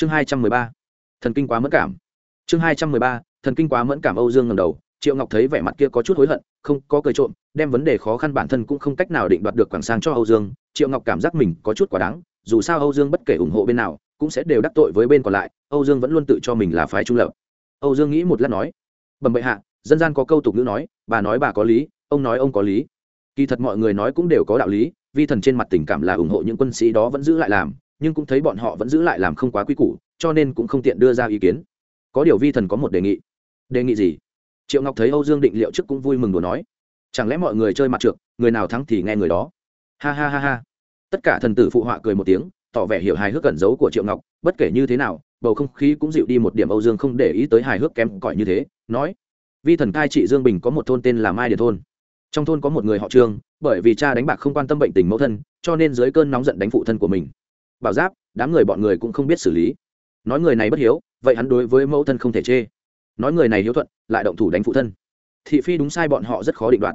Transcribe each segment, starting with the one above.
chương hai trăm mười ba, thần kinh quá mẫn cảm. Chương hai trăm mười ba, thần kinh quá mẫn cảm âu dương ngầm đầu, triệu ngọc thấy vẻ mặt kia có chút hối hận, không có cười trộm, đem vấn đề khó khăn bản thân cũng không cách nào định đoạt được quảng sang cho âu dương. Triệu ngọc cảm giác mình có chút quá đáng, dù sao âu dương bất kể ủng hộ bên nào, cũng sẽ đều đắc tội với bên còn lại, âu dương vẫn luôn tự cho mình là phái trung lập. Âu dương nghĩ một lát nói, bẩm bệ hạ, dân gian có câu tục ngữ nói, bà nói bà có lý, ông nói ông có lý. Kỳ thật mọi người nói cũng đều có đạo lý, vi thần trên mặt tình cảm là ủng hộ những quân sĩ đó vẫn giữ lại làm nhưng cũng thấy bọn họ vẫn giữ lại làm không quá quy củ, cho nên cũng không tiện đưa ra ý kiến. Có điều vi thần có một đề nghị. Đề nghị gì? Triệu ngọc thấy âu dương định liệu trước cũng vui mừng đùa nói. Chẳng lẽ mọi người chơi mặt trượt người nào thắng thì nghe người đó. Ha ha ha ha. Tất cả thần tử phụ họa cười một tiếng, tỏ vẻ hiểu hài hước cẩn giấu của triệu ngọc, bất kể như thế nào, bầu không khí cũng dịu đi một điểm âu dương không để ý tới hài hước kém cỏi như thế, nói. Vi thần cai trị dương bình có một thôn tên là mai điền thôn. Trong thôn có một người họ trương, bởi vì cha đánh bạc không quan tâm bệnh tình mẫu thân, cho nên dưới cơn nóng giận đánh phụ thân của mình bảo giáp, đám người bọn người cũng không biết xử lý. Nói người này bất hiếu, vậy hắn đối với mẫu thân không thể chê. Nói người này hiếu thuận, lại động thủ đánh phụ thân. Thị phi đúng sai bọn họ rất khó định đoạt.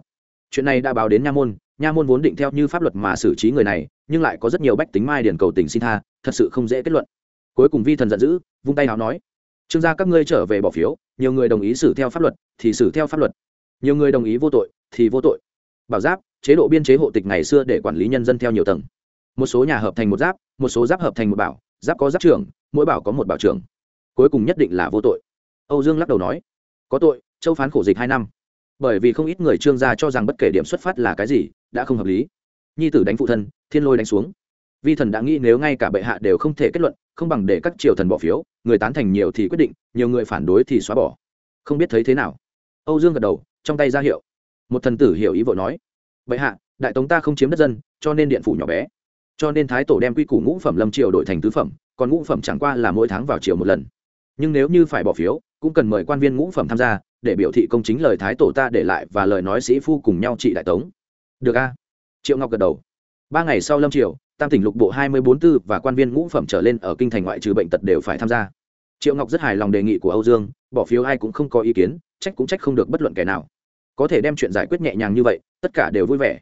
Chuyện này đã báo đến nha môn nha môn vốn định theo như pháp luật mà xử trí người này, nhưng lại có rất nhiều bách tính mai điển cầu tình xin tha, thật sự không dễ kết luận. Cuối cùng vi thần giận dữ, vung tay nào nói, trương gia các ngươi trở về bỏ phiếu, nhiều người đồng ý xử theo pháp luật thì xử theo pháp luật. Nhiều người đồng ý vô tội thì vô tội. Bảo giáp, chế độ biên chế hộ tịch ngày xưa để quản lý nhân dân theo nhiều tầng một số nhà hợp thành một giáp, một số giáp hợp thành một bảo, giáp có giáp trưởng, mỗi bảo có một bảo trưởng. Cuối cùng nhất định là vô tội. Âu dương lắc đầu nói. Có tội, châu phán khổ dịch hai năm. Bởi vì không ít người trương gia cho rằng bất kể điểm xuất phát là cái gì, đã không hợp lý. Nhi tử đánh phụ thân, thiên lôi đánh xuống. Vi thần đã nghĩ nếu ngay cả bệ hạ đều không thể kết luận, không bằng để các triều thần bỏ phiếu, người tán thành nhiều thì quyết định, nhiều người phản đối thì xóa bỏ. Không biết thấy thế nào. Âu dương gật đầu, trong tay ra hiệu. Một thần tử hiểu ý vội nói. Bệ hạ, đại tống ta không chiếm đất dân, cho nên điện phủ nhỏ bé cho nên thái tổ đem quy củ ngũ phẩm lâm triều đổi thành tứ phẩm, còn ngũ phẩm chẳng qua là mỗi tháng vào triều một lần. Nhưng nếu như phải bỏ phiếu, cũng cần mời quan viên ngũ phẩm tham gia, để biểu thị công chính lời thái tổ ta để lại và lời nói sĩ phu cùng nhau trị đại tống. Được a? Triệu ngọc gật đầu. Ba ngày sau lâm triều, tam tỉnh lục bộ hai mươi bốn tư và quan viên ngũ phẩm trở lên ở kinh thành ngoại trừ bệnh tật đều phải tham gia. Triệu ngọc rất hài lòng đề nghị của âu dương, bỏ phiếu ai cũng không có ý kiến, trách cũng trách không được bất luận kẻ nào. Có thể đem chuyện giải quyết nhẹ nhàng như vậy, tất cả đều vui vẻ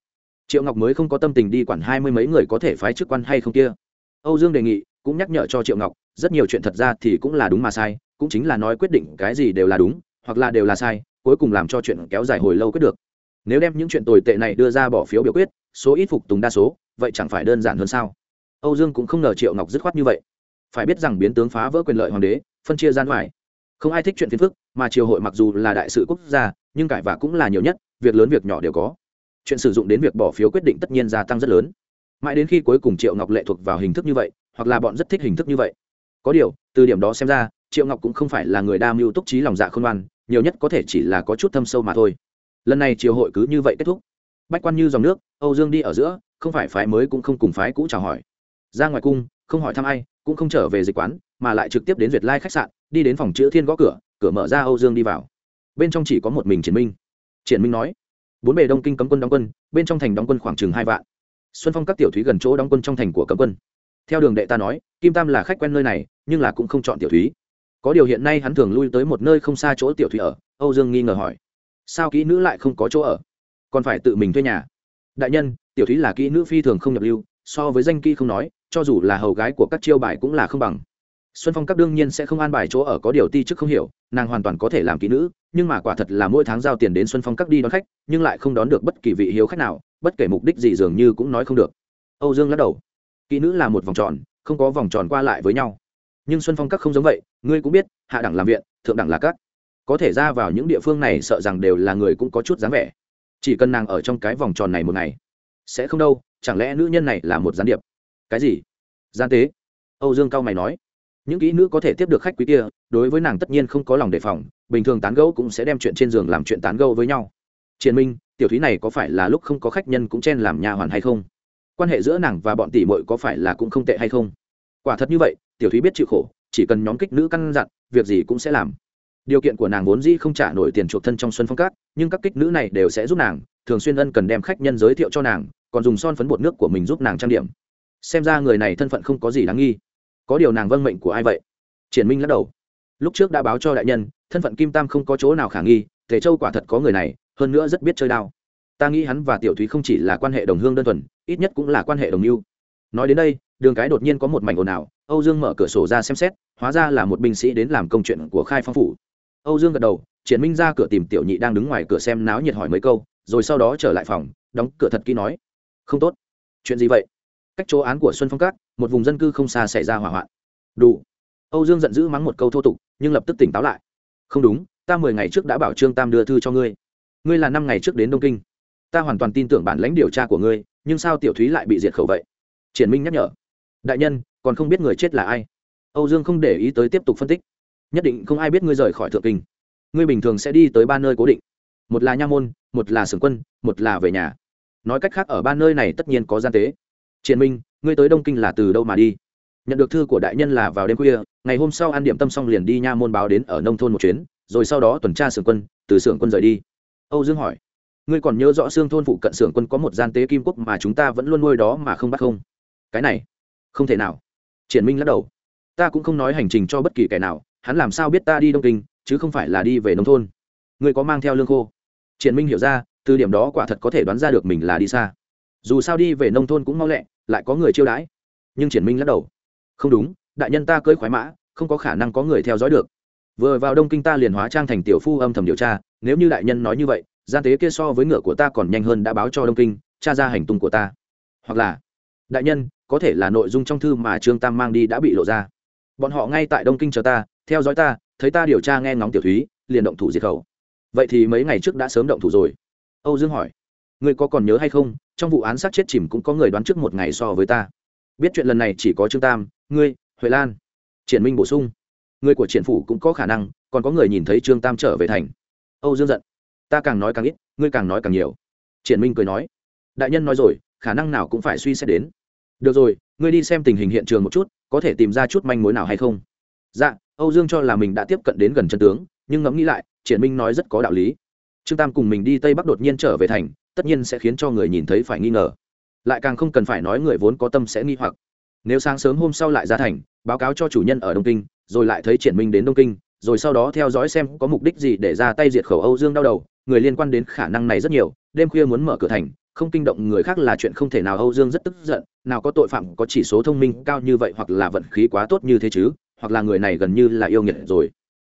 triệu ngọc mới không có tâm tình đi quản hai mươi mấy người có thể phái chức quan hay không kia. Âu dương đề nghị, cũng nhắc nhở cho triệu ngọc, rất nhiều chuyện thật ra thì cũng là đúng mà sai, cũng chính là nói quyết định cái gì đều là đúng, hoặc là đều là sai, cuối cùng làm cho chuyện kéo dài hồi lâu quyết được. Nếu đem những chuyện tồi tệ này đưa ra bỏ phiếu biểu quyết, số ít phục tùng đa số, vậy chẳng phải đơn giản hơn sao? Âu dương cũng không ngờ triệu ngọc dứt khoát như vậy. Phải biết rằng biến tướng phá vỡ quyền lợi hoàng đế, phân chia gian ngoài. Không ai thích chuyện phiền phức, mà triều hội mặc dù là đại sự quốc gia, nhưng cãi vả cũng là nhiều nhất, việc lớn việc nhỏ đều có chuyện sử dụng đến việc bỏ phiếu quyết định tất nhiên gia tăng rất lớn. Mãi đến khi cuối cùng triệu ngọc lệ thuộc vào hình thức như vậy, hoặc là bọn rất thích hình thức như vậy. Có điều, từ điểm đó xem ra, triệu ngọc cũng không phải là người đa mưu túc trí lòng dạ khôn ngoan, nhiều nhất có thể chỉ là có chút thâm sâu mà thôi. Lần này triều hội cứ như vậy kết thúc. Bách quan như dòng nước, âu dương đi ở giữa, không phải phái mới cũng không cùng phái cũ chào hỏi. Ra ngoài cung, không hỏi thăm ai, cũng không trở về dịch quán, mà lại trực tiếp đến duyệt lai khách sạn, đi đến phòng chữ thiên gõ cửa cửa mở ra âu dương đi vào. Bên trong chỉ có một mình triển minh. Triển minh nói bốn bề đông kinh cấm quân đóng quân, bên trong thành đóng quân khoảng chừng hai vạn. Xuân phong các tiểu thúy gần chỗ đóng quân trong thành của cấm quân. Theo đường đệ ta nói, kim tam là khách quen nơi này, nhưng là cũng không chọn tiểu thúy. Có điều hiện nay hắn thường lui tới một nơi không xa chỗ tiểu thúy ở, âu dương nghi ngờ hỏi, sao kỹ nữ lại không có chỗ ở? Còn phải tự mình thuê nhà? Đại nhân, tiểu thúy là kỹ nữ phi thường không nhập lưu, so với danh kỹ không nói, cho dù là hầu gái của các chiêu bài cũng là không bằng xuân phong các đương nhiên sẽ không an bài chỗ ở, có điều ti chức không hiểu, nàng hoàn toàn có thể làm kỹ nữ, nhưng mà quả thật là mỗi tháng giao tiền đến xuân phong các đi đón khách, nhưng lại không đón được bất kỳ vị hiếu khách nào, bất kể mục đích gì dường như cũng nói không được. Âu dương lắc đầu. Kỹ nữ là một vòng tròn, không có vòng tròn qua lại với nhau. Nhưng xuân phong các không giống vậy, ngươi cũng biết, hạ đẳng làm viện, thượng đẳng là các. Có thể ra vào những địa phương này sợ rằng đều là người cũng có chút dáng vẻ. Chỉ cần nàng ở trong cái vòng tròn này một ngày, sẽ không đâu, chẳng lẽ nữ nhân này là một gián điệp? Cái gì? Gian tế. Âu dương cao mày nói những kỹ nữ có thể tiếp được khách quý kia, đối với nàng tất nhiên không có lòng đề phòng, bình thường tán gẫu cũng sẽ đem chuyện trên giường làm chuyện tán gẫu với nhau. Triền minh, tiểu thúy này có phải là lúc không có khách nhân cũng chen làm nhà hoàn hay không? Quan hệ giữa nàng và bọn tỷ muội có phải là cũng không tệ hay không? Quả thật như vậy, tiểu thúy biết chịu khổ, chỉ cần nhóm kích nữ căn dặn, việc gì cũng sẽ làm. Điều kiện của nàng vốn dĩ không trả nổi tiền chuộc thân trong xuân phong cát, nhưng các kích nữ này đều sẽ giúp nàng, thường xuyên ân cần đem khách nhân giới thiệu cho nàng, còn dùng son phấn bột nước của mình giúp nàng trang điểm. Xem ra người này thân phận không có gì đáng nghi có điều nàng vâng mệnh của ai vậy? Triển minh lắc đầu. Lúc trước đã báo cho đại nhân, thân phận kim tam không có chỗ nào khả nghi, tề châu quả thật có người này, hơn nữa rất biết chơi đao. Ta nghĩ hắn và tiểu thúy không chỉ là quan hệ đồng hương đơn thuần, ít nhất cũng là quan hệ đồng mưu. Nói đến đây, đường cái đột nhiên có một mảnh ồn ào, âu dương mở cửa sổ ra xem xét, hóa ra là một binh sĩ đến làm công chuyện của khai phong phủ. Âu dương gật đầu, triển minh ra cửa tìm tiểu nhị đang đứng ngoài cửa xem náo nhiệt hỏi mấy câu, rồi sau đó trở lại phòng, đóng cửa thật kỹ nói, không tốt. Chuyện gì vậy? Cách chỗ án của xuân phong Cát, một vùng dân cư không xa xảy ra hỏa hoạn. Đủ. Âu dương giận dữ mắng một câu thô tục nhưng lập tức tỉnh táo lại. Không đúng ta mười ngày trước đã bảo trương tam đưa thư cho ngươi. Ngươi là năm ngày trước đến đông kinh. Ta hoàn toàn tin tưởng bản lãnh điều tra của ngươi nhưng sao tiểu thúy lại bị diệt khẩu vậy? Triển minh nhắc nhở. Đại nhân còn không biết người chết là ai. Âu dương không để ý tới tiếp tục phân tích. Nhất định không ai biết ngươi rời khỏi thượng kinh. Ngươi bình thường sẽ đi tới ba nơi cố định. Một là nha môn một là sưởng quân một là về nhà. Nói cách khác ở ba nơi này tất nhiên có gian tế triển minh, ngươi tới đông kinh là từ đâu mà đi? Nhận được thư của đại nhân là vào đêm khuya, ngày hôm sau ăn điểm tâm xong liền đi nha môn báo đến ở nông thôn một chuyến, rồi sau đó tuần tra xưởng quân, từ xưởng quân rời đi. Âu dương hỏi, ngươi còn nhớ rõ xương thôn phụ cận xưởng quân có một gian tế kim quốc mà chúng ta vẫn luôn nuôi đó mà không bắt không? Cái này, không thể nào. Triển minh lắc đầu, ta cũng không nói hành trình cho bất kỳ kẻ nào, hắn làm sao biết ta đi đông kinh, chứ không phải là đi về nông thôn. Ngươi có mang theo lương khô? Triển minh hiểu ra, từ điểm đó quả thật có thể đoán ra được mình là đi xa dù sao đi về nông thôn cũng mau lẹ, lại có người chiêu đãi. Nhưng triển minh lắc đầu. Không đúng, đại nhân ta cưỡi khoái mã, không có khả năng có người theo dõi được. Vừa vào đông kinh ta liền hóa trang thành tiểu phu âm thầm điều tra, nếu như đại nhân nói như vậy, gian tế kia so với ngựa của ta còn nhanh hơn đã báo cho đông kinh, tra ra hành tung của ta. Hoặc là, đại nhân, có thể là nội dung trong thư mà trương tam mang đi đã bị lộ ra. Bọn họ ngay tại đông kinh chờ ta, theo dõi ta, thấy ta điều tra nghe ngóng tiểu thúy, liền động thủ diệt khẩu. Vậy thì mấy ngày trước đã sớm động thủ rồi. Âu dương hỏi ngươi có còn nhớ hay không, trong vụ án sát chết chìm cũng có người đoán trước một ngày so với ta. Biết chuyện lần này chỉ có trương tam, ngươi, huệ lan. Triển minh bổ sung. Người của triển phủ cũng có khả năng, còn có người nhìn thấy trương tam trở về thành. Âu dương giận. Ta càng nói càng ít, ngươi càng nói càng nhiều. Triển minh cười nói. Đại nhân nói rồi, khả năng nào cũng phải suy xét đến. Được rồi, ngươi đi xem tình hình hiện trường một chút, có thể tìm ra chút manh mối nào hay không? Dạ âu dương cho là mình đã tiếp cận đến gần chân tướng, nhưng ngẫm nghĩ lại, triển minh nói rất có đạo lý trương tam cùng mình đi tây bắc đột nhiên trở về thành, tất nhiên sẽ khiến cho người nhìn thấy phải nghi ngờ. Lại càng không cần phải nói người vốn có tâm sẽ nghi hoặc. Nếu sáng sớm hôm sau lại ra thành, báo cáo cho chủ nhân ở đông kinh, rồi lại thấy triển minh đến đông kinh, rồi sau đó theo dõi xem có mục đích gì để ra tay diệt khẩu âu dương đau đầu, người liên quan đến khả năng này rất nhiều, đêm khuya muốn mở cửa thành, không kinh động người khác là chuyện không thể nào, âu dương rất tức giận, nào có tội phạm, có chỉ số thông minh cao như vậy hoặc là vận khí quá tốt như thế chứ, hoặc là người này gần như là yêu nghiệt rồi.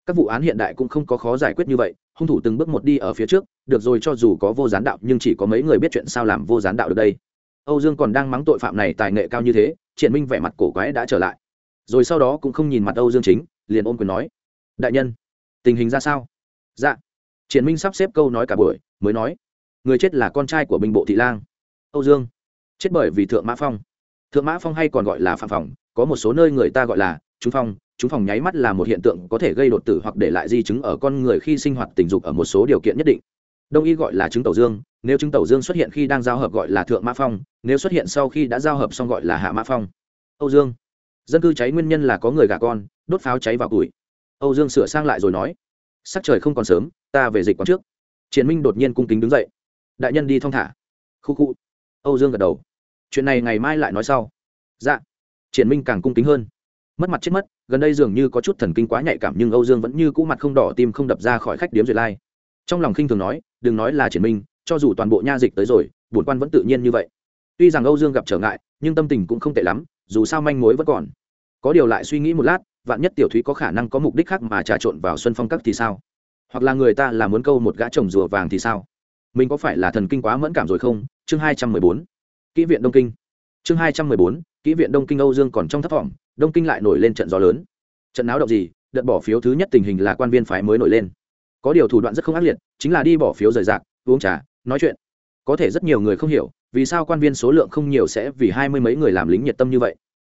Các vụ án hiện đại cũng không có khó giải quyết như vậy hung thủ từng bước một đi ở phía trước, được rồi cho dù có vô gián đạo, nhưng chỉ có mấy người biết chuyện sao làm vô gián đạo được đây. Âu dương còn đang mắng tội phạm này tài nghệ cao như thế triển minh vẻ mặt cổ quái đã trở lại. Rồi sau đó cũng không nhìn mặt âu dương chính, liền ôm quyền nói, đại nhân, tình hình ra sao? Dạ. Triển minh sắp xếp câu nói cả buổi, mới nói, người chết là con trai của binh bộ thị lang. Âu dương. Chết bởi vì thượng mã phong. Thượng mã phong hay còn gọi là phạm phòng, có một số nơi người ta gọi là trúng phong Chúng phòng nháy mắt là một hiện tượng có thể gây đột tử hoặc để lại di chứng ở con người khi sinh hoạt tình dục ở một số điều kiện nhất định. Đông y gọi là chứng tẩu dương, nếu chứng tẩu dương xuất hiện khi đang giao hợp gọi là thượng mã phong, nếu xuất hiện sau khi đã giao hợp xong gọi là hạ mã phong. Âu dương. Dân cư cháy nguyên nhân là có người gà con, đốt pháo cháy vào củi. Âu dương sửa sang lại rồi nói, sắc trời không còn sớm, ta về dịch quán trước. Triển minh đột nhiên cung kính đứng dậy. Đại nhân đi thong thả. Khu khu. Âu dương gật đầu. Chuyện này ngày mai lại nói sau. Dạ. Triển minh càng cung kính hơn. Mất mặt chết mất gần đây dường như có chút thần kinh quá nhạy cảm nhưng âu dương vẫn như cũ mặt không đỏ, tim không đập ra khỏi khách điếm duyệt lai. Trong lòng khinh thường nói, đừng nói là triển minh, cho dù toàn bộ nha dịch tới rồi, bổn quan vẫn tự nhiên như vậy. Tuy rằng âu dương gặp trở ngại, nhưng tâm tình cũng không tệ lắm, dù sao manh mối vẫn còn. Có điều lại suy nghĩ một lát, vạn nhất tiểu thúy có khả năng có mục đích khác mà trà trộn vào xuân phong các thì sao? Hoặc là người ta là muốn câu một gã chồng rùa vàng thì sao? Mình có phải là thần kinh quá mẫn cảm rồi không? Chương hai trăm mười bốn. Kỹ viện đông kinh. Chương hai trăm mười bốn, kỹ viện đông kinh âu dương còn trong thấp thỏm đông kinh lại nổi lên trận gió lớn. Trận náo động gì, đợt bỏ phiếu thứ nhất tình hình là quan viên phái mới nổi lên. Có điều thủ đoạn rất không ác liệt, chính là đi bỏ phiếu rời rạc, uống trà, nói chuyện. Có thể rất nhiều người không hiểu, vì sao quan viên số lượng không nhiều sẽ vì hai mươi mấy người làm lính nhiệt tâm như vậy.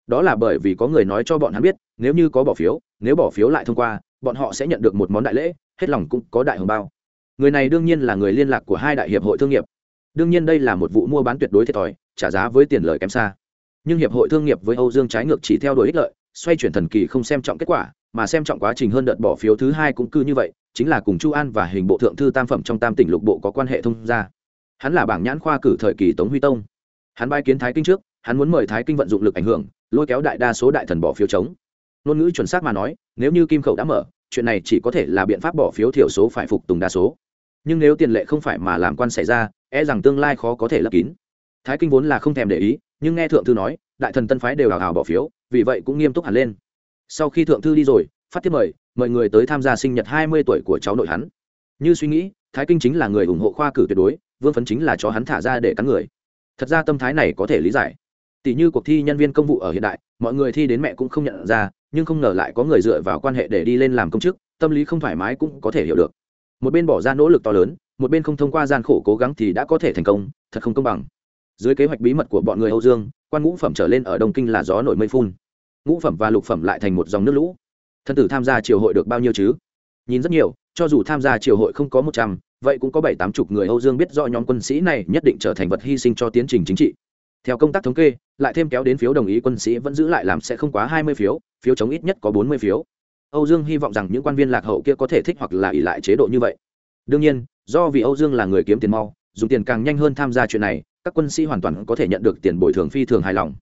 Đó là bởi vì có người nói cho bọn hắn biết, nếu như có bỏ phiếu, nếu bỏ phiếu lại thông qua, bọn họ sẽ nhận được một món đại lễ, hết lòng cũng có đại hồng bao. Người này đương nhiên là người liên lạc của hai đại hiệp hội thương nghiệp. Đương nhiên đây là một vụ mua bán tuyệt đối thiệt thòi, trả giá với tiền lời kém xa nhưng hiệp hội thương nghiệp với âu dương trái ngược chỉ theo đuổi ích lợi, xoay chuyển thần kỳ không xem trọng kết quả, mà xem trọng quá trình hơn đợt bỏ phiếu thứ hai cũng cư như vậy, chính là cùng chu an và hình bộ thượng thư tam phẩm trong tam tỉnh lục bộ có quan hệ thông gia. Hắn là bảng nhãn khoa cử thời kỳ tống huy tông. Hắn bai kiến thái kinh trước, hắn muốn mời thái kinh vận dụng lực ảnh hưởng, lôi kéo đại đa số đại thần bỏ phiếu chống. Ngôn ngữ chuẩn xác mà nói, nếu như kim khẩu đã mở, chuyện này chỉ có thể là biện pháp bỏ phiếu thiểu số phải phục tùng đa số. Nhưng nếu tiền lệ không phải mà làm quan xảy ra e rằng tương lai khó có thể lấp kín. Thái kinh vốn là không thèm để ý nhưng nghe thượng thư nói, đại thần tân phái đều hào hào bỏ phiếu, vì vậy cũng nghiêm túc hẳn lên. Sau khi thượng thư đi rồi, phát tiếp mời mời người tới tham gia sinh nhật hai mươi tuổi của cháu nội hắn. Như suy nghĩ, thái kinh chính là người ủng hộ khoa cử tuyệt đối, vương phấn chính là cho hắn thả ra để cắn người. Thật ra tâm thái này có thể lý giải. Tỷ như cuộc thi nhân viên công vụ ở hiện đại, mọi người thi đến mẹ cũng không nhận ra, nhưng không ngờ lại có người dựa vào quan hệ để đi lên làm công chức, tâm lý không thoải mái cũng có thể hiểu được. Một bên bỏ ra nỗ lực to lớn, một bên không thông qua gian khổ cố gắng thì đã có thể thành công, thật không công bằng dưới kế hoạch bí mật của bọn người âu dương, quan ngũ phẩm trở lên ở đông kinh là gió nổi mây phun. Ngũ phẩm và lục phẩm lại thành một dòng nước lũ. Thân tử tham gia triều hội được bao nhiêu chứ? Nhìn rất nhiều, cho dù tham gia triều hội không có một trăm, vậy cũng có bảy tám chục người âu dương biết rõ nhóm quân sĩ này nhất định trở thành vật hy sinh cho tiến trình chính trị. Theo công tác thống kê, lại thêm kéo đến phiếu đồng ý quân sĩ vẫn giữ lại làm sẽ không quá hai mươi phiếu phiếu chống ít nhất có bốn mươi phiếu. Âu dương hy vọng rằng những quan viên lạc hậu kia có thể thích hoặc là ỉ lại chế độ như vậy. Đương nhiên, do vì âu dương là người kiếm tiền mau, dùng tiền càng nhanh hơn tham gia chuyện này các quân sĩ hoàn toàn có thể nhận được tiền bồi thường phi thường hài lòng.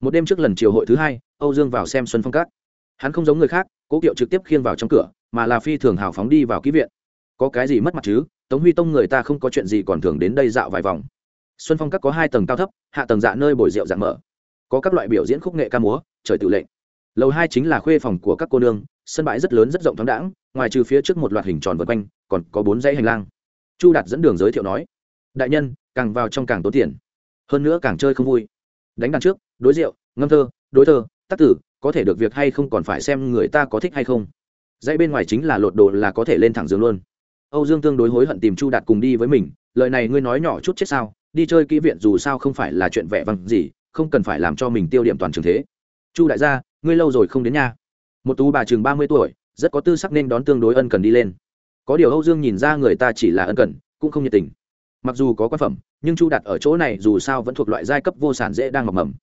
Một đêm trước lần triều hội thứ hai, âu dương vào xem xuân phong cát hắn không giống người khác, cố kiệu trực tiếp khiêng vào trong cửa, mà là phi thường hào phóng đi vào ký viện. Có cái gì mất mặt chứ? Tống huy tông người ta không có chuyện gì còn thường đến đây dạo vài vòng. Xuân phong các có hai tầng cao thấp, hạ tầng dạ nơi bồi rượu dạng mở. Có các loại biểu diễn khúc nghệ ca múa, trời tự lệnh. Lầu hai chính là khuê phòng của các cô nương, sân bãi rất lớn rất rộng thoáng đãng, ngoài trừ phía trước một loạt hình tròn vượt quanh, còn có bốn dãy hành lang. Chu đạt dẫn đường giới thiệu nói đại nhân, càng vào trong càng tốn tiền. Hơn nữa càng chơi không vui. Đánh đàn trước, đối rượu, ngâm thơ, đối thơ, tác tử, có thể được việc hay không còn phải xem người ta có thích hay không. Dãy bên ngoài chính là lột đồ là có thể lên thẳng giường luôn. Âu dương tương đối hối hận tìm chu đạt cùng đi với mình, lời này ngươi nói nhỏ chút chết sao, đi chơi kỹ viện dù sao không phải là chuyện vẻ vang gì, không cần phải làm cho mình tiêu điểm toàn trường thế. Chu đại gia, ngươi lâu rồi không đến nhà. Một tú bà chừng ba mươi tuổi, rất có tư sắc nên đón tương đối ân cần đi lên. Có điều âu dương nhìn ra người ta chỉ là ân cần, cũng không nhiệt tình mặc dù có quan phẩm, nhưng chu đạt ở chỗ này dù sao vẫn thuộc loại giai cấp vô sản dễ đang mọc mầm.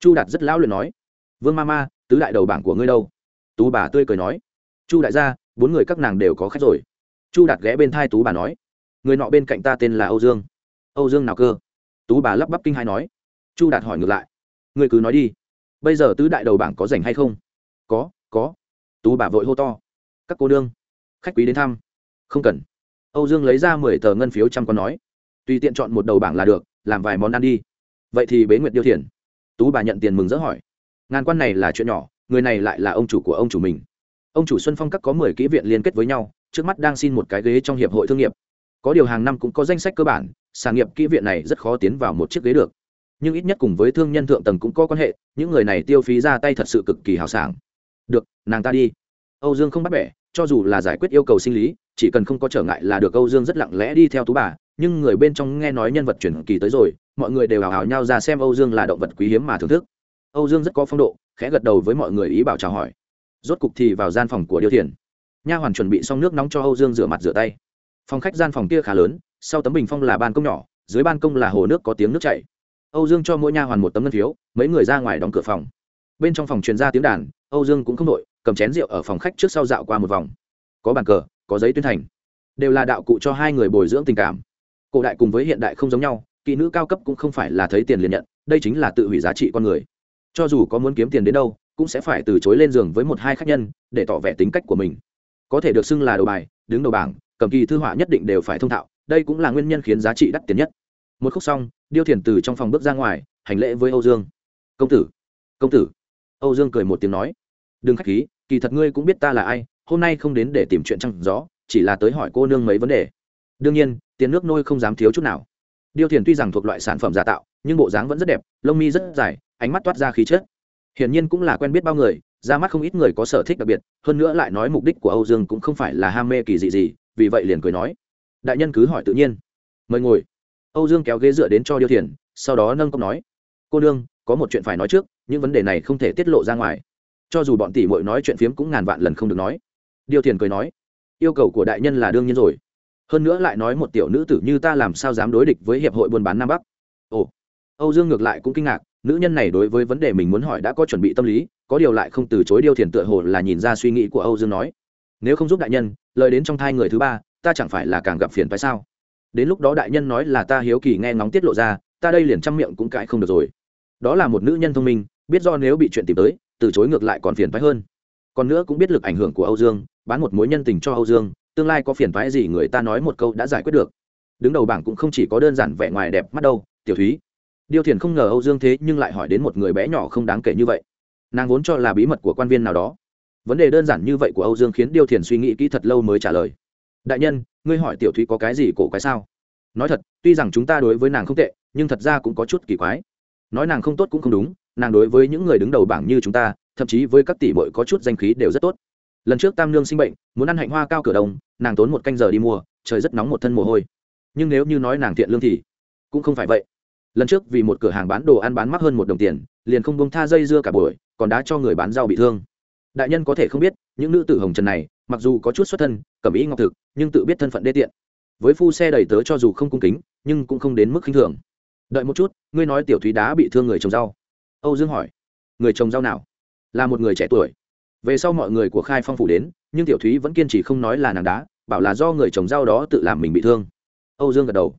Chu đạt rất lão luyện nói, vương ma ma tứ đại đầu bảng của ngươi đâu? Tú bà tươi cười nói, chu đại gia, bốn người các nàng đều có khách rồi. Chu đạt ghé bên thai tú bà nói, người nọ bên cạnh ta tên là âu dương. Âu dương nào cơ? Tú bà lắp bắp kinh hai nói. Chu đạt hỏi ngược lại người cứ nói đi, bây giờ tứ đại đầu bảng có rảnh hay không? Có có. Tú bà vội hô to, các cô đương khách quý đến thăm. Không cần. Âu dương lấy ra mười tờ ngân phiếu trăm con nói tùy tiện chọn một đầu bảng là được, làm vài món ăn đi. Vậy thì bế nguyệt điêu thiền. Tú bà nhận tiền mừng rỡ hỏi. Ngàn quan này là chuyện nhỏ, người này lại là ông chủ của ông chủ mình. Ông chủ xuân phong các có mười kỹ viện liên kết với nhau, trước mắt đang xin một cái ghế trong hiệp hội thương nghiệp. Có điều hàng năm cũng có danh sách cơ bản sản nghiệp kỹ viện này rất khó tiến vào một chiếc ghế được. Nhưng ít nhất cùng với thương nhân thượng tầng cũng có quan hệ, những người này tiêu phí ra tay thật sự cực kỳ hào sảng. Được, nàng ta đi. Âu dương không bắt bẻ, cho dù là giải quyết yêu cầu sinh lý, chỉ cần không có trở ngại là được âu dương rất lặng lẽ đi theo tú bà nhưng người bên trong nghe nói nhân vật truyền kỳ tới rồi, mọi người đều hào hào nhau ra xem âu dương là động vật quý hiếm mà thưởng thức. Âu dương rất có phong độ, khẽ gật đầu với mọi người ý bảo chào hỏi. Rốt cục thì vào gian phòng của điêu thiền nha hoàn chuẩn bị xong nước nóng cho âu dương rửa mặt rửa tay. Phòng khách gian phòng kia khá lớn, sau tấm bình phong là ban công nhỏ, dưới ban công là hồ nước có tiếng nước chảy. Âu dương cho mỗi nha hoàn một tấm ngân phiếu, mấy người ra ngoài đóng cửa phòng. Bên trong phòng truyền ra tiếng đàn, âu dương cũng không đội, cầm chén rượu ở phòng khách trước sau dạo qua một vòng. Có bàn cờ, có giấy tuyên thành. Đều là đạo cụ cho hai người bồi dưỡng tình cảm cổ đại cùng với hiện đại không giống nhau, kỹ nữ cao cấp cũng không phải là thấy tiền liền nhận, đây chính là tự hủy giá trị con người. Cho dù có muốn kiếm tiền đến đâu, cũng sẽ phải từ chối lên giường với một hai khách nhân, để tỏ vẻ tính cách của mình. Có thể được xưng là đầu bài, đứng đầu bảng, cầm kỳ thư họa nhất định đều phải thông thạo, đây cũng là nguyên nhân khiến giá trị đắt tiền nhất. Một khúc xong, điêu thiền từ trong phòng bước ra ngoài, hành lễ với âu dương. Công tử công tử. Âu dương cười một tiếng nói. Đừng k h á c h khí, kỳ thật ngươi cũng biết ta là ai, hôm nay không đến để tìm chuyện trăng gió, chỉ là tới hỏi cô nương mấy vấn đề đương nhiên, tiền nước nôi không dám thiếu chút nào. Điêu thiền tuy rằng thuộc loại sản phẩm giả tạo, nhưng bộ dáng vẫn rất đẹp, lông mi rất dài, ánh mắt toát ra khí chất. Hiển nhiên cũng là quen biết bao người, ra mắt không ít người có sở thích đặc biệt, hơn nữa lại nói mục đích của âu dương cũng không phải là ham mê kỳ dị gì, vì vậy liền cười nói. Đại nhân cứ hỏi tự nhiên. Mời ngồi. Âu dương kéo ghế dựa đến cho điêu thiền sau đó nâng cốc nói. Cô nương, có một chuyện phải nói trước, những vấn đề này không thể tiết lộ ra ngoài. Cho dù bọn tỷ muội nói chuyện phiếm cũng ngàn vạn lần không được nói. Điêu thiền cười nói. Yêu cầu của đại nhân là đương nhiên rồi hơn nữa lại nói một tiểu nữ tử như ta làm sao dám đối địch với hiệp hội buôn bán nam bắc? Ồ, âu dương ngược lại cũng kinh ngạc, nữ nhân này đối với vấn đề mình muốn hỏi đã có chuẩn bị tâm lý, có điều lại không từ chối điêu thiền tựa hồ là nhìn ra suy nghĩ của âu dương nói, nếu không giúp đại nhân, lời đến trong thai người thứ ba, ta chẳng phải là càng gặp phiền phải sao? Đến lúc đó đại nhân nói là ta hiếu kỳ nghe ngóng tiết lộ ra, ta đây liền chăm miệng cũng cãi không được rồi. Đó là một nữ nhân thông minh, biết do nếu bị chuyện tìm tới, từ chối ngược lại còn phiền phái hơn. Còn nữa cũng biết lực ảnh hưởng của âu dương, bán một mối nhân tình cho âu dương tương lai có phiền toái gì người ta nói một câu đã giải quyết được. Đứng đầu bảng cũng không chỉ có đơn giản vẻ ngoài đẹp mắt đâu, tiểu thúy. Điêu thiền không ngờ âu dương thế nhưng lại hỏi đến một người bé nhỏ không đáng kể như vậy. Nàng vốn cho là bí mật của quan viên nào đó. Vấn đề đơn giản như vậy của âu dương khiến điêu thiền suy nghĩ kỹ thật lâu mới trả lời. Đại nhân, ngươi hỏi tiểu thúy có cái gì cổ quái sao? Nói thật, tuy rằng chúng ta đối với nàng không tệ, nhưng thật ra cũng có chút kỳ quái. Nói nàng không tốt cũng không đúng, nàng đối với những người đứng đầu bảng như chúng ta, thậm chí với các tỷ bội có chút danh khí đều rất tốt lần trước tam nương sinh bệnh, muốn ăn hạnh hoa cao cửa đồng, nàng tốn một canh giờ đi mua, trời rất nóng một thân mồ hôi. Nhưng nếu như nói nàng thiện lương thì cũng không phải vậy. Lần trước vì một cửa hàng bán đồ ăn bán mắc hơn một đồng tiền, liền không bông tha dây dưa cả buổi, còn đã cho người bán rau bị thương. Đại nhân có thể không biết, những nữ tử hồng trần này, mặc dù có chút xuất thân cẩm ý ngọc thực, nhưng tự biết thân phận đê tiện. Với phu xe đầy tớ cho dù không cung kính, nhưng cũng không đến mức khinh thường. Đợi một chút, ngươi nói tiểu thúy đá bị thương người trồng rau. Âu dương hỏi, người trồng rau nào? Là một người trẻ tuổi về sau mọi người của khai phong phủ đến, nhưng tiểu thúy vẫn kiên trì không nói là nàng đá, bảo là do người trồng rau đó tự làm mình bị thương. Âu dương gật đầu.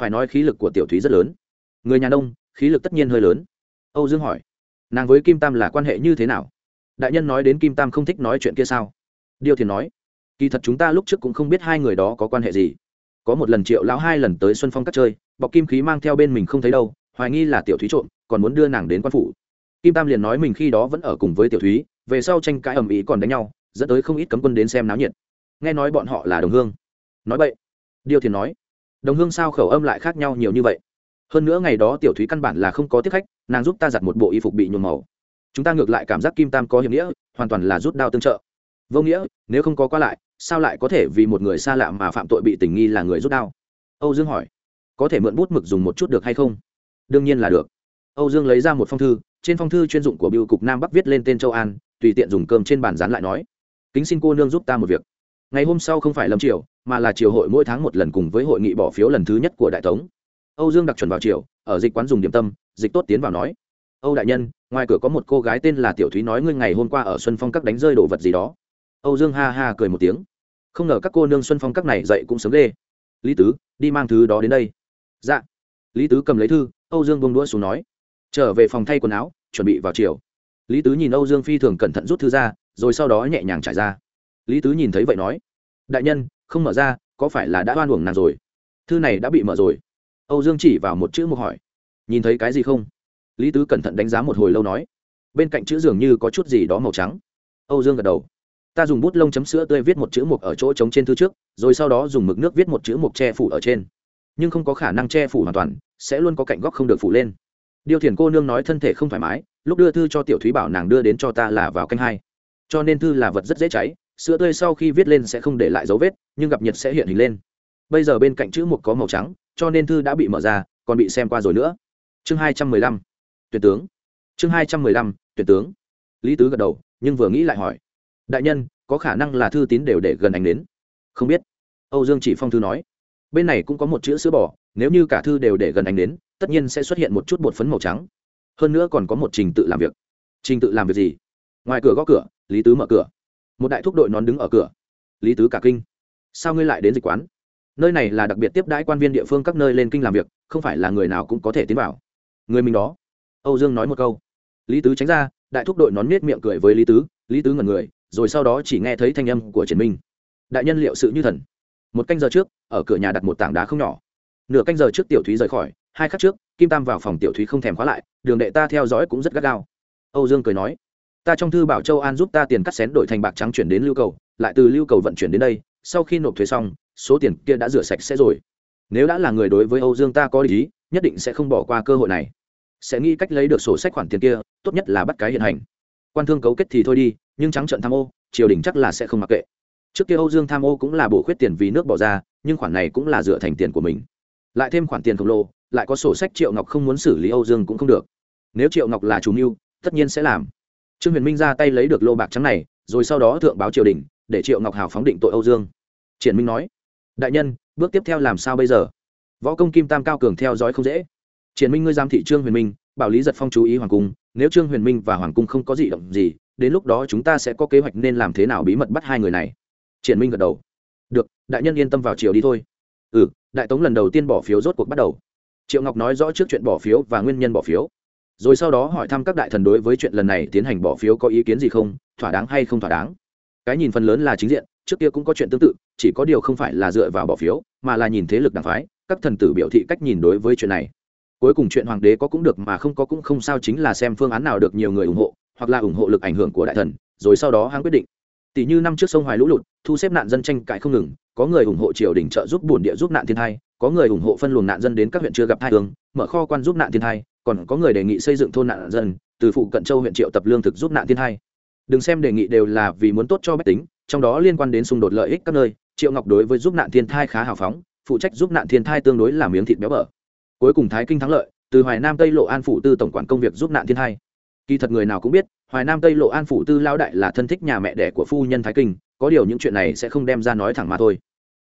Phải nói khí lực của tiểu thúy rất lớn. Người nhà nông, khí lực tất nhiên hơi lớn. Âu dương hỏi, nàng với kim tam là quan hệ như thế nào? Đại nhân nói đến kim tam không thích nói chuyện kia sao? Điều thì nói, kỳ thật chúng ta lúc trước cũng không biết hai người đó có quan hệ gì. Có một lần triệu lão hai lần tới xuân phong cắt chơi, bọc kim khí mang theo bên mình không thấy đâu, hoài nghi là tiểu thúy trộm, còn muốn đưa nàng đến quan phủ. Kim tam liền nói mình khi đó vẫn ở cùng với tiểu thúy về sau tranh cãi ầm ĩ còn đánh nhau, dẫn tới không ít cấm quân đến xem náo nhiệt. Nghe nói bọn họ là đồng hương. Nói vậy điều thiền nói, đồng hương sao khẩu âm lại khác nhau nhiều như vậy? Hơn nữa ngày đó tiểu thúy căn bản là không có tiếp khách, nàng giúp ta giặt một bộ y phục bị nhuộm màu. Chúng ta ngược lại cảm giác kim tam có hiểm nghĩa, hoàn toàn là rút đao tương trợ. Vô nghĩa, nếu không có qua lại, sao lại có thể vì một người xa lạ mà phạm tội bị tình nghi là người rút đao? Âu dương hỏi, có thể mượn bút mực dùng một chút được hay không? Đương nhiên là được. Âu dương lấy ra một phong thư, trên phong thư chuyên dụng của biêu cục nam bắc viết lên tên châu an tùy tiện dùng cơm trên bàn dán lại nói, kính xin cô nương giúp ta một việc. Ngày hôm sau không phải lâm triều, mà là triều hội mỗi tháng một lần cùng với hội nghị bỏ phiếu lần thứ nhất của đại tống âu dương đặc chuẩn vào triều, ở dịch quán dùng điểm tâm, dịch tốt tiến vào nói, âu đại nhân, ngoài cửa có một cô gái tên là tiểu thúy nói ngươi ngày hôm qua ở xuân phong các đánh rơi đồ vật gì đó. Âu dương ha ha cười một tiếng, không ngờ các cô nương xuân phong các này dậy cũng sớm ghê. Lý tứ, đi mang thứ đó đến đây. Dạ. Lý tứ cầm lấy thư, âu dương bông đũa xuống nói, trở về phòng thay quần áo, chuẩn bị vào chiều lý tứ nhìn âu dương phi thường cẩn thận rút thư ra, rồi sau đó nhẹ nhàng trải ra. Lý tứ nhìn thấy vậy nói, đại nhân, không mở ra, có phải là đã oan uổng nàng rồi? Thư này đã bị mở rồi. Âu dương chỉ vào một chữ một hỏi, nhìn thấy cái gì không? Lý tứ cẩn thận đánh giá một hồi lâu nói, bên cạnh chữ dường như có chút gì đó màu trắng. Âu dương gật đầu, ta dùng bút lông chấm sữa tươi viết một chữ mục ở chỗ trống trên thư trước, rồi sau đó dùng mực nước viết một chữ mục che phủ ở trên. Nhưng không có khả năng che phủ hoàn toàn, sẽ luôn có cạnh góc không được phủ lên điều thiền cô nương nói thân thể không thoải mái, lúc đưa thư cho tiểu thúy bảo nàng đưa đến cho ta là vào canh hai. Cho nên thư là vật rất dễ cháy, sữa tươi sau khi viết lên sẽ không để lại dấu vết, nhưng gặp nhiệt sẽ hiện hình lên. Bây giờ bên cạnh chữ một có màu trắng, cho nên thư đã bị mở ra, còn bị xem qua rồi nữa. Chương hai trăm mười lăm. Tuyển tướng. Chương hai trăm mười lăm, tuyển tướng. Lý tứ gật đầu, nhưng vừa nghĩ lại hỏi. Đại nhân, có khả năng là thư tín đều để gần ảnh đến không biết. Âu dương chỉ phong thư nói. Bên này cũng có một chữ sữa bò nếu như cả thư đều để gần anh đến, tất nhiên sẽ xuất hiện một chút bột phấn màu trắng. Hơn nữa còn có một trình tự làm việc. Trình tự làm việc gì? Ngoài cửa gõ cửa, lý tứ mở cửa. Một đại thúc đội nón đứng ở cửa. Lý tứ cả kinh. Sao ngươi lại đến dịch quán? Nơi này là đặc biệt tiếp đãi quan viên địa phương các nơi lên kinh làm việc, không phải là người nào cũng có thể tiến vào. Người mình đó. Âu dương nói một câu. Lý tứ tránh ra, đại thúc đội nón nết miệng cười với lý tứ lý tứ ngẩn người, rồi sau đó chỉ nghe thấy thanh âm của triển minh. Đại nhân liệu sự như thần. Một canh giờ trước, ở cửa nhà đặt một tảng đá không nhỏ nửa canh giờ trước tiểu thúy rời khỏi hai khắc trước kim tam vào phòng tiểu thúy không thèm khóa lại đường đệ ta theo dõi cũng rất gắt gao. Âu dương cười nói ta trong thư bảo châu an giúp ta tiền cắt xén đổi thành bạc trắng chuyển đến lưu cầu lại từ lưu cầu vận chuyển đến đây sau khi nộp thuế xong số tiền kia đã rửa sạch sẽ rồi. Nếu đã là người đối với âu dương ta có ý, nhất định sẽ không bỏ qua cơ hội này. Sẽ nghĩ cách lấy được sổ sách khoản tiền kia tốt nhất là bắt cái hiện hành. Quan thương cấu kết thì thôi đi nhưng trắng trận tham ô triều đình chắc là sẽ không mặc kệ. Trước kia âu dương tham ô cũng là bổ khuyết tiền vì nước bỏ ra nhưng khoản này cũng là dựa thành tiền của mình lại thêm khoản tiền khổng lồ, lại có sổ sách triệu ngọc không muốn xử lý âu dương cũng không được. Nếu triệu ngọc là chủ mưu, tất nhiên sẽ làm. Trương huyền minh ra tay lấy được lô bạc trắng này, rồi sau đó thượng báo triều đình, để triệu ngọc hào phóng định tội âu dương. Triển minh nói, đại nhân, bước tiếp theo làm sao bây giờ? Võ công kim tam cao cường theo dõi không dễ. Triển minh ngươi giám thị trương huyền minh, bảo lý giật phong chú ý hoàng cung, nếu trương huyền minh và hoàng cung không có gì động gì, đến lúc đó chúng ta sẽ có kế hoạch nên làm thế nào bí mật bắt hai người này. Triển minh gật đầu, được, đại nhân yên tâm vào triều đi thôi ừ đại tống lần đầu tiên bỏ phiếu rốt cuộc bắt đầu. Triệu ngọc nói rõ trước chuyện bỏ phiếu và nguyên nhân bỏ phiếu. Rồi sau đó hỏi thăm các đại thần đối với chuyện lần này tiến hành bỏ phiếu có ý kiến gì không, thỏa đáng hay không thỏa đáng. Cái nhìn phần lớn là chính diện, trước kia cũng có chuyện tương tự, chỉ có điều không phải là dựa vào bỏ phiếu, mà là nhìn thế lực đảng phái, các thần tử biểu thị cách nhìn đối với chuyện này. Cuối cùng chuyện hoàng đế có cũng được mà không có cũng không sao chính là xem phương án nào được nhiều người ủng hộ, hoặc là ủng hộ lực ảnh hưởng của đại thần, rồi sau đó hắn quyết định tỷ như năm trước sông hoài lũ lụt, thu xếp nạn dân tranh cãi không ngừng, có người ủng hộ triều đình trợ giúp bổn địa giúp nạn thiên tai có người ủng hộ phân luồng nạn dân đến các huyện chưa gặp tai hướng mở kho quan giúp nạn thiên tai còn có người đề nghị xây dựng thôn nạn dân, từ phụ cận châu huyện triệu tập lương thực giúp nạn thiên tai đừng xem đề nghị đều là vì muốn tốt cho bách tính, trong đó liên quan đến xung đột lợi ích các nơi, triệu ngọc đối với giúp nạn thiên thai khá hào phóng, phụ trách giúp nạn thiên thai tương đối là miếng thịt béo bở. Cuối cùng thái kinh thắng lợi, từ hoài nam tây lộ an phụ tư tổng quản công việc giúp nạn thiên thai. Kỳ thật người nào cũng biết hoài nam tây lộ an phụ tư lao đại là thân thích nhà mẹ đẻ của phu nhân thái kinh, có điều những chuyện này sẽ không đem ra nói thẳng mà thôi.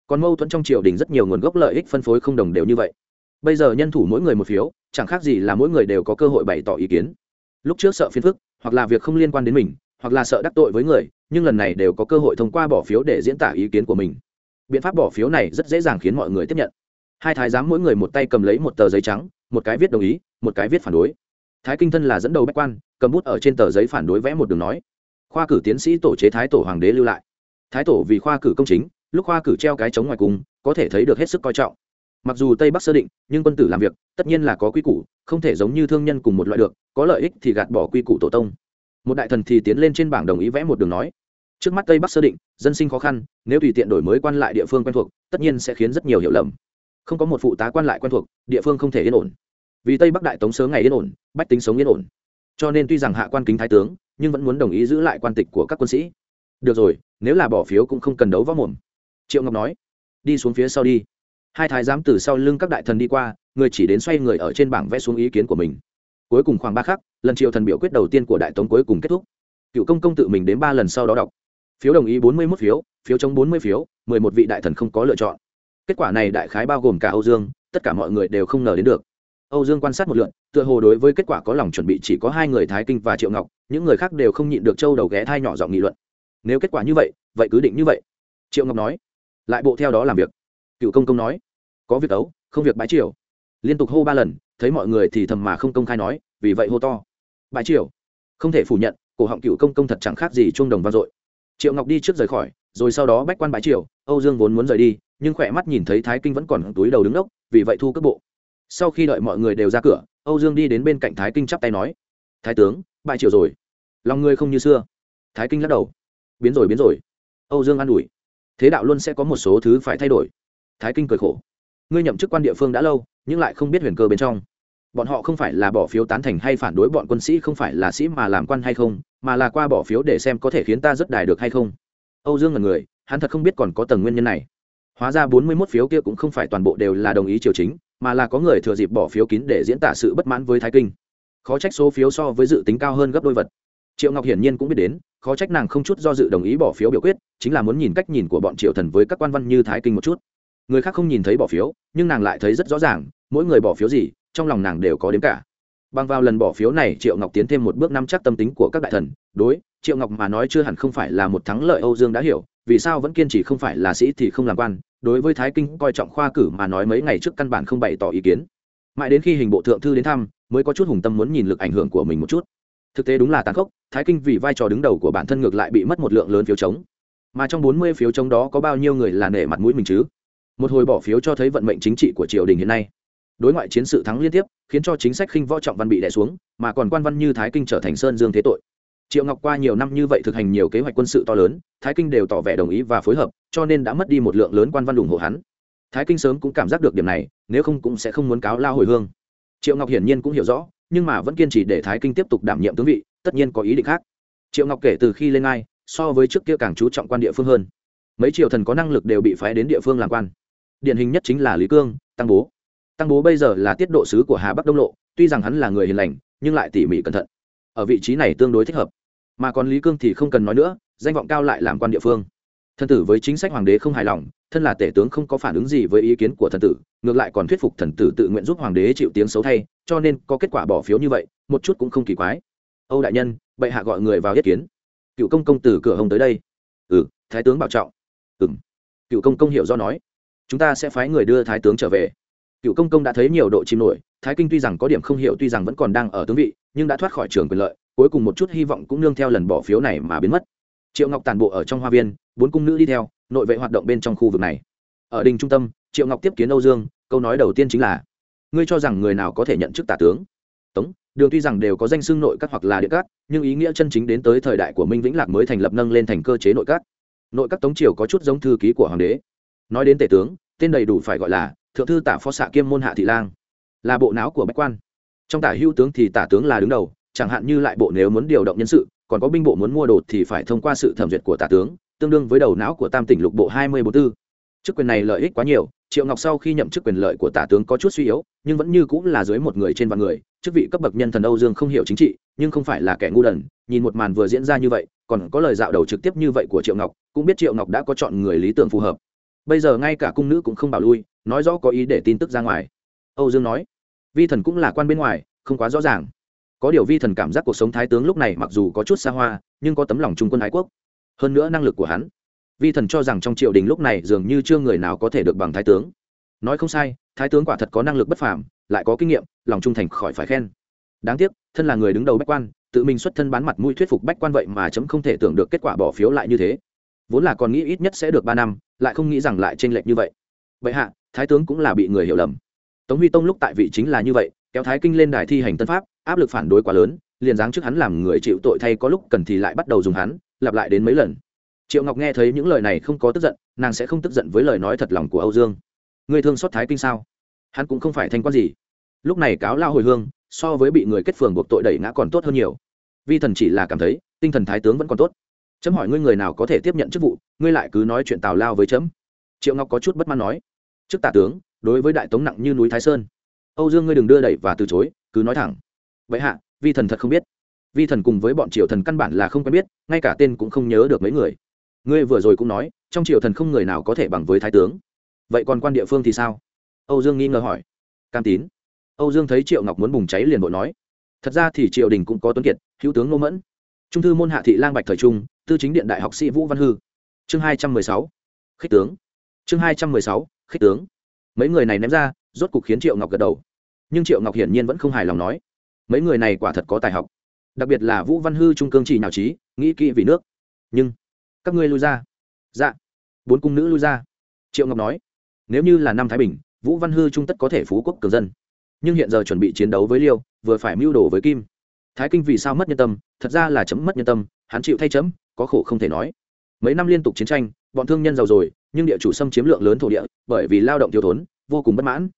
Còn mâu thuẫn trong triều đình rất nhiều nguồn gốc lợi ích phân phối không đồng đều như vậy. Bây giờ nhân thủ mỗi người một phiếu, chẳng khác gì là mỗi người đều có cơ hội bày tỏ ý kiến. Lúc trước sợ phiền phức, hoặc là việc không liên quan đến mình, hoặc là sợ đắc tội với người, nhưng lần này đều có cơ hội thông qua bỏ phiếu để diễn tả ý kiến của mình. Biện pháp bỏ phiếu này rất dễ dàng khiến mọi người tiếp nhận. Hai thái giám mỗi người một tay cầm lấy một tờ giấy trắng, một cái viết đồng ý, một cái viết phản đối thái kinh thân là dẫn đầu bách quan, cầm bút ở trên tờ giấy phản đối vẽ một đường nói. Khoa cử tiến sĩ tổ chế thái tổ hoàng đế lưu lại. Thái tổ vì khoa cử công chính, lúc khoa cử treo cái chống ngoài cùng, có thể thấy được hết sức coi trọng. Mặc dù tây bắc sơ định, nhưng quân tử làm việc, tất nhiên là có quy củ, không thể giống như thương nhân cùng một loại được, có lợi ích thì gạt bỏ quy củ tổ tông. Một đại thần thì tiến lên trên bảng đồng ý vẽ một đường nói. Trước mắt tây bắc sơ định, dân sinh khó khăn, nếu tùy tiện đổi mới quan lại địa phương quen thuộc, tất nhiên sẽ khiến rất nhiều hiểu lầm. Không có một phụ tá quan lại quen thuộc, địa phương không thể yên ổn vì tây bắc đại tống sớm ngày yên ổn, bách tính sống yên ổn. Cho nên tuy rằng hạ quan kính thái tướng, nhưng vẫn muốn đồng ý giữ lại quan tịch của các quân sĩ. Được rồi, nếu là bỏ phiếu cũng không cần đấu võ mồm. Triệu ngọc nói, đi xuống phía sau đi. Hai thái giám từ sau lưng các đại thần đi qua, người chỉ đến xoay người ở trên bảng vẽ xuống ý kiến của mình. Cuối cùng khoảng ba khắc, lần triệu thần biểu quyết đầu tiên của đại tống cuối cùng kết thúc. Cựu công công tự mình đến ba lần sau đó đọc. Phiếu đồng ý bốn mươi 41 phiếu phiếu chống bốn mươi phiếu, mười một vị đại thần không có lựa chọn. Kết quả này đại khái bao gồm cả âu dương, tất cả mọi người đều không ngờ đến được âu dương quan sát một lượt, tựa hồ đối với kết quả có lòng chuẩn bị chỉ có hai người thái kinh và triệu ngọc những người khác đều không nhịn được châu đầu ghé thai nhỏ giọng nghị luận. Nếu kết quả như vậy vậy cứ định như vậy. Triệu ngọc nói. Lại bộ theo đó làm việc. Cựu công công nói. Có việc ấu không việc bãi triều. Liên tục hô ba lần thấy mọi người thì thầm mà không công khai nói vì vậy hô to. Bãi triều. Không thể phủ nhận cổ họng cựu công công thật chẳng khác gì chuông đồng vang dội. Triệu ngọc đi trước rời khỏi rồi sau đó bách quan bãi triều âu dương vốn muốn rời đi nhưng khỏe mắt nhìn thấy thái kinh vẫn còn túi đầu đứng đốc, vì vậy thu cước bộ sau khi đợi mọi người đều ra cửa, âu dương đi đến bên cạnh thái kinh chắp tay nói, thái tướng, bại triều rồi. Lòng ngươi không như xưa. Thái kinh lắc đầu, biến rồi biến rồi. Âu dương an ủi, thế đạo luôn sẽ có một số thứ phải thay đổi. Thái kinh cười khổ, ngươi nhậm chức quan địa phương đã lâu, nhưng lại không biết huyền cơ bên trong. Bọn họ không phải là bỏ phiếu tán thành hay phản đối bọn quân sĩ, không phải là sĩ mà làm quan hay không, mà là qua bỏ phiếu để xem có thể khiến ta rất đài được hay không. Âu dương là người, hắn thật không biết còn có tầng nguyên nhân này. Hóa ra bốn mươi mốt phiếu kia cũng không phải toàn bộ đều là đồng ý triều chính mà là có người thừa dịp bỏ phiếu kín để diễn tả sự bất mãn với thái kinh. Khó trách số phiếu so với dự tính cao hơn gấp đôi vật. Triệu ngọc hiển nhiên cũng biết đến, khó trách nàng không chút do dự đồng ý bỏ phiếu biểu quyết, chính là muốn nhìn cách nhìn của bọn triệu thần với các quan văn như thái kinh một chút. Người khác không nhìn thấy bỏ phiếu, nhưng nàng lại thấy rất rõ ràng, mỗi người bỏ phiếu gì, trong lòng nàng đều có đến cả. Bằng vào lần bỏ phiếu này, triệu ngọc tiến thêm một bước nắm chắc tâm tính của các đại thần. Đối, triệu ngọc mà nói chưa hẳn không phải là một thắng lợi âu dương đã hiểu, vì sao vẫn kiên trì không phải là sĩ thì không làm quan đối với thái kinh coi trọng khoa cử mà nói mấy ngày trước căn bản không bày tỏ ý kiến. Mãi đến khi hình bộ thượng thư đến thăm, mới có chút hùng tâm muốn nhìn lực ảnh hưởng của mình một chút. Thực tế đúng là tàn khốc, thái kinh vì vai trò đứng đầu của bản thân ngược lại bị mất một lượng lớn phiếu chống. Mà trong bốn mươi phiếu chống đó có bao nhiêu người là nể mặt mũi mình chứ? Một hồi bỏ phiếu cho thấy vận mệnh chính trị của triều đình hiện nay. Đối ngoại chiến sự thắng liên tiếp, khiến cho chính sách khinh võ trọng văn bị đè xuống, mà còn quan văn như thái kinh trở thành sơn dương thế tội triệu ngọc qua nhiều năm như vậy thực hành nhiều kế hoạch quân sự to lớn, thái kinh đều tỏ vẻ đồng ý và phối hợp, cho nên đã mất đi một lượng lớn quan văn ủng hộ hắn. Thái kinh sớm cũng cảm giác được điểm này, nếu không cũng sẽ không muốn cáo lao hồi hương. Triệu ngọc hiển nhiên cũng hiểu rõ, nhưng mà vẫn kiên trì để thái kinh tiếp tục đảm nhiệm tướng vị, tất nhiên có ý định khác. Triệu ngọc kể từ khi lên ngai so với trước kia càng chú trọng quan địa phương hơn. Mấy triều thần có năng lực đều bị phái đến địa phương làm quan. Điển hình nhất chính là lý cương, tăng bố. Tăng bố bây giờ là tiết độ sứ của hà bắc đông lộ, tuy rằng hắn là người hiền lành, nhưng lại tỉ mỉ cẩn thận. Ở vị trí này tương đối thích hợp mà còn lý cương thì không cần nói nữa, danh vọng cao lại làm quan địa phương. Thân tử với chính sách hoàng đế không hài lòng, thân là tể tướng không có phản ứng gì với ý kiến của thần tử, ngược lại còn thuyết phục thần tử tự nguyện giúp hoàng đế chịu tiếng xấu thay, cho nên có kết quả bỏ phiếu như vậy, một chút cũng không kỳ quái. Âu đại nhân, bệ hạ gọi người vào yết kiến. Cựu công công tử cửa hồng tới đây. Ừ thái tướng bảo trọng. Ừ cựu công công hiểu do nói. Chúng ta sẽ phái người đưa thái tướng trở về. Cựu công công đã thấy nhiều độ chìm nổi, thái kinh tuy rằng có điểm không hiểu tuy rằng vẫn còn đang ở tướng vị, nhưng đã thoát khỏi trường quyền lợi cuối cùng một chút hy vọng cũng nương theo lần bỏ phiếu này mà biến mất. Triệu ngọc tàn bộ ở trong hoa viên, bốn cung nữ đi theo, nội vệ hoạt động bên trong khu vực này. Ở đình trung tâm, triệu ngọc tiếp kiến âu dương, câu nói đầu tiên chính là, ngươi cho rằng người nào có thể nhận chức tả tướng? Tống, đường tuy rằng đều có danh xưng nội các hoặc là địa các, nhưng ý nghĩa chân chính đến tới thời đại của minh vĩnh lạc mới thành lập nâng lên thành cơ chế nội các. Nội các tống triều có chút giống thư ký của hoàng đế. Nói đến tể tướng, tên đầy đủ phải gọi là thượng thư tả phó xạ kiêm môn hạ thị lang, là bộ não của bách quan. Trong tả hữu tướng thì tả tướng là đứng đầu chẳng hạn như lại bộ nếu muốn điều động nhân sự, còn có binh bộ muốn mua đồ thì phải thông qua sự thẩm duyệt của tả tướng, tương đương với đầu não của tam tỉnh lục bộ hai mươi bốn tư. Chức quyền này lợi ích quá nhiều, triệu ngọc sau khi nhậm chức quyền lợi của tả tướng có chút suy yếu, nhưng vẫn như cũng là dưới một người trên vạn người, chức vị cấp bậc nhân thần âu dương không hiểu chính trị, nhưng không phải là kẻ ngu đần, nhìn một màn vừa diễn ra như vậy, còn có lời dạo đầu trực tiếp như vậy của triệu ngọc, cũng biết triệu ngọc đã có chọn người lý tưởng phù hợp. Bây giờ ngay cả cung nữ cũng không bảo lui, nói rõ có ý để tin tức ra ngoài. Âu dương nói, vi thần cũng là quan bên ngoài, không quá rõ ràng có điều vi thần cảm giác cuộc sống thái tướng lúc này mặc dù có chút xa hoa, nhưng có tấm lòng trung quân ái quốc. Hơn nữa năng lực của hắn, vi thần cho rằng trong triều đình lúc này dường như chưa người nào có thể được bằng thái tướng. Nói không sai, thái tướng quả thật có năng lực bất phàm, lại có kinh nghiệm, lòng trung thành khỏi phải khen. Đáng tiếc, thân là người đứng đầu bách quan, tự mình xuất thân bán mặt mũi thuyết phục bách quan vậy mà chấm không thể tưởng được kết quả bỏ phiếu lại như thế. Vốn là còn nghĩ ít nhất sẽ được ba năm, lại không nghĩ rằng lại tranh lệch như vậy. Vậy hạ, thái tướng cũng là bị người hiểu lầm. Tống huy tông lúc tại vị chính là như vậy, kéo thái kinh lên đài thi hành tân pháp áp lực phản đối quá lớn, liền giáng trước hắn làm người chịu tội thay có lúc cần thì lại bắt đầu dùng hắn, lặp lại đến mấy lần. Triệu ngọc nghe thấy những lời này không có tức giận, nàng sẽ không tức giận với lời nói thật lòng của âu dương. Người thương xót thái kinh sao? Hắn cũng không phải thanh quan gì. Lúc này cáo lao hồi hương, so với bị người kết phường buộc tội đẩy ngã còn tốt hơn nhiều. Vi thần chỉ là cảm thấy, tinh thần thái tướng vẫn còn tốt. Chấm hỏi ngươi người nào có thể tiếp nhận chức vụ, ngươi lại cứ nói chuyện tào lao với chấm. Triệu ngọc có chút bất mãn nói chức tả tướng, đối với đại tống nặng như núi thái sơn. Âu dương ngươi đừng đưa đẩy và từ chối, cứ nói thẳng vậy hạ, vi thần thật không biết. Vi thần cùng với bọn triều thần căn bản là không quen biết, ngay cả tên cũng không nhớ được mấy người. Ngươi vừa rồi cũng nói, trong triều thần không người nào có thể bằng với thái tướng. Vậy còn quan địa phương thì sao? Âu dương nghi ngờ hỏi. Cam tín. Âu dương thấy triệu ngọc muốn bùng cháy liền bội nói. Thật ra thì triều đình cũng có tuấn kiệt, hữu tướng ngô mẫn. Trung thư môn hạ thị lang bạch thời trung, tư chính điện đại học sĩ vũ văn hư. Chương hai trăm mười sáu. Khích tướng. Chương hai trăm mười sáu, khích tướng. Mấy người này ném ra, rốt cục khiến triệu ngọc gật đầu. Nhưng triệu ngọc hiển nhiên vẫn không hài lòng nói mấy người này quả thật có tài học. Đặc biệt là vũ văn hư trung cương chỉ nào trí, nghĩ kỹ vì nước. Nhưng, các ngươi lui ra. Dạ. Bốn cung nữ lui ra. Triệu ngọc nói, nếu như là năm thái bình, vũ văn hư trung tất có thể phú quốc cường dân. Nhưng hiện giờ chuẩn bị chiến đấu với liêu, vừa phải mưu đồ với kim. Thái kinh vì sao mất nhân tâm, thật ra là chấm mất nhân tâm, hắn chịu thay chấm, có khổ không thể nói. Mấy năm liên tục chiến tranh, bọn thương nhân giàu rồi, nhưng địa chủ xâm chiếm lượng lớn thổ địa, bởi vì lao động thiếu thốn, vô cùng bất mãn.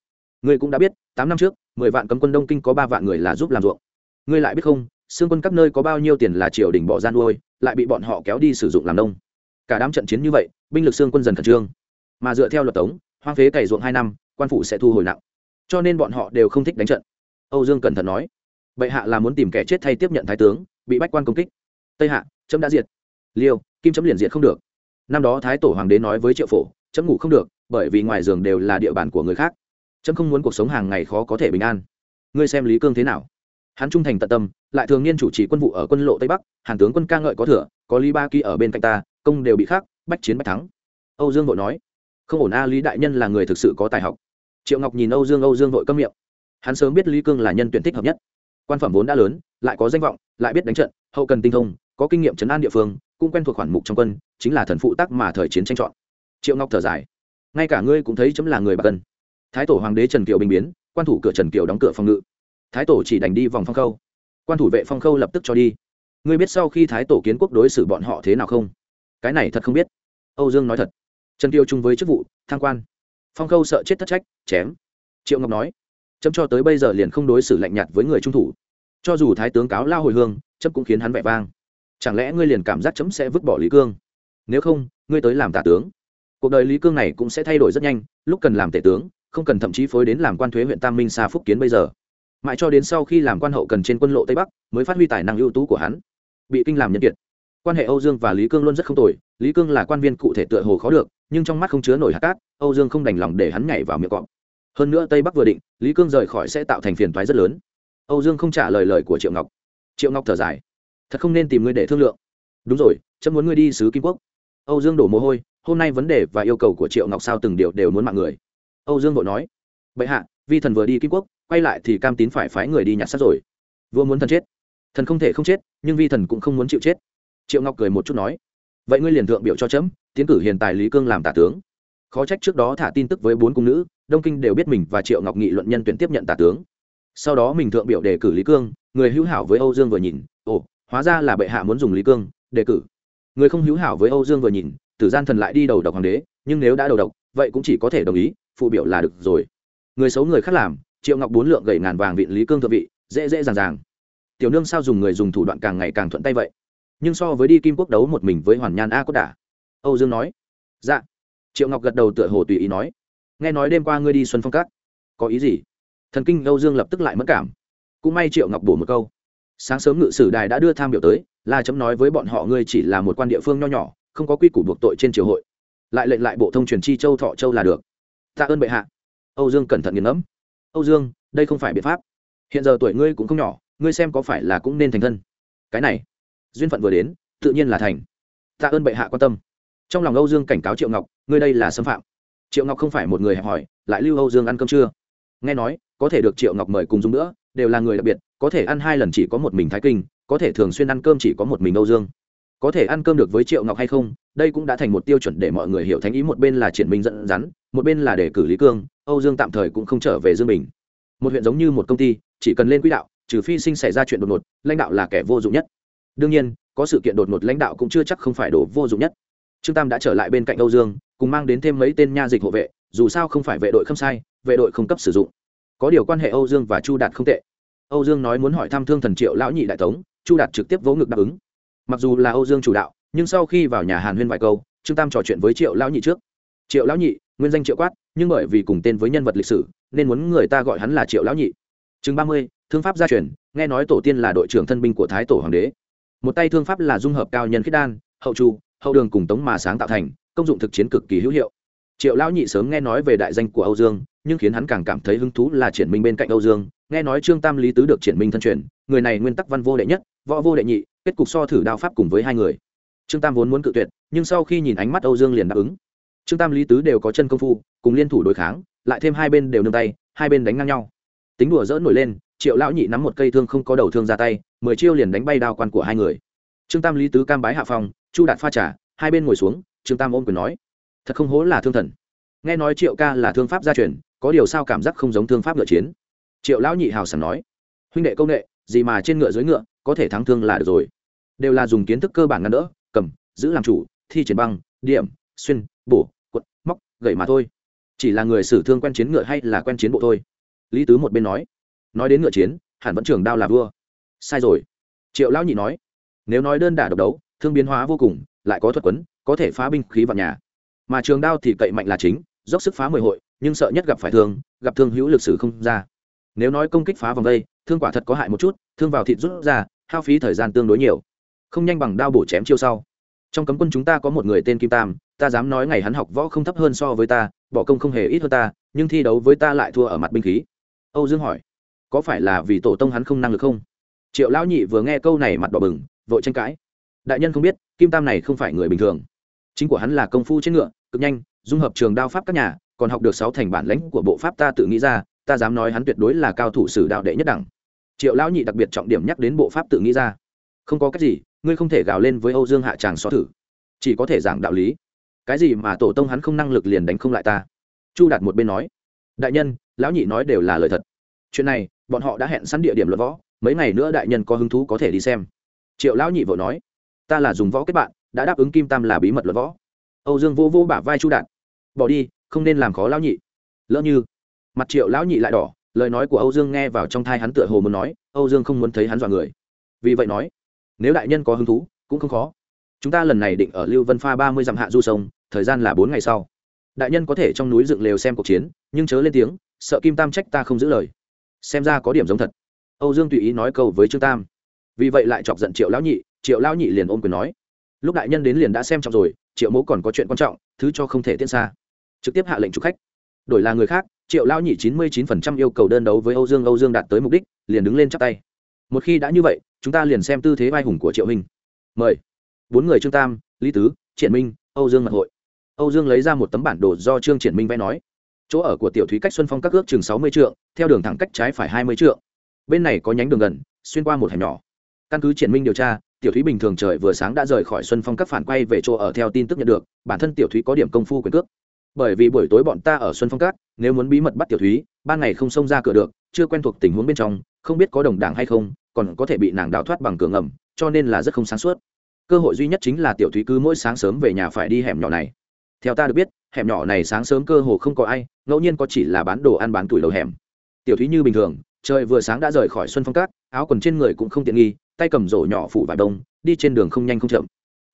Ngươi cũng đã biết tám năm trước, mười vạn cấm quân đông kinh có ba vạn người là giúp làm ruộng. Ngươi lại biết không, xương quân các nơi có bao nhiêu tiền là triều đình bỏ ra nuôi, lại bị bọn họ kéo đi sử dụng làm nông. Cả đám trận chiến như vậy, binh lực xương quân dần khẩn trương. Mà dựa theo luật tống, hoang phế cày ruộng hai năm, quan phủ sẽ thu hồi nặng. Cho nên bọn họ đều không thích đánh trận. Âu dương cẩn thận nói, bệ hạ là muốn tìm kẻ chết thay tiếp nhận thái tướng, bị bách quan công kích. Tây hạ, chấm đã diệt. Liêu, kim chấm liền diệt không được. Năm đó thái tổ hoàng đế nói với triệu phổ, chấm ngủ không được, bởi vì ngoài giường đều là địa bàn của người khác chấm không muốn cuộc sống hàng ngày khó có thể bình an. Ngươi xem lý cương thế nào? Hắn trung thành tận tâm, lại thường niên chủ trì quân vụ ở quân lộ tây bắc, hàn tướng quân ca ngợi có thừa, có lý ba ký ở bên cạnh ta, công đều bị khác bách chiến bách thắng. Âu dương vội nói, không ổn a, lý đại nhân là người thực sự có tài học. Triệu ngọc nhìn âu dương âu dương vội câm miệng. Hắn sớm biết lý cương là nhân tuyển thích hợp nhất. Quan phẩm vốn đã lớn, lại có danh vọng, lại biết đánh trận, hậu cần tinh thông, có kinh nghiệm chấn an địa phương, cũng quen thuộc khoản mục trong quân, chính là thần phụ tác mà thời chiến tranh chọn. Triệu ngọc thở dài, ngay cả ngươi cũng thấy chấm là người bạc cân thái tổ hoàng đế trần kiều bình biến, quan thủ cửa trần kiều đóng cửa phòng ngự. Thái tổ chỉ đành đi vòng phong khâu. Quan thủ vệ phong khâu lập tức cho đi. Ngươi biết sau khi thái tổ kiến quốc đối xử bọn họ thế nào không? Cái này thật không biết. Âu dương nói thật. Trần kiều chung với chức vụ thang quan. Phong khâu sợ chết thất trách, chém. Triệu ngọc nói. Chấm cho tới bây giờ liền không đối xử lạnh nhạt với người trung thủ. Cho dù thái tướng cáo lao hồi hương, chấm cũng khiến hắn vẻ vang. Chẳng lẽ ngươi liền cảm giác chấm sẽ vứt bỏ lý cương? Nếu không, ngươi tới làm tả tướng. Cuộc đời lý cương này cũng sẽ thay đổi rất nhanh, lúc cần làm tể tướng không cần thậm chí phối đến làm quan thuế huyện tam minh xa phúc kiến bây giờ. Mãi cho đến sau khi làm quan hậu cần trên quân lộ tây bắc, mới phát huy tài năng ưu tú của hắn. Bị kinh làm nhân kiệt. Quan hệ âu dương và lý cương luôn rất không tồi, lý cương là quan viên cụ thể tựa hồ khó được, nhưng trong mắt không chứa nổi hạt cát, âu dương không đành lòng để hắn nhảy vào miệng cọp. Hơn nữa tây bắc vừa định, lý cương rời khỏi sẽ tạo thành phiền toái rất lớn. Âu dương không trả lời lời của triệu ngọc. Triệu ngọc thở dài. Thật không nên tìm ngươi để thương lượng. Đúng rồi, chấm muốn ngươi đi sứ kim quốc. Âu dương đổ mồ hôi, hôm nay vấn đề và yêu cầu của triệu ngọc sao từng điều đều muốn mạng người âu dương vội nói, bệ hạ, vi thần vừa đi kim quốc, quay lại thì cam tín phải phái người đi nhặt xác rồi. Vua muốn thần chết. Thần không thể không chết, nhưng vi thần cũng không muốn chịu chết. Triệu ngọc cười một chút nói, vậy ngươi liền thượng biểu cho chấm, tiến cử hiện tài lý cương làm tả tướng. Khó trách trước đó thả tin tức với bốn cung nữ, đông kinh đều biết mình và triệu ngọc nghị luận nhân tuyển tiếp nhận tả tướng. Sau đó mình thượng biểu đề cử lý cương, người hữu hảo với âu dương vừa nhìn, ồ, hóa ra là bệ hạ muốn dùng lý cương đề cử. Người không hữu hảo với âu dương vừa nhìn, tử gian thần lại đi đầu độc hoàng đế, nhưng nếu đã đầu độc, vậy cũng chỉ có thể đồng ý phụ biểu là được rồi. Người xấu người khác làm, triệu ngọc bốn lượng gầy ngàn vàng vịn lý cương thượng vị, dễ dễ dàng dàng. Tiểu nương sao dùng người dùng thủ đoạn càng ngày càng thuận tay vậy? Nhưng so với đi kim quốc đấu một mình với hoàn nhan a cốt đả. Âu dương nói. Dạ. Triệu ngọc gật đầu tựa hồ tùy ý nói. Nghe nói đêm qua ngươi đi xuân phong cát có ý gì? Thần kinh âu dương lập tức lại mất cảm. Cũng may triệu ngọc bổ một câu. Sáng sớm ngự sử đài đã đưa tham biểu tới là chấm nói với bọn họ ngươi chỉ là một quan địa phương nho nhỏ, không có quy củ buộc tội trên triều hội. Lại lệnh lại bộ thông truyền chi châu thọ châu là được tạ ơn bệ hạ. Âu dương cẩn thận nghiền ngẫm. Âu dương, đây không phải biện pháp. Hiện giờ tuổi ngươi cũng không nhỏ, ngươi xem có phải là cũng nên thành thân. Cái này, duyên phận vừa đến, tự nhiên là thành. Tạ ơn bệ hạ quan tâm. Trong lòng âu dương cảnh cáo triệu ngọc, ngươi đây là xâm phạm. Triệu ngọc không phải một người hẹp hỏi lại lưu âu dương ăn cơm chưa nghe nói, có thể được triệu ngọc mời cùng dùng nữa, đều là người đặc biệt, có thể ăn hai lần chỉ có một mình thái kinh, có thể thường xuyên ăn cơm chỉ có một mình âu dương có thể ăn cơm được với triệu ngọc hay không, đây cũng đã thành một tiêu chuẩn để mọi người hiểu thánh ý. Một bên là triển minh dẫn dắn một bên là để cử lý cương, âu dương tạm thời cũng không trở về dương bình. Một huyện giống như một công ty, chỉ cần lên quỹ đạo, trừ phi sinh xảy ra chuyện đột ngột, lãnh đạo là kẻ vô dụng nhất. Đương nhiên, có sự kiện đột ngột lãnh đạo cũng chưa chắc không phải đồ vô dụng nhất. Trương tam đã trở lại bên cạnh âu dương, cùng mang đến thêm mấy tên nha dịch hộ vệ, dù sao không phải vệ đội không sai, vệ đội không cấp sử dụng. Có điều quan hệ âu dương và chu đạt không tệ. Âu dương nói muốn hỏi thăm thương thần triệu lão nhị đại tống, chu đạt trực tiếp vỗ ngực đáp ứng mặc dù là âu dương chủ đạo, nhưng sau khi vào nhà hàn huyên vài câu, trương tam trò chuyện với triệu lão nhị trước. Triệu lão nhị, nguyên danh triệu quát, nhưng bởi vì cùng tên với nhân vật lịch sử, nên muốn người ta gọi hắn là triệu lão nhị. Chương ba mươi, thương pháp gia truyền, nghe nói tổ tiên là đội trưởng thân binh của thái tổ hoàng đế. Một tay thương pháp là dung hợp cao nhân khiết đan, hậu chu hậu đường cùng tống mà sáng tạo thành, công dụng thực chiến cực kỳ hữu hiệu. Triệu lão nhị sớm nghe nói về đại danh của âu dương nhưng khiến hắn càng cảm thấy hứng thú là triển minh bên cạnh âu dương. Nghe nói trương tam lý tứ được triển minh thân truyền, người này nguyên tắc văn vô đệ nhất, võ vô đệ nhị, kết cục so thử đao pháp cùng với hai người. Trương tam vốn muốn cự tuyệt, nhưng sau khi nhìn ánh mắt âu dương liền đáp ứng. Trương tam lý tứ đều có chân công phu, cùng liên thủ đối kháng, lại thêm hai bên đều nương tay, hai bên đánh ngang nhau. Tính đùa dỡ nổi lên, triệu lão nhị nắm một cây thương không có đầu thương ra tay, mười chiêu liền đánh bay đao quan của hai người. Trương tam lý tứ cam bái hạ phòng chu đạt pha trả hai bên ngồi xuống, trương tam ôm quyền nói, thật không hố là thương thần. Nghe nói triệu ca là thương pháp gia truyền có điều sao cảm giác không giống thương pháp ngựa chiến? Triệu lão nhị hào sảng nói, huynh đệ công nghệ, gì mà trên ngựa dưới ngựa, có thể thắng thương là được rồi. Đều là dùng kiến thức cơ bản ngăn đỡ, cầm, giữ làm chủ, thi triển băng, điểm, xuyên, bổ, quật, móc, gậy mà thôi. Chỉ là người sử thương quen chiến ngựa hay là quen chiến bộ thôi. Lý tứ một bên nói nói đến ngựa chiến, hẳn vẫn trường đao là vua. Sai rồi. Triệu lão nhị nói, nếu nói đơn đả độc đấu, thương biến hóa vô cùng, lại có thuật quấn, có thể phá binh khí vào nhà. Mà trường đao thì cậy mạnh là chính, dốc sức phá mười hội nhưng sợ nhất gặp phải thương, gặp thương hữu lực sử không ra. Nếu nói công kích phá vòng đây, thương quả thật có hại một chút, thương vào thịt rút ra, hao phí thời gian tương đối nhiều. Không nhanh bằng đao bổ chém chiêu sau. Trong cấm quân chúng ta có một người tên kim tam, ta dám nói ngày hắn học võ không thấp hơn so với ta, bỏ công không hề ít hơn ta, nhưng thi đấu với ta lại thua ở mặt binh khí. Âu dương hỏi, có phải là vì tổ tông hắn không năng lực không? Triệu lão nhị vừa nghe câu này mặt đỏ bừng, vội tranh cãi. Đại nhân không biết, kim tam này không phải người bình thường. Chính của hắn là công phu trên ngựa, cực nhanh, dung hợp trường đao pháp các nhà còn học được sáu thành bản lãnh của bộ pháp ta tự nghĩ ra, ta dám nói hắn tuyệt đối là cao thủ sử đạo đệ nhất đẳng. Triệu lão nhị đặc biệt trọng điểm nhắc đến bộ pháp tự nghĩ ra. Không có cách gì, ngươi không thể gào lên với âu dương hạ tràng xó thử. Chỉ có thể giảng đạo lý. Cái gì mà tổ tông hắn không năng lực liền đánh không lại ta? Chu đạt một bên nói. Đại nhân, lão nhị nói đều là lời thật. Chuyện này, bọn họ đã hẹn sẵn địa điểm luận võ, mấy ngày nữa đại nhân có hứng thú có thể đi xem. Triệu lão nhị vội nói. Ta là dùng võ kết bạn, đã đáp ứng kim tam là bí mật luận võ. Âu dương vô vô bả vai chu đạt. Bỏ đi không nên làm khó lão nhị. Lỡ như mặt triệu lão nhị lại đỏ, lời nói của âu dương nghe vào trong thai hắn tựa hồ muốn nói, âu dương không muốn thấy hắn dọa người. Vì vậy nói, nếu đại nhân có hứng thú, cũng không khó. Chúng ta lần này định ở lưu vân pha ba mươi dặm hạ du sông, thời gian là bốn ngày sau. Đại nhân có thể trong núi dựng lều xem cuộc chiến, nhưng chớ lên tiếng, sợ kim tam trách ta không giữ lời. Xem ra có điểm giống thật. Âu dương tùy ý nói câu với trương tam. Vì vậy lại chọc giận triệu lão nhị, triệu lão nhị liền ôm quyền nói. Lúc đại nhân đến liền đã xem trọng rồi, triệu mẫu còn có chuyện quan trọng, thứ cho không thể tiễn xa trực tiếp hạ lệnh trục khách. Đổi là người khác, triệu lão nhị chín mươi chín phần trăm yêu cầu đơn đấu với âu dương âu dương đạt tới mục đích, liền đứng lên chắp tay. Một khi đã như vậy, chúng ta liền xem tư thế vai hùng của triệu hình mời. Bốn người trương tam, lý tứ, triển minh, âu dương mật hội. Âu dương lấy ra một tấm bản đồ do trương triển minh vẽ nói. Chỗ ở của tiểu thúy cách xuân phong các ước chừng sáu mươi trượng, theo đường thẳng cách trái phải hai mươi trượng. Bên này có nhánh đường gần, xuyên qua một hẻm nhỏ. Căn cứ triển minh điều tra, tiểu thúy bình thường trời vừa sáng đã rời khỏi xuân phong các phản quay về chỗ ở theo tin tức nhận được, bản thân tiểu thúy có điểm công phu quyền cước bởi vì buổi tối bọn ta ở xuân phong cát, nếu muốn bí mật bắt tiểu thúy, ban ngày không xông ra cửa được, chưa quen thuộc tình huống bên trong, không biết có đồng đảng hay không, còn có thể bị nàng đào thoát bằng cửa ngầm, cho nên là rất không sáng suốt. Cơ hội duy nhất chính là tiểu thúy cứ mỗi sáng sớm về nhà phải đi hẻm nhỏ này. Theo ta được biết, hẻm nhỏ này sáng sớm cơ hồ không có ai, ngẫu nhiên có chỉ là bán đồ ăn bán tuổi đầu hẻm. Tiểu thúy như bình thường, trời vừa sáng đã rời khỏi xuân phong cát, áo quần trên người cũng không tiện nghi, tay cầm rổ nhỏ phủ vải đông, đi trên đường không nhanh không chậm.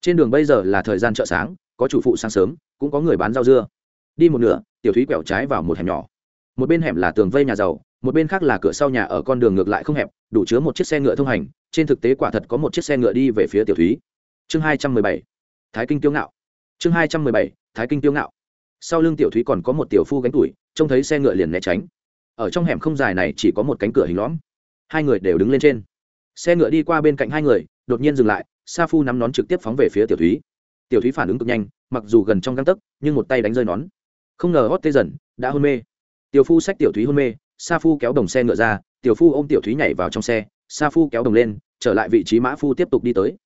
Trên đường bây giờ là thời gian chợ sáng, có chủ phụ sáng sớm, cũng có người bán rau dưa đi một nửa, tiểu thúy quẹo trái vào một hẻm nhỏ. Một bên hẻm là tường vây nhà giàu, một bên khác là cửa sau nhà ở con đường ngược lại không hẹp, đủ chứa một chiếc xe ngựa thông hành, trên thực tế quả thật có một chiếc xe ngựa đi về phía tiểu thúy. Chương hai trăm mười bảy, thái kinh tiêu ngạo. Chương hai trăm mười bảy, thái kinh tiêu ngạo. Sau lưng tiểu thúy còn có một tiểu phu gánh tuổi, trông thấy xe ngựa liền né tránh. Ở trong hẻm không dài này chỉ có một cánh cửa hình lõm. Hai người đều đứng lên trên. Xe ngựa đi qua bên cạnh hai người, đột nhiên dừng lại, sa phu nắm nón trực tiếp phóng về phía tiểu thúy. Tiểu thúy phản ứng cực nhanh, mặc dù gần trong găng tấc, nhưng một tay đánh rơi nón không ngờ hót tê dần, đã hôn mê. Tiểu phu xách tiểu thúy hôn mê, sa phu kéo đồng xe ngựa ra, tiểu phu ôm tiểu thúy nhảy vào trong xe, sa phu kéo đồng lên, trở lại vị trí mã phu tiếp tục đi tới.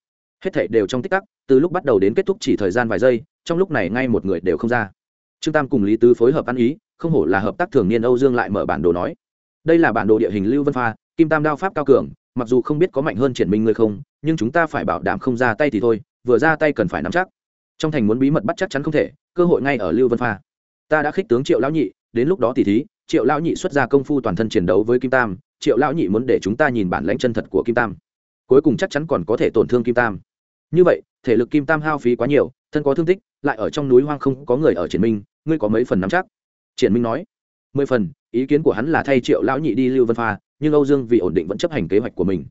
Hết thảy đều trong tích tắc, từ lúc bắt đầu đến kết thúc chỉ thời gian vài giây, trong lúc này ngay một người đều không ra. Trương tam cùng lý tứ phối hợp ăn ý, không hổ là hợp tác thường niên âu dương lại mở bản đồ nói. Đây là bản đồ địa hình lưu vân pha, kim tam đao pháp cao cường, mặc dù không biết có mạnh hơn triển minh ngươi không, nhưng chúng ta phải bảo đảm không ra tay thì thôi, vừa ra tay cần phải nắm chắc. Trong thành muốn bí mật bắt chắc chắn không thể, cơ hội ngay ở lưu vân pha ta đã khích tướng triệu lão nhị, đến lúc đó thì thí, triệu lão nhị xuất ra công phu toàn thân chiến đấu với kim tam, triệu lão nhị muốn để chúng ta nhìn bản lãnh chân thật của kim tam. Cuối cùng chắc chắn còn có thể tổn thương kim tam. Như vậy, thể lực kim tam hao phí quá nhiều, thân có thương tích, lại ở trong núi hoang không có người ở triển minh, ngươi có mấy phần nắm chắc? Triển minh nói. Mười phần, ý kiến của hắn là thay triệu lão nhị đi lưu vân pha, nhưng âu dương vì ổn định vẫn chấp hành kế hoạch của mình.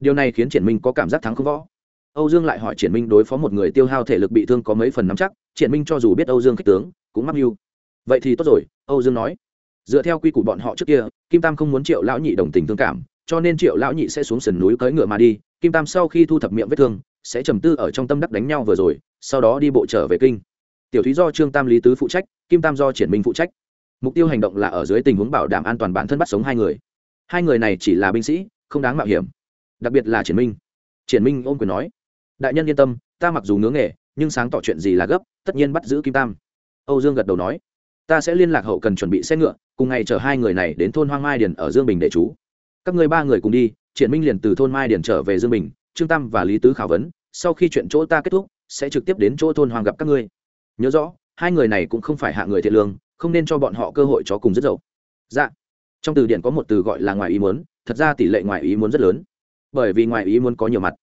Điều này khiến triển minh có cảm giác thắng không võ. Âu dương lại hỏi triển minh đối phó một người tiêu hao thể lực bị thương có mấy phần nắm chắc? Triển minh cho dù biết âu dương kích tướng, cũng mắc mưu vậy thì tốt rồi, âu dương nói. Dựa theo quy củ bọn họ trước kia, kim tam không muốn triệu lão nhị đồng tình thương cảm, cho nên triệu lão nhị sẽ xuống sườn núi cưỡi ngựa mà đi. Kim tam sau khi thu thập miệng vết thương, sẽ trầm tư ở trong tâm đắc đánh nhau vừa rồi, sau đó đi bộ trở về kinh. Tiểu thúy do trương tam lý tứ phụ trách, kim tam do triển minh phụ trách. Mục tiêu hành động là ở dưới tình huống bảo đảm an toàn bản thân bắt sống hai người. Hai người này chỉ là binh sĩ, không đáng mạo hiểm. Đặc biệt là triển minh. Triển minh ôm quyền nói, đại nhân yên tâm, ta mặc dù ngưỡng nghề, nhưng sáng tỏ chuyện gì là gấp, tất nhiên bắt giữ kim tam. Âu dương gật đầu nói ta sẽ liên lạc hậu cần chuẩn bị xe ngựa, cùng ngày chở hai người này đến thôn hoang mai điền ở dương bình để trú. Các người ba người cùng đi triển minh liền từ thôn mai điền trở về dương bình, trương tam và lý tứ khảo vấn, sau khi chuyện chỗ ta kết thúc, sẽ trực tiếp đến chỗ thôn hoàng gặp các ngươi. Nhớ rõ, hai người này cũng không phải hạ người thiện lương, không nên cho bọn họ cơ hội cho cùng rất dậu. Dạ. Trong từ điển có một từ gọi là ngoài ý muốn, thật ra tỷ lệ ngoài ý muốn rất lớn. Bởi vì ngoài ý muốn có nhiều mặt.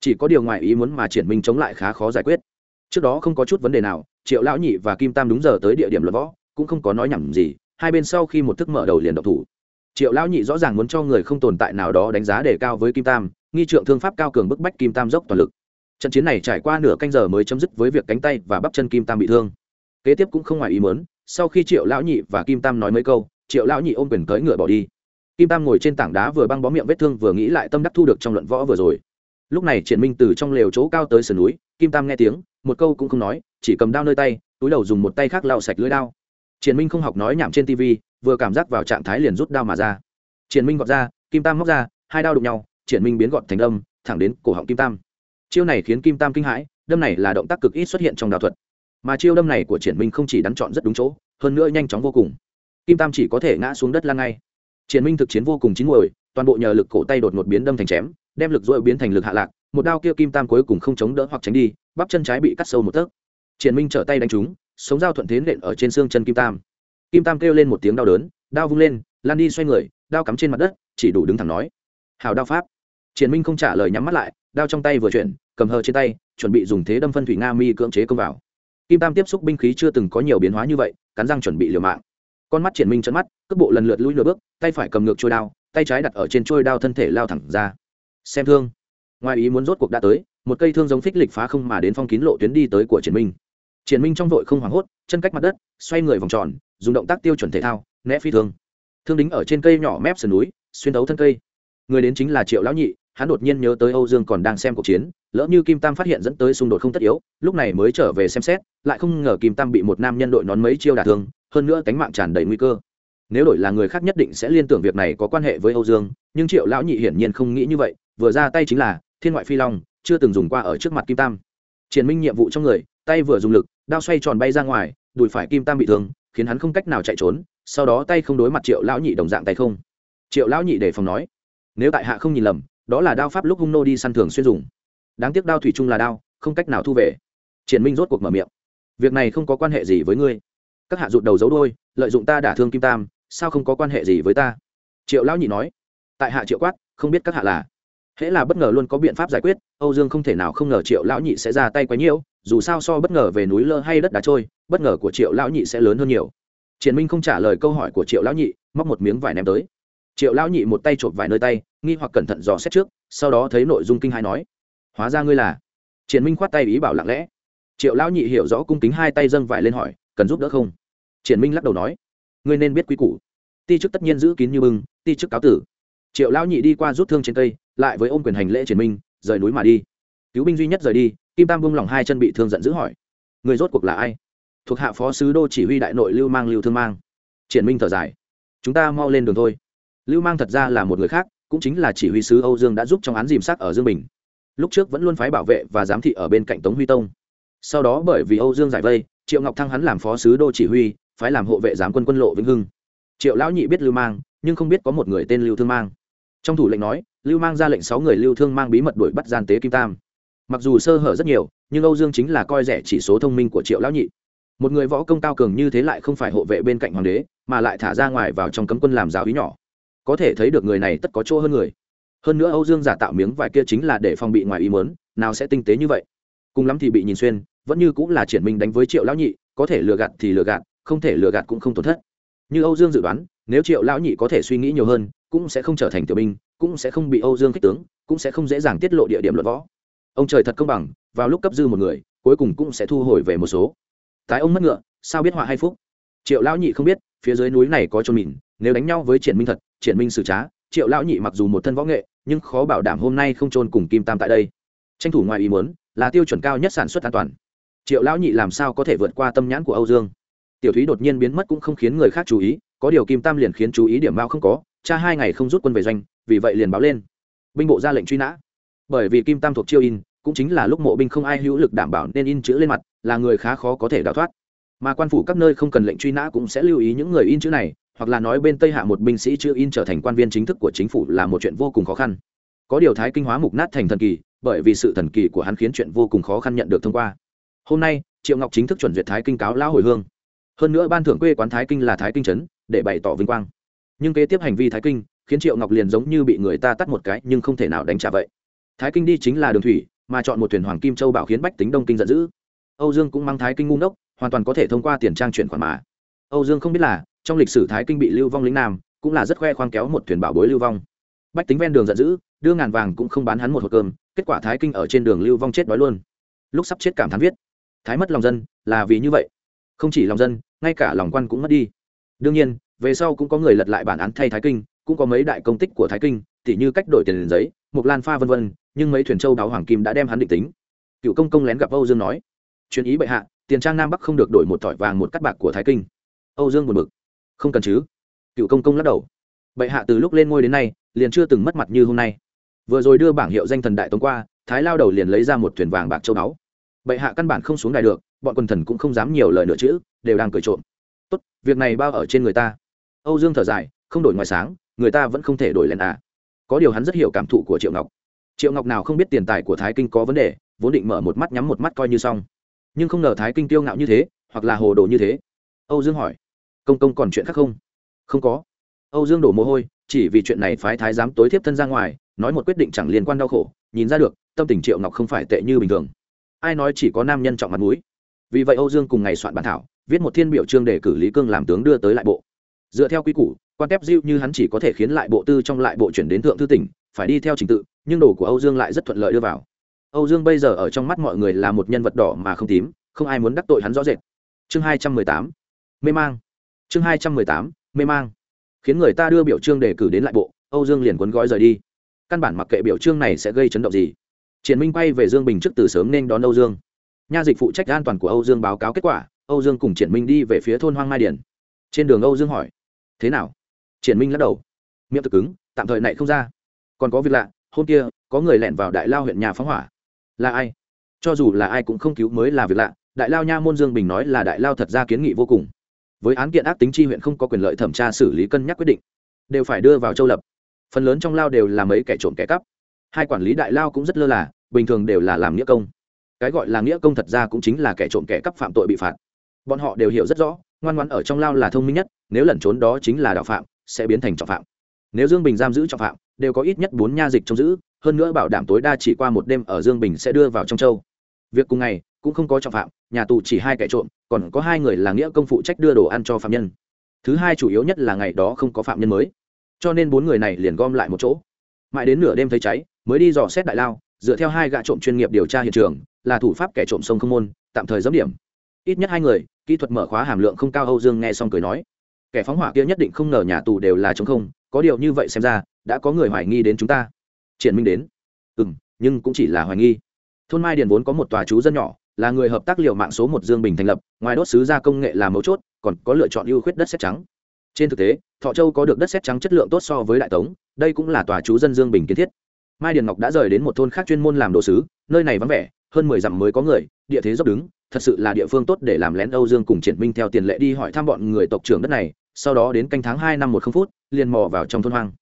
Chỉ có điều ngoài ý muốn mà triển minh chống lại khá khó giải quyết. Trước đó không có chút vấn đề nào, triệu lão nhị và kim tam đúng giờ tới địa điểm luận võ cũng không có nói nhầm gì, hai bên sau khi một thức mở đầu liền độc thủ. Triệu lão nhị rõ ràng muốn cho người không tồn tại nào đó đánh giá đề cao với kim tam, nghi trượng thương pháp cao cường bức bách kim tam dốc toàn lực. Trận chiến này trải qua nửa canh giờ mới chấm dứt với việc cánh tay và bắp chân kim tam bị thương. Kế tiếp cũng không ngoài ý mớn sau khi triệu lão nhị và kim tam nói mấy câu, triệu lão nhị ôm quyền cưỡi ngựa bỏ đi. Kim tam ngồi trên tảng đá vừa băng bó miệng vết thương vừa nghĩ lại tâm đắc thu được trong luận võ vừa rồi. Lúc này triển minh từ trong lều chỗ cao tới sườn núi, kim tam nghe tiếng, một câu cũng không nói, chỉ cầm đao nơi tay, túi đầu dùng một tay khác lau sạch lưỡi đao triển minh không học nói nhảm trên tv vừa cảm giác vào trạng thái liền rút đao mà ra. Triển minh gọt ra, kim tam móc ra, hai đao đụng nhau, triển minh biến gọt thành đâm, thẳng đến cổ họng kim tam. Chiêu này khiến kim tam kinh hãi, đâm này là động tác cực ít xuất hiện trong đạo thuật. Mà chiêu đâm này của triển minh không chỉ đắn chọn rất đúng chỗ, hơn nữa nhanh chóng vô cùng. Kim tam chỉ có thể ngã xuống đất lan ngay. Triển minh thực chiến vô cùng chín muồi, toàn bộ nhờ lực cổ tay đột ngột biến đâm thành chém, đem lực dội biến thành lực hạ lạc, một đao kia kim tam cuối cùng không chống đỡ hoặc tránh đi, bắp chân trái bị cắt sâu một tấc. Triển minh trở tay đánh trúng sống dao thuận thế nện ở trên xương chân kim tam. Kim tam kêu lên một tiếng đau đớn, đao vung lên, lan đi xoay người, đao cắm trên mặt đất, chỉ đủ đứng thẳng nói, hào đao pháp. Triển minh không trả lời nhắm mắt lại, đao trong tay vừa chuyển, cầm hờ trên tay, chuẩn bị dùng thế đâm phân thủy nga mi cưỡng chế công vào. Kim tam tiếp xúc binh khí chưa từng có nhiều biến hóa như vậy, cắn răng chuẩn bị liều mạng. Con mắt triển minh chấn mắt, cước bộ lần lượt lui nửa bước, tay phải cầm ngược trôi đao, tay trái đặt ở trên trôi đao thân thể lao thẳng ra. Xem thương. Ngoài ý muốn rốt cuộc đã tới, một cây thương giống phích lịch phá không mà đến phong kín lộ tuyến đi tới của triển minh triển minh trong vội không hoảng hốt, chân cách mặt đất, xoay người vòng tròn, dùng động tác tiêu chuẩn thể thao, né phi thương. Thương đính ở trên cây nhỏ mép sườn núi, xuyên đấu thân cây. Người đến chính là triệu lão nhị, hắn đột nhiên nhớ tới âu dương còn đang xem cuộc chiến, lỡ như kim tam phát hiện dẫn tới xung đột không tất yếu, lúc này mới trở về xem xét, lại không ngờ kim tam bị một nam nhân đội nón mấy chiêu đả thương, hơn nữa cánh mạng tràn đầy nguy cơ. Nếu đổi là người khác nhất định sẽ liên tưởng việc này có quan hệ với âu dương, nhưng triệu lão nhị hiển nhiên không nghĩ như vậy, vừa ra tay chính là thiên ngoại phi long, chưa từng dùng qua ở trước mặt kim tam. Triển minh nhiệm vụ trong người, tay vừa dùng lực đao xoay tròn bay ra ngoài, đùi phải kim tam bị thương, khiến hắn không cách nào chạy trốn, sau đó tay không đối mặt triệu lão nhị đồng dạng tay không. Triệu lão nhị đề phòng nói, nếu tại hạ không nhìn lầm, đó là đao pháp lúc hung nô đi săn thường xuyên dùng. Đáng tiếc đao thủy chung là đao, không cách nào thu về. Triển minh rốt cuộc mở miệng, việc này không có quan hệ gì với ngươi. Các hạ rụt đầu giấu đôi lợi dụng ta đả thương kim tam, sao không có quan hệ gì với ta? Triệu lão nhị nói, tại hạ triệu quát, không biết các hạ là hễ là bất ngờ luôn có biện pháp giải quyết, âu dương không thể nào không ngờ triệu lão nhị sẽ ra tay quá nhiễu dù sao so bất ngờ về núi lơ hay đất đá trôi, bất ngờ của triệu lão nhị sẽ lớn hơn nhiều. Triển minh không trả lời câu hỏi của triệu lão nhị, móc một miếng vải ném tới. Triệu lão nhị một tay chộp vải nơi tay, nghi hoặc cẩn thận dò xét trước, sau đó thấy nội dung kinh hai nói. Hóa ra ngươi là? Triển minh khoát tay ý bảo lặng lẽ. Triệu lão nhị hiểu rõ cung kính hai tay dâng vải lên hỏi, cần giúp đỡ không? Triển minh lắc đầu nói, ngươi nên biết quy củ. Ti chức tất nhiên giữ kín như bưng, ti chức cáo tử. Triệu lão nhị đi qua rút thương trên cây lại với ôm quyền hành lễ triển minh, rời núi mà đi. Cứu binh duy nhất rời đi, kim tam bung lòng hai chân bị thương giận dữ hỏi, người rốt cuộc là ai? Thuộc hạ phó sứ đô chỉ huy đại nội lưu mang lưu thương mang. Triển minh thở dài, chúng ta mau lên đường thôi. Lưu mang thật ra là một người khác, cũng chính là chỉ huy sứ âu dương đã giúp trong án dìm sát ở dương bình. Lúc trước vẫn luôn phái bảo vệ và giám thị ở bên cạnh tống huy tông. Sau đó bởi vì âu dương giải vây, triệu ngọc thăng hắn làm phó sứ đô chỉ huy, phái làm hộ vệ giám quân quân lộ vĩnh hưng. Triệu lão nhị biết lưu mang, nhưng không biết có một người tên lưu thương mang. Trong thủ lệnh nói lưu mang ra lệnh sáu người lưu thương mang bí mật đuổi bắt gian tế kim tam. Mặc dù sơ hở rất nhiều, nhưng âu dương chính là coi rẻ chỉ số thông minh của triệu lão nhị. Một người võ công cao cường như thế lại không phải hộ vệ bên cạnh hoàng đế, mà lại thả ra ngoài vào trong cấm quân làm giáo ý nhỏ. Có thể thấy được người này tất có chỗ hơn người. Hơn nữa âu dương giả tạo miếng vải kia chính là để phòng bị ngoài ý mớn nào sẽ tinh tế như vậy. Cùng lắm thì bị nhìn xuyên, vẫn như cũng là triển minh đánh với triệu lão nhị, có thể lừa gạt thì lừa gạt, không thể lừa gạt cũng không tổn thất. Như âu dương dự đoán, nếu triệu lão nhị có thể suy nghĩ nhiều hơn cũng sẽ không trở thành tiểu binh, cũng sẽ không bị âu dương kích tướng, cũng sẽ không dễ dàng tiết lộ địa điểm luận võ. Ông trời thật công bằng, vào lúc cấp dư một người, cuối cùng cũng sẽ thu hồi về một số. Tái ông mất ngựa, sao biết họa hay phúc? Triệu lão nhị không biết, phía dưới núi này có cho mìn, nếu đánh nhau với triển minh thật, triển minh xử trá, triệu lão nhị mặc dù một thân võ nghệ, nhưng khó bảo đảm hôm nay không trôn cùng kim tam tại đây. Tranh thủ ngoài ý muốn, là tiêu chuẩn cao nhất sản xuất an toàn. Triệu lão nhị làm sao có thể vượt qua tâm nhãn của âu dương? Tiểu thúy đột nhiên biến mất cũng không khiến người khác chú ý, có điều kim tam liền khiến chú ý điểm mao không có cha hai ngày không rút quân về doanh, vì vậy liền báo lên. Binh bộ ra lệnh truy nã. Bởi vì kim tam thuộc chiêu in, cũng chính là lúc mộ binh không ai hữu lực đảm bảo nên in chữ lên mặt, là người khá khó có thể đào thoát. Mà quan phủ các nơi không cần lệnh truy nã cũng sẽ lưu ý những người in chữ này, hoặc là nói bên tây hạ một binh sĩ chữ in trở thành quan viên chính thức của chính phủ là một chuyện vô cùng khó khăn. Có điều thái kinh hóa mục nát thành thần kỳ, bởi vì sự thần kỳ của hắn khiến chuyện vô cùng khó khăn nhận được thông qua. Hôm nay, triệu ngọc chính thức chuẩn duyệt thái kinh cáo lão hồi hương. Hơn nữa ban thưởng quê quán thái kinh là thái kinh trấn, để bày tỏ vinh quang nhưng kế tiếp hành vi thái kinh, khiến triệu ngọc liền giống như bị người ta tắt một cái, nhưng không thể nào đánh trả vậy. Thái kinh đi chính là đường thủy, mà chọn một thuyền hoàng kim châu bảo khiến bách tính đông kinh giận dữ. Âu dương cũng mang thái kinh ngu ngốc, hoàn toàn có thể thông qua tiền trang chuyển khoản mà. Âu dương không biết là, trong lịch sử thái kinh bị lưu vong lính nam, cũng là rất khoe khoang kéo một thuyền bảo bối lưu vong. Bách tính ven đường giận dữ, đưa ngàn vàng cũng không bán hắn một hộp cơm, kết quả thái kinh ở trên đường lưu vong chết đói luôn. Lúc sắp chết cảm thán viết, thái mất lòng dân, là vì như vậy. Không chỉ lòng dân, ngay cả lòng quan cũng mất đi. Đương nhiên về sau cũng có người lật lại bản án thay thái kinh, cũng có mấy đại công tích của thái kinh, tỉ như cách đổi tiền giấy mục lan pha vân vân, nhưng mấy thuyền châu đáo hoàng kim đã đem hắn định tính. Cựu công công lén gặp âu dương nói chuyên ý bệ hạ, tiền trang nam bắc không được đổi một thỏi vàng một cắt bạc của thái kinh. Âu dương buồn bực, không cần chứ? Cựu công công lắc đầu, bệ hạ từ lúc lên ngôi đến nay, liền chưa từng mất mặt như hôm nay. Vừa rồi đưa bảng hiệu danh thần đại tống qua, thái lao đầu liền lấy ra một thuyền vàng bạc châu báu bệ hạ căn bản không xuống đài được, bọn quần thần cũng không dám nhiều lời nữa chữ đều đang cười trộm. Tốt, việc này bao ở trên người ta âu dương thở dài, không đổi ngoài sáng, người ta vẫn không thể đổi lên à. Có điều hắn rất hiểu cảm thụ của triệu ngọc. Triệu ngọc nào không biết tiền tài của thái kinh có vấn đề, vốn định mở một mắt nhắm một mắt coi như xong. Nhưng không ngờ thái kinh tiêu ngạo như thế, hoặc là hồ đồ như thế. Âu dương hỏi, công công còn chuyện khác không? Không có. Âu dương đổ mồ hôi, chỉ vì chuyện này phái thái giám tối thiếp thân ra ngoài, nói một quyết định chẳng liên quan đau khổ, nhìn ra được, tâm tình triệu ngọc không phải tệ như bình thường. Ai nói chỉ có nam nhân trọng mặt mũi. Vì vậy âu dương cùng ngày soạn bản thảo, viết một thiên biểu trương để cử lý cương làm tướng đưa tới lại bộ dựa theo quy củ, quan tép diêu như hắn chỉ có thể khiến lại bộ tư trong lại bộ chuyển đến thượng thư tỉnh, phải đi theo trình tự, nhưng đồ của âu dương lại rất thuận lợi đưa vào. Âu dương bây giờ ở trong mắt mọi người là một nhân vật đỏ mà không tím, không ai muốn đắc tội hắn rõ rệt. Chương hai trăm mười tám. Mê mang. Chương hai trăm mười tám. Mê mang. Khiến người ta đưa biểu trương đề cử đến lại bộ, âu dương liền cuốn gói rời đi. Căn bản mặc kệ biểu trương này sẽ gây chấn động gì. Triển minh quay về dương bình trước từ sớm nên đón âu dương. Nha dịch phụ trách an toàn của âu dương báo cáo kết quả, âu dương cùng triển minh đi về phía thôn hoang mai điển trên đường âu dương hỏi thế nào? Triển minh lắc đầu. Miệng thực cứng, tạm thời này không ra. Còn có việc lạ, hôm kia, có người lẻn vào đại lao huyện nhà phóng hỏa. Là ai? Cho dù là ai cũng không cứu mới là việc lạ, đại lao nha môn dương bình nói là đại lao thật ra kiến nghị vô cùng. Với án kiện ác tính chi huyện không có quyền lợi thẩm tra xử lý cân nhắc quyết định, đều phải đưa vào châu lập. Phần lớn trong lao đều là mấy kẻ trộm kẻ cắp. Hai quản lý đại lao cũng rất lơ là, bình thường đều là làm nghĩa công. Cái gọi là nghĩa công thật ra cũng chính là kẻ trộm kẻ cắp phạm tội bị phạt. Bọn họ đều hiểu rất rõ ngoan ngoan ở trong lao là thông minh nhất, nếu lẩn trốn đó chính là đạo phạm, sẽ biến thành trọng phạm. Nếu dương bình giam giữ trọng phạm, đều có ít nhất bốn nha dịch trông giữ, hơn nữa bảo đảm tối đa chỉ qua một đêm ở dương bình sẽ đưa vào trong châu. Việc cùng ngày, cũng không có trọng phạm, nhà tù chỉ hai kẻ trộm, còn có hai người là nghĩa công phụ trách đưa đồ ăn cho phạm nhân. Thứ hai chủ yếu nhất là ngày đó không có phạm nhân mới. Cho nên bốn người này liền gom lại một chỗ. Mãi đến nửa đêm thấy cháy, mới đi dò xét đại lao, dựa theo hai gã trộm chuyên nghiệp điều tra hiện trường, là thủ pháp kẻ trộm sông không môn, tạm thời giấm điểm ít nhất hai người, kỹ thuật mở khóa hàm lượng không cao âu dương nghe xong cười nói. Kẻ phóng hỏa kia nhất định không ngờ nhà tù đều là chống không, có điều như vậy xem ra, đã có người hoài nghi đến chúng ta. Triển minh đến. Ừ m nhưng cũng chỉ là hoài nghi. Thôn mai điền vốn có một tòa chú dân nhỏ, là người hợp tác liệu mạng số một dương bình thành lập, ngoài đốt xứ ra công nghệ là mấu chốt, còn có lựa chọn ưu khuyết đất xét trắng. Trên thực tế, thọ châu có được đất xét trắng chất lượng tốt so với đại tống, đây cũng là tòa chú dân dương bình kiến thiết. Mai điền ngọc đã rời đến một thôn khác chuyên môn làm đồ sứ, nơi này vắng vẻ, hơn mười dặm mới có người, địa thế dốc đứng thật sự là địa phương tốt để làm lén âu dương cùng triển minh theo tiền lệ đi hỏi thăm bọn người tộc trưởng đất này, sau đó đến canh tháng hai năm một không phút, liền mò vào trong thôn hoang.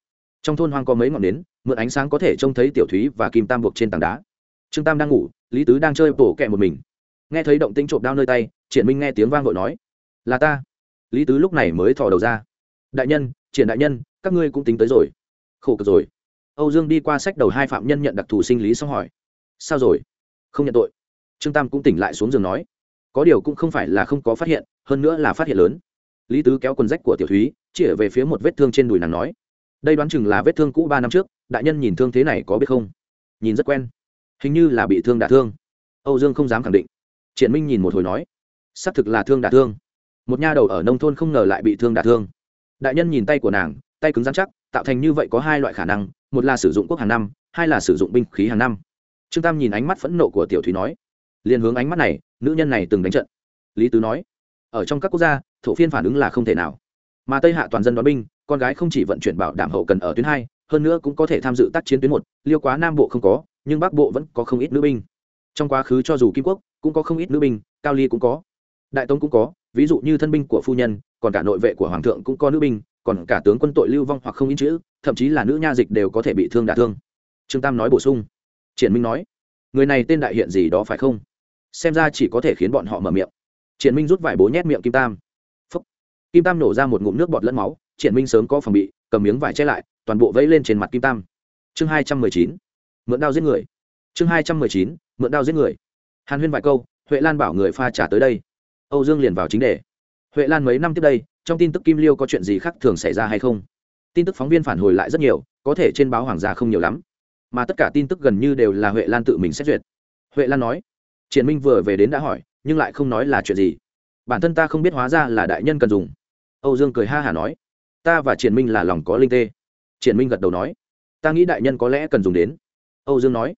Trong thôn hoang có mấy ngọn nến, mượn ánh sáng có thể trông thấy tiểu thúy và kim tam buộc trên tảng đá. Trương tam đang ngủ, lý tứ đang chơi bổ kẹ một mình. Nghe thấy động tĩnh trộm đao nơi tay, triển minh nghe tiếng vang vội nói, là ta. Lý tứ lúc này mới thò đầu ra, đại nhân, triển đại nhân, các ngươi cũng tính tới rồi. Khổ cực rồi. Âu dương đi qua sách đầu hai phạm nhân nhận đặc thù sinh lý xong hỏi, sao rồi? Không nhận tội? Trương tam cũng tỉnh lại xuống giường nói, có điều cũng không phải là không có phát hiện, hơn nữa là phát hiện lớn. Lý tứ kéo quần rách của tiểu thúy, chỉ về phía một vết thương trên đùi nàng nói, đây đoán chừng là vết thương cũ ba năm trước, đại nhân nhìn thương thế này có biết không? Nhìn rất quen, hình như là bị thương đả thương. Âu dương không dám khẳng định. Triển minh nhìn một hồi nói, xác thực là thương đả thương. Một nha đầu ở nông thôn không ngờ lại bị thương đả thương. Đại nhân nhìn tay của nàng, tay cứng rắn chắc, tạo thành như vậy có hai loại khả năng, một là sử dụng quốc hàng năm, hai là sử dụng binh khí hàng năm. Trương tam nhìn ánh mắt phẫn nộ của tiểu thúy nói liền hướng ánh mắt này, nữ nhân này từng đánh trận. Lý tứ nói, ở trong các quốc gia, thổ phiên phản ứng là không thể nào. Mà tây hạ toàn dân đón binh, con gái không chỉ vận chuyển bảo đảm hậu cần ở tuyến hai, hơn nữa cũng có thể tham dự tác chiến tuyến một, liêu quá nam bộ không có, nhưng bắc bộ vẫn có không ít nữ binh. Trong quá khứ cho dù kim quốc cũng có không ít nữ binh, cao ly cũng có. Đại tống cũng có, ví dụ như thân binh của phu nhân, còn cả nội vệ của hoàng thượng cũng có nữ binh, còn cả tướng quân tội lưu vong hoặc không in chữ, thậm chí là nữ nha dịch đều có thể bị thương đả thương. Trương tam nói bổ sung. Triển minh nói, người này tên đại hiện gì đó phải không? Xem ra chỉ có thể khiến bọn họ mở miệng. Triển minh rút vải bố nhét miệng kim tam. Phúc. kim tam nổ ra một ngụm nước bọt lẫn máu, triển minh sớm có phòng bị, cầm miếng vải che lại, toàn bộ vẫy lên trên mặt kim tam. Chương hai trăm mười chín. Mượn đao giết người. Chương hai trăm mười chín. Mượn đao giết người. Hàn huyên vài câu, huệ lan bảo người pha trả tới đây. Âu dương liền vào chính đề. Huệ lan mấy năm tiếp đây, trong tin tức kim liêu có chuyện gì khác thường xảy ra hay không? Tin tức phóng viên phản hồi lại rất nhiều, có thể trên báo hoàng gia không nhiều lắm. Mà tất cả tin tức gần như đều là huệ lan tự mình xét duyệt. Huệ lan nói triển minh vừa về đến đã hỏi, nhưng lại không nói là chuyện gì. Bản thân ta không biết hóa ra là đại nhân cần dùng. Âu dương cười ha hả nói, ta và triển minh là lòng có linh tê. Triển minh gật đầu nói, ta nghĩ đại nhân có lẽ cần dùng đến. Âu dương nói,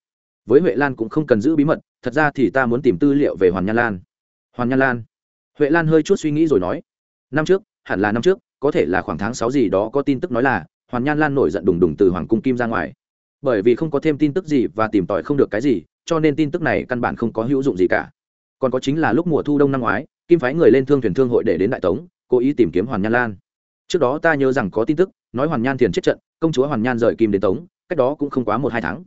với huệ lan cũng không cần giữ bí mật, thật ra thì ta muốn tìm tư liệu về hoàn nhan lan. Hoàn nhan lan? Huệ lan hơi chút suy nghĩ rồi nói, năm trước, hẳn là năm trước, có thể là khoảng tháng sáu gì đó có tin tức nói là hoàn nhan lan nổi giận đùng đùng từ hoàng cung kim ra ngoài. Bởi vì không có thêm tin tức gì và tìm tòi không được cái gì cho nên tin tức này căn bản không có hữu dụng gì cả. Còn có chính là lúc mùa thu đông năm ngoái, kim phái người lên thương thuyền thương hội để đến đại tống, cố ý tìm kiếm hoàn nhan lan. Trước đó ta nhớ rằng có tin tức, nói hoàn nhan thiền chết trận, công chúa hoàn nhan rời kim đến tống, cách đó cũng không quá một hai tháng.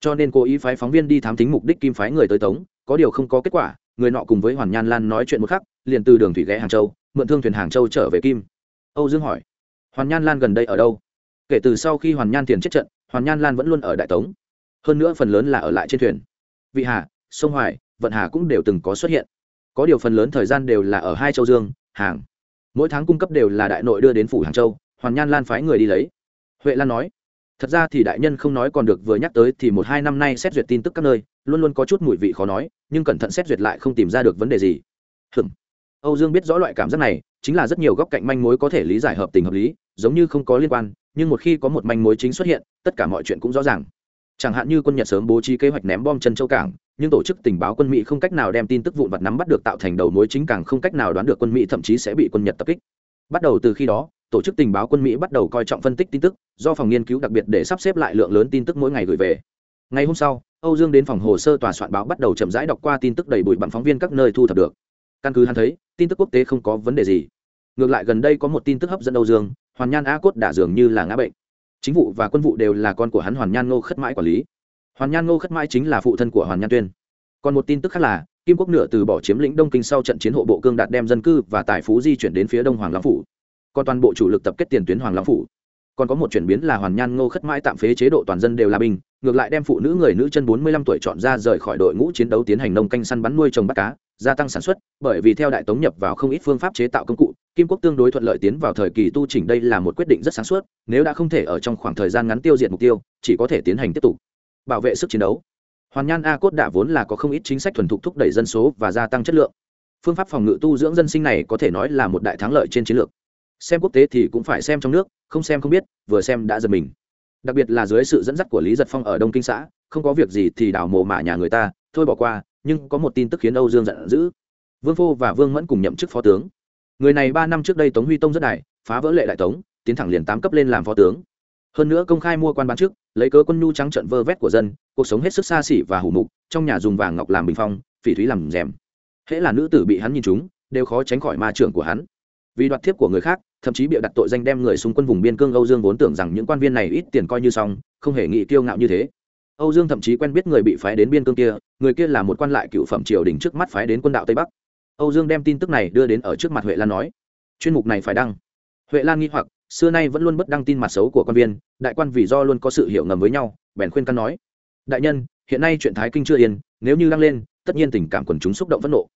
Cho nên cố ý phái phóng viên đi thám thính mục đích kim phái người tới tống, có điều không có kết quả, người nọ cùng với hoàn nhan lan nói chuyện một khắc, liền từ đường thủy ghé hàng châu, mượn thương thuyền hàng châu trở về kim. Âu dương hỏi, hoàn nhan lan gần đây ở đâu? Kể từ sau khi hoàn nhan thiền chết trận, hoàn nhan lan vẫn luôn ở đại tống. Hơn nữa phần lớn là ở lại trên thuyền vị hà, sông hoài, vận hà cũng đều từng có xuất hiện. Có điều phần lớn thời gian đều là ở hai châu dương, hàng. Mỗi tháng cung cấp đều là đại nội đưa đến phủ hàng châu, hoàn nhan lan phái người đi lấy. Huệ lan nói, thật ra thì đại nhân không nói còn được, vừa nhắc tới thì một hai năm nay xét duyệt tin tức các nơi, luôn luôn có chút mùi vị khó nói, nhưng cẩn thận xét duyệt lại không tìm ra được vấn đề gì. Hừm âu dương biết rõ loại cảm giác này, chính là rất nhiều góc cạnh manh mối có thể lý giải hợp tình hợp lý, giống như không có liên quan, nhưng một khi có một manh mối chính xuất hiện, tất cả mọi chuyện cũng rõ ràng chẳng hạn như quân nhật sớm bố trí kế hoạch ném bom chân châu cảng, nhưng tổ chức tình báo quân mỹ không cách nào đem tin tức vụn vặt nắm bắt được tạo thành đầu mối chính càng không cách nào đoán được quân mỹ thậm chí sẽ bị quân nhật tập kích. Bắt đầu từ khi đó, tổ chức tình báo quân mỹ bắt đầu coi trọng phân tích tin tức, do phòng nghiên cứu đặc biệt để sắp xếp lại lượng lớn tin tức mỗi ngày gửi về. Ngày hôm sau, âu dương đến phòng hồ sơ tòa soạn báo bắt đầu chậm rãi đọc qua tin tức đầy bụi bằng phóng viên các nơi thu thập được. Căn cứ hắn thấy, tin tức quốc tế không có vấn đề gì. Ngược lại gần đây có một tin tức hấp dẫn âu dương, hoàn nhan a cốt đả dường như là ngã bệnh chính vụ và quân vụ đều là con của hắn hoàn nhan ngô khất mãi quản lý hoàn nhan ngô khất mãi chính là phụ thân của hoàn nhan tuyên còn một tin tức khác là kim quốc nửa từ bỏ chiếm lĩnh đông kinh sau trận chiến hộ bộ cương đạt đem dân cư và tài phú di chuyển đến phía đông hoàng long phủ còn toàn bộ chủ lực tập kết tiền tuyến hoàng long phủ còn có một chuyển biến là hoàn nhan ngô khất mãi tạm phế chế độ toàn dân đều là binh ngược lại đem phụ nữ người nữ chân bốn mươi lăm tuổi chọn ra rời khỏi đội ngũ chiến đấu tiến hành nông canh săn bắn nuôi trồng bắt cá gia tăng sản xuất bởi vì theo đại tống nhập vào không ít phương pháp chế tạo công cụ kim quốc tương đối thuận lợi tiến vào thời kỳ tu chỉnh đây là một quyết định rất sáng suốt, nếu đã không thể ở trong khoảng thời gian ngắn tiêu diệt mục tiêu, chỉ có thể tiến hành tiếp tục bảo vệ sức chiến đấu. Hoàn nhan a cốt đã vốn là có không ít chính sách thuần thục thúc đẩy dân số và gia tăng chất lượng. Phương pháp phòng ngự tu dưỡng dân sinh này có thể nói là một đại thắng lợi trên chiến lược. Xem quốc tế thì cũng phải xem trong nước, không xem không biết, vừa xem đã giật mình. Đặc biệt là dưới sự dẫn dắt của lý giật phong ở đông kinh xã, không có việc gì thì đào mồ mả nhà người ta, thôi bỏ qua, nhưng có một tin tức khiến âu dương giận dữ. Vương phô và vương mẫn cùng nhậm chức phó tướng người này ba năm trước đây tống huy tông rất đại, phá vỡ lệ đại tống, tiến thẳng liền tám cấp lên làm phó tướng. Hơn nữa công khai mua quan bán trước lấy cớ quân nhu trắng trận vơ vét của dân, cuộc sống hết sức xa xỉ và hủ mục, trong nhà dùng vàng ngọc làm bình phong, phỉ thúy làm rèm. Hễ là nữ tử bị hắn nhìn chúng đều khó tránh khỏi ma trưởng của hắn. Vì đoạt thiếp của người khác, thậm chí bịa đặt tội danh đem người xung quân vùng biên cương âu dương vốn tưởng rằng những quan viên này ít tiền coi như xong, không hề nghĩ kiêu ngạo như thế. Âu dương thậm chí quen biết người bị phái đến biên cương kia, người kia là một quan lại cựu phẩm triều đình trước mắt phái đến quân đạo tây bắc âu dương đem tin tức này đưa đến ở trước mặt huệ lan nói. Chuyên mục này phải đăng. Huệ lan nghi hoặc, xưa nay vẫn luôn bất đăng tin mặt xấu của quan viên, đại quan vì do luôn có sự hiểu ngầm với nhau, bèn khuyên căn nói. Đại nhân, hiện nay chuyện thái kinh chưa yên, nếu như đăng lên, tất nhiên tình cảm quần chúng xúc động phẫn nộ.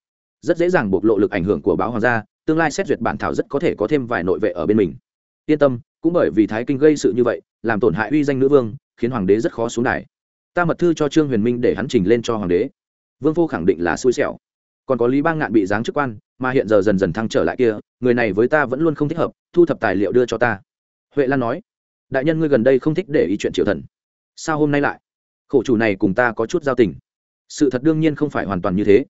Rất dễ dàng bộc lộ lực ảnh hưởng của báo hoàng gia, tương lai xét duyệt bản thảo rất có thể có thêm vài nội vệ ở bên mình. Yên tâm, cũng bởi vì thái kinh gây sự như vậy, làm tổn hại uy danh nữ vương, khiến hoàng đế rất khó xuống đài. Ta mật thư cho trương huyền minh để hắn trình lên cho hoàng đế. Vương phu khẳng định là xui xẻo còn có lý bang ngạn bị giáng chức quan, mà hiện giờ dần dần thăng trở lại kia, người này với ta vẫn luôn không thích hợp, thu thập tài liệu đưa cho ta. Huệ lan nói, đại nhân ngươi gần đây không thích để ý chuyện triệu thần. Sao hôm nay lại? Khổ chủ này cùng ta có chút giao tình. Sự thật đương nhiên không phải hoàn toàn như thế.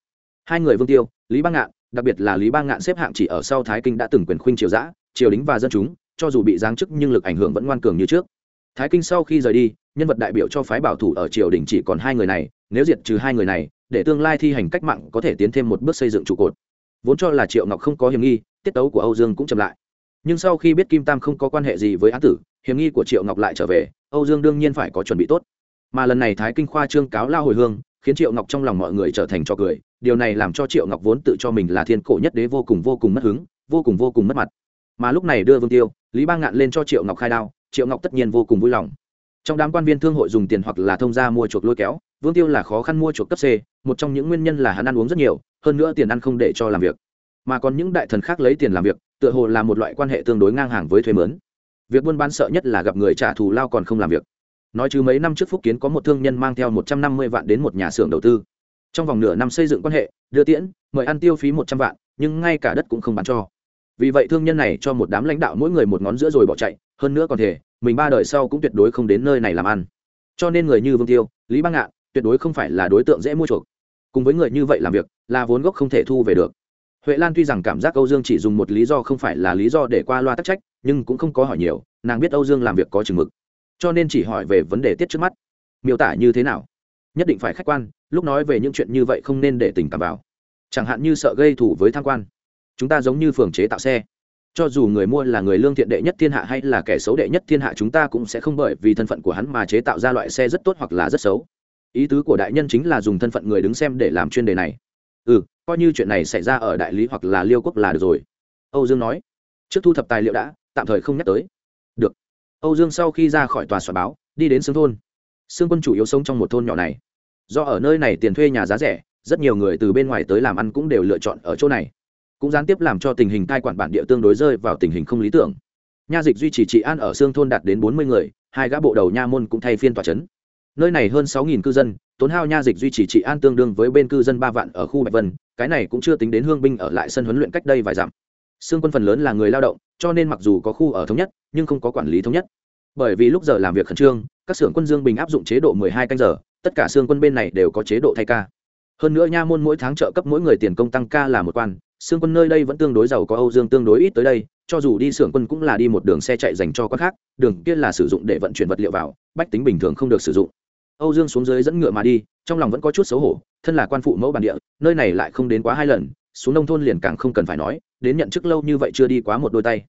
Hai người vương tiêu, lý bang ngạn, đặc biệt là lý bang ngạn xếp hạng chỉ ở sau thái kinh đã từng quyền khuynh triều giã triều đính và dân chúng, cho dù bị giáng chức nhưng lực ảnh hưởng vẫn ngoan cường như trước. Thái kinh sau khi rời đi, nhân vật đại biểu cho phái bảo thủ ở triều đình chỉ còn hai người này, nếu diệt trừ hai người này để tương lai thi hành cách mạng có thể tiến thêm một bước xây dựng trụ cột. Vốn cho là triệu ngọc không có hiểm nghi, tiết tấu của âu dương cũng chậm lại. Nhưng sau khi biết kim tam không có quan hệ gì với án tử, hiểm nghi của triệu ngọc lại trở về, âu dương đương nhiên phải có chuẩn bị tốt. Mà lần này thái kinh khoa trương cáo lao hồi hương, khiến triệu ngọc trong lòng mọi người trở thành cho cười. Điều này làm cho triệu ngọc vốn tự cho mình là thiên cổ nhất đế vô cùng vô cùng mất hứng, vô cùng vô cùng mất mặt. Mà lúc này đưa vương tiêu, lý ba ngạn lên cho triệu ngọc khai đao, triệu ngọc tất nhiên vô cùng vui lòng trong đám quan viên thương hội dùng tiền hoặc là thông gia mua chuộc lôi kéo, vương tiêu là khó khăn mua chuộc cấp c, một trong những nguyên nhân là hắn ăn uống rất nhiều, hơn nữa tiền ăn không để cho làm việc. Mà còn những đại thần khác lấy tiền làm việc, tựa hồ là một loại quan hệ tương đối ngang hàng với thuế mướn. Việc buôn bán sợ nhất là gặp người trả thù lao còn không làm việc. Nói chứ mấy năm trước phúc kiến có một thương nhân mang theo một trăm năm mươi vạn đến một nhà xưởng đầu tư. Trong vòng nửa năm xây dựng quan hệ, đưa tiễn, mời ăn tiêu phí một trăm vạn, nhưng ngay cả đất cũng không bán cho vì vậy thương nhân này cho một đám lãnh đạo mỗi người một ngón giữa rồi bỏ chạy, hơn nữa còn thể mình ba đời sau cũng tuyệt đối không đến nơi này làm ăn. Cho nên người như vương tiêu, lý bang ngạn, tuyệt đối không phải là đối tượng dễ mua chuộc. Cùng với người như vậy làm việc, là vốn gốc không thể thu về được. Huệ lan tuy rằng cảm giác âu dương chỉ dùng một lý do không phải là lý do để qua loa tắc trách, nhưng cũng không có hỏi nhiều, nàng biết âu dương làm việc có chừng mực. Cho nên chỉ hỏi về vấn đề tiết trước mắt. Miêu tả như thế nào? Nhất định phải khách quan, lúc nói về những chuyện như vậy không nên để tình cảm vào. Chẳng hạn như sợ gây thủ với tham quan chúng ta giống như phường chế tạo xe. Cho dù người mua là người lương thiện đệ nhất thiên hạ hay là kẻ xấu đệ nhất thiên hạ, chúng ta cũng sẽ không bởi vì thân phận của hắn mà chế tạo ra loại xe rất tốt hoặc là rất xấu. Ý tứ của đại nhân chính là dùng thân phận người đứng xem để làm chuyên đề này. Ừ coi như chuyện này xảy ra ở đại lý hoặc là liêu quốc là được rồi. Âu dương nói. Trước thu thập tài liệu đã, tạm thời không nhắc tới. Được. Âu dương sau khi ra khỏi tòa soạn báo, đi đến xương thôn. Xương quân chủ yếu sống trong một thôn nhỏ này. Do ở nơi này tiền thuê nhà giá rẻ, rất nhiều người từ bên ngoài tới làm ăn cũng đều lựa chọn ở chỗ này cũng gián tiếp làm cho tình hình cai quản bản địa tương đối rơi vào tình hình không lý tưởng. Nha dịch duy trì trị an ở xương thôn đạt đến bốn mươi người, hai gã bộ đầu nha môn cũng thay phiên tòa c nơi này hơn sáu cư dân, tốn hao nha dịch duy trì trị an tương đương với bên cư dân ba vạn ở khu bạch vân, cái này cũng chưa tính đến hương binh ở lại sân huấn luyện cách đây vài dặm. Xương quân phần lớn là người lao động, cho nên mặc dù có khu ở thống nhất, nhưng không có quản lý thống nhất. Bởi vì lúc giờ làm việc khẩn trương, các xưởng quân dương bình áp dụng chế độ mười hai canh giờ, tất cả xương quân bên này đều có chế độ thay ca. Hơn nữa nha môn mỗi tháng trợ cấp mỗi người tiền công tăng ca là một quan xương quân nơi đây vẫn tương đối giàu có âu dương tương đối ít tới đây, cho dù đi xưởng quân cũng là đi một đường xe chạy dành cho quan khác, đường kia là sử dụng để vận chuyển vật liệu vào, bách tính bình thường không được sử dụng. Âu dương xuống dưới dẫn ngựa mà đi, trong lòng vẫn có chút xấu hổ, thân là quan phụ mẫu bản địa, nơi này lại không đến quá hai lần, xuống nông thôn liền càng không cần phải nói, đến nhận chức lâu như vậy chưa đi quá một đôi tay.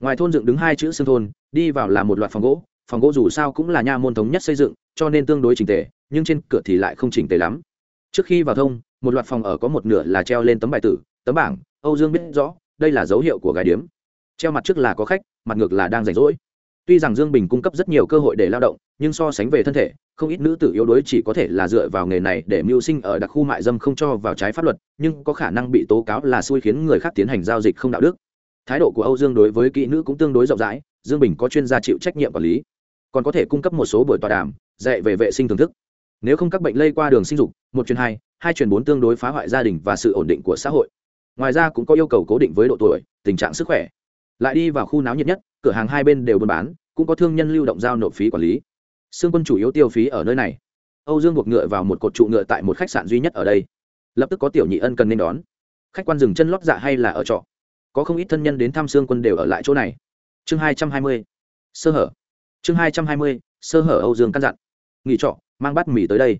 Ngoài thôn dựng đứng hai chữ xương thôn, đi vào là một loạt phòng gỗ phòng gỗ dù sao cũng là nha môn thống nhất xây dựng, cho nên tương đối chỉnh tề, nhưng trên cửa thì lại không chỉnh tề lắm. Trước khi vào thông, một loạt phòng ở có một nửa là treo lên tấm bài tử tấm bảng, âu dương biết rõ, đây là dấu hiệu của gái điếm. Treo mặt trước là có khách, mặt ngược là đang rảnh rỗi. Tuy rằng dương bình cung cấp rất nhiều cơ hội để lao động, nhưng so sánh về thân thể, không ít nữ tử yếu đuối chỉ có thể là dựa vào nghề này để mưu sinh ở đặc khu mại dâm không cho vào trái pháp luật, nhưng có khả năng bị tố cáo là xui khiến người khác tiến hành giao dịch không đạo đức. Thái độ của âu dương đối với kỹ nữ cũng tương đối rộng rãi, dương bình có chuyên gia chịu trách nhiệm quản lý. Còn có thể cung cấp một số buổi tọa đàm, dạy về vệ sinh thưởng thức. Nếu không các bệnh lây qua đường sinh dục, một chuyến hai hai chuyến bốn tương đối phá hoại gia đình và sự ổn định của xã hội ngoài ra cũng có yêu cầu cố định với độ tuổi, tình trạng sức khỏe. Lại đi vào khu náo nhiệt nhất, cửa hàng hai bên đều buôn bán, cũng có thương nhân lưu động giao nộp phí quản lý. Xương quân chủ yếu tiêu phí ở nơi này. Âu dương buộc ngựa vào một cột trụ ngựa tại một khách sạn duy nhất ở đây. Lập tức có tiểu nhị ân cần nên đón. Khách quan dừng chân lót dạ hay là ở trọ. Có không ít thân nhân đến thăm xương quân đều ở lại chỗ này. Chương hai trăm hai mươi. Sơ hở. Chương hai trăm hai mươi, sơ hở âu dương căn dặn. Nghỉ trọ, mang bát mì tới đây.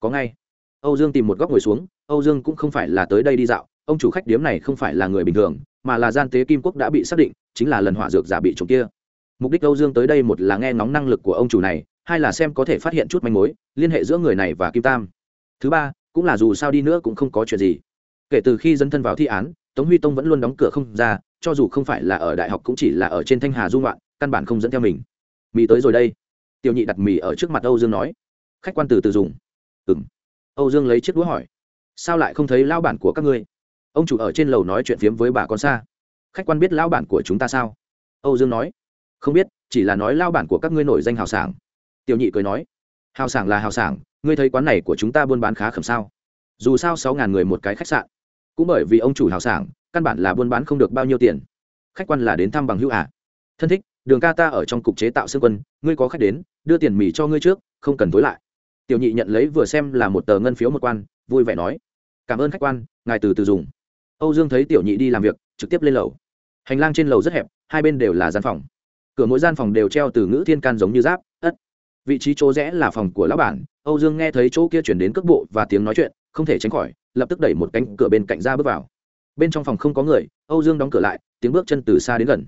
Có ngay. Âu dương tìm một góc ngồi xuống, âu dương cũng không phải là tới đây đi dạo ông chủ khách điếm này không phải là người bình thường, mà là gian tế kim quốc đã bị xác định, chính là lần hỏa dược giả bị trộm kia. Mục đích âu dương tới đây một là nghe ngóng năng lực của ông chủ này, hai là xem có thể phát hiện chút manh mối, liên hệ giữa người này và kim tam. Thứ ba, cũng là dù sao đi nữa cũng không có chuyện gì. Kể từ khi dấn thân vào thi án, tống huy tông vẫn luôn đóng cửa không ra, cho dù không phải là ở đại học cũng chỉ là ở trên thanh hà dung loạn căn bản không dẫn theo mình. Mì tới rồi đây. Tiểu nhị đặt mì ở trước mặt âu dương nói. Khách quan từ từ dùng. Ừ m âu dương lấy chiếc đũa hỏi. Sao lại không thấy lao bản của các ngươi? Ông chủ ở trên lầu nói chuyện phiếm với bà con xa. Khách quan biết lao bản của chúng ta sao? Âu dương nói. Không biết, chỉ là nói lao bản của các ngươi nổi danh hào sảng. Tiểu nhị cười nói. Hào sảng là hào sảng, ngươi thấy quán này của chúng ta buôn bán khá khẩm sao? Dù sao sáu ngàn người một cái khách sạn. Cũng bởi vì ông chủ hào sảng, căn bản là buôn bán không được bao nhiêu tiền. Khách quan là đến thăm bằng hữu ạ à. thân thích, đường ca ta ở trong cục chế tạo xương quân, ngươi có khách đến, đưa tiền mì cho ngươi trước, không cần tối lại. Tiểu nhị nhận lấy vừa xem là một tờ ngân phiếu một quan, vui vẻ nói. Cảm ơn khách quan, ngài từ từ dùng âu dương thấy tiểu nhị đi làm việc, trực tiếp lên lầu. Hành lang trên lầu rất hẹp, hai bên đều là gian phòng. Cửa mỗi gian phòng đều treo từ ngữ thiên can giống như giáp, ất. Vị trí chỗ rẽ là phòng của lão bản, âu dương nghe thấy chỗ kia chuyển đến cước bộ và tiếng nói chuyện, không thể tránh khỏi, lập tức đẩy một cánh cửa bên cạnh ra bước vào. Bên trong phòng không có người, âu dương đóng cửa lại, tiếng bước chân từ xa đến gần.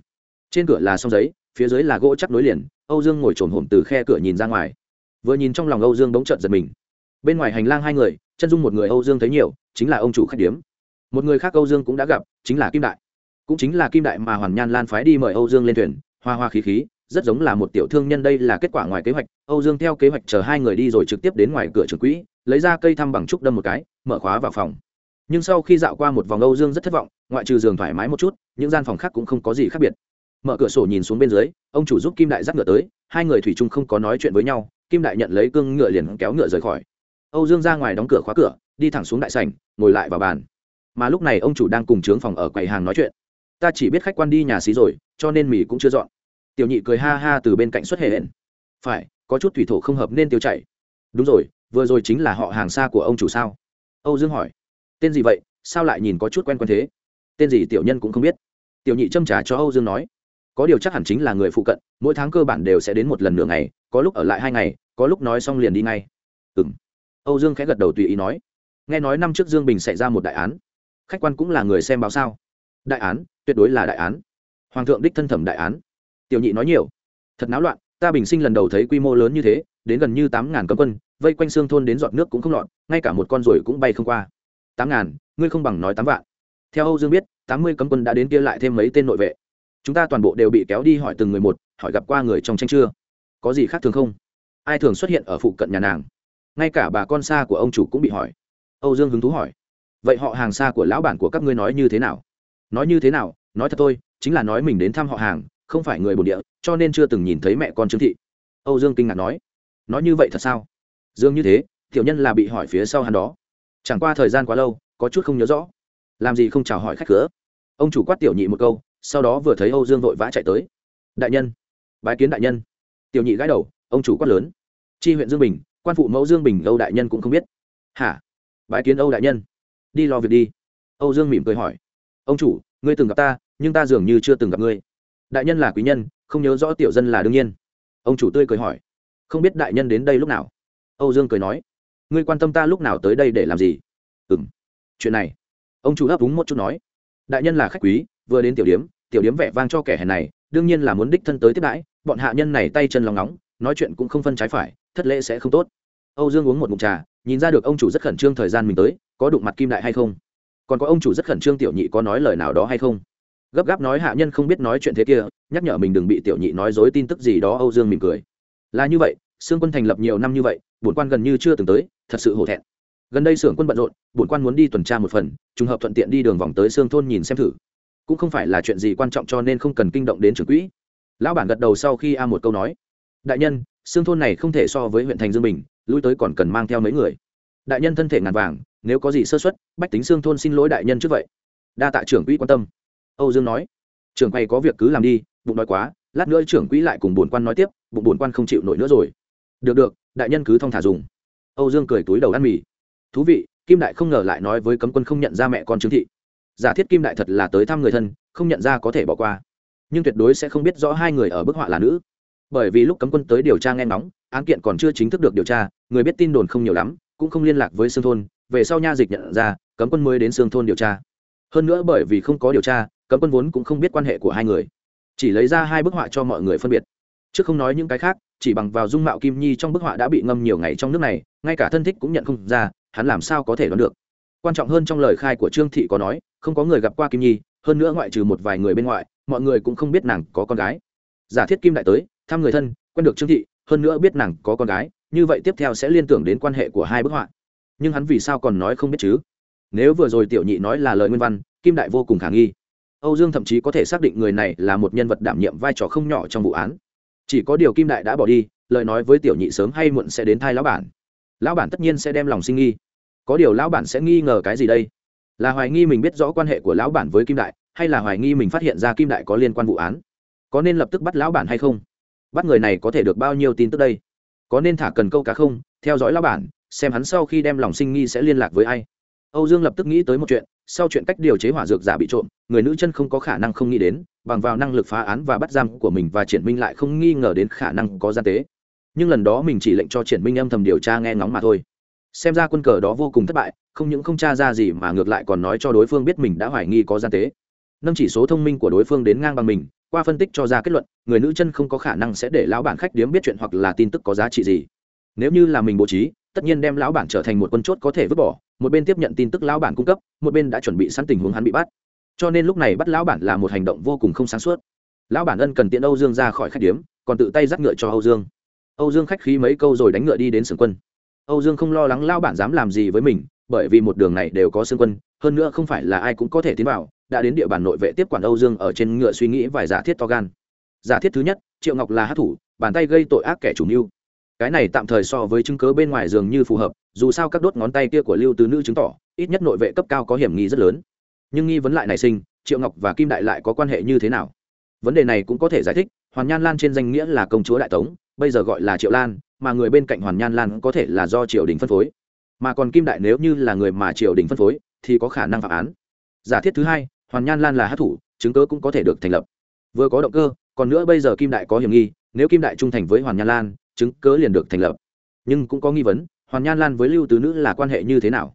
Trên cửa là song giấy, phía dưới là gỗ chắc nối liền, âu dương ngồi trồn hổm từ khe cửa nhìn ra ngoài. Vừa nhìn trong lòng âu dương bỗng trợn giật mình. Bên ngoài hành lang hai người, chân dung một người âu dương thấy nhiều, chính là ông chủ khách điếm một người khác âu dương cũng đã gặp, chính là kim đại. Cũng chính là kim đại mà hoàn nhan lan phái đi mời âu dương lên thuyền, hoa hoa khí khí, rất giống là một tiểu thương nhân đây là kết quả ngoài kế hoạch. Âu dương theo kế hoạch chờ hai người đi rồi trực tiếp đến ngoài cửa trường quỹ, lấy ra cây thăm bằng trúc đâm một cái, mở khóa vào phòng. Nhưng sau khi dạo qua một vòng âu dương rất thất vọng, ngoại trừ giường thoải mái một chút, những gian phòng khác cũng không có gì khác biệt. Mở cửa sổ nhìn xuống bên dưới, ông chủ giúp kim đại dắt ngựa tới, hai người thủy chung không có nói chuyện với nhau, kim đại nhận lấy cương ngựa liền kéo ngựa rời khỏi. Âu dương ra ngoài đóng cửa khóa cửa, đi thẳng xuống đại sảnh, ngồi lại vào bàn mà lúc này ông chủ đang cùng trướng phòng ở quầy hàng nói chuyện. Ta chỉ biết khách quan đi nhà xí rồi, cho nên mì cũng chưa dọn. Tiểu nhị cười ha ha từ bên cạnh xuất hệ hển phải, có chút thủy thổ không hợp nên tiêu chảy. Đúng rồi, vừa rồi chính là họ hàng xa của ông chủ sao? Âu dương hỏi. Tên gì vậy? Sao lại nhìn có chút quen quen thế? Tên gì tiểu nhân cũng không biết. Tiểu nhị châm trả cho âu dương nói. Có điều chắc hẳn chính là người phụ cận, mỗi tháng cơ bản đều sẽ đến một lần nửa ngày, có lúc ở lại hai ngày, có lúc nói xong liền đi ngay. Ừ m âu dương khẽ gật đầu tùy ý nói. Nghe nói năm trước dương bình xảy ra một đại án khách quan cũng là người xem báo sao? Đại án, tuyệt đối là đại án. Hoàng thượng đích thân thẩm đại án. Tiểu nhị nói nhiều. Thật náo loạn, ta bình sinh lần đầu thấy quy mô lớn như thế, đến gần như tám ngàn cấm quân, vây quanh xương thôn đến giọt nước cũng không lọt, ngay cả một con ruồi cũng bay không qua. Tám ngàn, ngươi không bằng nói tám vạn. Theo âu dương biết, tám mươi cấm quân đã đến kia lại thêm mấy tên nội vệ. Chúng ta toàn bộ đều bị kéo đi hỏi từng người một, hỏi gặp qua người trong tranh chưa? Có gì khác thường không? Ai thường xuất hiện ở phụ cận nhà nàng? Ngay cả bà con xa của ông chủ cũng bị hỏi. Âu dương hứng thú hỏi vậy họ hàng xa của lão bản của các ngươi nói như thế nào? Nói như thế nào? Nói thật tôi chính là nói mình đến thăm họ hàng, không phải người bồn địa, cho nên chưa từng nhìn thấy mẹ con trương thị. Âu dương kinh ngạc nói. Nói như vậy thật sao? Dương như thế, tiểu nhân là bị hỏi phía sau hắn đó. Chẳng qua thời gian quá lâu, có chút không nhớ rõ. Làm gì không chào hỏi khách cửa? Ông chủ quát tiểu nhị một câu, sau đó vừa thấy âu dương vội vã chạy tới. Đại nhân, bái kiến đại nhân. Tiểu nhị gãi đầu, ông chủ quát lớn. Chi huyện dương bình, quan phụ mẫu dương bình âu đại nhân cũng không biết. Hả? Bái kiến âu đại nhân? Đi lo việc đi. Âu dương mỉm cười hỏi, ông chủ, ngươi từng gặp ta, nhưng ta dường như chưa từng gặp ngươi. Đại nhân là quý nhân, không nhớ rõ tiểu dân là đương nhiên. Ông chủ tươi cười hỏi, không biết đại nhân đến đây lúc nào? Âu dương cười nói, ngươi quan tâm ta lúc nào tới đây để làm gì? Ừ m chuyện này. Ông chủ ấp úng một chút nói, đại nhân là khách quý, vừa đến tiểu điếm tiểu điếm vẻ vang cho kẻ hèn này, đương nhiên là muốn đích thân tới tiếp đãi, bọn hạ nhân này tay chân lòng nóng nói chuyện cũng không phân trái phải, thất lễ sẽ không tốt. Âu dương uống một mụn trà nhìn ra được ông chủ rất khẩn trương thời gian mình tới, có đụng mặt kim đại hay không? Còn có ông chủ rất khẩn trương tiểu nhị có nói lời nào đó hay không? Gấp gáp nói hạ nhân không biết nói chuyện thế kia, nhắc nhở mình đừng bị tiểu nhị nói dối tin tức gì đó, âu dương mỉm cười. Là như vậy xương quân thành lập nhiều năm như vậy, bổn quan gần như chưa từng tới, thật sự hổ thẹn. Gần đây xưởng quân bận rộn, bổn quan muốn đi tuần tra một phần, trùng hợp thuận tiện đi đường vòng tới xương thôn nhìn xem thử. Cũng không phải là chuyện gì quan trọng cho nên không cần kinh động đến trưởng quỹ. Lão bản gật đầu sau khi a một câu nói. Đại nhân xương thôn này không thể so với huyện thành dương bình lui tới còn cần mang theo mấy người. Đại nhân thân thể ngàn vàng, nếu có gì sơ xuất bách tính xương thôn xin lỗi đại nhân trước vậy. Đa tạ trưởng quỹ quan tâm. Âu dương nói. Trưởng quay có việc cứ làm đi, bụng nói quá, lát nữa trưởng quỹ lại cùng bổn quan nói tiếp, bụng bổn quan không chịu nổi nữa rồi. Được được, đại nhân cứ thong thả dùng. Âu dương cười túi đầu ăn mì. Thú vị, kim đại không ngờ lại nói với cấm quân không nhận ra mẹ con trương thị. Giả thiết kim đại thật là tới thăm người thân, không nhận ra có thể bỏ qua. Nhưng tuyệt đối sẽ không biết rõ hai người ở bức họa là nữ. Bởi vì lúc cấm quân tới điều tra nghe ngóng án kiện còn chưa chính thức được điều tra, người biết tin đồn không nhiều lắm, cũng không liên lạc với sương thôn, về sau nha dịch nhận ra, cấm quân mới đến sương thôn điều tra. Hơn nữa bởi vì không có điều tra, cấm quân vốn cũng không biết quan hệ của hai người. Chỉ lấy ra hai bức họa cho mọi người phân biệt. Chứ không nói những cái khác, chỉ bằng vào dung mạo kim nhi trong bức họa đã bị ngâm nhiều ngày trong nước này, ngay cả thân thích cũng nhận không ra, hắn làm sao có thể đoán được. Quan trọng hơn trong lời khai của trương thị có nói, không có người gặp qua kim nhi, hơn nữa ngoại trừ một vài người bên ngoài, mọi người cũng không biết nàng có con gái. Giả thiết kim đại tới, thăm người thân, quen được trương thị hơn nữa biết nàng có con gái, như vậy tiếp theo sẽ liên tưởng đến quan hệ của hai bức họa. Nhưng hắn vì sao còn nói không biết chứ? Nếu vừa rồi tiểu nhị nói là lời nguyên văn, kim đại vô cùng khả nghi. Âu dương thậm chí có thể xác định người này là một nhân vật đảm nhiệm vai trò không nhỏ trong vụ án. Chỉ có điều kim đại đã bỏ đi, lời nói với tiểu nhị sớm hay muộn sẽ đến thai lão bản. Lão bản tất nhiên sẽ đem lòng sinh nghi. Có điều lão bản sẽ nghi ngờ cái gì đây? Là hoài nghi mình biết rõ quan hệ của lão bản với kim đại, hay là hoài nghi mình phát hiện ra kim đại có liên quan vụ án? Có nên lập tức bắt lão bản hay không? Bắt người này có thể được bao nhiêu tin tức đây? Có nên thả cần câu cá không? Theo dõi lao bản, xem hắn sau khi đem lòng sinh nghi sẽ liên lạc với ai. Âu dương lập tức nghĩ tới một chuyện, sau chuyện cách điều chế hỏa dược giả bị trộm, người nữ chân không có khả năng không nghĩ đến, bằng vào năng lực phá án và bắt giam của mình và triển minh lại không nghi ngờ đến khả năng có gian tế. Nhưng lần đó mình chỉ lệnh cho triển minh âm thầm điều tra nghe ngóng mà thôi. Xem ra quân cờ đó vô cùng thất bại, không những không tra ra gì mà ngược lại còn nói cho đối phương biết mình đã hoài nghi có gian tế. Nâng chỉ số thông minh của đối phương đến ngang bằng mình qua phân tích cho ra kết luận, người nữ chân không có khả năng sẽ để lão bản khách điếm biết chuyện hoặc là tin tức có giá trị gì. Nếu như là mình bố trí, tất nhiên đem lão bản trở thành một quân chốt có thể vứt bỏ, một bên tiếp nhận tin tức lão bản cung cấp, một bên đã chuẩn bị sẵn tình huống hắn bị bắt. Cho nên lúc này bắt lão bản là một hành động vô cùng không sáng suốt. Lão bản ân cần tiện âu dương ra khỏi khách điếm, còn tự tay dắt ngựa cho âu dương. Âu dương khách khí mấy câu rồi đánh ngựa đi đến sườn quân. Âu dương không lo lắng lão bản dám làm gì với mình, bởi vì một đường này đều có sườn quân, hơn nữa không phải là ai cũng có thể tiến vào đã đến địa bàn nội vệ tiếp quản âu dương ở trên ngựa suy nghĩ vài giả thiết to gan. Giả thiết thứ nhất, triệu ngọc là hát thủ, bàn tay gây tội ác kẻ chủ mưu. Cái này tạm thời so với chứng cớ bên ngoài dường như phù hợp, dù sao các đốt ngón tay kia của lưu tứ nữ chứng tỏ, ít nhất nội vệ cấp cao có hiểm nghi rất lớn. Nhưng nghi vấn lại nảy sinh, triệu ngọc và kim đại lại có quan hệ như thế nào? Vấn đề này cũng có thể giải thích, hoàn nhan lan trên danh nghĩa là công chúa đại tống, bây giờ gọi là triệu lan, mà người bên cạnh hoàn nhan lan có thể là do triều đình phân phối. Mà còn kim đại nếu như là người mà triều đình phân phối, thì có khả năng phạm án. Giả thiết thứ hai hoàn nhan lan là hát thủ, chứng cớ cũng có thể được thành lập. Vừa có động cơ, còn nữa bây giờ kim đại có hiểm nghi, nếu kim đại trung thành với hoàn nhan lan, chứng cớ liền được thành lập. Nhưng cũng có nghi vấn, hoàn nhan lan với lưu tứ nữ là quan hệ như thế nào?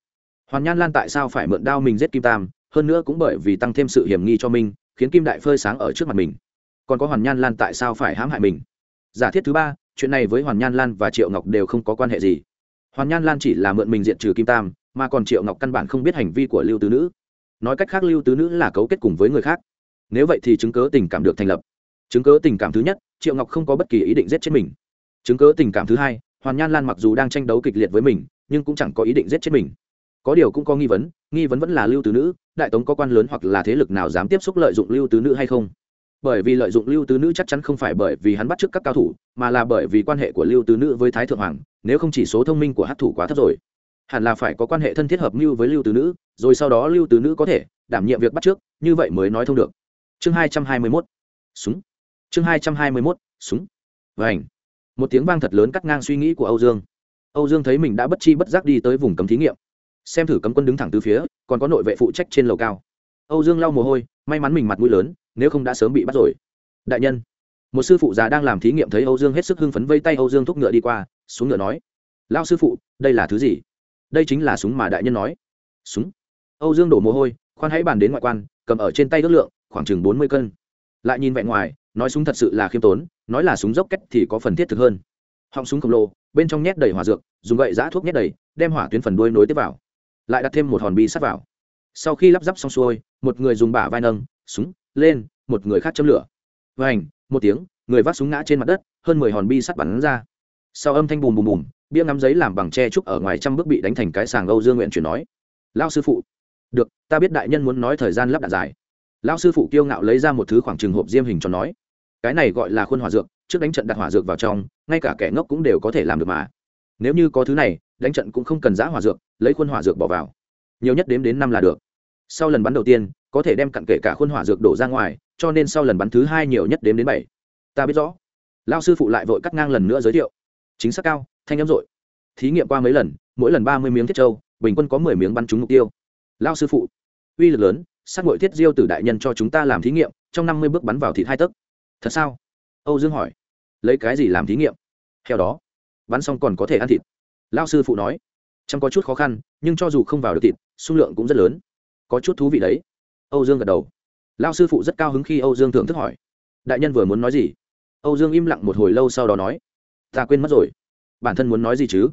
Hoàn nhan lan tại sao phải mượn đao mình giết kim tam, hơn nữa cũng bởi vì tăng thêm sự hiểm nghi cho mình, khiến kim đại phơi sáng ở trước mặt mình. Còn có hoàn nhan lan tại sao phải hãm hại mình? Giả thiết thứ ba, chuyện này với hoàn nhan lan và triệu ngọc đều không có quan hệ gì. Hoàn nhan lan chỉ là mượn mình diện trừ kim tam, mà còn triệu ngọc căn bản không biết hành vi của lưu tứ nữ nói cách khác lưu tứ nữ là cấu kết cùng với người khác. Nếu vậy thì chứng cớ tình cảm được thành lập. Chứng cớ tình cảm thứ nhất, triệu ngọc không có bất kỳ ý định giết chết mình. Chứng cớ tình cảm thứ hai, hoàn nhan lan mặc dù đang tranh đấu kịch liệt với mình, nhưng cũng chẳng có ý định giết chết mình. Có điều cũng có nghi vấn nghi vấn vẫn là lưu tứ nữ, đại tống có quan lớn hoặc là thế lực nào dám tiếp xúc lợi dụng lưu tứ nữ hay không? Bởi vì lợi dụng lưu tứ nữ chắc chắn không phải bởi vì hắn bắt chước các cao thủ, mà là bởi vì quan hệ của lưu tứ nữ với thái thượng hoàng, nếu không chỉ số thông minh của hát thủ quá thấp rồi hẳn là phải có quan hệ thân thiết hợp mưu với lưu tứ nữ, rồi sau đó lưu tứ nữ có thể đảm nhiệm việc bắt trước, như vậy mới nói thông được. Chương hai trăm hai mươi mốt. Súng. Chương hai trăm hai mươi mốt. Súng. Vảnh một tiếng vang thật lớn cắt ngang suy nghĩ của âu dương. Âu dương thấy mình đã bất chi bất giác đi tới vùng cấm thí nghiệm. Xem thử cấm quân đứng thẳng từ phía, còn có nội vệ phụ trách trên lầu cao. Âu dương lau mồ hôi, may mắn mình mặt mũi lớn, nếu không đã sớm bị bắt rồi. Đại nhân. Một sư phụ già đang làm thí nghiệm thấy âu dương hết sức hưng phấn vây tay âu dương thúc ngựa đi qua, xuống ngựa nói. Lao sư phụ, đây là thứ gì? Đây chính là súng mà đại nhân nói. Súng? Âu dương đổ mồ hôi, khoan hãy bàn đến ngoại quan, cầm ở trên tay ước lượng, khoảng chừng bốn mươi cân. Lại nhìn vẹn ngoài, nói súng thật sự là khiêm tốn, nói là súng dốc cách thì có phần thiết thực hơn. Họng súng khổng lồ, bên trong nhét đầy hỏa dược, dùng gậy giã thuốc nhét đầy, đem hỏa tuyến phần đuôi nối tiếp vào. Lại đặt thêm một hòn bi sắt vào. Sau khi lắp ráp xong xuôi, một người dùng bả vai nâng, súng, lên, một người khác châm lửa. Vành, một tiếng, người vác súng ngã trên mặt đất, hơn mười hòn bi sắt bắn ra sau âm thanh bùm bùm bùm, bia ngắm giấy làm bằng tre trúc ở ngoài trăm bước bị đánh thành cái sàng âu dương nguyện chuyển nói lao sư phụ, được, ta biết đại nhân muốn nói thời gian lắp đạn dài. Lao sư phụ kiêu ngạo lấy ra một thứ khoảng trừng hộp diêm hình cho nói, cái này gọi là khuôn hỏa dược, trước đánh trận đặt hỏa dược vào trong, ngay cả kẻ ngốc cũng đều có thể làm được mà. Nếu như có thứ này, đánh trận cũng không cần giã hỏa dược, lấy khuôn hỏa dược bỏ vào. Nhiều nhất đếm đến năm là được. Sau lần bắn đầu tiên, có thể đem cặn kể cả khuôn hỏa dược đổ ra ngoài, cho nên sau lần bắn thứ hai nhiều nhất đếm đến bảy. Ta biết rõ. Lao sư phụ lại vội cắt ngang lần nữa giới thiệu chính xác cao, thanh âm dội. Thí nghiệm qua mấy lần, mỗi lần ba mươi miếng thiết trâu bình quân có mười miếng bắn trúng mục tiêu. Lao sư phụ, uy lực lớn, sát ngội thiết diêu từ đại nhân cho chúng ta làm thí nghiệm, trong năm mươi bước bắn vào thịt hai tấc. Thật sao? Âu dương hỏi. Lấy cái gì làm thí nghiệm? Theo đó, bắn xong còn có thể ăn thịt. Lao sư phụ nói. Chẳng có chút khó khăn, nhưng cho dù không vào được thịt số lượng cũng rất lớn. Có chút thú vị đấy. Âu dương gật đầu. Lao sư phụ rất cao hứng khi âu dương thưởng thức hỏi. Đại nhân vừa muốn nói gì? Âu dương im lặng một hồi lâu sau đó nói ta quên mất rồi. Bản thân muốn nói gì chứ?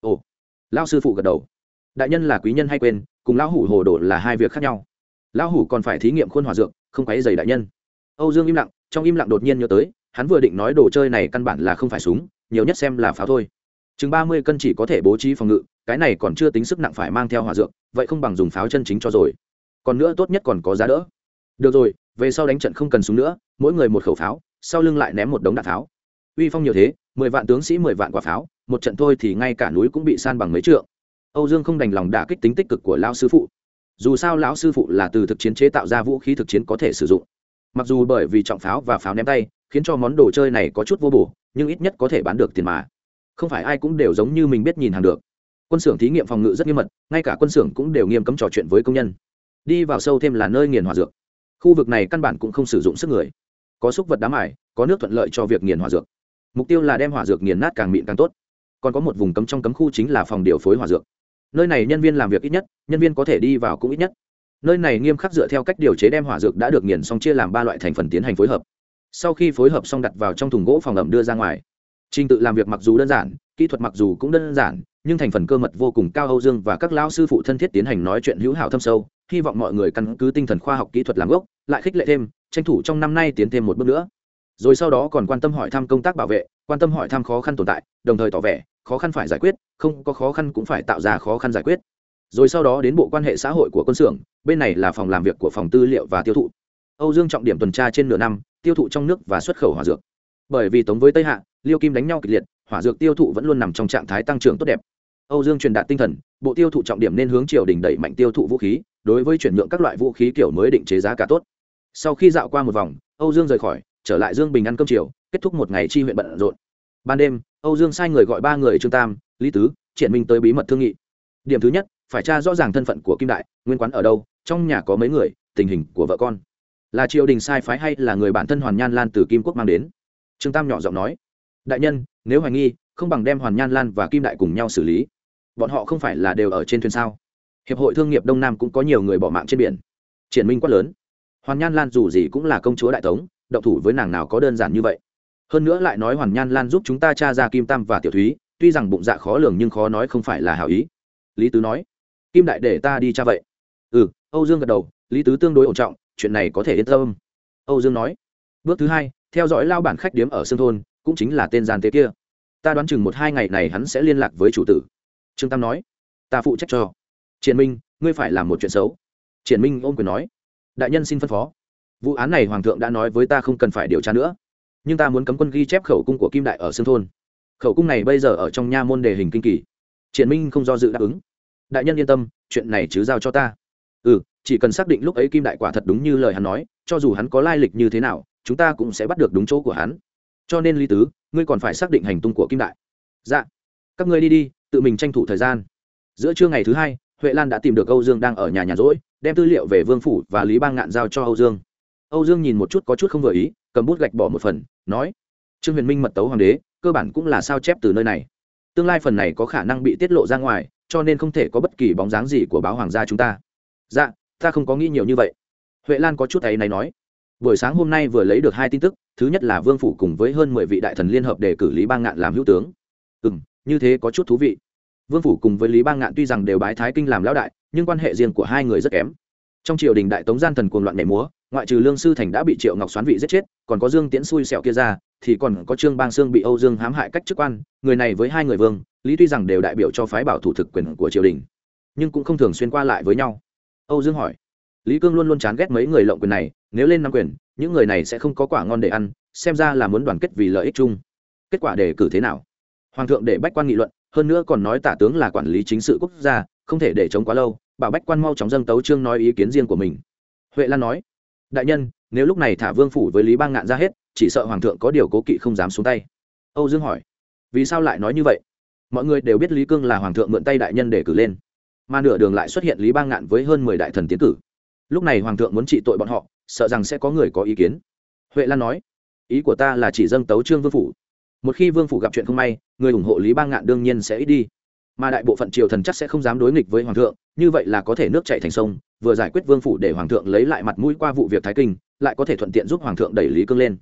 Ồ lao sư phụ gật đầu. Đại nhân là quý nhân hay quên, cùng lão hủ hồ đồ là hai việc khác nhau. Lão hủ còn phải thí nghiệm khuôn hòa dược, không quấy dày đại nhân. Âu dương im lặng, trong im lặng đột nhiên nhớ tới, hắn vừa định nói đồ chơi này căn bản là không phải súng, nhiều nhất xem là pháo thôi. Chừng ba mươi cân chỉ có thể bố trí phòng ngự, cái này còn chưa tính sức nặng phải mang theo hỏa dược, vậy không bằng dùng pháo chân chính cho rồi. Còn nữa tốt nhất còn có giá đỡ. Được rồi, về sau đánh trận không cần súng nữa, mỗi người một khẩu pháo, sau lưng lại ném một đống đạn pháo uy phong nhiều thế, mười vạn tướng sĩ, mười vạn quả pháo, một trận thôi thì ngay cả núi cũng bị san bằng mấy trượng. Âu dương không đành lòng đả kích tính tích cực của lão sư phụ. Dù sao lão sư phụ là từ thực chiến chế tạo ra vũ khí thực chiến có thể sử dụng. Mặc dù bởi vì trọng pháo và pháo ném tay, khiến cho món đồ chơi này có chút vô bổ, nhưng ít nhất có thể bán được tiền mà. Không phải ai cũng đều giống như mình biết nhìn hàng được. Quân xưởng thí nghiệm phòng ngự rất nghiêm mật, ngay cả quân xưởng cũng đều nghiêm cấm trò chuyện với công nhân. Đi vào sâu thêm là nơi nghiền hòa dược. Khu vực này căn bản cũng không sử dụng sức người. Có xúc vật đám ải có nước thuận lợi cho việc nghiền hòa dược mục tiêu là đem hỏa dược nghiền nát càng mịn càng tốt. Còn có một vùng cấm trong cấm khu chính là phòng điều phối hỏa dược. Nơi này nhân viên làm việc ít nhất, nhân viên có thể đi vào cũng ít nhất. Nơi này nghiêm khắc dựa theo cách điều chế đem hỏa dược đã được nghiền xong chia làm ba loại thành phần tiến hành phối hợp. Sau khi phối hợp xong đặt vào trong thùng gỗ phòng ẩm đưa ra ngoài. Trình tự làm việc mặc dù đơn giản, kỹ thuật mặc dù cũng đơn giản, nhưng thành phần cơ mật vô cùng cao âu dương và các lao sư phụ thân thiết tiến hành nói chuyện hữu hảo thâm sâu, hy vọng mọi người căn cứ tinh thần khoa học kỹ thuật làm gốc, lại khích lệ thêm, tranh thủ trong năm nay tiến thêm một bước nữa rồi sau đó còn quan tâm hỏi thăm công tác bảo vệ, quan tâm hỏi thăm khó khăn tồn tại, đồng thời tỏ vẻ, khó khăn phải giải quyết, không có khó khăn cũng phải tạo ra khó khăn giải quyết. Rồi sau đó đến bộ quan hệ xã hội của quân xưởng, bên này là phòng làm việc của phòng tư liệu và tiêu thụ. Âu dương trọng điểm tuần tra trên nửa năm, tiêu thụ trong nước và xuất khẩu hỏa dược. Bởi vì tống với tây hạ, liêu kim đánh nhau kịch liệt, hỏa dược tiêu thụ vẫn luôn nằm trong trạng thái tăng trưởng tốt đẹp. Âu dương truyền đạt tinh thần, bộ tiêu thụ trọng điểm nên hướng triều đình đẩy mạnh tiêu thụ vũ khí, đối với chuyển nhượng các loại vũ khí kiểu mới định chế giá cả tốt. Sau khi dạo qua một vòng, âu dương rời khỏi trở lại dương bình ăn cơm chiều, kết thúc một ngày chi huyện bận rộn. Ban đêm, âu dương sai người gọi ba người trương tam, lý tứ, triển minh tới bí mật thương nghị. Điểm thứ nhất, phải tra rõ ràng thân phận của kim đại, nguyên quán ở đâu, trong nhà có mấy người, tình hình của vợ con. Là triều đình sai phái hay là người bản thân hoàn nhan lan từ kim quốc mang đến? Trương tam nhỏ giọng nói. Đại nhân, nếu hoài nghi, không bằng đem hoàn nhan lan và kim đại cùng nhau xử lý. Bọn họ không phải là đều ở trên thuyền sao? Hiệp hội thương nghiệp đông nam cũng có nhiều người bỏ mạng trên biển. Triển minh quát lớn. Hoàn nhan lan dù gì cũng là công chúa đại tống động thủ với nàng nào có đơn giản như vậy. Hơn nữa lại nói hoàn nhan lan giúp chúng ta tra ra kim tam và tiểu thúy, tuy rằng bụng dạ khó lường nhưng khó nói không phải là hảo ý. Lý tứ nói, kim đại để ta đi tra vậy. Ừ. Âu dương gật đầu, lý tứ tương đối ổn trọng, chuyện này có thể yên tâm. Âu dương nói, bước thứ hai, theo dõi lao bản khách điếm ở sương thôn, cũng chính là tên gian tế kia. Ta đoán chừng một hai ngày này hắn sẽ liên lạc với chủ tử. Trương tam nói, ta phụ trách cho. Triển minh, ngươi phải làm một chuyện xấu. Triển minh ôm quyền nói, đại nhân xin phân phó vụ án này hoàng thượng đã nói với ta không cần phải điều tra nữa. Nhưng ta muốn cấm quân ghi chép khẩu cung của kim đại ở sương thôn. Khẩu cung này bây giờ ở trong nha môn đề hình kinh kỳ. Triển minh không do dự đáp ứng. Đại nhân yên tâm, chuyện này chứ giao cho ta. Ừ chỉ cần xác định lúc ấy kim đại quả thật đúng như lời hắn nói, cho dù hắn có lai lịch như thế nào, chúng ta cũng sẽ bắt được đúng chỗ của hắn. Cho nên lý tứ, ngươi còn phải xác định hành tung của kim đại. Dạ. Các ngươi đi đi, tự mình tranh thủ thời gian. Giữa trưa ngày thứ hai, huệ lan đã tìm được âu dương đang ở nhà nhà rỗi, đem tư liệu về vương phủ và lý bang ngạn giao cho âu dương âu dương nhìn một chút có chút không vừa ý, cầm bút gạch bỏ một phần, nói, trương huyền minh mật tấu hoàng đế, cơ bản cũng là sao chép từ nơi này. Tương lai phần này có khả năng bị tiết lộ ra ngoài, cho nên không thể có bất kỳ bóng dáng gì của báo hoàng gia chúng ta. Dạ ta không có nghĩ nhiều như vậy. Huệ lan có chút ấy này nói. Buổi sáng hôm nay vừa lấy được hai tin tức, thứ nhất là vương phủ cùng với hơn mười vị đại thần liên hợp để cử lý bang ngạn làm hữu tướng. Ừ m như thế có chút thú vị. Vương phủ cùng với lý bang ngạn tuy rằng đều bái thái kinh làm lão đại, nhưng quan hệ riêng của hai người rất kém trong triều đình đại tống gian thần cuồng loạn nhảy múa, ngoại trừ lương sư thành đã bị triệu ngọc xoán vị giết chết, còn có dương tiễn xui xẹo kia ra, thì còn có trương bang sương bị âu dương hãm hại cách chức quan, người này với hai người vương, lý tuy rằng đều đại biểu cho phái bảo thủ thực quyền của triều đình, nhưng cũng không thường xuyên qua lại với nhau. Âu dương hỏi, lý cương luôn luôn chán ghét mấy người lộng quyền này, nếu lên năm quyền, những người này sẽ không có quả ngon để ăn, xem ra là muốn đoàn kết vì lợi ích chung. Kết quả đề cử thế nào? Hoàng thượng để bách quan nghị luận, hơn nữa còn nói tả tướng là quản lý chính sự quốc gia, không thể để chống quá lâu bảo bách quan mau chóng dâng tấu trương nói ý kiến riêng của mình. Huệ lan nói, đại nhân, nếu lúc này thả vương phủ với lý bang ngạn ra hết, chỉ sợ hoàng thượng có điều cố kỵ không dám xuống tay. Âu dương hỏi, vì sao lại nói như vậy? Mọi người đều biết lý cương là hoàng thượng mượn tay đại nhân để cử lên, mà nửa đường lại xuất hiện lý bang ngạn với hơn mười đại thần tiến cử. Lúc này hoàng thượng muốn trị tội bọn họ, sợ rằng sẽ có người có ý kiến. Huệ lan nói, ý của ta là chỉ dâng tấu trương vương phủ. Một khi vương phủ gặp chuyện không may, người ủng hộ lý bang ngạn đương nhiên sẽ ít đi, mà đại bộ phận triều thần chắc sẽ không dám đối nghịch với hoàng thượng như vậy là có thể nước chạy thành sông, vừa giải quyết vương phủ để hoàng thượng lấy lại mặt mũi qua vụ việc thái kinh, lại có thể thuận tiện giúp hoàng thượng đẩy lý cương lên.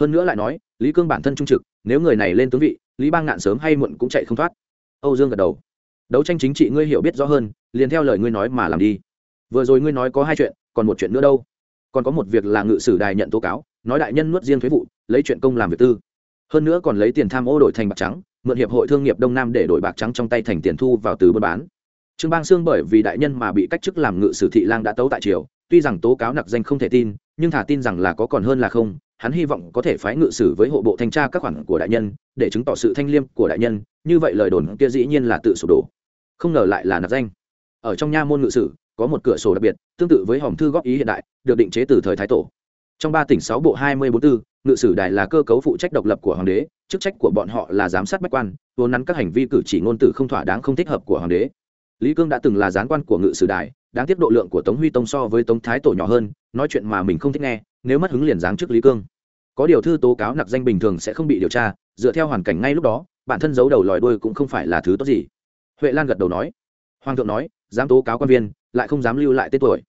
Hơn nữa lại nói, lý cương bản thân trung trực, nếu người này lên tướng vị, lý bang ngạn sớm hay muộn cũng chạy không thoát. Âu dương gật đầu. Đấu tranh chính trị ngươi hiểu biết rõ hơn, liền theo lời ngươi nói mà làm đi. Vừa rồi ngươi nói có hai chuyện, còn một chuyện nữa đâu? Còn có một việc là ngự sử đài nhận tố cáo, nói đại nhân nuốt riêng thuế vụ, lấy chuyện công làm việc tư. Hơn nữa còn lấy tiền tham ô đổi thành bạc trắng, mượn hiệp hội thương nghiệp đông nam để đổi bạc trắng trong tay thành tiền thu vào từ buôn bán trương bang sương bởi vì đại nhân mà bị cách chức làm ngự sử thị lang đã tấu tại triều, tuy rằng tố cáo nặc danh không thể tin, nhưng thả tin rằng là có còn hơn là không, hắn hy vọng có thể phái ngự sử với hộ bộ thanh tra các khoản của đại nhân, để chứng tỏ sự thanh liêm của đại nhân, như vậy lời đồn kia dĩ nhiên là tự sụp đổ. Không ngờ lại là nặc danh. Ở trong nha môn ngự sử, có một cửa sổ đặc biệt, tương tự với hòm thư góp ý hiện đại, được định chế từ thời thái tổ. Trong ba tỉnh sáu bộ hai mươi bốn tư, ngự sử đài là cơ cấu phụ trách độc lập của hoàng đế, chức trách của bọn họ là giám sát bách quan, vốn nắn các hành vi cử chỉ ngôn từ không thỏa đáng không thích hợp của hoàng đế lý cương đã từng là gián quan của ngự sử đài, đáng tiếc độ lượng của tống huy tông so với tống thái tổ nhỏ hơn, nói chuyện mà mình không thích nghe, nếu mất hứng liền giáng trước lý cương. Có điều thư tố cáo nặc danh bình thường sẽ không bị điều tra, dựa theo hoàn cảnh ngay lúc đó, bản thân giấu đầu lòi đuôi cũng không phải là thứ tốt gì. Huệ lan gật đầu nói. Hoàng thượng nói, dám tố cáo quan viên, lại không dám lưu lại tên tuổi.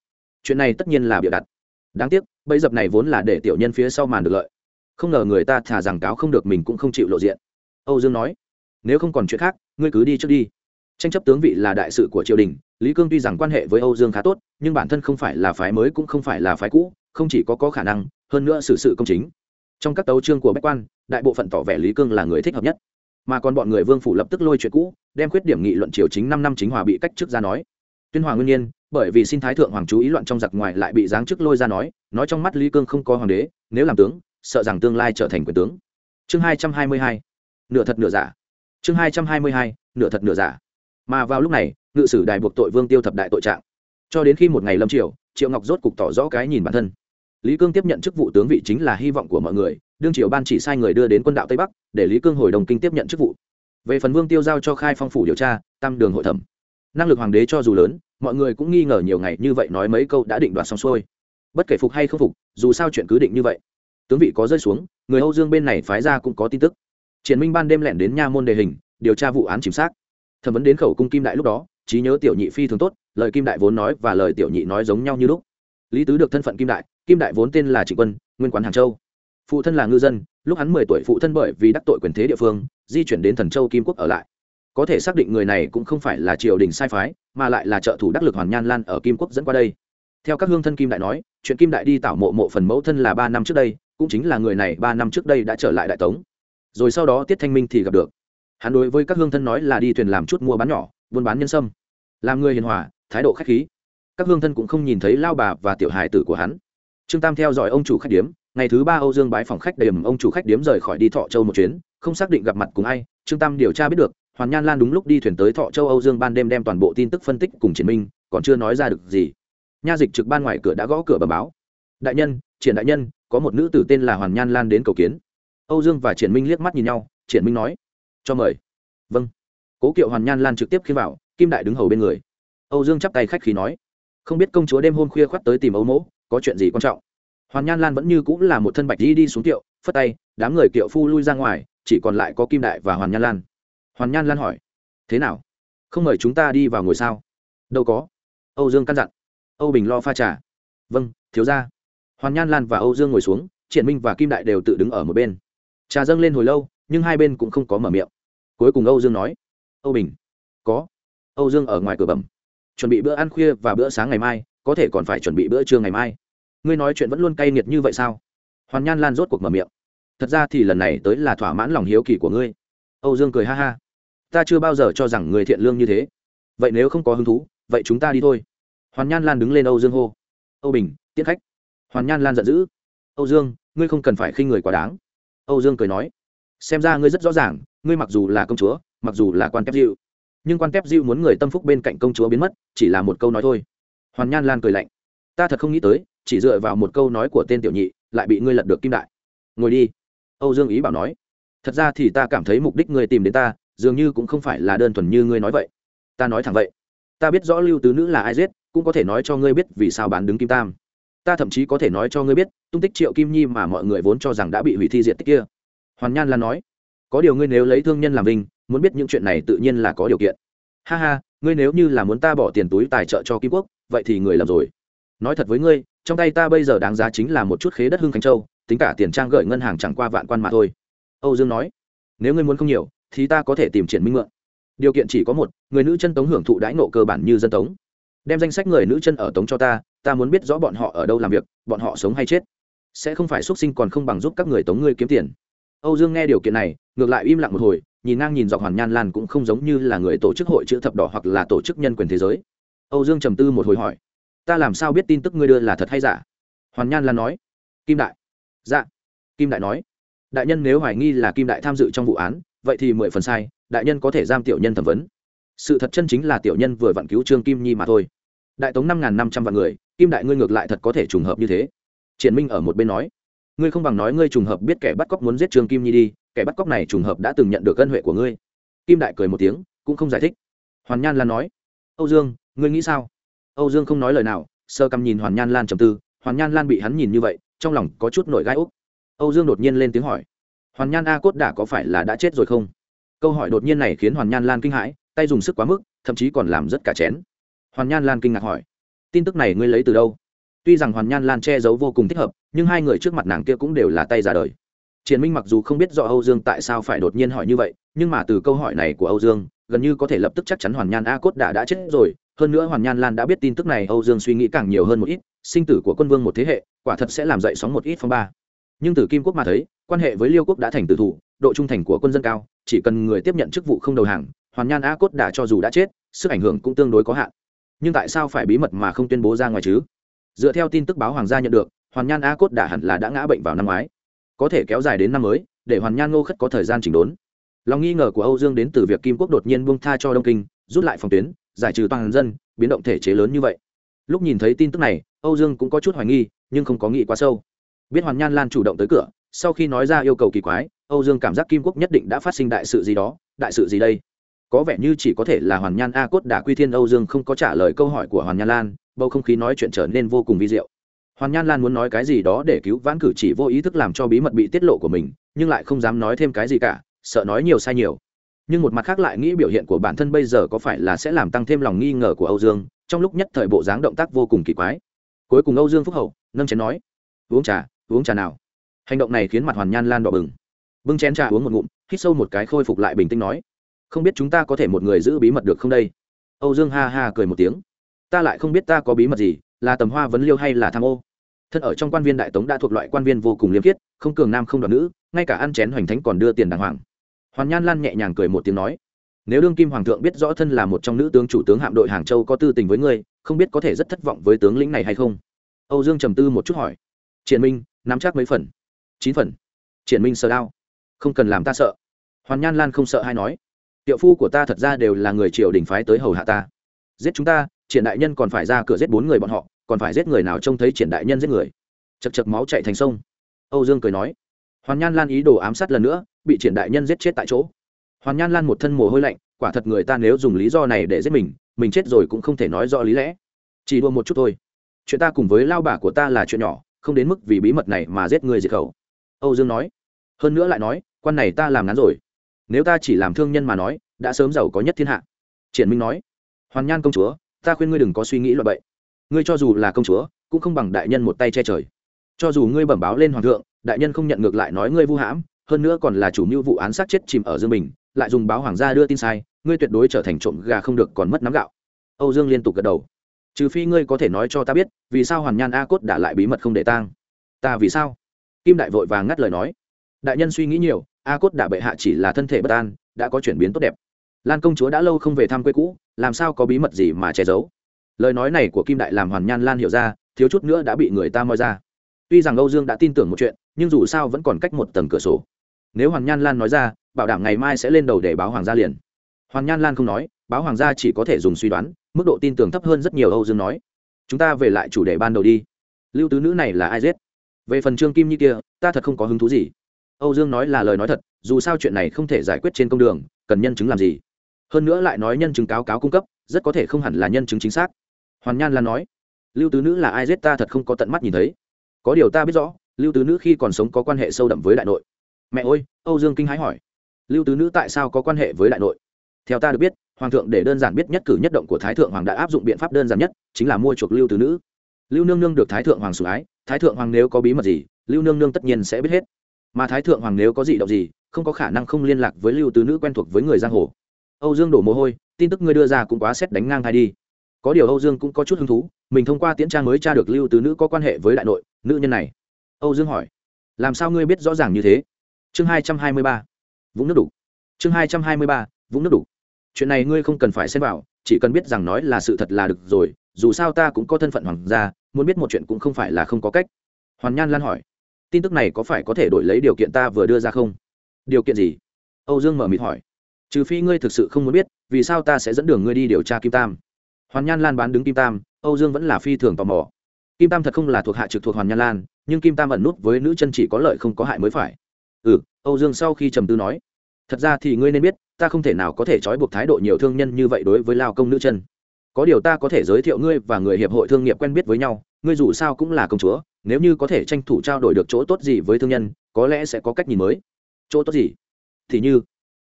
Chuyện này tất nhiên là bịa đặt. Đáng tiếc, bẫy dập này vốn là để tiểu nhân phía sau màn được lợi. Không ngờ người ta thả rằng cáo không được mình cũng không chịu lộ diện. Âu dương nói, nếu không còn chuyện khác, ngươi cứ đi trước đi tranh chấp tướng vị là đại sự của triều đình lý cương tuy rằng quan hệ với âu dương khá tốt nhưng bản thân không phải là phái mới cũng không phải là phái cũ không chỉ có có khả năng hơn nữa xử sự, sự công chính. Trong các tấu chương của bách quan đại bộ phận tỏ vẻ lý cương là người thích hợp nhất. Mà còn bọn người vương phủ lập tức lôi chuyện cũ đem khuyết điểm nghị luận triều chính năm năm chính hòa bị cách chức ra nói. Tuyên hòa nguyên nhiên bởi vì xin thái thượng hoàng chú ý loạn trong giặc ngoài lại bị giáng chức lôi ra nói nói trong mắt lý cương không có hoàng đế nếu làm tướng sợ rằng tương lai trở thành quyền tướng. Chương hai trăm hai mươi hai nửa thật nửa giả. Chương hai trăm hai mươi hai nửa thật nửa giả mà vào lúc này, ngự sử đài buộc tội vương tiêu thập đại tội trạng. Cho đến khi một ngày lâm triều, triệu ngọc rốt cục tỏ rõ cái nhìn bản thân. Lý cương tiếp nhận chức vụ tướng vị chính là hy vọng của mọi người, đương triều ban chỉ sai người đưa đến quân đạo tây bắc, để lý cương hồi đồng kinh tiếp nhận chức vụ. Về phần vương tiêu giao cho khai phong phủ điều tra, tam đường hội thẩm. Năng lực hoàng đế cho dù lớn, mọi người cũng nghi ngờ nhiều ngày như vậy nói mấy câu đã định đoạt xong xuôi. Bất kể phục hay không phục, dù sao chuyện cứ định như vậy. Tướng vị có rơi xuống, người âu dương bên này phái ra cũng có tin tức. Triển minh ban đêm lẻn đến nha môn đề hình, điều tra vụ án chính xác thẩm vấn đến khẩu cung kim đại lúc đó, trí nhớ tiểu nhị phi thường tốt, lời kim đại vốn nói và lời tiểu nhị nói giống nhau như lúc. Lý tứ được thân phận kim đại kim đại vốn tên là trịnh quân, nguyên quán hàng châu. Phụ thân là ngư dân, lúc hắn mười tuổi phụ thân bởi vì đắc tội quyền thế địa phương, di chuyển đến thần châu kim quốc ở lại. Có thể xác định người này cũng không phải là triều đình sai phái, mà lại là trợ thủ đắc lực hoàn nhan lan ở kim quốc dẫn qua đây. Theo các hương thân kim đại nói, chuyện kim đại đi tảo mộ mộ phần mẫu thân là ba năm trước đây, cũng chính là người này ba năm trước đây đã trở lại đại tống. Rồi sau đó tiết thanh minh thì gặp được hắn đối với các hương thân nói là đi thuyền làm chút mua bán nhỏ, buôn bán nhân sâm. Làm người hiền hòa, thái độ khách khí. Các hương thân cũng không nhìn thấy lao bà và tiểu hài tử của hắn. Trương tam theo dõi ông chủ khách điếm. Ngày thứ ba âu dương bái phòng khách đềm ông chủ khách điếm rời khỏi đi thọ châu một chuyến, không xác định gặp mặt cùng ai. Trương tam điều tra biết được, hoàn nhan lan đúng lúc đi thuyền tới thọ châu âu dương ban đêm đem toàn bộ tin tức phân tích cùng triển minh, còn chưa nói ra được gì. Nha dịch trực ban ngoài cửa đã gõ cửa bờ báo. Đại nhân, triển đại nhân, có một nữ tử tên là hoàn nhan lan đến cầu kiến. Âu dương và triển minh liếc mắt nhìn nhau. Triển minh nói cho mời. Vâng. Cố kiệu hoàn nhan lan trực tiếp khi vào, kim đại đứng hầu bên người. Âu dương chắp tay khách khí nói, không biết công chúa đêm hôm khuya khoắt tới tìm âu mỗ, có chuyện gì quan trọng? Hoàn nhan lan vẫn như cũng là một thân bạch đi đi xuống kiệu, phất tay, đám người kiệu phu lui ra ngoài, chỉ còn lại có kim đại và hoàn nhan lan. Hoàn nhan lan hỏi, thế nào? Không mời chúng ta đi vào ngồi sao? Đâu có. Âu dương căn dặn, âu bình lo pha trà. Vâng thiếu ra hoàn nhan lan và âu dương ngồi xuống, triển minh và kim đại đều tự đứng ở một bên. Trà dâng lên hồi lâu, nhưng hai bên cũng không có mở miệng cuối cùng âu dương nói, âu bình, có. Âu dương ở ngoài cửa bẩm, chuẩn bị bữa ăn khuya và bữa sáng ngày mai, có thể còn phải chuẩn bị bữa trưa ngày mai. Ngươi nói chuyện vẫn luôn cay nghiệt như vậy sao? Hoàn nhan lan rốt cuộc mở miệng, thật ra thì lần này tới là thỏa mãn lòng hiếu kỳ của ngươi. Âu dương cười ha ha, ta chưa bao giờ cho rằng người thiện lương như thế. Vậy nếu không có hứng thú, vậy chúng ta đi thôi. Hoàn nhan lan đứng lên âu dương hô, âu bình, tiễn khách. Hoàn nhan lan giận dữ, âu dương, ngươi không cần phải khinh người quá đáng. Âu dương cười nói, xem ra ngươi rất rõ ràng ngươi mặc dù là công chúa, mặc dù là quan kép dịu nhưng quan kép dịu muốn người tâm phúc bên cạnh công chúa biến mất, chỉ là một câu nói thôi. Hoàn nhan lan cười lạnh. Ta thật không nghĩ tới, chỉ dựa vào một câu nói của tên tiểu nhị, lại bị ngươi lật được kim đại. Ngồi đi. Âu dương ý bảo nói. Thật ra thì ta cảm thấy mục đích ngươi tìm đến ta, dường như cũng không phải là đơn thuần như ngươi nói vậy. Ta nói thẳng vậy. Ta biết rõ lưu tứ nữ là ai giết, cũng có thể nói cho ngươi biết vì sao bán đứng kim tam. Ta thậm chí có thể nói cho ngươi biết, tung tích triệu kim nhi mà mọi người vốn cho rằng đã bị hủy thi diện tích kia. Hoàn nhan lan nói có điều ngươi nếu lấy thương nhân làm vinh, muốn biết những chuyện này tự nhiên là có điều kiện. Ha ha, ngươi nếu như là muốn ta bỏ tiền túi tài trợ cho kim quốc, vậy thì người làm rồi. Nói thật với ngươi, trong tay ta bây giờ đáng giá chính là một chút khế đất hưng khánh châu, tính cả tiền trang gửi ngân hàng chẳng qua vạn quan mà thôi. Âu dương nói, nếu ngươi muốn không nhiều, thì ta có thể tìm triển minh mượn. Điều kiện chỉ có một, người nữ chân tống hưởng thụ đãi nộ cơ bản như dân tống. Đem danh sách người nữ chân ở tống cho ta ta muốn biết rõ bọn họ ở đâu làm việc, bọn họ sống hay chết. Sẽ không phải xuất sinh còn không bằng giúp các người tống ngươi kiếm tiền âu dương nghe điều kiện này, ngược lại im lặng một hồi, nhìn ngang nhìn dọc hoàn nhan lan cũng không giống như là người tổ chức hội chữ thập đỏ hoặc là tổ chức nhân quyền thế giới. Âu dương trầm tư một hồi hỏi, ta làm sao biết tin tức ngươi đưa là thật hay giả? Hoàn nhan lan nói, kim đại. Dạ. Kim đại nói, đại nhân nếu hoài nghi là kim đại tham dự trong vụ án, vậy thì mười phần sai, đại nhân có thể giam tiểu nhân thẩm vấn. Sự thật chân chính là tiểu nhân vừa vặn cứu trương kim nhi mà thôi. Đại tống năm n g h n năm trăm vạn người, kim đại ngươi ngược lại thật có thể trùng hợp như thế. Triển minh ở một bên nói ngươi không bằng nói ngươi trùng hợp biết kẻ bắt cóc muốn giết trương kim nhi đi, kẻ bắt cóc này trùng hợp đã từng nhận được ân huệ của ngươi. Kim đại cười một tiếng, cũng không giải thích. Hoàn nhan lan nói, âu dương, ngươi nghĩ sao? Âu dương không nói lời nào, sơ cầm nhìn hoàn nhan lan trầm tư, hoàn nhan lan bị hắn nhìn như vậy, trong lòng có chút nổi gai úc âu dương đột nhiên lên tiếng hỏi, hoàn nhan a cốt đả có phải là đã chết rồi không? Câu hỏi đột nhiên này khiến hoàn nhan lan kinh hãi, tay dùng sức quá mức, thậm chí còn làm rất cả chén. Hoàn nhan lan kinh ngạc hỏi, tin tức này ngươi lấy từ đâu? Tuy rằng hoàn nhan lan che giấu vô cùng thích hợp, nhưng hai người trước mặt nàng kia cũng đều là tay ra đời. Triển minh mặc dù không biết rõ âu dương tại sao phải đột nhiên hỏi như vậy, nhưng mà từ câu hỏi này của âu dương, gần như có thể lập tức chắc chắn hoàn nhan a cốt đã đã chết rồi. Hơn nữa hoàn nhan lan đã biết tin tức này, âu dương suy nghĩ càng nhiều hơn một ít, sinh tử của quân vương một thế hệ, quả thật sẽ làm dậy sóng một ít phong ba. Nhưng từ kim quốc mà thấy, quan hệ với liêu quốc đã thành tử thủ, độ trung thành của quân dân cao, chỉ cần người tiếp nhận chức vụ không đầu hàng, hoàn nhan a cốt đã cho dù đã chết, sức ảnh hưởng cũng tương đối có hạn. Nhưng tại sao phải bí mật mà không tuyên bố ra ngoài chứ? Dựa theo tin tức báo hoàng gia nhận được, hoàn nhan a cốt đã hẳn là đã ngã bệnh vào năm ngoái. Có thể kéo dài đến năm mới, để hoàn nhan ngô khất có thời gian chỉnh đốn. Lòng nghi ngờ của âu dương đến từ việc kim quốc đột nhiên buông tha cho đông kinh, rút lại phòng tuyến, giải trừ toàn dân, biến động thể chế lớn như vậy. Lúc nhìn thấy tin tức này, âu dương cũng có chút hoài nghi, nhưng không có nghĩ quá sâu. Biết hoàn nhan lan chủ động tới cửa, sau khi nói ra yêu cầu kỳ quái, âu dương cảm giác kim quốc nhất định đã phát sinh đại sự gì đó, đại sự gì đây? Có vẻ như chỉ có thể là hoàn nhan a cốt đả quy thiên âu dương không có trả lời câu hỏi của hoàn nhan lan, bầu không khí nói chuyện trở nên vô cùng vi diệu. Hoàn nhan lan muốn nói cái gì đó để cứu vãn cử chỉ vô ý thức làm cho bí mật bị tiết lộ của mình, nhưng lại không dám nói thêm cái gì cả, sợ nói nhiều sai nhiều. Nhưng một mặt khác lại nghĩ biểu hiện của bản thân bây giờ có phải là sẽ làm tăng thêm lòng nghi ngờ của âu dương, trong lúc nhất thời bộ dáng động tác vô cùng kỳ quái. Cuối cùng âu dương phúc hậu, nâng chén nói, uống trà uống trà nào. Hành động này khiến mặt hoàn nhan lan đỏ bừng. Bưng chén trà uống một ngụm, hít sâu một cái khôi phục lại bình tĩnh nói không biết chúng ta có thể một người giữ bí mật được không đây? Âu dương ha ha cười một tiếng. Ta lại không biết ta có bí mật gì, là tầm hoa vấn liêu hay là tham ô? Thân ở trong quan viên đại tống đã thuộc loại quan viên vô cùng liêm khiết, không cường nam không đoạt nữ, ngay cả ăn chén hoành thánh còn đưa tiền đàng hoàng. Hoàn nhan lan nhẹ nhàng cười một tiếng nói, nếu đương kim hoàng thượng biết rõ thân là một trong nữ tướng chủ tướng hạm đội hàng châu có tư tình với ngươi, không biết có thể rất thất vọng với tướng lĩnh này hay không? Âu dương trầm tư một chút hỏi, triển minh, nắm chắc mấy phần? Chín phần. Triển minh sờ đao không cần làm ta sợ. Hoàn nhan lan không sợ hay nói tiệu phu của ta thật ra đều là người triều đình phái tới hầu hạ ta. Giết chúng ta, triển đại nhân còn phải ra cửa giết bốn người bọn họ, còn phải giết người nào trông thấy triển đại nhân giết người. Chật chật máu chạy thành sông. Âu dương cười nói. Hoàn nhan lan ý đồ ám sát lần nữa, bị triển đại nhân giết chết tại chỗ. Hoàn nhan lan một thân mồ hôi lạnh, quả thật người ta nếu dùng lý do này để giết mình mình chết rồi cũng không thể nói rõ lý lẽ. Chỉ đua một chút thôi. Chuyện ta cùng với lao bà của ta là chuyện nhỏ, không đến mức vì bí mật này mà giết người diệt khẩu. Âu dương nói. Hơn nữa lại nói, quan này ta làm ngắn rồi nếu ta chỉ làm thương nhân mà nói, đã sớm giàu có nhất thiên hạ. Triển minh nói, hoàn nhan công chúa, ta khuyên ngươi đừng có suy nghĩ loại bậy. Ngươi cho dù là công chúa, cũng không bằng đại nhân một tay che trời. Cho dù ngươi bẩm báo lên hoàng thượng, đại nhân không nhận ngược lại nói ngươi vu hãm, hơn nữa còn là chủ mưu vụ án sát chết chìm ở dương bình, lại dùng báo hoàng gia đưa tin sai, ngươi tuyệt đối trở thành trộm gà không được còn mất nắm gạo. Âu dương liên tục gật đầu. Trừ phi ngươi có thể nói cho ta biết, vì sao hoàn nhan a cốt đã lại bí mật không để tang? Ta vì sao? Kim đại vội vàng ngắt lời nói. Đại nhân suy nghĩ nhiều a cốt đã bệ hạ chỉ là thân thể bất an, đã có chuyển biến tốt đẹp. Lan công chúa đã lâu không về thăm quê cũ, làm sao có bí mật gì mà che giấu? Lời nói này của kim đại làm hoàn nhan lan hiểu ra, thiếu chút nữa đã bị người ta moi ra. Tuy rằng âu dương đã tin tưởng một chuyện, nhưng dù sao vẫn còn cách một tầng cửa sổ. Nếu hoàn nhan lan nói ra, bảo đảm ngày mai sẽ lên đầu để báo hoàng gia liền. Hoàn nhan lan không nói, báo hoàng gia chỉ có thể dùng suy đoán, mức độ tin tưởng thấp hơn rất nhiều âu dương nói. Chúng ta về lại chủ đề ban đầu đi. Lưu tứ nữ này là ai giết? Về phần trương kim như kia, ta thật không có hứng thú gì âu dương nói là lời nói thật, dù sao chuyện này không thể giải quyết trên công đường, cần nhân chứng làm gì? Hơn nữa lại nói nhân chứng cáo cáo cung cấp, rất có thể không hẳn là nhân chứng chính xác. Hoàn nhan là nói, lưu tứ nữ là ai giết ta thật không có tận mắt nhìn thấy. Có điều ta biết rõ, lưu tứ nữ khi còn sống có quan hệ sâu đậm với đại nội. Mẹ ơi, âu dương kinh hãi hỏi, lưu tứ nữ tại sao có quan hệ với đại nội? Theo ta được biết, hoàng thượng để đơn giản biết nhất cử nhất động của thái thượng hoàng đã áp dụng biện pháp đơn giản nhất, chính là mua chuộc lưu tứ nữ. Lưu nương nương được thái thượng hoàng sủng ái, thái thượng hoàng nếu có bí mật gì, lưu nương nương tất nhiên sẽ biết hết mà thái thượng hoàng nếu có gì động gì, không có khả năng không liên lạc với lưu tứ nữ quen thuộc với người giang hồ. Âu dương đổ mồ hôi, tin tức ngươi đưa ra cũng quá xét đánh ngang thai đi. Có điều âu dương cũng có chút hứng thú, mình thông qua tiễn trang mới tra được lưu tứ nữ có quan hệ với đại nội, nữ nhân này. Âu dương hỏi, làm sao ngươi biết rõ ràng như thế? Chương hai trăm hai mươi ba, vũng nước đủ. Chương hai trăm hai mươi ba, vũng nước đủ. Chuyện này ngươi không cần phải xem vào, chỉ cần biết rằng nói là sự thật là được rồi, dù sao ta cũng có thân phận hoàng gia, muốn biết một chuyện cũng không phải là không có cách. Hoàn nhan lan hỏi tin tức này có phải có thể đổi lấy điều kiện ta vừa đưa ra không? Điều kiện gì? Âu dương mở mịt hỏi. Trừ phi ngươi thực sự không muốn biết, vì sao ta sẽ dẫn đường ngươi đi điều tra kim tam? Hoàn nhan lan bán đứng kim tam, âu dương vẫn là phi thường tò mò. Kim tam thật không là thuộc hạ trực thuộc hoàn nhan lan, nhưng kim tam ẩn nút với nữ chân chỉ có lợi không có hại mới phải. Ừ âu dương sau khi trầm tư nói. Thật ra thì ngươi nên biết, ta không thể nào có thể trói buộc thái độ nhiều thương nhân như vậy đối với lao công nữ chân. Có điều ta có thể giới thiệu ngươi và người hiệp hội thương nghiệp quen biết với nhau, ngươi dù sao cũng là công chúa nếu như có thể tranh thủ trao đổi được chỗ tốt gì với thương nhân, có lẽ sẽ có cách nhìn mới. Chỗ tốt gì? Thì như,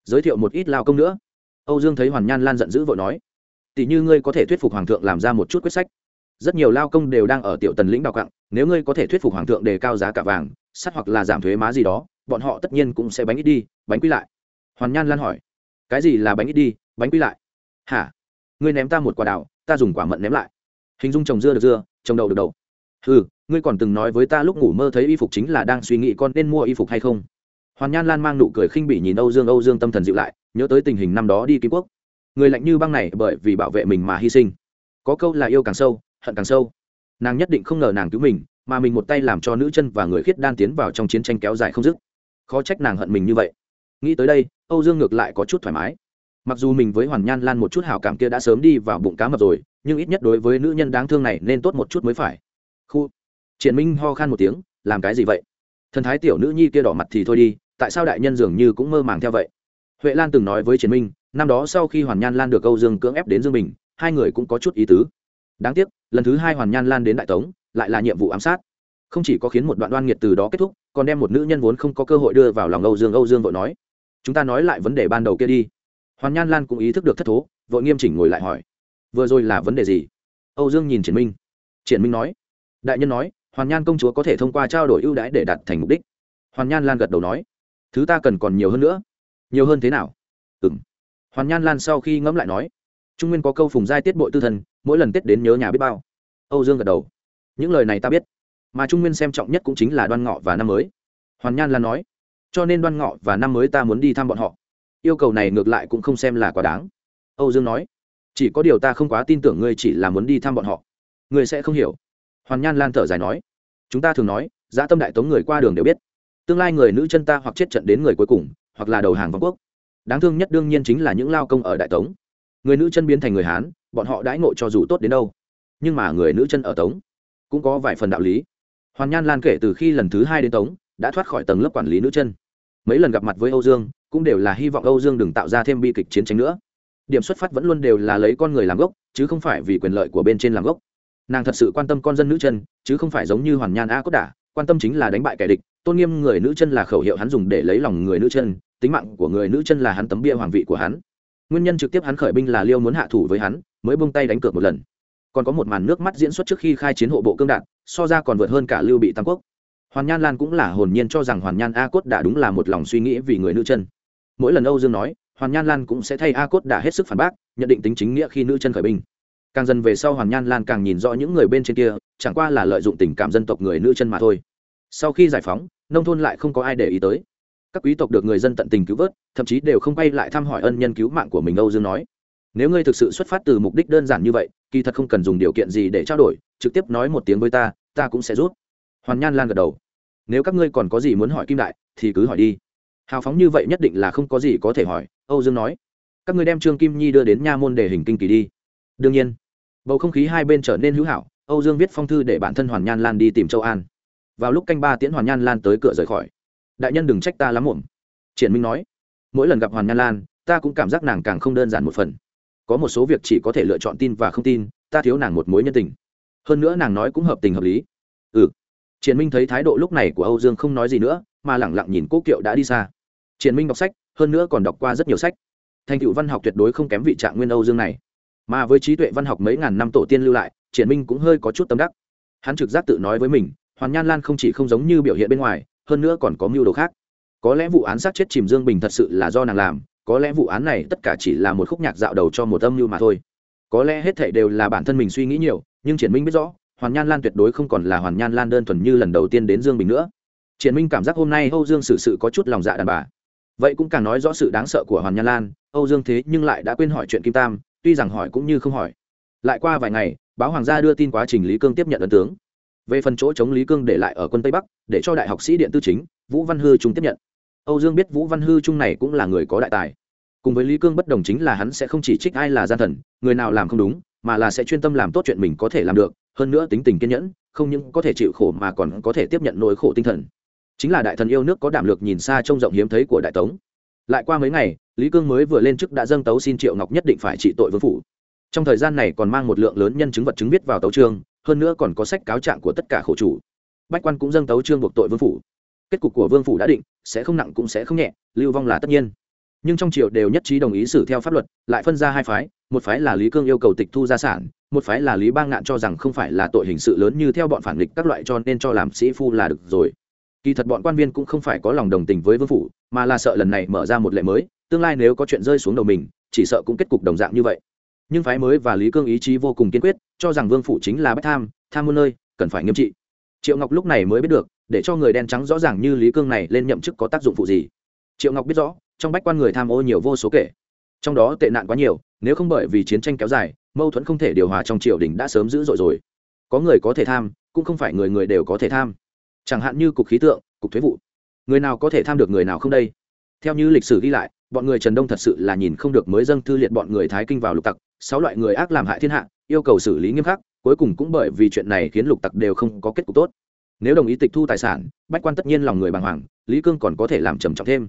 giới thiệu một ít lao công nữa. Âu dương thấy hoàn nhan lan giận dữ vội nói, tỷ như ngươi có thể thuyết phục hoàng thượng làm ra một chút quyết sách. Rất nhiều lao công đều đang ở tiểu tần lĩnh đào cặng nếu ngươi có thể thuyết phục hoàng thượng đề cao giá cả vàng, sắt hoặc là giảm thuế má gì đó, bọn họ tất nhiên cũng sẽ bánh ít đi, bánh quy lại. Hoàn nhan lan hỏi, cái gì là bánh ít đi? Bánh quy lại? Hả? Ngươi ném ta một quả đào, ta dùng quả mận ném lại. Hình dung trồng dưa được dưa trồng đậu được đậu ừ ngươi còn từng nói với ta lúc ngủ mơ thấy y phục chính là đang suy nghĩ con nên mua y phục hay không? Hoàn nhan lan mang nụ cười khinh bỉ nhìn âu dương âu dương tâm thần dịu lại, nhớ tới tình hình năm đó đi kim quốc. Người lạnh như băng này bởi vì bảo vệ mình mà hy sinh. Có câu là yêu càng sâu, hận càng sâu. Nàng nhất định không ngờ nàng cứu mình, mà mình một tay làm cho nữ chân và người khiết đan tiến vào trong chiến tranh kéo dài không dứt. Khó trách nàng hận mình như vậy. Nghĩ tới đây, âu dương ngược lại có chút thoải mái. Mặc dù mình với hoàn nhan lan một chút hào cảm kia đã sớm đi vào bụng cá mập rồi, nhưng ít nhất đối với nữ nhân đáng thương này nên tốt một chút mới phải. Khu triển minh ho khan một tiếng, làm cái gì vậy? Thần thái tiểu nữ nhi kia đỏ mặt thì thôi đi, tại sao đại nhân dường như cũng mơ màng theo vậy? Huệ lan từng nói với triển minh, năm đó sau khi hoàn nhan lan được âu dương cưỡng ép đến dương bình, hai người cũng có chút ý tứ. Đáng tiếc, lần thứ hai hoàn nhan lan đến đại tống, lại là nhiệm vụ ám sát. Không chỉ có khiến một đoạn đoan nghiệt từ đó kết thúc, còn đem một nữ nhân vốn không có cơ hội đưa vào lòng âu dương. Âu dương vội nói, chúng ta nói lại vấn đề ban đầu kia đi. Hoàn nhan lan cũng ý thức được thất thố, vội nghiêm chỉnh ngồi lại hỏi, vừa rồi là vấn đề gì? Âu dương nhìn triển minh. Triển minh nói, đại nhân nói hoàn nhan công chúa có thể thông qua trao đổi ưu đãi để đạt thành mục đích. Hoàn nhan lan gật đầu nói thứ ta cần còn nhiều hơn nữa. Nhiều hơn thế nào? Ừ m hoàn nhan lan sau khi ngẫm lại nói trung nguyên có câu phùng giai tiết bội tư thần, mỗi lần tết đến nhớ nhà biết bao. Âu dương gật đầu những lời này ta biết mà trung nguyên xem trọng nhất cũng chính là đoan ngọ và năm mới. Hoàn nhan lan nói cho nên đoan ngọ và năm mới ta muốn đi thăm bọn họ. Yêu cầu này ngược lại cũng không xem là quá đáng. Âu dương nói chỉ có điều ta không quá tin tưởng ngươi chỉ là muốn đi thăm bọn họ. Ngươi sẽ không hiểu. Hoàn nhan lan thở dài nói chúng ta thường nói, dã tâm đại tống người qua đường đều biết. Tương lai người nữ chân ta hoặc chết trận đến người cuối cùng, hoặc là đầu hàng vương quốc. Đáng thương nhất đương nhiên chính là những lao công ở đại tống. Người nữ chân biến thành người hán, bọn họ đãi ngộ cho dù tốt đến đâu. Nhưng mà người nữ chân ở tống, cũng có vài phần đạo lý. Hoàn nhan lan kể từ khi lần thứ hai đến tống, đã thoát khỏi tầng lớp quản lý nữ chân. Mấy lần gặp mặt với âu dương, cũng đều là hy vọng âu dương đừng tạo ra thêm bi kịch chiến tranh nữa. Điểm xuất phát vẫn luôn đều là lấy con người làm gốc, chứ không phải vì quyền lợi của bên trên làm gốc nàng thật sự quan tâm con dân nữ chân, chứ không phải giống như hoàn nhan a cốt đả, quan tâm chính là đánh bại kẻ địch, tôn nghiêm người nữ chân là khẩu hiệu hắn dùng để lấy lòng người nữ chân, tính mạng của người nữ chân là hắn tấm bia hoàng vị của hắn. Nguyên nhân trực tiếp hắn khởi binh là liêu muốn hạ thủ với hắn, mới bông tay đánh cược một lần. Còn có một màn nước mắt diễn xuất trước khi khai chiến hộ bộ cương đạn, so ra còn vượt hơn cả lưu bị tam quốc. Hoàn nhan lan cũng là hồn nhiên cho rằng hoàn nhan a cốt đã đúng là một lòng suy nghĩ vì người nữ chân. Mỗi lần âu dương nói, hoàn nhan lan cũng sẽ thay a cốt đã hết sức phản bác, nhận định tính chính nghĩa khi nữ chân khởi binh càng dần về sau hoàn nhan lan càng nhìn rõ những người bên trên kia, chẳng qua là lợi dụng tình cảm dân tộc người nữ chân mà thôi. Sau khi giải phóng, nông thôn lại không có ai để ý tới. Các quý tộc được người dân tận tình cứu vớt, thậm chí đều không quay lại thăm hỏi ân nhân cứu mạng của mình, âu dương nói. Nếu ngươi thực sự xuất phát từ mục đích đơn giản như vậy, kỳ thật không cần dùng điều kiện gì để trao đổi, trực tiếp nói một tiếng với ta ta cũng sẽ rút hoàn nhan lan gật đầu. Nếu các ngươi còn có gì muốn hỏi kim đại, thì cứ hỏi đi. Hào phóng như vậy nhất định là không có gì có thể hỏi, âu dương nói. Các ngươi đem trương kim nhi đưa đến nha môn để hình kinh kỳ đi. Đương nhiên bầu không khí hai bên trở nên hữu hảo, âu dương viết phong thư để bản thân hoàn nhan lan đi tìm châu an. Vào lúc canh ba tiễn hoàn nhan lan tới cửa rời khỏi. Đại nhân đừng trách ta lắm muộn. Triển minh nói, mỗi lần gặp hoàn nhan lan, ta cũng cảm giác nàng càng không đơn giản một phần. Có một số việc chỉ có thể lựa chọn tin và không tin, ta thiếu nàng một mối nhân tình. Hơn nữa nàng nói cũng hợp tình hợp lý. Ừ. Triển minh thấy thái độ lúc này của âu dương không nói gì nữa, mà lẳng lặng nhìn cố kiệu đã đi xa. Triển minh đọc sách, hơn nữa còn đọc qua rất nhiều sách. Thành tựu văn học tuyệt đối không kém vị trạng nguyên âu dương này mà với trí tuệ văn học mấy ngàn năm tổ tiên lưu lại, triển minh cũng hơi có chút tâm đắc. Hắn trực giác tự nói với mình, hoàn nhan lan không chỉ không giống như biểu hiện bên ngoài, hơn nữa còn có mưu đồ khác. Có lẽ vụ án sát chết chìm dương bình thật sự là do nàng làm, có lẽ vụ án này tất cả chỉ là một khúc nhạc dạo đầu cho một âm mưu mà thôi. Có lẽ hết thảy đều là bản thân mình suy nghĩ nhiều, nhưng triển minh biết rõ, hoàn nhan lan tuyệt đối không còn là hoàn nhan lan đơn thuần như lần đầu tiên đến dương bình nữa. Triển minh cảm giác hôm nay âu dương xử sự có chút lòng dạ đàn bà. Vậy cũng càng nói rõ sự đáng sợ của hoàn nhan lan, âu dương thế nhưng lại đã quên hỏi chuyện kim tam tuy rằng hỏi cũng như không hỏi. Lại qua vài ngày, báo hoàng gia đưa tin quá trình lý cương tiếp nhận ấn tướng. Về phần chỗ chống lý cương để lại ở quân tây bắc, để cho đại học sĩ điện tư chính, vũ văn hư trung tiếp nhận. Âu dương biết vũ văn hư trung này cũng là người có đại tài. Cùng với lý cương bất đồng chính là hắn sẽ không chỉ trích ai là gian thần, người nào làm không đúng, mà là sẽ chuyên tâm làm tốt chuyện mình có thể làm được, hơn nữa tính tình kiên nhẫn, không những có thể chịu khổ mà còn có thể tiếp nhận nỗi khổ tinh thần. Chính là đại thần yêu nước có đảm lược nhìn xa trông rộng hiếm thấy của đại tống lại qua mấy ngày, lý cương mới vừa lên chức đã dâng tấu xin triệu ngọc nhất định phải trị tội vương phủ. Trong thời gian này còn mang một lượng lớn nhân chứng vật chứng viết vào tấu trương hơn nữa còn có sách cáo trạng của tất cả khổ chủ. Bách quan cũng dâng tấu trương buộc tội vương phủ. Kết cục của vương phủ đã định, sẽ không nặng cũng sẽ không nhẹ, lưu vong là tất nhiên. Nhưng trong triều đều nhất trí đồng ý xử theo pháp luật, lại phân ra hai phái, một phái là lý cương yêu cầu tịch thu gia sản, một phái là lý bang ngạn cho rằng không phải là tội hình sự lớn như theo bọn phản nghịch các loại cho nên cho làm sĩ phu là được rồi. Kỳ thật bọn quan viên cũng không phải có lòng đồng tình với vương phủ mà là sợ lần này mở ra một lệ mới, tương lai nếu có chuyện rơi xuống đầu mình, chỉ sợ cũng kết cục đồng dạng như vậy. Nhưng phái mới và lý cương ý chí vô cùng kiên quyết, cho rằng vương phủ chính là bách tham tham muôn nơi, cần phải nghiêm trị. Triệu ngọc lúc này mới biết được, để cho người đen trắng rõ ràng như lý cương này lên nhậm chức có tác dụng phụ gì. Triệu ngọc biết rõ, trong bách quan người tham ô nhiều vô số kể. Trong đó tệ nạn quá nhiều, nếu không bởi vì chiến tranh kéo dài, mâu thuẫn không thể điều hòa trong triều đình đã sớm dữ dội rồi. Có người có thể tham, cũng không phải người người đều có thể tham. Chẳng hạn như cục khí tượng, cục thuế vụ người nào có thể tham được người nào không đây? Theo như lịch sử ghi lại, bọn người trần đông thật sự là nhìn không được mới dâng thư liệt bọn người thái kinh vào lục tặc, sáu loại người ác làm hại thiên hạ, yêu cầu xử lý nghiêm khắc, cuối cùng cũng bởi vì chuyện này khiến lục tặc đều không có kết cục tốt. Nếu đồng ý tịch thu tài sản, bách quan tất nhiên lòng người bàng hoàng, lý cương còn có thể làm trầm trọng thêm.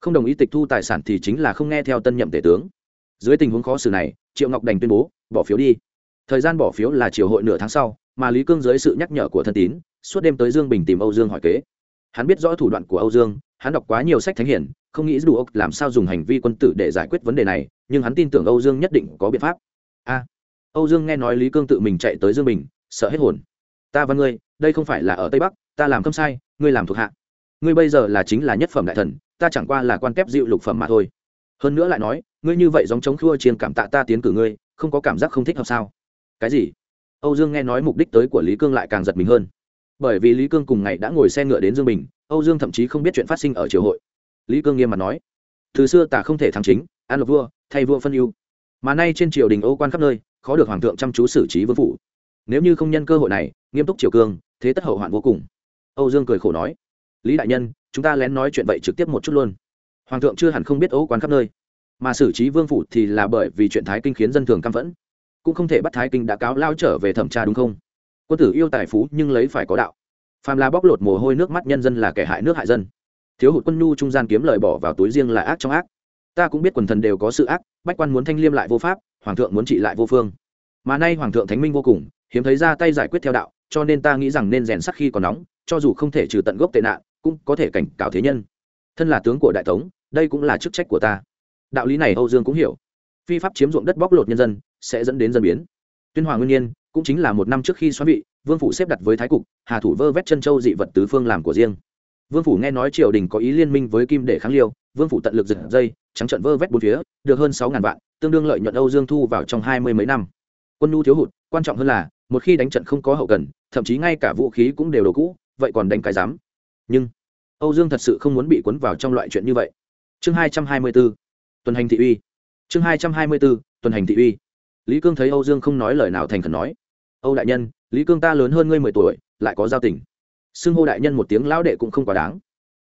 Không đồng ý tịch thu tài sản thì chính là không nghe theo tân nhậm tể tướng. Dưới tình huống khó xử này, triệu ngọc đành tuyên bố, bỏ phiếu đi. Thời gian bỏ phiếu là chiều hội nửa tháng sau, mà lý cương dưới sự nhắc nhở của thân tín, suốt đêm tới dương bình tìm âu dương hỏi kế hắn biết rõ thủ đoạn của âu dương, hắn đọc quá nhiều sách thánh hiển, không nghĩ đủ ốc làm sao dùng hành vi quân tử để giải quyết vấn đề này, nhưng hắn tin tưởng âu dương nhất định có biện pháp. A, âu dương nghe nói lý cương tự mình chạy tới dương bình, sợ hết hồn. Ta và ngươi, đây không phải là ở tây bắc, ta làm không sai, ngươi làm thuộc hạ. Ngươi bây giờ là chính là nhất phẩm đại thần, ta chẳng qua là quan kép dịu lục phẩm mà thôi. Hơn nữa lại nói, ngươi như vậy giống chống khua chiên cảm tạ ta tiến cử ngươi, không có cảm giác không thích hợp sao? Cái gì? Âu dương nghe nói mục đích tới của lý cương lại càng giật mình hơn bởi vì lý cương cùng ngày đã ngồi xe ngựa đến dương bình, âu dương thậm chí không biết chuyện phát sinh ở triều hội. Lý cương nghiêm mặt nói, từ xưa ta không thể thắng chính an lộc vua, thay vua phân ưu. Mà nay trên triều đình âu quan khắp nơi, khó được hoàng thượng chăm chú xử trí vương phủ. Nếu như không nhân cơ hội này, nghiêm túc triều cương, thế tất hậu hoạn vô cùng. Âu dương cười khổ nói, lý đại nhân, chúng ta lén nói chuyện vậy trực tiếp một chút luôn. Hoàng thượng chưa hẳn không biết âu quan khắp nơi, mà xử trí vương phủ thì là bởi vì chuyện thái kinh khiến dân thường căm phẫn, cũng không thể bắt thái kinh đã cáo lao trở về thẩm tra đúng không? Quân tử yêu tài phú nhưng lấy phải có đạo. Phàm là bóc lột mồ hôi nước mắt nhân dân là kẻ hại nước hại dân. Thiếu hụt quân nhu trung gian kiếm lời bỏ vào túi riêng là ác trong ác. Ta cũng biết quần thần đều có sự ác, bách quan muốn thanh liêm lại vô pháp, hoàng thượng muốn trị lại vô phương. Mà nay hoàng thượng thánh minh vô cùng, hiếm thấy ra tay giải quyết theo đạo, cho nên ta nghĩ rằng nên rèn sắc khi còn nóng, cho dù không thể trừ tận gốc tệ nạn, cũng có thể cảnh cáo thế nhân. Thân là tướng của đại tống, đây cũng là chức trách của ta. Đạo lý này âu dương cũng hiểu. Phi pháp chiếm ruộng đất bóc lột nhân dân, sẽ dẫn đến dân biến. Tuyên hoàng nguyên nhiên cũng chính là một năm trước khi xoắn vị, vương phủ xếp đặt với thái cục, hà thủ vơ vét chân châu dị vật tứ phương làm của riêng. Vương phủ nghe nói triều đình có ý liên minh với kim để kháng liêu, vương phủ tận lực giật dây, trắng trận vơ vét bốn phía, được hơn sáu ngàn vạn, tương đương lợi nhuận âu dương thu vào trong hai mươi mấy năm. Quân nhu thiếu hụt, quan trọng hơn là, một khi đánh trận không có hậu cần, thậm chí ngay cả vũ khí cũng đều đồ cũ, vậy còn đánh cái dám. Nhưng, âu dương thật sự không muốn bị cuốn vào trong loại chuyện như vậy. Chương hai trăm hai mươi b ố tuần hành thị uy. Chương hai trăm hai mươi b ố tuần hành thị uy. Lý cương thấy âu dương không nói lời nào thành khẩn nói âu đại nhân, lý cương ta lớn hơn ngươi mười tuổi, lại có giao tình. Xưng hô đại nhân một tiếng lão đệ cũng không quá đáng.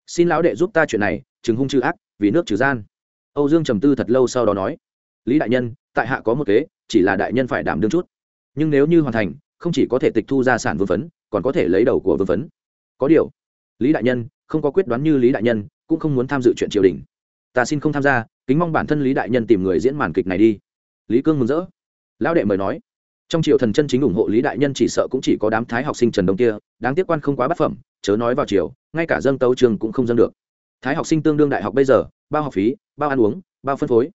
Xin lão đệ giúp ta chuyện này, chừng hung trừ ác, vì nước trừ gian. Âu dương trầm tư thật lâu sau đó nói, lý đại nhân, tại hạ có một kế, chỉ là đại nhân phải đảm đương chút. Nhưng nếu như hoàn thành, không chỉ có thể tịch thu gia sản vương phấn, còn có thể lấy đầu của vương phấn. Có điều, lý đại nhân, không có quyết đoán như lý đại nhân, cũng không muốn tham dự chuyện triều đình. Ta xin không tham gia, kính mong bản thân lý đại nhân tìm người diễn màn kịch này đi. Lý cương mừng rỡ. Lão đệ mời nói trong triều thần chân chính ủng hộ lý đại nhân chỉ sợ cũng chỉ có đám thái học sinh trần đông kia, đáng tiếc quan không quá bất phẩm, chớ nói vào triều, ngay cả dâng tấu trường cũng không dâng được. Thái học sinh tương đương đại học bây giờ, bao học phí, bao ăn uống, bao phân phối.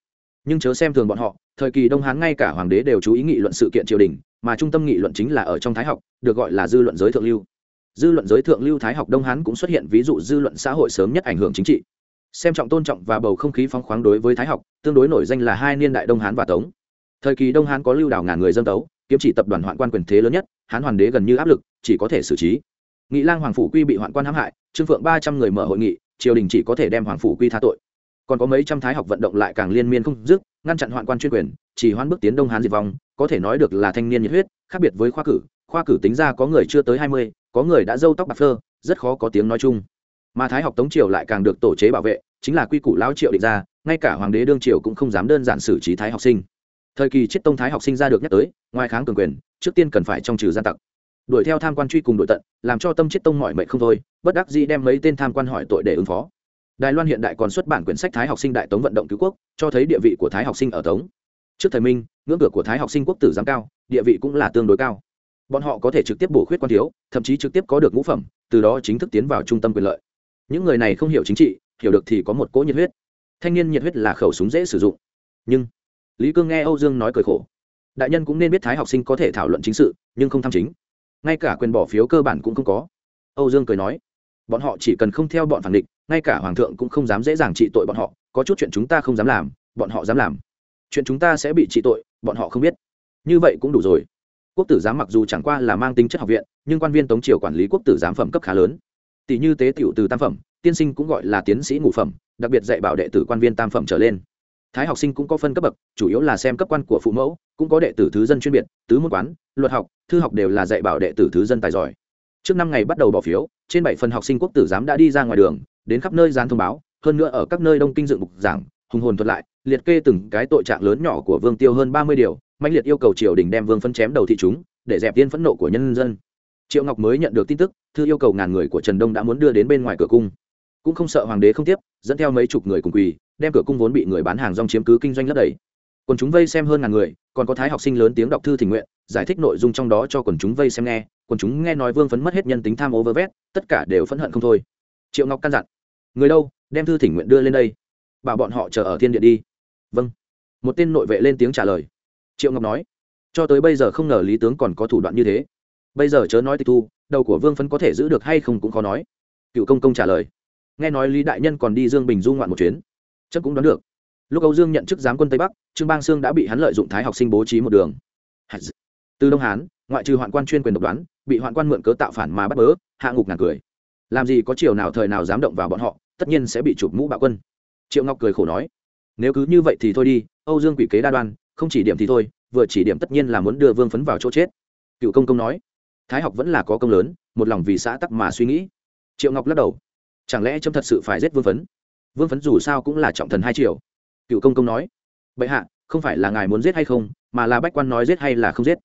Nhưng chớ xem thường bọn họ, thời kỳ đông hán ngay cả hoàng đế đều chú ý nghị luận sự kiện triều đình, mà trung tâm nghị luận chính là ở trong thái học, được gọi là dư luận giới thượng lưu. Dư luận giới thượng lưu thái học đông hán cũng xuất hiện ví dụ dư luận xã hội sớm nhất ảnh hưởng chính trị. Xem trọng tôn trọng và bầu không khí phóng khoáng đối với thái học, tương đối nổi danh là hai niên đại đông hán và tống. Thời kỳ đông hán có lưu đảo ngàn người dân tấu kiếm chỉ tập đoàn hoạn quan quyền thế lớn nhất, hán hoàng đế gần như áp lực, chỉ có thể xử trí. Nghị lang hoàng phủ quy bị hoạn quan hãm hại, trương phượng ba trăm người mở hội nghị, triều đình chỉ có thể đem hoàng phủ quy tha tội. Còn có mấy trăm thái học vận động lại càng liên miên không dứt, ngăn chặn hoạn quan chuyên quyền, chỉ hoan bước tiến đông hán diệt vong, có thể nói được là thanh niên nhiệt huyết, khác biệt với khoa cử khoa cử tính ra có người chưa tới hai mươi, có người đã dâu tóc bạc phơ, rất khó có tiếng nói chung. Mà thái học tống triều lại càng được tổ chế bảo vệ, chính là quy củ lão triệu định ra, ngay cả hoàng đế đương triều cũng không dám đơn giản xử trí thái học sinh thời kỳ chết tông thái học sinh ra được nhắc tới, ngoài kháng cường quyền, trước tiên cần phải trong trừ gian tặc. Đuổi theo tham quan truy cùng đội tận, làm cho tâm chết tông mọi mệnh không thôi, bất đắc dĩ đem mấy tên tham quan hỏi tội để ứng phó. Đài loan hiện đại còn xuất bản quyển sách thái học sinh đại tống vận động cứu quốc, cho thấy địa vị của thái học sinh ở tống. Trước thời minh, ngưỡng cửa của thái học sinh quốc tử giám cao, địa vị cũng là tương đối cao. Bọn họ có thể trực tiếp bổ khuyết quan thiếu, thậm chí trực tiếp có được ngũ phẩm, từ đó chính thức tiến vào trung tâm quyền lợi. Những người này không hiểu chính trị, hiểu được thì có một cỗ nhiệt huyết. Thanh niên nhiệt huyết là khẩu súng dễ sử dụng. Nhưng lý cương nghe âu dương nói cười khổ. Đại nhân cũng nên biết thái học sinh có thể thảo luận chính sự, nhưng không tham chính. Ngay cả quyền bỏ phiếu cơ bản cũng không có. Âu dương cười nói, bọn họ chỉ cần không theo bọn phản định ngay cả hoàng thượng cũng không dám dễ dàng trị tội bọn họ, có chút chuyện chúng ta không dám làm, bọn họ dám làm. Chuyện chúng ta sẽ bị trị tội, bọn họ không biết. Như vậy cũng đủ rồi. Quốc tử giám mặc dù chẳng qua là mang tính chất học viện, nhưng quan viên tống triều quản lý quốc tử giám phẩm cấp khá lớn. Tỷ như tế tiểu từ tam phẩm, tiên sinh cũng gọi là tiến sĩ ngũ phẩm, đặc biệt dạy bảo đệ tử quan viên tam phẩm trở lên thái học sinh cũng có phân cấp bậc, chủ yếu là xem cấp quan của phụ mẫu, cũng có đệ tử thứ dân chuyên biệt, tứ môn quán, luật học, thư học đều là dạy bảo đệ tử thứ dân tài giỏi. Trước năm ngày bắt đầu bỏ phiếu, trên bảy phần học sinh quốc tử giám đã đi ra ngoài đường, đến khắp nơi dán thông báo, hơn nữa ở các nơi đông kinh dựng mục giảng, hùng hồn thuật lại, liệt kê từng cái tội trạng lớn nhỏ của vương tiêu hơn ba mươi điều mạnh liệt yêu cầu triều đình đem vương phân chém đầu thị chúng, để dẹp tiên phẫn nộ của nhân dân. Triệu ngọc mới nhận được tin tức, thư yêu cầu ngàn người của trần đông đã muốn đưa đến bên ngoài cửa cung. Cũng không sợ hoàng đế không tiếp, dẫn theo mấy chục người cùng quỳ đem cửa cung vốn bị người bán hàng rong chiếm cứ kinh doanh lấp đầy. Quần chúng vây xem hơn ngàn người, còn có thái học sinh lớn tiếng đọc thư tình nguyện, giải thích nội dung trong đó cho quần chúng vây xem nghe. Quần chúng nghe nói vương phấn mất hết nhân tính tham ô vơ vét tất cả đều phẫn hận không thôi. Triệu ngọc căn dặn, người đâu, đem thư thỉnh nguyện đưa lên đây. Bảo bọn họ chờ ở thiên điện đi. Vâng. Một tên nội vệ lên tiếng trả lời. Triệu ngọc nói, cho tới bây giờ không ngờ lý tướng còn có thủ đoạn như thế. Bây giờ chớ nói tịch thu, đầu của vương phấn có thể giữ được hay không cũng khó nói. Cựu công công trả lời, nghe nói lý đại nhân còn đi dương bình du ngoạn một chuyến chắc cũng đoán được. Lúc âu dương nhận chức giám quân tây bắc, trương bang sương đã bị hắn lợi dụng thái học sinh bố trí một đường. Từ đông hán, ngoại trừ hoạn quan chuyên quyền độc đoán, bị hoạn quan mượn cớ tạo phản mà bắt bớ, hạ ngục ngàn cười. Làm gì có chiều nào thời nào dám động vào bọn họ, tất nhiên sẽ bị chụp mũ bạo quân. Triệu ngọc cười khổ nói, nếu cứ như vậy thì thôi đi, âu dương quỷ kế đa đoan, không chỉ điểm thì thôi, vừa chỉ điểm tất nhiên là muốn đưa vương phấn vào chỗ chết. Cựu công công nói, thái học vẫn là có công lớn, một lòng vì xã tắc mà suy nghĩ. Triệu ngọc lắc đầu, chẳng lẽ trâm thật sự phải giết vương phấn? Vương phấn dù sao cũng là trọng thần hai triệu cựu công công nói, bệ hạ, không phải là ngài muốn giết hay không, mà là bách quan nói giết hay là không giết?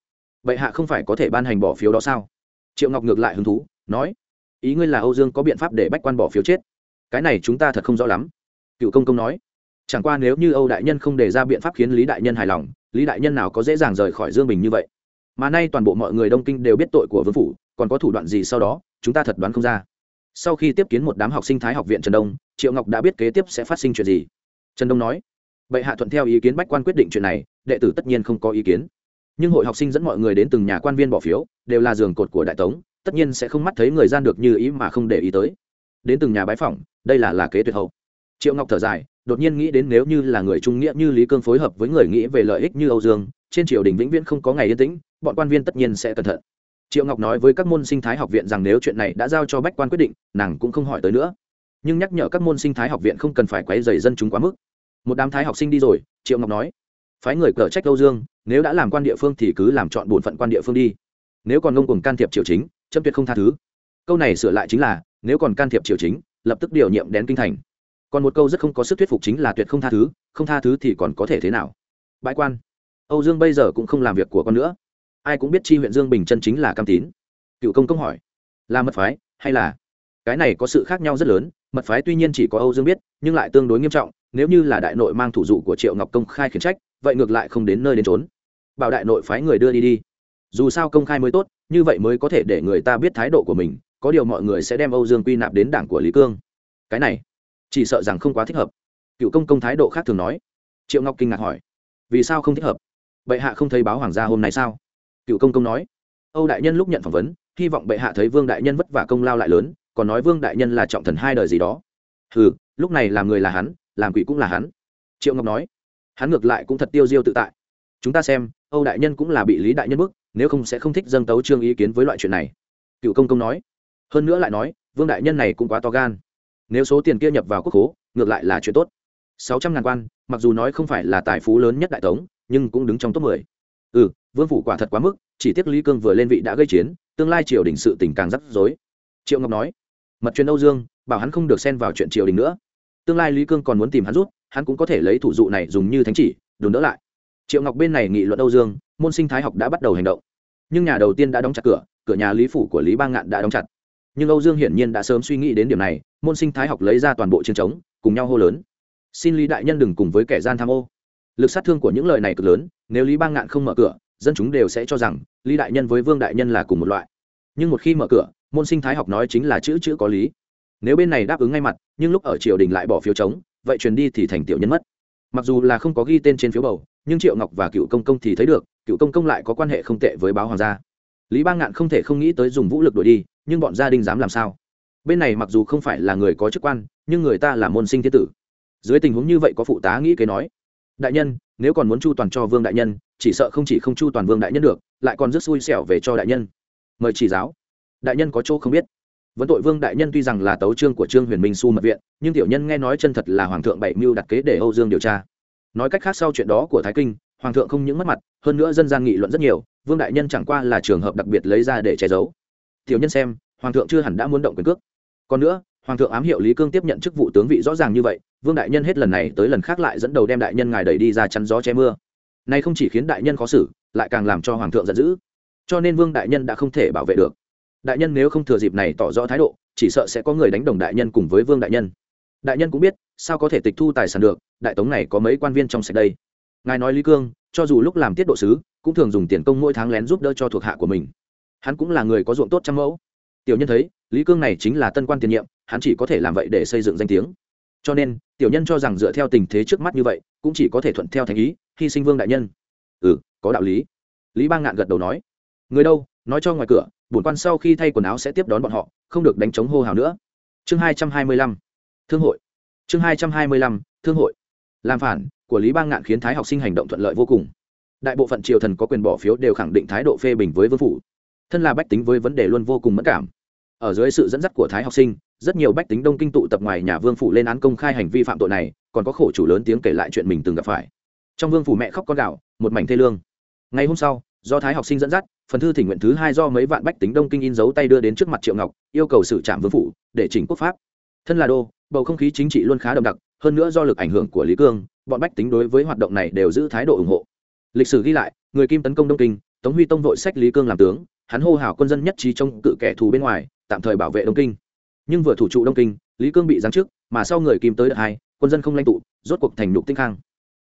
Bệ hạ không phải có thể ban hành bỏ phiếu đó sao? Triệu ngọc ngược lại hứng thú, nói, ý ngươi là âu dương có biện pháp để bách quan bỏ phiếu chết? Cái này chúng ta thật không rõ lắm. Cựu công công nói, chẳng qua nếu như âu đại nhân không đề ra biện pháp khiến lý đại nhân hài lòng, lý đại nhân nào có dễ dàng rời khỏi dương bình như vậy? Mà nay toàn bộ mọi người đông kinh đều biết tội của vương phủ, còn có thủ đoạn gì sau đó, chúng ta thật đoán không ra sau khi tiếp kiến một đám học sinh thái học viện trần đông, triệu ngọc đã biết kế tiếp sẽ phát sinh chuyện gì. Trần đông nói, bệ hạ thuận theo ý kiến bách quan quyết định chuyện này, đệ tử tất nhiên không có ý kiến. Nhưng hội học sinh dẫn mọi người đến từng nhà quan viên bỏ phiếu, đều là giường cột của đại tống, tất nhiên sẽ không mắt thấy người gian được như ý mà không để ý tới. Đến từng nhà bái phỏng, đây là là kế tuyệt hậu. Triệu ngọc thở dài, đột nhiên nghĩ đến nếu như là người trung nghĩa như lý cương phối hợp với người nghĩ về lợi ích như âu dương, trên triều đình vĩnh viễn không có ngày yên tĩnh, bọn quan viên tất nhiên sẽ cẩn thận triệu ngọc nói với các môn sinh thái học viện rằng nếu chuyện này đã giao cho bách quan quyết định, nàng cũng không hỏi tới nữa. Nhưng nhắc nhở các môn sinh thái học viện không cần phải quấy dày dân chúng quá mức. Một đám thái học sinh đi rồi, triệu ngọc nói, phái người cờ trách âu dương, nếu đã làm quan địa phương thì cứ làm chọn bổn phận quan địa phương đi. Nếu còn ngông cùng can thiệp triều chính, chấm tuyệt không tha thứ. Câu này sửa lại chính là, nếu còn can thiệp triều chính, lập tức điều nhiệm đến kinh thành. Còn một câu rất không có sức thuyết phục chính là tuyệt không tha thứ, không tha thứ thì còn có thể thế nào? Bãi quan, âu dương bây giờ cũng không làm việc của con nữa ai cũng biết chi huyện dương bình chân chính là cam tín. Cựu công công hỏi, là mật phái hay là? Cái này có sự khác nhau rất lớn, mật phái tuy nhiên chỉ có âu dương biết, nhưng lại tương đối nghiêm trọng, nếu như là đại nội mang thủ dụ của triệu ngọc công khai khiển trách, vậy ngược lại không đến nơi đến trốn bảo đại nội phái người đưa đi đi. Dù sao công khai mới tốt, như vậy mới có thể để người ta biết thái độ của mình, có điều mọi người sẽ đem âu dương quy nạp đến đảng của lý cương. Cái này, chỉ sợ rằng không quá thích hợp. Cựu công công thái độ khác thường nói. Triệu ngọc kinh ngạc hỏi, vì sao không thích hợp? Bệ hạ không thấy báo hoàng gia hôm nay sao? Cựu công công nói. Âu đại nhân lúc nhận phỏng vấn, hy vọng bệ hạ thấy vương đại nhân vất vả công lao lại lớn, còn nói vương đại nhân là trọng thần hai đời gì đó. Ừ lúc này làm người là hắn, làm quỷ cũng là hắn. Triệu ngọc nói. Hắn ngược lại cũng thật tiêu diêu tự tại. Chúng ta xem, âu đại nhân cũng là bị lý đại nhân bức, nếu không sẽ không thích dâng tấu trương ý kiến với loại chuyện này. Cựu công công nói. Hơn nữa lại nói, vương đại nhân này cũng quá to gan. Nếu số tiền kia nhập vào quốc khố, ngược lại là chuyện tốt. Sáu trăm ngàn quan, mặc dù nói không phải là tài phú lớn nhất đại tống, nhưng cũng đứng trong top mười. Ừ vương phủ quả thật quá mức, chỉ tiếc lý cương vừa lên vị đã gây chiến, tương lai triều đình sự tình càng rắc rối. Triệu ngọc nói, mật truyền âu dương, bảo hắn không được xen vào chuyện triều đình nữa. Tương lai lý cương còn muốn tìm hắn rút hắn cũng có thể lấy thủ dụ này dùng như thánh chỉ đồn đỡ lại. Triệu ngọc bên này nghị luận âu dương, môn sinh thái học đã bắt đầu hành động. Nhưng nhà đầu tiên đã đóng chặt cửa cửa nhà lý phủ của lý ba ngạn đã đóng chặt. Nhưng âu dương hiển nhiên đã sớm suy nghĩ đến điểm này, môn sinh thái học lấy ra toàn bộ chiến trống cùng nhau hô lớn. Xin lý đại nhân đừng cùng với kẻ gian tham ô. Lực sát thương của những lời này cực lớn, nếu lý ba ngạn không mở cửa dân chúng đều sẽ cho rằng, lý đại nhân với vương đại nhân là cùng một loại. Nhưng một khi mở cửa, môn sinh thái học nói chính là chữ chữ có lý. Nếu bên này đáp ứng ngay mặt, nhưng lúc ở triều đình lại bỏ phiếu chống, vậy truyền đi thì thành tiểu nhân mất. Mặc dù là không có ghi tên trên phiếu bầu, nhưng triệu ngọc và cựu công công thì thấy được, cựu công công lại có quan hệ không tệ với báo hoàng gia. Lý ba ngạn không thể không nghĩ tới dùng vũ lực đuổi đi, nhưng bọn gia đình dám làm sao? Bên này mặc dù không phải là người có chức quan, nhưng người ta là môn sinh thiên tử. Dưới tình huống như vậy có phụ tá nghĩ kế nói, đại nhân, nếu còn muốn chu toàn cho vương đại nhân chỉ sợ không chỉ không chu toàn vương đại nhân được, lại còn rất xui xẻo về cho đại nhân. Mời chỉ giáo. Đại nhân có chỗ không biết. Vấn tội vương đại nhân tuy rằng là tấu trương của trương huyền minh su mật viện, nhưng tiểu nhân nghe nói chân thật là hoàng thượng bảy mưu đặt kế để âu dương điều tra. Nói cách khác sau chuyện đó của thái kinh, hoàng thượng không những mất mặt, hơn nữa dân gian nghị luận rất nhiều, vương đại nhân chẳng qua là trường hợp đặc biệt lấy ra để che giấu. Tiểu nhân xem, hoàng thượng chưa hẳn đã muốn động quyền cước. Còn nữa, hoàng thượng ám hiệu lý cương tiếp nhận chức vụ tướng vị rõ ràng như vậy, vương đại nhân hết lần này tới lần khác lại dẫn đầu đem đại nhân ngài đẩy đi ra chắn gió che mưa này không chỉ khiến đại nhân khó xử, lại càng làm cho hoàng thượng giận dữ. Cho nên vương đại nhân đã không thể bảo vệ được. Đại nhân nếu không thừa dịp này tỏ rõ thái độ, chỉ sợ sẽ có người đánh đồng đại nhân cùng với vương đại nhân. Đại nhân cũng biết, sao có thể tịch thu tài sản được, đại tống này có mấy quan viên trong sạch đây. Ngài nói lý cương, cho dù lúc làm tiết độ sứ, cũng thường dùng tiền công mỗi tháng lén giúp đỡ cho thuộc hạ của mình. Hắn cũng là người có ruộng tốt trăm mẫu. Tiểu nhân thấy, lý cương này chính là tân quan tiền nhiệm, hắn chỉ có thể làm vậy để xây dựng danh tiếng. Cho nên, tiểu nhân cho rằng dựa theo tình thế trước mắt như vậy cũng chỉ có thể thuận theo thành ý, hy sinh vương đại nhân. Ừ có đạo lý. Lý Bang ngạn gật đầu nói. Người đâu? Nói cho ngoài cửa, bổn quan sau khi thay quần áo sẽ tiếp đón bọn họ, không được đánh chống hô hào nữa. Chương hai trăm hai mươi lăm. Thương hội. Chương hai trăm hai mươi lăm, thương hội. Làm phản, của lý Bang ngạn khiến thái học sinh hành động thuận lợi vô cùng. Đại bộ phận triều thần có quyền bỏ phiếu đều khẳng định thái độ phê bình với vương phủ. Thân là bách tính với vấn đề luôn vô cùng mất cảm. Ở dưới sự dẫn dắt của thái học sinh rất nhiều bách tính đông kinh tụ tập ngoài nhà vương phủ lên án công khai hành vi phạm tội này, còn có khổ chủ lớn tiếng kể lại chuyện mình từng gặp phải. Trong vương phủ mẹ khóc con gạo, một mảnh thê lương. Ngày hôm sau, do thái học sinh dẫn dắt, phần thư thỉnh nguyện thứ hai do mấy vạn bách tính đông kinh in dấu tay đưa đến trước mặt triệu ngọc, yêu cầu xử trạm vương phủ, để chỉnh quốc pháp. Thân là đô, bầu không khí chính trị luôn khá đậm đặc, hơn nữa do lực ảnh hưởng của lý cương, bọn bách tính đối với hoạt động này đều giữ thái độ ủng hộ. Lịch sử ghi lại, người kim tấn công đông kinh, tống huy tông vội sách lý cương làm tướng, hắn hô hào quân dân nhất trí trong cự kẻ thù bên ngoài, tạm thời bảo vệ đông kinh nhưng vừa thủ trụ đông kinh, lý cương bị giáng chức, mà sau người kim tới đợt hai, quân dân không lãnh tụ, rốt cuộc thành nhục tinh khang.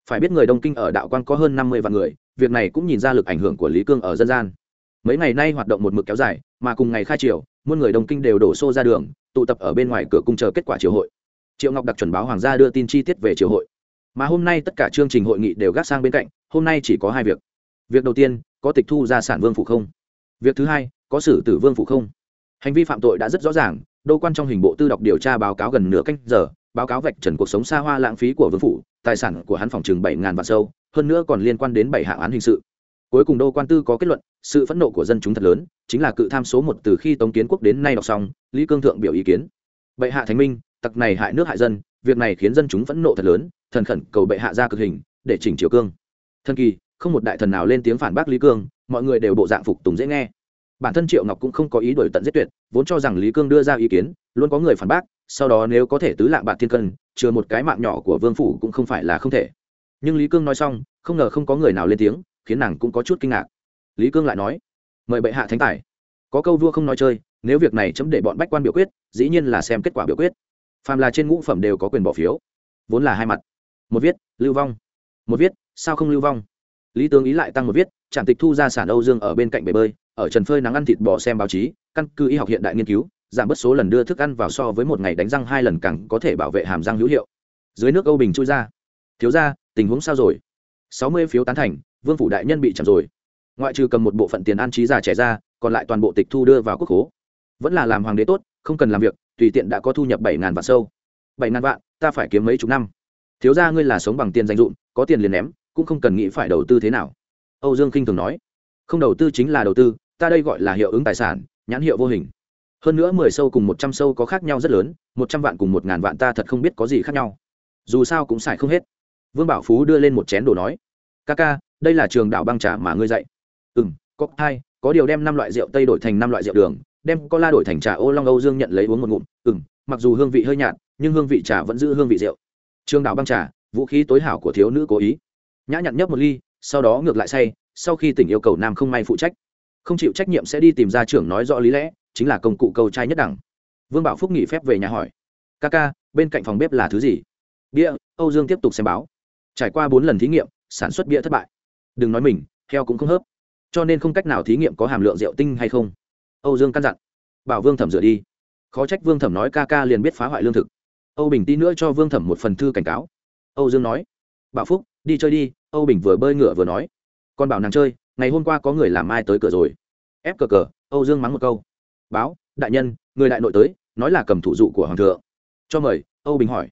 Phải biết người đông kinh ở đạo quan có hơn năm mươi vạn người, việc này cũng nhìn ra lực ảnh hưởng của lý cương ở dân gian. Mấy ngày nay hoạt động một mực kéo dài, mà cùng ngày khai triều, muôn người đông kinh đều đổ xô ra đường, tụ tập ở bên ngoài cửa cung chờ kết quả triều hội. Triệu ngọc đặc chuẩn báo hoàng gia đưa tin chi tiết về triều hội. Mà hôm nay tất cả chương trình hội nghị đều gác sang bên cạnh, hôm nay chỉ có hai việc. Việc đầu tiên, có tịch thu gia sản vương phủ không? Việc thứ hai, có xử tử vương phủ không? Hành vi phạm tội đã rất rõ ràng đô quan trong hình bộ tư đọc điều tra báo cáo gần nửa canh giờ, báo cáo vạch trần cuộc sống xa hoa lãng phí của vương phủ, tài sản của hắn phòng chừng bảy ngàn vạn sâu, hơn nữa còn liên quan đến bảy hạng án hình sự. Cuối cùng đô quan tư có kết luận, sự phẫn nộ của dân chúng thật lớn, chính là cự tham số một từ khi tống kiến quốc đến nay đọc xong, lý cương thượng biểu ý kiến. Bệ hạ thánh minh, tặc này hại nước hại dân, việc này khiến dân chúng phẫn nộ thật lớn, thần khẩn cầu bệ hạ ra cực hình, để chỉnh triều cương. Thần kỳ, không một đại thần nào lên tiếng phản bác lý cương, mọi người đều bộ dạng phục tùng dễ nghe. Bản thân triệu ngọc cũng không có ý đổi tận giết tuyệt vốn cho rằng lý cương đưa ra ý kiến, luôn có người phản bác, sau đó nếu có thể tứ lạng bạc thiên cân, chừa một cái mạng nhỏ của vương phủ cũng không phải là không thể. Nhưng lý cương nói xong, không ngờ không có người nào lên tiếng, khiến nàng cũng có chút kinh ngạc. Lý cương lại nói, mời bệ hạ thánh tài. Có câu vua không nói chơi, nếu việc này chấm để bọn bách quan biểu quyết, dĩ nhiên là xem kết quả biểu quyết. Phàm là trên ngũ phẩm đều có quyền bỏ phiếu. Vốn là hai mặt. Một viết, lưu vong. Một viết, sao không lưu vong? Lý tướng ý lại tăng một viết trạm tịch thu ra sản âu dương ở bên cạnh bể bơi ở trần phơi nắng ăn thịt bò xem báo chí, căn cứ y học hiện đại nghiên cứu, giảm bớt số lần đưa thức ăn vào so với một ngày đánh răng hai lần càng có thể bảo vệ hàm răng hữu hiệu. Dưới nước âu bình chui ra. Thiếu ra tình huống sao rồi? Sáu mươi phiếu tán thành, vương phủ đại nhân bị chậm rồi. Ngoại trừ cầm một bộ phận tiền an trí già trẻ ra, còn lại toàn bộ tịch thu đưa vào quốc hố vẫn là làm hoàng đế tốt, không cần làm việc, tùy tiện đã có thu nhập bảy ngàn vạn sâu. Bảy ngàn vạn, ta phải kiếm mấy chục năm. Thiếu ra ngươi là sống bằng tiền danh dụng có tiền liền ném, cũng không cần nghĩ phải đầu tư thế nào. Âu dương kinh thường nói. Không đầu tư chính là đầu tư ta đây gọi là hiệu ứng tài sản, nhãn hiệu vô hình. Hơn nữa mười sâu cùng một trăm sâu có khác nhau rất lớn, một trăm vạn cùng một ngàn vạn ta thật không biết có gì khác nhau. Dù sao cũng xài không hết. Vương bảo phú đưa lên một chén đồ nói, ca ca, đây là trường đảo băng trà mà ngươi dạy. Ừ m có hai, có điều đem năm loại rượu tây đổi thành năm loại rượu đường, đem có la đổi thành trà ô long âu dương nhận lấy uống một ngụm. Ừ m mặc dù hương vị hơi nhạt, nhưng hương vị trà vẫn giữ hương vị rượu. Trường đảo băng trà, vũ khí tối hảo của thiếu nữ cố ý. Nhã nhặn nhấp một ly, sau đó ngược lại say, sau khi tỉnh yêu cầu nam không may phụ trách không chịu trách nhiệm sẽ đi tìm ra trưởng nói rõ lý lẽ, chính là công cụ câu trai nhất đẳng. Vương bảo phúc nghỉ phép về nhà hỏi. Ca ca, bên cạnh phòng bếp là thứ gì? Bia. Âu dương tiếp tục xem báo. Trải qua bốn lần thí nghiệm, sản xuất bia thất bại. Đừng nói mình, heo cũng không hớp. Cho nên không cách nào thí nghiệm có hàm lượng rượu tinh hay không. Âu dương căn dặn. Bảo vương thẩm rửa đi. Khó trách vương thẩm nói ca ca liền biết phá hoại lương thực. Âu bình tí nữa cho vương thẩm một phần thư cảnh cáo. Âu dương nói. Bảo phúc, đi chơi đi. Âu bình vừa bơi ngựa vừa nói. Còn bảo nàng chơi ngày hôm qua có người làm mai tới cửa rồi? Ép cờ cờ, âu dương mắng một câu. Báo, đại nhân, người đại nội tới, nói là cầm thủ dụ của hoàng thượng. Cho mời, âu bình hỏi.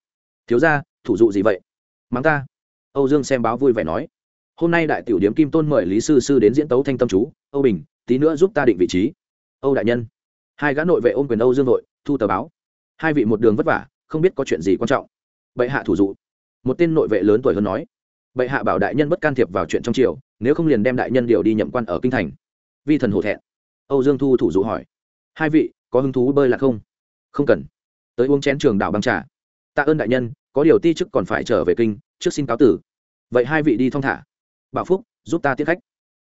Thiếu ra thủ dụ gì vậy? Mắng ta. Âu dương xem báo vui vẻ nói. Hôm nay đại tiểu điếm kim tôn mời lý sư sư đến diễn tấu thanh tâm chú. Âu bình, tí nữa giúp ta định vị trí. Âu đại nhân. Hai gã nội vệ ôm quyền âu dương nội thu tờ báo. Hai vị một đường vất vả, không biết có chuyện gì quan trọng. Bệ hạ thủ dụ. Một tên nội vệ lớn tuổi hơn nói. Bệ hạ bảo đại nhân bất can thiệp vào chuyện trong triều nếu không liền đem đại nhân điều đi nhậm quan ở kinh thành. Vi thần hổ thẹn. Âu dương thu thủ dụ hỏi. Hai vị, có hứng thú bơi là không? Không cần. Tới uống chén trường đảo băng trà. Tạ ơn đại nhân, có điều ti chức còn phải trở về kinh, trước xin cáo tử. Vậy hai vị đi thong thả. Bảo phúc, giúp ta tiếp khách.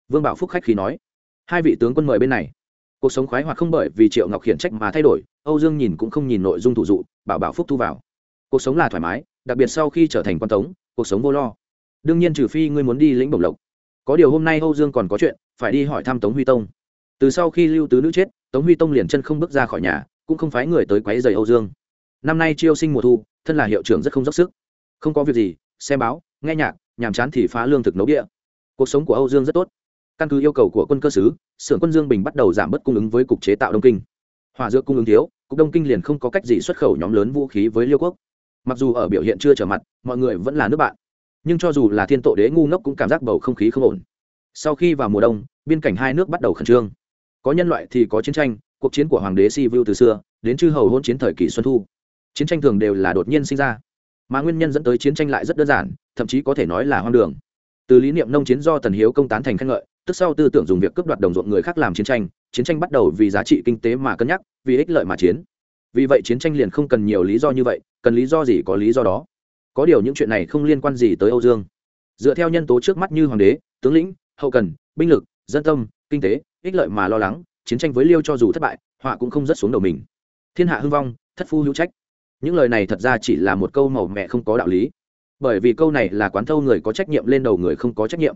Vương bảo phúc khách khí nói. Hai vị tướng quân mời bên này. Cuộc sống khoái hoạt không bởi vì triệu ngọc khiển trách mà thay đổi, âu dương nhìn cũng không nhìn nội dung thủ dụ, bảo bảo phúc thu vào. Cuộc sống là thoải mái, đặc biệt sau khi trở thành quan tống, cuộc sống vô lo. Đương nhiên trừ phi ngươi muốn đi lĩnh bổng lộc có điều hôm nay âu dương còn có chuyện, phải đi hỏi thăm tống huy tông. Từ sau khi lưu tứ nữ chết, tống huy tông liền chân không bước ra khỏi nhà, cũng không phái người tới quấy giày âu dương. Năm nay chiêu sinh mùa thu, thân là hiệu trưởng rất không dốc sức. Không có việc gì, xem báo, nghe nhạc, nhàm chán thì phá lương thực nấu địa cuộc sống của âu dương rất tốt. Căn cứ yêu cầu của quân cơ sứ, xưởng quân dương bình bắt đầu giảm bớt cung ứng với cục chế tạo đông kinh. Hòa dược cung ứng thiếu, cục đông kinh liền không có cách gì xuất khẩu nhóm lớn vũ khí với liêu quốc. Mặc dù ở biểu hiện chưa trở mặt, mọi người vẫn là nước bạn nhưng cho dù là thiên tổ đế ngu ngốc cũng cảm giác bầu không khí không ổn. Sau khi vào mùa đông, biên cảnh hai nước bắt đầu khẩn trương. Có nhân loại thì có chiến tranh, cuộc chiến của hoàng đế si vu từ xưa đến chư hầu hôn chiến thời kỳ xuân thu. Chiến tranh thường đều là đột nhiên sinh ra, mà nguyên nhân dẫn tới chiến tranh lại rất đơn giản, thậm chí có thể nói là hoang đường. Từ lý niệm nông chiến do tần hiếu công tán thành khen ngợi, tức sau tư tưởng dùng việc cướp đoạt đồng ruộng người khác làm chiến tranh chiến tranh bắt đầu vì giá trị kinh tế mà cân nhắc, vì ích lợi mà chiến. Vì vậy chiến tranh liền không cần nhiều lý do như vậy, cần lý do gì có lý do đó có điều những chuyện này không liên quan gì tới âu dương. Dựa theo nhân tố trước mắt như hoàng đế, tướng lĩnh, hậu cần, binh lực, dân tâm, kinh tế, ích lợi mà lo lắng, chiến tranh với liêu cho dù thất bại, họa cũng không rất xuống đầu mình. Thiên hạ hưng vong, thất phu hữu trách. Những lời này thật ra chỉ là một câu màu mẹ không có đạo lý. Bởi vì câu này là quán thâu người có trách nhiệm lên đầu người không có trách nhiệm.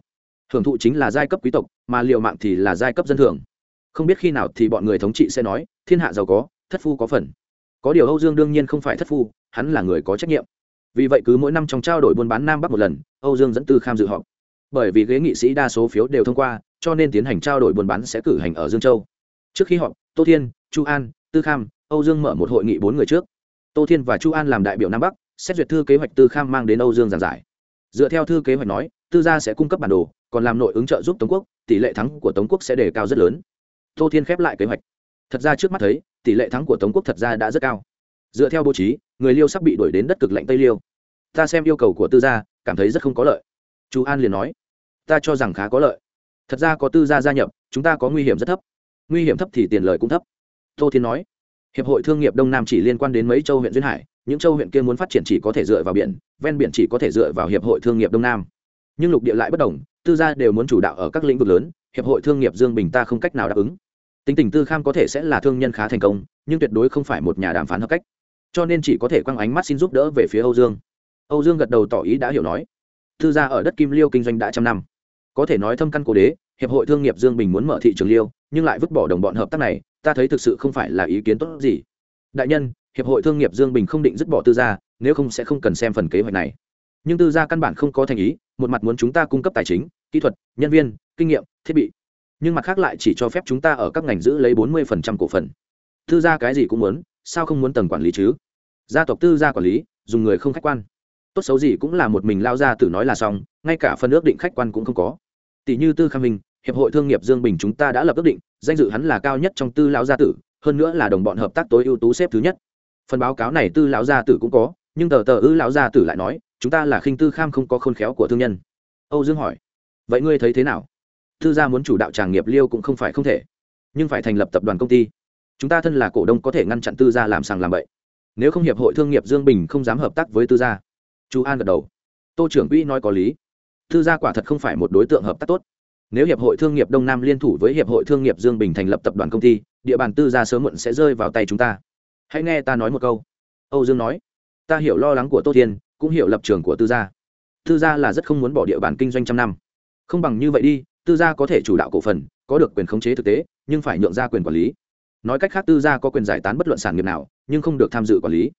Hưởng thụ chính là giai cấp quý tộc, mà liệu mạng thì là giai cấp dân thường. Không biết khi nào thì bọn người thống trị sẽ nói, thiên hạ giàu có, thất phu có phần. Có điều âu dương đương nhiên không phải thất phu, hắn là người có trách nhiệm vì vậy cứ mỗi năm trong trao đổi buôn bán nam bắc một lần, âu dương dẫn tư kham dự họp. Bởi vì ghế nghị sĩ đa số phiếu đều thông qua, cho nên tiến hành trao đổi buôn bán sẽ cử hành ở dương châu. Trước khi họp, tô thiên, chu an, tư kham, âu dương mở một hội nghị bốn người trước. Tô thiên và chu an làm đại biểu nam bắc, xét duyệt thư kế hoạch tư kham mang đến âu dương giảng giải. Dựa theo thư kế hoạch nói, tư gia sẽ cung cấp bản đồ, còn làm nội ứng trợ giúp tống quốc, tỷ lệ thắng của tống quốc sẽ đề cao rất lớn. Tô thiên khép lại kế hoạch. Thật ra trước mắt thấy, tỷ lệ thắng của tống quốc thật ra đã rất cao. Dựa theo bố trí người liêu sắp bị đuổi đến đất cực lạnh tây liêu ta xem yêu cầu của tư gia, cảm thấy rất không có lợi. Chú an liền nói, ta cho rằng khá có lợi. Thật ra có tư gia gia nhập, chúng ta có nguy hiểm rất thấp. Nguy hiểm thấp thì tiền lời cũng thấp. Tô thiên nói, hiệp hội thương nghiệp đông nam chỉ liên quan đến mấy châu huyện duyên hải, những châu huyện kia muốn phát triển chỉ có thể dựa vào biển, ven biển chỉ có thể dựa vào hiệp hội thương nghiệp đông nam. Nhưng lục địa lại bất đồng, tư gia đều muốn chủ đạo ở các lĩnh vực lớn, hiệp hội thương nghiệp dương bình ta không cách nào đáp ứng. Tính tình tư kham có thể sẽ là thương nhân khá thành công, nhưng tuyệt đối không phải một nhà đàm phán hợp cách cho nên chỉ có thể quăng ánh mắt xin giúp đỡ về phía âu dương. Âu dương gật đầu tỏ ý đã hiểu nói tư gia ở đất kim liêu kinh doanh đã trăm năm. Có thể nói thâm căn cố đế, hiệp hội thương nghiệp dương bình muốn mở thị trường liêu, nhưng lại vứt bỏ đồng bọn hợp tác này, ta thấy thực sự không phải là ý kiến tốt gì. Đại nhân, hiệp hội thương nghiệp dương bình không định dứt bỏ tư gia, nếu không sẽ không cần xem phần kế hoạch này. Nhưng tư gia căn bản không có thành ý, một mặt muốn chúng ta cung cấp tài chính, kỹ thuật, nhân viên, kinh nghiệm, thiết bị. Nhưng mặt khác lại chỉ cho phép chúng ta ở các ngành giữ lấy bốn mươi cổ phần. Tư gia cái gì cũng muốn, sao không muốn tầng quản lý chứ? Gia tộc tư gia quản lý, dùng người không khách quan. Tốt xấu gì cũng là một mình lao ra tử nói là xong, ngay cả phần ước định khách quan cũng không có. Tỷ như tư khang minh, hiệp hội thương nghiệp dương bình chúng ta đã lập ước định, danh dự hắn là cao nhất trong tư lão gia tử, hơn nữa là đồng bọn hợp tác tối ưu tú xếp thứ nhất. Phần báo cáo này tư lão gia tử cũng có, nhưng tờ tờ ư lão gia tử lại nói, chúng ta là khinh tư kham không có khôn khéo của thương nhân. Âu dương hỏi, vậy ngươi thấy thế nào? Tư gia muốn chủ đạo tràng nghiệp liêu cũng không phải không thể, nhưng phải thành lập tập đoàn công ty. Chúng ta thân là cổ đông có thể ngăn chặn tư gia làm sàng làm bậy nếu không hiệp hội thương nghiệp dương bình không dám hợp tác với tư gia. Chú an gật đầu. Tô trưởng quỹ nói có lý. Tư gia quả thật không phải một đối tượng hợp tác tốt. Nếu hiệp hội thương nghiệp đông nam liên thủ với hiệp hội thương nghiệp dương bình thành lập tập đoàn công ty, địa bàn tư gia sớm muộn sẽ rơi vào tay chúng ta. Hãy nghe ta nói một câu. Âu dương nói. Ta hiểu lo lắng của tô thiên, cũng hiểu lập trường của tư gia. Tư gia là rất không muốn bỏ địa bàn kinh doanh trăm năm. Không bằng như vậy đi, tư gia có thể chủ đạo cổ phần, có được quyền khống chế thực tế, nhưng phải nhượng ra quyền quản lý nói cách khác tư gia có quyền giải tán bất luận sản nghiệp nào, nhưng không được tham dự quản lý.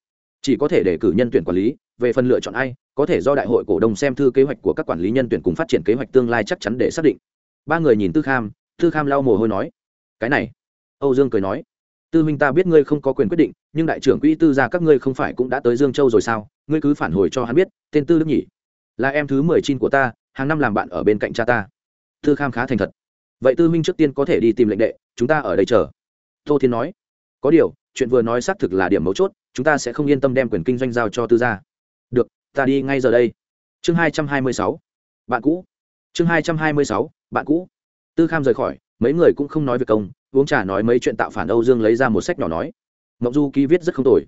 Chỉ có thể để cử nhân tuyển quản lý, về phần lựa chọn ai, có thể do đại hội cổ đông xem thư kế hoạch của các quản lý nhân tuyển cùng phát triển kế hoạch tương lai chắc chắn để xác định. Ba người nhìn tư kham tư kham lau mồ hôi nói, cái này. Âu dương cười nói, tư minh ta biết ngươi không có quyền quyết định, nhưng đại trưởng quỹ tư gia các ngươi không phải cũng đã tới dương châu rồi sao? Ngươi cứ phản hồi cho hắn biết, tên tư đức nhỉ là em thứ mười chín của ta, hàng năm làm bạn ở bên cạnh cha ta. Tư kham khá thành thật, vậy tư minh trước tiên có thể đi tìm lệnh đệ, chúng ta ở đây chờ tô thiên nói. Có điều, chuyện vừa nói xác thực là điểm mấu chốt, chúng ta sẽ không yên tâm đem quyền kinh doanh giao cho tư gia. Được, ta đi ngay giờ đây. Chương hai trăm hai mươi sáu. Bạn cũ. Chương hai trăm hai mươi sáu, bạn cũ. Tư kham rời khỏi, mấy người cũng không nói việc công, uống trà nói mấy chuyện tạo phản âu dương lấy ra một sách nhỏ nói. Mộng du ký viết rất không tồi.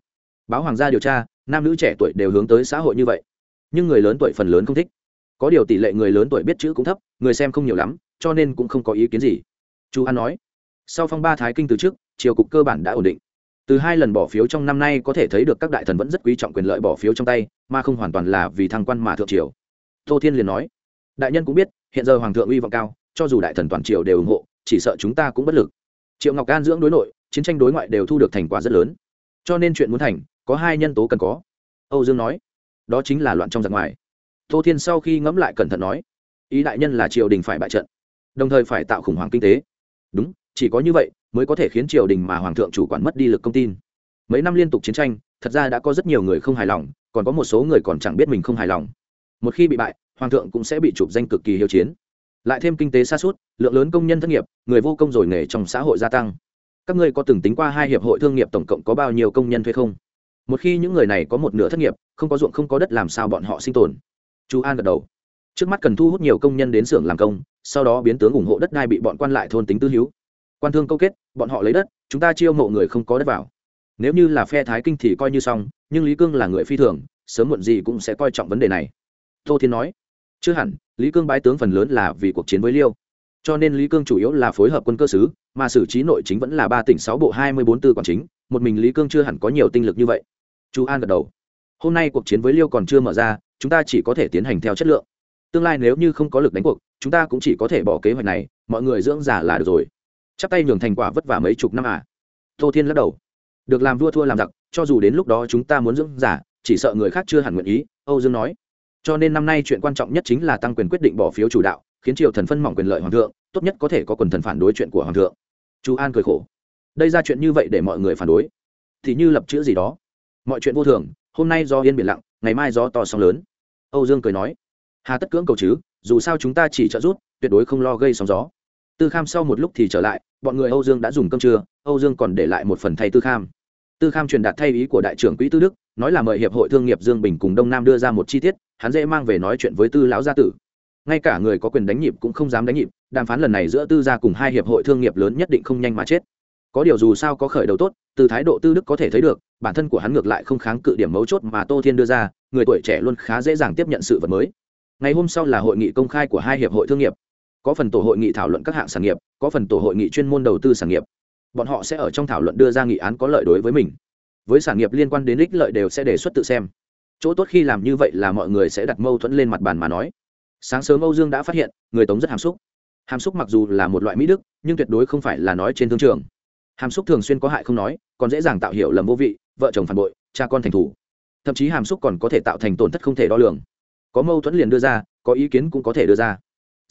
Báo hoàng gia điều tra, nam nữ trẻ tuổi đều hướng tới xã hội như vậy. Nhưng người lớn tuổi phần lớn không thích. Có điều tỷ lệ người lớn tuổi biết chữ cũng thấp, người xem không nhiều lắm, cho nên cũng không có ý kiến gì. Chu an nói. Sau phong ba thái kinh từ trước triều cục cơ bản đã ổn định. Từ hai lần bỏ phiếu trong năm nay có thể thấy được các đại thần vẫn rất quý trọng quyền lợi bỏ phiếu trong tay, mà không hoàn toàn là vì thăng quan mà thượng triều. Tô thiên liền nói, đại nhân cũng biết, hiện giờ hoàng thượng uy vọng cao, cho dù đại thần toàn triều đều ủng hộ, chỉ sợ chúng ta cũng bất lực. Triệu ngọc an dưỡng đối nội, chiến tranh đối ngoại đều thu được thành quả rất lớn. Cho nên chuyện muốn thành, có hai nhân tố cần có. Âu dương nói, đó chính là loạn trong giặc ngoài. Tô thiên sau khi ngẫm lại cẩn thận nói, ý đại nhân là triều đình phải bại trận, đồng thời phải tạo khủng hoảng kinh tế. Đúng chỉ có như vậy mới có thể khiến triều đình mà hoàng thượng chủ quản mất đi lực công tin. Mấy năm liên tục chiến tranh, thật ra đã có rất nhiều người không hài lòng, còn có một số người còn chẳng biết mình không hài lòng. Một khi bị bại, hoàng thượng cũng sẽ bị chụp danh cực kỳ hiếu chiến. Lại thêm kinh tế xa suốt lượng lớn công nhân thất nghiệp, người vô công rồi nghề trong xã hội gia tăng. Các ngươi có từng tính qua hai hiệp hội thương nghiệp tổng cộng có bao nhiêu công nhân thuê không? Một khi những người này có một nửa thất nghiệp, không có ruộng không có đất làm sao bọn họ sinh tồn? Chú an gật đầu. Trước mắt cần thu hút nhiều công nhân đến xưởng làm công, sau đó biến tướng ủng hộ đất đai bị bọn quan lại thôn tính tư hữu quan thương câu kết, bọn họ lấy đất, chúng ta chiêu mộ người không có đất vào. Nếu như là phe thái kinh thì coi như xong, nhưng lý cương là người phi thường, sớm muộn gì cũng sẽ coi trọng vấn đề này. Tô thiên nói, chưa hẳn, lý cương bái tướng phần lớn là vì cuộc chiến với liêu. Cho nên lý cương chủ yếu là phối hợp quân cơ sứ, mà xử trí nội chính vẫn là ba tỉnh sáu bộ hai mươi bốn tư quản chính, một mình lý cương chưa hẳn có nhiều tinh lực như vậy. Chú an gật đầu, hôm nay cuộc chiến với liêu còn chưa mở ra, chúng ta chỉ có thể tiến hành theo chất lượng. Tương lai nếu như không có lực đánh cuộc, chúng ta cũng chỉ có thể bỏ kế hoạch này, mọi người dưỡng giả là được rồi chắp tay nhường thành quả vất vả mấy chục năm à. Tô thiên lắc đầu. Được làm vua thua làm giặc, cho dù đến lúc đó chúng ta muốn dưỡng giả, chỉ sợ người khác chưa hẳn nguyện ý, âu dương nói. Cho nên năm nay chuyện quan trọng nhất chính là tăng quyền quyết định bỏ phiếu chủ đạo, khiến triều thần phân mỏng quyền lợi hoàng thượng, tốt nhất có thể có quần thần phản đối chuyện của hoàng thượng. Chú an cười khổ. Đây ra chuyện như vậy để mọi người phản đối. Thì như lập chữ gì đó. Mọi chuyện vô thường, hôm nay do yên biển lặng, ngày mai gió to sóng lớn. Âu dương cười nói. Hà tất cưỡng cầu chứ, dù sao chúng ta chỉ trợ giúp, tuyệt đối không lo gây sóng gió tư kham sau một lúc thì trở lại, bọn người âu dương đã dùng cơm trưa, âu dương còn để lại một phần thay tư kham. Tư kham truyền đạt thay ý của đại trưởng quỹ tư đức, nói là mời hiệp hội thương nghiệp dương bình cùng đông nam đưa ra một chi tiết, hắn dễ mang về nói chuyện với tư lão gia tử. Ngay cả người có quyền đánh nhịp cũng không dám đánh nhịp, đàm phán lần này giữa tư gia cùng hai hiệp hội thương nghiệp lớn nhất định không nhanh mà chết. Có điều dù sao có khởi đầu tốt, từ thái độ tư đức có thể thấy được, bản thân của hắn ngược lại không kháng cự điểm mấu chốt mà tô thiên đưa ra, người tuổi trẻ luôn khá dễ dàng tiếp nhận sự vật mới. Ngày hôm sau là hội nghị công khai của hai hiệp hội thương nghiệp có phần tổ hội nghị thảo luận các hạng sản nghiệp, có phần tổ hội nghị chuyên môn đầu tư sản nghiệp. Bọn họ sẽ ở trong thảo luận đưa ra nghị án có lợi đối với mình. Với sản nghiệp liên quan đến ích lợi đều sẽ đề xuất tự xem. Chỗ tốt khi làm như vậy là mọi người sẽ đặt mâu thuẫn lên mặt bàn mà nói. Sáng sớm âu dương đã phát hiện, người tống rất hàm xúc. Hàm xúc mặc dù là một loại mỹ đức, nhưng tuyệt đối không phải là nói trên thương trường. Hàm xúc thường xuyên có hại không nói, còn dễ dàng tạo hiểu lầm vô vị, vợ chồng phản bội, cha con thành thủ. Thậm chí hàm xúc còn có thể tạo thành tổn thất không thể đo lường. Có mâu thuẫn liền đưa ra, có ý kiến cũng có thể đưa ra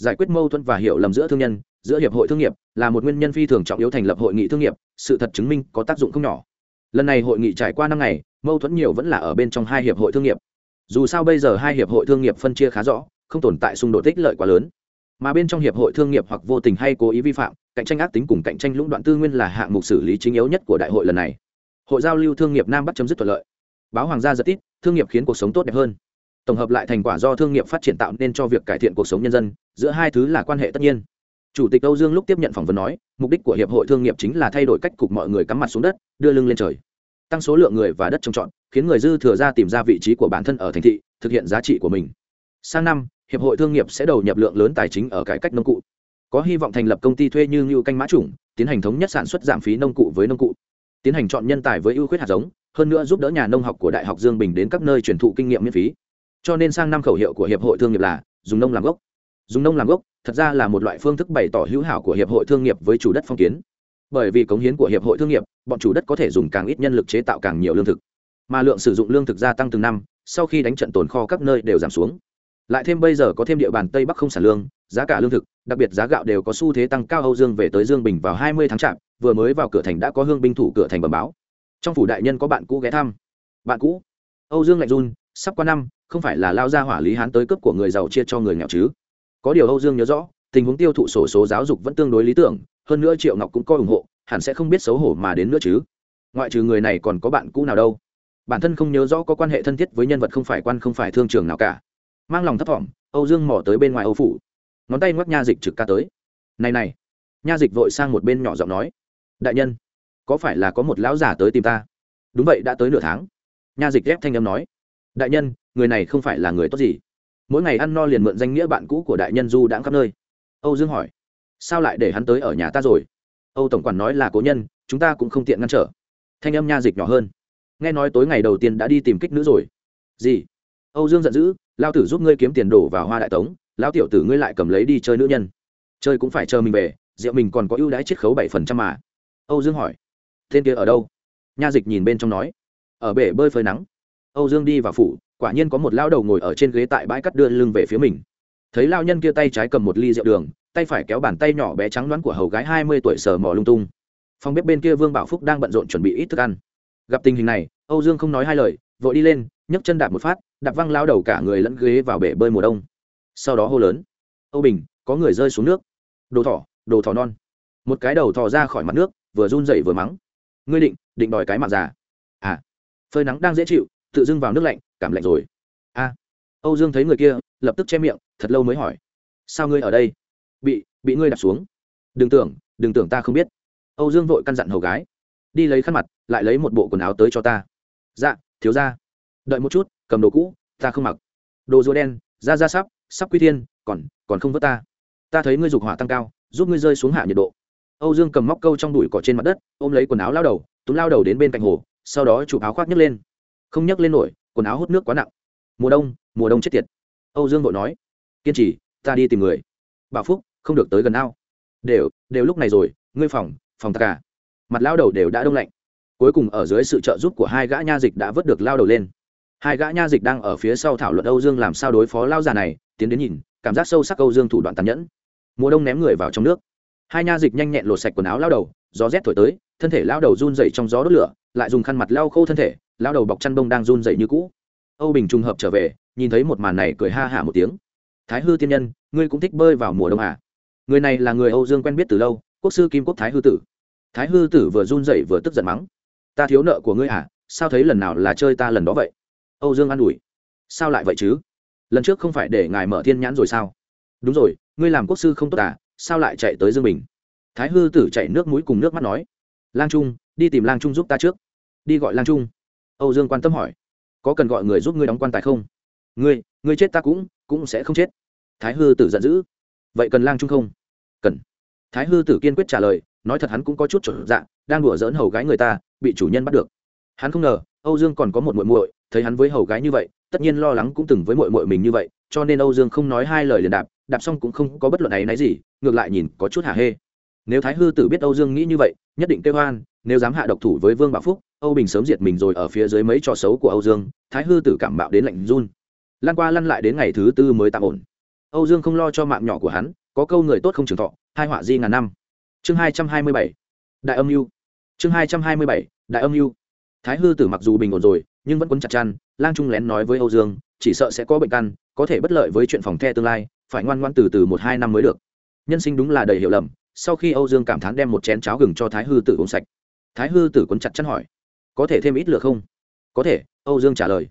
giải quyết mâu thuẫn và hiểu lầm giữa thương nhân, giữa hiệp hội thương nghiệp là một nguyên nhân phi thường trọng yếu thành lập hội nghị thương nghiệp, sự thật chứng minh có tác dụng không nhỏ. Lần này hội nghị trải qua năm ngày, mâu thuẫn nhiều vẫn là ở bên trong hai hiệp hội thương nghiệp. Dù sao bây giờ hai hiệp hội thương nghiệp phân chia khá rõ, không tồn tại xung đột tích lợi quá lớn. Mà bên trong hiệp hội thương nghiệp hoặc vô tình hay cố ý vi phạm, cạnh tranh ác tính cùng cạnh tranh lũng đoạn tư nguyên là hạng mục xử lý chính yếu nhất của đại hội lần này. Hội giao lưu thương nghiệp nam bắc chấm dứt thuận lợi. Báo hoàng gia giật tít, thương nghiệp khiến cuộc sống tốt đẹp hơn. Tổng hợp lại thành quả do thương nghiệp phát triển tạo nên cho việc cải thiện cuộc sống nhân dân giữa hai thứ là quan hệ tất nhiên. Chủ tịch âu dương lúc tiếp nhận phỏng vấn nói, mục đích của hiệp hội thương nghiệp chính là thay đổi cách cục mọi người cắm mặt xuống đất, đưa lưng lên trời. Tăng số lượng người và đất trồng trọt, khiến người dư thừa ra tìm ra vị trí của bản thân ở thành thị, thực hiện giá trị của mình. Sang năm, hiệp hội thương nghiệp sẽ đầu nhập lượng lớn tài chính ở cải cách nông cụ. Có hy vọng thành lập công ty thuê như ngưu canh mã chủng, tiến hành thống nhất sản xuất giảm phí nông cụ với nông cụ. Tiến hành chọn nhân tài với ưu khuyết hạt giống, hơn nữa giúp đỡ nhà nông học của đại học dương bình đến các nơi truyền thụ kinh nghiệm miễn phí. Cho nên sang năm khẩu hiệu của hiệp hội thương nghiệp là, dùng nông làm gốc dùng nông làm gốc, thật ra là một loại phương thức bày tỏ hữu hảo của hiệp hội thương nghiệp với chủ đất phong kiến. Bởi vì cống hiến của hiệp hội thương nghiệp, bọn chủ đất có thể dùng càng ít nhân lực chế tạo càng nhiều lương thực. Mà lượng sử dụng lương thực gia tăng từng năm, sau khi đánh trận tồn kho các nơi đều giảm xuống. Lại thêm bây giờ có thêm địa bàn tây bắc không sản lương, giá cả lương thực, đặc biệt giá gạo đều có xu thế tăng cao âu dương về tới dương bình vào hai mươi tháng chạp, vừa mới vào cửa thành đã có hương binh thủ cửa thành bẩm báo. Trong phủ đại nhân có bạn cũ ghé thăm. Bạn cũ? Âu dương lạnh run, sắp qua năm, không phải là lao ra hỏa lý hán tới cướp của người giàu chia cho người nghèo chứ? Có điều âu dương nhớ rõ, tình huống tiêu thụ sổ số giáo dục vẫn tương đối lý tưởng, hơn nữa triệu ngọc cũng coi ủng hộ, hẳn sẽ không biết xấu hổ mà đến nữa chứ. Ngoại trừ người này còn có bạn cũ nào đâu. Bản thân không nhớ rõ có quan hệ thân thiết với nhân vật không phải quan không phải thương trường nào cả. Mang lòng thấp thỏm, âu dương mỏ tới bên ngoài âu phủ. Ngón tay ngoắc nha dịch trực ca tới. Này này. Nha dịch vội sang một bên nhỏ giọng nói. Đại nhân, có phải là có một lão giả tới tìm ta? Đúng vậy, đã tới nửa tháng. Nha dịch ghép thanh âm nói. Đại nhân, người này không phải là người tốt gì? Mỗi ngày ăn no liền mượn danh nghĩa bạn cũ của đại nhân du đãng khắp nơi. Âu dương hỏi, sao lại để hắn tới ở nhà ta rồi? Âu tổng quản nói là, cố nhân, chúng ta cũng không tiện ngăn trở. Thanh âm nha dịch nhỏ hơn, nghe nói tối ngày đầu tiên đã đi tìm kích nữ rồi. Gì? Âu dương giận dữ lao tử giúp ngươi kiếm tiền đổ vào hoa đại tống, lão tiểu tử ngươi lại cầm lấy đi chơi nữ nhân. Chơi cũng phải chờ mình về, rượu mình còn có ưu đãi chiết khấu bảy phần trăm mà. Âu dương hỏi, tên kia ở đâu? Nha dịch nhìn bên trong nói, ở bể bơi phơi nắng âu dương đi vào phủ, quả nhiên có một lao đầu ngồi ở trên ghế tại bãi cắt đưa lưng về phía mình. Thấy lao nhân kia tay trái cầm một ly rượu đường, tay phải kéo bàn tay nhỏ bé trắng đoán của hầu gái hai mươi tuổi sờ mò lung tung. Phòng bếp bên kia vương bảo phúc đang bận rộn chuẩn bị ít thức ăn. Gặp tình hình này, âu dương không nói hai lời, vội đi lên, nhấc chân đạp một phát, đạp văng lao đầu cả người lẫn ghế vào bể bơi mùa đông. Sau đó hô lớn, âu bình, có người rơi xuống nước. Đồ thỏ đồ thỏ non. Một cái đầu thò ra khỏi mặt nước, vừa run dậy vừa mắng, ngươi định định đòi cái mặt già. À phơi nắng đang dễ chịu tự dưng vào nước lạnh, cảm lạnh rồi. A, âu dương thấy người kia, lập tức che miệng, thật lâu mới hỏi, sao ngươi ở đây? Bị bị ngươi đặt xuống? Đừng tưởng đừng tưởng ta không biết. Âu dương vội căn dặn hầu gái, đi lấy khăn mặt, lại lấy một bộ quần áo tới cho ta. Dạ thiếu ra đợi một chút, cầm đồ cũ, ta không mặc. Đồ rùa đen, da da sắp sắp quy thiên, còn còn không vớt ta. Ta thấy ngươi dục hỏa tăng cao, giúp ngươi rơi xuống hạ nhiệt độ. Âu dương cầm móc câu trong đùi cỏ trên mặt đất, ôm lấy quần áo lao đầu, túm lao đầu đến bên cạnh hồ, sau đó chụp áo khoác nhấc lên không nhấc lên nổi, quần áo hút nước quá nặng. Mùa đông mùa đông chết tiệt. Âu dương vội nói, kiên trì, ta đi tìm người. Bảo phúc, không được tới gần ao. Đều đều lúc này rồi, ngươi phòng phòng tất cả. Mặt lao đầu đều đã đông lạnh. Cuối cùng ở dưới sự trợ giúp của hai gã nha dịch đã vớt được lao đầu lên. Hai gã nha dịch đang ở phía sau thảo luận âu dương làm sao đối phó lao già này, tiến đến nhìn, cảm giác sâu sắc âu dương thủ đoạn tàn nhẫn. Mùa đông ném người vào trong nước. Hai nha dịch nhanh nhẹn lột sạch quần áo lao đầu, gió rét thổi tới, thân thể lao đầu run dậy trong gió đốt lửa, lại dùng khăn mặt lao khô thân thể lao đầu bọc chăn bông đang run dậy như cũ. Âu bình trùng hợp trở về, nhìn thấy một màn này cười ha hả một tiếng. Thái hư tiên nhân, ngươi cũng thích bơi vào mùa đông à? Người này là người âu dương quen biết từ lâu, quốc sư kim quốc thái hư tử. Thái hư tử vừa run dậy vừa tức giận mắng. Ta thiếu nợ của ngươi à sao thấy lần nào là chơi ta lần đó vậy? Âu dương an ủi. Sao lại vậy chứ? Lần trước không phải để ngài mở thiên nhãn rồi sao? Đúng rồi, ngươi làm quốc sư không tốt à sao lại chạy tới dương bình? Thái hư tử chạy nước mũi cùng nước mắt nói. Lang trung, đi tìm lang trung giúp ta trước. Đi gọi lang trung âu dương quan tâm hỏi, có cần gọi người giúp ngươi đóng quan tài không? Ngươi ngươi chết ta cũng cũng sẽ không chết. Thái hư tử giận dữ, vậy cần lang trung không? Cần. Thái hư tử kiên quyết trả lời, nói thật hắn cũng có chút trở dạ đang đùa dỡn hầu gái người ta, bị chủ nhân bắt được. Hắn không ngờ, âu dương còn có một muội muội, thấy hắn với hầu gái như vậy, tất nhiên lo lắng cũng từng với muội muội mình như vậy, cho nên âu dương không nói hai lời liền đạp đạp xong cũng không có bất luận ấy náy gì, ngược lại nhìn có chút hả hê. Nếu thái hư tử biết âu dương nghĩ như vậy, nhất định kêu hoan nếu dám hạ độc thủ với vương bảo phúc âu bình sớm diệt mình rồi ở phía dưới mấy trò xấu của âu dương, thái hư tử cảm bạo đến lạnh run. Lan qua lăn lại đến ngày thứ tư mới tạm ổn. Âu dương không lo cho mạng nhỏ của hắn, có câu người tốt không trường thọ, hai họa di ngàn năm. Chương hai trăm hai mươi bảy, đại âm mưu chương hai trăm hai mươi bảy, đại âm mưu thái hư tử mặc dù bình ổn rồi, nhưng vẫn quấn chặt chăn, lang trung lén nói với âu dương, chỉ sợ sẽ có bệnh căn, có thể bất lợi với chuyện phòng the tương lai, phải ngoan ngoan từ từ một hai năm mới được. Nhân sinh đúng là đầy hiểu lầm, sau khi âu dương cảm thán đem một chén cháo gừng cho thái hư tử uống sạch. Thái hư tử quấn chặt chăn hỏi có thể thêm ít lửa không? Có thể, âu dương trả lời.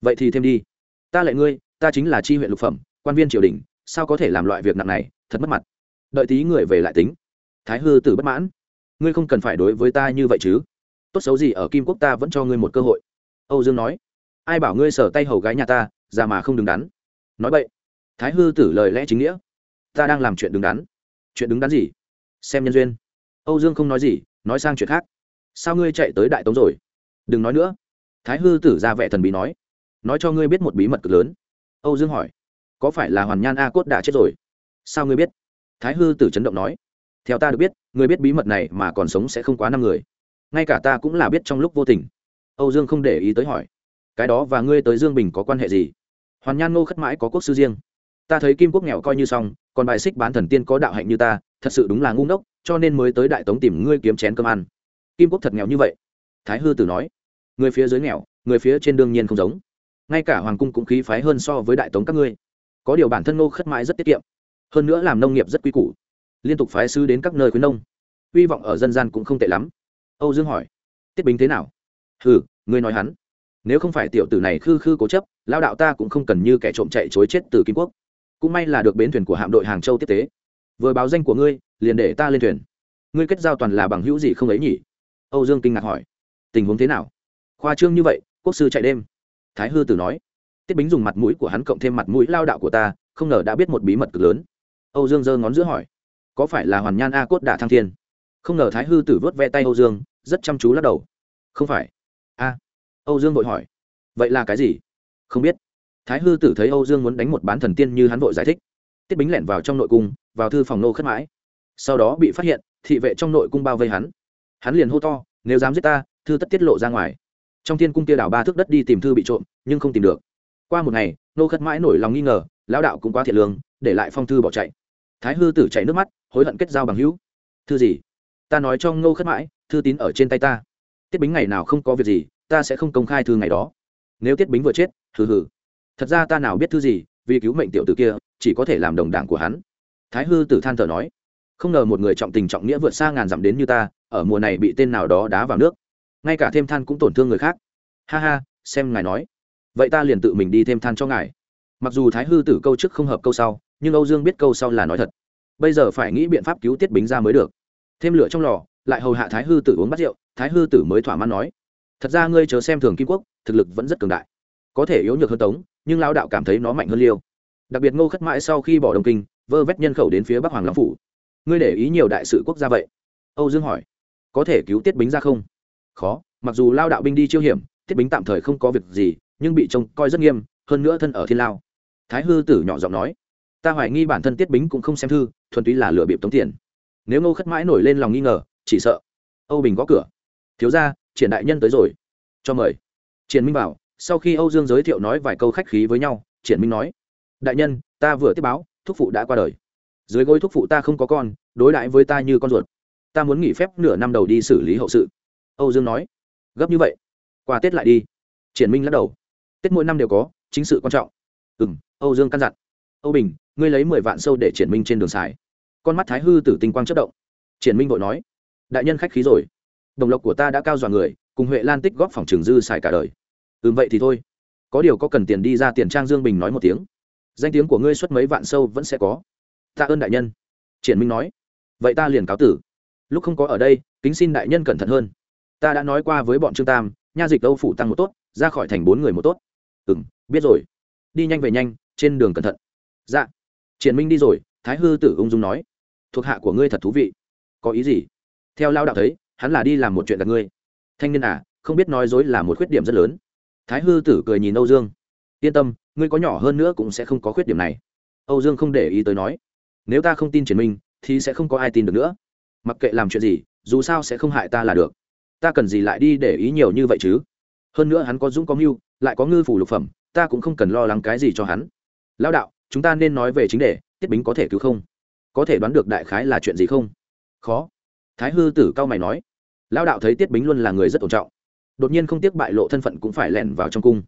Vậy thì thêm đi. Ta lại ngươi, ta chính là tri huyện lục phẩm, quan viên triều đình, sao có thể làm loại việc nặng này, thật mất mặt. Đợi tí người về lại tính. Thái hư tử bất mãn. Ngươi không cần phải đối với ta như vậy chứ. Tốt xấu gì ở kim quốc ta vẫn cho ngươi một cơ hội. Âu dương nói. Ai bảo ngươi sở tay hầu gái nhà ta ra mà không đứng đắn. Nói vậy thái hư tử lời lẽ chính nghĩa. Ta đang làm chuyện đứng đắn. Chuyện đứng đắn gì? Xem nhân duyên. Âu dương không nói gì, nói sang chuyện khác. Sao ngươi chạy tới đại tống rồi? Đừng nói nữa. Thái hư tử ra vẻ thần bí nói nói cho ngươi biết một bí mật cực lớn. Âu dương hỏi, có phải là hoàn nhan a cốt đã chết rồi? Sao ngươi biết? Thái hư tử chấn động nói, theo ta được biết người biết bí mật này mà còn sống sẽ không quá năm người. Ngay cả ta cũng là biết trong lúc vô tình. Âu dương không để ý tới hỏi, cái đó và ngươi tới dương bình có quan hệ gì? Hoàn nhan ngô khất mãi có quốc sư riêng. Ta thấy kim quốc nghèo coi như xong, còn bài xích bán thần tiên có đạo hạnh như ta, thật sự đúng là ngu ngốc, cho nên mới tới đại tống tìm ngươi kiếm chén cơm ăn. Kim quốc thật nghèo như vậy? Thái hư tử nói người phía dưới nghèo, người phía trên đương nhiên không giống. Ngay cả hoàng cung cũng khí phái hơn so với đại tống các ngươi. Có điều bản thân ngô khất mãi rất tiết kiệm, hơn nữa làm nông nghiệp rất quy củ. Liên tục phái sư đến các nơi khuyến nông, hy vọng ở dân gian cũng không tệ lắm. Âu dương hỏi, tiết bính thế nào? Hừ, ngươi nói hắn, nếu không phải tiểu tử này khư khư cố chấp lao đạo ta cũng không cần như kẻ trộm chạy chối chết từ kim quốc. Cũng may là được bến thuyền của hạm đội hàng châu tiếp tế. Vừa báo danh của ngươi, liền để ta lên thuyền. Ngươi kết giao toàn là bằng hữu gì không ấy nhỉ? Âu dương kinh ngạc hỏi, tình huống thế nào? Khoa trương như vậy, quốc sư chạy đêm. Thái hư tử nói. Tiết bính dùng mặt mũi của hắn cộng thêm mặt mũi lao đạo của ta, không ngờ đã biết một bí mật cực lớn. Âu dương giơ ngón giữa hỏi. Có phải là hoàn nhan a cốt đả thăng thiên? Không ngờ thái hư tử vớt ve tay âu dương, rất chăm chú lắc đầu. Không phải. A. Âu dương vội hỏi. Vậy là cái gì? Không biết. Thái hư tử thấy âu dương muốn đánh một bán thần tiên như hắn vội giải thích. Tiết bính lẻn vào trong nội cung, vào thư phòng nô khất mãi. Sau đó bị phát hiện, thị vệ trong nội cung bao vây hắn. Hắn liền hô to, nếu dám giết ta, thư tất tiết lộ ra ngoài trong thiên cung kia đảo ba thước đất đi tìm thư bị trộm, nhưng không tìm được. Qua một ngày, nô khất mãi nổi lòng nghi ngờ, lão đạo cũng quá thiệt lương, để lại phong thư bỏ chạy. Thái hư tử chạy nước mắt, hối hận kết giao bằng hữu. Thư gì? Ta nói cho ngô khất mãi, thư tín ở trên tay ta. Tiết bính ngày nào không có việc gì, ta sẽ không công khai thư ngày đó. Nếu tiết bính vừa chết, hừ hừ. Thật ra ta nào biết thư gì, vì cứu mệnh tiểu tử kia, chỉ có thể làm đồng đảng của hắn. Thái hư tử than thở nói. Không ngờ một người trọng tình trọng nghĩa vượt xa ngàn dặm đến như ta, ở mùa này bị tên nào đó đá vào nước ngay cả thêm than cũng tổn thương người khác. Ha ha, xem ngài nói. Vậy ta liền tự mình đi thêm than cho ngài. Mặc dù thái hư tử câu trước không hợp câu sau, nhưng âu dương biết câu sau là nói thật. Bây giờ phải nghĩ biện pháp cứu tiết bính ra mới được. Thêm lửa trong lò, lại hầu hạ thái hư tử uống bát rượu, thái hư tử mới thỏa mãn nói. Thật ra ngươi chớ xem thường kim quốc, thực lực vẫn rất cường đại. Có thể yếu nhược hơn tống, nhưng lao đạo cảm thấy nó mạnh hơn liêu. Đặc biệt ngô khất mãi sau khi bỏ đồng kinh, vơ vét nhân khẩu đến phía bắc hoàng long phủ. Ngươi để ý nhiều đại sự quốc gia vậy? Âu dương hỏi. Có thể cứu tiết bính ra không? Khó, mặc dù lao đạo binh đi chiêu hiểm tiết bính tạm thời không có việc gì, nhưng bị trông coi rất nghiêm, hơn nữa thân ở thiên lao. Thái hư tử nhỏ giọng nói, ta hoài nghi bản thân tiết bính cũng không xem thư, thuần túy là lựa bịp tống tiền. Nếu ngô khất mãi nổi lên lòng nghi ngờ, chỉ sợ âu bình gõ cửa. Thiếu ra triển đại nhân tới rồi. Cho mời. Triển minh bảo, sau khi âu dương giới thiệu nói vài câu khách khí với nhau, triển minh nói, đại nhân, ta vừa tiếp báo, thúc phụ đã qua đời. Dưới gối thúc phụ ta không có con, đối đãi với ta như con ruột. Ta muốn nghỉ phép nửa năm đầu đi xử lý hậu sự âu dương nói. Gấp như vậy? Qua tết lại đi. Triển minh lắc đầu. Tết mỗi năm đều có, chính sự quan trọng. Ừ m âu dương căn dặn. Âu bình, ngươi lấy mười vạn sâu để triển minh trên đường xài. Con mắt thái hư tử tinh quang chất động. Triển minh vội nói. Đại nhân khách khí rồi. Đồng lộc của ta đã cao dọa người, cùng huệ lan tích góp phòng trường dư xài cả đời. Ừ vậy thì thôi. Có điều có cần tiền đi ra tiền trang dương bình nói một tiếng. Danh tiếng của ngươi xuất mấy vạn sâu vẫn sẽ có. Tạ ơn đại nhân. Triển minh nói. Vậy ta liền cáo tử. Lúc không có ở đây, kính xin đại nhân cẩn thận hơn ta đã nói qua với bọn trương tam, nha dịch âu phủ tăng một tốt, ra khỏi thành bốn người một tốt. Ừ m biết rồi. Đi nhanh về nhanh, trên đường cẩn thận. Dạ. Triển minh đi rồi, thái hư tử ung dung nói. Thuộc hạ của ngươi thật thú vị. Có ý gì? Theo lao đạo thấy, hắn là đi làm một chuyện gặp ngươi. Thanh niên à không biết nói dối là một khuyết điểm rất lớn. Thái hư tử cười nhìn âu dương. Yên tâm, ngươi có nhỏ hơn nữa cũng sẽ không có khuyết điểm này. Âu dương không để ý tới nói. Nếu ta không tin triển minh, thì sẽ không có ai tin được nữa. Mặc kệ làm chuyện gì, dù sao sẽ không hại ta là được ta cần gì lại đi để ý nhiều như vậy chứ? Hơn nữa hắn có dũng có mưu, lại có ngư phủ lục phẩm, ta cũng không cần lo lắng cái gì cho hắn. Lao đạo, chúng ta nên nói về chính đề, tiết bính có thể cứu không? Có thể đoán được đại khái là chuyện gì không? Khó. Thái hư tử cao mày nói. Lao đạo thấy tiết bính luôn là người rất ổn trọng. Đột nhiên không tiếc bại lộ thân phận cũng phải lẻn vào trong cung.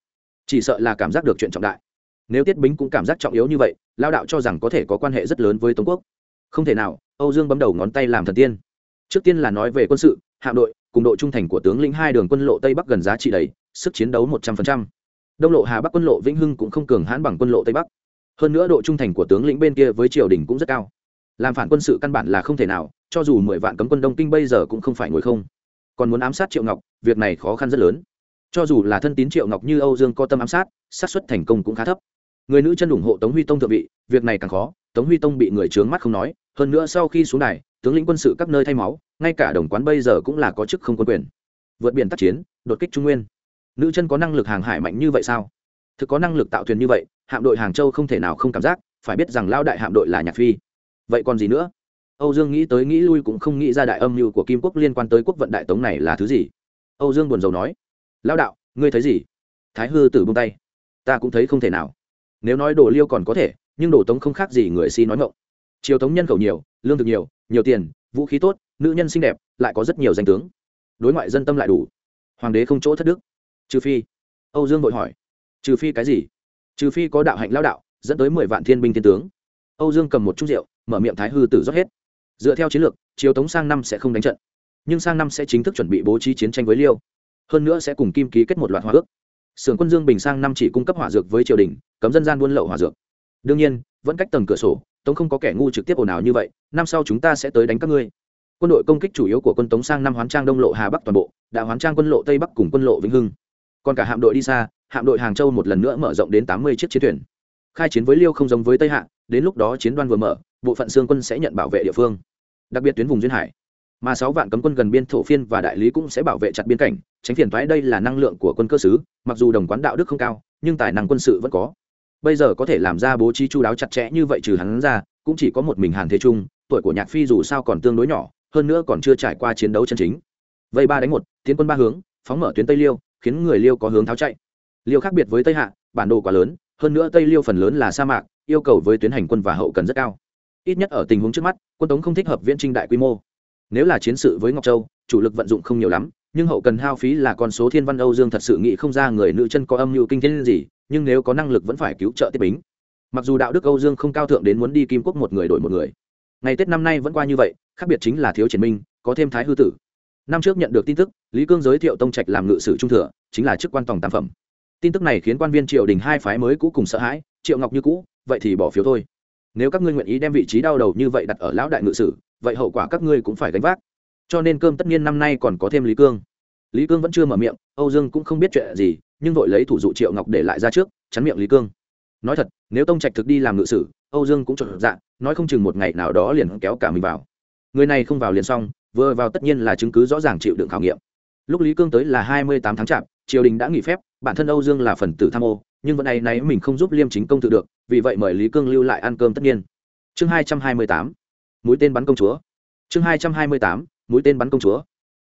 Chỉ sợ là cảm giác được chuyện trọng đại. Nếu tiết bính cũng cảm giác trọng yếu như vậy lao đạo cho rằng có thể có quan hệ rất lớn với tống quốc. Không thể nào, âu dương bấm đầu ngón tay làm thần tiên. Trước tiên là nói về quân sự, hạm đội cùng độ trung thành của tướng lĩnh hai đường quân lộ tây bắc gần giá trị đầy, sức chiến đấu một trăm linh đông lộ hà bắc quân lộ vĩnh hưng cũng không cường hãn bằng quân lộ tây bắc. Hơn nữa độ trung thành của tướng lĩnh bên kia với triều đình cũng rất cao. Làm phản quân sự căn bản là không thể nào, cho dù mười vạn cấm quân đông kinh bây giờ cũng không phải ngồi không. Còn muốn ám sát triệu ngọc, việc này khó khăn rất lớn. Cho dù là thân tín triệu ngọc như âu dương có tâm ám sát, xác suất thành công cũng khá thấp. Người nữ chân ủng hộ tống huy tông thượng vị, việc này càng khó, tống huy tông bị người trướng mắt không nói. Hơn nữa sau khi xuống đài, tướng lĩnh quân sự các nơi thay máu ngay cả đồng quán bây giờ cũng là có chức không quân quyền. Vượt biển tác chiến, đột kích trung nguyên. Nữ chân có năng lực hàng hải mạnh như vậy sao? Thực có năng lực tạo thuyền như vậy, hạm đội hàng châu không thể nào không cảm giác, phải biết rằng lao đại hạm đội là nhạc phi. Vậy còn gì nữa? Âu dương nghĩ tới nghĩ lui cũng không nghĩ ra đại âm mưu của kim quốc liên quan tới quốc vận đại tống này là thứ gì. Âu dương buồn rầu nói lao đạo, ngươi thấy gì? Thái hư tử buông tay, ta cũng thấy không thể nào. Nếu nói đồ liêu còn có thể, nhưng đồ tống không khác gì người si nói ngộng triều tống nhân khẩu nhiều, lương thực nhiều nhiều tiền vũ khí tốt, nữ nhân xinh đẹp, lại có rất nhiều danh tướng. Đối ngoại dân tâm lại đủ. Hoàng đế không chỗ thất đức. Trừ phi, âu dương vội hỏi, trừ phi cái gì? Trừ phi có đạo hạnh lao đạo, dẫn tới mười vạn thiên binh thiên tướng. Âu dương cầm một chút rượu, mở miệng thái hư tử rót hết. Dựa theo chiến lược, triều tống sang năm sẽ không đánh trận. Nhưng sang năm sẽ chính thức chuẩn bị bố trí chiến tranh với liêu. Hơn nữa sẽ cùng kim ký kết một loạt hòa ước. Sưởng quân dương bình sang năm chỉ cung cấp hỏa dược với triều đình, cấm dân gian buôn lậu hỏa dược. Đương nhiên, vẫn cách tầng cửa sổ tống không có kẻ ngu trực tiếp ồn ào như vậy, năm sau chúng ta sẽ tới đánh các ngươi. Quân đội công kích chủ yếu của quân tống sang năm hoán trang đông lộ hà bắc toàn bộ, đã hoán trang quân lộ tây bắc cùng quân lộ vĩnh hưng. Còn cả hạm đội đi xa, hạm đội hàng châu một lần nữa mở rộng đến tám mươi chiếc chiến thuyền. Khai chiến với liêu không giống với tây hạ, đến lúc đó chiến đoan vừa mở, bộ phận xương quân sẽ nhận bảo vệ địa phương, đặc biệt tuyến vùng duyên hải. Mà sáu vạn cấm quân gần biên thổ phiên và đại lý cũng sẽ bảo vệ chặt biên cảnh, tránh phiền thoái đây là năng lượng của quân cơ sứ mặc dù đồng quán đạo đức không cao, nhưng tài năng quân sự vẫn có bây giờ có thể làm ra bố trí chu đáo chặt chẽ như vậy trừ hắn ra, cũng chỉ có một mình hàn thế trung, tuổi của nhạc phi dù sao còn tương đối nhỏ, hơn nữa còn chưa trải qua chiến đấu chân chính. Vây ba đánh một, tiến quân ba hướng, phóng mở tuyến tây liêu, khiến người liêu có hướng tháo chạy. Liêu khác biệt với tây hạ, bản đồ quá lớn, hơn nữa tây liêu phần lớn là sa mạc, yêu cầu với tuyến hành quân và hậu cần rất cao. Ít nhất ở tình huống trước mắt, quân tống không thích hợp viễn trinh đại quy mô. Nếu là chiến sự với ngọc châu, chủ lực vận dụng không nhiều lắm, nhưng hậu cần hao phí là con số thiên văn âu dương thật sự nghĩ không ra người nữ chân có âm mưu kinh thiên gì nhưng nếu có năng lực vẫn phải cứu trợ tiếp bính. Mặc dù đạo đức âu dương không cao thượng đến muốn đi kim quốc một người đổi một người. Ngày tết năm nay vẫn qua như vậy, khác biệt chính là thiếu triển minh, có thêm thái hư tử. Năm trước nhận được tin tức, lý cương giới thiệu tông trạch làm ngự sử trung thừa, chính là chức quan tổng tam phẩm. Tin tức này khiến quan viên triều đình hai phái mới cũ cùng sợ hãi, triệu ngọc như cũ, vậy thì bỏ phiếu thôi. Nếu các ngươi nguyện ý đem vị trí đau đầu như vậy đặt ở lão đại ngự sử, vậy hậu quả các ngươi cũng phải gánh vác. Cho nên cơm tất nhiên năm nay còn có thêm lý cương. Lý cương vẫn chưa mở miệng, âu dương cũng không biết chuyện gì nhưng vội lấy thủ dụ triệu ngọc để lại ra trước, chắn miệng lý cương. Nói thật, nếu tông trạch thực đi làm ngự sử, âu dương cũng trộn dạng nói không chừng một ngày nào đó liền kéo cả mình vào. Người này không vào liền xong, vừa vào tất nhiên là chứng cứ rõ ràng chịu đựng khảo nghiệm. Lúc lý cương tới là hai mươi tám tháng chạp, triều đình đã nghỉ phép, bản thân âu dương là phần tử tham ô, nhưng vẫn này náy mình không giúp liêm chính công tự được, vì vậy mời lý cương lưu lại ăn cơm tất nhiên. Chương hai trăm hai mươi tám, mũi tên bắn công chúa. Chương hai trăm hai mươi tám, mũi tên bắn công chúa.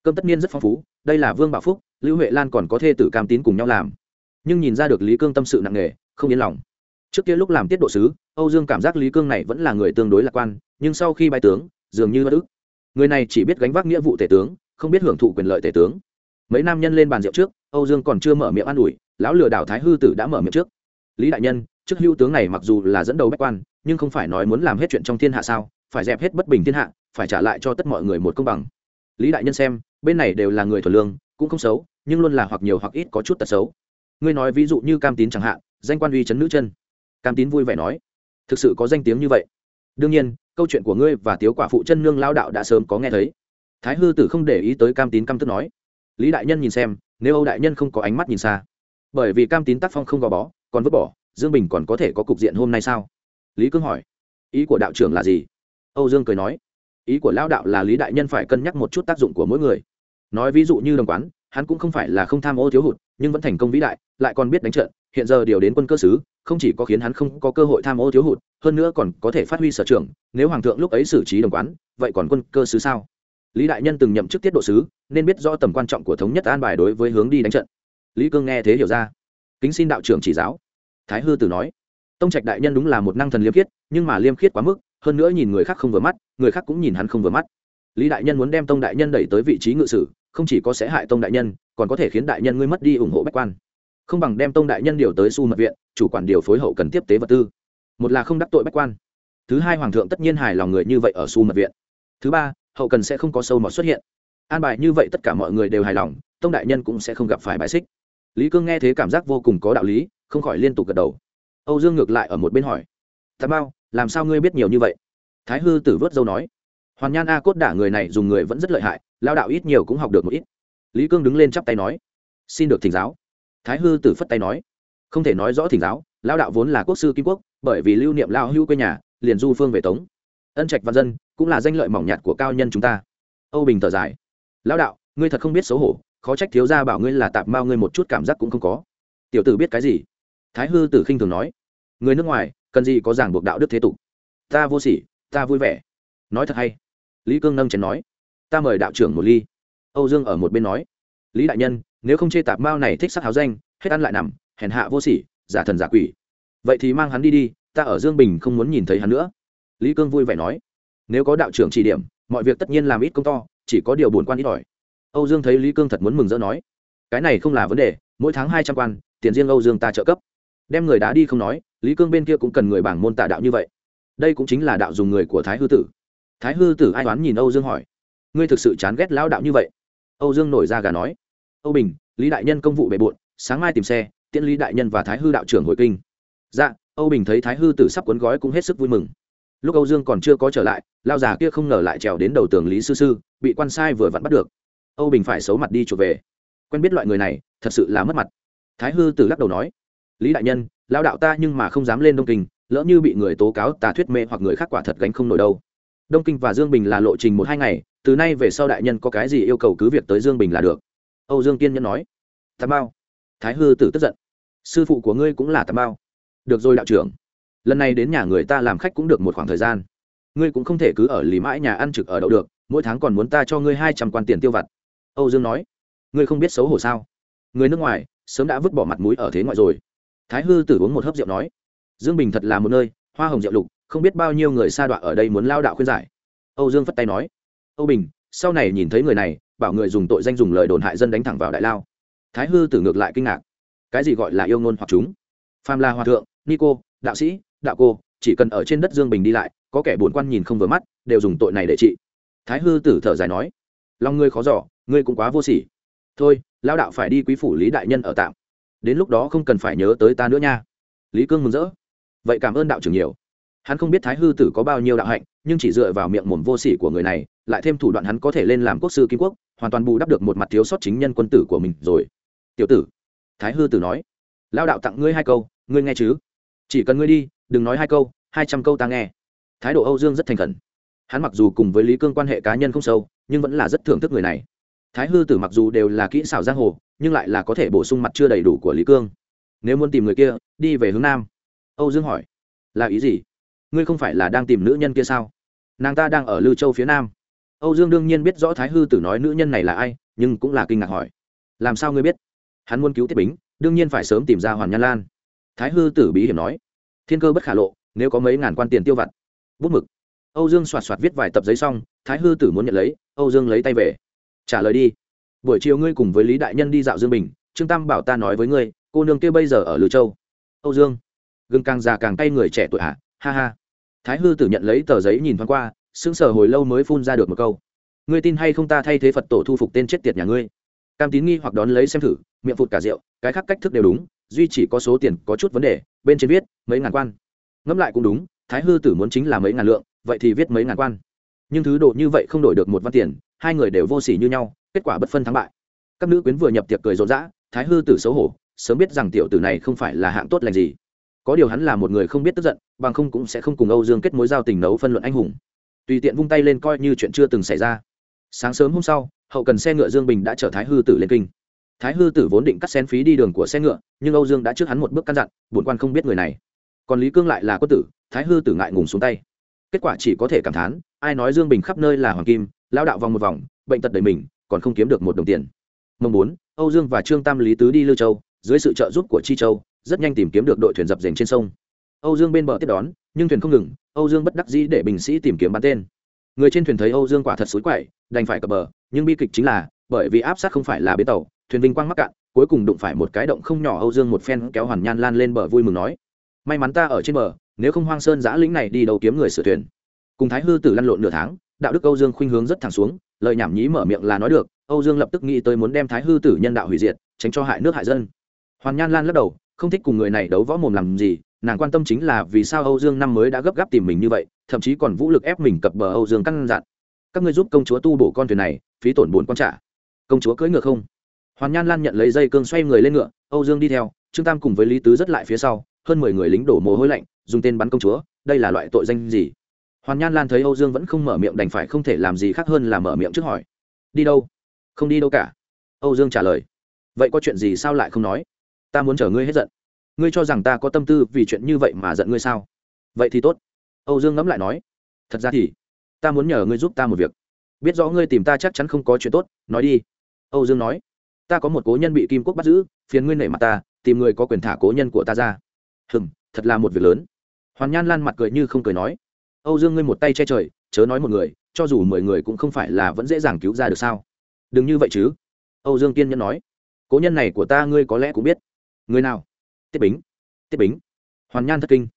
Cơm tất nhiên rất phong phú đây là vương bảo phúc, lưu huệ lan còn có thê tử cam tín cùng nhau làm. Nhưng nhìn ra được lý cương tâm sự nặng nề, không yên lòng. Trước kia lúc làm tiết độ sứ, âu dương cảm giác lý cương này vẫn là người tương đối lạc quan, nhưng sau khi bài tướng, dường như bất ức. Người này chỉ biết gánh vác nghĩa vụ tể tướng, không biết hưởng thụ quyền lợi tể tướng. Mấy nam nhân lên bàn rượu trước, âu dương còn chưa mở miệng an ủi, lão lừa đảo thái hư tử đã mở miệng trước. Lý đại nhân, trước hữu tướng này mặc dù là dẫn đầu bách quan, nhưng không phải nói muốn làm hết chuyện trong thiên hạ sao, phải dẹp hết bất bình thiên hạ, phải trả lại cho tất mọi người một công bằng. Lý đại nhân xem bên này đều là người thuần lương, cũng không xấu, nhưng luôn là hoặc nhiều hoặc ít có chút tật xấu. Ngươi nói ví dụ như cam tín chẳng hạn, danh quan uy chấn nữ chân. Cam tín vui vẻ nói, thực sự có danh tiếng như vậy? Đương nhiên, câu chuyện của ngươi và tiếu quả phụ chân nương lao đạo đã sớm có nghe thấy. Thái hư tử không để ý tới cam tín căm tức nói. Lý đại nhân nhìn xem, nếu âu đại nhân không có ánh mắt nhìn xa. Bởi vì cam tín tác phong không gò bó, còn vứt bỏ, dương bình còn có thể có cục diện hôm nay sao? Lý cương hỏi. Ý của đạo trưởng là gì? Âu dương cười nói. Ý của lao đạo là lý đại nhân phải cân nhắc một chút tác dụng của mỗi người nói ví dụ như đồng quán, hắn cũng không phải là không tham ô thiếu hụt, nhưng vẫn thành công vĩ đại, lại còn biết đánh trận, hiện giờ điều đến quân cơ sứ không chỉ có khiến hắn không có cơ hội tham ô thiếu hụt, hơn nữa còn có thể phát huy sở trường, nếu hoàng thượng lúc ấy xử trí đồng quán, vậy còn quân cơ sứ sao? Lý đại nhân từng nhậm chức tiết độ sứ nên biết rõ tầm quan trọng của thống nhất an bài đối với hướng đi đánh trận. Lý cương nghe thế hiểu ra. Kính xin đạo trưởng chỉ giáo. Thái hư tử nói. Tông trạch đại nhân đúng là một năng thần liêm khiết, nhưng mà liêm khiết quá mức, hơn nữa nhìn người khác không vừa mắt, người khác cũng nhìn hắn không vừa mắt. Lý đại nhân muốn đem tông đại nhân đẩy tới vị trí ngự sử không chỉ có sẽ hại tông đại nhân, còn có thể khiến đại nhân ngươi mất đi ủng hộ bách quan. Không bằng đem tông đại nhân điều tới su mật viện, chủ quản điều phối hậu cần tiếp tế vật tư. Một là không đắc tội bách quan. Thứ hai, hoàng thượng tất nhiên hài lòng người như vậy ở su mật viện. Thứ ba, hậu cần sẽ không có sâu mọt xuất hiện. An bài như vậy tất cả mọi người đều hài lòng, tông đại nhân cũng sẽ không gặp phải bài xích. Lý cương nghe thế cảm giác vô cùng có đạo lý, không khỏi liên tục gật đầu. Âu dương ngược lại ở một bên hỏi tà bao làm sao ngươi biết nhiều như vậy? Thái hư tử vớt dâu nói, hoàn nhan a cốt đả người này dùng người vẫn rất lợi hại lao đạo ít nhiều cũng học được một ít. Lý cương đứng lên chắp tay nói, xin được thỉnh giáo. Thái hư tử phất tay nói, không thể nói rõ thỉnh giáo, lao đạo vốn là quốc sư kim quốc, bởi vì lưu niệm lao hưu quê nhà, liền du phương về tống. Ân trạch văn dân cũng là danh lợi mỏng nhạt của cao nhân chúng ta. Âu bình thở dài, lao đạo, ngươi thật không biết xấu hổ, khó trách thiếu gia bảo ngươi là tạp mao ngươi một chút cảm giác cũng không có. Tiểu tử biết cái gì? Thái hư tử khinh thường nói, người nước ngoài, cần gì có giảng buộc đạo đức thế tục? Ta vô sỉ, ta vui vẻ. Nói thật hay, lý cương nâng chén nói ta mời đạo trưởng một ly. Âu dương ở một bên nói. Lý đại nhân, nếu không chê tạp mao này thích sắc háo danh, hết ăn lại nằm, hèn hạ vô sỉ, giả thần giả quỷ. Vậy thì mang hắn đi đi, ta ở dương bình không muốn nhìn thấy hắn nữa. Lý cương vui vẻ nói. Nếu có đạo trưởng chỉ điểm, mọi việc tất nhiên làm ít công to, chỉ có điều buồn quan ít ỏi. Âu dương thấy lý cương thật muốn mừng rỡ nói. Cái này không là vấn đề, mỗi tháng hai trăm quan, tiền riêng âu dương ta trợ cấp. Đem người đá đi không nói, lý cương bên kia cũng cần người bảng môn tả đạo như vậy. Đây cũng chính là đạo dùng người của thái hư tử. Thái hư tử ai đoán nhìn âu dương hỏi ngươi thực sự chán ghét lão đạo như vậy? Âu dương nổi ra gà nói. Âu bình, lý đại nhân công vụ bề bộn, sáng mai tìm xe, tiễn lý đại nhân và thái hư đạo trưởng hồi kinh. Dạ âu bình thấy thái hư tử sắp cuốn gói cũng hết sức vui mừng. Lúc âu dương còn chưa có trở lại lao già kia không ngờ lại trèo đến đầu tường lý sư sư, bị quan sai vừa vặn bắt được. Âu bình phải xấu mặt đi chuột về. Quen biết loại người này, thật sự là mất mặt. Thái hư tử lắc đầu nói. Lý đại nhân lao đạo ta nhưng mà không dám lên đông kinh, lỡ như bị người tố cáo tà thuyết mê hoặc người khác quả thật gánh không nổi đâu. Đông kinh và dương bình là lộ trình một hai ngày từ nay về sau đại nhân có cái gì yêu cầu cứ việc tới dương bình là được. Âu dương kiên nhân nói tà Mao. thái hư tử tức giận. Sư phụ của ngươi cũng là tà Mao. được rồi đạo trưởng. Lần này đến nhà người ta làm khách cũng được một khoảng thời gian. Ngươi cũng không thể cứ ở lì mãi nhà ăn trực ở đậu được, mỗi tháng còn muốn ta cho ngươi hai trăm quan tiền tiêu vặt. Âu dương nói, ngươi không biết xấu hổ sao? Người nước ngoài sớm đã vứt bỏ mặt mũi ở thế ngoại rồi. Thái hư tử uống một hớp rượu nói, dương bình thật là một nơi, hoa hồng rượu lục, không biết bao nhiêu người sa đọa ở đây muốn lao đạo khuyên giải. Âu dương phất tay nói âu bình, sau này nhìn thấy người này, bảo người dùng tội danh dùng lời đồn hại dân đánh thẳng vào đại lao. Thái hư tử ngược lại kinh ngạc. Cái gì gọi là yêu ngôn hoặc chúng? Phàm la hòa thượng, nico, đạo sĩ, đạo cô, chỉ cần ở trên đất dương bình đi lại, có kẻ bốn quan nhìn không vừa mắt, đều dùng tội này để trị. Thái hư tử thở dài nói lòng ngươi khó giỏ ngươi cũng quá vô sỉ. Thôi lao đạo phải đi quý phủ lý đại nhân ở tạm. Đến lúc đó không cần phải nhớ tới ta nữa nha. Lý cương mừng rỡ. Vậy cảm ơn đạo trưởng nhiều. Hắn không biết thái hư tử có bao nhiêu đạo hạnh, nhưng chỉ dựa vào miệng mồm vô sỉ của người này lại thêm thủ đoạn hắn có thể lên làm quốc sư kim quốc, hoàn toàn bù đắp được một mặt thiếu sót chính nhân quân tử của mình rồi. Tiểu tử, thái hư tử nói lao đạo tặng ngươi hai câu, ngươi nghe chứ? Chỉ cần ngươi đi, đừng nói hai câu, hai trăm câu ta nghe. Thái độ âu dương rất thành khẩn. Hắn mặc dù cùng với lý cương quan hệ cá nhân không sâu, nhưng vẫn là rất thưởng thức người này. Thái hư tử mặc dù đều là kỹ xảo giang hồ, nhưng lại là có thể bổ sung mặt chưa đầy đủ của lý cương. Nếu muốn tìm người kia, đi về hướng nam. Âu dương hỏi, là ý gì? Ngươi không phải là đang tìm nữ nhân kia sao? Nàng ta đang ở lư châu phía nam âu dương đương nhiên biết rõ thái hư tử nói nữ nhân này là ai, nhưng cũng là kinh ngạc hỏi. Làm sao ngươi biết? Hắn muốn cứu tiết bính, đương nhiên phải sớm tìm ra hoàn nhan lan. Thái hư tử bí hiểm nói. Thiên cơ bất khả lộ, nếu có mấy ngàn quan tiền tiêu vặt. Bút mực. Âu dương soạt soạt viết vài tập giấy xong, thái hư tử muốn nhận lấy, âu dương lấy tay về. Trả lời đi. Buổi chiều ngươi cùng với lý đại nhân đi dạo dương bình, trương tam bảo ta nói với ngươi, cô nương kia bây giờ ở lư châu. Âu dương. Gừng càng già càng tay người trẻ tuổi ạ ha ha. Thái hư tử nhận lấy tờ giấy nhìn thoáng qua sững sờ hồi lâu mới phun ra được một câu. Ngươi tin hay không ta thay thế phật tổ thu phục tên chết tiệt nhà ngươi? Cam tín nghi hoặc đón lấy xem thử, miệng phụt cả rượu, cái khác cách thức đều đúng, duy chỉ có số tiền, có chút vấn đề, bên trên viết, mấy ngàn quan. Ngẫm lại cũng đúng, thái hư tử muốn chính là mấy ngàn lượng, vậy thì viết mấy ngàn quan. Nhưng thứ độ như vậy không đổi được một văn tiền, hai người đều vô s ỉ như nhau, kết quả bất phân thắng bại. Các nữ quyến vừa nhập tiệc cười rộn rã, thái hư tử xấu hổ, sớm biết rằng tiểu tử này không phải là hạng tốt lành gì. Có điều hắn là một người không biết tức giận, bằng không cũng sẽ không cùng âu dương kết mối giao tình nấu phân luận anh hùng tùy tiện vung tay lên coi như chuyện chưa từng xảy ra. Sáng sớm hôm sau, hậu cần xe ngựa dương bình đã chở thái hư tử lên kinh. Thái hư tử vốn định cắt xén phí đi đường của xe ngựa, nhưng âu dương đã trước hắn một bước căn dặn, bổn quan không biết người này. Còn lý cương lại là quân tử, thái hư tử ngại ngùng xuống tay. Kết quả chỉ có thể cảm thán, ai nói dương bình khắp nơi là hoàng kim lao đạo vòng một vòng, bệnh tật đầy mình, còn không kiếm được một đồng tiền. Mong muốn âu dương và trương tam lý tứ đi lưu châu, dưới sự trợ giúp của chi châu, rất nhanh tìm kiếm được đội thuyền dập dềnh trên sông âu dương bên bờ tiếp đón, nhưng thuyền không ngừng, âu dương bất đắc dĩ để bình sĩ tìm kiếm bắn tên. Người trên thuyền thấy âu dương quả thật xối quậy, đành phải cập bờ, nhưng bi kịch chính là, bởi vì áp sát không phải là bến tàu, thuyền vinh quang mắc cạn, cuối cùng đụng phải một cái động không nhỏ âu dương một phen kéo hoàn nhan lan lên bờ vui mừng nói, may mắn ta ở trên bờ, nếu không hoang sơn giã lĩnh này đi đầu kiếm người sửa thuyền. Cùng thái hư tử lăn lộn nửa tháng, đạo đức âu dương khuynh hướng rất thẳng xuống, lời nhảm nhí mở miệng là nói được, âu dương lập tức nghĩ tới muốn đem thái hư tử nhân đạo hủy diệt, tránh cho hại nước hại dân. Hoàn nhan lan lắc đầu, không thích cùng người này đấu võ mồm làm gì nàng quan tâm chính là vì sao âu dương năm mới đã gấp gáp tìm mình như vậy, thậm chí còn vũ lực ép mình cập bờ âu dương căn dặn. Các ngươi giúp công chúa tu bổ con thuyền này, phí tổn buồn con trả. Công chúa cưỡi ngựa không? Hoàn nhan lan nhận lấy dây cương xoay người lên ngựa, âu dương đi theo, trương tam cùng với lý tứ rất lại phía sau, hơn mười người lính đổ mồ hôi lạnh, dùng tên bắn công chúa, đây là loại tội danh gì? Hoàn nhan lan thấy âu dương vẫn không mở miệng đành phải không thể làm gì khác hơn là mở miệng trước hỏi. Đi đâu? Không đi đâu cả. Âu dương trả lời. Vậy có chuyện gì sao lại không nói? Ta muốn chở ngươi hết giận ngươi cho rằng ta có tâm tư vì chuyện như vậy mà giận ngươi sao? Vậy thì tốt. Âu dương ngẫm lại nói, thật ra thì, ta muốn nhờ ngươi giúp ta một việc. Biết rõ ngươi tìm ta chắc chắn không có chuyện tốt, nói đi. Âu dương nói, ta có một cố nhân bị kim quốc bắt giữ, phiền ngươi nể mặt ta, tìm người có quyền thả cố nhân của ta ra. Hừng thật là một việc lớn. Hoàn nhan lan mặt cười như không cười nói, âu dương ngươi một tay che trời, chớ nói một người, cho dù mười người cũng không phải là vẫn dễ dàng cứu ra được sao? Đừng như vậy chứ. Âu dương kiên nhẫn nói, cố nhân này của ta ngươi có lẽ cũng biết. Người nào? Tiết bính tiết bính. Hoàn nhan thất kinh.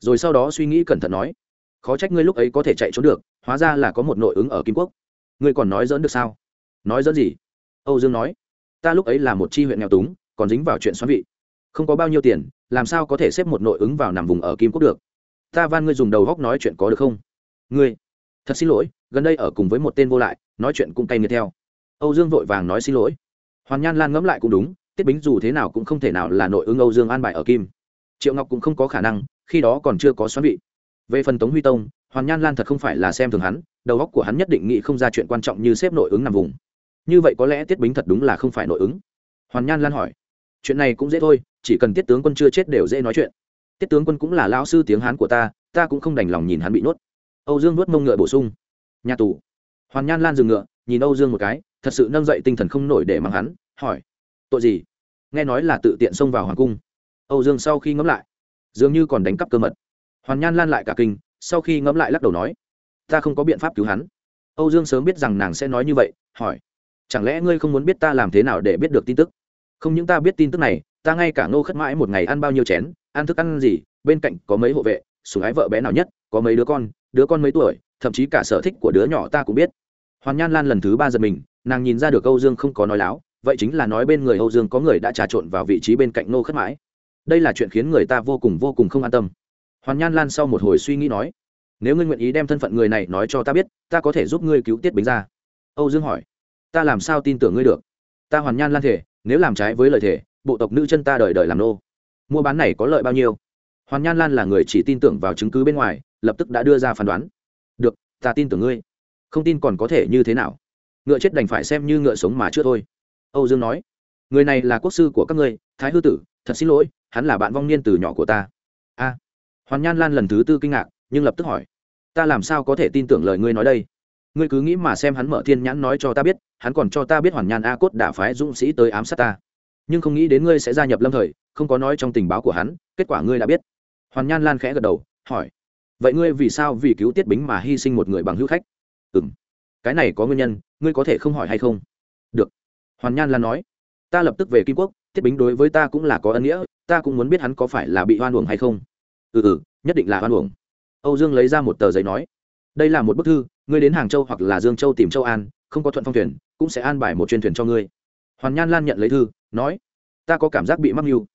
Rồi sau đó suy nghĩ cẩn thận nói, khó trách ngươi lúc ấy có thể chạy trốn được, hóa ra là có một nội ứng ở kim quốc. Ngươi còn nói dỡn được sao? Nói dỡn gì? Âu dương nói, ta lúc ấy là một chi huyện nghèo túng, còn dính vào chuyện xoắn vị. Không có bao nhiêu tiền, làm sao có thể xếp một nội ứng vào nằm vùng ở kim quốc được? Ta van ngươi dùng đầu góc nói chuyện có được không? Ngươi, thật xin lỗi, gần đây ở cùng với một tên vô lại, nói chuyện cũng cay nghiệt theo. Âu dương vội vàng nói xin lỗi. Hoàn nhan lan ngẫm lại cũng đúng tiết bính dù thế nào cũng không thể nào là nội ứng âu dương an bài ở kim. Triệu ngọc cũng không có khả năng, khi đó còn chưa có xoắn vị. Về phần tống huy tông, hoàn nhan lan thật không phải là xem thường hắn, đầu óc của hắn nhất định nghĩ không ra chuyện quan trọng như xếp nội ứng nằm vùng. Như vậy có lẽ tiết bính thật đúng là không phải nội ứng? Hoàn nhan lan hỏi. Chuyện này cũng dễ thôi, chỉ cần tiết tướng quân chưa chết đều dễ nói chuyện. Tiết tướng quân cũng là lão sư tiếng hán của ta ta cũng không đành lòng nhìn hắn bị nuốt. Âu dương nuốt mông ngựa bổ sung. Nhà tù. Hoàn nhan lan dừng ngựa, nhìn âu dương một cái, thật sự nâng dậy tinh thần không nổi để mắng hắn, hỏi tội gì? Nghe nói là tự tiện xông vào hoàng cung. Âu dương sau khi ngẫm lại, dường như còn đánh cắp cơ mật. Hoàn nhan lan lại cả kinh, sau khi ngẫm lại lắc đầu nói, ta không có biện pháp cứu hắn. Âu dương sớm biết rằng nàng sẽ nói như vậy, hỏi, chẳng lẽ ngươi không muốn biết ta làm thế nào để biết được tin tức? Không những ta biết tin tức này, ta ngay cả ngô khất mãi một ngày ăn bao nhiêu chén, ăn thức ăn gì, bên cạnh có mấy hộ vệ, sủng ái vợ bé nào nhất, có mấy đứa con đứa con mấy tuổi, thậm chí cả sở thích của đứa nhỏ ta cũng biết. Hoàn nhan lan lần thứ ba giật mình, nàng nhìn ra được âu dương không có nói láo vậy chính là nói bên người âu dương có người đã trà trộn vào vị trí bên cạnh ngô khất mãi. Đây là chuyện khiến người ta vô cùng vô cùng không an tâm. Hoàn nhan lan sau một hồi suy nghĩ nói, nếu ngươi nguyện ý đem thân phận người này nói cho ta biết, ta có thể giúp ngươi cứu tiết bính ra âu dương hỏi, ta làm sao tin tưởng ngươi được? Ta hoàn nhan lan thể, nếu làm trái với lời thể, bộ tộc nữ chân ta đời đời làm nô. Mua bán này có lợi bao nhiêu? Hoàn nhan lan là người chỉ tin tưởng vào chứng cứ bên ngoài, lập tức đã đưa ra phán đoán. Được, ta tin tưởng ngươi. Không tin còn có thể như thế nào? Ngựa chết đành phải xem như ngựa sống mà chưa thôi âu dương nói, người này là quốc sư của các ngươi, thái hư tử, thật xin lỗi, hắn là bạn vong niên từ nhỏ của ta. A. Hoàn nhan lan lần thứ tư kinh ngạc, nhưng lập tức hỏi, ta làm sao có thể tin tưởng lời ngươi nói đây? Ngươi cứ nghĩ mà xem hắn mở thiên nhãn nói cho ta biết, hắn còn cho ta biết hoàn nhan a cốt đã phái dũng sĩ tới ám sát ta. Nhưng không nghĩ đến ngươi sẽ gia nhập lâm thời, không có nói trong tình báo của hắn, kết quả ngươi đã biết. Hoàn nhan lan khẽ gật đầu, hỏi, vậy ngươi vì sao vì cứu tiết bính mà hy sinh một người bằng hữu khách? Ừ m cái này có nguyên nhân, ngươi có thể không hỏi hay không? Được hoàn nhan lan nói, ta lập tức về kim quốc tiết bính đối với ta cũng là có ân nghĩa, ta cũng muốn biết hắn có phải là bị hoan uổng hay không. Ừ ừ nhất định là hoan uổng. Âu dương lấy ra một tờ giấy nói, đây là một bức thư, ngươi đến hàng châu hoặc là dương châu tìm châu an, không có thuận phong thuyền, cũng sẽ an bài một chuyên thuyền cho ngươi. Hoàn nhan lan nhận lấy thư, nói, ta có cảm giác bị mắc mưu.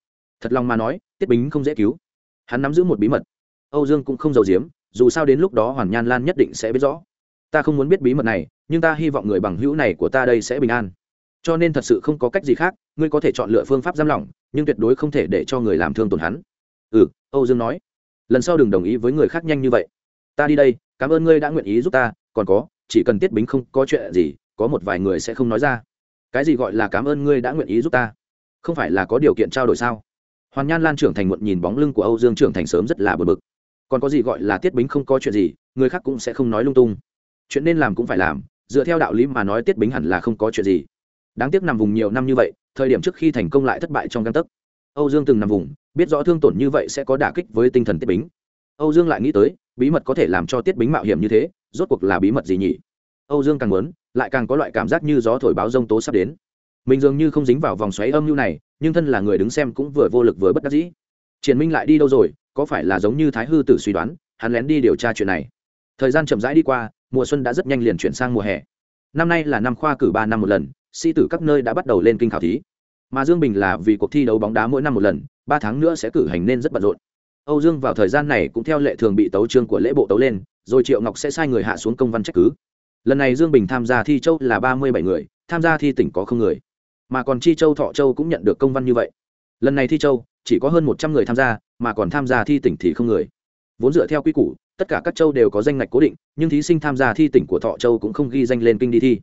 Thật lòng mà nói tiết bính không dễ cứu. Hắn nắm giữ một bí mật. Âu dương cũng không giàu giếm, dù sao đến lúc đó hoàn nhan lan nhất định sẽ biết rõ. Ta không muốn biết bí mật này, nhưng ta hy vọng người bằng hữu này của ta đây sẽ bình an cho nên thật sự không có cách gì khác, ngươi có thể chọn lựa phương pháp giam lỏng, nhưng tuyệt đối không thể để cho người làm thương tổn hắn. Ừ âu dương nói. Lần sau đừng đồng ý với người khác nhanh như vậy. Ta đi đây, cảm ơn ngươi đã nguyện ý giúp ta, còn có, chỉ cần tiết bính không có chuyện gì, có một vài người sẽ không nói ra. Cái gì gọi là cảm ơn ngươi đã nguyện ý giúp ta? Không phải là có điều kiện trao đổi sao? Hoàn nhan lan trưởng thành muộn nhìn bóng lưng của âu dương trưởng thành sớm rất là bực bực. Còn có gì gọi là tiết bính không có chuyện gì, người khác cũng sẽ không nói lung tung. Chuyện nên làm cũng phải làm, dựa theo đạo lý mà nói tiết bính hẳn là không có chuyện gì đáng tiếc nằm vùng nhiều năm như vậy, thời điểm trước khi thành công lại thất bại trong căn tấc. Âu dương từng nằm vùng, biết rõ thương tổn như vậy sẽ có đả kích với tinh thần tiết bính. Âu dương lại nghĩ tới, bí mật có thể làm cho tiết bính mạo hiểm như thế, rốt cuộc là bí mật gì nhỉ? Âu dương càng muốn, lại càng có loại cảm giác như gió thổi báo rông tố sắp đến. Mình dường như không dính vào vòng xoáy âm mưu này, nhưng thân là người đứng xem cũng vừa vô lực vừa bất đắc dĩ. Triển minh lại đi đâu rồi? Có phải là giống như thái hư tử suy đoán, hắn lén đi điều tra chuyện này. Thời gian chậm rãi đi qua, mùa xuân đã rất nhanh liền chuyển sang mùa hè. Năm nay là năm khoa cử ba năm một lần sĩ tử các nơi đã bắt đầu lên kinh khảo thí. Mà dương bình là vì cuộc thi đấu bóng đá mỗi năm một lần, ba tháng nữa sẽ cử hành nên rất bận rộn. Âu dương vào thời gian này cũng theo lệ thường bị tấu trương của lễ bộ tấu lên, rồi triệu ngọc sẽ sai người hạ xuống công văn trách cứ. Lần này dương bình tham gia thi châu là ba mươi bảy người, tham gia thi tỉnh có không người. Mà còn chi châu, thọ châu cũng nhận được công văn như vậy. Lần này thi châu, chỉ có hơn một trăm người tham gia, mà còn tham gia thi tỉnh thì không người. Vốn dựa theo quy củ, tất cả các châu đều có danh ngạch cố định, nhưng thí sinh tham gia thi tỉnh của thọ châu cũng không ghi danh lên kinh đi thi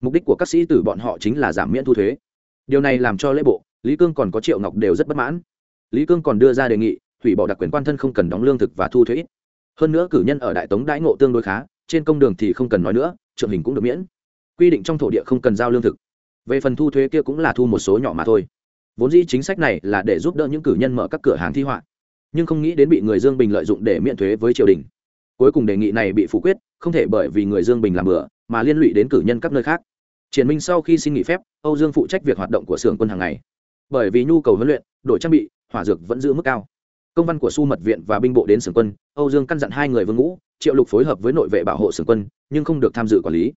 mục đích của các sĩ tử bọn họ chính là giảm miễn thu thuế. Điều này làm cho lễ bộ, lý cương còn có triệu ngọc đều rất bất mãn. Lý cương còn đưa ra đề nghị, hủy bỏ đặc quyền quan thân không cần đóng lương thực và thu thuế hơn nữa cử nhân ở đại tống đãi ngộ tương đối khá, trên công đường thì không cần nói nữa trượng hình cũng được miễn. Quy định trong thổ địa không cần giao lương thực. Về phần thu thuế kia cũng là thu một số nhỏ mà thôi. Vốn dĩ chính sách này là để giúp đỡ những cử nhân mở các cửa hàng thi họa. Nhưng không nghĩ đến bị người dương bình lợi dụng để miễn thuế với triều đình. Cuối cùng đề nghị này bị phủ quyết, không thể bởi vì người dương bình làm bừa, mà liên lụy đến cử nhân các nơi khác triển minh sau khi xin nghỉ phép, âu dương phụ trách việc hoạt động của xưởng quân hàng ngày. Bởi vì nhu cầu huấn luyện đổi trang bị, hỏa dược vẫn giữ mức cao. Công văn của su mật viện và binh bộ đến xưởng quân, âu dương căn dặn hai người vương ngũ, triệu lục phối hợp với nội vệ bảo hộ xưởng quân, nhưng không được tham dự quản lý.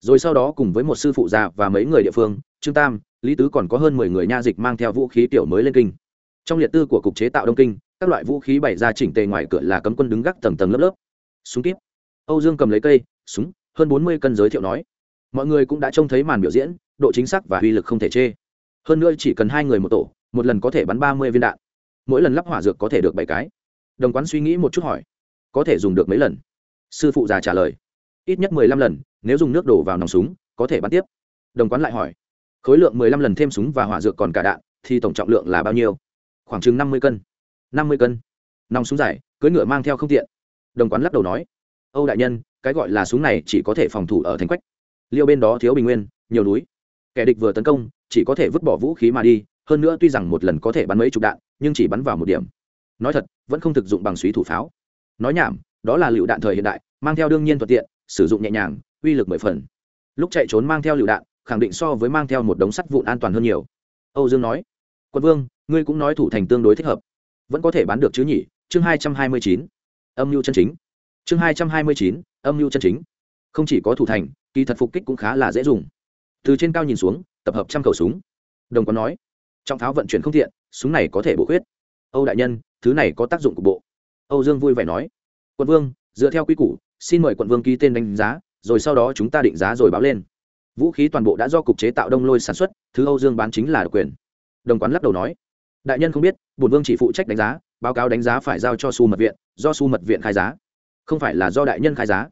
Rồi sau đó cùng với một sư phụ già và mấy người địa phương, trương tam, lý tứ còn có hơn mười người nha dịch mang theo vũ khí tiểu mới lên kinh. Trong liệt tư của cục chế tạo đông kinh, các loại vũ khí bày ra chỉnh tề ngoài cửa là cấm quân đứng gác tầng tầng lớp lớp. Súng kíp. Âu dương cầm lấy cây, súng, hơn bốn mươi cân giới thiệu nói mọi người cũng đã trông thấy màn biểu diễn, độ chính xác và uy lực không thể chê. Hơn nữa chỉ cần hai người một tổ, một lần có thể bắn ba mươi viên đạn. Mỗi lần lắp hỏa dược có thể được bảy cái. Đồng quán suy nghĩ một chút hỏi, có thể dùng được mấy lần? Sư phụ già trả lời, ít nhất mười lăm lần, nếu dùng nước đổ vào nòng súng, có thể bắn tiếp. Đồng quán lại hỏi, khối lượng mười lăm lần thêm súng và hỏa dược còn cả đạn, thì tổng trọng lượng là bao nhiêu? Khoảng chừng năm mươi cân. Năm mươi cân? Nòng súng dài, cưỡi ngựa mang theo không tiện. Đồng quán lắc đầu nói, âu đại nhân, cái gọi là súng này chỉ có thể phòng thủ ở thành quách liêu bên đó thiếu bình nguyên, nhiều núi. Kẻ địch vừa tấn công, chỉ có thể vứt bỏ vũ khí mà đi, hơn nữa tuy rằng một lần có thể bắn mấy chục đạn, nhưng chỉ bắn vào một điểm. Nói thật, vẫn không thực dụng bằng suý thủ pháo. Nói nhảm, đó là lựu đạn thời hiện đại, mang theo đương nhiên thuận tiện, sử dụng nhẹ nhàng, uy lực mười phần. Lúc chạy trốn mang theo lựu đạn, khẳng định so với mang theo một đống sắt vụn an toàn hơn nhiều. Âu dương nói, quân vương, ngươi cũng nói thủ thành tương đối thích hợp. Vẫn có thể bán được chứ nhỉ? Chương hai trăm hai mươi chín. Âm mưu chân chính. Chương hai trăm hai mươi chín, âm mưu chân chính. Không chỉ có thủ thành kỳ thật phục kích cũng khá là dễ dùng. Từ trên cao nhìn xuống, tập hợp trăm khẩu súng. Đồng có nói, trọng pháo vận chuyển không thiện súng này có thể bổ khuyết. Âu đại nhân, thứ này có tác dụng cục bộ. Âu dương vui vẻ nói, quận vương, dựa theo quy củ, xin mời quận vương ký tên đánh giá, rồi sau đó chúng ta định giá rồi báo lên. Vũ khí toàn bộ đã do cục chế tạo đông lôi sản xuất, thứ âu dương bán chính là độc quyền. Đồng quán lắc đầu nói, đại nhân không biết bùn vương chỉ phụ trách đánh giá, báo cáo đánh giá phải giao cho su mật viện, do su mật viện khai giá, không phải là do đại nhân khai giá.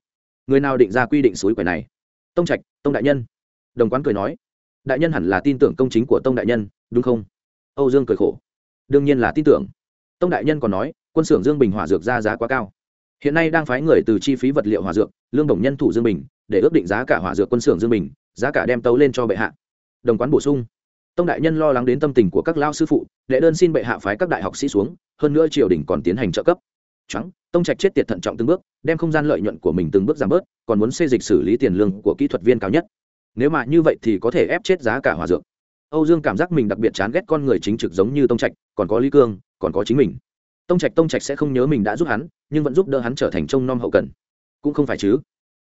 Người nào định ra quy định suối quẻ này? Tông trạch, tông đại nhân. Đồng quán cười nói, đại nhân hẳn là tin tưởng công chính của tông đại nhân, đúng không? Âu dương cười khổ, đương nhiên là tin tưởng. Tông đại nhân còn nói, quân xưởng dương bình hỏa dược ra giá quá cao. Hiện nay đang phái người từ chi phí vật liệu hỏa dược, lương đồng nhân thủ dương bình, để ước định giá cả hỏa dược quân xưởng dương bình, giá cả đem tấu lên cho bệ hạ. Đồng quán bổ sung, tông đại nhân lo lắng đến tâm tình của các lao sư phụ đệ đơn xin bệ hạ phái các đại học sĩ xuống, hơn nữa triều đình còn tiến hành trợ cấp trắng tông trạch chết tiệt thận trọng từng bước, đem không gian lợi nhuận của mình từng bước giảm bớt, còn muốn xây dịch xử lý tiền lương của kỹ thuật viên cao nhất. Nếu mà như vậy thì có thể ép chết giá cả hòa dược. Âu dương cảm giác mình đặc biệt chán ghét con người chính trực giống như tông trạch, còn có lý cương, còn có chính mình. Tông trạch tông trạch sẽ không nhớ mình đã giúp hắn, nhưng vẫn giúp đỡ hắn trở thành trông nom hậu cần. Cũng không phải chứ.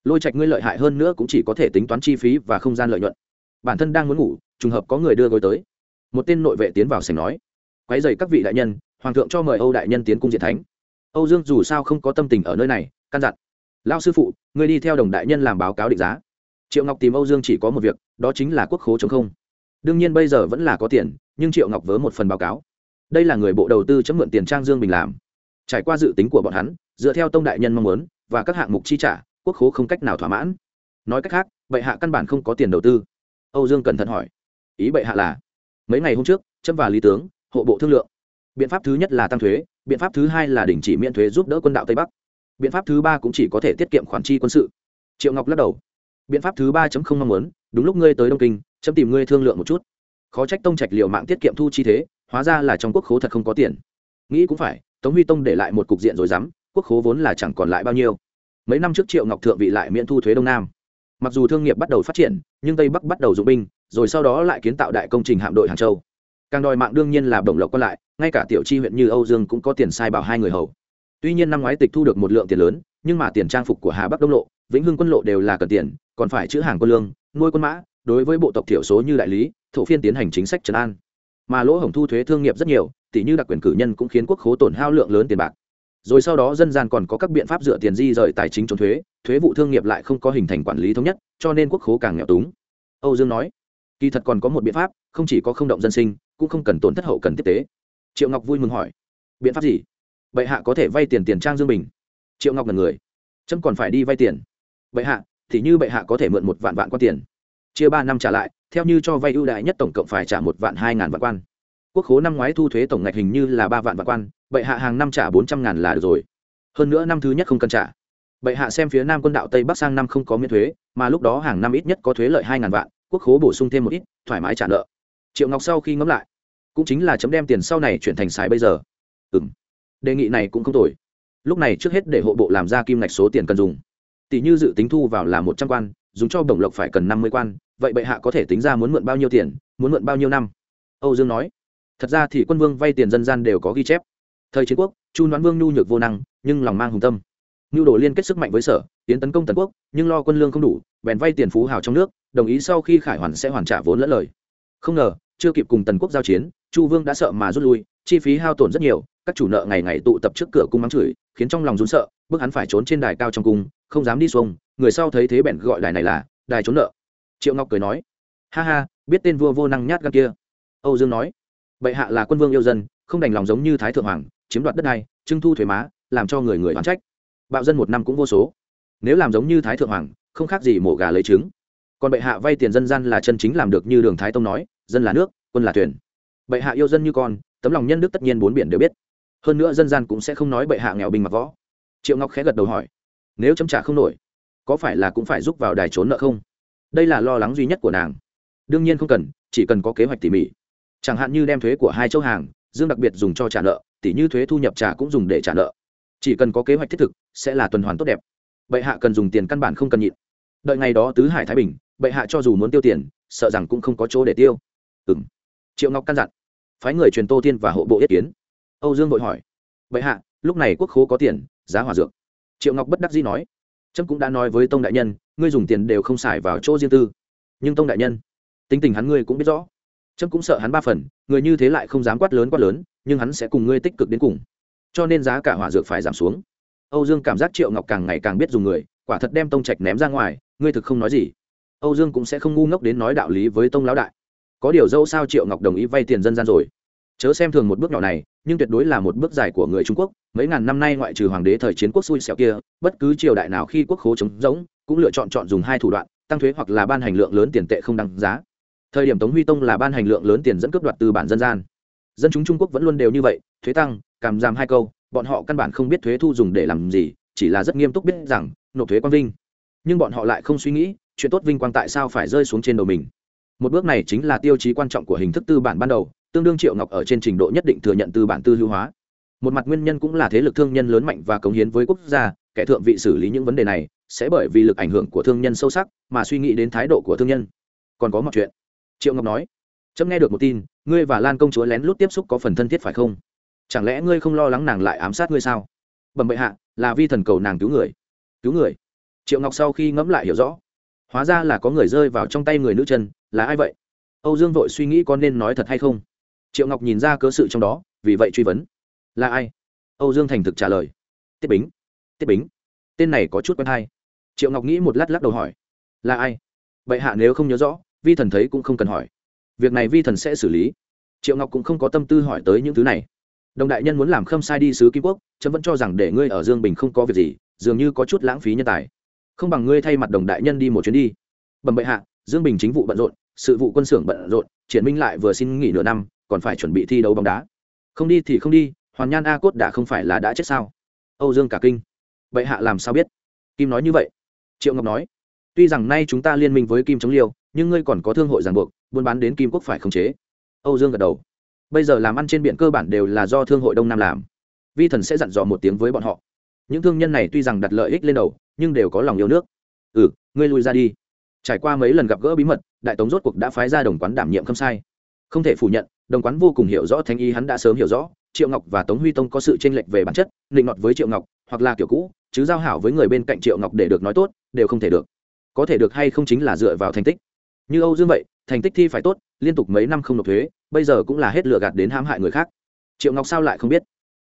Lôi trạch ngươi lợi hại hơn nữa cũng chỉ có thể tính toán chi phí và không gian lợi nhuận. Bản thân đang muốn ngủ, trùng hợp có người đưa gối tới. Một tên nội vệ tiến vào sảnh nói quái dày các vị đại nhân, hoàng thượng cho mời âu đại nhân tiến cung diện thánh âu dương dù sao không có tâm tình ở nơi này, căn dặn. Lao sư phụ, ngươi đi theo đồng đại nhân làm báo cáo định giá. Triệu ngọc tìm âu dương chỉ có một việc, đó chính là quốc khố chống không. Đương nhiên bây giờ vẫn là có tiền, nhưng triệu ngọc vớ một phần báo cáo. Đây là người bộ đầu tư chấm mượn tiền trang dương bình làm. Trải qua dự tính của bọn hắn, dựa theo tông đại nhân mong muốn, và các hạng mục chi trả, quốc khố không cách nào thỏa mãn. Nói cách khác, bệ hạ căn bản không có tiền đầu tư. Âu dương cẩn thận hỏi. Ý bệ hạ là, mấy ngày hôm trước trâm và lý tướng, hộ bộ thương lượng. Biện pháp thứ nhất là tăng thuế biện pháp thứ hai là đình chỉ miễn thuế giúp đỡ quân đạo tây bắc. Biện pháp thứ ba cũng chỉ có thể tiết kiệm khoản chi quân sự. Triệu ngọc lắc đầu. Biện pháp thứ ba không mong muốn, đúng lúc ngươi tới đông kinh, chấm tìm ngươi thương lượng một chút. Khó trách tông trạch liệu mạng tiết kiệm thu chi thế, hóa ra là trong quốc khố thật không có tiền. Nghĩ cũng phải, tống huy tông để lại một cục diện rồi dám, quốc khố vốn là chẳng còn lại bao nhiêu. Mấy năm trước triệu ngọc thượng vị lại miễn thu thuế đông nam. Mặc dù thương nghiệp bắt đầu phát triển, nhưng tây bắc bắt đầu dụng binh, rồi sau đó lại kiến tạo đại công trình hạm đội hàng châu. Càng đòi mạng đương nhiên là đồng lộc còn lại ngay cả tiểu chi huyện như âu dương cũng có tiền sai bảo hai người hầu. Tuy nhiên năm ngoái tịch thu được một lượng tiền lớn, nhưng mà tiền trang phục của hà bắc đông lộ, vĩnh hưng quân lộ đều là cần tiền, còn phải chữ hàng quân lương, nuôi quân mã, đối với bộ tộc thiểu số như đại lý, thổ phiên tiến hành chính sách trấn an. Mà lỗ hổng thu thuế thương nghiệp rất nhiều tỷ như đặc quyền cử nhân cũng khiến quốc khố tổn hao lượng lớn tiền bạc. Rồi sau đó dân gian còn có các biện pháp dựa tiền di rời tài chính trốn thuế thuế vụ thương nghiệp lại không có hình thành quản lý thống nhất, cho nên quốc khố càng nghèo túng. Âu dương nói, kỳ thật còn có một biện pháp, không chỉ có không động dân sinh, cũng không cần tổn thất hậu cần tiếp tế triệu ngọc vui mừng hỏi, biện pháp gì? Bệ hạ có thể vay tiền tiền trang dương bình? Triệu ngọc là người trâm còn phải đi vay tiền. Bệ hạ, thì như bệ hạ có thể mượn một vạn vạn quan tiền. Chia ba năm trả lại, theo như cho vay ưu đại nhất tổng cộng phải trả một vạn hai ngàn vạn quan. Quốc khố năm ngoái thu thuế tổng ngạch hình như là ba vạn vạn quan, bệ hạ hàng năm trả bốn trăm ngàn là được rồi. Hơn nữa năm thứ nhất không cần trả. Bệ hạ xem phía nam quân đạo tây bắc sang năm không có miễn thuế, mà lúc đó hàng năm ít nhất có thuế lợi hai ngàn vạn, quốc khố bổ sung thêm một ít, thoải mái trả nợ. Triệu ngọc sau khi ngẫm lại cũng chính là chấm đem tiền sau này chuyển thành xài bây giờ. Ừ m đề nghị này cũng không tồi. Lúc này trước hết để hộ bộ làm ra kim ngạch số tiền cần dùng. Tỷ như dự tính thu vào là một trăm quan, dùng cho bổng lộc phải cần năm mươi quan, vậy bệ hạ có thể tính ra muốn mượn bao nhiêu tiền, muốn mượn bao nhiêu năm? Âu dương nói. Thật ra thì quân vương vay tiền dân gian đều có ghi chép. Thời chiến quốc, chu đoán vương nhu nhược vô năng, nhưng lòng mang hùng tâm. Nhu đồ liên kết sức mạnh với sở, tiến tấn công tần quốc, nhưng lo quân lương không đủ, bèn vay tiền phú hào trong nước, đồng ý sau khi khải hoàn sẽ hoàn trả vốn lẫn lời. Không ngờ, chưa kịp cùng tần quốc giao chiến chu vương đã sợ mà rút lui, chi phí hao tổn rất nhiều, các chủ nợ ngày ngày tụ tập trước cửa cung mắng chửi, khiến trong lòng rún sợ bức hắn phải trốn trên đài cao trong cung, không dám đi xuống, người sau thấy thế bèn gọi đài này là đài trốn nợ. Triệu ngọc cười nói, ha ha, biết tên vua vô năng nhát gan kia. Âu dương nói, bệ hạ là quân vương yêu dân, không đành lòng giống như thái thượng hoàng, chiếm đoạt đất đai, trưng thu thuế má, làm cho người người oán trách. Bạo dân một năm cũng vô số. Nếu làm giống như thái thượng hoàng, không khác gì mổ gà lấy trứng. Còn bệ hạ vay tiền dân gian là chân chính làm được như đường thái tông nói, dân là nước, quân là thuyền bệ hạ yêu dân như con, tấm lòng nhân đức tất nhiên bốn biển đều biết. Hơn nữa dân gian cũng sẽ không nói bệ hạ nghèo binh mặc võ. Triệu ngọc khẽ gật đầu hỏi, nếu chấm trả không nổi, có phải là cũng phải giúp vào đài trốn nợ không? Đây là lo lắng duy nhất của nàng. Đương nhiên không cần, chỉ cần có kế hoạch tỉ mỉ. Chẳng hạn như đem thuế của hai châu hàng, dương đặc biệt dùng cho trả nợ, tỉ như thuế thu nhập trả cũng dùng để trả nợ. Chỉ cần có kế hoạch thiết thực, sẽ là tuần hoàn tốt đẹp. Bệ hạ cần dùng tiền căn bản không cần nhịn. Đợi ngày đó tứ hải thái bình, bệ hạ cho dù muốn tiêu tiền, sợ rằng cũng không có chỗ để tiêu. Ừ m triệu ngọc căn dặn, phái người truyền tô thiên và hộ bộ yết kiến. Âu dương vội hỏi, bệ hạ, lúc này quốc khố có tiền, giá hòa dược. Triệu ngọc bất đắc dĩ nói trâm cũng đã nói với tông đại nhân, ngươi dùng tiền đều không xài vào chỗ riêng tư. Nhưng tông đại nhân, tính tình hắn ngươi cũng biết rõ. Trâm cũng sợ hắn ba phần, người như thế lại không dám quát lớn quát lớn, nhưng hắn sẽ cùng ngươi tích cực đến cùng. Cho nên giá cả hỏa dược phải giảm xuống. Âu dương cảm giác triệu ngọc càng ngày càng biết dùng người, quả thật đem tông trạch ném ra ngoài, ngươi thực không nói gì. Âu dương cũng sẽ không ngu ngốc đến nói đạo lý với tông lão đại có điều dâu sao triệu ngọc đồng ý vay tiền dân gian rồi. Chớ xem thường một bước nhỏ này, nhưng tuyệt đối là một bước dài của người trung quốc. Mấy ngàn năm nay ngoại trừ hoàng đế thời chiến quốc xui xẻo kia, bất cứ triều đại nào khi quốc khố chống rỗng, cũng lựa chọn chọn dùng hai thủ đoạn, tăng thuế hoặc là ban hành lượng lớn tiền tệ không đăng giá. Thời điểm tống huy tông là ban hành lượng lớn tiền dẫn cướp đoạt từ bản dân gian. Dân chúng trung quốc vẫn luôn đều như vậy, thuế tăng cảm giảm hai câu, bọn họ căn bản không biết thuế thu dùng để làm gì, chỉ là rất nghiêm túc biết rằng, nộp thuế quang vinh. Nhưng bọn họ lại không suy nghĩ, chuyện tốt vinh quang tại sao phải rơi xuống trên đầu mình một bước này chính là tiêu chí quan trọng của hình thức tư bản ban đầu, tương đương triệu ngọc ở trên trình độ nhất định thừa nhận tư bản tư hữu hóa. Một mặt nguyên nhân cũng là thế lực thương nhân lớn mạnh và cống hiến với quốc gia, kẻ thượng vị xử lý những vấn đề này sẽ bởi vì lực ảnh hưởng của thương nhân sâu sắc mà suy nghĩ đến thái độ của thương nhân. Còn có một chuyện, triệu ngọc nói trâm nghe được một tin, ngươi và lan công chúa lén lút tiếp xúc có phần thân thiết phải không? Chẳng lẽ ngươi không lo lắng nàng lại ám sát ngươi sao? Bẩm bệ hạ, là vi thần cầu nàng cứu người. Cứu người? Triệu ngọc sau khi ngẫm lại hiểu rõ, hóa ra là có người rơi vào trong tay người nữ chân là ai vậy? Âu dương vội suy nghĩ có nên nói thật hay không. Triệu ngọc nhìn ra cớ sự trong đó, vì vậy truy vấn. Là ai? Âu dương thành thực trả lời. Tiết bính. Tiết bính. Tên này có chút quen hay. Triệu ngọc nghĩ một lát lắc đầu hỏi. Là ai? Bệ hạ nếu không nhớ rõ, vi thần thấy cũng không cần hỏi. Việc này vi thần sẽ xử lý. Triệu ngọc cũng không có tâm tư hỏi tới những thứ này. Đồng đại nhân muốn làm khâm sai đi sứ kim quốc, chấm vẫn cho rằng để ngươi ở dương bình không có việc gì, dường như có chút lãng phí nhân tài. Không bằng ngươi thay mặt đồng đại nhân đi một chuyến đi. Bẩm bệ hạ dương bình chính vụ bận rộn, sự vụ quân xưởng bận rộn, triển minh lại vừa xin nghỉ nửa năm, còn phải chuẩn bị thi đấu bóng đá. Không đi thì không đi, hoàn nhan a cốt đã không phải là đã chết sao? Âu dương cả kinh. Bệ hạ làm sao biết? Kim nói như vậy. Triệu ngọc nói. Tuy rằng nay chúng ta liên minh với kim chống liêu, nhưng ngươi còn có thương hội ràng buộc, buôn bán đến kim quốc phải khống chế. Âu dương gật đầu. Bây giờ làm ăn trên biển cơ bản đều là do thương hội đông nam làm. Vi thần sẽ dặn dò một tiếng với bọn họ. Những thương nhân này tuy rằng đặt lợi ích lên đầu, nhưng đều có lòng yêu nước. Ừ ngươi lui ra đi trải qua mấy lần gặp gỡ bí mật, đại tống rốt cuộc đã phái ra đồng quán đảm nhiệm không sai. Không thể phủ nhận, đồng quán vô cùng hiểu rõ thanh y hắn đã sớm hiểu rõ, triệu ngọc và tống huy tông có sự tranh lệch về bản chất định ngọt với triệu ngọc, hoặc là kiểu cũ, chứ giao hảo với người bên cạnh triệu ngọc để được nói tốt, đều không thể được. Có thể được hay không chính là dựa vào thành tích. Như âu dương vậy, thành tích thi phải tốt, liên tục mấy năm không nộp thuế, bây giờ cũng là hết lừa gạt đến hãm hại người khác. Triệu ngọc sao lại không biết?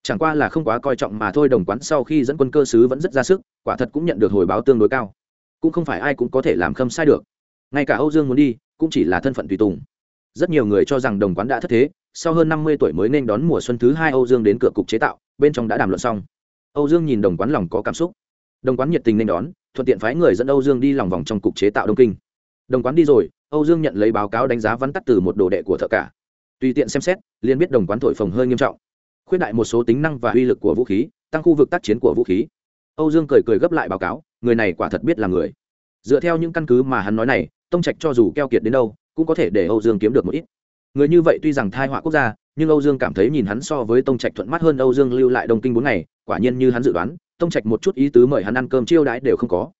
Chẳng qua là không quá coi trọng mà thôi, đồng quán sau khi dẫn quân cơ sứ vẫn rất ra sức, quả thật cũng nhận được hồi báo tương đối cao cũng không phải ai cũng có thể làm khâm sai được. Ngay cả âu dương muốn đi, cũng chỉ là thân phận tùy tùng. Rất nhiều người cho rằng đồng quán đã thất thế, sau hơn năm mươi tuổi mới nên đón mùa xuân thứ hai âu dương đến cửa cục chế tạo, bên trong đã đàm luận xong. Âu dương nhìn đồng quán lòng có cảm xúc. Đồng quán nhiệt tình nên đón, thuận tiện phái người dẫn âu dương đi lòng vòng trong cục chế tạo đông kinh. Đồng quán đi rồi, âu dương nhận lấy báo cáo đánh giá vắn tắt từ một đồ đệ của thợ cả. Tùy tiện xem xét, liền biết đồng quán thổi phồng hơi nghiêm trọng. Khuyết đại một số tính năng và uy lực của vũ khí, tăng khu vực tác chiến của vũ khí. Âu dương cười cười gấp lại báo cáo người này quả thật biết là người. Dựa theo những căn cứ mà hắn nói này, tông trạch cho dù keo kiệt đến đâu, cũng có thể để âu dương kiếm được một ít. Người như vậy tuy rằng thai họa quốc gia, nhưng âu dương cảm thấy nhìn hắn so với tông trạch thuận mắt hơn âu dương lưu lại đông kinh bốn ngày, quả nhiên như hắn dự đoán, tông trạch một chút ý tứ mời hắn ăn cơm chiêu đãi đều không có.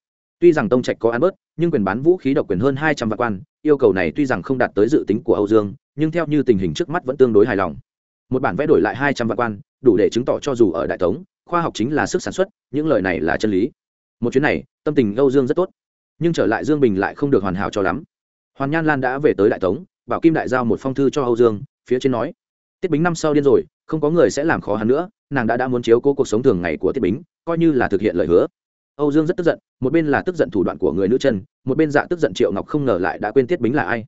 Tuy rằng tông trạch có ăn bớt, nhưng quyền bán vũ khí độc quyền hơn hai trăm vạn quan, yêu cầu này tuy rằng không đạt tới dự tính của âu dương, nhưng theo như tình hình trước mắt vẫn tương đối hài lòng. Một bản vẽ đổi lại hai trăm vạn quan, đủ để chứng tỏ cho dù ở đại tống, khoa học chính là sức sản xuất, những lời này là chân lý một chuyến này, tâm tình âu dương rất tốt. Nhưng trở lại dương bình lại không được hoàn hảo cho lắm. Hoàn nhan lan đã về tới đại tống, bảo kim đại giao một phong thư cho âu dương, phía trên nói, tiết bính năm sau điên rồi, không có người sẽ làm khó hắn nữa, nàng đã đã muốn chiếu cố cuộc sống thường ngày của tiết bính, coi như là thực hiện lời hứa. Âu dương rất tức giận, một bên là tức giận thủ đoạn của người nữ chân, một bên dạ tức giận triệu ngọc không ngờ lại đã quên tiết bính là ai.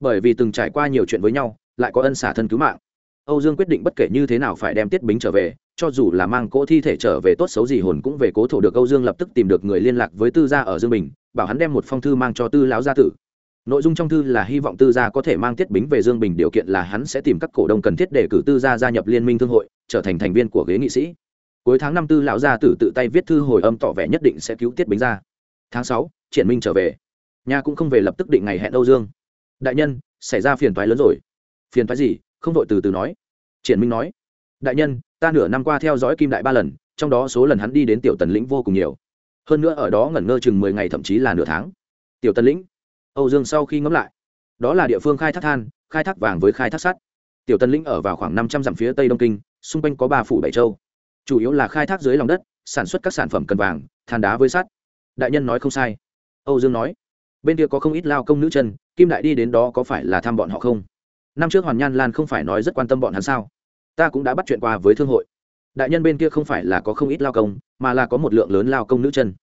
Bởi vì từng trải qua nhiều chuyện với nhau, lại có ân xả thân cứu mạng. Âu dương quyết định bất kể như thế nào phải đem tiết bính trở về cho dù là mang cỗ thi thể trở về tốt xấu gì hồn cũng về cố thổ được âu dương lập tức tìm được người liên lạc với tư gia ở dương bình, bảo hắn đem một phong thư mang cho tư lão gia tử. Nội dung trong thư là hy vọng tư gia có thể mang tiết bính về dương bình, điều kiện là hắn sẽ tìm các cổ đông cần thiết để cử tư gia gia nhập liên minh thương hội, trở thành thành viên của ghế nghị sĩ. Cuối tháng năm tư lão gia tử tự tay viết thư hồi âm tỏ vẻ nhất định sẽ cứu tiết bính ra. Tháng sáu, triển minh trở về. Nhà cũng không về lập tức định ngày hẹn âu dương. Đại nhân, xảy ra phiền toái lớn rồi. Phiền toái gì? Không vội từ từ nói. Triển minh nói. Đại nhân ta nửa năm qua theo dõi kim đại ba lần, trong đó số lần hắn đi đến tiểu tần lĩnh vô cùng nhiều. Hơn nữa ở đó ngẩn ngơ chừng mười ngày thậm chí là nửa tháng. Tiểu tần lĩnh, âu dương sau khi ngẫm lại, đó là địa phương khai thác than, khai thác vàng với khai thác sắt. Tiểu tần lĩnh ở vào khoảng năm trăm dặm phía tây đông kinh, xung quanh có ba phủ bảy châu. Chủ yếu là khai thác dưới lòng đất, sản xuất các sản phẩm cần vàng, than đá với sắt. Đại nhân nói không sai. Âu dương nói, bên kia có không ít lao công nữ chân, kim đại đi đến đó có phải là thăm bọn họ không? Năm trước hoàn nhan lan không phải nói rất quan tâm bọn hắn sao? Ta cũng đã bắt chuyện qua với thương hội. Đại nhân bên kia không phải là có không ít lao công, mà là có một lượng lớn lao công nữ chân.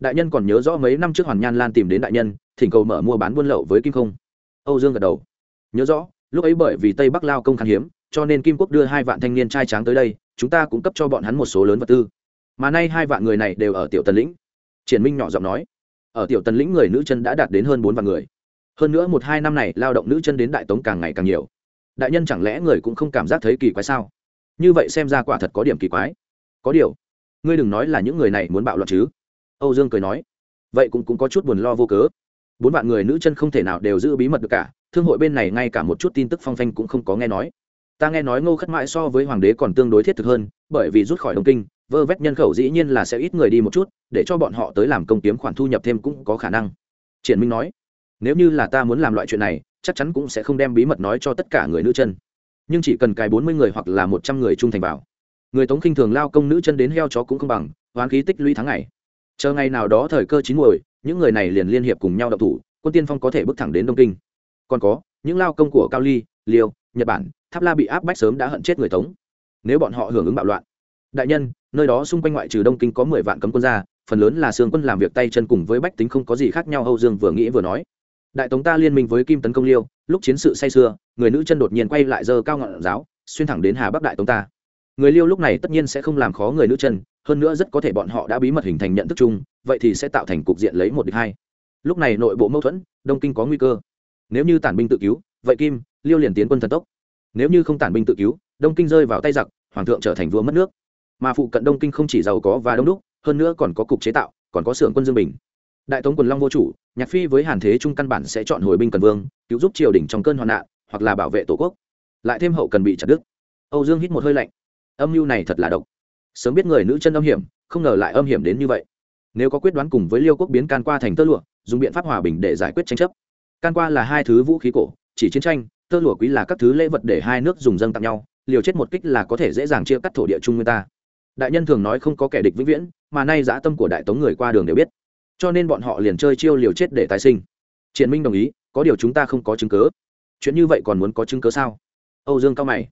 Đại nhân còn nhớ rõ mấy năm trước hoàn nhan lan tìm đến đại nhân, thỉnh cầu mở mua bán buôn lậu với kim không. Âu dương gật đầu. Nhớ rõ, lúc ấy bởi vì tây bắc lao công khan hiếm, cho nên kim quốc đưa hai vạn thanh niên trai tráng tới đây, chúng ta cũng cấp cho bọn hắn một số lớn vật tư. Mà nay hai vạn người này đều ở tiểu tần lĩnh. Triển minh nhỏ giọng nói. Ở tiểu tần lĩnh người nữ chân đã đạt đến hơn bốn vạn người. Hơn nữa một hai năm này lao động nữ chân đến đại tống càng ngày càng nhiều đại nhân chẳng lẽ người cũng không cảm giác thấy kỳ quái sao? Như vậy xem ra quả thật có điểm kỳ quái. Có điều ngươi đừng nói là những người này muốn bạo loạn chứ. Âu dương cười nói vậy cũng, cũng có chút buồn lo vô cớ. Bốn vạn người nữ chân không thể nào đều giữ bí mật được cả thương hội bên này ngay cả một chút tin tức phong phanh cũng không có nghe nói. Ta nghe nói ngô khất mãi so với hoàng đế còn tương đối thiết thực hơn bởi vì rút khỏi đông kinh vơ vét nhân khẩu dĩ nhiên là sẽ ít người đi một chút để cho bọn họ tới làm công kiếm khoản thu nhập thêm cũng có khả năng. Triển minh nói nếu như là ta muốn làm loại chuyện này chắc chắn cũng sẽ không đem bí mật nói cho tất cả người nữ chân. Nhưng chỉ cần cài bốn mươi người hoặc là một trăm người trung thành vào, người tống khinh thường lao công nữ chân đến heo chó cũng không bằng, hoán khí tích lũy tháng ngày. Chờ ngày nào đó thời cơ chín muồi, những người này liền liên hiệp cùng nhau đậu thủ, quân tiên phong có thể bước thẳng đến đông kinh. Còn có, những lao công của cao ly, liêu, nhật bản, tháp la bị áp bách sớm đã hận chết người tống. Nếu bọn họ hưởng ứng bạo loạn, đại nhân, nơi đó xung quanh ngoại trừ đông kinh có mười vạn cấm quân ra, phần lớn là xương quân làm việc tay chân cùng với bách tính không có gì khác nhau, âu dương vừa nghĩ vừa nói đại tống ta liên minh với kim tấn công liêu, lúc chiến sự say sưa, người nữ chân đột nhiên quay lại giờ cao ngọn giáo, xuyên thẳng đến hà bắc đại tống ta. Người liêu lúc này tất nhiên sẽ không làm khó người nữ chân, hơn nữa rất có thể bọn họ đã bí mật hình thành nhận thức chung, vậy thì sẽ tạo thành cục diện lấy một địch hai. Lúc này nội bộ mâu thuẫn, đông kinh có nguy cơ. Nếu như tản binh tự cứu, vậy kim, liêu liền tiến quân thần tốc. Nếu như không tản binh tự cứu, đông kinh rơi vào tay giặc, hoàng thượng trở thành vua mất nước. Mà phụ cận đông kinh không chỉ giàu có và đông đúc, hơn nữa còn có cục chế tạo, còn có xưởng quân dương bình đại tống quần long vô chủ, nhạc phi với hàn thế trung căn bản sẽ chọn hồi binh cần vương, cứu giúp triều đình trong cơn hoạn nạn, hoặc là bảo vệ tổ quốc. Lại thêm hậu cần bị chặt đứt. Âu dương hít một hơi lạnh. Âm mưu này thật là độc. Sớm biết người nữ chân âm hiểm, không ngờ lại âm hiểm đến như vậy. Nếu có quyết đoán cùng với liêu quốc biến can qua thành tơ lụa, dùng biện pháp hòa bình để giải quyết tranh chấp. Can qua là hai thứ vũ khí cổ, chỉ chiến tranh, tơ lụa quý là các thứ lễ vật để hai nước dùng dâng tặng nhau, liều chết một kích là có thể dễ dàng chia cắt thổ địa chung người ta. Đại nhân thường nói không có kẻ địch vĩnh viễn, mà nay dã tâm của đại tống người qua đường đều biết cho nên bọn họ liền chơi chiêu liều chết để tái sinh. Triển minh đồng ý, có điều chúng ta không có chứng cớ. Chuyện như vậy còn muốn có chứng cớ sao? Âu dương cao mày.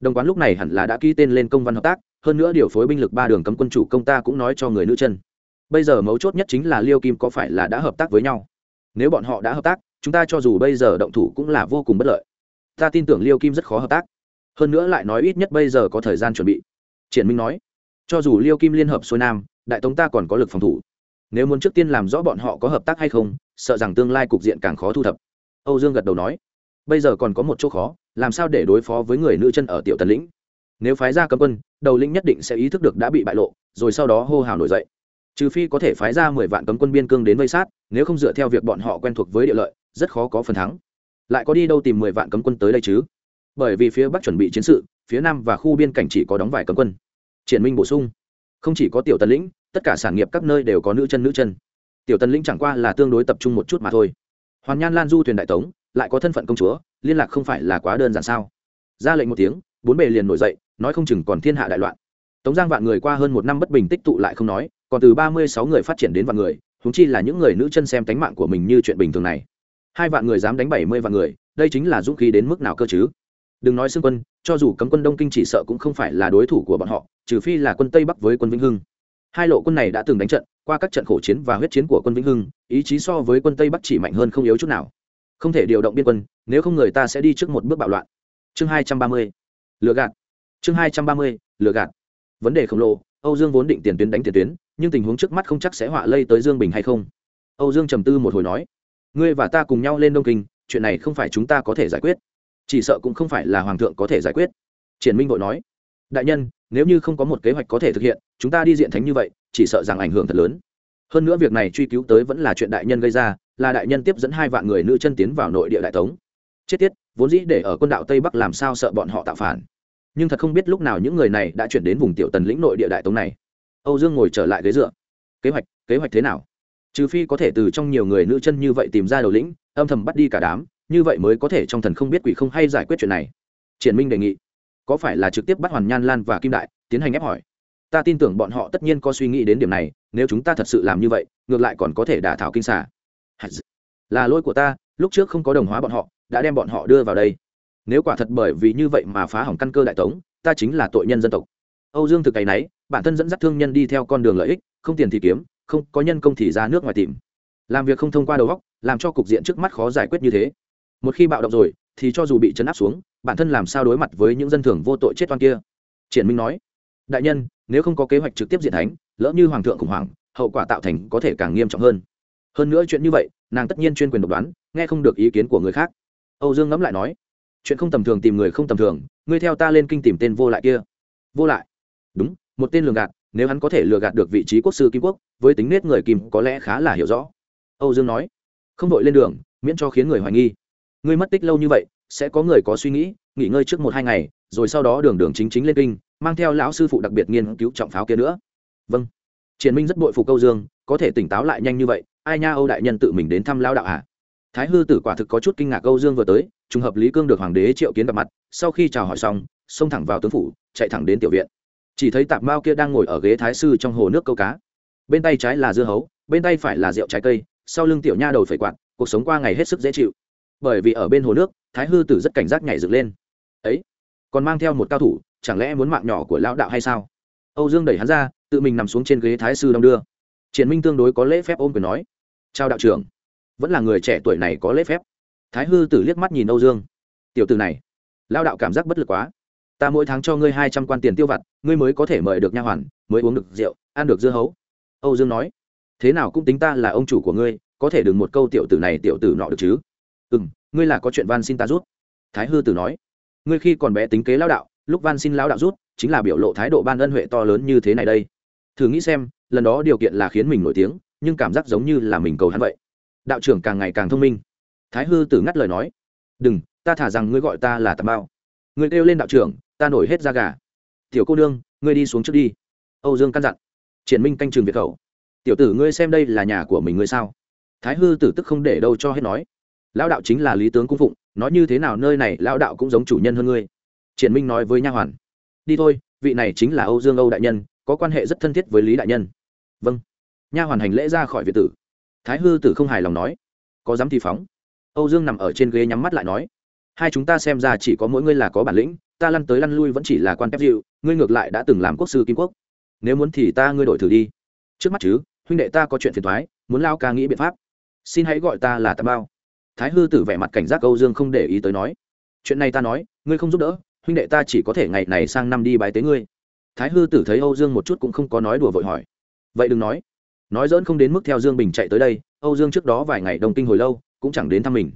Đồng quán lúc này hẳn là đã ký tên lên công văn hợp tác, hơn nữa điều phối binh lực ba đường cấm quân chủ công ta cũng nói cho người nữ chân. Bây giờ mấu chốt nhất chính là liêu kim có phải là đã hợp tác với nhau? Nếu bọn họ đã hợp tác, chúng ta cho dù bây giờ động thủ cũng là vô cùng bất lợi. Ta tin tưởng liêu kim rất khó hợp tác. Hơn nữa lại nói ít nhất bây giờ có thời gian chuẩn bị. Triển minh nói, cho dù liêu kim liên hợp xuôi nam, đại tống ta còn có lực phòng thủ nếu muốn trước tiên làm rõ bọn họ có hợp tác hay không, sợ rằng tương lai cục diện càng khó thu thập. Âu dương gật đầu nói, bây giờ còn có một chỗ khó, làm sao để đối phó với người nữ chân ở tiểu tần lĩnh? Nếu phái ra cấm quân, đầu lĩnh nhất định sẽ ý thức được đã bị bại lộ, rồi sau đó hô hào nổi dậy. Trừ phi có thể phái ra mười vạn cấm quân biên cương đến vây sát, nếu không dựa theo việc bọn họ quen thuộc với địa lợi, rất khó có phần thắng. Lại có đi đâu tìm mười vạn cấm quân tới đây chứ? Bởi vì phía bắc chuẩn bị chiến sự, phía nam và khu biên cảnh chỉ có đóng vài cấm quân. Triển minh bổ sung, không chỉ có tiểu tần lĩnh tất cả sản nghiệp các nơi đều có nữ chân nữ chân. Tiểu tần lĩnh chẳng qua là tương đối tập trung một chút mà thôi. Hoàn nhan lan du thuyền đại tống, lại có thân phận công chúa, liên lạc không phải là quá đơn giản sao? Ra lệnh một tiếng, bốn bề liền nổi dậy, nói không chừng còn thiên hạ đại loạn. Tống giang vạn người qua hơn một năm bất bình tích tụ lại không nói, còn từ ba mươi sáu người phát triển đến vạn người húng chi là những người nữ chân xem tánh mạng của mình như chuyện bình thường này. Hai vạn người dám đánh bảy mươi vạn người, đây chính là dũng khí đến mức nào cơ chứ? Đừng nói xương quân, cho dù cấm quân đông kinh chỉ sợ cũng không phải là đối thủ của bọn họ, trừ phi là quân tây bắc với quân vĩnh hưng hai lộ quân này đã từng đánh trận, qua các trận khổ chiến và huyết chiến của quân vĩnh hưng, ý chí so với quân tây bắc chỉ mạnh hơn không yếu chút nào. Không thể điều động biên quân, nếu không người ta sẽ đi trước một bước bạo loạn. Chương hai trăm ba mươi lựa gạt. Chương hai trăm ba mươi lựa gạt. Vấn đề khổng lồ, âu dương vốn định tiền tuyến đánh tiền tuyến, nhưng tình huống trước mắt không chắc sẽ họa lây tới dương bình hay không. Âu dương trầm tư một hồi nói, ngươi và ta cùng nhau lên đông kinh, chuyện này không phải chúng ta có thể giải quyết. Chỉ sợ cũng không phải là hoàng thượng có thể giải quyết. Triển minh vội nói, đại nhân nếu như không có một kế hoạch có thể thực hiện, chúng ta đi diện thánh như vậy, chỉ sợ rằng ảnh hưởng thật lớn. Hơn nữa việc này truy cứu tới vẫn là chuyện đại nhân gây ra, là đại nhân tiếp dẫn hai vạn người nữ chân tiến vào nội địa đại tống. Chết tiết vốn dĩ để ở quân đạo tây bắc làm sao sợ bọn họ tạo phản. Nhưng thật không biết lúc nào những người này đã chuyển đến vùng tiểu tần lĩnh nội địa đại tống này. Âu dương ngồi trở lại ghế dựa. Kế hoạch kế hoạch thế nào? Trừ phi có thể từ trong nhiều người nữ chân như vậy tìm ra đầu lĩnh, âm thầm bắt đi cả đám, như vậy mới có thể trong thần không biết quỷ không hay giải quyết chuyện này. Triển minh đề nghị có phải là trực tiếp bắt hoàn nhan lan và kim đại tiến hành ép hỏi? Ta tin tưởng bọn họ tất nhiên có suy nghĩ đến điểm này, nếu chúng ta thật sự làm như vậy, ngược lại còn có thể đả thảo kinh xả là lỗi của ta, lúc trước không có đồng hóa bọn họ, đã đem bọn họ đưa vào đây. Nếu quả thật bởi vì như vậy mà phá hỏng căn cơ đại tống, ta chính là tội nhân dân tộc. Âu dương thực cày náy bản thân dẫn dắt thương nhân đi theo con đường lợi ích, không tiền thì kiếm, không có nhân công thì ra nước ngoài tìm. Làm việc không thông qua đầu góc làm cho cục diện trước mắt khó giải quyết như thế. Một khi bạo động rồi, thì cho dù bị chấn áp xuống bản thân làm sao đối mặt với những dân thường vô tội chết oan kia? Triển minh nói, đại nhân, nếu không có kế hoạch trực tiếp diện thánh, lỡ như hoàng thượng khủng hoảng, hậu quả tạo thành có thể càng nghiêm trọng hơn. Hơn nữa chuyện như vậy, nàng tất nhiên chuyên quyền độc đoán, nghe không được ý kiến của người khác. Âu dương ngẫm lại nói, chuyện không tầm thường tìm người không tầm thường, ngươi theo ta lên kinh tìm tên vô lại kia. Vô lại? Đúng, một tên lường gạt, nếu hắn có thể lừa gạt được vị trí quốc sư kim quốc, với tính nết người kim có lẽ khá là hiểu rõ. Âu dương nói, không đội lên đường, miễn cho khiến người hoài nghi. Ngươi mất tích lâu như vậy sẽ có người có suy nghĩ, nghỉ ngơi trước một hai ngày, rồi sau đó đường đường chính chính lên kinh, mang theo lão sư phụ đặc biệt nghiên cứu trọng pháo kia nữa. Vâng. Triển minh rất bội phục câu dương, có thể tỉnh táo lại nhanh như vậy, ai nha âu đại nhân tự mình đến thăm lao đạo à thái hư tử quả thực có chút kinh ngạc câu dương vừa tới, trùng hợp lý cương được hoàng đế triệu kiến gặp mặt, sau khi chào hỏi xong, xông thẳng vào tướng phủ, chạy thẳng đến tiểu viện. Chỉ thấy tạp mao kia đang ngồi ở ghế thái sư trong hồ nước câu cá. Bên tay trái là dưa hấu, bên tay phải là rượu trái cây, sau lưng tiểu nha đầu phẩy quạt, cuộc sống qua ngày hết sức dễ chịu bởi vì ở bên hồ nước, thái hư tử rất cảnh giác nhảy dựng lên. Ấy, còn mang theo một cao thủ, chẳng lẽ muốn mạng nhỏ của lão đạo hay sao? Âu dương đẩy hắn ra, tự mình nằm xuống trên ghế thái sư đong đưa. Triển minh tương đối có lễ phép ôm quyền nói, chào đạo trưởng, vẫn là người trẻ tuổi này có lễ phép. Thái hư tử liếc mắt nhìn âu dương, tiểu từ này lao đạo cảm giác bất lực quá. Ta mỗi tháng cho ngươi hai trăm quan tiền tiêu vặt, ngươi mới có thể mời được nha hoàn, mới uống được rượu, ăn được dưa hấu. Âu dương nói, thế nào cũng tính ta là ông chủ của ngươi, có thể đừng một câu tiểu tử này tiểu tử nọ được chứ? Ừ m ngươi là có chuyện van xin ta rút. Thái hư tử nói. Ngươi khi còn bé tính kế lao đạo, lúc van xin lao đạo rút, chính là biểu lộ thái độ ban ân huệ to lớn như thế này đây. Thử nghĩ xem, lần đó điều kiện là khiến mình nổi tiếng, nhưng cảm giác giống như là mình cầu hắn vậy. Đạo trưởng càng ngày càng thông minh. Thái hư tử ngắt lời nói. Đừng, ta thả rằng ngươi gọi ta là tà mao. ngươi kêu lên đạo trưởng, ta nổi hết da gà. Tiểu cô nương, ngươi đi xuống trước đi. Âu dương căn dặn. Triển minh canh trường việt khẩu. Tiểu tử ngươi xem đây là nhà của mình ngươi sao? Thái hư tử tức không để đâu cho hết nói lão đạo chính là lý tướng cung phụng, nói như thế nào nơi này lão đạo cũng giống chủ nhân hơn ngươi. Triển minh nói với nha hoàn. Đi thôi, vị này chính là âu dương âu đại nhân, có quan hệ rất thân thiết với lý đại nhân. Vâng. Nha hoàn hành lễ ra khỏi việt tử. Thái hư tử không hài lòng nói. Có dám thì phóng. Âu dương nằm ở trên ghế nhắm mắt lại nói. Hai chúng ta xem ra chỉ có mỗi ngươi là có bản lĩnh, ta lăn tới lăn lui vẫn chỉ là quan phép dịu, ngươi ngược lại đã từng làm quốc sư kim quốc. Nếu muốn thì ta ngươi đổi thử đi. Trước mắt chứ, huynh đệ ta có chuyện phiền thoái muốn lao ca nghĩ biện pháp. Xin hãy gọi ta là tà bao thái hư tử vẻ mặt cảnh giác âu dương không để ý tới nói, chuyện này ta nói, ngươi không giúp đỡ, huynh đệ ta chỉ có thể ngày này sang năm đi bái tế ngươi. Thái hư tử thấy âu dương một chút cũng không có nói đùa vội hỏi, vậy đừng nói. Nói dỡn không đến mức theo dương bình chạy tới đây, âu dương trước đó vài ngày đồng kinh hồi lâu, cũng chẳng đến thăm mình.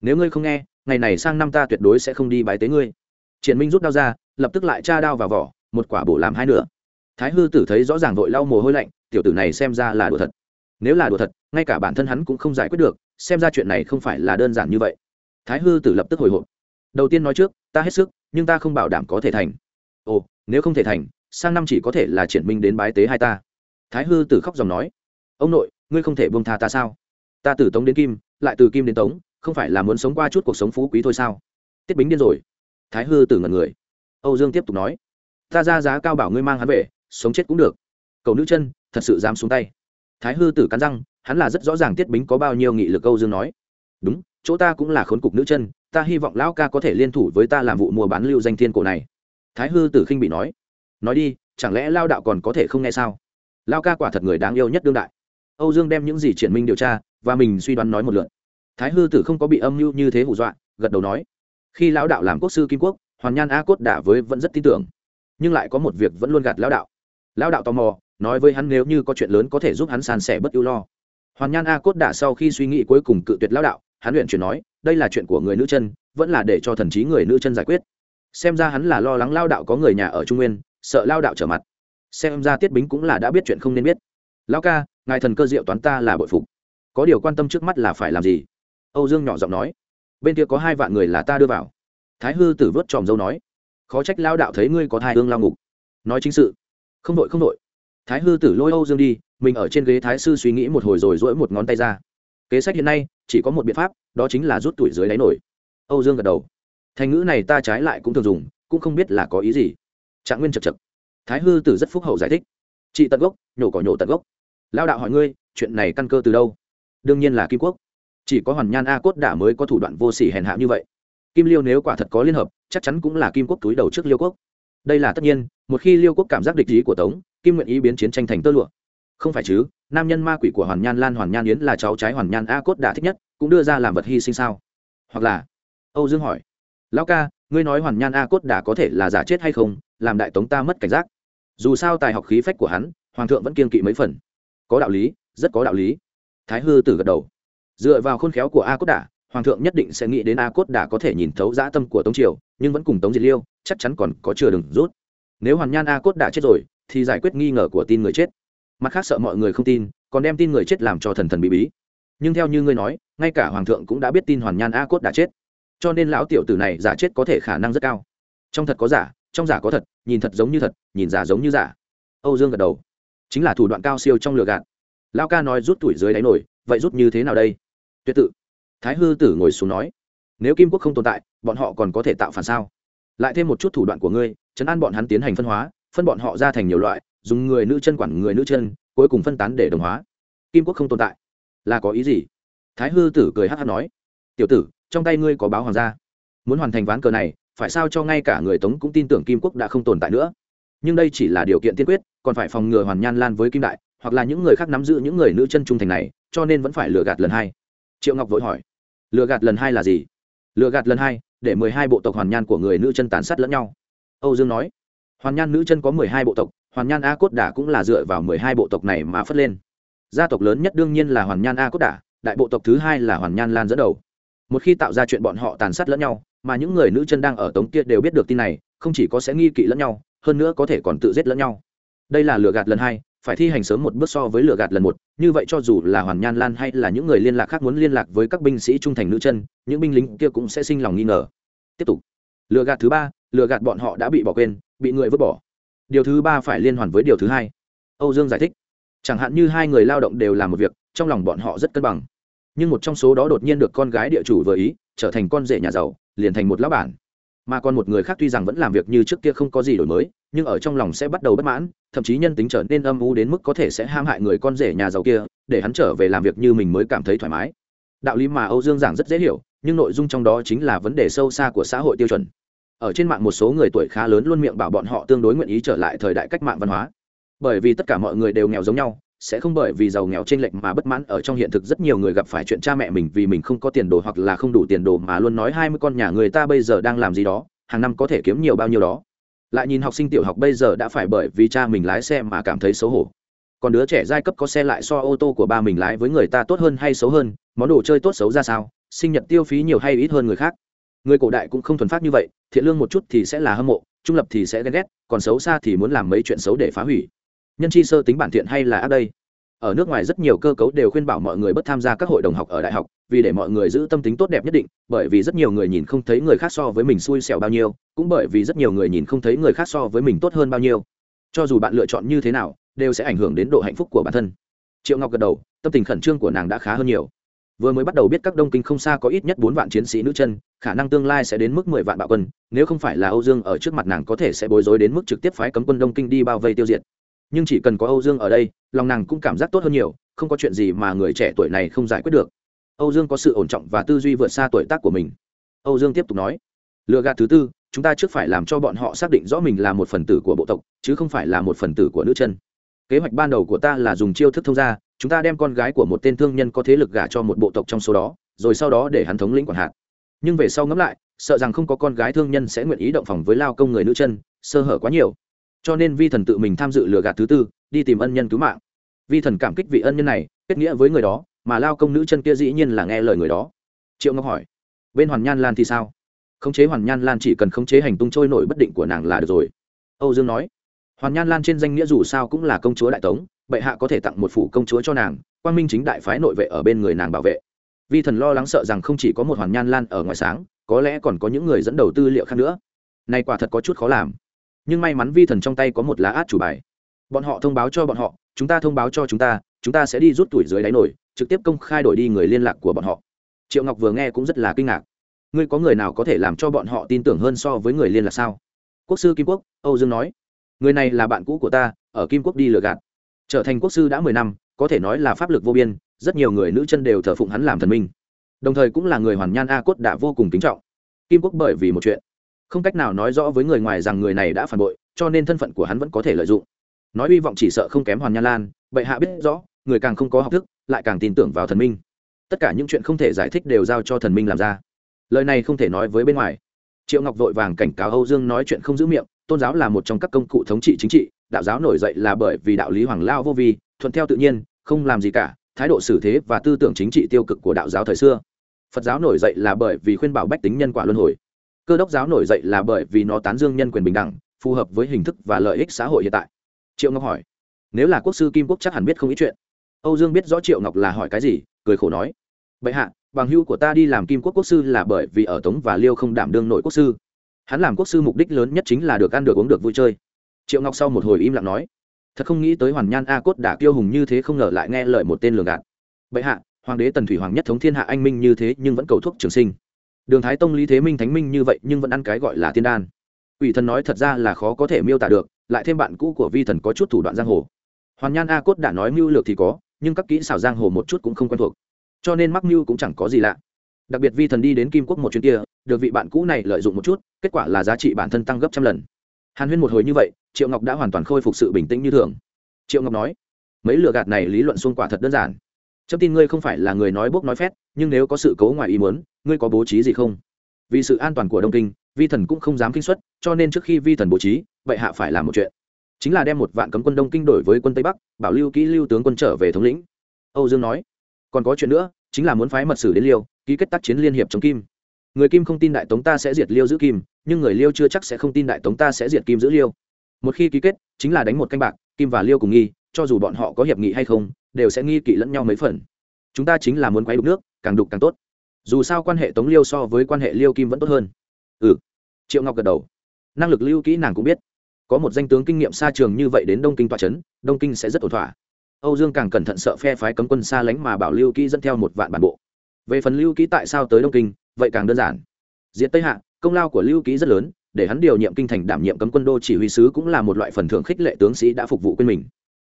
Nếu ngươi không nghe, ngày này sang năm ta tuyệt đối sẽ không đi bái tế ngươi. Triển minh rút đao ra, lập tức lại tra đao vào vỏ, một quả bổ làm hai nửa. Thái hư tử thấy rõ ràng vội lau mồ hôi lạnh, tiểu tử này xem ra là đùa thật. Nếu là đùa thật, ngay cả bản thân hắn cũng không giải quyết được xem ra chuyện này không phải là đơn giản như vậy. Thái hư tử lập tức hồi hộp. Đầu tiên nói trước, ta hết sức, nhưng ta không bảo đảm có thể thành. Ồ, nếu không thể thành, sang năm chỉ có thể là triển minh đến bái tế hai ta. Thái hư tử khóc dòng nói. Ông nội, ngươi không thể buông tha ta sao? Ta từ tống đến kim, lại từ kim đến tống, không phải là muốn sống qua chút cuộc sống phú quý thôi sao? Tiết bính điên rồi. Thái hư tử ngần người. Âu dương tiếp tục nói. Ta ra giá cao bảo ngươi mang hắn về, sống chết cũng được. Cầu nữ chân, thật sự dám xuống tay. Thái hư tử cắn răng hắn là rất rõ ràng tiết bính có bao nhiêu nghị lực âu dương nói. Đúng, chỗ ta cũng là khốn cục nữ chân, ta hy vọng lão ca có thể liên thủ với ta làm vụ mua bán lưu danh thiên cổ này. Thái hư tử khinh bị nói. Nói đi, chẳng lẽ lao đạo còn có thể không nghe sao? Lao ca quả thật người đáng yêu nhất đương đại. Âu dương đem những gì triển minh điều tra, và mình suy đoán nói một lượt. Thái hư tử không có bị âm mưu như thế hù dọa, gật đầu nói. Khi lão đạo làm quốc sư kim quốc, hoàn nhan a cốt đả với vẫn rất tin tưởng. Nhưng lại có một việc vẫn luôn gạt lão đạo. Lão đạo tò mò, nói với hắn nếu như có chuyện lớn có thể giúp hắn san sẻ bất ưu lo hoàn nhan a cốt đả sau khi suy nghĩ cuối cùng cự tuyệt lão đạo, hắn luyện chuyển nói, đây là chuyện của người nữ chân, vẫn là để cho thần trí người nữ chân giải quyết. Xem ra hắn là lo lắng lao đạo có người nhà ở trung nguyên, sợ lao đạo trở mặt. Xem ra tiết bính cũng là đã biết chuyện không nên biết. Lao ca, ngài thần cơ diệu toán ta là bội phục. Có điều quan tâm trước mắt là phải làm gì? Âu dương nhỏ giọng nói. Bên kia có hai vạn người là ta đưa vào. Thái hư tử vớt tròm dâu nói. Khó trách lao đạo thấy ngươi có thai hương lao ngục. Nói chính sự. Không đội không đội thái hư tử lôi âu dương đi, mình ở trên ghế thái sư suy nghĩ một hồi rồi dỗi một ngón tay ra. Kế sách hiện nay, chỉ có một biện pháp, đó chính là rút tuổi dưới đáy nổi. Âu dương gật đầu. Thành ngữ này ta trái lại cũng thường dùng, cũng không biết là có ý gì. Trạng nguyên chật chật. Thái hư tử rất phúc hậu giải thích. Chị tận gốc, nhổ cỏ nhổ tận gốc. Lao đạo hỏi ngươi, chuyện này căn cơ từ đâu? Đương nhiên là kim quốc. Chỉ có hoàn nhan a cốt đả mới có thủ đoạn vô sỉ hèn hạ như vậy. Kim liêu nếu quả thật có liên hợp, chắc chắn cũng là kim quốc túi đầu trước liêu quốc. Đây là tất nhiên, một khi liêu quốc cảm giác địch ý của tống kim nguyện ý biến chiến tranh thành tơ lụa. Không phải chứ, nam nhân ma quỷ của hoàn nhan lan hoàn nhan yến là cháu trái hoàn nhan a cốt đã thích nhất, cũng đưa ra làm vật hy sinh sao? Hoặc là, âu dương hỏi, lão ca, ngươi nói hoàn nhan a cốt đã có thể là giả chết hay không, làm đại tống ta mất cảnh giác. Dù sao tài học khí phách của hắn, hoàng thượng vẫn kiên kỵ mấy phần. Có đạo lý, rất có đạo lý. Thái hư tử gật đầu. Dựa vào khôn khéo của a cốt đả hoàng thượng nhất định sẽ nghĩ đến a cốt đả có thể nhìn thấu dã tâm của tống triều, nhưng vẫn cùng tống diệt liêu, chắc chắn còn có chưa đừng rút. Nếu hoàn nhan a cốt đả chết rồi thì giải quyết nghi ngờ của tin người chết. Mặt khác sợ mọi người không tin, còn đem tin người chết làm cho thần thần bí bí. Nhưng theo như ngươi nói, ngay cả hoàng thượng cũng đã biết tin hoàn nhan a cốt đã chết. Cho nên lão tiểu tử này giả chết có thể khả năng rất cao. Trong thật có giả, trong giả có thật, nhìn thật giống như thật, nhìn giả giống như giả. Âu dương gật đầu. Chính là thủ đoạn cao siêu trong lừa gạt. Lão ca nói rút tuổi dưới đáy nổi, vậy rút như thế nào đây? Tuyệt tự. Thái hư tử ngồi xuống nói. Nếu kim quốc không tồn tại, bọn họ còn có thể tạo phản sao? Lại thêm một chút thủ đoạn của ngươi, chấn an bọn hắn tiến hành phân hóa phân bọn họ ra thành nhiều loại, dùng người nữ chân quản người nữ chân, cuối cùng phân tán để đồng hóa. Kim quốc không tồn tại. Là có ý gì? Thái hư tử cười hát hát nói. Tiểu tử, trong tay ngươi có báo hoàng gia. Muốn hoàn thành ván cờ này, phải sao cho ngay cả người tống cũng tin tưởng kim quốc đã không tồn tại nữa? Nhưng đây chỉ là điều kiện tiên quyết, còn phải phòng ngừa hoàn nhan lan với kim đại, hoặc là những người khác nắm giữ những người nữ chân trung thành này, cho nên vẫn phải lừa gạt lần hai. Triệu ngọc vội hỏi. Lừa gạt lần hai là gì? Lừa gạt lần hai, để mười hai bộ tộc hoàn nhan của người nữ chân tàn sát lẫn nhau. Âu dương nói hoàn nhan nữ chân có mười hai bộ tộc, hoàn nhan a cốt đả cũng là dựa vào mười hai bộ tộc này mà phất lên. Gia tộc lớn nhất đương nhiên là hoàn nhan a cốt đả, đại bộ tộc thứ hai là hoàn nhan lan dẫn đầu. Một khi tạo ra chuyện bọn họ tàn sát lẫn nhau, mà những người nữ chân đang ở tống kia đều biết được tin này, không chỉ có sẽ nghi kỵ lẫn nhau, hơn nữa có thể còn tự giết lẫn nhau. Đây là lừa gạt lần hai, phải thi hành sớm một bước so với lừa gạt lần một, như vậy cho dù là hoàn nhan lan hay là những người liên lạc khác muốn liên lạc với các binh sĩ trung thành nữ chân, những binh lính kia cũng sẽ sinh lòng nghi ngờ. Tiếp tục. Lừa gạt thứ ba, lừa gạt bọn họ đã bị bỏ quên bị người vứt bỏ. Điều thứ ba phải liên hoàn với điều thứ hai. Âu dương giải thích, chẳng hạn như hai người lao động đều làm một việc, trong lòng bọn họ rất cân bằng. Nhưng một trong số đó đột nhiên được con gái địa chủ vừa ý, trở thành con rể nhà giàu, liền thành một lão bản. Mà còn một người khác tuy rằng vẫn làm việc như trước kia không có gì đổi mới, nhưng ở trong lòng sẽ bắt đầu bất mãn, thậm chí nhân tính trở nên âm u đến mức có thể sẽ ham hại người con rể nhà giàu kia, để hắn trở về làm việc như mình mới cảm thấy thoải mái. Đạo lý mà âu dương giảng rất dễ hiểu, nhưng nội dung trong đó chính là vấn đề sâu xa của xã hội tiêu chuẩn ở trên mạng một số người tuổi khá lớn luôn miệng bảo bọn họ tương đối nguyện ý trở lại thời đại cách mạng văn hóa. Bởi vì tất cả mọi người đều nghèo giống nhau, sẽ không bởi vì giàu nghèo trên lệch mà bất mãn. Ở trong hiện thực rất nhiều người gặp phải chuyện cha mẹ mình vì mình không có tiền đồ hoặc là không đủ tiền đồ mà luôn nói hai mươi con nhà người ta bây giờ đang làm gì đó, hàng năm có thể kiếm nhiều bao nhiêu đó. Lại nhìn học sinh tiểu học bây giờ đã phải bởi vì cha mình lái xe mà cảm thấy xấu hổ. Còn đứa trẻ giai cấp có xe lại so ô tô của ba mình lái với người ta tốt hơn hay xấu hơn, món đồ chơi tốt xấu ra sao, sinh nhật tiêu phí nhiều hay ít hơn người khác người cổ đại cũng không thuần phát như vậy, thiện lương một chút thì sẽ là hâm mộ, trung lập thì sẽ ghen ghét, còn xấu xa thì muốn làm mấy chuyện xấu để phá hủy. Nhân chi sơ tính bản thiện hay là ác đây? Ở nước ngoài rất nhiều cơ cấu đều khuyên bảo mọi người bất tham gia các hội đồng học ở đại học, vì để mọi người giữ tâm tính tốt đẹp nhất định, bởi vì rất nhiều người nhìn không thấy người khác so với mình xui xẻo bao nhiêu, cũng bởi vì rất nhiều người nhìn không thấy người khác so với mình tốt hơn bao nhiêu. Cho dù bạn lựa chọn như thế nào, đều sẽ ảnh hưởng đến độ hạnh phúc của bản thân. Triệu ngọc gật đầu, tâm tình khẩn trương của nàng đã khá hơn nhiều vừa mới bắt đầu biết các đông kinh không xa có ít nhất bốn vạn chiến sĩ nữ chân, khả năng tương lai sẽ đến mức mười vạn bạo quân, nếu không phải là âu dương ở trước mặt nàng có thể sẽ bối rối đến mức trực tiếp phái cấm quân đông kinh đi bao vây tiêu diệt. Nhưng chỉ cần có âu dương ở đây, lòng nàng cũng cảm giác tốt hơn nhiều, không có chuyện gì mà người trẻ tuổi này không giải quyết được. Âu dương có sự ổn trọng và tư duy vượt xa tuổi tác của mình. Âu dương tiếp tục nói, lựa gạt thứ tư, chúng ta trước phải làm cho bọn họ xác định rõ mình là một phần tử của bộ tộc, chứ không phải là một phần tử của nữ chân kế hoạch ban đầu của ta là dùng chiêu thức thông gia, chúng ta đem con gái của một tên thương nhân có thế lực gả cho một bộ tộc trong số đó, rồi sau đó để hắn thống lĩnh quản hạt. Nhưng về sau ngẫm lại, sợ rằng không có con gái thương nhân sẽ nguyện ý động phòng với lao công người nữ chân, sơ hở quá nhiều. Cho nên vi thần tự mình tham dự lừa gạt thứ tư, đi tìm ân nhân cứu mạng. Vi thần cảm kích vị ân nhân này, kết nghĩa với người đó, mà lao công nữ chân kia dĩ nhiên là nghe lời người đó. Triệu ngọc hỏi, bên hoàn nhan lan thì sao? Khống chế hoàn nhan lan chỉ cần khống chế hành tung trôi nổi bất định của nàng là được rồi. Âu dương nói hoàn nhan lan trên danh nghĩa dù sao cũng là công chúa đại tống, bệ hạ có thể tặng một phủ công chúa cho nàng, quang minh chính đại phái nội vệ ở bên người nàng bảo vệ. Vi thần lo lắng sợ rằng không chỉ có một hoàn nhan lan ở ngoài sáng, có lẽ còn có những người dẫn đầu tư liệu khác nữa. Này quả thật có chút khó làm. Nhưng may mắn vi thần trong tay có một lá át chủ bài. Bọn họ thông báo cho bọn họ, chúng ta thông báo cho chúng ta chúng ta sẽ đi rút tuổi dưới đáy nổi trực tiếp công khai đổi đi người liên lạc của bọn họ. Triệu ngọc vừa nghe cũng rất là kinh ngạc. Ngươi có người nào có thể làm cho bọn họ tin tưởng hơn so với người liên lạc sao? Quốc sư kim quốc, âu dương nói người này là bạn cũ của ta, ở kim quốc đi lừa gạt. Trở thành quốc sư đã mười năm, có thể nói là pháp lực vô biên, rất nhiều người nữ chân đều thờ phụng hắn làm thần minh. Đồng thời cũng là người hoàn nhan a cốt đã vô cùng kính trọng. Kim quốc bởi vì một chuyện, không cách nào nói rõ với người ngoài rằng người này đã phản bội, cho nên thân phận của hắn vẫn có thể lợi dụng. Nói hy vọng chỉ sợ không kém hoàn nhan lan, bệ hạ biết rõ, người càng không có học thức, lại càng tin tưởng vào thần minh. Tất cả những chuyện không thể giải thích đều giao cho thần minh làm ra. Lời này không thể nói với bên ngoài. Triệu ngọc vội vàng cảnh cáo âu dương nói chuyện không giữ miệng tôn giáo là một trong các công cụ thống trị chính trị, đạo giáo nổi dậy là bởi vì đạo lý hoàng lao vô vi, thuận theo tự nhiên, không làm gì cả, thái độ xử thế và tư tưởng chính trị tiêu cực của đạo giáo thời xưa. Phật giáo nổi dậy là bởi vì khuyên bảo bách tính nhân quả luân hồi. Cơ đốc giáo nổi dậy là bởi vì nó tán dương nhân quyền bình đẳng, phù hợp với hình thức và lợi ích xã hội hiện tại. Triệu ngọc hỏi, nếu là quốc sư kim quốc chắc hẳn biết không ít chuyện. Âu dương biết rõ triệu ngọc là hỏi cái gì, cười khổ nói, bệ hạ, bằng hữu của ta đi làm kim quốc quốc sư là bởi vì ở tống và liêu không đảm đương nội quốc sư hắn làm quốc sư mục đích lớn nhất chính là được ăn được uống được vui chơi. Triệu ngọc sau một hồi im lặng nói, thật không nghĩ tới hoàn nhan a cốt đã kiêu hùng như thế không ngờ lại nghe lời một tên lường gạt. Bệ hạ, hoàng đế tần thủy hoàng nhất thống thiên hạ anh minh như thế nhưng vẫn cầu thuốc trường sinh. Đường thái tông lý thế minh thánh minh như vậy nhưng vẫn ăn cái gọi là tiên đan. Ủy thần nói thật ra là khó có thể miêu tả được, lại thêm bạn cũ của vi thần có chút thủ đoạn giang hồ. Hoàn nhan a cốt đã nói mưu lược thì có, nhưng các kỹ xảo giang hồ một chút cũng không quen thuộc. Cho nên mắc mưu cũng chẳng có gì lạ đặc biệt vi thần đi đến kim quốc một chuyến kia, được vị bạn cũ này lợi dụng một chút, kết quả là giá trị bản thân tăng gấp trăm lần. Hàn huyên một hồi như vậy, triệu ngọc đã hoàn toàn khôi phục sự bình tĩnh như thường. Triệu ngọc nói, mấy lừa gạt này lý luận xung quả thật đơn giản. Chấm tin ngươi không phải là người nói bốc nói phét, nhưng nếu có sự cố ngoài ý muốn, ngươi có bố trí gì không? Vì sự an toàn của đông kinh, vi thần cũng không dám kinh xuất cho nên trước khi vi thần bố trí, vậy hạ phải làm một chuyện. Chính là đem một vạn cấm quân đông kinh đổi với quân tây bắc, bảo lưu kỹ lưu tướng quân trở về thống lĩnh. Âu dương nói, còn có chuyện nữa chính là muốn phái mật sử đến liêu, ký kết tác chiến liên hiệp chống kim. Người kim không tin đại tống ta sẽ diệt liêu giữ kim, nhưng người liêu chưa chắc sẽ không tin đại tống ta sẽ diệt kim giữ liêu. Một khi ký kết, chính là đánh một canh bạc, kim và liêu cùng nghi, cho dù bọn họ có hiệp nghị hay không, đều sẽ nghi kỵ lẫn nhau mấy phần. Chúng ta chính là muốn quay đục nước, càng đục càng tốt. Dù sao quan hệ tống liêu so với quan hệ liêu kim vẫn tốt hơn. Ừ. Triệu ngọc gật đầu. Năng lực lưu kỹ nàng cũng biết. Có một danh tướng kinh nghiệm xa trường như vậy đến đông kinh tòa trấn đông kinh sẽ rất ổn thỏa âu dương càng cẩn thận sợ phe phái cấm quân xa lánh mà bảo lưu kỹ dẫn theo một vạn bản bộ. Về phần lưu kỹ tại sao tới đông kinh, vậy càng đơn giản. Diệt tây hạ, công lao của lưu kỹ rất lớn, để hắn điều nhiệm kinh thành đảm nhiệm cấm quân đô chỉ huy sứ cũng là một loại phần thưởng khích lệ tướng sĩ đã phục vụ quên mình.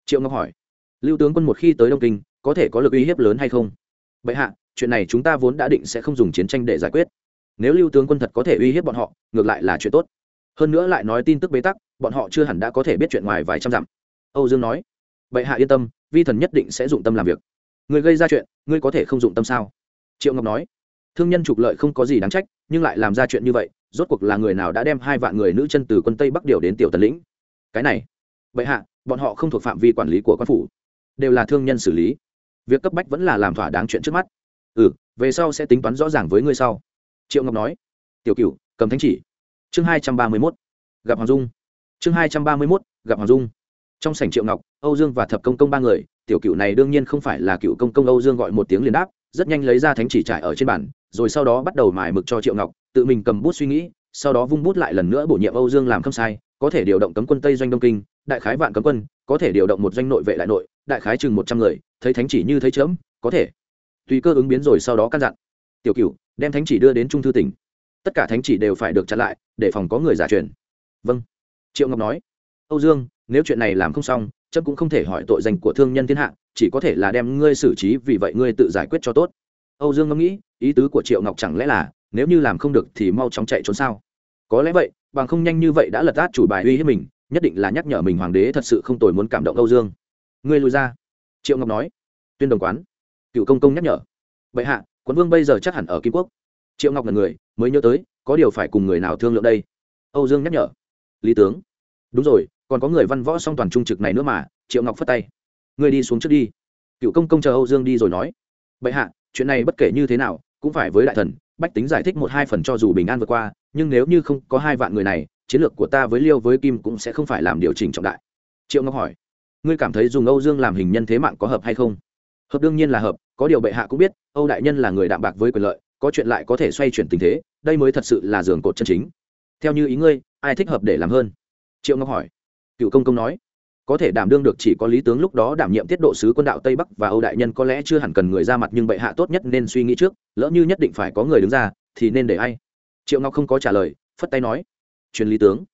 Triệu ngọc hỏi, lưu tướng quân một khi tới đông kinh, có thể có lực uy hiếp lớn hay không? Bệ hạ, chuyện này chúng ta vốn đã định sẽ không dùng chiến tranh để giải quyết. Nếu lưu tướng quân thật có thể uy hiếp bọn họ, ngược lại là chuyện tốt. Hơn nữa lại nói tin tức bế tắc, bọn họ chưa hẳn đã có thể biết chuyện ngoài vài trăm dặm. Âu dương nói bệ hạ yên tâm, vi thần nhất định sẽ dụng tâm làm việc. Người gây ra chuyện, ngươi có thể không dụng tâm sao? Triệu ngọc nói. Thương nhân trục lợi không có gì đáng trách, nhưng lại làm ra chuyện như vậy, rốt cuộc là người nào đã đem hai vạn người nữ chân từ quân tây bắc điều đến tiểu tần lĩnh? Cái này. Bệ hạ, bọn họ không thuộc phạm vi quản lý của quan phủ. Đều là thương nhân xử lý. Việc cấp bách vẫn là làm thỏa đáng chuyện trước mắt. Ừ về sau sẽ tính toán rõ ràng với ngươi sau. Triệu ngọc nói. Tiểu cửu, cầm thánh chỉ. Chương hai trăm ba mươi mốt. Gặp hoàng dung. Chương hai trăm ba mươi mốt, gặp hoàng dung trong sảnh triệu ngọc, âu dương và thập công công ba người, tiểu cựu này đương nhiên không phải là cựu công công âu dương gọi một tiếng liền đáp, rất nhanh lấy ra thánh chỉ trải ở trên bàn, rồi sau đó bắt đầu mài mực cho triệu ngọc, tự mình cầm bút suy nghĩ, sau đó vung bút lại lần nữa bổ nhiệm âu dương làm không sai, có thể điều động cấm quân tây doanh đông kinh, đại khái vạn cấm quân, có thể điều động một doanh nội vệ đại nội, đại khái chừng một trăm người, thấy thánh chỉ như thấy chớm, có thể. Tùy cơ ứng biến rồi sau đó căn dặn, tiểu cựu đem thánh chỉ đưa đến trung thư tỉnh. Tất cả thánh chỉ đều phải được chặn lại, để phòng có người giả truyền. Vâng triệu ngọc nói. Âu dương nếu chuyện này làm không xong, chấm cũng không thể hỏi tội danh của thương nhân thiên hạ, chỉ có thể là đem ngươi xử trí, vì vậy ngươi tự giải quyết cho tốt. Âu dương ngẫm nghĩ, ý tứ của triệu ngọc chẳng lẽ là, nếu như làm không được thì mau chóng chạy trốn sao? Có lẽ vậy, bằng không nhanh như vậy đã lật át chủ bài uy hiếp mình, nhất định là nhắc nhở mình hoàng đế thật sự không tồi muốn cảm động âu dương. Ngươi lùi ra. Triệu ngọc nói. Tuyên đồng quán. Cựu công công nhắc nhở. Bệ hạ, quận vương bây giờ chắc hẳn ở kim quốc. Triệu ngọc là người, mới nhớ tới, có điều phải cùng người nào thương lượng đây? Âu dương nhắc nhở. Lý tướng. Đúng rồi còn có người văn võ song toàn trung trực này nữa mà, triệu ngọc phất tay. Người đi xuống trước đi. Cựu công công chờ âu dương đi rồi nói. Bệ hạ, chuyện này bất kể như thế nào, cũng phải với đại thần, bách tính giải thích một hai phần cho dù bình an vượt qua, nhưng nếu như không có hai vạn người này, chiến lược của ta với liêu với kim cũng sẽ không phải làm điều chỉnh trọng đại. Triệu ngọc hỏi. Ngươi cảm thấy dùng âu dương làm hình nhân thế mạng có hợp hay không? Hợp đương nhiên là hợp, có điều bệ hạ cũng biết, âu đại nhân là người đạm bạc với quyền lợi, có chuyện lại có thể xoay chuyển tình thế, đây mới thật sự là giường cột chân chính. Theo như ý ngươi, ai thích hợp để làm hơn? Triệu ngọc hỏi cựu công công nói, có thể đảm đương được chỉ có lý tướng lúc đó đảm nhiệm tiết độ sứ quân đạo tây bắc và âu đại nhân có lẽ chưa hẳn cần người ra mặt nhưng bệ hạ tốt nhất nên suy nghĩ trước, lỡ như nhất định phải có người đứng ra, thì nên để ai? Triệu ngọc không có trả lời, phất tay nói, truyền lý tướng.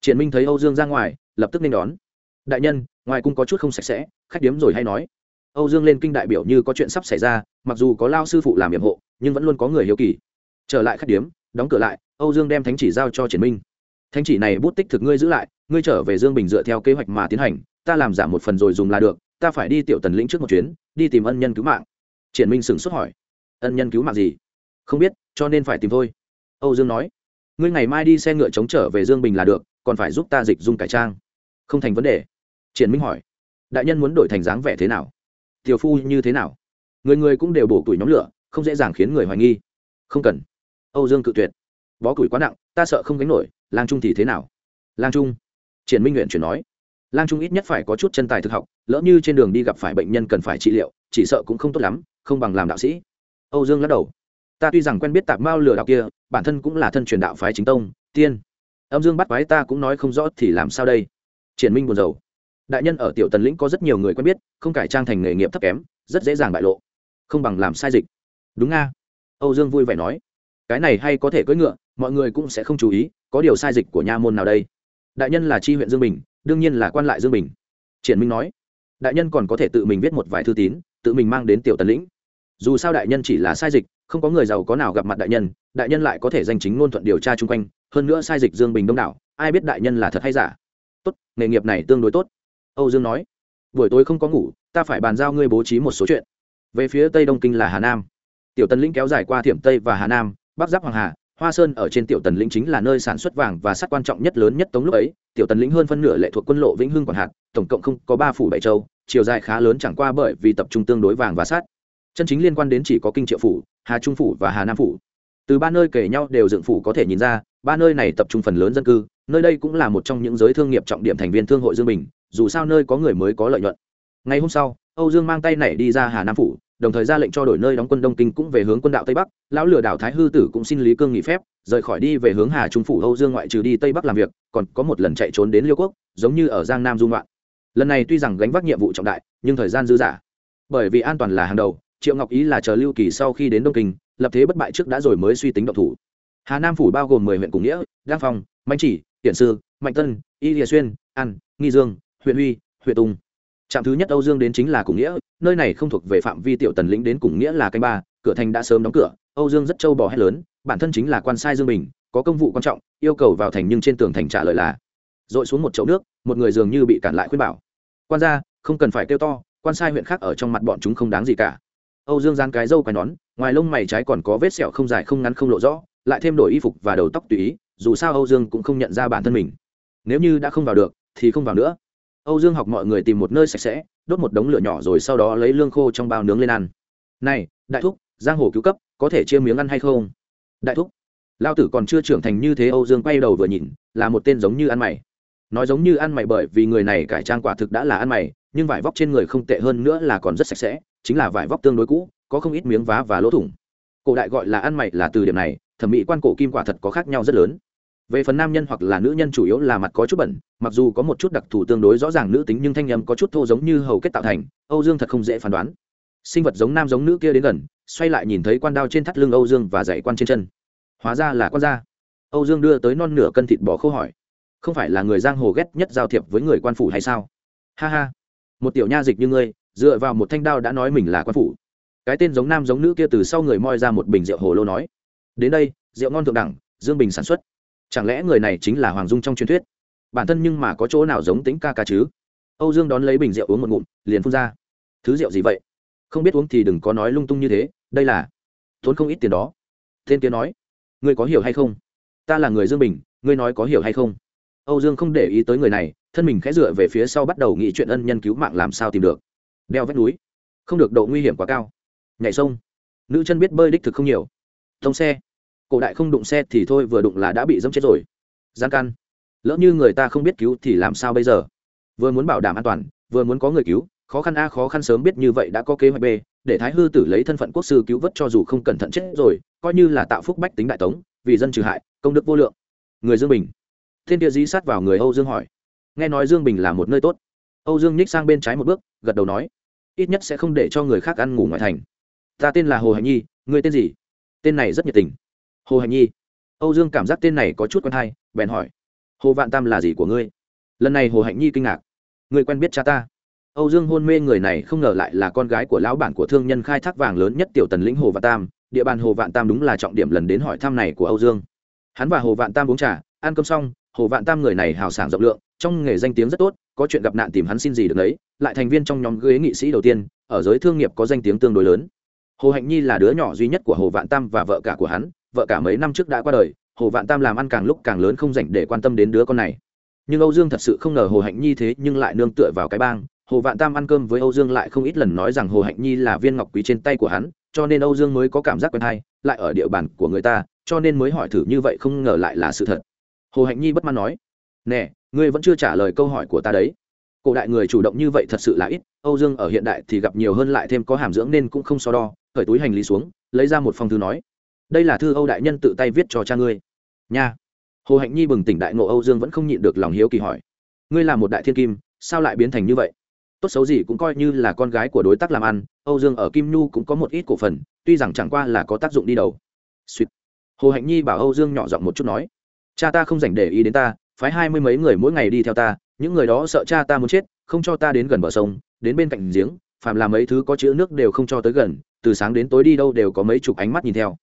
Triển minh thấy âu dương ra ngoài, lập tức nên đón. Đại nhân, ngoài cung có chút không sạch sẽ, khách điếm rồi hay nói. Âu dương lên kinh đại biểu như có chuyện sắp xảy ra, mặc dù có lao sư phụ làm nhiệm hộ, nhưng vẫn luôn có người hiếu kỳ. Trở lại khách điếm, đóng cửa lại, âu dương đem thánh chỉ giao cho triển minh. Thánh chỉ này bút tích thực ngươi giữ lại ngươi trở về dương bình dựa theo kế hoạch mà tiến hành, ta làm giảm một phần rồi dùng là được, ta phải đi tiểu tần lĩnh trước một chuyến, đi tìm ân nhân cứu mạng. Triển minh sửng sốt hỏi. Ân nhân cứu mạng gì? Không biết, cho nên phải tìm thôi. Âu dương nói. Ngươi ngày mai đi xe ngựa chống trở về dương bình là được, còn phải giúp ta dịch dung cải trang. Không thành vấn đề. Triển minh hỏi. Đại nhân muốn đổi thành dáng vẻ thế nào? Tiểu phu như thế nào? Người người cũng đều bổ tuổi nhóm lửa, không dễ dàng khiến người hoài nghi. Không cần. Âu dương cự tuyệt. Bó củi quá nặng, ta sợ không gánh nổi, lang trung thì thế nào? Lang trung triển minh nguyện chuyển nói, lang trung ít nhất phải có chút chân tài thực học, lỡ như trên đường đi gặp phải bệnh nhân cần phải trị liệu, chỉ sợ cũng không tốt lắm, không bằng làm đạo sĩ. Âu dương lắc đầu, ta tuy rằng quen biết tạp mao lừa đạo kia, bản thân cũng là thân truyền đạo phái chính tông, tiên. Âm dương bắt quái ta cũng nói không rõ thì làm sao đây? Triển minh buồn rầu, đại nhân ở tiểu tần lĩnh có rất nhiều người quen biết, không cải trang thành nghề nghiệp thấp kém, rất dễ dàng bại lộ, không bằng làm sai dịch. Đúng nga âu dương vui vẻ nói, cái này hay có thể cưỡi ngựa, mọi người cũng sẽ không chú ý, có điều sai dịch của nha môn nào đây? Đại nhân là tri huyện dương bình, đương nhiên là quan lại dương bình. Triển minh nói, đại nhân còn có thể tự mình viết một vài thư tín, tự mình mang đến tiểu tần lĩnh. Dù sao đại nhân chỉ là sai dịch, không có người giàu có nào gặp mặt đại nhân đại nhân lại có thể danh chính ngôn thuận điều tra chung quanh, hơn nữa sai dịch dương bình đông đảo, ai biết đại nhân là thật hay giả. Tốt, nghề nghiệp này tương đối tốt. Âu dương nói, buổi tối không có ngủ, ta phải bàn giao ngươi bố trí một số chuyện. Về phía tây đông kinh là hà nam. Tiểu tần lĩnh kéo dài qua thiểm tây và hà nam, bắc giáp hoàng hà hoa sơn ở trên tiểu tần lĩnh chính là nơi sản xuất vàng và sắt quan trọng nhất lớn nhất tống lúc ấy. Tiểu tần lĩnh hơn phân nửa lệ thuộc quân lộ vĩnh hưng quản hạt, tổng cộng không có ba phủ bảy châu, chiều dài khá lớn chẳng qua bởi vì tập trung tương đối vàng và sắt. Chân chính liên quan đến chỉ có kinh triệu phủ, hà trung phủ và hà nam phủ. Từ ba nơi kể nhau đều dựng phủ có thể nhìn ra, ba nơi này tập trung phần lớn dân cư, nơi đây cũng là một trong những giới thương nghiệp trọng điểm thành viên thương hội dương bình, dù sao nơi có người mới có lợi nhuận. Ngày hôm sau, âu dương mang tay này đi ra hà nam phủ đồng thời ra lệnh cho đổi nơi đóng quân đông kinh cũng về hướng quân đạo tây bắc. Lão lừa đảo thái hư tử cũng xin lý cương nghỉ phép, rời khỏi đi về hướng hà trung phủ âu dương ngoại trừ đi tây bắc làm việc, còn có một lần chạy trốn đến liêu quốc, giống như ở giang nam dung loạn lần này tuy rằng gánh vác nhiệm vụ trọng đại, nhưng thời gian dư dả. Bởi vì an toàn là hàng đầu, triệu ngọc ý là chờ lưu kỳ sau khi đến đông kinh, lập thế bất bại trước đã rồi mới suy tính động thủ. Hà nam phủ bao gồm mười huyện cùng nghĩa đăng phong, mạnh chỉ hiển sư, mạnh tân, y lìa xuyên, an, nghi dương, huyện huy, huyện tùng trạm thứ nhất âu dương đến chính là cùng nghĩa, nơi này không thuộc về phạm vi tiểu tần lĩnh đến cùng nghĩa là canh ba, cửa thành đã sớm đóng cửa, âu dương rất trâu bò hét lớn, bản thân chính là quan sai dương bình, có công vụ quan trọng, yêu cầu vào thành nhưng trên tường thành trả lời là dội xuống một chậu nước, một người dường như bị cản lại khuyên bảo. Quan gia, không cần phải kêu to, quan sai huyện khác ở trong mặt bọn chúng không đáng gì cả. Âu dương giang cái râu quai nón, ngoài lông mày trái còn có vết sẹo không dài không ngắn không lộ rõ, lại thêm đổi y phục và đầu tóc tùy ý, dù sao âu dương cũng không nhận ra bản thân mình. Nếu như đã không vào được, thì không vào nữa âu dương học mọi người tìm một nơi sạch sẽ, đốt một đống lửa nhỏ rồi sau đó lấy lương khô trong bao nướng lên ăn. Này, đại thúc, giang hồ cứu cấp, có thể chia miếng ăn hay không? Đại thúc, Lão tử còn chưa trưởng thành như thế âu dương quay đầu vừa nhìn, là một tên giống như ăn mày. Nói giống như ăn mày bởi vì người này cải trang quả thực đã là ăn mày, nhưng vải vóc trên người không tệ hơn nữa là còn rất sạch sẽ, chính là vải vóc tương đối cũ, có không ít miếng vá và lỗ thủng. Cổ đại gọi là ăn mày là từ điểm này, thẩm mỹ quan cổ kim quả thật có khác nhau rất lớn về phần nam nhân hoặc là nữ nhân chủ yếu là mặt có chút bẩn, mặc dù có một chút đặc thù tương đối rõ ràng nữ tính nhưng thanh âm có chút thô giống như hầu kết tạo thành, âu dương thật không dễ phán đoán. Sinh vật giống nam giống nữ kia đến gần, xoay lại nhìn thấy quan đao trên thắt lưng âu dương và dạy quan trên chân. Hóa ra là quan gia. Âu dương đưa tới non nửa cân thịt bò khâu hỏi, không phải là người giang hồ ghét nhất giao thiệp với người quan phủ hay sao? Ha ha, một tiểu nha dịch như ngươi, dựa vào một thanh đao đã nói mình là quan phủ. Cái tên giống nam giống nữ kia từ sau người moi ra một bình rượu hồ lô nói, đến đây, rượu ngon thượng đẳng, dương bình sản xuất chẳng lẽ người này chính là hoàng dung trong truyền thuyết? Bản thân nhưng mà có chỗ nào giống tính ca ca chứ? Âu dương đón lấy bình rượu uống một ngụm, liền phun ra. Thứ rượu gì vậy? Không biết uống thì đừng có nói lung tung như thế, đây là tốn không ít tiền đó. Tên kia nói, ngươi có hiểu hay không? Ta là người dương bình, ngươi nói có hiểu hay không? Âu dương không để ý tới người này, thân mình khẽ dựa về phía sau bắt đầu nghĩ chuyện ân nhân cứu mạng làm sao tìm được. Đeo vách núi. Không được độ nguy hiểm quá cao. Nhảy sông. Nữ chân biết bơi đích thực không nhiều. Thông xe cổ đại không đụng xe thì thôi, vừa đụng là đã bị dẫm chết rồi. Gian căn lỡ như người ta không biết cứu thì làm sao bây giờ? Vừa muốn bảo đảm an toàn, vừa muốn có người cứu, khó khăn a, khó khăn sớm biết như vậy đã có kế hoạch b, để thái hư tử lấy thân phận quốc sư cứu vớt cho dù không cẩn thận chết rồi, coi như là tạo phúc bách tính đại tống, vì dân trừ hại, công đức vô lượng. Người dương bình, thiên địa dí sát vào người âu dương hỏi. Nghe nói dương bình là một nơi tốt. Âu dương nhích sang bên trái một bước, gật đầu nói, ít nhất sẽ không để cho người khác ăn ngủ ngoài thành. Ta tên là hồ hạnh nhi, người tên gì? Tên này rất nhiệt tình hồ hạnh nhi. Âu dương cảm giác tên này có chút quen hay, bèn hỏi, hồ vạn tam là gì của ngươi? Lần này hồ hạnh nhi kinh ngạc người quen biết cha ta? Âu dương hôn mê người này không ngờ lại là con gái của lão bản của thương nhân khai thác vàng lớn nhất tiểu tần lĩnh hồ vạn tam, địa bàn hồ vạn tam đúng là trọng điểm lần đến hỏi thăm này của âu dương. Hắn và hồ vạn tam uống trà, ăn cơm xong, hồ vạn tam người này hào sảng rộng lượng, trong nghề danh tiếng rất tốt, có chuyện gặp nạn tìm hắn xin gì được đấy lại thành viên trong nhóm ghế nghị sĩ đầu tiên, ở giới thương nghiệp có danh tiếng tương đối lớn. Hồ hạnh nhi là đứa nhỏ duy nhất của hồ vạn tam và vợ cả của hắn vợ cả mấy năm trước đã qua đời, hồ vạn tam làm ăn càng lúc càng lớn không dành để quan tâm đến đứa con này. Nhưng âu dương thật sự không ngờ hồ hạnh nhi thế nhưng lại nương tựa vào cái bang. Hồ vạn tam ăn cơm với âu dương lại không ít lần nói rằng hồ hạnh nhi là viên ngọc quý trên tay của hắn, cho nên âu dương mới có cảm giác quen hay, lại ở địa bàn của người ta, cho nên mới hỏi thử như vậy không ngờ lại là sự thật. Hồ hạnh nhi bất mãn nói, nè, ngươi vẫn chưa trả lời câu hỏi của ta đấy. Cổ đại người chủ động như vậy thật sự là ít, âu dương ở hiện đại thì gặp nhiều hơn lại thêm có hàm dưỡng nên cũng không so đo. Khởi túi hành lý xuống, lấy ra một phong thư nói đây là thư âu đại nhân tự tay viết cho cha ngươi nha hồ hạnh nhi bừng tỉnh đại ngộ âu dương vẫn không nhịn được lòng hiếu kỳ hỏi ngươi là một đại thiên kim sao lại biến thành như vậy tốt xấu gì cũng coi như là con gái của đối tác làm ăn âu dương ở kim nhu cũng có một ít cổ phần tuy rằng chẳng qua là có tác dụng đi đầu suýt hồ hạnh nhi bảo âu dương nhỏ giọng một chút nói cha ta không dành để ý đến ta phái hai mươi mấy người mỗi ngày đi theo ta những người đó sợ cha ta muốn chết không cho ta đến gần bờ sông đến bên cạnh giếng phàm làm mấy thứ có chữ nước đều không cho tới gần từ sáng đến tối đi đâu đều có mấy chục ánh mắt nhìn theo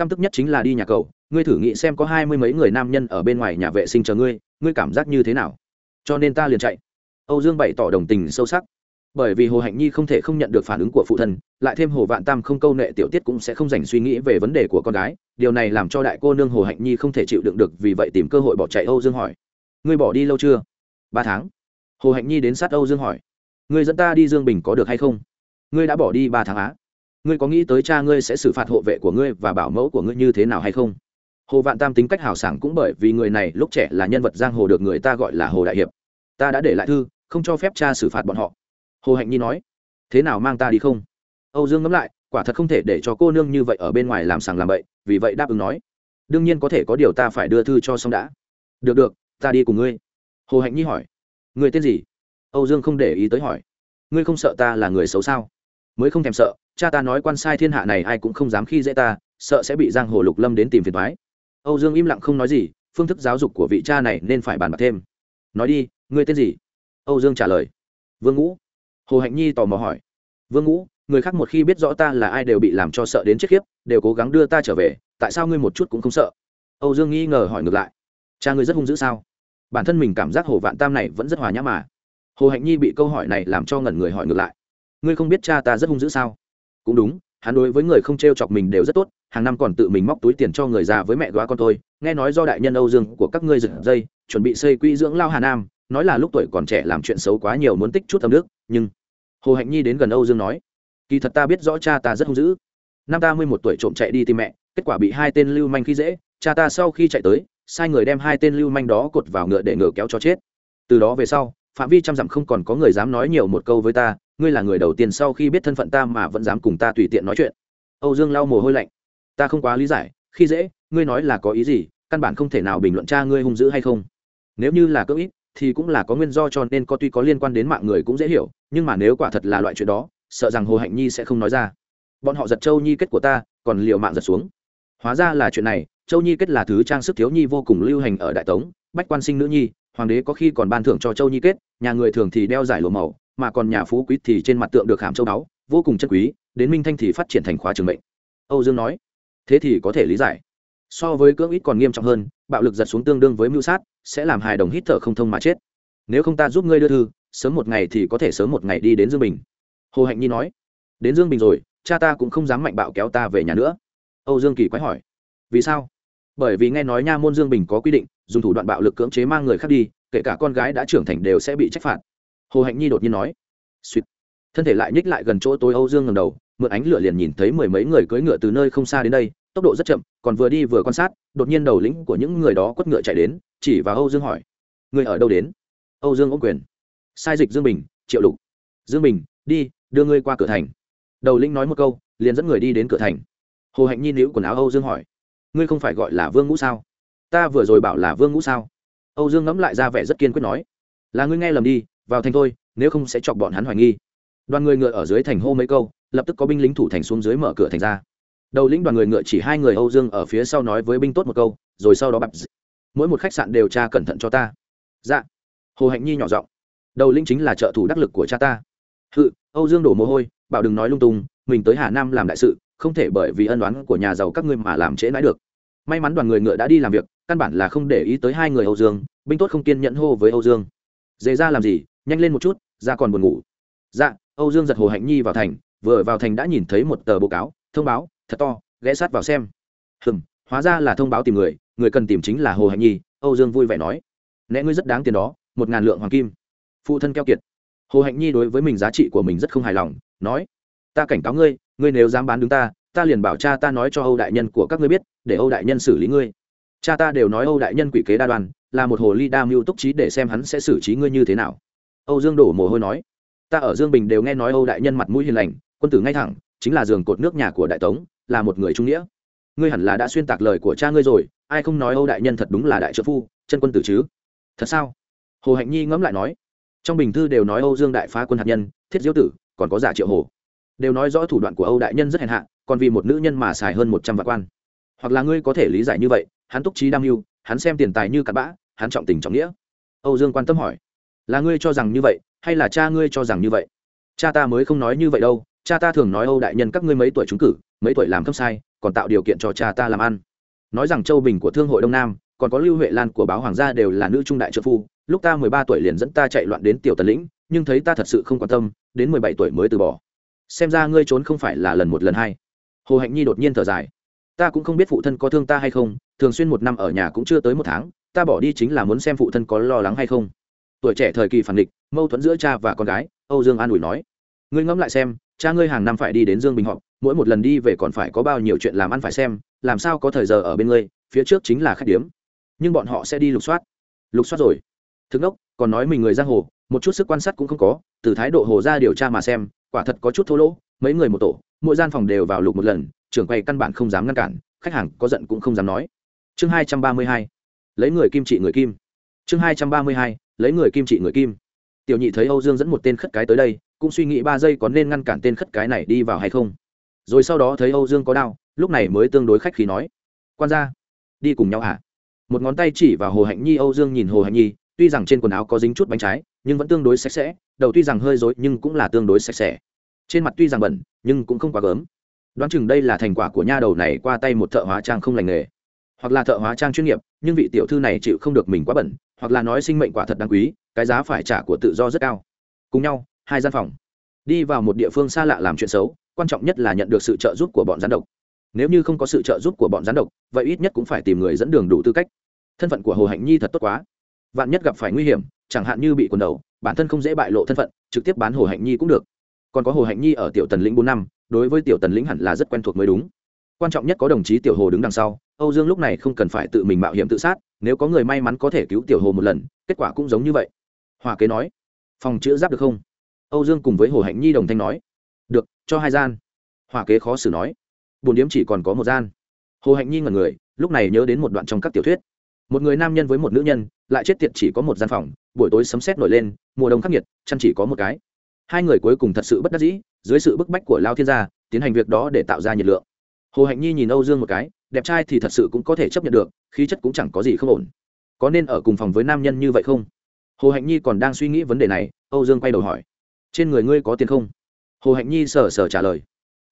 căm tức nhất chính là đi nhà cầu, ngươi thử nghĩ xem có hai mươi mấy người nam nhân ở bên ngoài nhà vệ sinh chờ ngươi ngươi cảm giác như thế nào? Cho nên ta liền chạy. Âu dương bày tỏ đồng tình sâu sắc. Bởi vì hồ hạnh nhi không thể không nhận được phản ứng của phụ thân, lại thêm hồ vạn tam không câu nệ tiểu tiết cũng sẽ không dành suy nghĩ về vấn đề của con gái, điều này làm cho đại cô nương hồ hạnh nhi không thể chịu đựng được vì vậy tìm cơ hội bỏ chạy âu dương hỏi. Ngươi bỏ đi lâu chưa? Ba tháng. Hồ hạnh nhi đến sát âu dương hỏi. Ngươi dẫn ta đi dương bình có được hay không? Ngươi đã bỏ đi ba tháng á ngươi có nghĩ tới cha ngươi sẽ xử phạt hộ vệ của ngươi và bảo mẫu của ngươi như thế nào hay không? Hồ vạn tam tính cách hào sảng cũng bởi vì người này lúc trẻ là nhân vật giang hồ được người ta gọi là hồ đại hiệp. Ta đã để lại thư, không cho phép cha xử phạt bọn họ. Hồ hạnh nhi nói, thế nào mang ta đi không? Âu dương ngẫm lại, quả thật không thể để cho cô nương như vậy ở bên ngoài làm sàng làm bậy, vì vậy đáp ứng nói, đương nhiên có thể có điều ta phải đưa thư cho xong đã. Được được, ta đi cùng ngươi. Hồ hạnh nhi hỏi người tên gì? Âu dương không để ý tới hỏi, ngươi không sợ ta là người xấu sao? Mới không thèm sợ cha ta nói quan sai thiên hạ này ai cũng không dám khi dễ ta, sợ sẽ bị giang hồ lục lâm đến tìm phiền thoái âu dương im lặng không nói gì, phương thức giáo dục của vị cha này nên phải bàn bạc thêm. Nói đi, ngươi tên gì? Âu dương trả lời. Vương ngũ. Hồ hạnh nhi tò mò hỏi. Vương ngũ, người khác một khi biết rõ ta là ai đều bị làm cho sợ đến chết khiếp, đều cố gắng đưa ta trở về, tại sao ngươi một chút cũng không sợ? Âu dương nghi ngờ hỏi ngược lại. Cha ngươi rất hung dữ sao? Bản thân mình cảm giác hồ vạn tam này vẫn rất hòa nhã mà. Hồ hạnh nhi bị câu hỏi này làm cho ngẩn người hỏi ngược lại. Ngươi không biết cha ta rất hung dữ sao? Cũng đúng, hắn đối với người không t r e o chọc mình đều rất tốt, hàng năm còn tự mình móc túi tiền cho người già với mẹ góa con tôi nghe nói do đại nhân âu dương của các ngươi dựng dây, chuẩn bị xây quỹ dưỡng lao hà nam, nói là lúc tuổi còn trẻ làm chuyện xấu quá nhiều muốn tích chút âm nước, nhưng hồ hạnh nhi đến gần âu dương nói, kỳ thật ta biết rõ cha ta rất hung dữ. Năm ta mươi một tuổi trộm chạy đi tìm mẹ, kết quả bị hai tên lưu manh khi dễ, cha ta sau khi chạy tới, sai người đem hai tên lưu manh đó cột vào ngựa để ngựa kéo cho chết. Từ đó về sau, phạm vi trăm dặm không còn có người dám nói nhiều một câu với ta ngươi là người đầu tiên sau khi biết thân phận ta mà vẫn dám cùng ta tùy tiện nói chuyện. Âu dương lau mồ hôi lạnh. Ta không quá lý giải, khi dễ, ngươi nói là có ý gì, căn bản không thể nào bình luận cha ngươi hung dữ hay không. Nếu như là cưỡng ít thì cũng là có nguyên do cho nên có tuy có liên quan đến mạng người cũng dễ hiểu, nhưng mà nếu quả thật là loại chuyện đó, sợ rằng hồ hạnh nhi sẽ không nói ra. Bọn họ giật châu nhi kết của ta, còn liệu mạng giật xuống. Hóa ra là chuyện này, châu nhi kết là thứ trang sức thiếu nhi vô cùng lưu hành ở đại tống, bách quan sinh nữ nhi, hoàng đế có khi còn ban thưởng cho châu nhi kết, nhà người thường thì đeo giải lụa màu mà còn nhà phú quý thì trên mặt tượng được hàm châu đáo vô cùng chân quý, đến minh thanh thì phát triển thành khóa trường mệnh. Âu dương nói, thế thì có thể lý giải. So với cưỡng ít còn nghiêm trọng hơn, bạo lực giật xuống tương đương với mưu sát, sẽ làm hài đồng hít thở không thông mà chết. Nếu không ta giúp ngươi đưa thư, sớm một ngày thì có thể sớm một ngày đi đến dương bình. Hồ hạnh nhi nói, đến dương bình rồi, cha ta cũng không dám mạnh bạo kéo ta về nhà nữa. Âu dương kỳ quái hỏi, vì sao? Bởi vì nghe nói nha môn dương bình có quy định, dùng thủ đoạn bạo lực cưỡng chế mang người khác đi, kể cả con gái đã trưởng thành đều sẽ bị trách phạt hồ hạnh nhi đột nhiên nói suýt thân thể lại nhích lại gần chỗ tối âu dương ngầm đầu, mượn ánh lửa liền nhìn thấy mười mấy người cưỡi ngựa từ nơi không xa đến đây, tốc độ rất chậm, còn vừa đi vừa quan sát, đột nhiên đầu lĩnh của những người đó quất ngựa chạy đến, chỉ và âu dương hỏi, người ở đâu đến? Âu dương ôm quyền, sai dịch dương bình, triệu lục. Dương bình, đi, đưa ngươi qua cửa thành. Đầu lĩnh nói một câu, liền dẫn người đi đến cửa thành. Hồ hạnh nhi níu quần áo âu dương hỏi, ngươi không phải gọi là vương ngũ sao? Ta vừa rồi bảo là vương ngũ sao. Âu dương ngẫm lại ra vẻ rất kiên quyết nói, là ngươi nghe lầm đi vào thành thôi, nếu không sẽ chọc bọn hắn hoài nghi. Đoàn người ngựa ở dưới thành hô mấy câu, lập tức có binh lính thủ thành xuống dưới mở cửa thành ra. Đầu lĩnh đoàn người ngựa chỉ hai người âu dương ở phía sau nói với binh tốt một câu, rồi sau đó bập mỗi một khách sạn đều tra cẩn thận cho ta. Dạ. Hồ hạnh nhi nhỏ giọng. Đầu lĩnh chính là trợ thủ đắc lực của cha ta. Hự, âu dương đổ mồ hôi, bảo đừng nói lung tung, mình tới hà nam làm đại sự, không thể bởi vì ân oán của nhà giàu các ngươi mà làm trễ nãi được. May mắn đoàn người ngựa đã đi làm việc, căn bản là không để ý tới hai người âu dương, binh tốt không kiên nhẫn hô với âu dương. Dề ra làm gì nhanh lên một chút, ra còn buồn ngủ. Dạ âu dương giật hồ hạnh nhi vào thành, vừa vào thành đã nhìn thấy một tờ báo cáo, thông báo, thật to, ghé sát vào xem. Hừm, hóa ra là thông báo tìm người người cần tìm chính là hồ hạnh nhi, âu dương vui vẻ nói. Nẽ ngươi rất đáng tiền đó, một ngàn lượng hoàng kim. Phụ thân keo kiệt. Hồ hạnh nhi đối với mình giá trị của mình rất không hài lòng, nói. Ta cảnh cáo ngươi ngươi nếu dám bán đứng ta ta liền bảo cha ta nói cho âu đại nhân của các ngươi biết, để âu đại nhân xử lý ngươi. Cha ta đều nói âu đại nhân quỷ kế đa đoan, là một hồ ly đa mưu túc trí để xem hắn sẽ xử trí ngươi như thế nào âu dương đổ mồ hôi nói, ta ở dương bình đều nghe nói âu đại nhân mặt mũi hiền lành, quân tử ngay thẳng, chính là giường cột nước nhà của đại tống, là một người trung nghĩa. Ngươi hẳn là đã xuyên tạc lời của cha ngươi rồi, ai không nói âu đại nhân thật đúng là đại trợ phu, chân quân tử chứ? Thật sao? Hồ hạnh nhi ngẫm lại nói, trong bình thư đều nói âu dương đại phá quân hạt nhân, thiết diễu tử, còn có giả triệu hồ. Đều nói rõ thủ đoạn của âu đại nhân rất hèn hạ, còn vì một nữ nhân mà xài hơn một trăm vạn quan. Hoặc là ngươi có thể lý giải như vậy, hắn túc trí đam mưu, hắn xem tiền tài như cặn bã, hắn trọng tình trọng nghĩa. Âu dương quan tâm hỏi là ngươi cho rằng như vậy, hay là cha ngươi cho rằng như vậy? Cha ta mới không nói như vậy đâu, cha ta thường nói âu đại nhân các ngươi mấy tuổi trúng cử, mấy tuổi làm thâm sai, còn tạo điều kiện cho cha ta làm ăn. Nói rằng châu bình của thương hội đông nam, còn có lưu huệ lan của báo hoàng gia đều là nữ trung đại trợ phu, lúc ta mười ba tuổi liền dẫn ta chạy loạn đến tiểu tần lĩnh, nhưng thấy ta thật sự không quan tâm, đến mười bảy tuổi mới từ bỏ. Xem ra ngươi trốn không phải là lần một lần hai. Hồ hạnh nhi đột nhiên thở dài. Ta cũng không biết phụ thân có thương ta hay không, thường xuyên một năm ở nhà cũng chưa tới một tháng, ta bỏ đi chính là muốn xem phụ thân có lo lắng hay không tuổi trẻ thời kỳ phản địch mâu thuẫn giữa cha và con gái, âu dương an ủi nói, ngươi ngẫm lại xem, cha ngươi hàng năm phải đi đến dương bình họp, mỗi một lần đi về còn phải có bao nhiêu chuyện làm ăn phải xem, làm sao có thời giờ ở bên ngươi, phía trước chính là khách điếm. Nhưng bọn họ sẽ đi lục soát. Lục soát rồi. Thức đốc còn nói mình người giang hồ, một chút sức quan sát cũng không có, từ thái độ hồ ra điều tra mà xem, quả thật có chút thô lỗ, mấy người một tổ, mỗi gian phòng đều vào lục một lần, trưởng quay căn bản không dám ngăn cản, khách hàng có giận cũng không dám nói. Chương hai trăm ba mươi hai. Lấy người kim trị người kim. Chương hai trăm ba mươi hai lấy người kim trị người kim. Tiểu nhị thấy âu dương dẫn một tên khất cái tới đây, cũng suy nghĩ ba giây có nên ngăn cản tên khất cái này đi vào hay không. Rồi sau đó thấy âu dương có đao lúc này mới tương đối khách khí nói, quan ra đi cùng nhau hả? Một ngón tay chỉ vào hồ hạnh nhi, âu dương nhìn hồ hạnh nhi, tuy rằng trên quần áo có dính chút bánh trái, nhưng vẫn tương đối sạch sẽ, đầu tuy rằng hơi dối nhưng cũng là tương đối sạch sẽ. Trên mặt tuy rằng bẩn, nhưng cũng không quá gớm. Đoán chừng đây là thành quả của nha đầu này qua tay một thợ hóa trang không lành nghề hoặc là thợ hóa trang chuyên nghiệp, nhưng vị tiểu thư này chịu không được mình quá bẩn, hoặc là nói sinh mệnh quả thật đáng quý, cái giá phải trả của tự do rất cao. Cùng nhau, hai gian phòng. Đi vào một địa phương xa lạ làm chuyện xấu, quan trọng nhất là nhận được sự trợ giúp của bọn gián độc nếu như không có sự trợ giúp của bọn gián độc vậy ít nhất cũng phải tìm người dẫn đường đủ tư cách. Thân phận của hồ hạnh nhi thật tốt quá. Vạn nhất gặp phải nguy hiểm, chẳng hạn như bị quần đầu, bản thân không dễ bại lộ thân phận, trực tiếp bán hồ hạnh nhi cũng được. Còn có hồ hạnh nhi ở tiểu tần lĩnh bốn năm, đối với tiểu tần lĩnh hẳn là rất quen thuộc mới đúng quan trọng nhất có đồng chí tiểu hồ đứng đằng sau, âu dương lúc này không cần phải tự mình mạo hiểm tự sát, nếu có người may mắn có thể cứu tiểu hồ một lần, kết quả cũng giống như vậy. Hòa kế nói, phòng chữa giáp được không? Âu dương cùng với hồ hạnh nhi đồng thanh nói, được, cho hai gian. Hòa kế khó xử nói bồn điếm chỉ còn có một gian. Hồ hạnh nhi ngần người, lúc này nhớ đến một đoạn trong các tiểu thuyết. Một người nam nhân với một nữ nhân, lại chết tiệt chỉ có một gian phòng, buổi tối sấm sét nổi lên, mùa đông khắc nghiệt, chăn chỉ có một cái. Hai người cuối cùng thật sự bất đắc dĩ, dưới sự bức bách của lao thiên gia, tiến hành việc đó để tạo ra nhiệt lượng hồ hạnh nhi nhìn âu dương một cái đẹp trai thì thật sự cũng có thể chấp nhận được khí chất cũng chẳng có gì không ổn có nên ở cùng phòng với nam nhân như vậy không hồ hạnh nhi còn đang suy nghĩ vấn đề này âu dương quay đầu hỏi trên người ngươi có tiền không hồ hạnh nhi sờ sờ trả lời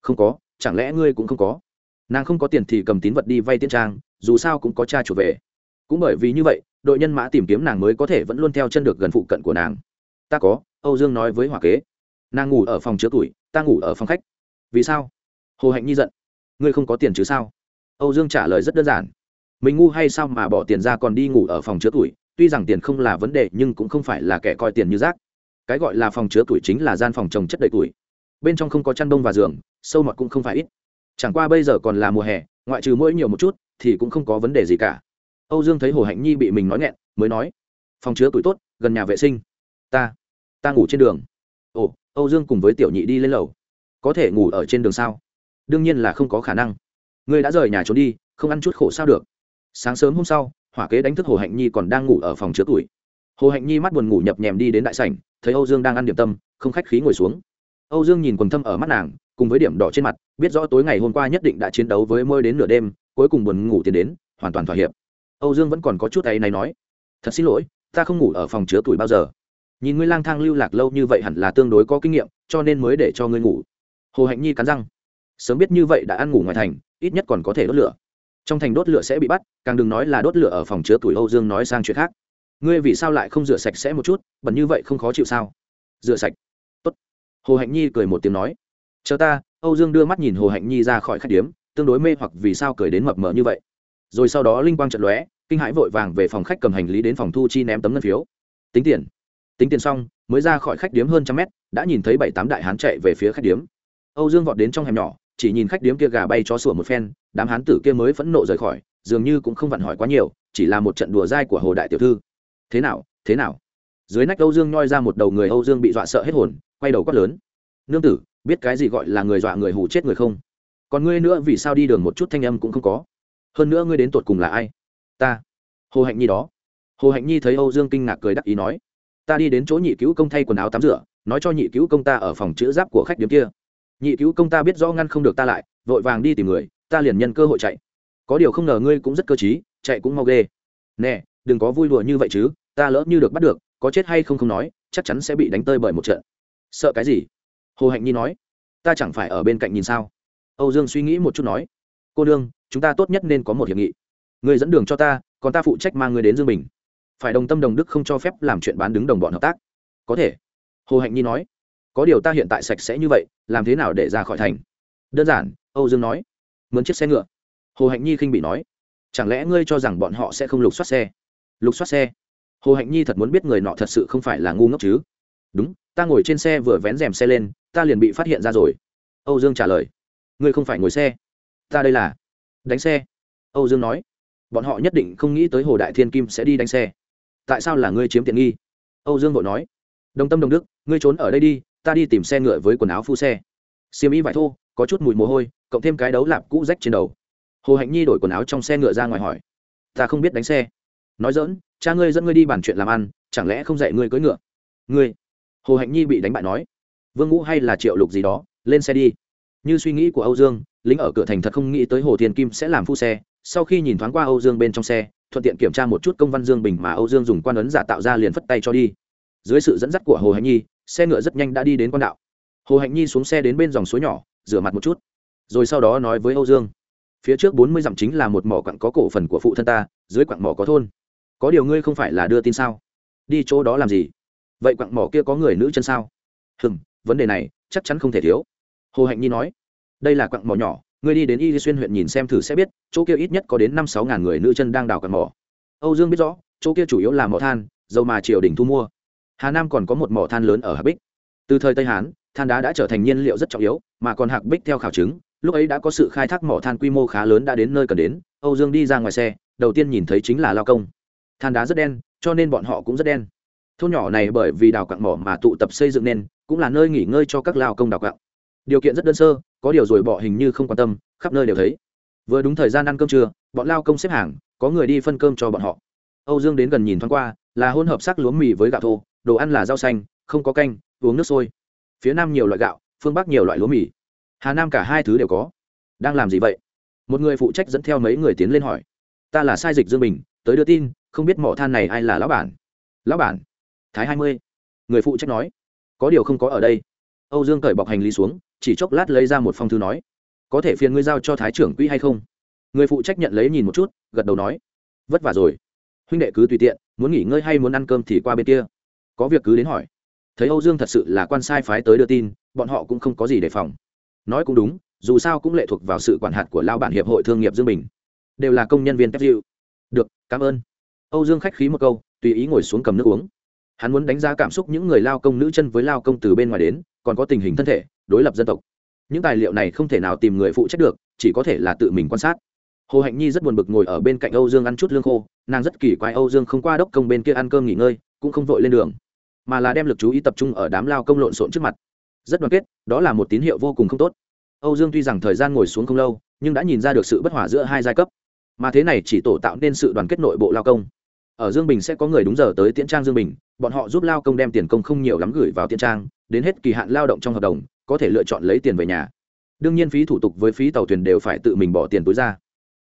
không có chẳng lẽ ngươi cũng không có nàng không có tiền thì cầm tín vật đi vay tiên trang dù sao cũng có cha chủ về cũng bởi vì như vậy đội nhân mã tìm kiếm nàng mới có thể vẫn luôn theo chân được gần phụ cận của nàng ta có âu dương nói với hỏa kế nàng ngủ ở phòng chứa tuổi ta ngủ ở phòng khách vì sao hồ hạnh nhi giận ngươi không có tiền chứ sao? Âu dương trả lời rất đơn giản. Mình ngu hay sao mà bỏ tiền ra còn đi ngủ ở phòng chứa tuổi, tuy rằng tiền không là vấn đề nhưng cũng không phải là kẻ coi tiền như rác. Cái gọi là phòng chứa tuổi chính là gian phòng trồng chất đầy tuổi. Bên trong không có chăn đông và giường, sâu mọt cũng không phải ít. Chẳng qua bây giờ còn là mùa hè, ngoại trừ mỗi nhiều một chút thì cũng không có vấn đề gì cả. Âu dương thấy hồ hạnh nhi bị mình nói nghẹn, mới nói, phòng chứa tuổi tốt, gần nhà vệ sinh. Ta ta ngủ trên đường. Ồ, âu dương cùng với tiểu nhị đi lên lầu. Có thể ngủ ở trên đường sao? Đương nhiên là không có khả năng. Ngươi đã rời nhà trốn đi, không ăn chút khổ sao được. Sáng sớm hôm sau, hỏa kế đánh thức hồ hạnh nhi còn đang ngủ ở phòng chứa tuổi. Hồ hạnh nhi mắt buồn ngủ nhập nhèm đi đến đại sảnh, thấy âu dương đang ăn điểm tâm, không khách khí ngồi xuống. Âu dương nhìn quần thâm ở mắt nàng, cùng với điểm đỏ trên mặt, biết rõ tối ngày hôm qua nhất định đã chiến đấu với môi đến nửa đêm, cuối cùng buồn ngủ tiến đến, hoàn toàn thỏa hiệp. Âu dương vẫn còn có chút ấy này nói, thật xin lỗi, ta không ngủ ở phòng chứa tuổi bao giờ. Nhìn ngươi lang thang lưu lạc lâu như vậy hẳn là tương đối có kinh nghiệm, cho nên mới để cho ngươi ngủ. Hồ hạnh nhi cắn răng sớm biết như vậy đã ăn ngủ ngoài thành, ít nhất còn có thể đốt lửa. Trong thành đốt lửa sẽ bị bắt, càng đừng nói là đốt lửa ở phòng chứa tuổi âu dương nói sang chuyện khác. Ngươi vì sao lại không rửa sạch sẽ một chút, bẩn như vậy không khó chịu sao? Rửa sạch. Tốt. Hồ hạnh nhi cười một tiếng nói. Chờ ta, âu dương đưa mắt nhìn hồ hạnh nhi ra khỏi khách điếm, tương đối mê hoặc vì sao cười đến mập mờ như vậy. Rồi sau đó linh quang trận lóe, kinh hãi vội vàng về phòng khách cầm hành lý đến phòng thu chi ném tấm ngân phiếu. Tính tiền. Tính tiền xong, mới ra khỏi khách điếm hơn trăm mét, đã nhìn thấy bảy tám đại hán chạy về phía khách điếm. Âu dương vọt đến trong hẻm nhỏ chỉ nhìn khách điếm kia gà bay chó sủa một phen, đám hán tử kia mới phẫn nộ rời khỏi, dường như cũng không vặn hỏi quá nhiều, chỉ là một trận đùa dai của hồ đại tiểu thư. Thế nào thế nào? Dưới nách âu dương nhoi ra một đầu người âu dương bị dọa sợ hết hồn, quay đầu quát lớn. Nương tử, biết cái gì gọi là người dọa người hù chết người không? Còn ngươi nữa vì sao đi đường một chút thanh âm cũng không có? Hơn nữa ngươi đến tột cùng là ai? Ta. Hồ hạnh nhi đó. Hồ hạnh nhi thấy âu dương kinh ngạc cười đắc ý nói. Ta đi đến chỗ nhị cứu công thay quần áo tắm rửa, nói cho nhị cứu công ta ở phòng chữ giáp của khách điếm kia nhị cứu công ta biết rõ ngăn không được ta lại, vội vàng đi tìm người, ta liền nhân cơ hội chạy. Có điều không ngờ ngươi cũng rất cơ t chạy cũng mau ghê. Nè, đừng có vui đùa như vậy chứ, ta lỡ như được bắt được, có chết hay không không nói, chắc chắn sẽ bị đánh tơi bởi một trận. Sợ cái gì? Hồ hạnh nhi nói. Ta chẳng phải ở bên cạnh nhìn sao? Âu dương suy nghĩ một chút nói. Cô đương, chúng ta tốt nhất nên có một hiệp nghị. Người dẫn đường cho ta, còn ta phụ trách mang người đến dương bình. Phải đồng tâm đồng đức không cho phép làm chuyện bán đứng đồng bọn hợp tác. Có thể. Hồ hạnh nhi nói có điều ta hiện tại sạch sẽ như vậy, làm thế nào để ra khỏi thành? Đơn giản, âu dương nói. Mướn chiếc xe ngựa. Hồ hạnh nhi khinh bị nói. Chẳng lẽ ngươi cho rằng bọn họ sẽ không lục soát xe? Lục soát xe? Hồ hạnh nhi thật muốn biết người nọ thật sự không phải là ngu ngốc chứ? Đúng, ta ngồi trên xe vừa vén rèm xe lên, ta liền bị phát hiện ra rồi. Âu dương trả lời. Ngươi không phải ngồi xe. Ta đây là đánh xe. Âu dương nói. Bọn họ nhất định không nghĩ tới hồ đại thiên kim sẽ đi đánh xe. Tại sao là ngươi chiếm tiện nghi? Âu dương vội nói. Đồng tâm đồng đức, ngươi trốn ở đây đi ta đi tìm xe ngựa với quần áo phu xe. Xiêm y vải thô, có chút mùi mồ hôi, cộng thêm cái đấu lạp cũ rách trên đầu. Hồ hạnh nhi đổi quần áo trong xe ngựa ra ngoài hỏi. Ta không biết đánh xe. Nói dỡn cha ngươi dẫn ngươi đi bàn chuyện làm ăn, chẳng lẽ không dạy ngươi cưỡi ngựa? Ngươi? Hồ hạnh nhi bị đánh bại nói. Vương ngũ hay là triệu lục gì đó, lên xe đi. Như suy nghĩ của âu dương, lính ở cửa thành thật không nghĩ tới hồ thiên kim sẽ làm phu xe. Sau khi nhìn thoáng qua âu dương bên trong xe, thuận tiện kiểm tra một chút công văn dương bình mà âu dương dùng quan ấn giả tạo ra liền phất tay cho đi. Dưới sự dẫn dắt của hồ hạnh nhi xe ngựa rất nhanh đã đi đến quan đạo. Hồ hạnh nhi xuống xe đến bên dòng suối nhỏ, rửa mặt một chút. Rồi sau đó nói với âu dương, phía trước bốn mươi dặm chính là một mỏ quặng có cổ phần của phụ thân ta, dưới quặng mỏ có thôn. Có điều ngươi không phải là đưa tin sao? Đi chỗ đó làm gì? Vậy quặng mỏ kia có người nữ chân sao? Hừm, vấn đề này chắc chắn không thể thiếu. Hồ hạnh nhi nói, đây là quặng mỏ nhỏ, ngươi đi đến y xuyên huyện nhìn xem thử sẽ biết, chỗ kia ít nhất có đến năm sáu ngàn người nữ chân đang đào quặng mỏ. Âu dương biết rõ, chỗ kia chủ yếu là mỏ than, dầu mà triều đình thu mua hà nam còn có một mỏ than lớn ở hạc bích. Từ thời tây hán, than đá đã trở thành nhiên liệu rất trọng yếu, mà còn hạc bích theo khảo chứng, lúc ấy đã có sự khai thác mỏ than quy mô khá lớn đã đến nơi cần đến, âu dương đi ra ngoài xe, đầu tiên nhìn thấy chính là lao công. Than đá rất đen, cho nên bọn họ cũng rất đen. Thôn nhỏ này bởi vì đào cặn mỏ mà tụ tập xây dựng nên, cũng là nơi nghỉ ngơi cho các lao công đào cặn điều kiện rất đơn sơ, có điều rồi bỏ hình như không quan tâm, khắp nơi đều thấy. Vừa đúng thời gian ăn cơm trưa, bọn lao công xếp hàng, có người đi phân cơm cho bọn họ. Âu dương đến gần nhìn thoáng qua, là hôn hợp sắc lúa mì với gạo thô đồ ăn là rau xanh, không có canh, uống nước sôi. Phía nam nhiều loại gạo, phương bắc nhiều loại lúa mì. Hà nam cả hai thứ đều có. Đang làm gì vậy? Một người phụ trách dẫn theo mấy người tiến lên hỏi. Ta là sai dịch dương bình, tới đưa tin, không biết mỏ than này ai là lão bản? Lão bản? Thái hai mươi. Người phụ trách nói. Có điều không có ở đây. Âu dương cởi bọc hành lý xuống, chỉ chốc lát lấy ra một phong thư nói. Có thể phiền ngươi giao cho thái trưởng quỹ hay không? Người phụ trách nhận lấy nhìn một chút, gật đầu nói. Vất vả rồi. Huynh đệ cứ tùy tiện, muốn nghỉ ngơi hay muốn ăn cơm thì qua bên kia có việc cứ đến hỏi. Thấy âu dương thật sự là quan sai phái tới đưa tin, bọn họ cũng không có gì đề phòng. Nói cũng đúng, dù sao cũng lệ thuộc vào sự quản hạt của lao bản hiệp hội thương nghiệp dương bình. Đều là công nhân viên tép dịu được, cảm ơn. Âu dương khách khí một câu, tùy ý ngồi xuống cầm nước uống. Hắn muốn đánh giá cảm xúc những người lao công nữ chân với lao công từ bên ngoài đến, còn có tình hình thân thể, đối lập dân tộc. Những tài liệu này không thể nào tìm người phụ trách được, chỉ có thể là tự mình quan sát. Hồ hạnh nhi rất buồn bực ngồi ở bên cạnh âu dương ăn chút lương khô, nàng rất kỳ quái âu dương không qua đốc công bên kia ăn cơm nghỉ ngơi, cũng không vội lên đường mà là đem lực chú ý tập trung ở đám lao công lộn xộn trước mặt. Rất đoàn kết, đó là một tín hiệu vô cùng không tốt. Âu dương tuy rằng thời gian ngồi xuống không lâu, nhưng đã nhìn ra được sự bất hòa giữa hai giai cấp. Mà thế này chỉ tổ tạo nên sự đoàn kết nội bộ lao công. Ở dương bình sẽ có người đúng giờ tới tiễn trang dương bình, bọn họ giúp lao công đem tiền công không nhiều lắm gửi vào tiễn trang, đến hết kỳ hạn lao động trong hợp đồng, có thể lựa chọn lấy tiền về nhà. Đương nhiên phí thủ tục với phí tàu thuyền đều phải tự mình bỏ tiền túi ra.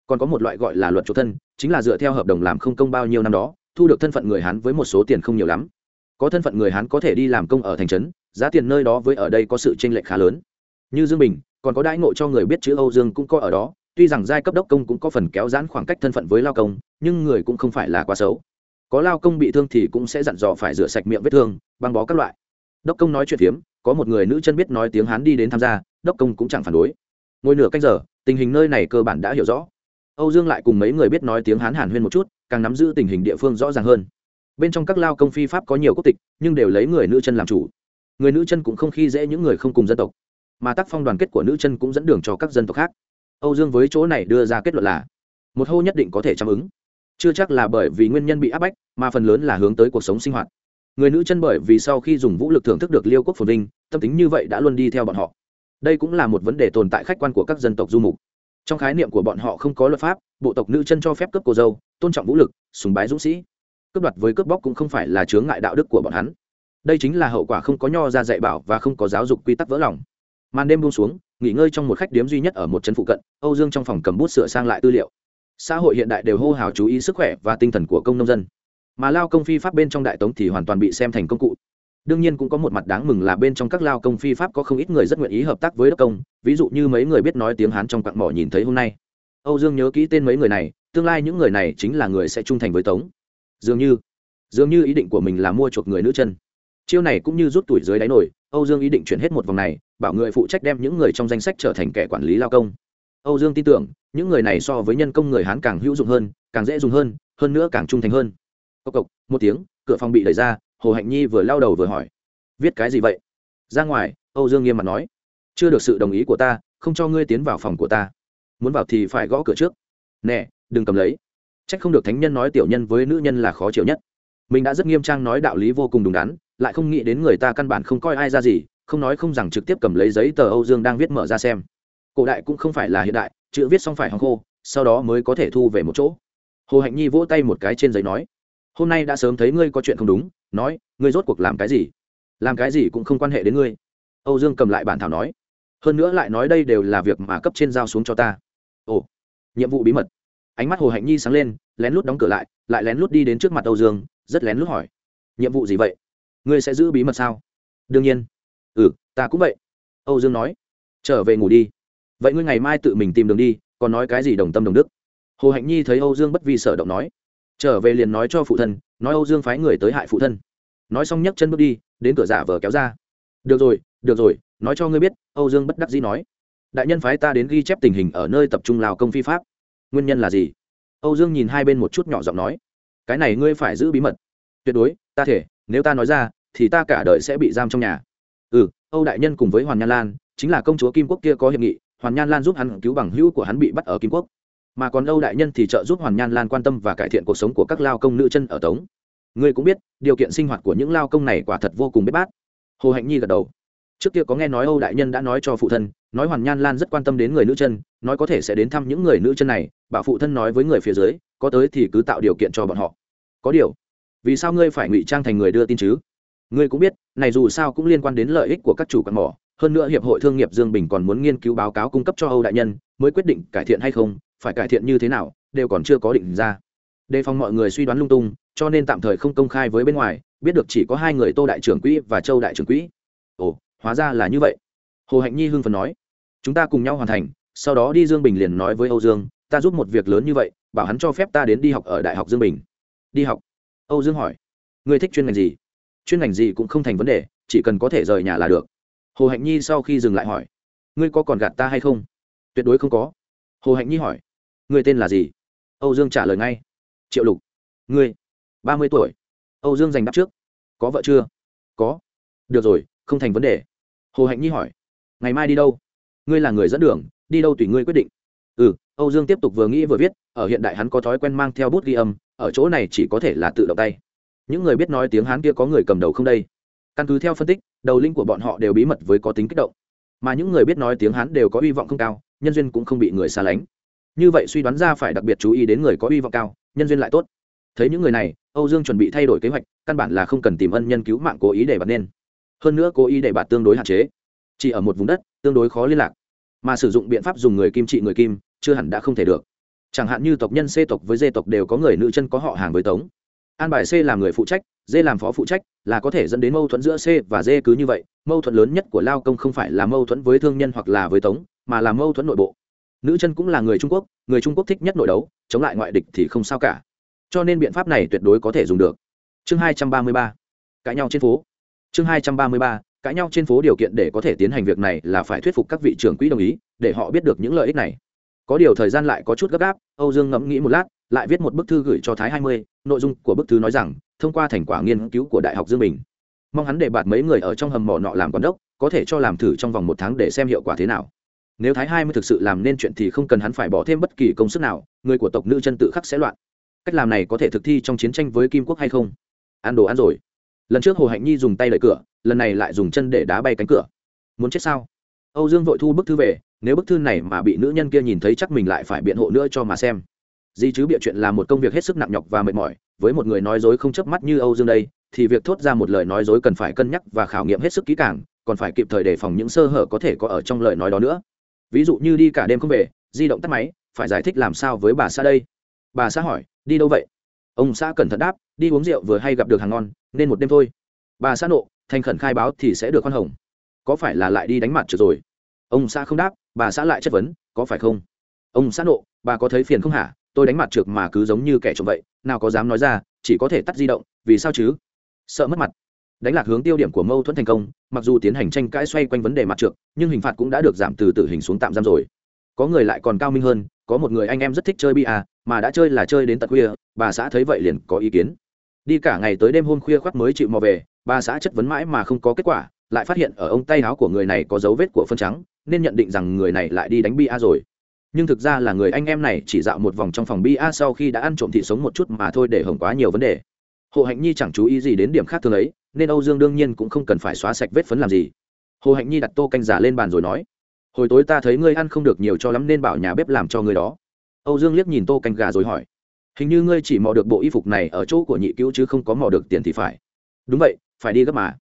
Còn có một loại gọi là luật chủ thân, chính là dựa theo hợp đồng làm không công bao nhiêu năm đó, thu được thân phận người hán với một số tiền không nhiều lắm có thân phận người hán có thể đi làm công ở thành trấn, giá tiền nơi đó với ở đây có sự tranh lệch khá lớn. Như dương bình, còn có đãi ngộ cho người biết chữ âu dương cũng có ở đó, tuy rằng giai cấp đốc công cũng có phần kéo giãn khoảng cách thân phận với lao công, nhưng người cũng không phải là quá xấu. Có lao công bị thương thì cũng sẽ dặn dò phải rửa sạch miệng vết thương, băng bó các loại. Đốc công nói chuyện phiếm, có một người nữ chân biết nói tiếng hán đi đến tham gia, đốc công cũng chẳng phản đối. Ngồi nửa canh giờ, tình hình nơi này cơ bản đã hiểu rõ. Âu dương lại cùng mấy người biết nói tiếng hán hàn huyên một chút, càng nắm giữ tình hình địa phương rõ ràng hơn bên trong các lao công phi pháp có nhiều quốc tịch, nhưng đều lấy người nữ chân làm chủ. Người nữ chân cũng không khi dễ những người không cùng dân tộc, mà tác phong đoàn kết của nữ chân cũng dẫn đường cho các dân tộc khác. Âu dương với chỗ này đưa ra kết luận là, một hô nhất định có thể chăm ứng. Chưa chắc là bởi vì nguyên nhân bị áp bách, mà phần lớn là hướng tới cuộc sống sinh hoạt. Người nữ chân bởi vì sau khi dùng vũ lực thưởng thức được liêu quốc phồn vinh, tâm tính như vậy đã luôn đi theo bọn họ. Đây cũng là một vấn đề tồn tại khách quan của các dân tộc du mục. Trong khái niệm của bọn họ không có luật pháp, bộ tộc nữ chân cho phép cướp cô dâu, tôn trọng vũ lực, sùng bái dũng sĩ cướp đoạt với cướp bóc cũng không phải là chướng ngại đạo đức của bọn hắn. Đây chính là hậu quả không có nho ra dạy bảo và không có giáo dục quy tắc vỡ lòng. Màn đêm buông xuống, nghỉ ngơi trong một khách điếm duy nhất ở một chân phụ cận, âu dương trong phòng cầm bút sửa sang lại tư liệu. Xã hội hiện đại đều hô hào chú ý sức khỏe và tinh thần của công nông dân. Mà lao công phi pháp bên trong đại tống thì hoàn toàn bị xem thành công cụ. Đương nhiên cũng có một mặt đáng mừng là bên trong các lao công phi pháp có không ít người rất nguyện ý hợp tác với đốc công, ví dụ như mấy người biết nói tiếng hán trong quặng mỏ nhìn thấy hôm nay. Âu dương nhớ kỹ tên mấy người này, tương lai những người này chính là người sẽ trung thành với tống dường như dường như ý định của mình là mua chuộc người nữ chân. Chiêu này cũng như rút tuổi dưới đáy nổi, âu dương ý định chuyển hết một vòng này, bảo người phụ trách đem những người trong danh sách trở thành kẻ quản lý lao công. Âu dương tin tưởng, những người này so với nhân công người hán càng hữu dụng hơn, càng dễ dùng hơn hơn nữa càng trung thành hơn. Cộc cộc, một tiếng, cửa phòng bị đẩy ra, hồ hạnh nhi vừa lao đầu vừa hỏi, viết cái gì vậy? Ra ngoài, âu dương nghiêm mặt nói, chưa được sự đồng ý của ta, không cho ngươi tiến vào phòng của ta. Muốn vào thì phải gõ cửa trước. Nè, đừng cầm lấy c không được thánh nhân nói tiểu nhân với nữ nhân là khó chịu nhất. Mình đã rất nghiêm trang nói đạo lý vô cùng đúng đắn, lại không nghĩ đến người ta căn bản không coi ai ra gì, không nói không rằng trực tiếp cầm lấy giấy tờ âu dương đang viết mở ra xem. Cổ đại cũng không phải là hiện đại, chữ viết xong phải hòng khô, sau đó mới có thể thu về một chỗ. Hồ hạnh nhi vỗ tay một cái trên giấy nói, hôm nay đã sớm thấy ngươi có chuyện không đúng, nói, ngươi rốt cuộc làm cái gì? Làm cái gì cũng không quan hệ đến ngươi. Âu dương cầm lại bản thảo nói, hơn nữa lại nói đây đều là việc mà cấp trên giao xuống cho ta. Ồ, nhiệm vụ bí mật ánh mắt hồ hạnh nhi sáng lên, lén lút đóng cửa lại lại lén lút đi đến trước mặt âu dương, rất lén lút hỏi, nhiệm vụ gì vậy? Ngươi sẽ giữ bí mật sao? Đương nhiên. Ừ ta cũng vậy. Âu dương nói, trở về ngủ đi. Vậy ngươi ngày mai tự mình tìm đường đi, còn nói cái gì đồng tâm đồng đức? Hồ hạnh nhi thấy âu dương bất vi sở động nói, trở về liền nói cho phụ thân, nói âu dương phái người tới hại phụ thân. Nói xong nhấc chân bước đi, đến cửa giả vờ kéo ra. Được rồi được rồi, nói cho ngươi biết, âu dương bất đắc dĩ nói, đại nhân phái ta đến ghi chép tình hình ở nơi tập trung lào công phi pháp nguyên nhân là gì? Âu dương nhìn hai bên một chút nhỏ giọng nói, cái này ngươi phải giữ bí mật. Tuyệt đối, ta thể, nếu ta nói ra, thì ta cả đời sẽ bị giam trong nhà. Ừ âu đại nhân cùng với hoàn nhan lan, chính là công chúa kim quốc kia có hiệp nghị, hoàn nhan lan giúp hắn cứu bằng hữu của hắn bị bắt ở kim quốc. Mà còn âu đại nhân thì trợ giúp hoàn nhan lan quan tâm và cải thiện cuộc sống của các lao công nữ chân ở tống. Ngươi cũng biết, điều kiện sinh hoạt của những lao công này quả thật vô cùng biết bát. Hồ hạnh nhi gật đầu. Trước kia có nghe nói âu đại nhân đã nói cho phụ thân, nói hoàn nhan lan rất quan tâm đến người nữ chân, nói có thể sẽ đến thăm những người nữ chân này bảo phụ thân nói với người phía dưới, có tới thì cứ tạo điều kiện cho bọn họ. Có điều, vì sao ngươi phải ngụy trang thành người đưa tin chứ? Ngươi cũng biết, này dù sao cũng liên quan đến lợi ích của các chủ quạt mỏ. Hơn nữa hiệp hội thương nghiệp dương bình còn muốn nghiên cứu báo cáo cung cấp cho âu đại nhân, mới quyết định cải thiện hay không, phải cải thiện như thế nào, đều còn chưa có định ra. Đề phòng mọi người suy đoán lung tung, cho nên tạm thời không công khai với bên ngoài, biết được chỉ có hai người tô đại trưởng quỹ và châu đại trưởng quỹ. Ồ, hóa ra là như vậy. Hồ hạnh nhi hưng phần nói. Chúng ta cùng nhau hoàn thành, sau đó đi dương bình liền nói với âu dương ta giúp một việc lớn như vậy, bảo hắn cho phép ta đến đi học ở đại học dương bình. Đi học? Âu dương hỏi. Ngươi thích chuyên ngành gì? Chuyên ngành gì cũng không thành vấn đề, chỉ cần có thể rời nhà là được. Hồ hạnh nhi sau khi dừng lại hỏi. Ngươi có còn gạt ta hay không? Tuyệt đối không có. Hồ hạnh nhi hỏi. Ngươi tên là gì? Âu dương trả lời ngay. Triệu lục. Ngươi, ba mươi tuổi. Âu dương giành đáp trước. Có vợ chưa? Có. Được rồi, không thành vấn đề. Hồ hạnh nhi hỏi. Ngày mai đi đâu? Ngươi là người dẫn đường, đi đâu tùy ngươi quyết định. Ừ âu dương tiếp tục vừa nghĩ vừa viết, ở hiện đại hắn có thói quen mang theo bút ghi âm, ở chỗ này chỉ có thể là tự động tay. Những người biết nói tiếng hán kia có người cầm đầu không đây? Căn cứ theo phân tích, đầu linh của bọn họ đều bí mật với có tính kích động. Mà những người biết nói tiếng hán đều có hy vọng không cao, nhân duyên cũng không bị người xa lánh. Như vậy suy đoán ra phải đặc biệt chú ý đến người có hy vọng cao, nhân duyên lại tốt. Thấy những người này, âu dương chuẩn bị thay đổi kế hoạch, căn bản là không cần tìm ân nhân cứu mạng cố ý để bạt nên. Hơn nữa cố ý để bạt tương đối hạn chế. Chỉ ở một vùng đất, tương đối khó liên lạc. Mà sử dụng biện pháp dùng người kim trị người kim chưa hẳn đã không thể được. Chẳng hạn như tộc nhân c tộc với d tộc đều có người nữ chân có họ hàng với tống. An bài c làm người phụ trách d làm phó phụ trách, là có thể dẫn đến mâu thuẫn giữa c và d cứ như vậy. Mâu thuẫn lớn nhất của lao công không phải là mâu thuẫn với thương nhân hoặc là với tống, mà là mâu thuẫn nội bộ. Nữ chân cũng là người trung quốc, người trung quốc thích nhất nội đấu, chống lại ngoại địch thì không sao cả. Cho nên biện pháp này tuyệt đối có thể dùng được. Chương hai trăm ba mươi ba. Cãi nhau trên phố. Chương hai trăm ba mươi ba. Cãi nhau trên phố điều kiện để có thể tiến hành việc này là phải thuyết phục các vị trưởng quỹ đồng ý, để họ biết được những lợi ích này có điều thời gian lại có chút gấp gáp, âu dương ngẫm nghĩ một lát, lại viết một bức thư gửi cho thái hai mươi, nội dung của bức thư nói rằng, thông qua thành quả nghiên cứu của đại học dương bình. Mong hắn để bạt mấy người ở trong hầm mỏ nọ làm quán đốc, có thể cho làm thử trong vòng một tháng để xem hiệu quả thế nào. Nếu thái hai mươi thực sự làm nên chuyện thì không cần hắn phải bỏ thêm bất kỳ công sức nào, người của tộc nữ chân tự khắc sẽ loạn. Cách làm này có thể thực thi trong chiến tranh với kim quốc hay không? Ăn đồ ăn rồi. Lần trước hồ hạnh nhi dùng tay đẩy cửa, lần này lại dùng chân để đá bay cánh cửa. Muốn chết sao? Âu dương vội thu bức thư về, nếu bức thư này mà bị nữ nhân kia nhìn thấy chắc mình lại phải biện hộ nữa cho mà xem. Di chứ bịa chuyện là một công việc hết sức nặng nhọc và mệt mỏi, với một người nói dối không chớp mắt như âu dương đây, thì việc thốt ra một lời nói dối cần phải cân nhắc và khảo nghiệm hết sức kỹ càng, còn phải kịp thời đề phòng những sơ hở có thể có ở trong lời nói đó nữa. Ví dụ như đi cả đêm không về, di động tắt máy, phải giải thích làm sao với bà xã đây? Bà xã hỏi, đi đâu vậy? Ông xã cẩn thận đáp, đi uống rượu vừa hay gặp được hàng ngon, nên một đêm thôi. Bà xã nộ thành khẩn khai báo thì sẽ được khoan hồng. Có phải là lại đi đánh mặt trượt rồi? Ông xã không đáp, bà xã lại chất vấn, có phải không? Ông xã nộ, bà có thấy phiền không hả? Tôi đánh mặt trượt mà cứ giống như kẻ trộm vậy, nào có dám nói ra, chỉ có thể tắt di động, vì sao chứ? Sợ mất mặt. Đánh lạc hướng tiêu điểm của mâu thuẫn thành công, mặc dù tiến hành tranh cãi xoay quanh vấn đề mặt trượt nhưng hình phạt cũng đã được giảm từ tử hình xuống tạm giam rồi. Có người lại còn cao minh hơn, có một người anh em rất thích chơi bia, mà đã chơi là chơi đến tận khuya, bà xã thấy vậy liền có ý kiến. Đi cả ngày tới đêm hôm khuya khoác mới chịu mò về, bà xã chất vấn mãi mà không có kết quả, lại phát hiện ở ông tay áo của người này có dấu vết của phân trắng nên nhận định rằng người này lại đi đánh bia rồi. Nhưng thực ra là người anh em này chỉ dạo một vòng trong phòng bia sau khi đã ăn trộm thị sống một chút mà thôi để hỏng quá nhiều vấn đề. Hồ hạnh nhi chẳng chú ý gì đến điểm khác thường ấy, nên âu dương đương nhiên cũng không cần phải xóa sạch vết phấn làm gì. Hồ hạnh nhi đặt tô canh giả lên bàn rồi nói, hồi tối ta thấy ngươi ăn không được nhiều cho lắm nên bảo nhà bếp làm cho ngươi đó. Âu dương liếc nhìn tô canh gà rồi hỏi, hình như ngươi chỉ mò được bộ y phục này ở chỗ của nhị cứu chứ không có mò được tiền thì phải. Đúng vậy, phải đi gấp mà.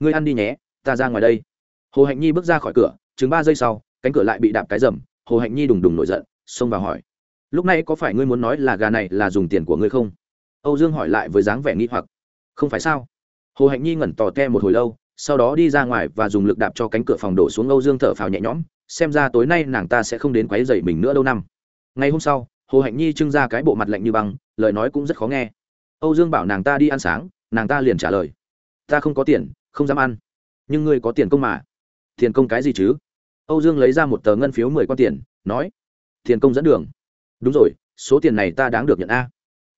Ngươi ăn đi nhé, ta ra ngoài đây. Hồ hạnh nhi bước ra khỏi cửa chừng ba giây sau, cánh cửa lại bị đạp cái rầm, hồ hạnh nhi đùng đùng nổi giận, xông vào hỏi. Lúc này có phải ngươi muốn nói là gà này là dùng tiền của ngươi không? Âu dương hỏi lại với dáng vẻ nghi hoặc. Không phải sao? Hồ hạnh nhi ngẩn tò te một hồi lâu, sau đó đi ra ngoài và dùng lực đạp cho cánh cửa phòng đổ xuống âu dương thở phào nhẹ nhõm, xem ra tối nay nàng ta sẽ không đến quấy dậy mình nữa đâu năm. Ngày hôm sau, hồ hạnh nhi trưng ra cái bộ mặt lạnh như băng, lời nói cũng rất khó nghe. Âu dương bảo nàng ta đi ăn sáng, nàng ta liền trả lời. Ta không có tiền, không dám ăn. Nhưng ngươi có tiền công mà tiền công cái gì chứ? Âu dương lấy ra một tờ ngân phiếu mười con tiền, nói, tiền công dẫn đường. Đúng rồi, số tiền này ta đáng được nhận a.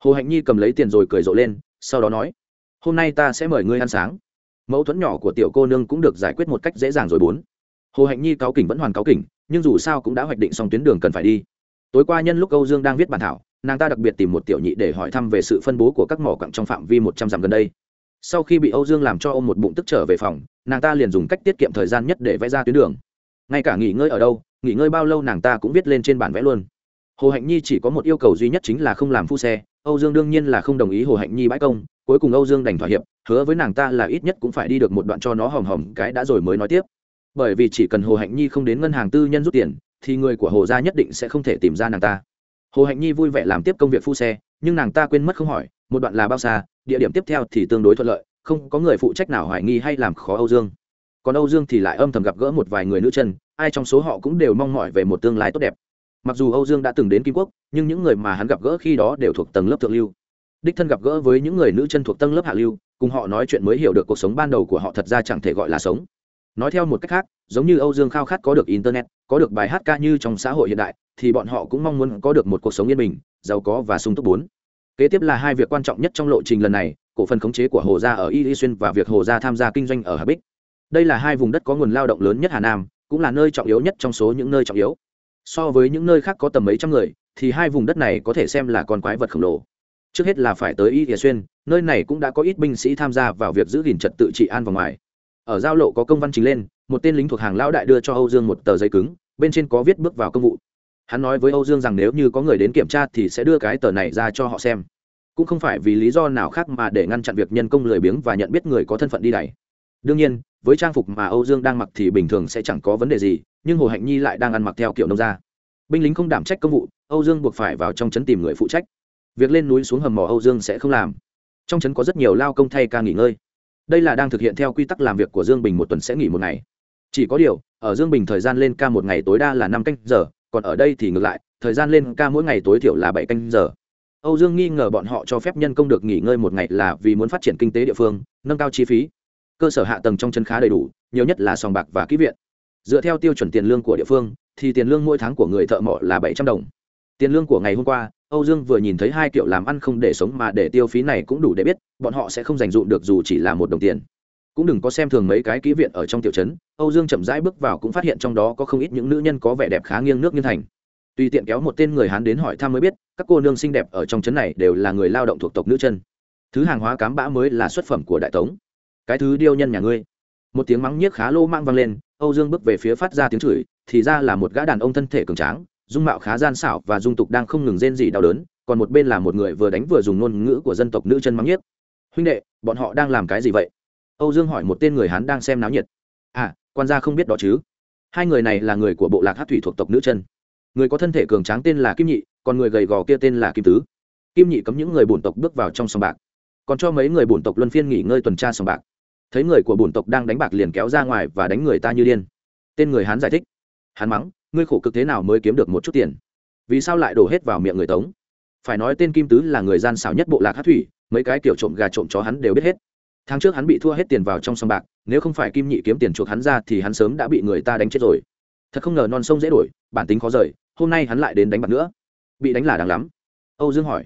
Hồ hạnh nhi cầm lấy tiền rồi cười rộ lên, sau đó nói, hôm nay ta sẽ mời ngươi ăn sáng. Mâu thuẫn nhỏ của tiểu cô nương cũng được giải quyết một cách dễ dàng rồi bốn. Hồ hạnh nhi cáo kỉnh vẫn hoàn cáo kỉnh, nhưng dù sao cũng đã hoạch định xong tuyến đường cần phải đi. Tối qua nhân lúc âu dương đang viết bản thảo, nàng ta đặc biệt tìm một tiểu nhị để hỏi thăm về sự phân bố của các mỏ quặng trong phạm vi một trăm dặm gần đây sau khi bị âu dương làm cho ôm một bụng tức trở về phòng, nàng ta liền dùng cách tiết kiệm thời gian nhất để vẽ ra tuyến đường. Ngay cả nghỉ ngơi ở đâu, nghỉ ngơi bao lâu nàng ta cũng viết lên trên bản vẽ luôn. Hồ hạnh nhi chỉ có một yêu cầu duy nhất chính là không làm phu xe, âu dương đương nhiên là không đồng ý hồ hạnh nhi bãi công, cuối cùng âu dương đành thỏa hiệp, hứa với nàng ta là ít nhất cũng phải đi được một đoạn cho nó hòm hòm cái đã rồi mới nói tiếp. Bởi vì chỉ cần hồ hạnh nhi không đến ngân hàng tư nhân rút tiền, thì người của hồ gia nhất định sẽ không thể tìm ra nàng ta. Hồ hạnh nhi vui vẻ làm tiếp công việc phu xe, nhưng nàng ta quên mất không hỏi một đoạn là bao xa, địa điểm tiếp theo thì tương đối thuận lợi, không có người phụ trách nào hoài nghi hay làm khó âu dương. Còn âu dương thì lại âm thầm gặp gỡ một vài người nữ chân, ai trong số họ cũng đều mong mỏi về một tương lai tốt đẹp. Mặc dù âu dương đã từng đến kim quốc, nhưng những người mà hắn gặp gỡ khi đó đều thuộc tầng lớp thượng lưu. Đích thân gặp gỡ với những người nữ chân thuộc tầng lớp hạ lưu, cùng họ nói chuyện mới hiểu được cuộc sống ban đầu của họ thật ra chẳng thể gọi là sống. Nói theo một cách khác, giống như âu dương khao khát có được internet, có được bài hát ca như trong xã hội hiện đại, thì bọn họ cũng mong muốn có được một cuộc sống yên bình, giàu có và sung túc bốn kế tiếp là hai việc quan trọng nhất trong lộ trình lần này, cổ phần khống chế của hồ gia ở y y xuyên và việc hồ gia tham gia kinh doanh ở hà bích đây là hai vùng đất có nguồn lao động lớn nhất hà nam, cũng là nơi trọng yếu nhất trong số những nơi trọng yếu. So với những nơi khác có tầm mấy trăm người, thì hai vùng đất này có thể xem là con quái vật khổng lồ. Trước hết là phải tới y y xuyên nơi này cũng đã có ít binh sĩ tham gia vào việc giữ gìn trật tự trị an và ngoài. Ở giao lộ có công văn trình lên, một tên lính thuộc hàng lão đại đưa cho âu dương một tờ giấy cứng, bên trên có viết bước vào công vụ hắn nói với âu dương rằng nếu như có người đến kiểm tra thì sẽ đưa cái tờ này ra cho họ xem. Cũng không phải vì lý do nào khác mà để ngăn chặn việc nhân công lười biếng và nhận biết người có thân phận đi đẩy đương nhiên, với trang phục mà âu dương đang mặc thì bình thường sẽ chẳng có vấn đề gì, nhưng hồ hạnh nhi lại đang ăn mặc theo kiểu nông gia. Binh lính không đảm trách công vụ, âu dương buộc phải vào trong trấn tìm người phụ trách. Việc lên núi xuống hầm mỏ âu dương sẽ không làm. Trong trấn có rất nhiều lao công thay ca nghỉ ngơi. Đây là đang thực hiện theo quy tắc làm việc của dương bình một tuần sẽ nghỉ một ngày. Chỉ có điều, ở dương bình thời gian lên ca một ngày tối đa là năm canh giờ còn ở đây thì ngược lại, thời gian lên ca mỗi ngày tối thiểu là bảy canh giờ. Âu dương nghi ngờ bọn họ cho phép nhân công được nghỉ ngơi một ngày là vì muốn phát triển kinh tế địa phương, nâng cao chi phí. Cơ sở hạ tầng trong chân khá đầy đủ, nhiều nhất là sòng bạc và kỹ viện. Dựa theo tiêu chuẩn tiền lương của địa phương, thì tiền lương mỗi tháng của người thợ mỏ là bảy trăm đồng. Tiền lương của ngày hôm qua, âu dương vừa nhìn thấy hai kiểu làm ăn không để sống mà để tiêu phí này cũng đủ để biết, bọn họ sẽ không dành dụm được dù chỉ là một đồng tiền cũng đừng có xem thường mấy cái kỹ viện ở trong tiểu trấn, âu dương chậm rãi bước vào cũng phát hiện trong đó có không ít những nữ nhân có vẻ đẹp khá nghiêng nước nghiêng thành. Tùy tiện kéo một tên người hán đến hỏi thăm mới biết, các cô nương xinh đẹp ở trong trấn này đều là người lao động thuộc tộc nữ chân. Thứ hàng hóa cám bã mới là xuất phẩm của đại tống. Cái thứ điêu nhân nhà ngươi. Một tiếng mắng nhiếc khá lô mang vang lên, âu dương bước về phía phát ra tiếng chửi, thì ra là một gã đàn ông thân thể cường tráng, dung mạo khá gian xảo và dung tục đang không ngừng rên gì đau đớn, còn một bên là một người vừa đánh vừa dùng ngôn ngữ của dân tộc nữ chân mắng nhiếc. Huynh đệ, bọn họ đang làm cái gì vậy? Âu dương hỏi một tên người hán đang xem náo nhiệt. À quan gia không biết đó chứ? Hai người này là người của bộ lạc hát thủy thuộc tộc nữ chân. Người có thân thể cường tráng tên là kim nhị, còn người gầy gò kia tên là kim tứ. Kim nhị cấm những người bổn tộc bước vào trong sòng bạc. Còn cho mấy người bổn tộc luân phiên nghỉ ngơi tuần tra sòng bạc. Thấy người của bổn tộc đang đánh bạc liền kéo ra ngoài và đánh người ta như điên. Tên người hán giải thích. Hắn mắng, ngươi khổ cực thế nào mới kiếm được một chút tiền? Vì sao lại đổ hết vào miệng người tống? Phải nói tên kim tứ là người gian xảo nhất bộ lạc hát thủy, mấy cái kiểu trộm gà trộm chó hắn đều biết hết tháng trước hắn bị thua hết tiền vào trong sòng bạc, nếu không phải kim nhị kiếm tiền chuộc hắn ra thì hắn sớm đã bị người ta đánh chết rồi. Thật không ngờ non sông dễ đổi, bản tính khó rời, hôm nay hắn lại đến đánh bạc nữa. Bị đánh là đáng lắm. Âu dương hỏi,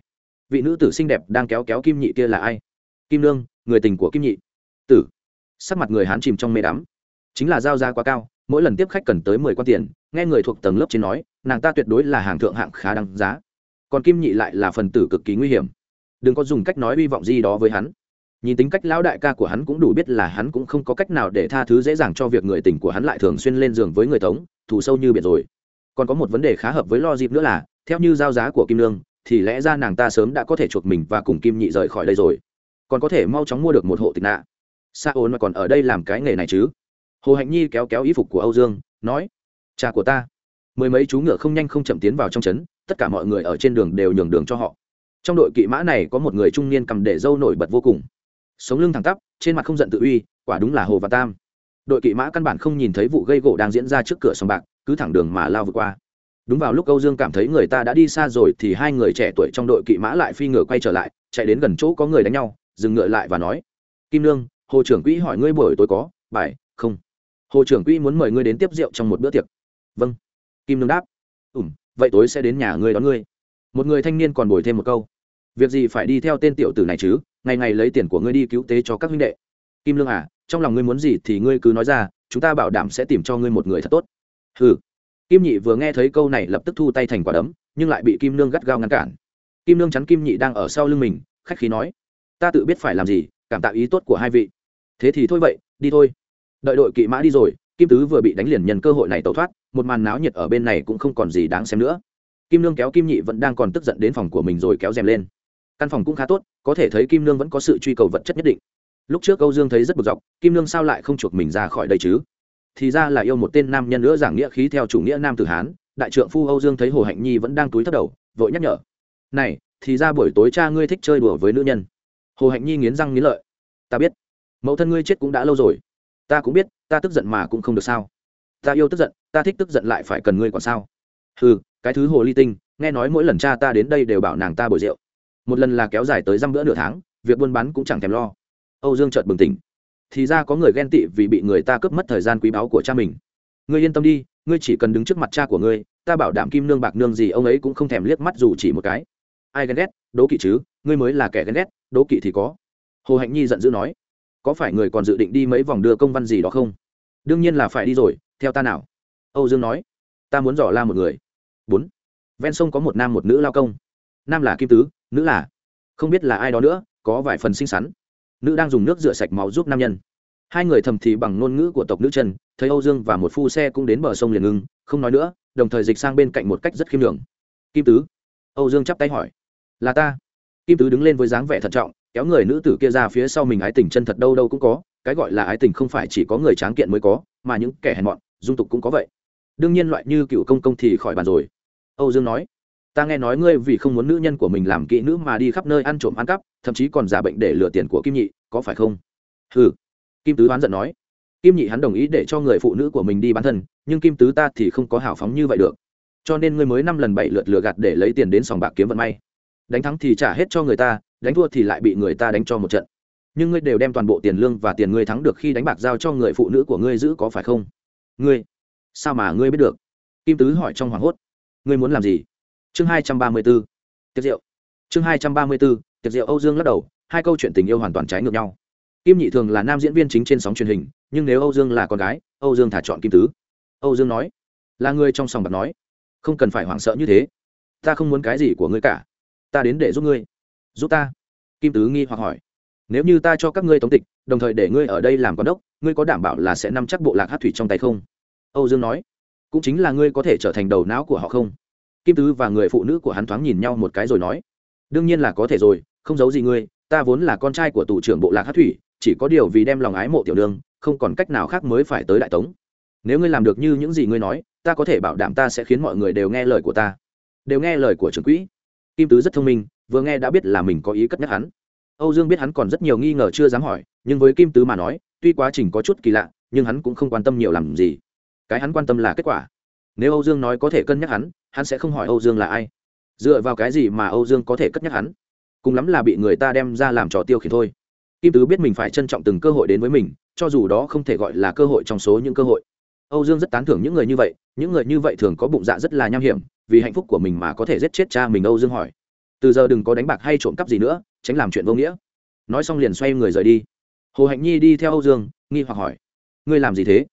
vị nữ tử xinh đẹp đang kéo kéo kim nhị kia là ai? Kim nương, người tình của kim nhị. Tử. Sắc mặt người hắn chìm trong mê đắm. Chính là giao ra quá cao, mỗi lần tiếp khách cần tới mười quan tiền, nghe người thuộc tầng lớp trên nói, nàng ta tuyệt đối là hàng thượng hạng khá đăng giá. Còn kim nhị lại là phần tử cực kỳ nguy hiểm. Đừng có dùng cách nói hy vọng gì đó với hắn nhìn tính cách lão đại ca của hắn cũng đủ biết là hắn cũng không có cách nào để tha thứ dễ dàng cho việc người tình của hắn lại thường xuyên lên giường với người tống thủ sâu như biển rồi. Còn có một vấn đề khá hợp với lo dịp nữa là, theo như giao giá của kim lương thì lẽ ra nàng ta sớm đã có thể chuộc mình và cùng kim nhị rời khỏi đây rồi. Còn có thể mau chóng mua được một hộ tịch nạ. Sa ôn mà còn ở đây làm cái nghề này chứ? Hồ hạnh nhi kéo kéo y phục của âu dương, nói, cha của ta. Mười mấy chú ngựa không nhanh không chậm tiến vào trong trấn, tất cả mọi người ở trên đường đều nhường đường cho họ. Trong đội kỵ mã này có một người trung niên cầm để dâu nổi bật vô cùng sống lưng thẳng tắp trên mặt không giận tự uy quả đúng là hồ và tam. Đội kỵ mã căn bản không nhìn thấy vụ gây gỗ đang diễn ra trước cửa sòng bạc cứ thẳng đường mà lao vượt qua. Đúng vào lúc âu dương cảm thấy người ta đã đi xa rồi thì hai người trẻ tuổi trong đội kỵ mã lại phi ngựa quay trở lại chạy đến gần chỗ có người đánh nhau dừng ngựa lại và nói kim lương, hồ trưởng quỹ hỏi ngươi buổi tối có bài không. Hồ trưởng quỹ muốn mời ngươi đến tiếp rượu trong một bữa tiệc. Vâng. Kim lương đáp ủm vậy tối sẽ đến nhà ngươi đón ngươi. Một người thanh niên còn bồi thêm một câu việc gì phải đi theo tên tiểu tử này chứ? Ngày ngày lấy tiền của ngươi đi cứu tế cho các huynh đệ. Kim lương à trong lòng ngươi muốn gì thì ngươi cứ nói ra, chúng ta bảo đảm sẽ tìm cho ngươi một người thật tốt. Ừ kim nhị vừa nghe thấy câu này lập tức thu tay thành quả đấm, nhưng lại bị kim Lương gắt gao ngăn cản. Kim Lương chắn kim nhị đang ở sau lưng mình, khách khí nói, ta tự biết phải làm gì, cảm tạ ý tốt của hai vị. Thế thì thôi vậy, đi thôi. Đợi đội kỵ mã đi rồi, kim tứ vừa bị đánh liền nhân cơ hội này tẩu thoát, một màn náo nhiệt ở bên này cũng không còn gì đáng xem nữa. Kim Lương kéo kim nhị vẫn đang còn tức giận đến phòng của mình rồi kéo rèm lên căn phòng cũng khá tốt, có thể thấy kim nương vẫn có sự truy cầu vật chất nhất định. Lúc trước âu dương thấy rất bực dọc, kim nương sao lại không chuộc mình ra khỏi đây chứ? Thì ra là yêu một tên nam nhân nữa giảng nghĩa khí theo chủ nghĩa nam tử hán, đại trượng phu âu dương thấy hồ hạnh nhi vẫn đang túi thất đầu, vội nhắc nhở. Này, thì ra buổi tối cha ngươi thích chơi đùa với nữ nhân. Hồ hạnh nhi nghiến răng nghiến lợi. Ta biết. Mẫu thân ngươi chết cũng đã lâu rồi. Ta cũng biết, ta tức giận mà cũng không được sao. Ta yêu tức giận, ta thích tức giận lại phải cần ngươi còn sao? Ừ cái thứ hồ ly tinh, nghe nói mỗi lần cha ta đến đây đều bảo nàng ta bồi rượu một lần là kéo dài tới dăm bữa nửa tháng, việc buôn bán cũng chẳng thèm lo. Âu dương chợt bừng tỉnh. Thì ra có người ghen tị vì bị người ta cướp mất thời gian quý báu của cha mình. Ngươi yên tâm đi, ngươi chỉ cần đứng trước mặt cha của ngươi, ta bảo đảm kim nương bạc nương gì ông ấy cũng không thèm liếc mắt dù chỉ một cái. Ai ghen ghét, đố kỵ chứ, ngươi mới là kẻ ghen ghét, đố kỵ thì có. Hồ hạnh nhi giận dữ nói, có phải người còn dự định đi mấy vòng đưa công văn gì đó không? Đương nhiên là phải đi rồi, theo ta nào? Âu dương nói, ta muốn dò la một người. Bốn. Ven sông có một nam một nữ lao công nam là kim tứ, nữ là, không biết là ai đó nữa, có vài phần xinh xắn. Nữ đang dùng nước rửa sạch máu giúp nam nhân. Hai người thầm thì bằng ngôn ngữ của tộc nữ chân thấy âu dương và một phu xe cũng đến bờ sông liền ngưng, không nói nữa, đồng thời dịch sang bên cạnh một cách rất khiêm đường kim tứ? Âu dương chắp tay hỏi. Là ta. Kim tứ đứng lên với dáng vẻ thận trọng, kéo người nữ tử kia ra phía sau mình ái tình chân thật đâu đâu cũng có, cái gọi là ái tình không phải chỉ có người tráng kiện mới có, mà những kẻ hèn mọn, dung tục cũng có vậy. Đương nhiên loại như cựu công công thì khỏi bàn rồi. Âu dương nói ta nghe nói ngươi vì không muốn nữ nhân của mình làm kỹ nữ mà đi khắp nơi ăn trộm ăn cắp, thậm chí còn giả bệnh để lừa tiền của kim nhị, có phải không? Ừ kim tứ đoán giận nói. Kim nhị hắn đồng ý để cho người phụ nữ của mình đi bán thân, nhưng kim tứ ta thì không có hào phóng như vậy được. Cho nên ngươi mới năm lần bảy lượt lừa gạt để lấy tiền đến sòng bạc kiếm vận may. Đánh thắng thì trả hết cho người ta, đánh thua thì lại bị người ta đánh cho một trận. Nhưng ngươi đều đem toàn bộ tiền lương và tiền ngươi thắng được khi đánh bạc giao cho người phụ nữ của ngươi giữ có phải không? Ngươi? Sao mà ngươi biết được? Kim tứ hỏi trong hoảng hốt. Ngươi muốn làm gì? Chương hai trăm ba mươi b ố tiệc rượu. Chương hai trăm ba mươi b ố tiệc rượu âu dương lắc đầu, hai câu chuyện tình yêu hoàn toàn trái ngược nhau. Kim nhị thường là nam diễn viên chính trên sóng truyền hình, nhưng nếu âu dương là con gái, âu dương thả chọn kim tứ. Âu dương nói, là người trong sòng bạc nói, không cần phải hoảng sợ như thế. Ta không muốn cái gì của ngươi cả. Ta đến để giúp ngươi. Giúp ta. Kim tứ nghi hoặc hỏi, nếu như ta cho các ngươi tống tịch, đồng thời để ngươi ở đây làm giám đốc, ngươi có đảm bảo là sẽ nắm chắc bộ lạc hát thủy trong tay không? Âu dương nói, cũng chính là ngươi có thể trở thành đầu não của họ không? Kim tứ và người phụ nữ của hắn thoáng nhìn nhau một cái rồi nói, đương nhiên là có thể rồi, không giấu gì ngươi, ta vốn là con trai của tù trưởng bộ lạc hát thủy, chỉ có điều vì đem lòng ái mộ tiểu đương không còn cách nào khác mới phải tới đại tống. Nếu ngươi làm được như những gì ngươi nói, ta có thể bảo đảm ta sẽ khiến mọi người đều nghe lời của ta. Đều nghe lời của trưởng quỹ. Kim tứ rất thông minh, vừa nghe đã biết là mình có ý cất nhắc hắn. Âu dương biết hắn còn rất nhiều nghi ngờ chưa dám hỏi, nhưng với kim tứ mà nói, tuy quá trình có chút kỳ lạ, nhưng hắn cũng không quan tâm nhiều làm gì. Cái hắn quan tâm là kết quả. Nếu âu dương nói có thể cân nhắc hắn hắn sẽ không hỏi âu dương là ai. Dựa vào cái gì mà âu dương có thể cất nhắc hắn? Cùng lắm là bị người ta đem ra làm trò tiêu khiển thôi. Kim tứ biết mình phải trân trọng từng cơ hội đến với mình, cho dù đó không thể gọi là cơ hội trong số những cơ hội. Âu dương rất tán thưởng những người như vậy, những người như vậy thường có bụng dạ rất là nham hiểm, vì hạnh phúc của mình mà có thể giết chết cha mình, âu dương hỏi. Từ giờ đừng có đánh bạc hay trộm cắp gì nữa, tránh làm chuyện vô nghĩa. Nói xong liền xoay người rời đi. Hồ hạnh nhi đi theo âu dương, nghi hoặc hỏi. Ngươi làm gì thế?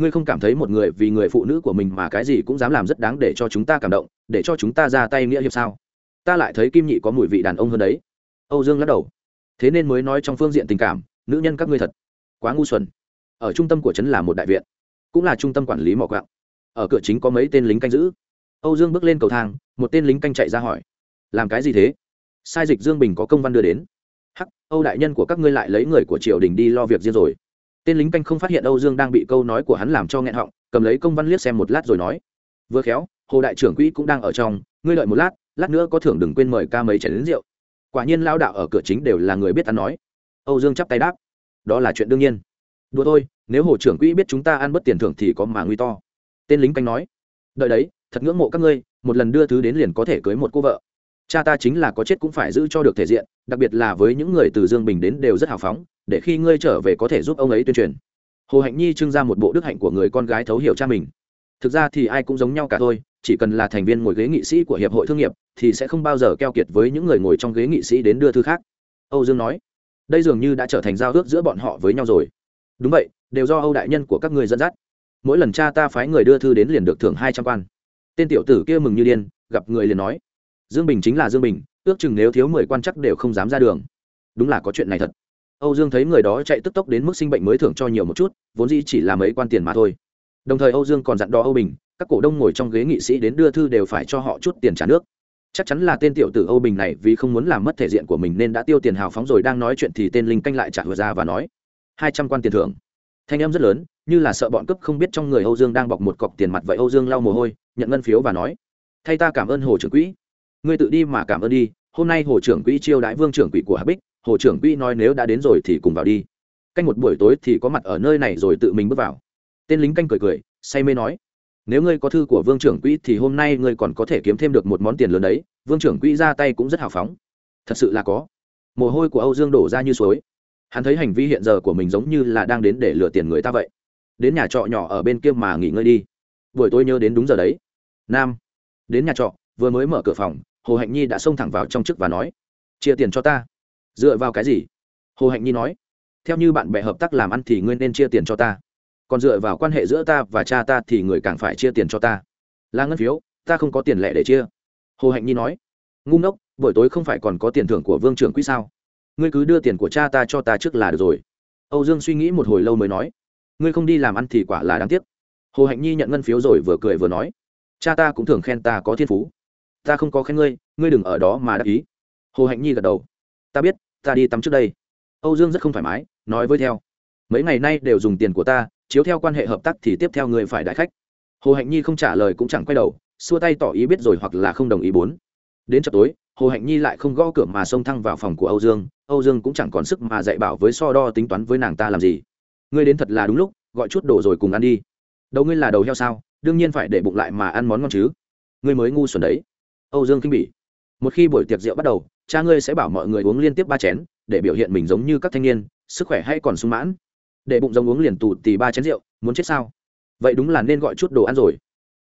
Ngươi không cảm thấy một người vì người phụ nữ của mình mà cái gì cũng dám làm rất đáng để cho chúng ta cảm động, để cho chúng ta ra tay nghĩa hiệp sao? Ta lại thấy kim nhị có mùi vị đàn ông hơn đấy. Âu dương lắc đầu. Thế nên mới nói trong phương diện tình cảm, nữ nhân các ngươi thật quá ngu xuẩn. Ở trung tâm của trấn là một đại viện, cũng là trung tâm quản lý mỏ quạng ở cửa chính có mấy tên lính canh giữ. Âu dương bước lên cầu thang, một tên lính canh chạy ra hỏi, làm cái gì thế? Sai dịch dương bình có công văn đưa đến. Hắc, âu đại nhân của các ngươi lại lấy người của triều đình đi lo việc riêng rồi tên lính canh không phát hiện âu dương đang bị câu nói của hắn làm cho nghẹn họng, cầm lấy công văn liếc xem một lát rồi nói, vừa khéo, hồ đại trưởng quỹ cũng đang ở trong, ngươi đợi một lát lát nữa có thưởng đừng quên mời ca mấy chén đến rượu. Quả nhiên lao đạo ở cửa chính đều là người biết ăn nói. Âu dương chắp tay đáp, đó là chuyện đương nhiên. Đùa thôi, nếu hồ trưởng quỹ biết chúng ta ăn bất tiền thưởng thì có mà nguy to. Tên lính canh nói, đợi đấy, thật ngưỡng mộ các ngươi, một lần đưa thứ đến liền có thể cưới một cô vợ cha ta chính là có chết cũng phải giữ cho được thể diện, đặc biệt là với những người từ dương bình đến đều rất hào phóng, để khi ngươi trở về có thể giúp ông ấy tuyên truyền. Hồ hạnh nhi trưng ra một bộ đức hạnh của người con gái thấu hiểu cha mình. Thực ra thì ai cũng giống nhau cả thôi, chỉ cần là thành viên ngồi ghế nghị sĩ của hiệp hội thương nghiệp thì sẽ không bao giờ keo kiệt với những người ngồi trong ghế nghị sĩ đến đưa thư khác. Âu dương nói, đây dường như đã trở thành giao ước giữa bọn họ với nhau rồi. Đúng vậy, đều do âu đại nhân của các người dẫn dắt. Mỗi lần cha ta phái người đưa thư đến liền được thưởng hai trăm quan. Tên tiểu tử kia mừng như điên, gặp người liền nói dương bình chính là dương bình, ước chừng nếu thiếu mười quan chắc đều không dám ra đường. Đúng là có chuyện này thật. Âu dương thấy người đó chạy tức tốc đến mức sinh bệnh mới thưởng cho nhiều một chút, vốn dĩ chỉ là mấy quan tiền mà thôi. Đồng thời âu dương còn dặn đo âu bình, các cổ đông ngồi trong ghế nghị sĩ đến đưa thư đều phải cho họ chút tiền trả nước. Chắc chắn là tên tiểu tử âu bình này vì không muốn làm mất thể diện của mình nên đã tiêu tiền hào phóng rồi đang nói chuyện thì tên linh canh lại trả vừa ra và nói, hai trăm quan tiền thưởng. Thanh em rất lớn, như là sợ bọn cướp không biết trong người âu dương đang bọc một cọc tiền mặt vậy âu dương lau mồ hôi, nhận ngân phiếu và nói, thay ta cảm ơn hồ trưởng quỹ ngươi tự đi mà cảm ơn đi, hôm nay hồ trưởng quỹ chiêu đãi vương trưởng quỹ của hà bích, hồ trưởng quỹ nói nếu đã đến rồi thì cùng vào đi. Canh một buổi tối thì có mặt ở nơi này rồi tự mình bước vào. Tên lính canh cười cười, say mê nói, nếu ngươi có thư của vương trưởng quỹ thì hôm nay ngươi còn có thể kiếm thêm được một món tiền lớn đấy, vương trưởng quỹ ra tay cũng rất hào phóng. Thật sự là có. Mồ hôi của âu dương đổ ra như suối. Hắn thấy hành vi hiện giờ của mình giống như là đang đến để lừa tiền người ta vậy. Đến nhà trọ nhỏ ở bên kia mà nghỉ ngơi đi. Buổi tôi nhớ đến đúng giờ đấy. Nam, đến nhà trọ, vừa mới mở cửa phòng hồ hạnh nhi đã xông thẳng vào trong chức và nói, chia tiền cho ta. Dựa vào cái gì? Hồ hạnh nhi nói, theo như bạn bè hợp tác làm ăn thì ngươi nên chia tiền cho ta. Còn dựa vào quan hệ giữa ta và cha ta thì người càng phải chia tiền cho ta. Là ngân phiếu, ta không có tiền lẻ để chia. Hồ hạnh nhi nói, ngu ngốc, buổi tối không phải còn có tiền thưởng của vương trưởng quỹ sao? Ngươi cứ đưa tiền của cha ta cho ta trước là được rồi. Âu dương suy nghĩ một hồi lâu mới nói, ngươi không đi làm ăn thì quả là đáng tiếc. Hồ hạnh nhi nhận ngân phiếu rồi vừa cười vừa nói, cha ta cũng thường khen ta có thiên phú ta không có khen ngươi ngươi đừng ở đó mà đắc ý. Hồ hạnh nhi gật đầu. Ta biết, ta đi tắm trước đây. Âu dương rất không thoải mái, nói với theo. Mấy ngày nay đều dùng tiền của ta, chiếu theo quan hệ hợp tác thì tiếp theo người phải đại khách. Hồ hạnh nhi không trả lời cũng chẳng quay đầu, xua tay tỏ ý biết rồi hoặc là không đồng ý bốn. Đến chợ tối, hồ hạnh nhi lại không gõ cửa mà xông thăng vào phòng của âu dương. Âu dương cũng chẳng còn sức mà dạy bảo với so đo tính toán với nàng ta làm gì. Ngươi đến thật là đúng lúc, gọi chút đồ rồi cùng ăn đi. Đầu ngươi là đầu heo sao, đương nhiên phải để bụng lại mà ăn món ngon chứ. Ngươi mới ngu xuẩn đấy âu dương kinh bỉ. Một khi buổi tiệc rượu bắt đầu, cha ngươi sẽ bảo mọi người uống liên tiếp ba chén, để biểu hiện mình giống như các thanh niên, sức khỏe hay còn sung mãn. Để bụng rồng uống liền tù tì ba chén rượu, muốn chết sao? Vậy đúng là nên gọi chút đồ ăn rồi.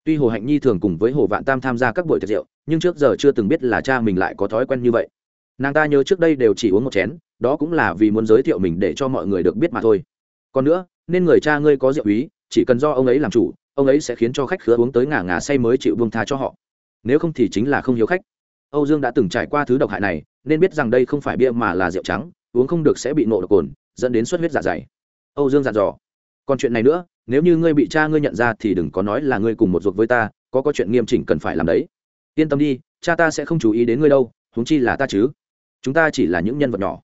Tuy hồ hạnh nhi thường cùng với hồ vạn tam tham gia các buổi tiệc rượu, nhưng trước giờ chưa từng biết là cha mình lại có thói quen như vậy. Nàng ta nhớ trước đây đều chỉ uống một chén, đó cũng là vì muốn giới thiệu mình để cho mọi người được biết mà thôi. Còn nữa, nên người cha ngươi có rượu ý, chỉ cần do ông ấy làm chủ, ông ấy sẽ khiến cho khách khứa uống tới ngả ngả say mới chịu buông tha cho họ nếu không thì chính là không hiếu khách. Âu dương đã từng trải qua thứ độc hại này, nên biết rằng đây không phải bia mà là rượu trắng, uống không được sẽ bị nộ độc cồn, dẫn đến xuất huyết dạ dày. Âu dương dặn dò, còn chuyện này nữa, nếu như ngươi bị cha ngươi nhận ra thì đừng có nói là ngươi cùng một ruột với ta, có có chuyện nghiêm chỉnh cần phải làm đấy. Yên tâm đi, cha ta sẽ không chú ý đến ngươi đâu, huống chi là ta chứ. Chúng ta chỉ là những nhân vật nhỏ.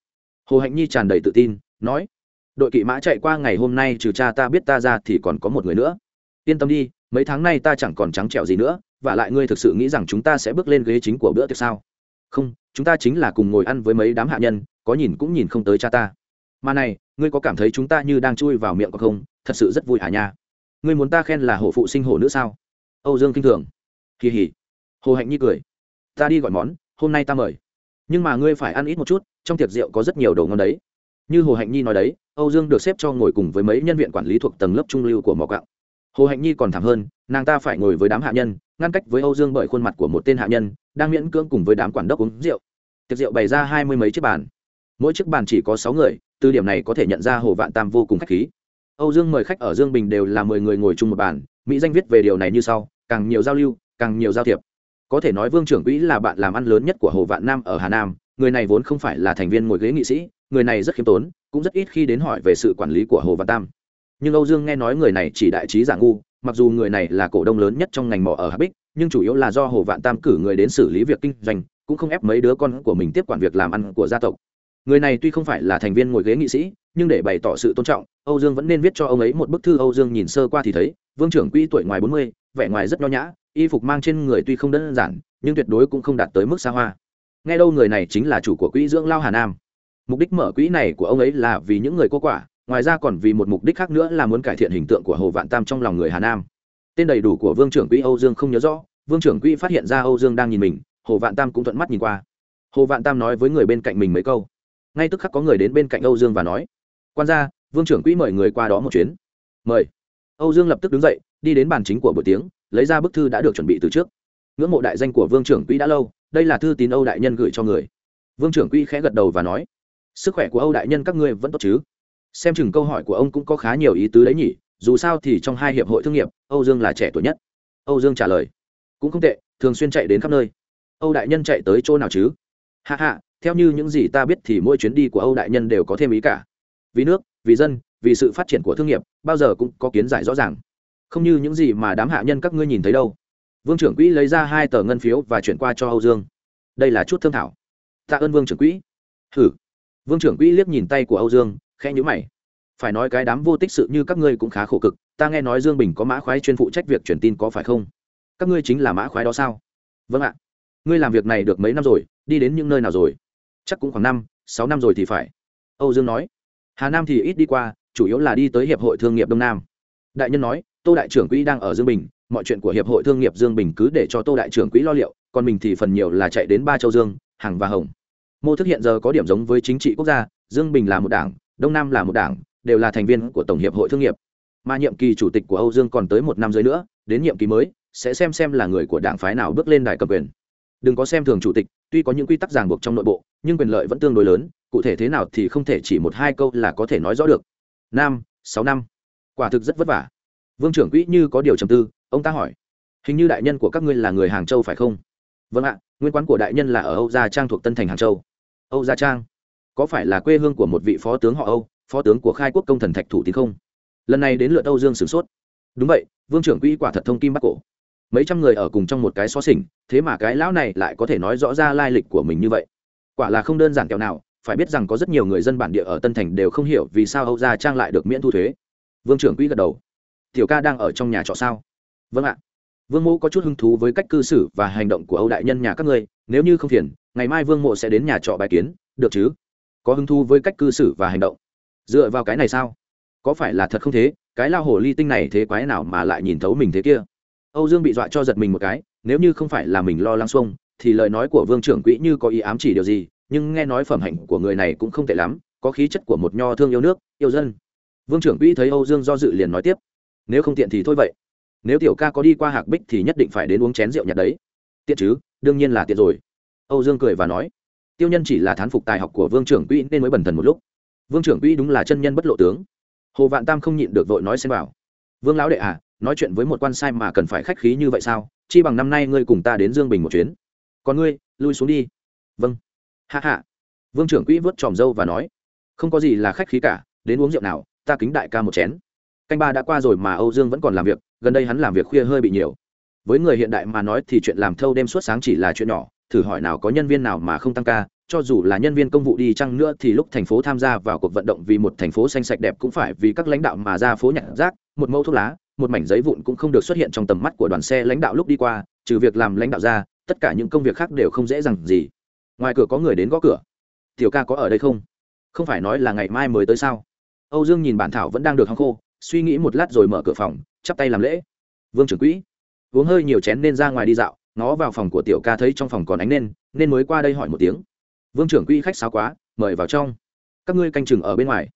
Hồ hạnh nhi tràn đầy tự tin, nói, đội kỵ mã chạy qua ngày hôm nay, trừ cha ta biết ta ra thì còn có một người nữa. Yên tâm đi, mấy tháng nay ta chẳng còn trắng trẻo gì nữa và lại ngươi thực sự nghĩ rằng chúng ta sẽ bước lên ghế chính của bữa tiệc sao? Không, chúng ta chính là cùng ngồi ăn với mấy đám hạ nhân, có nhìn cũng nhìn không tới cha ta. Mà này, ngươi có cảm thấy chúng ta như đang chui vào miệng có không? Thật sự rất vui hả nha? Ngươi muốn ta khen là hổ phụ sinh hổ nữa sao? Âu dương kinh thường. Kỳ hỉ. Hồ hạnh nhi cười. Ta đi gọi món, hôm nay ta mời. Nhưng mà ngươi phải ăn ít một chút, trong tiệc rượu có rất nhiều đồ ngon đấy. Như hồ hạnh nhi nói đấy, âu dương được xếp cho ngồi cùng với mấy nhân viên quản lý thuộc tầng lớp trung lưu của mỏ cạo hồ hạnh nhi còn thảm hơn, nàng ta phải ngồi với đám hạ nhân ngăn cách với âu dương bởi khuôn mặt của một tên hạ nhân, đang miễn cưỡng cùng với đám quản đốc uống rượu. Tiệc rượu bày ra hai mươi mấy chiếc bàn. Mỗi chiếc bàn chỉ có sáu người, từ điểm này có thể nhận ra hồ vạn tam vô cùng k h á c h khí. Âu dương mời khách ở dương bình đều là mười người ngồi chung một bàn, mỹ danh viết về điều này như sau, càng nhiều giao lưu, càng nhiều giao thiệp. Có thể nói vương trưởng quỹ là bạn làm ăn lớn nhất của hồ vạn nam ở hà nam, người này vốn không phải là thành viên ngồi ghế nghị sĩ, người này rất khiêm tốn, cũng rất ít khi đến hỏi về sự quản lý của hồ vạn tam. Nhưng âu dương nghe nói người này chỉ đại trí giả ngu mặc dù người này là cổ đông lớn nhất trong ngành mỏ ở hà bích, nhưng chủ yếu là do hồ vạn tam cử người đến xử lý việc kinh doanh, cũng không ép mấy đứa con của mình tiếp quản việc làm ăn của gia tộc. Người này tuy không phải là thành viên ngồi ghế nghị sĩ, nhưng để bày tỏ sự tôn trọng, âu dương vẫn nên viết cho ông ấy một bức thư âu dương nhìn sơ qua thì thấy, vương trưởng quỹ tuổi ngoài bốn mươi, vẻ ngoài rất nho nhã, y phục mang trên người tuy không đơn giản, nhưng tuyệt đối cũng không đạt tới mức xa hoa. Nghe đâu người này chính là chủ của quỹ dưỡng lao hà nam. Mục đích mở quỹ này của ông ấy là vì những người cô quả ngoài ra còn vì một mục đích khác nữa là muốn cải thiện hình tượng của hồ vạn tam trong lòng người hà nam. Tên đầy đủ của vương trưởng quỹ âu dương không nhớ rõ, vương trưởng quỹ phát hiện ra âu dương đang nhìn mình, hồ vạn tam cũng thuận mắt nhìn qua. Hồ vạn tam nói với người bên cạnh mình mấy câu. Ngay tức khắc có người đến bên cạnh âu dương và nói, quan gia, vương trưởng quỹ mời người qua đó một chuyến. Mời. Âu dương lập tức đứng dậy, đi đến bàn chính của buổi tiếng lấy ra bức thư đã được chuẩn bị từ trước. Ngưỡng mộ đại danh của vương trưởng quỹ đã lâu, đây là thư tín âu đại nhân gửi cho người. Vương trưởng quỹ khẽ gật đầu và nói, sức khỏe của âu đại nhân các ngươi vẫn tốt chứ? Xem chừng câu hỏi của ông cũng có khá nhiều ý tứ đấy nhỉ, dù sao thì trong hai hiệp hội thương nghiệp, âu dương là trẻ tuổi nhất. Âu dương trả lời, cũng không tệ, thường xuyên chạy đến khắp nơi. Âu đại nhân chạy tới chỗ nào chứ? Hạ hạ theo như những gì ta biết thì mỗi chuyến đi của âu đại nhân đều có thêm ý cả. Vì nước, vì dân, vì sự phát triển của thương nghiệp, bao giờ cũng có kiến giải rõ ràng. Không như những gì mà đám hạ nhân các ngươi nhìn thấy đâu. Vương trưởng quỹ lấy ra hai tờ ngân phiếu và chuyển qua cho âu dương. Đây là chút thương thảo. Tạ ơn vương trưởng quỹ. Hử. Vương trưởng quỹ liếc nhìn tay của âu dương khẽ nhữ mày. Phải nói cái đám vô tích sự như các ngươi cũng khá khổ cực, ta nghe nói dương bình có mã khoái chuyên phụ trách việc truyền tin có phải không? Các ngươi chính là mã khoái đó sao? Vâng ạ. Ngươi làm việc này được mấy năm rồi, đi đến những nơi nào rồi? Chắc cũng khoảng năm, sáu năm rồi thì phải. Âu dương nói. Hà nam thì ít đi qua, chủ yếu là đi tới hiệp hội thương nghiệp đông nam. Đại nhân nói, tô đại trưởng quỹ đang ở dương bình, mọi chuyện của hiệp hội thương nghiệp dương bình cứ để cho tô đại trưởng quỹ lo liệu, còn mình thì phần nhiều là chạy đến ba châu dương, Hằng và hồng. Mô thức hiện giờ có điểm giống với chính trị quốc gia, dương bình là một đảng đông nam là một đảng, đều là thành viên của tổng hiệp hội thương nghiệp. Mà nhiệm kỳ chủ tịch của âu dương còn tới một năm dưới nữa, đến nhiệm kỳ mới, sẽ xem xem là người của đảng phái nào bước lên đài cầm quyền. Đừng có xem thường chủ tịch, tuy có những quy tắc ràng buộc trong nội bộ, nhưng quyền lợi vẫn tương đối lớn, cụ thể thế nào thì không thể chỉ một hai câu là có thể nói rõ được. Năm sáu năm. Quả thực rất vất vả. Vương trưởng quỹ như có điều trầm tư, ông ta hỏi, hình như đại nhân của các ngươi là người hàng châu phải không? Vâng ạ, nguyên quán của đại nhân là ở âu gia trang thuộc tân thành hàng châu. Âu gia trang? Có phải là quê hương của một vị phó tướng họ âu, phó tướng của khai quốc công thần thạch thủ tín không? Lần này đến lượt âu dương sửng sốt. Đúng vậy, vương trưởng quỹ quả thật thông kim bắc cổ. Mấy trăm người ở cùng trong một cái xó xỉnh, thế mà cái lão này lại có thể nói rõ ra lai lịch của mình như vậy. Quả là không đơn giản kẹo nào, phải biết rằng có rất nhiều người dân bản địa ở tân thành đều không hiểu vì sao âu gia trang lại được miễn thu thuế. Vương trưởng quỹ gật đầu. Tiểu ca đang ở trong nhà trọ sao? Vâng ạ. Vương mộ có chút hứng thú với cách cư xử và hành động của âu đại nhân nhà các ngươi, nếu như không phiền, ngày mai vương mộ sẽ đến nhà trọ bài kiến, được chứ? Có hứng thú với cách cư xử và hành động. Dựa vào cái này sao? Có phải là thật không thế? Cái lao hổ ly tinh này thế quái nào mà lại nhìn thấu mình thế kia? Âu dương bị dọa cho giật mình một cái, nếu như không phải là mình lo lắng xuông, thì lời nói của vương trưởng quỹ như có ý ám chỉ điều gì, nhưng nghe nói phẩm hạnh của người này cũng không tệ lắm, có khí chất của một nho thương yêu nước, yêu dân. Vương trưởng quỹ thấy âu dương do dự liền nói tiếp, nếu không tiện thì thôi vậy. Nếu tiểu ca có đi qua hạc bích thì nhất định phải đến uống chén rượu nhặt đấy. Tiện chứ, đương nhiên là tiện rồi. Âu dương cười và nói tiêu nhân chỉ là thán phục tài học của vương trưởng quỹ nên mới bần thần một lúc. Vương trưởng quỹ đúng là chân nhân bất lộ tướng. Hồ vạn tam không nhịn được vội nói xem vào. Vương lão đệ à nói chuyện với một quan sai mà cần phải khách khí như vậy sao? Chi bằng năm nay ngươi cùng ta đến dương bình một chuyến. Còn ngươi, lui xuống đi. Vâng. Hạ hạ vương trưởng quỹ vớt tròm dâu và nói. Không có gì là khách khí cả, đến uống rượu nào, ta kính đại ca một chén. Canh ba đã qua rồi mà âu dương vẫn còn làm việc, gần đây hắn làm việc khuya hơi bị nhiều. Với người hiện đại mà nói thì chuyện làm thâu đêm suốt sáng chỉ là chuyện nhỏ, thử hỏi nào có nhân viên nào mà không tăng ca cho dù là nhân viên công vụ đi chăng nữa thì lúc thành phố tham gia vào cuộc vận động vì một thành phố xanh sạch đẹp cũng phải vì các lãnh đạo mà ra phố nhặt rác, một mẫu thuốc lá, một mảnh giấy vụn cũng không được xuất hiện trong tầm mắt của đoàn xe lãnh đạo lúc đi qua, trừ việc làm lãnh đạo ra, tất cả những công việc khác đều không dễ dàng gì. Ngoài cửa có người đến gõ cửa. Tiểu ca có ở đây không? Không phải nói là ngày mai mới tới sao? Âu dương nhìn bản thảo vẫn đang được hăng khô, suy nghĩ một lát rồi mở cửa phòng, chắp tay làm lễ. Vương trưởng quỹ, uống hơi nhiều chén nên ra ngoài đi dạo, ngó vào phòng của tiểu ca thấy trong phòng còn ánh nên nên mới qua đây hỏi một tiếng vương trưởng quỹ khách sáo quá, mời vào trong. Các ngươi canh chừng ở bên ngoài.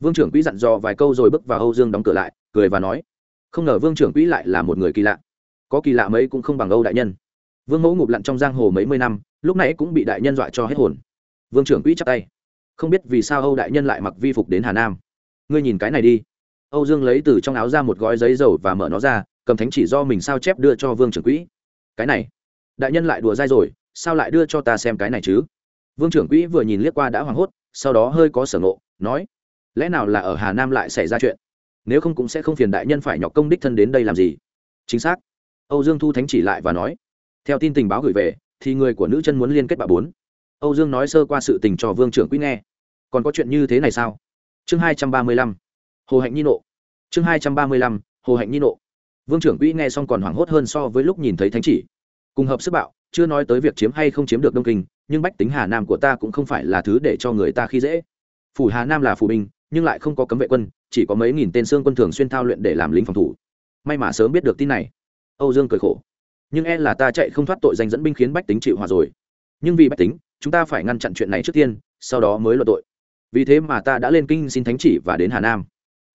Vương trưởng quỹ dặn dò vài câu rồi bước vào âu dương đóng cửa lại, cười và nói, không ngờ vương trưởng quỹ lại là một người kỳ lạ. Có kỳ lạ mấy cũng không bằng âu đại nhân. Vương mẫu ngụp lặn trong giang hồ mấy mươi năm, lúc nãy cũng bị đại nhân dọa cho hết hồn. Vương trưởng quỹ chắp tay, không biết vì sao âu đại nhân lại mặc vi phục đến hà nam. Ngươi nhìn cái này đi. Âu dương lấy từ trong áo ra một gói giấy dầu và mở nó ra, cầm thánh chỉ do mình sao chép đưa cho vương trưởng quỹ. Cái này, đại nhân lại đùa dai rồi, sao lại đưa cho ta xem cái này chứ? Vương trưởng quỹ vừa nhìn liếc qua đã hoảng hốt, sau đó hơi có sở ngộ, nói, lẽ nào là ở hà nam lại xảy ra chuyện? Nếu không cũng sẽ không phiền đại nhân phải nhọc công đích thân đến đây làm gì? Chính xác. Âu dương thu thánh chỉ lại và nói, theo tin tình báo gửi về, thì người của nữ chân muốn liên kết bà bốn. Âu dương nói sơ qua sự tình cho vương trưởng quỹ nghe. Còn có chuyện như thế này sao? Chương hai trăm ba mươi lăm, hồ hạnh nhi nộ. Chương hai trăm ba mươi lăm, hồ hạnh nhi nộ. Vương trưởng quỹ nghe xong còn hoảng hốt hơn so với lúc nhìn thấy thánh chỉ. Cùng hợp sức bạo, chưa nói tới việc chiếm hay không chiếm được đông kinh nhưng bách tính hà nam của ta cũng không phải là thứ để cho người ta khi dễ. Phủ hà nam là phủ binh, nhưng lại không có cấm vệ quân, chỉ có mấy nghìn tên xương quân thường xuyên thao luyện để làm lính phòng thủ. May mà sớm biết được tin này. Âu dương cười khổ. Nhưng e là ta chạy không thoát tội danh dẫn binh khiến bách tính chịu hòa rồi. Nhưng vì bách tính, chúng ta phải ngăn chặn chuyện này trước tiên, sau đó mới luận tội. Vì thế mà ta đã lên kinh xin thánh chỉ và đến hà nam.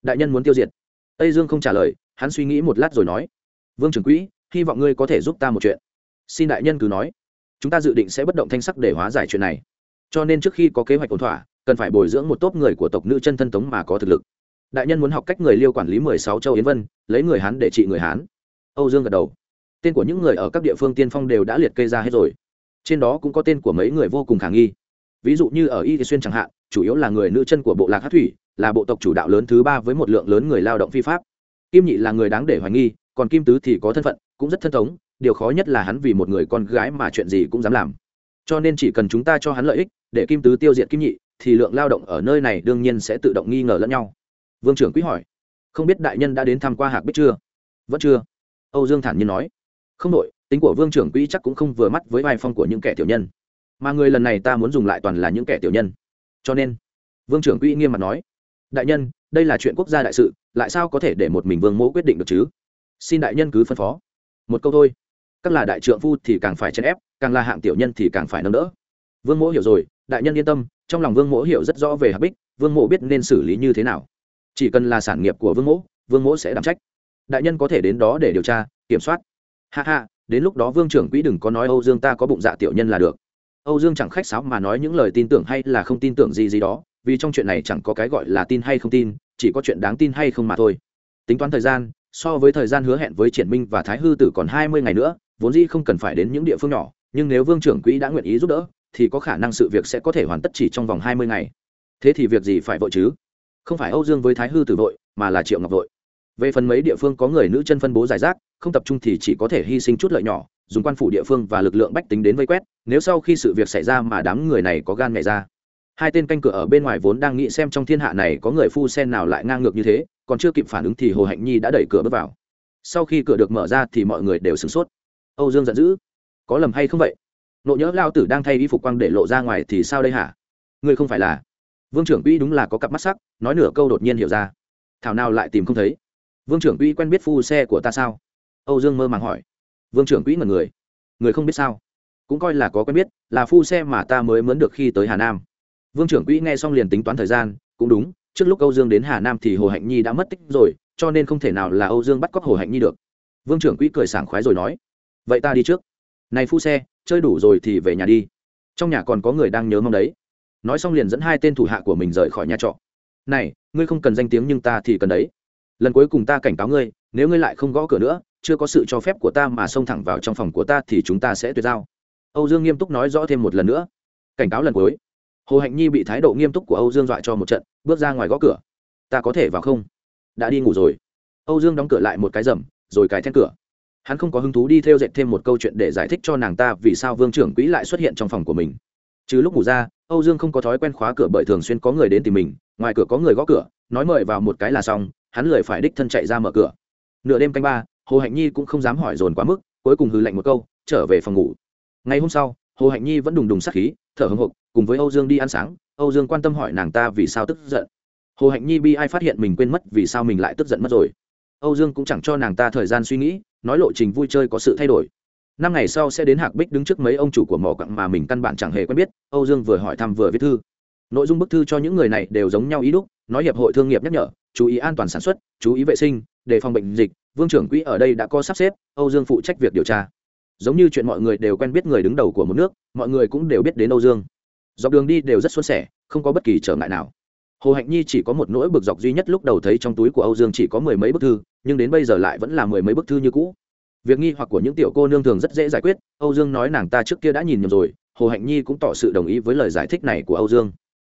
Đại nhân muốn tiêu diệt. Tây dương không trả lời, hắn suy nghĩ một lát rồi nói. Vương trưởng quỹ, hy vọng ngươi có thể giúp ta một chuyện. Xin đại nhân cứ nói chúng ta dự định sẽ bất động thanh sắc để hóa giải chuyện này. Cho nên trước khi có kế hoạch ổn thỏa, cần phải bồi dưỡng một tốp người của tộc nữ chân thân tống mà có thực lực. Đại nhân muốn học cách người liêu quản lý mười sáu châu yến vân, lấy người hán để trị người hán. Âu dương gật đầu. Tên của những người ở các địa phương tiên phong đều đã liệt kê ra hết rồi. Trên đó cũng có tên của mấy người vô cùng khả nghi. Ví dụ như ở y thị xuyên chẳng hạn, chủ yếu là người nữ chân của bộ lạc hát thủy, là bộ tộc chủ đạo lớn thứ ba với một lượng lớn người lao động phi pháp. Kim nhị là người đáng để hoài nghi, còn kim tứ thì có thân phận, cũng rất thân thống điều khó nhất là hắn vì một người con gái mà chuyện gì cũng dám làm. Cho nên chỉ cần chúng ta cho hắn lợi ích, để kim tứ tiêu diệt kim nhị, thì lượng lao động ở nơi này đương nhiên sẽ tự động nghi ngờ lẫn nhau. Vương trưởng quý hỏi, không biết đại nhân đã đến tham q u a hạc bích chưa? Vẫn chưa. Âu dương thản nhiên nói, không đội, tính của vương trưởng quỹ chắc cũng không vừa mắt với vai phong của những kẻ tiểu nhân. Mà người lần này ta muốn dùng lại toàn là những kẻ tiểu nhân. Cho nên, vương trưởng quỹ nghiêm mặt nói, đại nhân, đây là chuyện quốc gia đại sự, lại sao có thể để một mình vương mẫu quyết định được chứ? Xin đại nhân cứ phân phó. Một câu thôi các là đại trượng phu thì càng phải chèn ép càng là hạng tiểu nhân thì càng phải nâng đỡ. Vương Mỗ hiểu rồi đại nhân yên tâm trong lòng vương Mỗ hiểu rất rõ về hạc bích vương Mỗ biết nên xử lý như thế nào. Chỉ cần là sản nghiệp của vương Mỗ, vương Mỗ sẽ đảm trách. Đại nhân có thể đến đó để điều tra kiểm soát. Ha ha đến lúc đó vương trưởng quỹ đừng có nói âu dương ta có bụng dạ tiểu nhân là được. Âu dương chẳng khách sáo mà nói những lời tin tưởng hay là không tin tưởng gì gì đó vì trong chuyện này chẳng có cái gọi là tin hay không tin chỉ có chuyện đáng tin hay không mà thôi. Tính toán thời gian so với thời gian hứa hẹn với triển minh và thái hư tử còn hai mươi ngày nữa vốn dĩ không cần phải đến những địa phương nhỏ, nhưng nếu vương trưởng quỹ đã nguyện ý giúp đỡ, thì có khả năng sự việc sẽ có thể hoàn tất chỉ trong vòng hai mươi ngày. Thế thì việc gì phải vội chứ? Không phải âu dương với thái hư tử vội, mà là triệu ngọc vội. Về phần mấy địa phương có người nữ chân phân bố giải rác, không tập trung thì chỉ có thể hy sinh chút lợi nhỏ, dùng quan phủ địa phương và lực lượng bách tính đến vây quét, nếu sau khi sự việc xảy ra mà đám người này có gan nhảy ra. Hai tên canh cửa ở bên ngoài vốn đang nghĩ xem trong thiên hạ này có người phu sen nào lại ngang ngược như thế, còn chưa kịp phản ứng thì hồ hạnh nhi đã đẩy cửa bước vào. Sau khi cửa được mở ra thì mọi người đều sửng sốt âu dương giận dữ. Có lầm hay không vậy? Nộ nhớ lao tử đang thay y phục quang để lộ ra ngoài thì sao đây hả? Ngươi không phải là vương trưởng quỹ đúng là có cặp mắt sắc, nói nửa câu đột nhiên hiểu ra. Thảo nào lại tìm không thấy? Vương trưởng quỹ quen biết phu xe của ta sao? Âu dương mơ màng hỏi. Vương trưởng quỹ ngần người. Người không biết sao? Cũng coi là có quen biết, là phu xe mà ta mới mướn được khi tới hà nam. Vương trưởng quỹ nghe xong liền tính toán thời gian, cũng đúng, trước lúc âu dương đến hà nam thì hồ hạnh nhi đã mất tích rồi, cho nên không thể nào là âu dương bắt cóc hồ hạnh nhi được. Vương trưởng quỹ cười sảng khoái rồi nói vậy ta đi trước. Này phu xe, chơi đủ rồi thì về nhà đi. Trong nhà còn có người đang nhớ mong đấy. Nói xong liền dẫn hai tên thủ hạ của mình rời khỏi nhà trọ. Này, ngươi không cần danh tiếng nhưng ta thì cần đấy. Lần cuối cùng ta cảnh cáo ngươi, nếu ngươi lại không gõ cửa nữa, chưa có sự cho phép của ta mà xông thẳng vào trong phòng của ta thì chúng ta sẽ tuyệt giao. Âu dương nghiêm túc nói rõ thêm một lần nữa. Cảnh cáo lần cuối. Hồ hạnh nhi bị thái độ nghiêm túc của âu dương dọa cho một trận, bước ra ngoài gõ cửa. Ta có thể vào không? Đã đi ngủ rồi. Âu dương đóng cửa lại một cái rầm, rồi cái then cửa hắn không có hứng thú đi theo dệt thêm một câu chuyện để giải thích cho nàng ta vì sao vương trưởng quỹ lại xuất hiện trong phòng của mình. Chứ lúc ngủ ra, âu dương không có thói quen khóa cửa bởi thường xuyên có người đến tìm mình, ngoài cửa có người gõ cửa, nói mời vào một cái là xong, hắn lười phải đích thân chạy ra mở cửa. Nửa đêm canh ba, hồ hạnh nhi cũng không dám hỏi dồn quá mức, cuối cùng hư lạnh một câu, trở về phòng ngủ. Ngày hôm sau, hồ hạnh nhi vẫn đùng đùng sắc khí, thở hưng hộp cùng với âu dương đi ăn sáng, âu dương quan tâm hỏi nàng ta vì sao tức giận. Hồ hạnh nhi bi ai phát hiện mình quên mất vì sao mình lại tức giận mất rồi. Âu dương cũng chẳng cho nàng ta thời gian suy nghĩ nói lộ trình vui chơi có sự thay đổi. Năm ngày sau sẽ đến hạc bích đứng trước mấy ông chủ của mỏ quặng mà mình căn bản chẳng hề quen biết, âu dương vừa hỏi thăm vừa viết thư. Nội dung bức thư cho những người này đều giống nhau ý đúc, nói hiệp hội thương nghiệp nhắc nhở, chú ý an toàn sản xuất, chú ý vệ sinh, đề phòng bệnh dịch, vương trưởng quỹ ở đây đã có sắp xếp, âu dương phụ trách việc điều tra. Giống như chuyện mọi người đều quen biết người đứng đầu của một nước, mọi người cũng đều biết đến âu dương. Dọc đường đi đều rất xuân sẻ, không có bất kỳ trở ngại nào hồ hạnh nhi chỉ có một nỗi bực dọc duy nhất lúc đầu thấy trong túi của âu dương chỉ có mười mấy bức thư, nhưng đến bây giờ lại vẫn là mười mấy bức thư như cũ. Việc nghi hoặc của những tiểu cô nương thường rất dễ giải quyết, âu dương nói nàng ta trước kia đã nhìn nhầm rồi, hồ hạnh nhi cũng tỏ sự đồng ý với lời giải thích này của âu dương.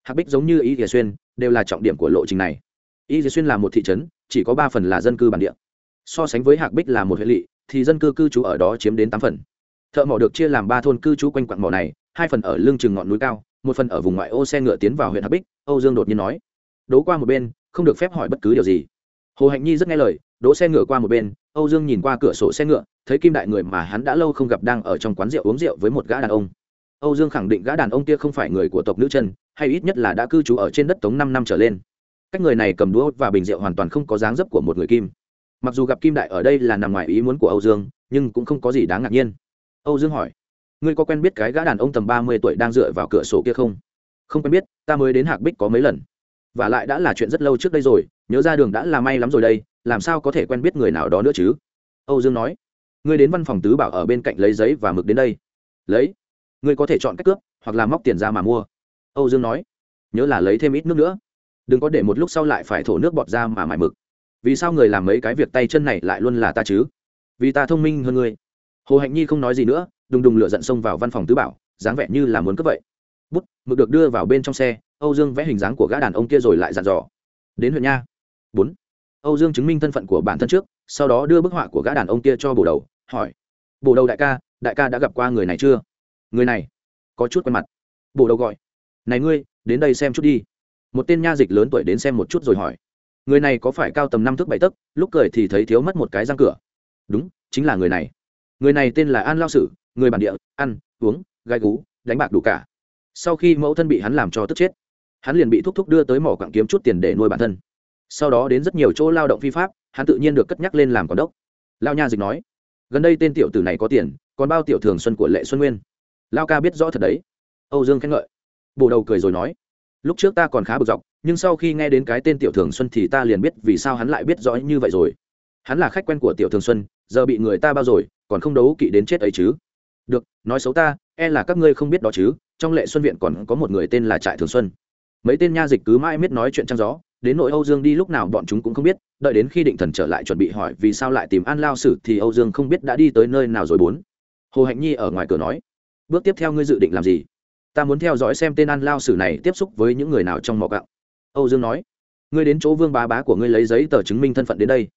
Hạc bích giống như ý thìa xuyên, đều là trọng điểm của lộ trình này. Ý thìa xuyên là một thị trấn, chỉ có ba phần là dân cư bản địa. So sánh với hạc bích là một huyện lỵ, thì dân cư cư trú ở đó chiếm đến tám phần. Thợ mỏ được chia làm ba thôn cư trú quanh quặng mỏ này, hai phần ở lưng chừng ngọn núi cao một phần ở vùng ngoại ô xe ngựa tiến vào huyện hạc bích, âu dương đột nhiên nói đố qua một bên, không được phép hỏi bất cứ điều gì. Hồ hạnh nhi rất nghe lời, đỗ xe ngựa qua một bên, âu dương nhìn qua cửa sổ xe ngựa, thấy kim đại người mà hắn đã lâu không gặp đang ở trong quán rượu uống rượu với một gã đàn ông. Âu dương khẳng định gã đàn ông kia không phải người của tộc nữ chân, hay ít nhất là đã cư trú ở trên đất tống năm năm trở lên. Cách người này cầm đũa và bình rượu hoàn toàn không có dáng dấp của một người kim. Mặc dù gặp kim đại ở đây là nằm ngoài ý muốn của âu dương, nhưng cũng không có gì đáng ngạc nhiên. Âu dương hỏi ngươi có quen biết cái gã đàn ông tầm ba mươi tuổi đang dựa vào cửa sổ kia không? Không quen biết, ta mới đến hạc bích có mấy lần. Và lại đã là chuyện rất lâu trước đây rồi, nhớ ra đường đã là may lắm rồi đây, làm sao có thể quen biết người nào đó nữa chứ? Âu dương nói. Ngươi đến văn phòng tứ bảo ở bên cạnh lấy giấy và mực đến đây. Lấy. Ngươi có thể chọn cách cướp, hoặc là móc tiền ra mà mua. Âu dương nói. Nhớ là lấy thêm ít nước nữa. Đừng có để một lúc sau lại phải thổ nước bọt ra mà mải mực. Vì sao người làm mấy cái việc tay chân này lại luôn là ta chứ? Vì ta thông minh hơn ngươi. Hồ hạnh nhi không nói gì nữa đùng đùng lửa giận xông vào văn phòng tứ bảo, dáng vẻ như là muốn cướp vậy. Bút, mực được đưa vào bên trong xe, âu dương vẽ hình dáng của gã đàn ông kia rồi lại dặn dò. Đến huyện nha. Bốn, âu dương chứng minh thân phận của bản thân trước, sau đó đưa bức họa của gã đàn ông kia cho bổ đầu, hỏi. Bổ đầu đại ca đại ca đã gặp qua người này chưa? Người này, có chút quen mặt. Bổ đầu gọi. Này ngươi, đến đây xem chút đi. Một tên nha dịch lớn tuổi đến xem một chút rồi hỏi. Người này có phải cao tầm năm thước bảy tấc, lúc cười thì thấy thiếu mất một cái răng cửa. Đúng, chính là người này người này tên là an lao sử, người bản địa, ăn, uống, gai gú, đánh bạc đủ cả. Sau khi mẫu thân bị hắn làm cho tức chết, hắn liền bị thúc thúc đưa tới mỏ quặng kiếm chút tiền để nuôi bản thân. Sau đó đến rất nhiều chỗ lao động phi pháp, hắn tự nhiên được cất nhắc lên làm quản đốc. Lao nha dịch nói, gần đây tên tiểu tử này có tiền, còn bao tiểu thường xuân của lệ xuân nguyên. Lao ca biết rõ thật đấy. Âu dương khen ngợi. Bồ đầu cười rồi nói, lúc trước ta còn khá bực dọc, nhưng sau khi nghe đến cái tên tiểu thường xuân thì ta liền biết vì sao hắn lại biết rõ như vậy rồi. Hắn là khách quen của tiểu thường xuân giờ bị người ta bao rồi, còn không đấu kỵ đến chết ấy chứ. Được, nói xấu ta e là các ngươi không biết đó chứ, trong lệ xuân viện còn có một người tên là trại thường xuân. Mấy tên nha dịch cứ mãi miết nói chuyện trăng gió, đến nội âu dương đi lúc nào bọn chúng cũng không biết, đợi đến khi định thần trở lại chuẩn bị hỏi vì sao lại tìm an lao sử thì âu dương không biết đã đi tới nơi nào rồi bốn. Hồ hạnh nhi ở ngoài cửa nói, bước tiếp theo ngươi dự định làm gì? Ta muốn theo dõi xem tên an lao sử này tiếp xúc với những người nào trong mỏ gạo. Âu dương nói, ngươi đến chỗ vương bá bá của ngươi lấy giấy tờ chứng minh thân phận đến đây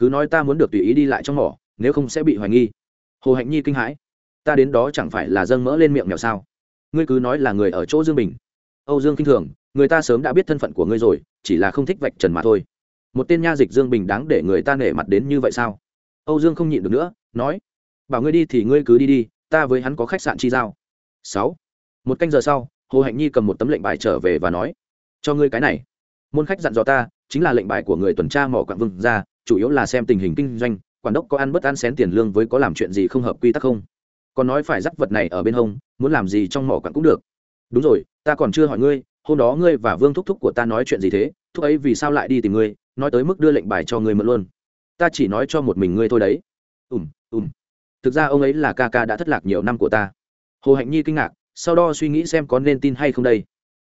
cứ nói ta muốn được tùy ý đi lại trong mỏ, nếu không sẽ bị hoài nghi. Hồ hạnh nhi kinh hãi. Ta đến đó chẳng phải là dâng mỡ lên miệng mèo sao? Ngươi cứ nói là người ở chỗ dương bình. Âu dương kinh thường, người ta sớm đã biết thân phận của ngươi rồi, chỉ là không thích vạch trần mà thôi. Một tên nha dịch dương bình đáng để người ta nể mặt đến như vậy sao? Âu dương không nhịn được nữa, nói, bảo ngươi đi thì ngươi cứ đi đi, ta với hắn có khách sạn chi giao. Sáu. Một canh giờ sau, hồ hạnh nhi cầm một tấm lệnh bài trở về và nói, cho ngươi cái này. Môn khách dặn dò ta, chính là lệnh bài của người tuần tra mỏ quạng vừng ra chủ yếu là xem tình hình kinh doanh, quản đốc có ăn bất ăn xén tiền lương với có làm chuyện gì không hợp quy tắc không? Còn nói phải dắt vật này ở bên hông, muốn làm gì trong mỏ quặng cũng được. Đúng rồi, ta còn chưa hỏi ngươi, hôm đó ngươi và vương thúc thúc của ta nói chuyện gì thế, thúc ấy vì sao lại đi tìm ngươi, nói tới mức đưa lệnh bài cho ngươi mượn luôn. Ta chỉ nói cho một mình ngươi thôi đấy. Ùm ùm. Thực ra ông ấy là ca ca đã thất lạc nhiều năm của ta. Hồ hạnh nhi kinh ngạc, sau đó suy nghĩ xem có nên tin hay không đây.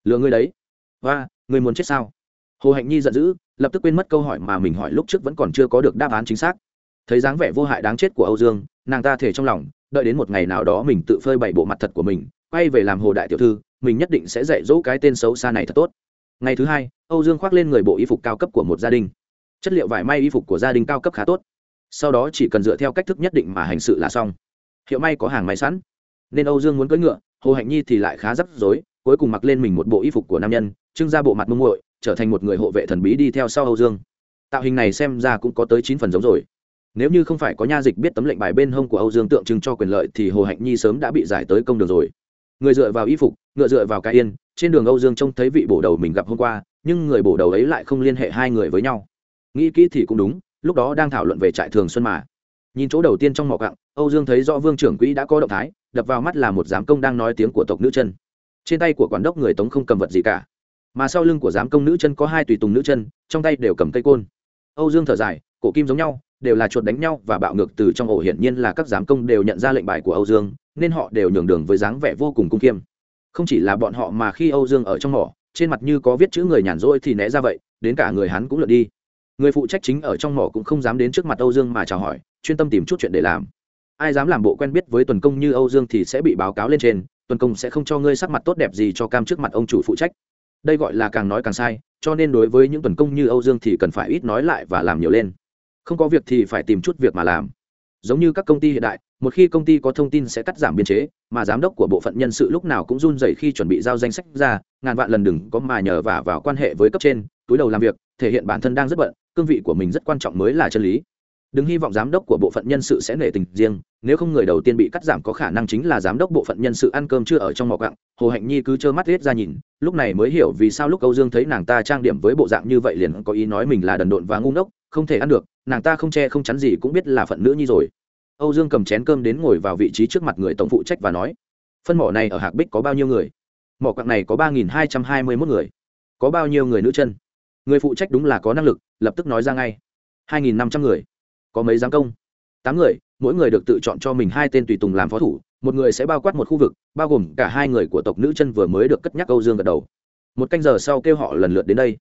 Lừa ngươi đấy. Và ngươi muốn chết sao? Hồ hạnh nhi giận dữ lập tức quên mất câu hỏi mà mình hỏi lúc trước vẫn còn chưa có được đáp án chính xác. Thấy dáng vẻ vô hại đáng chết của âu dương, nàng ta thể trong lòng, đợi đến một ngày nào đó mình tự phơi bày bộ mặt thật của mình, quay về làm hồ đại tiểu thư, mình nhất định sẽ dạy dỗ cái tên xấu xa này thật tốt. Ngày thứ hai, âu dương khoác lên người bộ y phục cao cấp của một gia đình. Chất liệu vải may y phục của gia đình cao cấp khá tốt. Sau đó chỉ cần dựa theo cách thức nhất định mà hành sự là xong. Hiệu may có hàng may sẵn. Nên âu dương muốn cưỡi ngựa, hồ hạnh nhi thì lại khá rắc rối, cuối cùng mặc lên mình một bộ y phục của nam nhân, trưng ra bộ mặt mông muội trở thành một người hộ vệ thần bí đi theo sau âu dương. Tạo hình này xem ra cũng có tới chín phần giống rồi. Nếu như không phải có nha dịch biết tấm lệnh bài bên hông của âu dương tượng trưng cho quyền lợi thì hồ hạnh nhi sớm đã bị giải tới công đường rồi. Người dựa vào y phục, ngựa dựa vào cái yên, trên đường âu dương trông thấy vị bổ đầu mình gặp hôm qua, nhưng người bổ đầu ấy lại không liên hệ hai người với nhau. Nghĩ kỹ thì cũng đúng, lúc đó đang thảo luận về trại thường xuân mà. Nhìn chỗ đầu tiên trong mỏ cặng âu dương thấy rõ vương trưởng quỹ đã có động thái, đập vào mắt là một giám công đang nói tiếng của tộc nữ chân. Trên tay của quản đốc người tống không cầm vật gì cả mà sau lưng của giám công nữ chân có hai tùy tùng nữ chân, trong tay đều cầm cây côn. Âu dương thở dài, cổ kim giống nhau, đều là chuột đánh nhau và bạo ngược từ trong ổ hiển nhiên là các giám công đều nhận ra lệnh bài của âu dương, nên họ đều nhường đường với dáng vẻ vô cùng cung kiêm. Không chỉ là bọn họ mà khi âu dương ở trong mỏ, trên mặt như có viết chữ người nhàn rỗi thì né ra vậy, đến cả người hắn cũng lượt đi. Người phụ trách chính ở trong mỏ cũng không dám đến trước mặt âu dương mà chào hỏi, chuyên tâm tìm chút chuyện để làm. Ai dám làm bộ quen biết với tuần công như âu dương thì sẽ bị báo cáo lên trên, tuần công sẽ không cho ngươi sắc mặt tốt đẹp gì cho cam trước mặt ông chủ phụ trách đây gọi là càng nói càng sai, cho nên đối với những tuần công như âu dương thì cần phải ít nói lại và làm nhiều lên. Không có việc thì phải tìm chút việc mà làm. Giống như các công ty hiện đại, một khi công ty có thông tin sẽ cắt giảm biên chế, mà giám đốc của bộ phận nhân sự lúc nào cũng run rẩy khi chuẩn bị giao danh sách ra, ngàn vạn lần đừng có mà nhờ vả vào quan hệ với cấp trên, túi đầu làm việc, thể hiện bản thân đang rất bận, cương vị của mình rất quan trọng mới là chân lý đừng hy vọng giám đốc của bộ phận nhân sự sẽ nể tình riêng, nếu không người đầu tiên bị cắt giảm có khả năng chính là giám đốc bộ phận nhân sự ăn cơm chưa ở trong mỏ gặng. Hồ hạnh nhi cứ trơ mắt riết ra nhìn, lúc này mới hiểu vì sao lúc âu dương thấy nàng ta trang điểm với bộ dạng như vậy liền có ý nói mình là đần độn và ngu ngốc, không thể ăn được, nàng ta không che không chắn gì cũng biết là phận nữ nhi rồi. Âu dương cầm chén cơm đến ngồi vào vị trí trước mặt người tổng phụ trách và nói, phân mỏ này ở hạc bích có bao nhiêu người? Mỏ quặng này có ba nghìn hai trăm hai mươi mốt người. Có bao nhiêu người nữ chân? Người phụ trách đúng là có năng lực, lập tức nói ra ngay, hai nghìn năm trăm người có mấy giám công. Tám người, mỗi người được tự chọn cho mình hai tên tùy tùng làm phó thủ, một người sẽ bao quát một khu vực, bao gồm cả hai người của tộc nữ chân vừa mới được cất nhắc âu dương gật đầu. Một canh giờ sau kêu họ lần lượt đến đây.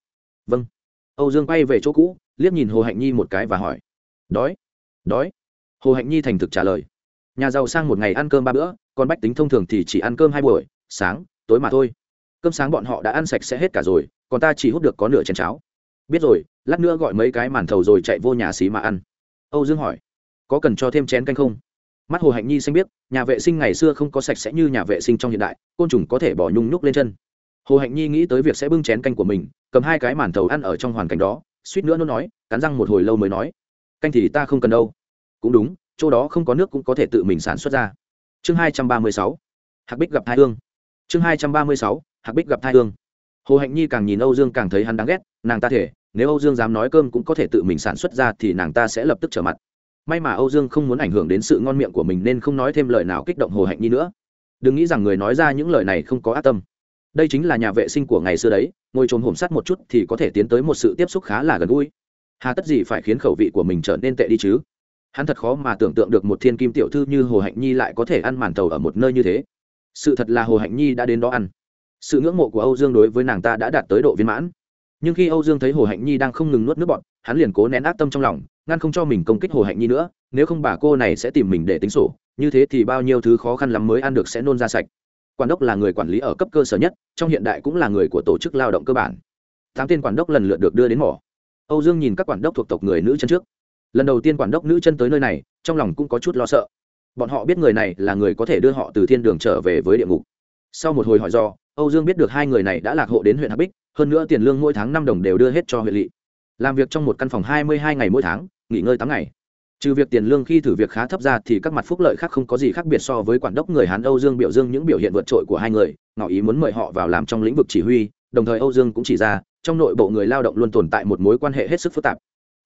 Vâng. Âu dương quay về chỗ cũ, liếc nhìn hồ hạnh nhi một cái và hỏi. Đói? Đói? Hồ hạnh nhi thành thực trả lời. Nhà giàu sang một ngày ăn cơm ba bữa còn bách tính thông thường thì chỉ ăn cơm hai buổi, sáng, tối mà thôi. Cơm sáng bọn họ đã ăn sạch sẽ hết cả rồi, còn ta chỉ hút được có nửa chén cháo. Biết rồi, lát nữa gọi mấy cái màn thầu rồi chạy vô nhà xí mà ăn âu dương hỏi, có cần cho thêm chén canh không? Mắt hồ hạnh nhi xanh biết nhà vệ sinh ngày xưa không có sạch sẽ như nhà vệ sinh trong hiện đại, côn trùng có thể bỏ nhung nhúc lên chân. Hồ hạnh nhi nghĩ tới việc sẽ bưng chén canh của mình, cầm hai cái màn thầu ăn ở trong hoàn cảnh đó, suýt nữa nó nói, cắn răng một hồi lâu mới nói, canh thì ta không cần đâu. Cũng đúng, chỗ đó không có nước cũng có thể tự mình sản xuất ra. Chương hai trăm ba mươi sáu, hạc bích gặp thai hương. Chương hai trăm ba mươi sáu, hạc bích gặp thai hương. Hồ hạnh nhi càng nhìn âu dương càng thấy hắn đáng ghét, nàng ta thể nếu âu dương dám nói cơm cũng có thể tự mình sản xuất ra thì nàng ta sẽ lập tức trở mặt. May mà âu dương không muốn ảnh hưởng đến sự ngon miệng của mình nên không nói thêm lời nào kích động hồ hạnh nhi nữa. Đừng nghĩ rằng người nói ra những lời này không có ác tâm. Đây chính là nhà vệ sinh của ngày xưa đấy, ngồi trồm hổm sắt một chút thì có thể tiến tới một sự tiếp xúc khá là gần gũi. Hà tất gì phải khiến khẩu vị của mình trở nên tệ đi chứ? Hắn thật khó mà tưởng tượng được một thiên kim tiểu thư như hồ hạnh nhi lại có thể ăn màn tàu ở một nơi như thế. Sự thật là hồ hạnh nhi đã đến đó ăn. Sự ngưỡng mộ của âu dương đối với nàng ta đã đạt tới độ viên mãn nhưng khi âu dương thấy hồ hạnh nhi đang không ngừng nuốt nước bọn, hắn liền cố nén ác tâm trong lòng, ngăn không cho mình công kích hồ hạnh nhi nữa, nếu không bà cô này sẽ tìm mình để tính sổ, như thế thì bao nhiêu thứ khó khăn lắm mới ăn được sẽ nôn ra sạch. Quản đốc là người quản lý ở cấp cơ sở nhất, trong hiện đại cũng là người của tổ chức lao động cơ bản. Tám tên quản đốc lần lượt được đưa đến mỏ. Âu dương nhìn các quản đốc thuộc tộc người nữ chân trước. Lần đầu tiên quản đốc nữ chân tới nơi này, trong lòng cũng có chút lo sợ. Bọn họ biết người này là người có thể đưa họ từ thiên đường trở về với địa ngục. Sau một hồi hỏi do âu dương biết được hai người này đã lạc hộ đến huyện hà bích, hơn nữa tiền lương mỗi tháng năm đồng đều đưa hết cho huyện lỵ. Làm việc trong một căn phòng hai mươi hai ngày mỗi tháng, nghỉ ngơi tám ngày. Trừ việc tiền lương khi thử việc khá thấp ra thì các mặt phúc lợi khác không có gì khác biệt so với quản đốc người hán âu dương biểu dương những biểu hiện vượt trội của hai người, ngỏ ý muốn mời họ vào làm trong lĩnh vực chỉ huy, đồng thời âu dương cũng chỉ ra, trong nội bộ người lao động luôn tồn tại một mối quan hệ hết sức phức tạp.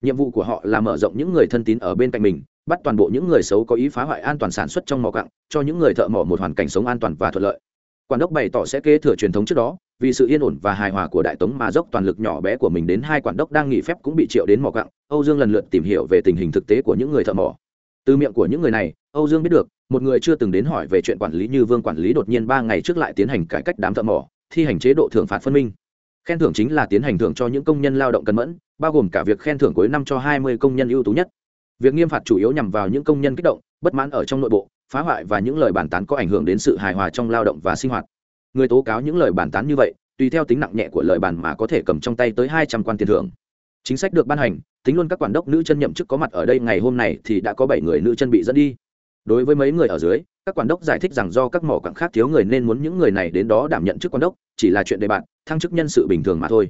Nhiệm vụ của họ là mở rộng những người thân tín ở bên cạnh mình, bắt toàn bộ những người xấu có ý phá hoại an toàn sản xuất trong mỏ cặng cho những người thợ mỏ một hoàn cảnh sống an toàn và thuận lợi quản đốc bày tỏ sẽ kế thừa truyền thống trước đó, vì sự yên ổn và hài hòa của đại tống mà dốc toàn lực nhỏ bé của mình đến hai quản đốc đang nghỉ phép cũng bị triệu đến mỏ cặng âu dương lần lượt tìm hiểu về tình hình thực tế của những người thợ mỏ. Từ miệng của những người này, âu dương biết được, một người chưa từng đến hỏi về chuyện quản lý như vương quản lý đột nhiên ba ngày trước lại tiến hành cải cách đám thợ mỏ, thi hành chế độ thưởng phạt phân minh. Khen thưởng chính là tiến hành thưởng cho những công nhân lao động cần mẫn, bao gồm cả việc khen thưởng cuối năm cho hai mươi công nhân ưu tú nhất. Việc nghiêm phạt chủ yếu nhằm vào những công nhân kích động bất mãn ở trong nội bộ, phá hoại và những lời bàn tán có ảnh hưởng đến sự hài hòa trong lao động và sinh hoạt. Người tố cáo những lời bàn tán như vậy, tùy theo tính nặng nhẹ của lời bàn mà có thể cầm trong tay tới hai trăm quan tiền thưởng. Chính sách được ban hành, tính luôn các quản đốc nữ chân nhậm chức có mặt ở đây ngày hôm này thì đã có bảy người nữ chân bị dẫn đi. Đối với mấy người ở dưới, các quản đốc giải thích rằng do các mỏ quặng khác thiếu người nên muốn những người này đến đó đảm nhận chức quản đốc, chỉ là chuyện đề bạn thăng chức nhân sự bình thường mà thôi.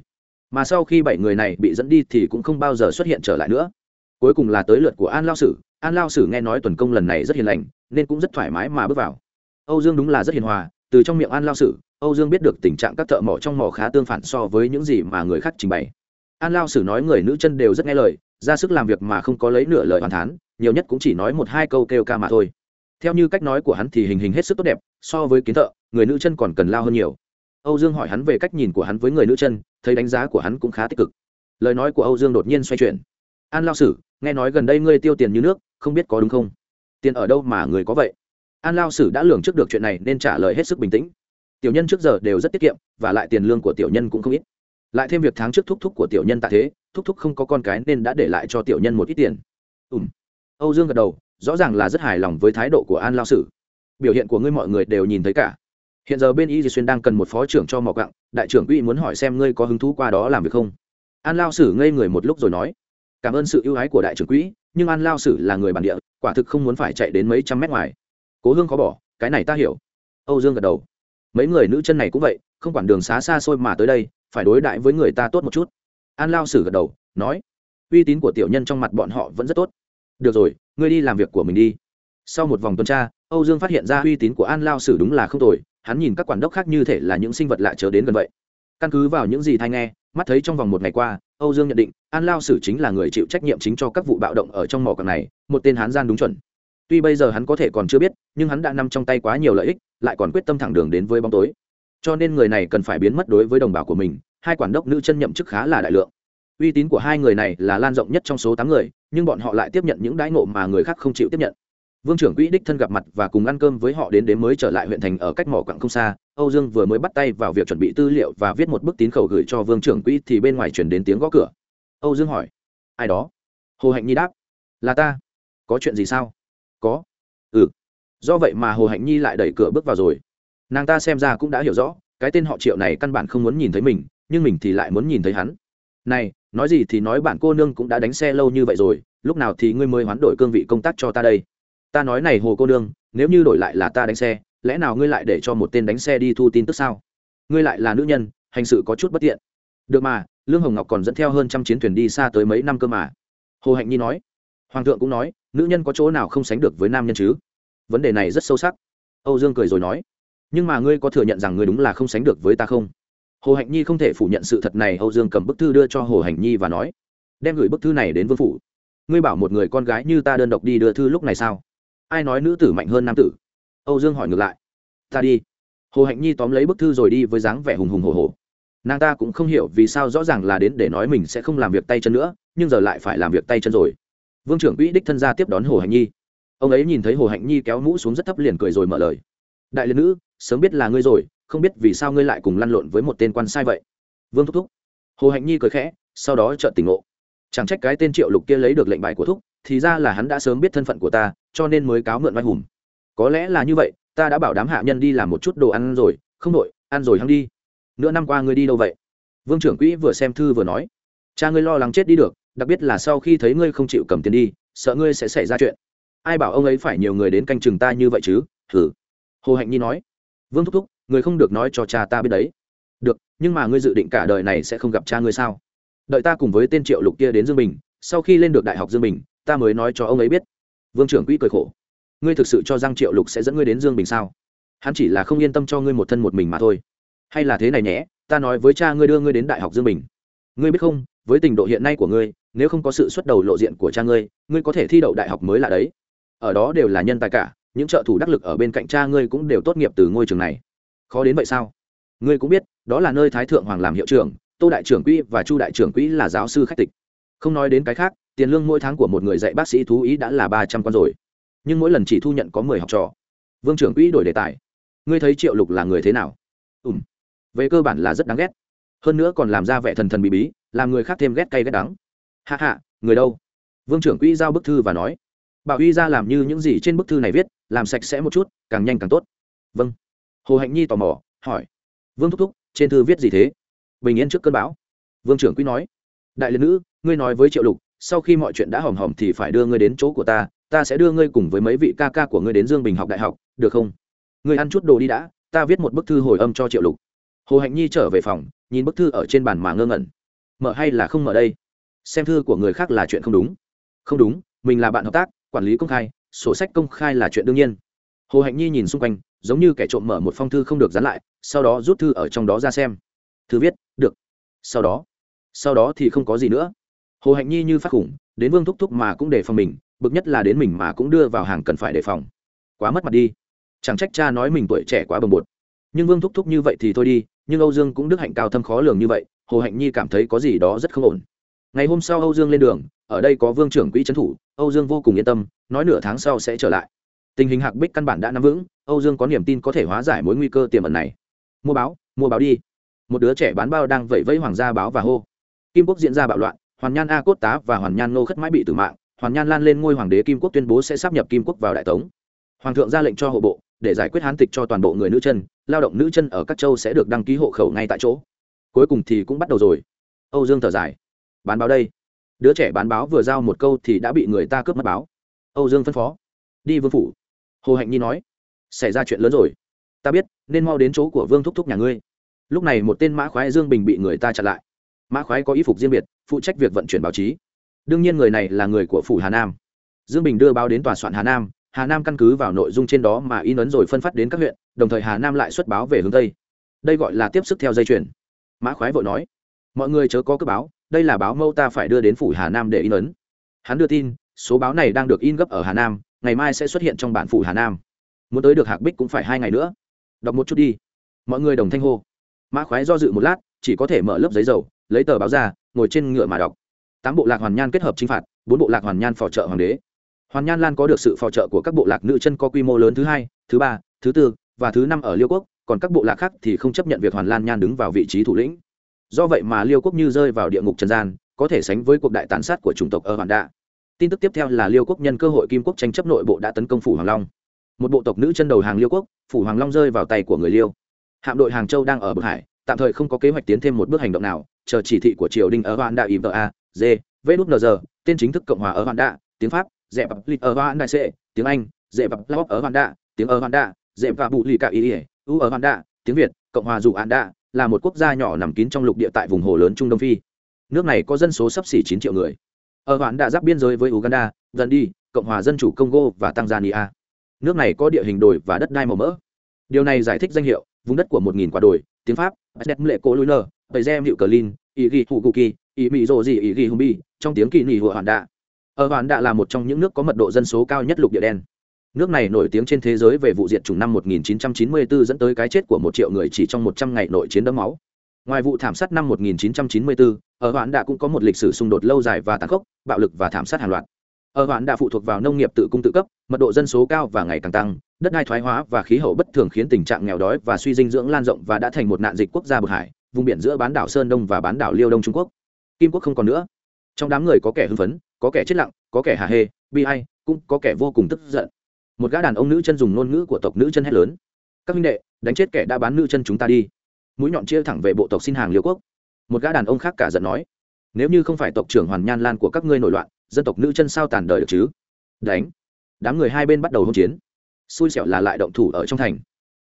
Mà sau khi bảy người này bị dẫn đi thì cũng không bao giờ xuất hiện trở lại nữa cuối cùng là tới lượt của an lao sử. An lao sử nghe nói tuần công lần này rất hiền lành, nên cũng rất thoải mái mà bước vào. Âu dương đúng là rất hiền hòa, từ trong miệng an lao sử, âu dương biết được tình trạng các thợ mỏ trong mỏ khá tương phản so với những gì mà người khác trình bày. An lao sử nói người nữ chân đều rất nghe lời, ra sức làm việc mà không có lấy nửa lời hoàn thán, nhiều nhất cũng chỉ nói một hai câu kêu ca mà thôi. Theo như cách nói của hắn thì hình hình hết sức tốt đẹp, so với kiến thợ, người nữ chân còn cần lao hơn nhiều. Âu dương hỏi hắn về cách nhìn của hắn với người nữ chân, thấy đánh giá của hắn cũng khá tích cực. Lời nói của âu dương đột nhiên xoay chuyển an lao sử, nghe nói gần đây ngươi tiêu tiền như nước, không biết có đúng không? Tiền ở đâu mà người có vậy? An lao sử đã lường trước được chuyện này nên trả lời hết sức bình tĩnh. Tiểu nhân trước giờ đều rất tiết kiệm, và lại tiền lương của tiểu nhân cũng không ít. Lại thêm việc tháng trước thúc thúc của tiểu nhân tại thế, thúc thúc không có con cái nên đã để lại cho tiểu nhân một ít tiền. Ùm âu dương gật đầu, rõ ràng là rất hài lòng với thái độ của an lao sử. Biểu hiện của ngươi mọi người đều nhìn thấy cả. Hiện giờ bên y di xuyên đang cần một phó trưởng cho mỏ quặng đại trưởng quỹ muốn hỏi xem ngươi có hứng thú qua đó làm việc không? An lao sử ngây người một lúc rồi nói cảm ơn sự ưu ái của đại trưởng quỹ, nhưng an lao sử là người bản địa, quả thực không muốn phải chạy đến mấy trăm mét ngoài. Cố hương khó bỏ, cái này ta hiểu. Âu dương gật đầu. Mấy người nữ chân này cũng vậy, không quản đường xá xa xôi mà tới đây, phải đối đại với người ta tốt một chút. An lao sử gật đầu, nói, uy tín của tiểu nhân trong mặt bọn họ vẫn rất tốt. Được rồi, ngươi đi làm việc của mình đi. Sau một vòng tuần tra, âu dương phát hiện ra uy tín của an lao sử đúng là không tồi, hắn nhìn các quản đốc khác như thể là những sinh vật lạ trở đến gần vậy. Căn cứ vào những gì thay nghe, mắt thấy trong vòng một ngày qua âu dương nhận định, an lao sử chính là người chịu trách nhiệm chính cho các vụ bạo động ở trong mỏ cảng này, một tên hán gian đúng chuẩn. Tuy bây giờ hắn có thể còn chưa biết, nhưng hắn đã nằm trong tay quá nhiều lợi ích, lại còn quyết tâm thẳng đường đến với bóng tối. Cho nên người này cần phải biến mất đối với đồng bào của mình, hai quản đốc nữ chân nhậm chức khá là đại lượng. Uy tín của hai người này là lan rộng nhất trong số tám người, nhưng bọn họ lại tiếp nhận những đãi ngộ mà người khác không chịu tiếp nhận vương trưởng quỹ đích thân gặp mặt và cùng ăn cơm với họ đến đến mới trở lại huyện thành ở cách mỏ quặng không xa, âu dương vừa mới bắt tay vào việc chuẩn bị tư liệu và viết một bức tín khẩu gửi cho vương trưởng quỹ thì bên ngoài chuyển đến tiếng gõ cửa. Âu dương hỏi, ai đó? Hồ hạnh nhi đáp, là ta. Có chuyện gì sao? Có. Ừ. Do vậy mà hồ hạnh nhi lại đẩy cửa bước vào rồi. Nàng ta xem ra cũng đã hiểu rõ, cái tên họ triệu này căn bản không muốn nhìn thấy mình, nhưng mình thì lại muốn nhìn thấy hắn. Này, nói gì thì nói bạn cô nương cũng đã đánh xe lâu như vậy rồi, lúc nào thì ngươi mới hoán đổi cương vị công tác cho ta đây? Ta nói này hồ cô nương, nếu như đổi lại là ta đánh xe, lẽ nào ngươi lại để cho một tên đánh xe đi thu tin tức sao? Ngươi lại là nữ nhân, hành sự có chút bất tiện. Được mà, lương hồng ngọc còn dẫn theo hơn trăm chiến thuyền đi xa tới mấy năm cơ mà. Hồ hạnh nhi nói. Hoàng thượng cũng nói, nữ nhân có chỗ nào không sánh được với nam nhân chứ? Vấn đề này rất sâu sắc. Âu dương cười rồi nói. Nhưng mà ngươi có thừa nhận rằng ngươi đúng là không sánh được với ta không? Hồ hạnh nhi không thể phủ nhận sự thật này, âu dương cầm bức thư đưa cho hồ hạnh nhi và nói. Đem gửi bức thư này đến vương phủ. Ngươi bảo một người con gái như ta đơn độc đi đưa thư lúc này sao? Ai nói nữ tử mạnh hơn nam tử? Âu dương hỏi ngược lại. Ta đi. Hồ hạnh nhi tóm lấy bức thư rồi đi với dáng vẻ hùng hùng hồ hồ nàng ta cũng không hiểu vì sao rõ ràng là đến để nói mình sẽ không làm việc tay chân nữa, nhưng giờ lại phải làm việc tay chân rồi. Vương trưởng quỹ đích thân ra tiếp đón hồ hạnh nhi. Ông ấy nhìn thấy hồ hạnh nhi kéo mũ xuống rất thấp liền cười rồi mở lời. Đại liệt nữ, sớm biết là ngươi rồi, không biết vì sao ngươi lại cùng lăn lộn với một tên quan sai vậy. Vương thúc thúc. Hồ hạnh nhi cười khẽ, sau đó chợt tỉnh ngộ. Chẳng trách cái tên triệu lục kia lấy được lệnh bài của thúc, thì ra là hắn đã sớm biết thân phận của ta cho nên mới cáo mượn vai hùng. Có lẽ là như vậy, ta đã bảo đám hạ nhân đi làm một chút đồ ăn rồi, không đội ăn rồi hăng đi. Nửa năm qua ngươi đi đâu vậy? Vương trưởng quỹ vừa xem thư vừa nói. Cha ngươi lo lắng chết đi được, đặc biệt là sau khi thấy ngươi không chịu cầm tiền đi, sợ ngươi sẽ xảy ra chuyện. Ai bảo ông ấy phải nhiều người đến canh chừng ta như vậy chứ? Thử hồ hạnh nhi nói. Vương thúc thúc, người không được nói cho cha ta biết đấy. Được, nhưng mà ngươi dự định cả đời này sẽ không gặp cha ngươi sao? Đợi ta cùng với tên triệu lục kia đến dương bình, sau khi lên được đại học dương bình, ta mới nói cho ông ấy biết vương trưởng quỹ cười khổ. Ngươi thực sự cho giang triệu lục sẽ dẫn ngươi đến dương bình sao? Hắn chỉ là không yên tâm cho ngươi một thân một mình mà thôi. Hay là thế này nhé, ta nói với cha ngươi đưa ngươi đến đại học dương bình. Ngươi biết không, với tình độ hiện nay của ngươi, nếu không có sự xuất đầu lộ diện của cha ngươi ngươi có thể thi đậu đại học mới là đấy. Ở đó đều là nhân tài cả, những trợ thủ đắc lực ở bên cạnh cha ngươi cũng đều tốt nghiệp từ ngôi trường này. Khó đến vậy sao? Ngươi cũng biết, đó là nơi thái thượng hoàng làm hiệu trưởng, tô đại trưởng quỹ và chu đại trưởng quỹ là giáo sư khách tịch. Không nói đến cái khác tiền lương mỗi tháng của một người dạy bác sĩ thú ý đã là ba trăm con rồi. Nhưng mỗi lần chỉ thu nhận có mười học trò. Vương trưởng quỹ đổi đề tài. Ngươi thấy triệu lục là người thế nào? Ùm về cơ bản là rất đáng ghét. Hơn nữa còn làm ra vẻ thần thần bí bí, làm người khác thêm ghét cay ghét đắng. Hạ hạ người đâu? Vương trưởng quỹ giao bức thư và nói. Bảo uy ra làm như những gì trên bức thư này viết, làm sạch sẽ một chút, càng nhanh càng tốt. Vâng. Hồ hạnh nhi tò mò, hỏi. Vương thúc thúc, trên thư viết gì thế? Bình yên trước cơn bão. Vương trưởng quỹ nói. Đại liệt nữ, ngươi nói với triệu lục sau khi mọi chuyện đã hòm hòm thì phải đưa ngươi đến chỗ của ta ta sẽ đưa ngươi cùng với mấy vị ca ca của ngươi đến dương bình học đại học, được không? Ngươi ăn chút đồ đi đã, ta viết một bức thư hồi âm cho triệu lục. Hồ hạnh nhi trở về phòng, nhìn bức thư ở trên bàn mà ngơ ngẩn. Mở hay là không mở đây? Xem thư của người khác là chuyện không đúng. Không đúng, mình là bạn hợp tác, quản lý công khai, sổ sách công khai là chuyện đương nhiên. Hồ hạnh nhi nhìn xung quanh, giống như kẻ trộm mở một phong thư không được dán lại, sau đó rút thư ở trong đó ra xem. Thư viết, được. Sau đó sau đó thì không có gì nữa hồ hạnh nhi như phát khủng, đến vương thúc thúc mà cũng đề phòng mình, bực nhất là đến mình mà cũng đưa vào hàng cần phải đề phòng. Quá mất mặt đi. Chẳng trách cha nói mình tuổi trẻ quá bồng bột. Nhưng vương thúc thúc như vậy thì thôi đi, nhưng âu dương cũng đức hạnh cao thâm khó lường như vậy, hồ hạnh nhi cảm thấy có gì đó rất không ổn. Ngày hôm sau âu dương lên đường, ở đây có vương trưởng quỹ trấn thủ, âu dương vô cùng yên tâm, nói nửa tháng sau sẽ trở lại. Tình hình hạc bích căn bản đã nắm vững, âu dương có niềm tin có thể hóa giải mối nguy cơ tiềm ẩn này. Mua báo mua báo đi. Một đứa trẻ bán bao đang vẫy vẫy hoàng gia báo và hô. Kim quốc diễn ra bạo loạn hoàn nhan a cốt tá và hoàn nhan ngô khất mãi bị tử mạng, hoàn nhan lan lên ngôi hoàng đế kim quốc tuyên bố sẽ sắp nhập kim quốc vào đại tống. Hoàng thượng ra lệnh cho hộ bộ, để giải quyết hán tịch cho toàn bộ người nữ chân, lao động nữ chân ở các châu sẽ được đăng ký hộ khẩu ngay tại chỗ. Cuối cùng thì cũng bắt đầu rồi. Âu dương thở dài. Bán báo đây. Đứa trẻ bán báo vừa giao một câu thì đã bị người ta cướp mất báo. Âu dương phân phó. Đi vương phủ. Hồ hạnh nhi nói. Xảy ra chuyện lớn rồi. Ta biết, nên mau đến chỗ của vương thúc thúc nhà ngươi. Lúc này một tên mã khoái dương bình bị người ta chặn lại mã khoái có y phục riêng biệt, phụ trách việc vận chuyển báo chí. Đương nhiên người này là người của phủ hà nam. Dương bình đưa báo đến tòa soạn hà nam hà nam căn cứ vào nội dung trên đó mà in ấn rồi phân phát đến các huyện, đồng thời hà nam lại xuất báo về hướng tây. Đây gọi là tiếp sức theo dây chuyển. mã khoái vội nói, mọi người chớ có cơ báo, đây là báo mâu ta phải đưa đến phủ hà nam để in ấn. Hắn đưa tin, số báo này đang được in gấp ở hà nam, ngày mai sẽ xuất hiện trong bản phủ hà nam. Muốn tới được hạc bích cũng phải hai ngày nữa. Đọc một chút đi. Mọi người đồng thanh hô. Mã khoái do dự một lát chỉ có thể mở lớp giấy dầu, lấy tờ báo ra, ngồi trên ngựa mà đọc. Tám bộ lạc hoàn nhan kết hợp chinh phạt, bốn bộ lạc hoàn nhan phò trợ hoàng đế. Hoàn nhan lan có được sự phò trợ của các bộ lạc nữ chân có quy mô lớn thứ hai, thứ ba, thứ tư và thứ năm ở liêu quốc, còn các bộ lạc khác thì không chấp nhận việc hoàn lan nhan đứng vào vị trí thủ lĩnh. Do vậy mà liêu quốc như rơi vào địa ngục trần gian, có thể sánh với cuộc đại tàn sát của chủng tộc ở hoàn đạ tin tức tiếp theo là liêu quốc nhân cơ hội kim quốc tranh chấp nội bộ đã tấn công phủ hoàng long. Một bộ tộc nữ chân đầu hàng liêu quốc, phủ hoàng long rơi vào tay của người liêu. Hạm đội hàng châu đang ở bờ hải tạm thời không có kế hoạch tiến thêm một bước hành động nào, chờ chỉ thị của triều đình ở hoàn đại iva g, vnr, tên chính thức cộng hòa ở hoàn đạ tiếng pháp dẹp bập lịch ở hoàn đại c, tiếng anh dẹp bập lóc ở hoàn đạ tiếng ở hoàn đạ dẹp và bụ lì cả ý ỉa u ở hoàn đạ tiếng việt, cộng hòa dù hoàn đạ là một quốc gia nhỏ nằm kín trong lục địa tại vùng hồ lớn trung đông phi. Nước này có dân số sắp xỉ chín triệu người. Ở hoàn đạ giáp biên giới với uganda, gần đi, cộng hòa dân chủ congo và tanzania. Nước này có địa hình đồi và đất đai màu mỡ. Điều này giải thích danh hiệu, vùng đất của một nghìn quả đồi tiếng pháp đẹp lệ cố lối nơ bầy gem hiệu cờ lin ý ghi thủ cụ kỳ ý mỹ rồ gì ý ghi hùng bi trong tiếng kỳ nghỉ hụa hoàn đạ. Ở hoàn đạ là một trong những nước có mật độ dân số cao nhất lục địa đen. Nước này nổi tiếng trên thế giới về vụ diệt chủng năm 1994 dẫn tới cái chết của một triệu người chỉ trong 100 ngày nội chiến đẫm máu. Ngoài vụ thảm sát năm 1994, ở hoàn đạ cũng có một lịch sử xung đột lâu dài và tàn khốc bạo lực và thảm sát hàng loạt. Ở hoàn đạ phụ thuộc vào nông nghiệp tự cung tự cấp mật độ dân số cao và ngày càng tăng đất đai thoái hóa và khí hậu bất thường khiến tình trạng nghèo đói và suy dinh dưỡng lan rộng và đã thành một nạn dịch quốc gia bờ hải, vùng biển giữa bán đảo sơn đông và bán đảo liêu đông trung quốc. Kim quốc không còn nữa. Trong đám người có kẻ hưng phấn, có kẻ chết lặng, có kẻ hà hê, bi ai, cũng có kẻ vô cùng tức giận. Một gã đàn ông nữ chân dùng ngôn ngữ của tộc nữ chân hét lớn. Các minh đệ, đánh chết kẻ đã bán nữ chân chúng ta đi. Mũi nhọn chia thẳng về bộ tộc xin hàng liêu quốc. Một gã đàn ông khác cả giận nói, nếu như không phải tộc trưởng hoàn nhan lan của các ngươi nổi loạn, dân tộc nữ chân sao tàn đời được chứ? Đánh. Đám người hai bên bắt đầu hỗn chiến xui xẻo là lại động thủ ở trong thành.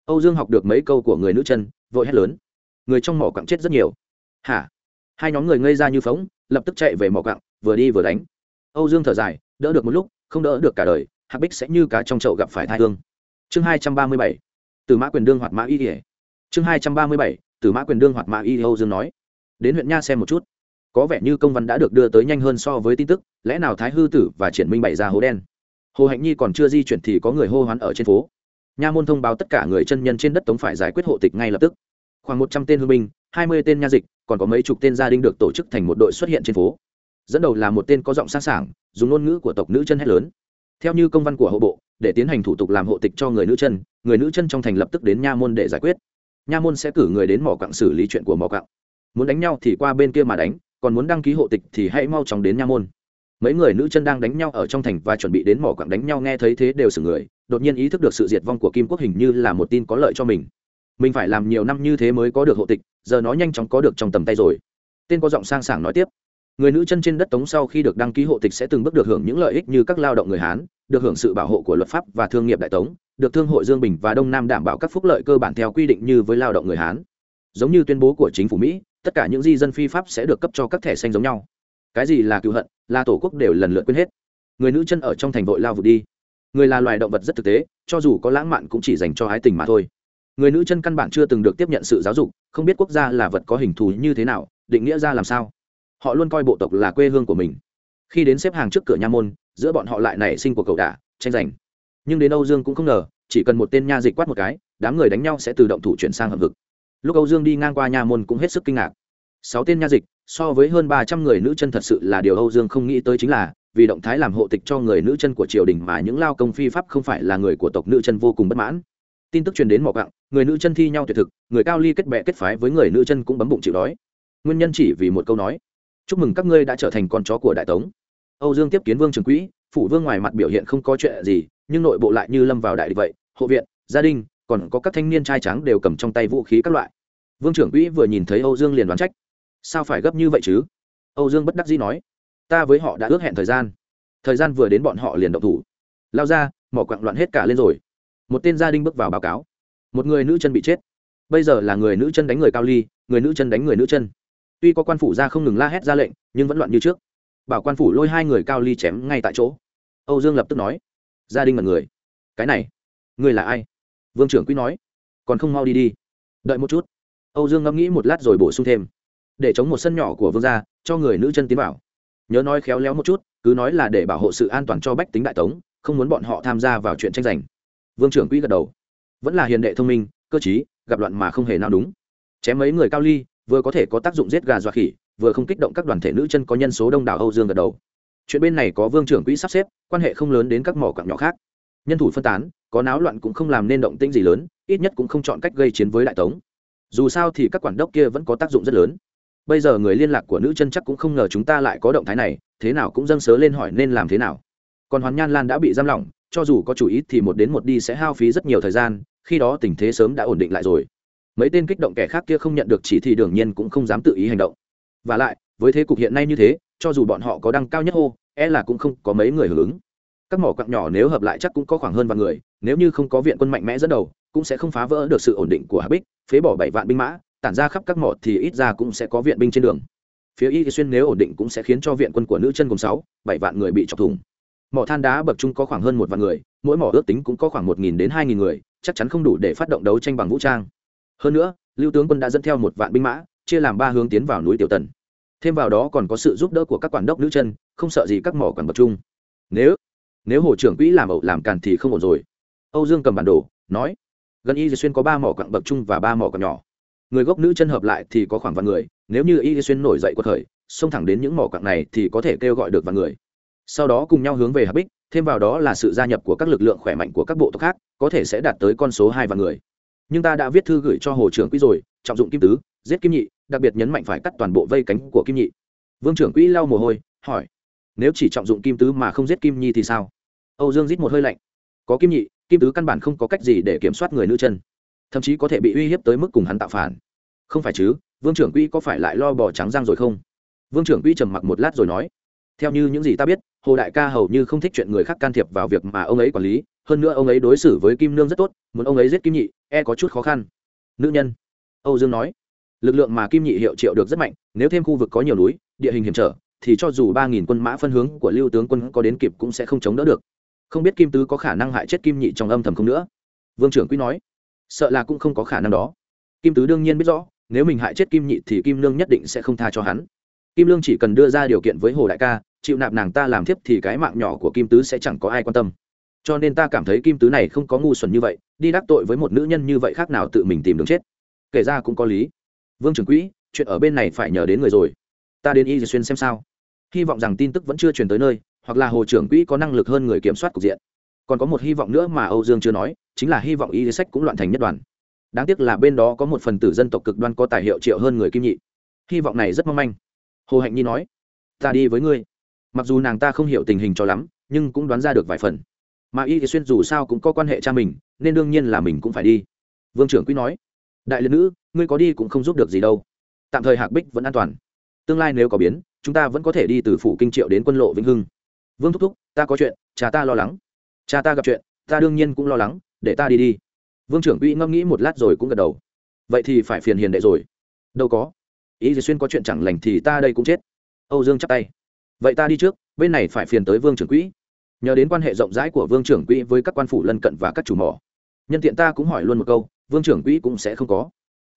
Âu dương học được mấy câu của người nữ chân, vội hét lớn. Người trong mỏ quặng chết rất nhiều. Hả? Hai nhóm người ngây ra như phóng, lập tức chạy về mỏ quặng, vừa đi vừa đánh. Âu dương thở dài, đỡ được một lúc, không đỡ được cả đời, hạc bích sẽ như cá trong chậu gặp phải thai thương. chương hai trăm ba mươi bảy. Từ mã quyền đương hoạt mã y ỉa chương hai trăm ba mươi bảy. Từ mã quyền đương hoạt mã y, âu dương nói. Đến huyện nha xem một chút. Có vẻ như công văn đã được đưa tới nhanh hơn so với tin tức, lẽ nào thái hư tử và triển minh bày ra hố đen? Hồ hạnh nhi còn chưa di chuyển thì có người hô hoán ở trên phố. Nha môn thông báo tất cả người chân nhân trên đất tống phải giải quyết hộ tịch ngay lập tức. Khoảng một trăm tên hương binh, hai mươi tên nha dịch, còn có mấy chục tên gia đình được tổ chức thành một đội xuất hiện trên phố. Dẫn đầu là một tên có giọng sang sảng, dùng ngôn ngữ của tộc nữ chân hét lớn. Theo như công văn của hộ bộ, để tiến hành thủ tục làm hộ tịch cho người nữ chân, người nữ chân trong thành lập tức đến nha môn để giải quyết. Nha môn sẽ cử người đến mỏ quặng xử lý chuyện của mỏ quặng. Muốn đánh nhau thì qua bên kia mà đánh, còn muốn đăng ký hộ tịch thì hãy mau chóng đến nha môn mấy người nữ chân đang đánh nhau ở trong thành và chuẩn bị đến mỏ quặng đánh nhau nghe thấy thế đều xử người, đột nhiên ý thức được sự diệt vong của kim quốc hình như là một tin có lợi cho mình. Mình phải làm nhiều năm như thế mới có được hộ tịch, giờ nó nhanh chóng có được trong tầm tay rồi. Tên có giọng sang sảng nói tiếp. Người nữ chân trên đất tống sau khi được đăng ký hộ tịch sẽ từng bước được hưởng những lợi ích như các lao động người hán, được hưởng sự bảo hộ của luật pháp và thương nghiệp đại tống, được thương hội dương bình và đông nam đảm bảo các phúc lợi cơ bản theo quy định như với lao động người hán. Giống như tuyên bố của chính phủ mỹ, tất cả những di dân phi pháp sẽ được cấp cho các thẻ xanh giống nhau. Cái gì là cựu hận? Là tổ quốc đều lần lượt quên hết. Người nữ chân ở trong thành vội lao vụt đi. Người là loài động vật rất thực tế, cho dù có lãng mạn cũng chỉ dành cho ái tình mà thôi. Người nữ chân căn bản chưa từng được tiếp nhận sự giáo dục, không biết quốc gia là vật có hình thù như thế nào, định nghĩa ra làm sao. Họ luôn coi bộ tộc là quê hương của mình. Khi đến xếp hàng trước cửa nha môn, giữa bọn họ lại nảy sinh cuộc cầu đả, tranh giành. Nhưng đến âu dương cũng không ngờ, chỉ cần một tên nha dịch quát một cái, đám người đánh nhau sẽ tự động thủ chuyển sang hợp vực. Lúc âu dương đi ngang qua nha môn cũng hết sức kinh ngạc. Sáu tên nha dịch so với hơn ba trăm người nữ chân thật sự là điều âu dương không nghĩ tới chính là, vì động thái làm hộ tịch cho người nữ chân của triều đình mà những lao công phi pháp không phải là người của tộc nữ chân vô cùng bất mãn. Tin tức truyền đến mỏ cặng người nữ chân thi nhau tuyệt thực, người cao ly kết bệ kết phái với người nữ chân cũng bấm bụng chịu đói. Nguyên nhân chỉ vì một câu nói. Chúc mừng các ngươi đã trở thành con chó của đại tống. Âu dương tiếp kiến vương trường quỹ, phủ vương ngoài mặt biểu hiện không có chuyện gì, nhưng nội bộ lại như lâm vào đại địch vậy. Hộ viện, gia đình, còn có các thanh niên trai trắng đều cầm trong tay vũ khí các loại. Vương trưởng quỹ vừa nhìn thấy âu dương liền đoán trách sao phải gấp như vậy chứ? Âu dương bất đắc dĩ nói. Ta với họ đã ước hẹn thời gian. Thời gian vừa đến bọn họ liền động thủ. Lao ra, mỏ quặng loạn hết cả lên rồi. Một tên gia đình bước vào báo cáo. Một người nữ chân bị chết. Bây giờ là người nữ chân đánh người cao ly, người nữ chân đánh người nữ chân. Tuy có quan phủ ra không ngừng la hét ra lệnh, nhưng vẫn loạn như trước. Bảo quan phủ lôi hai người cao ly chém ngay tại chỗ. Âu dương lập tức nói. Gia đình mật người. Cái này, người là ai? Vương trưởng quý nói. Còn không mau đi đi. Đợi một chút. Âu dương ngẫm nghĩ một lát rồi bổ sung thêm để chống một sân nhỏ của vương gia, cho người nữ chân tiến vào. Nhớ nói khéo léo một chút, cứ nói là để bảo hộ sự an toàn cho bách tính đại tống, không muốn bọn họ tham gia vào chuyện tranh giành. Vương trưởng quỹ gật đầu. Vẫn là hiền đệ thông minh, cơ chí gặp loạn mà không hề nào đúng. Chém mấy người cao ly, vừa có thể có tác dụng giết gà dọa khỉ, vừa không kích động các đoàn thể nữ chân có nhân số đông đảo âu dương gật đầu. Chuyện bên này có vương trưởng quỹ sắp xếp, quan hệ không lớn đến các mỏ quặng nhỏ khác. Nhân thủ phân tán, có náo loạn cũng không làm nên động tĩnh gì lớn, ít nhất cũng không chọn cách gây chiến với đại tống. Dù sao thì các quản đốc kia vẫn có tác dụng rất lớn bây giờ người liên lạc của nữ chân chắc cũng không ngờ chúng ta lại có động thái này, thế nào cũng dâng sớ lên hỏi nên làm thế nào. Còn hoàn nhan lan đã bị giam lỏng, cho dù có chủ ý thì một đến một đi sẽ hao phí rất nhiều thời gian, khi đó tình thế sớm đã ổn định lại rồi. Mấy tên kích động kẻ khác kia không nhận được chỉ thị đương nhiên cũng không dám tự ý hành động. Và lại, với thế cục hiện nay như thế, cho dù bọn họ có đăng cao nhất hô e là cũng không có mấy người hưởng ứng. Các mỏ quặng nhỏ nếu hợp lại chắc cũng có khoảng hơn vạn người, nếu như không có viện quân mạnh mẽ dẫn đầu, cũng sẽ không phá vỡ được sự ổn định của hà bích, phế bỏ bảy vạn binh mã tản ra khắp các mỏ thì ít ra cũng sẽ có viện binh trên đường. Phía y xuyên nếu ổn định cũng sẽ khiến cho viện quân của nữ chân cùng sáu, bảy vạn người bị chọc thủng. Mỏ than đá bậc trung có khoảng hơn một vạn người, mỗi mỏ ước tính cũng có khoảng một nghìn đến hai nghìn người, chắc chắn không đủ để phát động đấu tranh bằng vũ trang. Hơn nữa, lưu tướng quân đã dẫn theo một vạn binh mã, chia làm ba hướng tiến vào núi tiểu tần. Thêm vào đó còn có sự giúp đỡ của các quản đốc nữ chân, không sợ gì các mỏ quản bậc trung. Nếu nếu hồ trưởng quỹ làm ẩu làm càn thì không ổn rồi. Âu dương cầm bản đồ, nói, gần y xuyên có ba mỏ quặng bậc trung và ba mỏ quặng nhỏ người gốc nữ chân hợp lại thì có khoảng vạn người, nếu như y xuyên nổi dậy quật khởi xông thẳng đến những mỏ quặng này thì có thể kêu gọi được vạn người. Sau đó cùng nhau hướng về hà bích, thêm vào đó là sự gia nhập của các lực lượng khỏe mạnh của các bộ tộc khác, có thể sẽ đạt tới con số hai vạn người. Nhưng ta đã viết thư gửi cho hồ trưởng quỹ rồi, trọng dụng kim tứ, giết kim nhị, đặc biệt nhấn mạnh phải cắt toàn bộ vây cánh của kim nhị. Vương trưởng quỹ lau mồ hôi, hỏi, nếu chỉ trọng dụng kim tứ mà không giết kim nhi thì sao? Âu dương rít một hơi lạnh, có kim nhị, kim tứ căn bản không có cách gì để kiểm soát người nữ chân thậm chí có thể bị uy hiếp tới mức cùng hắn tạo phản. Không phải chứ, vương trưởng quỹ có phải lại lo bò trắng răng rồi không? Vương trưởng quỹ trầm mặc một lát rồi nói, theo như những gì ta biết, hồ đại ca hầu như không thích chuyện người khác can thiệp vào việc mà ông ấy quản lý, hơn nữa ông ấy đối xử với kim nương rất tốt, muốn ông ấy giết kim nhị e có chút khó khăn. Nữ nhân, âu dương nói, lực lượng mà kim nhị hiệu triệu được rất mạnh, nếu thêm khu vực có nhiều núi, địa hình hiểm trở, thì cho dù ba nghìn quân mã phân hướng của lưu tướng quân có đến kịp cũng sẽ không chống đỡ được. Không biết kim tứ có khả năng hại chết kim nhị trong âm thầm không nữa? Vương trưởng quý nói sợ là cũng không có khả năng đó. Kim tứ đương nhiên biết rõ, nếu mình hại chết kim nhị thì kim lương nhất định sẽ không tha cho hắn. Kim lương chỉ cần đưa ra điều kiện với hồ đại ca, chịu nạp nàng ta làm thiếp thì cái mạng nhỏ của kim tứ sẽ chẳng có ai quan tâm. Cho nên ta cảm thấy kim tứ này không có ngu xuẩn như vậy, đi đắc tội với một nữ nhân như vậy khác nào tự mình tìm đường chết. Kể ra cũng có lý. Vương trưởng quỹ, chuyện ở bên này phải nhờ đến người rồi. Ta đến y xuyên xem sao. Hy vọng rằng tin tức vẫn chưa truyền tới nơi, hoặc là hồ trưởng quỹ có năng lực hơn người kiểm soát cục diện còn có một hy vọng nữa mà âu dương chưa nói, chính là hy vọng y sách cũng loạn thành nhất đoàn. Đáng tiếc là bên đó có một phần tử dân tộc cực đoan có tài hiệu triệu hơn người kim nhị. Hy vọng này rất mong manh. Hồ hạnh nhi nói, ta đi với ngươi. Mặc dù nàng ta không hiểu tình hình cho lắm, nhưng cũng đoán ra được vài phần. Mà y thì xuyên dù sao cũng có quan hệ cha mình, nên đương nhiên là mình cũng phải đi. Vương trưởng quý nói, đại liệt nữ, ngươi có đi cũng không giúp được gì đâu. Tạm thời hạc bích vẫn an toàn. Tương lai nếu có biến, chúng ta vẫn có thể đi từ phủ kinh triệu đến quân lộ vĩnh hưng. Vương thúc thúc, ta có chuyện, cha ta lo lắng cha ta gặp chuyện, ta đương nhiên cũng lo lắng, để ta đi đi. Vương trưởng quỹ ngẫm nghĩ một lát rồi cũng gật đầu. Vậy thì phải phiền hiền đệ rồi. Đâu có. Ý gì xuyên có chuyện chẳng lành thì ta đây cũng chết. Âu dương chắp tay. Vậy ta đi trước, bên này phải phiền tới vương trưởng quỹ. Nhờ đến quan hệ rộng rãi của vương trưởng quỹ với các quan phủ lân cận và các chủ mỏ. Nhân tiện ta cũng hỏi luôn một câu, vương trưởng quỹ cũng sẽ không có.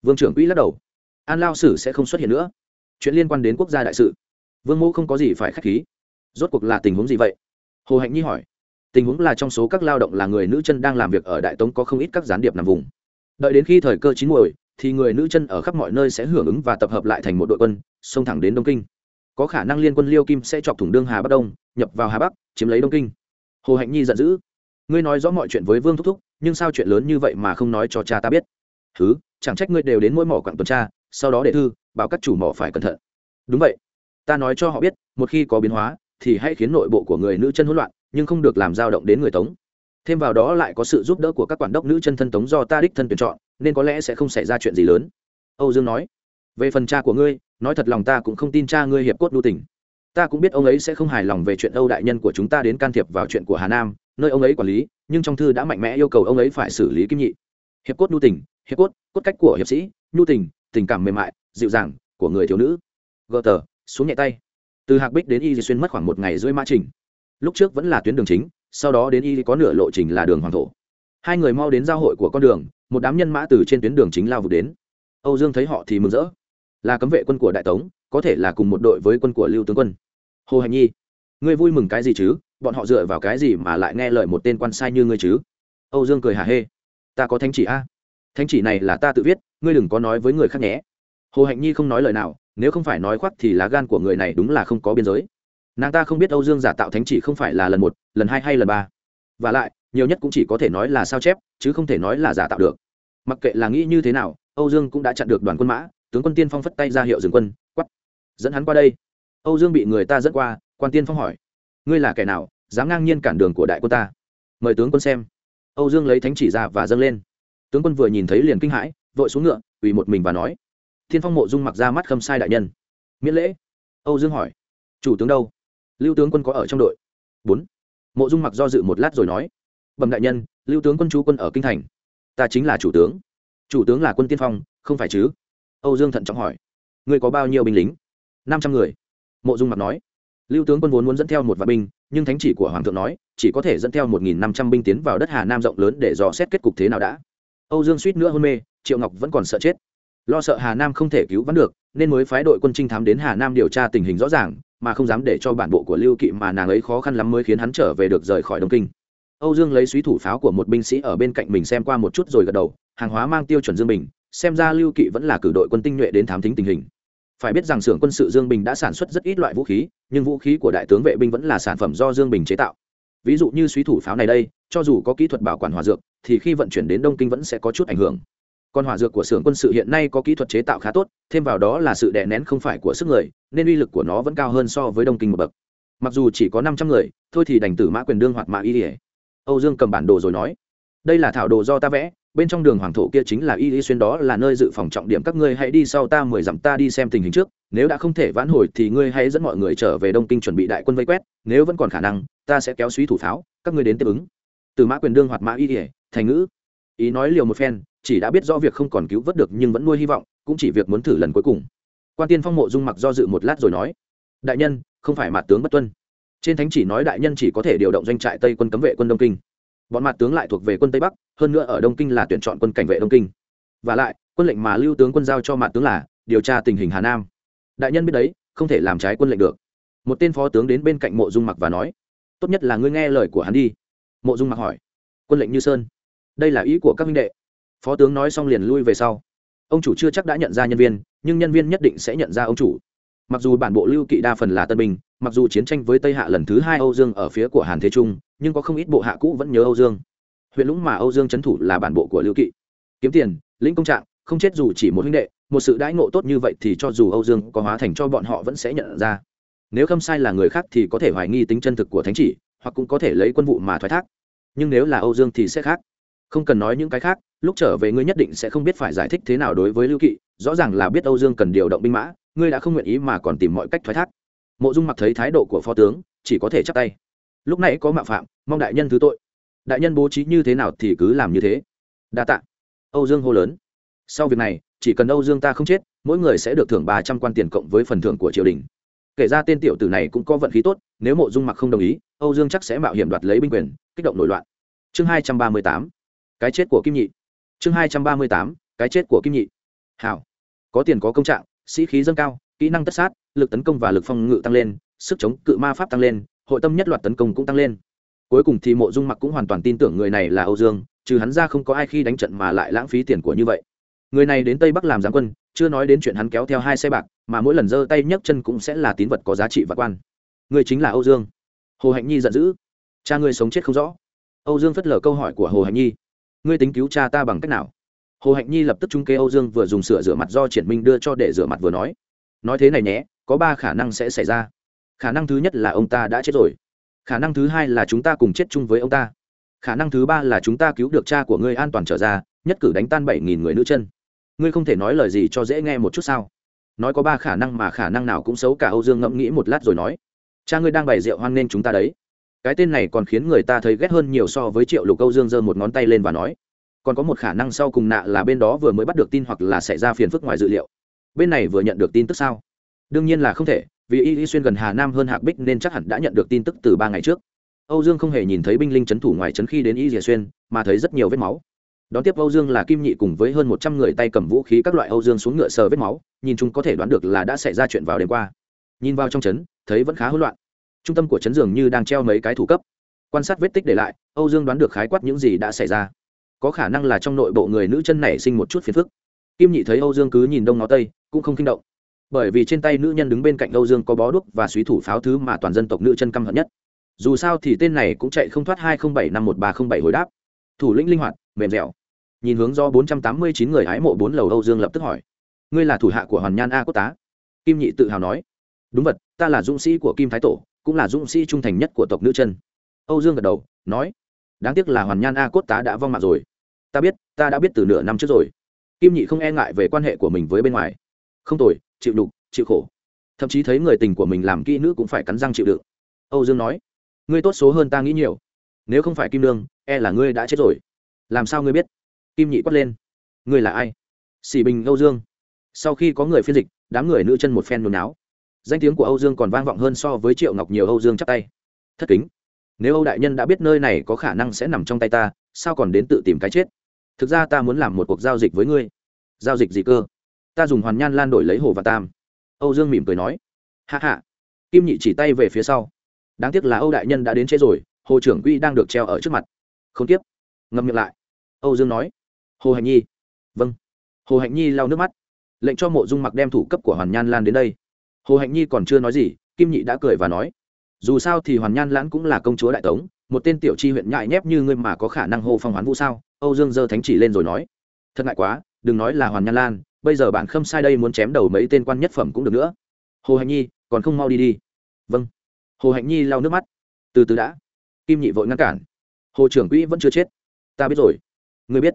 Vương trưởng quỹ lắc đầu. An lao sử sẽ không xuất hiện nữa. Chuyện liên quan đến quốc gia đại sự. Vương mẫu không có gì phải k h á c h khí. Rốt cuộc là tình huống gì vậy? Hồ hạnh nhi hỏi tình huống là trong số các lao động là người nữ chân đang làm việc ở đại tống có không ít các gián điệp nằm vùng. Đợi đến khi thời cơ chín muồi, thì người nữ chân ở khắp mọi nơi sẽ hưởng ứng và tập hợp lại thành một đội quân, xông thẳng đến đông kinh. Có khả năng liên quân liêu kim sẽ chọc thủng đương hà bắc đông, nhập vào hà bắc, chiếm lấy đông kinh. Hồ hạnh nhi giận dữ. Ngươi nói rõ mọi chuyện với vương thúc thúc, nhưng sao chuyện lớn như vậy mà không nói cho cha ta biết? Thứ chẳng trách ngươi đều đến mỗi mỏ quặng tuần tra, sau đó để thư, báo các chủ mỏ phải cẩn thận. Đúng vậy. Ta nói cho họ biết, một khi có biến hóa, thì hãy khiến nội bộ của người nữ chân hỗn loạn nhưng không được làm dao động đến người tống. Thêm vào đó lại có sự giúp đỡ của các quản đốc nữ chân thân tống do ta đích thân tuyển chọn, nên có lẽ sẽ không xảy ra chuyện gì lớn. Âu dương nói, về phần cha của ngươi, nói thật lòng ta cũng không tin cha ngươi hiệp cốt đu tình. Ta cũng biết ông ấy sẽ không hài lòng về chuyện âu đại nhân của chúng ta đến can thiệp vào chuyện của hà nam, nơi ông ấy quản lý, nhưng trong thư đã mạnh mẽ yêu cầu ông ấy phải xử lý kim nhị. Hiệp cốt nhu tình, hiệp cốt cốt cách của hiệp sĩ, nhu tình tình cảm mềm mại, dịu dàng của người thiếu nữ. Gờ tờ xuống nhẹ tay. Từ hạc bích đến y di xuyên mất khoảng một ngày rưỡi mã trình lúc trước vẫn là tuyến đường chính, sau đó đến y có nửa lộ trình là đường hoàng thổ. Hai người mau đến giao hội của con đường, một đám nhân mã từ trên tuyến đường chính lao vụt đến. Âu dương thấy họ thì mừng rỡ. Là cấm vệ quân của đại tống, có thể là cùng một đội với quân của lưu tướng quân. Hồ Hạnh nhi, ngươi vui mừng cái gì chứ? Bọn họ dựa vào cái gì mà lại nghe lời một tên quan sai như ngươi chứ? Âu dương cười hà hê. Ta có thánh chỉ a. Thánh chỉ này là ta tự viết, ngươi đừng có nói với người khác nhé. Hồ hạnh nhi không nói lời nào, nếu không phải nói khoác thì lá gan của người này đúng là không có biên giới nàng ta không biết âu dương giả tạo thánh chỉ không phải là lần một, lần hai hay lần ba. Và lại, nhiều nhất cũng chỉ có thể nói là sao chép, chứ không thể nói là giả tạo được. Mặc kệ là nghĩ như thế nào, âu dương cũng đã chặn được đoàn quân mã, tướng quân tiên phong phất tay ra hiệu dừng quân quắp dẫn hắn qua đây. Âu dương bị người ta dẫn qua, quan tiên phong hỏi. Ngươi là kẻ nào, dám ngang nhiên cản đường của đại quân ta? Mời tướng quân xem. Âu dương lấy thánh chỉ ra và dâng lên. Tướng quân vừa nhìn thấy liền kinh hãi, vội xuống ngựa ủy một mình và nói. Thiên phong mộ dung mặc ra mắt khâm sai đại nhân. Miễn lễ. Âu dương hỏi. Chủ tướng đâu? Lưu tướng quân có ở trong đội? Bốn. Mộ dung mặc do dự một lát rồi nói, bẩm đại nhân, lưu tướng quân chú quân ở kinh thành. Ta chính là chủ tướng. Chủ tướng là quân tiên phong, không phải chứ? Âu dương thận trọng hỏi, ngươi có bao nhiêu binh lính? Năm trăm người. Mộ dung mặc nói, lưu tướng quân vốn muốn dẫn theo một vạn binh, nhưng thánh chỉ của hoàng thượng nói, chỉ có thể dẫn theo một nghìn năm trăm binh tiến vào đất hà nam rộng lớn để dò xét kết cục thế nào đã. Âu dương suýt nữa hôn mê, triệu ngọc vẫn còn sợ chết. Lo sợ hà nam không thể cứu vãn được, nên mới phái đội quân trinh thám đến hà nam điều tra tình hình rõ ràng mà không dám để cho bản bộ của lưu kỵ mà nàng ấy khó khăn lắm mới khiến hắn trở về được rời khỏi đông kinh. Âu dương lấy suý thủ pháo của một binh sĩ ở bên cạnh mình xem qua một chút rồi gật đầu, hàng hóa mang tiêu chuẩn dương bình, xem ra lưu kỵ vẫn là cử đội quân tinh nhuệ đến thám thính tình hình. Phải biết rằng xưởng quân sự dương bình đã sản xuất rất ít loại vũ khí, nhưng vũ khí của đại tướng vệ binh vẫn là sản phẩm do dương bình chế tạo. Ví dụ như suý thủ pháo này đây, cho dù có kỹ thuật bảo quản hỏa dược, thì khi vận chuyển đến đông kinh vẫn sẽ có chút ảnh hưởng còn hỏa dược của xưởng quân sự hiện nay có kỹ thuật chế tạo khá tốt, thêm vào đó là sự đè nén không phải của sức người, nên uy lực của nó vẫn cao hơn so với đông kinh một bậc. Mặc dù chỉ có năm trăm người, thôi thì đành tử mã quyền đương hoặc mã y ỉa âu dương cầm bản đồ rồi nói, đây là thảo đồ do ta vẽ, bên trong đường hoàng thổ kia chính là y y xuyên đó là nơi dự phòng trọng điểm, các ngươi hãy đi sau ta mười dặm, ta đi xem tình hình trước, nếu đã không thể vãn hồi thì ngươi hãy dẫn mọi người trở về đông kinh chuẩn bị đại quân vây quét, nếu vẫn còn khả năng, ta sẽ kéo suý thủ pháo, các ngươi đến tiếp ứng. Từ mã quyền đương hoặc mã y ỉa thành ngữ. Ý nói liều một phen chỉ đã biết rõ việc không còn cứu vớt được nhưng vẫn nuôi hy vọng, cũng chỉ việc muốn thử lần cuối cùng. Quan tiên phong mộ dung mặc do dự một lát rồi nói, đại nhân, không phải mặt tướng bất tuân. Trên thánh chỉ nói đại nhân chỉ có thể điều động doanh trại tây quân cấm vệ quân đông kinh. Bọn mặt tướng lại thuộc về quân tây bắc, hơn nữa ở đông kinh là tuyển chọn quân cảnh vệ đông kinh. Và lại, quân lệnh mà lưu tướng quân giao cho mặt tướng là điều tra tình hình hà nam. Đại nhân biết đấy, không thể làm trái quân lệnh được. Một tên phó tướng đến bên cạnh mộ dung mặc và nói, tốt nhất là ngươi nghe lời của hắn đi. Mộ dung mặc hỏi, quân lệnh như sơn, đây là ý của các minh đệ phó tướng nói xong liền lui về sau. Ông chủ chưa chắc đã nhận ra nhân viên, nhưng nhân viên nhất định sẽ nhận ra ông chủ. Mặc dù bản bộ lưu kỵ đa phần là tân binh, mặc dù chiến tranh với tây hạ lần thứ hai âu dương ở phía của hàn thế trung, nhưng có không ít bộ hạ cũ vẫn nhớ âu dương. Huyện lũng mà âu dương trấn thủ là bản bộ của lưu kỵ. Kiếm tiền, lĩnh công trạng, không chết dù chỉ một huynh đệ, một sự đãi ngộ tốt như vậy thì cho dù âu dương có hóa thành cho bọn họ vẫn sẽ nhận ra. Nếu khâm sai là người khác thì có thể hoài nghi tính chân thực của thánh chỉ, hoặc cũng có thể lấy quân vụ mà thoái thác. Nhưng nếu là âu dương thì sẽ khác. Không cần nói những cái khác lúc trở về ngươi nhất định sẽ không biết phải giải thích thế nào đối với lưu kỵ, rõ ràng là biết âu dương cần điều động binh mã, ngươi đã không nguyện ý mà còn tìm mọi cách thoái thác. Mộ dung mặc thấy thái độ của phó tướng, chỉ có thể chắc tay. Lúc này có mạo phạm, mong đại nhân thứ tội. Đại nhân bố trí như thế nào thì cứ làm như thế. Đa tạ. Âu dương hô lớn. Sau việc này, chỉ cần âu dương ta không chết, mỗi người sẽ được thưởng ba trăm quan tiền cộng với phần thưởng của triều đình. Kể ra tên tiểu tử này cũng có vận khí tốt, nếu mộ dung mặc không đồng ý, âu dương chắc sẽ mạo hiểm đoạt lấy binh quyền, kích động nổi loạn. Chương hai trăm ba mươi tám. Cái chết của kim nhị chương hai trăm ba mươi tám, cái chết của kim nhị. Hảo. Có tiền có công trạng, sĩ khí dâng cao, kỹ năng tất sát, lực tấn công và lực phòng ngự tăng lên, sức chống cự ma pháp tăng lên, hội tâm nhất loạt tấn công cũng tăng lên. Cuối cùng thì mộ dung mặc cũng hoàn toàn tin tưởng người này là âu dương, trừ hắn ra không có ai khi đánh trận mà lại lãng phí tiền của như vậy. Người này đến tây bắc làm giáng quân, chưa nói đến chuyện hắn kéo theo hai xe bạc, mà mỗi lần giơ tay nhấc chân cũng sẽ là tín vật có giá trị và quan. Người chính là âu dương. Hồ hạnh nhi giận dữ. Cha ngươi sống chết không rõ. Âu dương phất lờ câu hỏi của hồ hạnh nhi ngươi tính cứu cha ta bằng cách nào? Hồ hạnh nhi lập tức trung kê âu dương vừa dùng sửa rửa mặt do triển minh đưa cho để rửa mặt vừa nói. Nói thế này nhé, có ba khả năng sẽ xảy ra. Khả năng thứ nhất là ông ta đã chết rồi. Khả năng thứ hai là chúng ta cùng chết chung với ông ta. Khả năng thứ ba là chúng ta cứu được cha của ngươi an toàn trở ra, nhất cử đánh tan bảy nghìn người nữ chân. Ngươi không thể nói lời gì cho dễ nghe một chút sao? Nói có ba khả năng mà khả năng nào cũng xấu cả âu dương ngẫm nghĩ một lát rồi nói. Cha ngươi đang bày rượu hoan nên chúng ta đấy cái tên này còn khiến người ta thấy ghét hơn nhiều so với triệu lục âu dương giơ một ngón tay lên và nói, còn có một khả năng sau cùng nạ là bên đó vừa mới bắt được tin hoặc là xảy ra phiền phức ngoài dự liệu. Bên này vừa nhận được tin tức sao? Đương nhiên là không thể, vì y y xuyên gần hà nam hơn hạc bích nên chắc hẳn đã nhận được tin tức từ ba ngày trước. Âu dương không hề nhìn thấy binh linh c h ấ n thủ ngoài trấn khi đến y dìa xuyên, mà thấy rất nhiều vết máu. Đón tiếp âu dương là kim nhị cùng với hơn một trăm người tay cầm vũ khí các loại âu dương xuống ngựa sờ vết máu, nhìn chung có thể đoán được là đã xảy ra chuyện vào đêm qua. Nhìn vào trong trấn thấy vẫn khá hỗn loạn trung tâm của chấn dường như đang treo mấy cái thủ cấp. Quan sát vết tích để lại, âu dương đoán được khái quát những gì đã xảy ra. Có khả năng là trong nội bộ người nữ chân nảy sinh một chút phiền phức. Kim nhị thấy âu dương cứ nhìn đông ngó tây, cũng không kinh động. Bởi vì trên tay nữ nhân đứng bên cạnh âu dương có bó đúc và suý thủ pháo thứ mà toàn dân tộc nữ chân căm hận nhất. Dù sao thì tên này cũng chạy không thoát hai không bảy năm một ba không bảy hồi đáp. Thủ lĩnh linh hoạt, mềm dẻo. Nhìn hướng do bốn trăm tám mươi chín người hái mộ bốn lầu âu dương lập tức hỏi, ngươi là thủ hạ của hoàn nhan a cốt tá? Kim nhị tự hào nói, đúng vật, ta là dũng sĩ của kim thái tổ cũng là dũng sĩ trung thành nhất của tộc nữ chân. Âu dương gật đầu, nói, đáng tiếc là hoàn nhan a cốt tá đã vong mạng rồi. Ta biết, ta đã biết từ nửa năm trước rồi. Kim nhị không e ngại về quan hệ của mình với bên ngoài. Không tồi, chịu đục, chịu khổ. Thậm chí thấy người tình của mình làm kỹ nữ cũng phải cắn răng chịu đựng. Âu dương nói, ngươi tốt số hơn ta nghĩ nhiều. Nếu không phải kim lương e là ngươi đã chết rồi. Làm sao ngươi biết? Kim nhị quát lên, ngươi là ai? Xỉ bình âu dương. Sau khi có người phiên dịch, đám người nữ chân một phen nôn náo danh tiếng của âu dương còn vang vọng hơn so với triệu ngọc nhiều âu dương chắp tay. Thất kính, nếu âu đại nhân đã biết nơi này có khả năng sẽ nằm trong tay ta, sao còn đến tự tìm cái chết? Thực ra ta muốn làm một cuộc giao dịch với ngươi. Giao dịch gì cơ? Ta dùng hoàn nhan lan đổi lấy hồ và tam. Âu dương mỉm cười nói. Hạ hạ kim nhị chỉ tay về phía sau. Đáng tiếc là âu đại nhân đã đến trễ rồi, hồ trưởng quỹ đang được treo ở trước mặt. Không tiếp. Ngậm miệng lại. Âu dương nói. Hồ hạnh nhi. Vâng. Hồ hạnh nhi lau nước mắt. Lệnh cho mộ dung mặc đem thủ cấp của hoàn nhan lan đến đây hồ hạnh nhi còn chưa nói gì kim nhị đã cười và nói dù sao thì hoàn nhan lãn cũng là công chúa đại tống một tên tiểu chi huyện nhại nhép như ngươi mà có khả năng hô phong hoán vũ sao âu dương Dơ thánh chỉ lên rồi nói thật ngại quá đừng nói là hoàn nhan lan bây giờ bạn khâm sai đây muốn chém đầu mấy tên quan nhất phẩm cũng được nữa hồ hạnh nhi còn không mau đi đi vâng hồ hạnh nhi lau nước mắt từ từ đã kim nhị vội ngăn cản hồ trưởng quỹ vẫn chưa chết ta biết rồi ngươi biết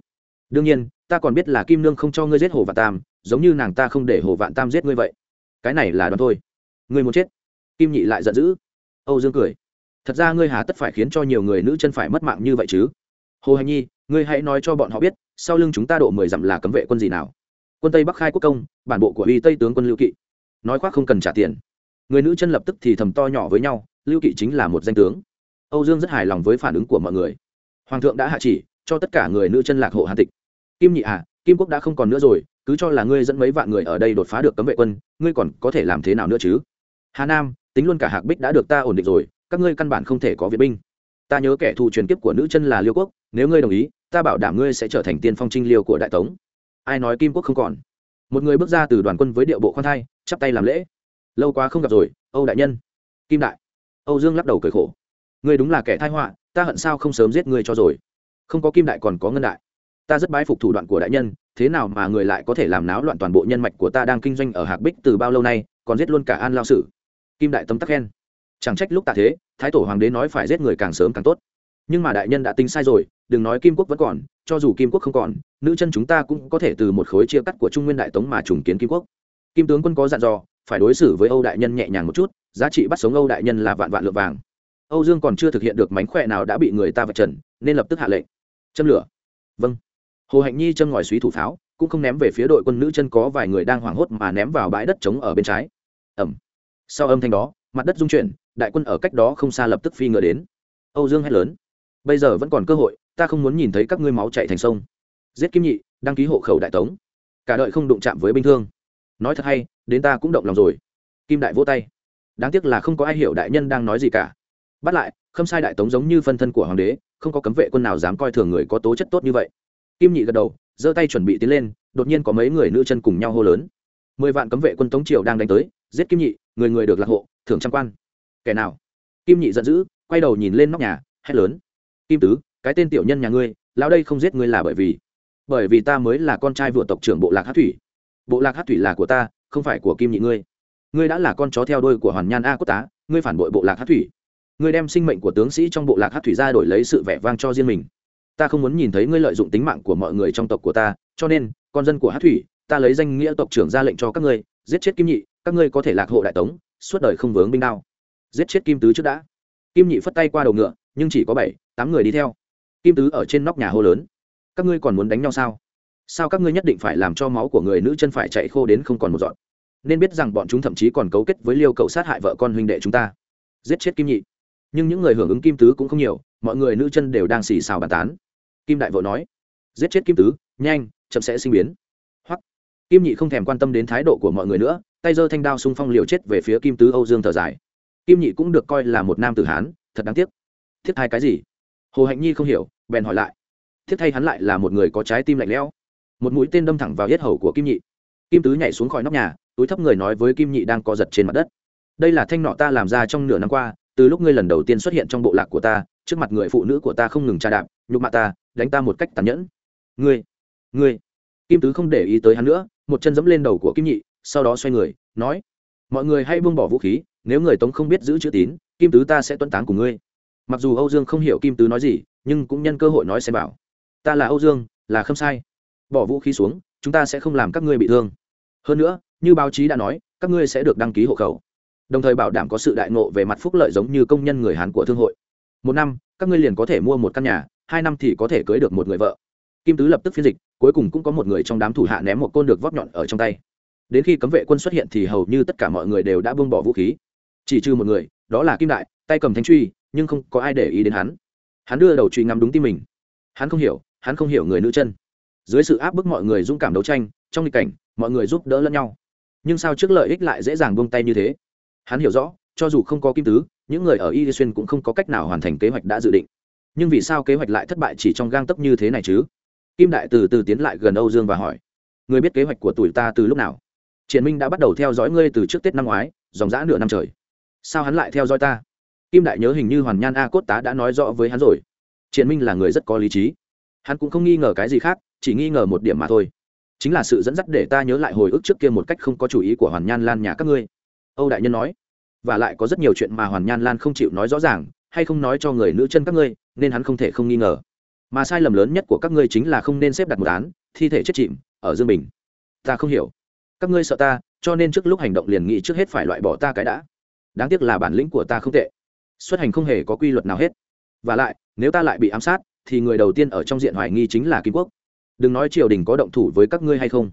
đương nhiên ta còn biết là kim nương không cho ngươi giết hồ vạn tam giống như nàng ta không để hồ vạn tam giết ngươi vậy cái này là đoán thôi. Ngươi muốn chết? Kim nhị lại giận dữ. Âu dương cười. Thật ra ngươi hà tất phải khiến cho nhiều người nữ chân phải mất mạng như vậy chứ? Hồ hành nhi, ngươi hãy nói cho bọn họ biết, sau lưng chúng ta độ mười dặm là cấm vệ quân gì nào? Quân tây bắc khai quốc công, bản bộ của uy tây tướng quân lưu kỵ. Nói khoác không cần trả tiền. Người nữ chân lập tức thì thầm to nhỏ với nhau, lưu kỵ chính là một danh tướng. Âu dương rất hài lòng với phản ứng của mọi người. Hoàng thượng đã hạ chỉ, cho tất cả người nữ chân lạc hộ hàn tịch. Kim nhị à kim quốc đã không còn nữa rồi cứ cho là ngươi dẫn mấy vạn người ở đây đột phá được cấm vệ quân, ngươi còn có thể làm thế nào nữa chứ? Hà nam, tính luôn cả hạc bích đã được ta ổn định rồi, các ngươi căn bản không thể có viện binh. Ta nhớ kẻ thù truyền kiếp của nữ chân là liêu quốc, nếu ngươi đồng ý, ta bảo đảm ngươi sẽ trở thành tiên phong trinh liêu của đại tống. Ai nói kim quốc không còn? Một người bước ra từ đoàn quân với điệu bộ khoan thai, chắp tay làm lễ. Lâu quá không gặp rồi, âu đại nhân. Kim đại. Âu dương lắc đầu cười khổ. Ngươi đúng là kẻ thai họa, ta hận sao không sớm giết ngươi cho rồi. Không có kim đại còn có ngân đại ta rất bái phục thủ đoạn của đại nhân, thế nào mà người lại có thể làm náo loạn toàn bộ nhân mạch của ta đang kinh doanh ở hạc bích từ bao lâu nay, còn giết luôn cả an lao sử? Kim đại tấm tắc khen. Chẳng trách lúc tạ thế, thái tổ hoàng đế nói phải giết người càng sớm càng tốt. Nhưng mà đại nhân đã tính sai rồi, đừng nói kim quốc vẫn còn, cho dù kim quốc không còn, nữ chân chúng ta cũng có thể từ một khối chia cắt của trung nguyên đại tống mà trùng kiến kim quốc. Kim tướng quân có dặn dò, phải đối xử với âu đại nhân nhẹ nhàng một chút, giá trị bắt sống âu đại nhân là vạn vạn lượng vàng. Âu dương còn chưa thực hiện được mánh khỏe nào đã bị người ta vạch trần, nên lập tức hạ lệnh. Châm lửa. Vâng hồ hạnh nhi châm ngòi suý thủ pháo, cũng không ném về phía đội quân nữ chân có vài người đang hoảng hốt mà ném vào bãi đất trống ở bên trái. Ẩm. Sau âm thanh đó, mặt đất rung chuyển, đại quân ở cách đó không xa lập tức phi ngựa đến. Âu dương hét lớn. Bây giờ vẫn còn cơ hội, ta không muốn nhìn thấy các ngươi máu chạy thành sông. Giết kim nhị, đăng ký hộ khẩu đại tống. Cả đợi không đụng chạm với binh thương. Nói thật hay, đến ta cũng động lòng rồi. Kim đại vỗ tay. Đáng tiếc là không có ai hiểu đại nhân đang nói gì cả. Bắt lại không sai đại tống giống như phân thân của hoàng đế, không có cấm vệ quân nào dám coi thường người có tố chất tốt như vậy kim nhị gật đầu, giơ tay chuẩn bị tiến lên, đột nhiên có mấy người nữ chân cùng nhau hô lớn. Mười vạn cấm vệ quân tống triều đang đánh tới, giết kim nhị, người người được lạc hộ, thưởng trăm quan. Kẻ nào? Kim nhị giận dữ, quay đầu nhìn lên nóc nhà, hét lớn. Kim tứ, cái tên tiểu nhân nhà ngươi, lão đây không giết ngươi là bởi vì? Bởi vì ta mới là con trai vua tộc trưởng bộ lạc hát thủy. Bộ lạc hát thủy là của ta, không phải của kim nhị ngươi. Ngươi đã là con chó theo đôi của hoàn nhan a cốt tá, ngươi phản bội bộ lạc hát thủy. Ngươi đem sinh mệnh của tướng sĩ trong bộ lạc hát thủy ra đổi lấy sự vẻ vang cho riêng mình ta không muốn nhìn thấy ngươi lợi dụng tính mạng của mọi người trong tộc của ta, cho nên, con dân của hát thủy, ta lấy danh nghĩa tộc trưởng ra lệnh cho các ngươi, giết chết kim nhị, các ngươi có thể lạc hộ đại tống, suốt đời không vướng binh đao. Giết chết kim tứ trước đã. Kim nhị phất tay qua đầu ngựa, nhưng chỉ có bảy, tám người đi theo. Kim tứ ở trên nóc nhà hô lớn. Các ngươi còn muốn đánh nhau sao? Sao các ngươi nhất định phải làm cho máu của người nữ chân phải chạy khô đến không còn một dọn nên biết rằng bọn chúng thậm chí còn cấu kết với liêu cậu sát hại vợ con huynh đệ chúng ta. Giết chết kim nhị. Nhưng những người hưởng ứng kim tứ cũng không nhiều, mọi người nữ chân đều đang xì xào bàn tán kim đại vội nói, giết chết kim tứ, nhanh, chậm sẽ sinh biến. Hoặc kim nhị không thèm quan tâm đến thái độ của mọi người nữa, tay giơ thanh đao xung phong liều chết về phía kim tứ âu dương thở dài. Kim nhị cũng được coi là một nam tử hán, thật đáng tiếc. Thiết hai cái gì? Hồ hạnh nhi không hiểu, bèn hỏi lại. Thiết thay hắn lại là một người có trái tim lạnh lẽo. Một mũi tên đâm thẳng vào yết hầu của kim nhị. Kim tứ nhảy xuống khỏi nóc nhà, túi thấp người nói với kim nhị đang co giật trên mặt đất. Đây là thanh nọ ta làm ra trong nửa năm qua, từ lúc ngươi lần đầu tiên xuất hiện trong bộ lạc của ta, trước mặt người phụ nữ của ta không ngừng tra đạp, nhục mạ ta đánh ta một cách tàn nhẫn. Ngươi ngươi. Kim tứ không để ý tới hắn nữa, một chân dẫm lên đầu của kim nhị, sau đó xoay người, nói, mọi người hãy buông bỏ vũ khí, nếu người tống không biết giữ chữ tín, kim tứ ta sẽ tuân táng cùng ngươi. Mặc dù âu dương không hiểu kim tứ nói gì, nhưng cũng nhân cơ hội nói xem bảo, ta là âu dương, là không sai. Bỏ vũ khí xuống, chúng ta sẽ không làm các ngươi bị thương. Hơn nữa, như báo chí đã nói, các ngươi sẽ được đăng ký hộ khẩu. Đồng thời bảo đảm có sự đại ngộ về mặt phúc lợi giống như công nhân người Hàn của thương hội. Một năm, các ngươi liền có thể mua một căn nhà hai năm thì có thể cưới được một người vợ. Kim tứ lập tức phiên dịch, cuối cùng cũng có một người trong đám thủ hạ ném một côn được vót nhọn ở trong tay. Đến khi cấm vệ quân xuất hiện thì hầu như tất cả mọi người đều đã buông bỏ vũ khí. Chỉ trừ một người, đó là kim đại, tay cầm thanh truy, nhưng không có ai để ý đến hắn. Hắn đưa đầu truy ngắm đúng tim mình. Hắn không hiểu, hắn không hiểu người nữ chân. Dưới sự áp bức mọi người dũng cảm đấu tranh, trong nghịch cảnh, mọi người giúp đỡ lẫn nhau. Nhưng sao trước lợi ích lại dễ dàng buông tay như thế? Hắn hiểu rõ, cho dù không có kim tứ, những người ở y xuyên cũng không có cách nào hoàn thành kế hoạch đã dự định nhưng vì sao kế hoạch lại thất bại chỉ trong gang tấp như thế này chứ? Kim đại từ từ tiến lại gần âu dương và hỏi, người biết kế hoạch của tuổi ta từ lúc nào? Triển minh đã bắt đầu theo dõi ngươi từ trước tết năm ngoái, dòng dã nửa năm trời. Sao hắn lại theo dõi ta? Kim đại nhớ hình như hoàn nhan a cốt tá đã nói rõ với hắn rồi. Triển minh là người rất có lý trí. Hắn cũng không nghi ngờ cái gì khác, chỉ nghi ngờ một điểm mà thôi. Chính là sự dẫn dắt để ta nhớ lại hồi ức trước kia một cách không có chủ ý của hoàn nhan lan nhà các ngươi. Âu đại nhân nói. Và lại có rất nhiều chuyện mà hoàn nhan lan không chịu nói rõ ràng, hay không nói cho người nữ chân các ngươi nên hắn không thể không nghi ngờ. Mà sai lầm lớn nhất của các ngươi chính là không nên xếp đặt một án, thi thể chết chìm, ở dương bình. Ta không hiểu. Các ngươi sợ ta, cho nên trước lúc hành động liền nghĩ trước hết phải loại bỏ ta cái đã. Đáng tiếc là bản lĩnh của ta không tệ. Xuất hành không hề có quy luật nào hết. Và lại, nếu ta lại bị ám sát, thì người đầu tiên ở trong diện hoài nghi chính là kim quốc. Đừng nói triều đình có động thủ với các ngươi hay không.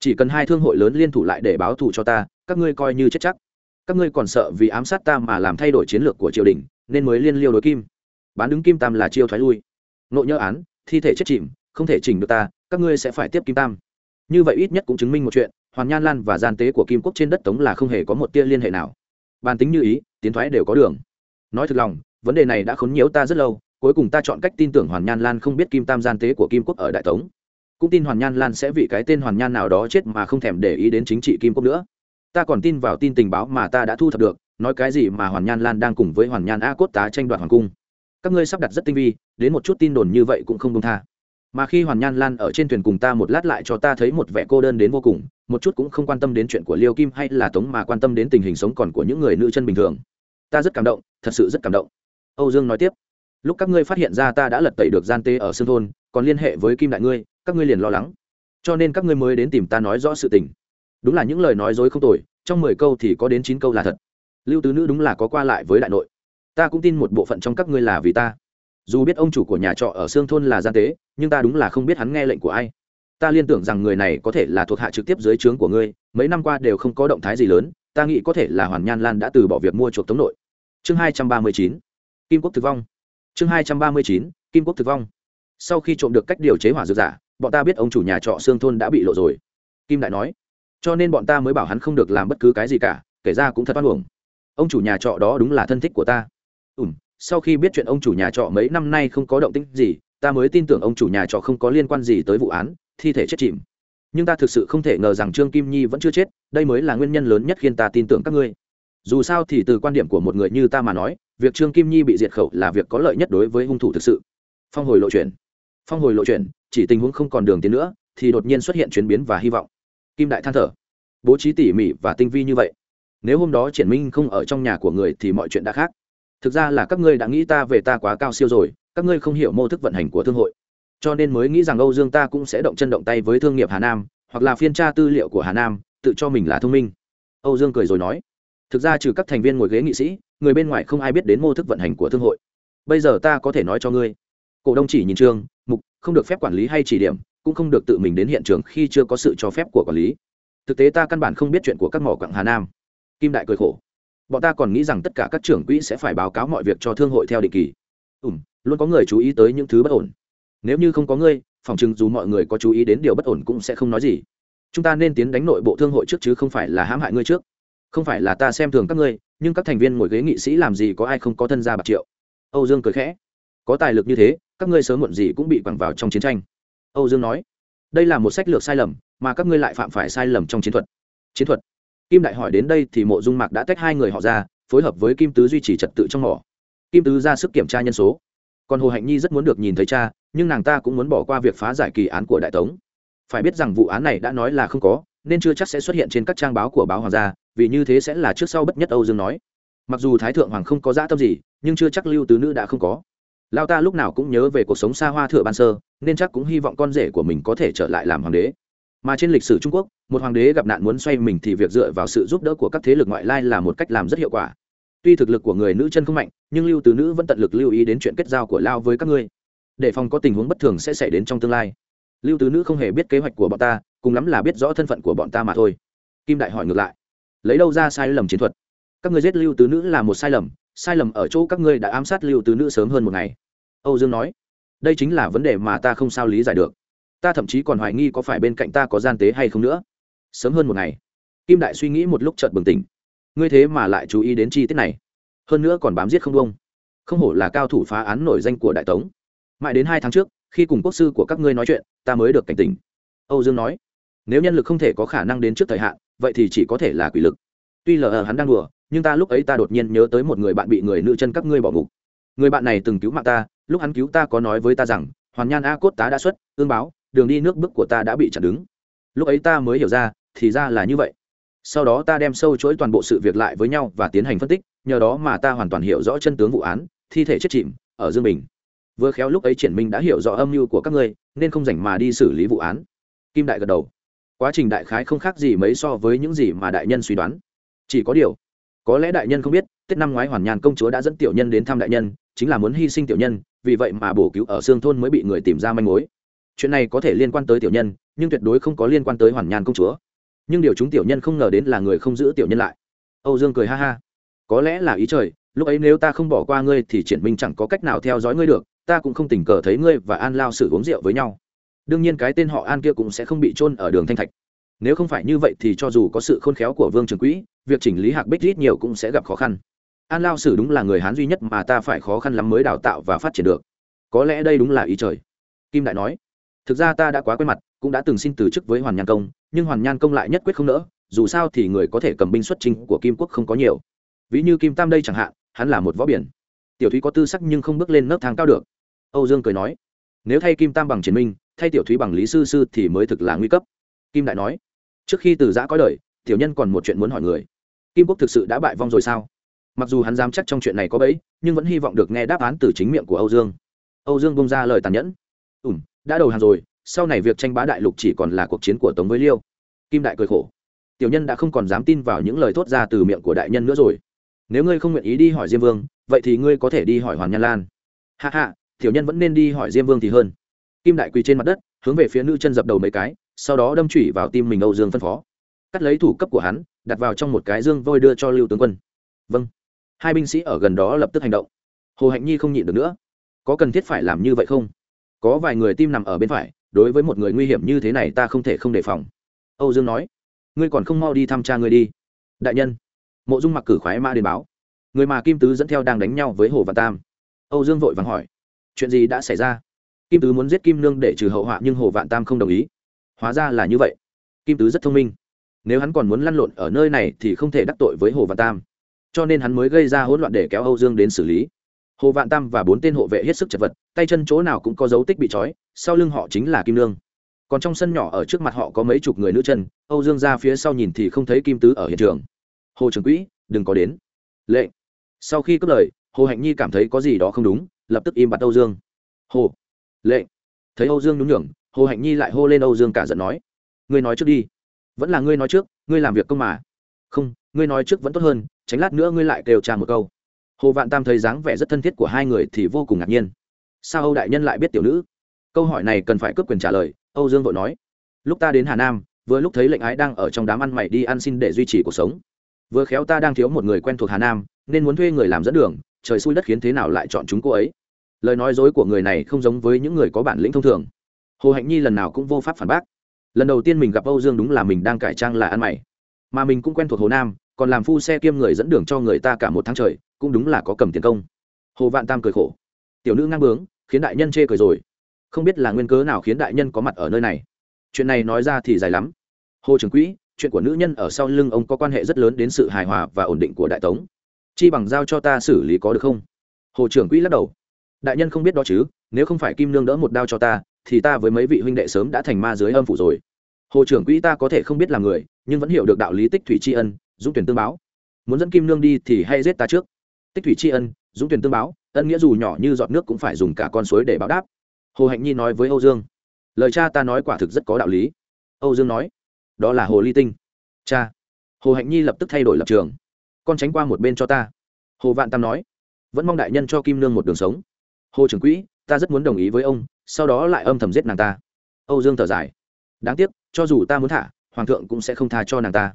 Chỉ cần hai thương hội lớn liên thủ lại để báo thù cho ta, các ngươi coi như chết chắc. Các ngươi còn sợ vì ám sát ta mà làm thay đổi chiến lược của triều đình, nên mới liên liêu đối kim bán đứng kim tam là chiêu thoái lui. Nộ nhớ án, thi thể chết chìm, không thể chỉnh được ta, các ngươi sẽ phải tiếp kim tam. Như vậy ít nhất cũng chứng minh một chuyện, hoàn nhan lan và gian tế của kim quốc trên đất tống là không hề có một tia liên hệ nào. Bàn tính như ý, tiến thoái đều có đường. Nói thực lòng, vấn đề này đã khốn nhiễu ta rất lâu, cuối cùng ta chọn cách tin tưởng hoàn nhan lan không biết kim tam gian tế của kim quốc ở đại tống. Cũng tin hoàn nhan lan sẽ vì cái tên hoàn nhan nào đó chết mà không thèm để ý đến chính trị kim quốc nữa. Ta còn tin vào tin tình báo mà ta đã thu thập được, nói cái gì mà hoàn nhan lan đang cùng với hoàn nhan a cốt tá tranh đoạt hoàng cung các ngươi sắp đặt rất tinh vi, đến một chút tin đồn như vậy cũng không công tha. Mà khi hoàn nhan lan ở trên thuyền cùng ta một lát lại cho ta thấy một vẻ cô đơn đến vô cùng, một chút cũng không quan tâm đến chuyện của liêu kim hay là tống mà quan tâm đến tình hình sống còn của những người nữ chân bình thường. Ta rất cảm động, thật sự rất cảm động. Âu dương nói tiếp, lúc các ngươi phát hiện ra ta đã lật tẩy được gian tê ở sương thôn, còn liên hệ với kim đại ngươi, các ngươi liền lo lắng. Cho nên các ngươi mới đến tìm ta nói rõ sự tình. Đúng là những lời nói dối không tồi, trong mười câu thì có đến chín câu là thật. Lưu tứ nữ đúng là có qua lại với đại nội ta cũng tin một bộ phận trong các ngươi là vì ta. Dù biết ông chủ của nhà trọ ở sương thôn là gian tế, nhưng ta đúng là không biết hắn nghe lệnh của ai. Ta liên tưởng rằng người này có thể là thuộc hạ trực tiếp dưới trướng của ngươi, mấy năm qua đều không có động thái gì lớn, ta nghĩ có thể là hoàn nhan lan đã từ bỏ việc mua chuộc tống nội. Chương hai trăm ba mươi chín, kim quốc thực vong. Chương hai trăm ba mươi chín, kim quốc thực vong. Sau khi trộm được cách điều chế hỏa dược giả, bọn ta biết ông chủ nhà trọ xương thôn đã bị lộ rồi. Kim đại nói, cho nên bọn ta mới bảo hắn không được làm bất cứ cái gì cả, kể ra cũng thật oan uổng. Ông chủ nhà trọ đó đúng là thân thích của ta ùm sau khi biết chuyện ông chủ nhà trọ mấy năm nay không có động tĩnh gì, ta mới tin tưởng ông chủ nhà trọ không có liên quan gì tới vụ án, thi thể chết chìm. Nhưng ta thực sự không thể ngờ rằng trương kim nhi vẫn chưa chết, đây mới là nguyên nhân lớn nhất khiến ta tin tưởng các ngươi. Dù sao thì từ quan điểm của một người như ta mà nói, việc trương kim nhi bị diệt khẩu là việc có lợi nhất đối với hung thủ thực sự. Phong hồi lộ chuyển phong hồi lộ chuyển chỉ tình huống không còn đường tiến nữa, thì đột nhiên xuất hiện chuyển biến và hy vọng. Kim đại than thở. Bố trí tỉ mỉ và tinh vi như vậy. Nếu hôm đó triển minh không ở trong nhà của người thì mọi chuyện đã khác thực ra là các ngươi đã nghĩ ta về ta quá cao siêu rồi, các ngươi không hiểu mô thức vận hành của thương hội. Cho nên mới nghĩ rằng âu dương ta cũng sẽ động chân động tay với thương nghiệp hà nam, hoặc là phiên tra tư liệu của hà nam, tự cho mình là thông minh. Âu dương cười rồi nói, thực ra trừ các thành viên ngồi ghế nghị sĩ, người bên ngoài không ai biết đến mô thức vận hành của thương hội. Bây giờ ta có thể nói cho ngươi, cổ đông chỉ nhìn trương mục, không được phép quản lý hay chỉ điểm, cũng không được tự mình đến hiện trường khi chưa có sự cho phép của quản lý. Thực tế ta căn bản không biết chuyện của các mỏ quặng hà nam. Kim đại cười khổ bọn ta còn nghĩ rằng tất cả các trưởng quỹ sẽ phải báo cáo mọi việc cho thương hội theo định kỳ. Ùm luôn có người chú ý tới những thứ bất ổn. Nếu như không có ngươi, phòng chừng dù mọi người có chú ý đến điều bất ổn cũng sẽ không nói gì. Chúng ta nên tiến đánh nội bộ thương hội trước chứ không phải là hãm hại ngươi trước. Không phải là ta xem thường các ngươi, nhưng các thành viên ngồi ghế nghị sĩ làm gì có ai không có thân gia bạc triệu. Âu dương cười khẽ. Có tài lực như thế, các ngươi sớm muộn gì cũng bị quẳng vào trong chiến tranh. Âu dương nói. Đây là một sách lược sai lầm, mà các ngươi lại phạm phải sai lầm trong chiến thuật. Chiến thuật kim đại hỏi đến đây thì mộ dung mạc đã tách hai người họ ra, phối hợp với kim tứ duy trì trật tự trong mỏ. Kim tứ ra sức kiểm tra nhân số. Còn hồ hạnh nhi rất muốn được nhìn thấy cha, nhưng nàng ta cũng muốn bỏ qua việc phá giải kỳ án của đại tống. Phải biết rằng vụ án này đã nói là không có, nên chưa chắc sẽ xuất hiện trên các trang báo của báo hoàng gia, vì như thế sẽ là trước sau bất nhất âu dương nói. Mặc dù thái thượng hoàng không có dã tâm gì, nhưng chưa chắc lưu tứ nữ đã không có. Lao ta lúc nào cũng nhớ về cuộc sống xa hoa thừa ban sơ, nên chắc cũng hy vọng con rể của mình có thể trở lại làm hoàng đế mà trên lịch sử trung quốc, một hoàng đế gặp nạn muốn xoay mình thì việc dựa vào sự giúp đỡ của các thế lực ngoại lai là một cách làm rất hiệu quả. Tuy thực lực của người nữ chân không mạnh, nhưng lưu tứ nữ vẫn tận lực lưu ý đến chuyện kết giao của lao với các ngươi. Để phòng có tình huống bất thường sẽ xảy đến trong tương lai. Lưu tứ nữ không hề biết kế hoạch của bọn ta, cùng lắm là biết rõ thân phận của bọn ta mà thôi. Kim đại hỏi ngược lại. Lấy đâu ra sai lầm chiến thuật? Các ngươi giết lưu tứ nữ là một sai lầm sai lầm ở chỗ các ngươi đã ám sát lưu tứ nữ sớm hơn một ngày. Âu dương nói. Đây chính là vấn đề mà ta không sao lý giải được ta thậm chí còn hoài nghi có phải bên cạnh ta có gian tế hay không nữa. Sớm hơn một ngày, kim đại suy nghĩ một lúc chợt bừng tỉnh. Ngươi thế mà lại chú ý đến chi tiết này. Hơn nữa còn bám giết không đông không hổ là cao thủ phá án nổi danh của đại tống. Mãi đến hai tháng trước, khi cùng quốc sư của các ngươi nói chuyện, ta mới được cảnh tỉnh. Âu dương nói, nếu nhân lực không thể có khả năng đến trước thời hạn, vậy thì chỉ có thể là quỷ lực. Tuy lờ ờ hắn đang đùa, nhưng ta lúc ấy ta đột nhiên nhớ tới một người bạn bị người nữ chân các ngươi bỏ ngục. Người bạn này từng cứu mạng ta, lúc hắn cứu ta có nói với ta rằng, hoàn nhan a cốt tá đã xuất, ương báo đường đi nước bước của ta đã bị chặn đứng. Lúc ấy ta mới hiểu ra, thì ra là như vậy. Sau đó ta đem sâu chuỗi toàn bộ sự việc lại với nhau và tiến hành phân tích, nhờ đó mà ta hoàn toàn hiểu rõ chân tướng vụ án, thi thể chết chìm, ở dương bình. Vừa khéo lúc ấy triển minh đã hiểu rõ âm mưu của các ngươi, nên không rảnh mà đi xử lý vụ án. Kim đại gật đầu. Quá trình đại khái không khác gì mấy so với những gì mà đại nhân suy đoán. Chỉ có điều, có lẽ đại nhân không biết, tết năm ngoái hoàn nhàn công chúa đã dẫn tiểu nhân đến thăm đại nhân, chính là muốn hy sinh tiểu nhân, vì vậy mà bổ cứu ở xương thôn mới bị người tìm ra manh mối chuyện này có thể liên quan tới tiểu nhân, nhưng tuyệt đối không có liên quan tới hoàn nhan công chúa. Nhưng điều chúng tiểu nhân không ngờ đến là người không giữ tiểu nhân lại. Âu dương cười ha ha. Có lẽ là ý trời, lúc ấy nếu ta không bỏ qua ngươi thì triển minh chẳng có cách nào theo dõi ngươi được, ta cũng không tình cờ thấy ngươi và an lao sử uống rượu với nhau. Đương nhiên cái tên họ an kia cũng sẽ không bị trôn ở đường thanh thạch. Nếu không phải như vậy thì cho dù có sự khôn khéo của vương trường quỹ, việc chỉnh lý hạc bích rít nhiều cũng sẽ gặp khó khăn. An lao sử đúng là người hán duy nhất mà ta phải khó khăn lắm mới đào tạo và phát triển được. Có lẽ đây đúng là ý trời. Kim đại nói thực ra ta đã quá quen mặt, cũng đã từng xin từ chức với hoàn nhan công, nhưng hoàn nhan công lại nhất quyết không nỡ, dù sao thì người có thể cầm binh xuất trình của kim quốc không có nhiều. Ví như kim tam đây chẳng hạn, hắn là một võ biển. Tiểu thúy có tư sắc nhưng không bước lên nấc thang cao được. Âu dương cười nói, nếu thay kim tam bằng chiến minh, thay tiểu thúy bằng lý sư sư thì mới thực là nguy cấp. Kim đại nói, trước khi từ giã có đời, tiểu nhân còn một chuyện muốn hỏi người. Kim quốc thực sự đã bại vong rồi sao? Mặc dù hắn dám chắc trong chuyện này có bẫy, nhưng vẫn hy vọng được nghe đáp án từ chính miệng của âu dương. Âu dương bông ra lời tàn nhẫn. Ùm đã đầu hàng rồi, sau này việc tranh bá đại lục chỉ còn là cuộc chiến của tống với liêu. Kim đại cười khổ. Tiểu nhân đã không còn dám tin vào những lời thốt ra từ miệng của đại nhân nữa rồi. Nếu ngươi không nguyện ý đi hỏi diêm vương, vậy thì ngươi có thể đi hỏi hoàn nhan lan. Hạ hạ tiểu nhân vẫn nên đi hỏi diêm vương thì hơn. Kim đại quỳ trên mặt đất, hướng về phía nữ chân dập đầu mấy cái, sau đó đâm chủy vào tim mình âu dương phân phó. Cắt lấy thủ cấp của hắn, đặt vào trong một cái dương vôi đưa cho lưu tướng quân. Vâng. Hai binh sĩ ở gần đó lập tức hành động. Hồ hạnh nhi không nhịn được nữa. Có cần thiết phải làm như vậy không? Có vài người tim nằm ở bên phải, đối với một người nguy hiểm như thế này ta không thể không đề phòng. Âu dương nói, ngươi còn không mau đi thăm cha ngươi đi. Đại nhân, mộ dung mặc cử khoái mã đến báo. Người mà kim tứ dẫn theo đang đánh nhau với hồ văn tam. Âu dương vội vàng hỏi, chuyện gì đã xảy ra? Kim tứ muốn giết kim nương để trừ hậu họa nhưng hồ vạn tam không đồng ý. Hóa ra là như vậy. Kim tứ rất thông minh. Nếu hắn còn muốn lăn lộn ở nơi này thì không thể đắc tội với hồ vạn tam. Cho nên hắn mới gây ra hỗn loạn để kéo âu dương đến xử lý hồ vạn tam và bốn tên hộ vệ hết sức chật vật, tay chân chỗ nào cũng có dấu tích bị trói, sau lưng họ chính là kim nương. Còn trong sân nhỏ ở trước mặt họ có mấy chục người nữ chân, âu dương ra phía sau nhìn thì không thấy kim tứ ở hiện trường. Hồ trưởng quỹ, đừng có đến. Lệ sau khi cất lời, hồ hạnh nhi cảm thấy có gì đó không đúng, lập tức im bặt âu dương. Hồ. Lệ thấy âu dương nhún nhường, hồ hạnh nhi lại hô lên âu dương cả giận nói. Ngươi nói trước đi. Vẫn là ngươi nói trước, ngươi làm việc công mà. Không, ngươi nói trước vẫn tốt hơn, tránh lát nữa ngươi lại kêu trà một câu hồ vạn tam thấy dáng vẻ rất thân thiết của hai người thì vô cùng ngạc nhiên. Sao âu đại nhân lại biết tiểu nữ? Câu hỏi này cần phải cướp quyền trả lời, âu dương vội nói. Lúc ta đến hà nam, vừa lúc thấy lệnh ái đang ở trong đám ăn mày đi ăn xin để duy trì cuộc sống. Vừa khéo ta đang thiếu một người quen thuộc hà nam, nên muốn thuê người làm dẫn đường, trời xui đất khiến thế nào lại chọn chúng cô ấy? Lời nói dối của người này không giống với những người có bản lĩnh thông thường. Hồ hạnh nhi lần nào cũng vô pháp phản bác. Lần đầu tiên mình gặp âu dương đúng là mình đang cải trang là ăn mày. Mà mình cũng quen thuộc hồ nam còn làm phu xe kiêm người dẫn đường cho người ta cả một tháng trời, cũng đúng là có cầm tiền công. Hồ vạn tam cười khổ. Tiểu nữ ngang bướng, khiến đại nhân chê cười rồi. Không biết là nguyên cớ nào khiến đại nhân có mặt ở nơi này. Chuyện này nói ra thì dài lắm. Hồ trưởng quỹ, chuyện của nữ nhân ở sau lưng ông có quan hệ rất lớn đến sự hài hòa và ổn định của đại tống. Chi bằng giao cho ta xử lý có được không? Hồ trưởng quỹ lắc đầu. Đại nhân không biết đó chứ, nếu không phải kim nương đỡ một đao cho ta, thì ta với mấy vị huynh đệ sớm đã thành ma dưới âm phủ rồi. Hồ trưởng quỹ ta có thể không biết là người, nhưng vẫn hiểu được đạo lý tích thủy tri ân dũng tuyển tương báo. Muốn dẫn kim nương đi thì hay giết ta trước. Tích thủy tri ân, dũng tuyển tương báo, ân nghĩa dù nhỏ như giọt nước cũng phải dùng cả con suối để báo đáp. Hồ hạnh nhi nói với âu dương. Lời cha ta nói quả thực rất có đạo lý. Âu dương nói, đó là hồ ly tinh. Cha. Hồ hạnh nhi lập tức thay đổi lập trường. Con tránh qua một bên cho ta. Hồ vạn tam nói, vẫn mong đại nhân cho kim nương một đường sống. Hồ trưởng quỹ, ta rất muốn đồng ý với ông, sau đó lại âm thầm giết nàng ta. Âu dương thở dài. Đáng tiếc, cho dù ta muốn thả, hoàng thượng cũng sẽ không tha cho nàng ta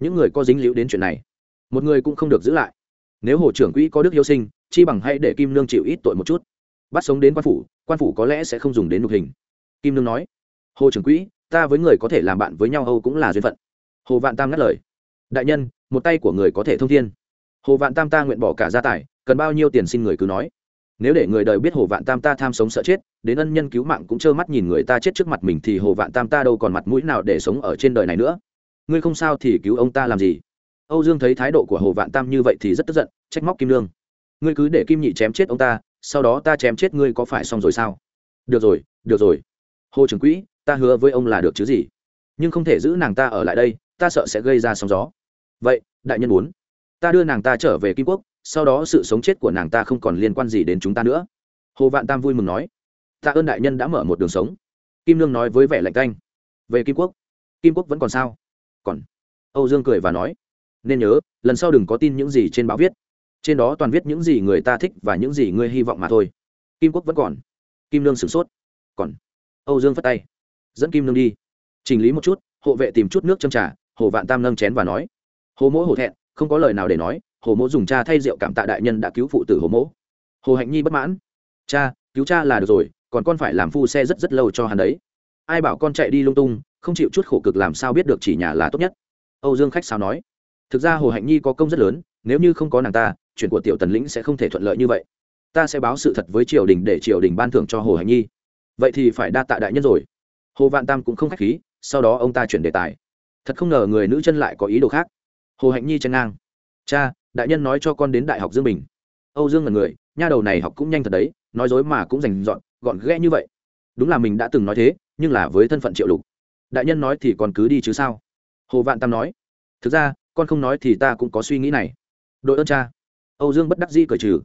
những người có dính líu đến chuyện này, một người cũng không được giữ lại. Nếu hồ trưởng quỹ có đức hiếu sinh, chi bằng hay để kim nương chịu ít tội một chút. Bắt sống đến quan phủ quan phủ có lẽ sẽ không dùng đến nhục hình. Kim nương nói, hồ trưởng quỹ, ta với người có thể làm bạn với nhau âu cũng là duyên phận. Hồ vạn tam ngắt lời, đại nhân, một tay của người có thể thông thiên. Hồ vạn tam ta nguyện bỏ cả gia tài, cần bao nhiêu tiền xin người cứ nói. Nếu để người đời biết hồ vạn tam ta tham sống sợ chết, đến ân nhân cứu mạng cũng trơ mắt nhìn người ta chết trước mặt mình thì hồ vạn tam ta đâu còn mặt mũi nào để sống ở trên đời này nữa ngươi không sao thì cứu ông ta làm gì? Âu dương thấy thái độ của hồ vạn tam như vậy thì rất tức giận, trách móc kim lương. Ngươi cứ để kim nhị chém chết ông ta, sau đó ta chém chết ngươi có phải xong rồi sao? Được rồi được rồi. Hồ trưởng quỹ, ta hứa với ông là được chứ gì? Nhưng không thể giữ nàng ta ở lại đây, ta sợ sẽ gây ra sóng gió. Vậy, đại nhân muốn, ta đưa nàng ta trở về kim quốc, sau đó sự sống chết của nàng ta không còn liên quan gì đến chúng ta nữa. Hồ vạn tam vui mừng nói. Tạ ơn đại nhân đã mở một đường sống. Kim lương nói với vẻ lạnh canh về kim quốc kim quốc vẫn còn sao? Còn âu dương cười và nói, nên nhớ, lần sau đừng có tin những gì trên báo viết. Trên đó toàn viết những gì người ta thích và những gì ngươi hy vọng mà thôi. Kim quốc vẫn còn. Kim lương sửng sốt. Còn âu dương phất tay, dẫn kim lương đi. Chỉnh lý một chút, hộ vệ tìm chút nước châm trà, hồ vạn tam nâng chén và nói, hồ mỗ hổ thẹn, không có lời nào để nói, hồ mỗ dùng cha thay rượu cảm tạ đại nhân đã cứu phụ tử hồ mỗ. Hồ hạnh nhi bất mãn, cha, cứu cha là được rồi, còn con phải làm phu xe rất rất lâu cho hắn đấy. Ai bảo con chạy đi lung tung không chịu chút khổ cực làm sao biết được chỉ nhà là tốt nhất. Âu dương khách sao nói, thực ra hồ hạnh nhi có công rất lớn, nếu như không có nàng ta, chuyện của tiểu tần lĩnh sẽ không thể thuận lợi như vậy. Ta sẽ báo sự thật với triều đình để triều đình ban thưởng cho hồ hạnh nhi. Vậy thì phải đa tạ đại nhân rồi. Hồ vạn tam cũng không k h á c h khí, sau đó ông ta chuyển đề tài. Thật không ngờ người nữ chân lại có ý đồ khác. Hồ hạnh nhi chân ngang. Cha, đại nhân nói cho con đến đại học dương bình. Âu dương là người, nha đầu này học cũng nhanh thật đấy, nói dối mà cũng rành dọn gọn ghẽ như vậy. Đúng là mình đã từng nói thế, nhưng là với thân phận triệu lục đại nhân nói thì còn cứ đi chứ sao? Hồ vạn tam nói, thực ra, con không nói thì ta cũng có suy nghĩ này. Đội ơn cha. Âu dương bất đắc dĩ cởi trừ,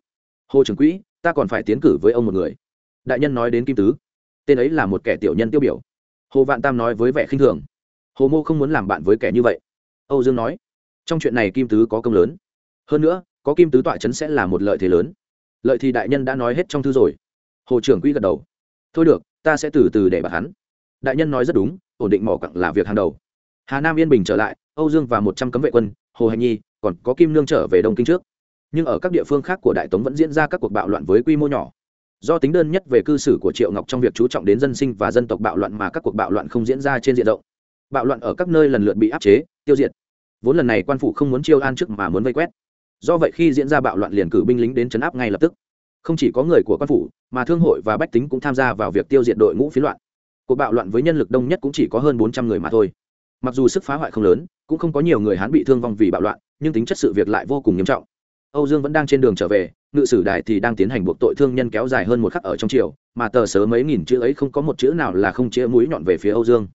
hồ trưởng quỹ, ta còn phải tiến cử với ông một người. Đại nhân nói đến kim tứ, tên ấy là một kẻ tiểu nhân tiêu biểu. Hồ vạn tam nói với vẻ khinh thường, hồ mô không muốn làm bạn với kẻ như vậy. Âu dương nói, trong chuyện này kim tứ có công lớn. Hơn nữa, có kim tứ tọa chấn sẽ là một lợi thế lớn. Lợi thì đại nhân đã nói hết trong thư rồi. Hồ trưởng quỹ gật đầu, thôi được, ta sẽ từ từ để bạc hắn. Đại nhân nói rất đúng ổn định mỏ cặng là việc hàng đầu. Hà nam yên bình trở lại, âu dương và một trăm cấm vệ quân, hồ hành nhi, còn có kim nương trở về đông kinh trước. Nhưng ở các địa phương khác của đại tống vẫn diễn ra các cuộc bạo loạn với quy mô nhỏ. Do tính đơn nhất về cư xử của triệu ngọc trong việc chú trọng đến dân sinh và dân tộc bạo loạn mà các cuộc bạo loạn không diễn ra trên diện rộng. Bạo loạn ở các nơi lần lượt bị áp chế, tiêu diệt. Vốn lần này quan phủ không muốn chiêu an trước mà muốn vây quét. Do vậy khi diễn ra bạo loạn liền cử binh lính đến chấn áp ngay lập tức. Không chỉ có người của quan phủ, mà thương hội và bách tính cũng tham gia vào việc tiêu diệt đội ngũ phiến loạn cuộc bạo loạn với nhân lực đông nhất cũng chỉ có hơn bốn trăm người mà thôi. Mặc dù sức phá hoại không lớn, cũng không có nhiều người hán bị thương vong vì bạo loạn, nhưng tính chất sự việc lại vô cùng nghiêm trọng. Âu dương vẫn đang trên đường trở về, ngự sử đài thì đang tiến hành buộc tội thương nhân kéo dài hơn một khắc ở trong triều, mà tờ sớ mấy nghìn chữ ấy không có một chữ nào là không chĩa mũi nhọn về phía âu dương.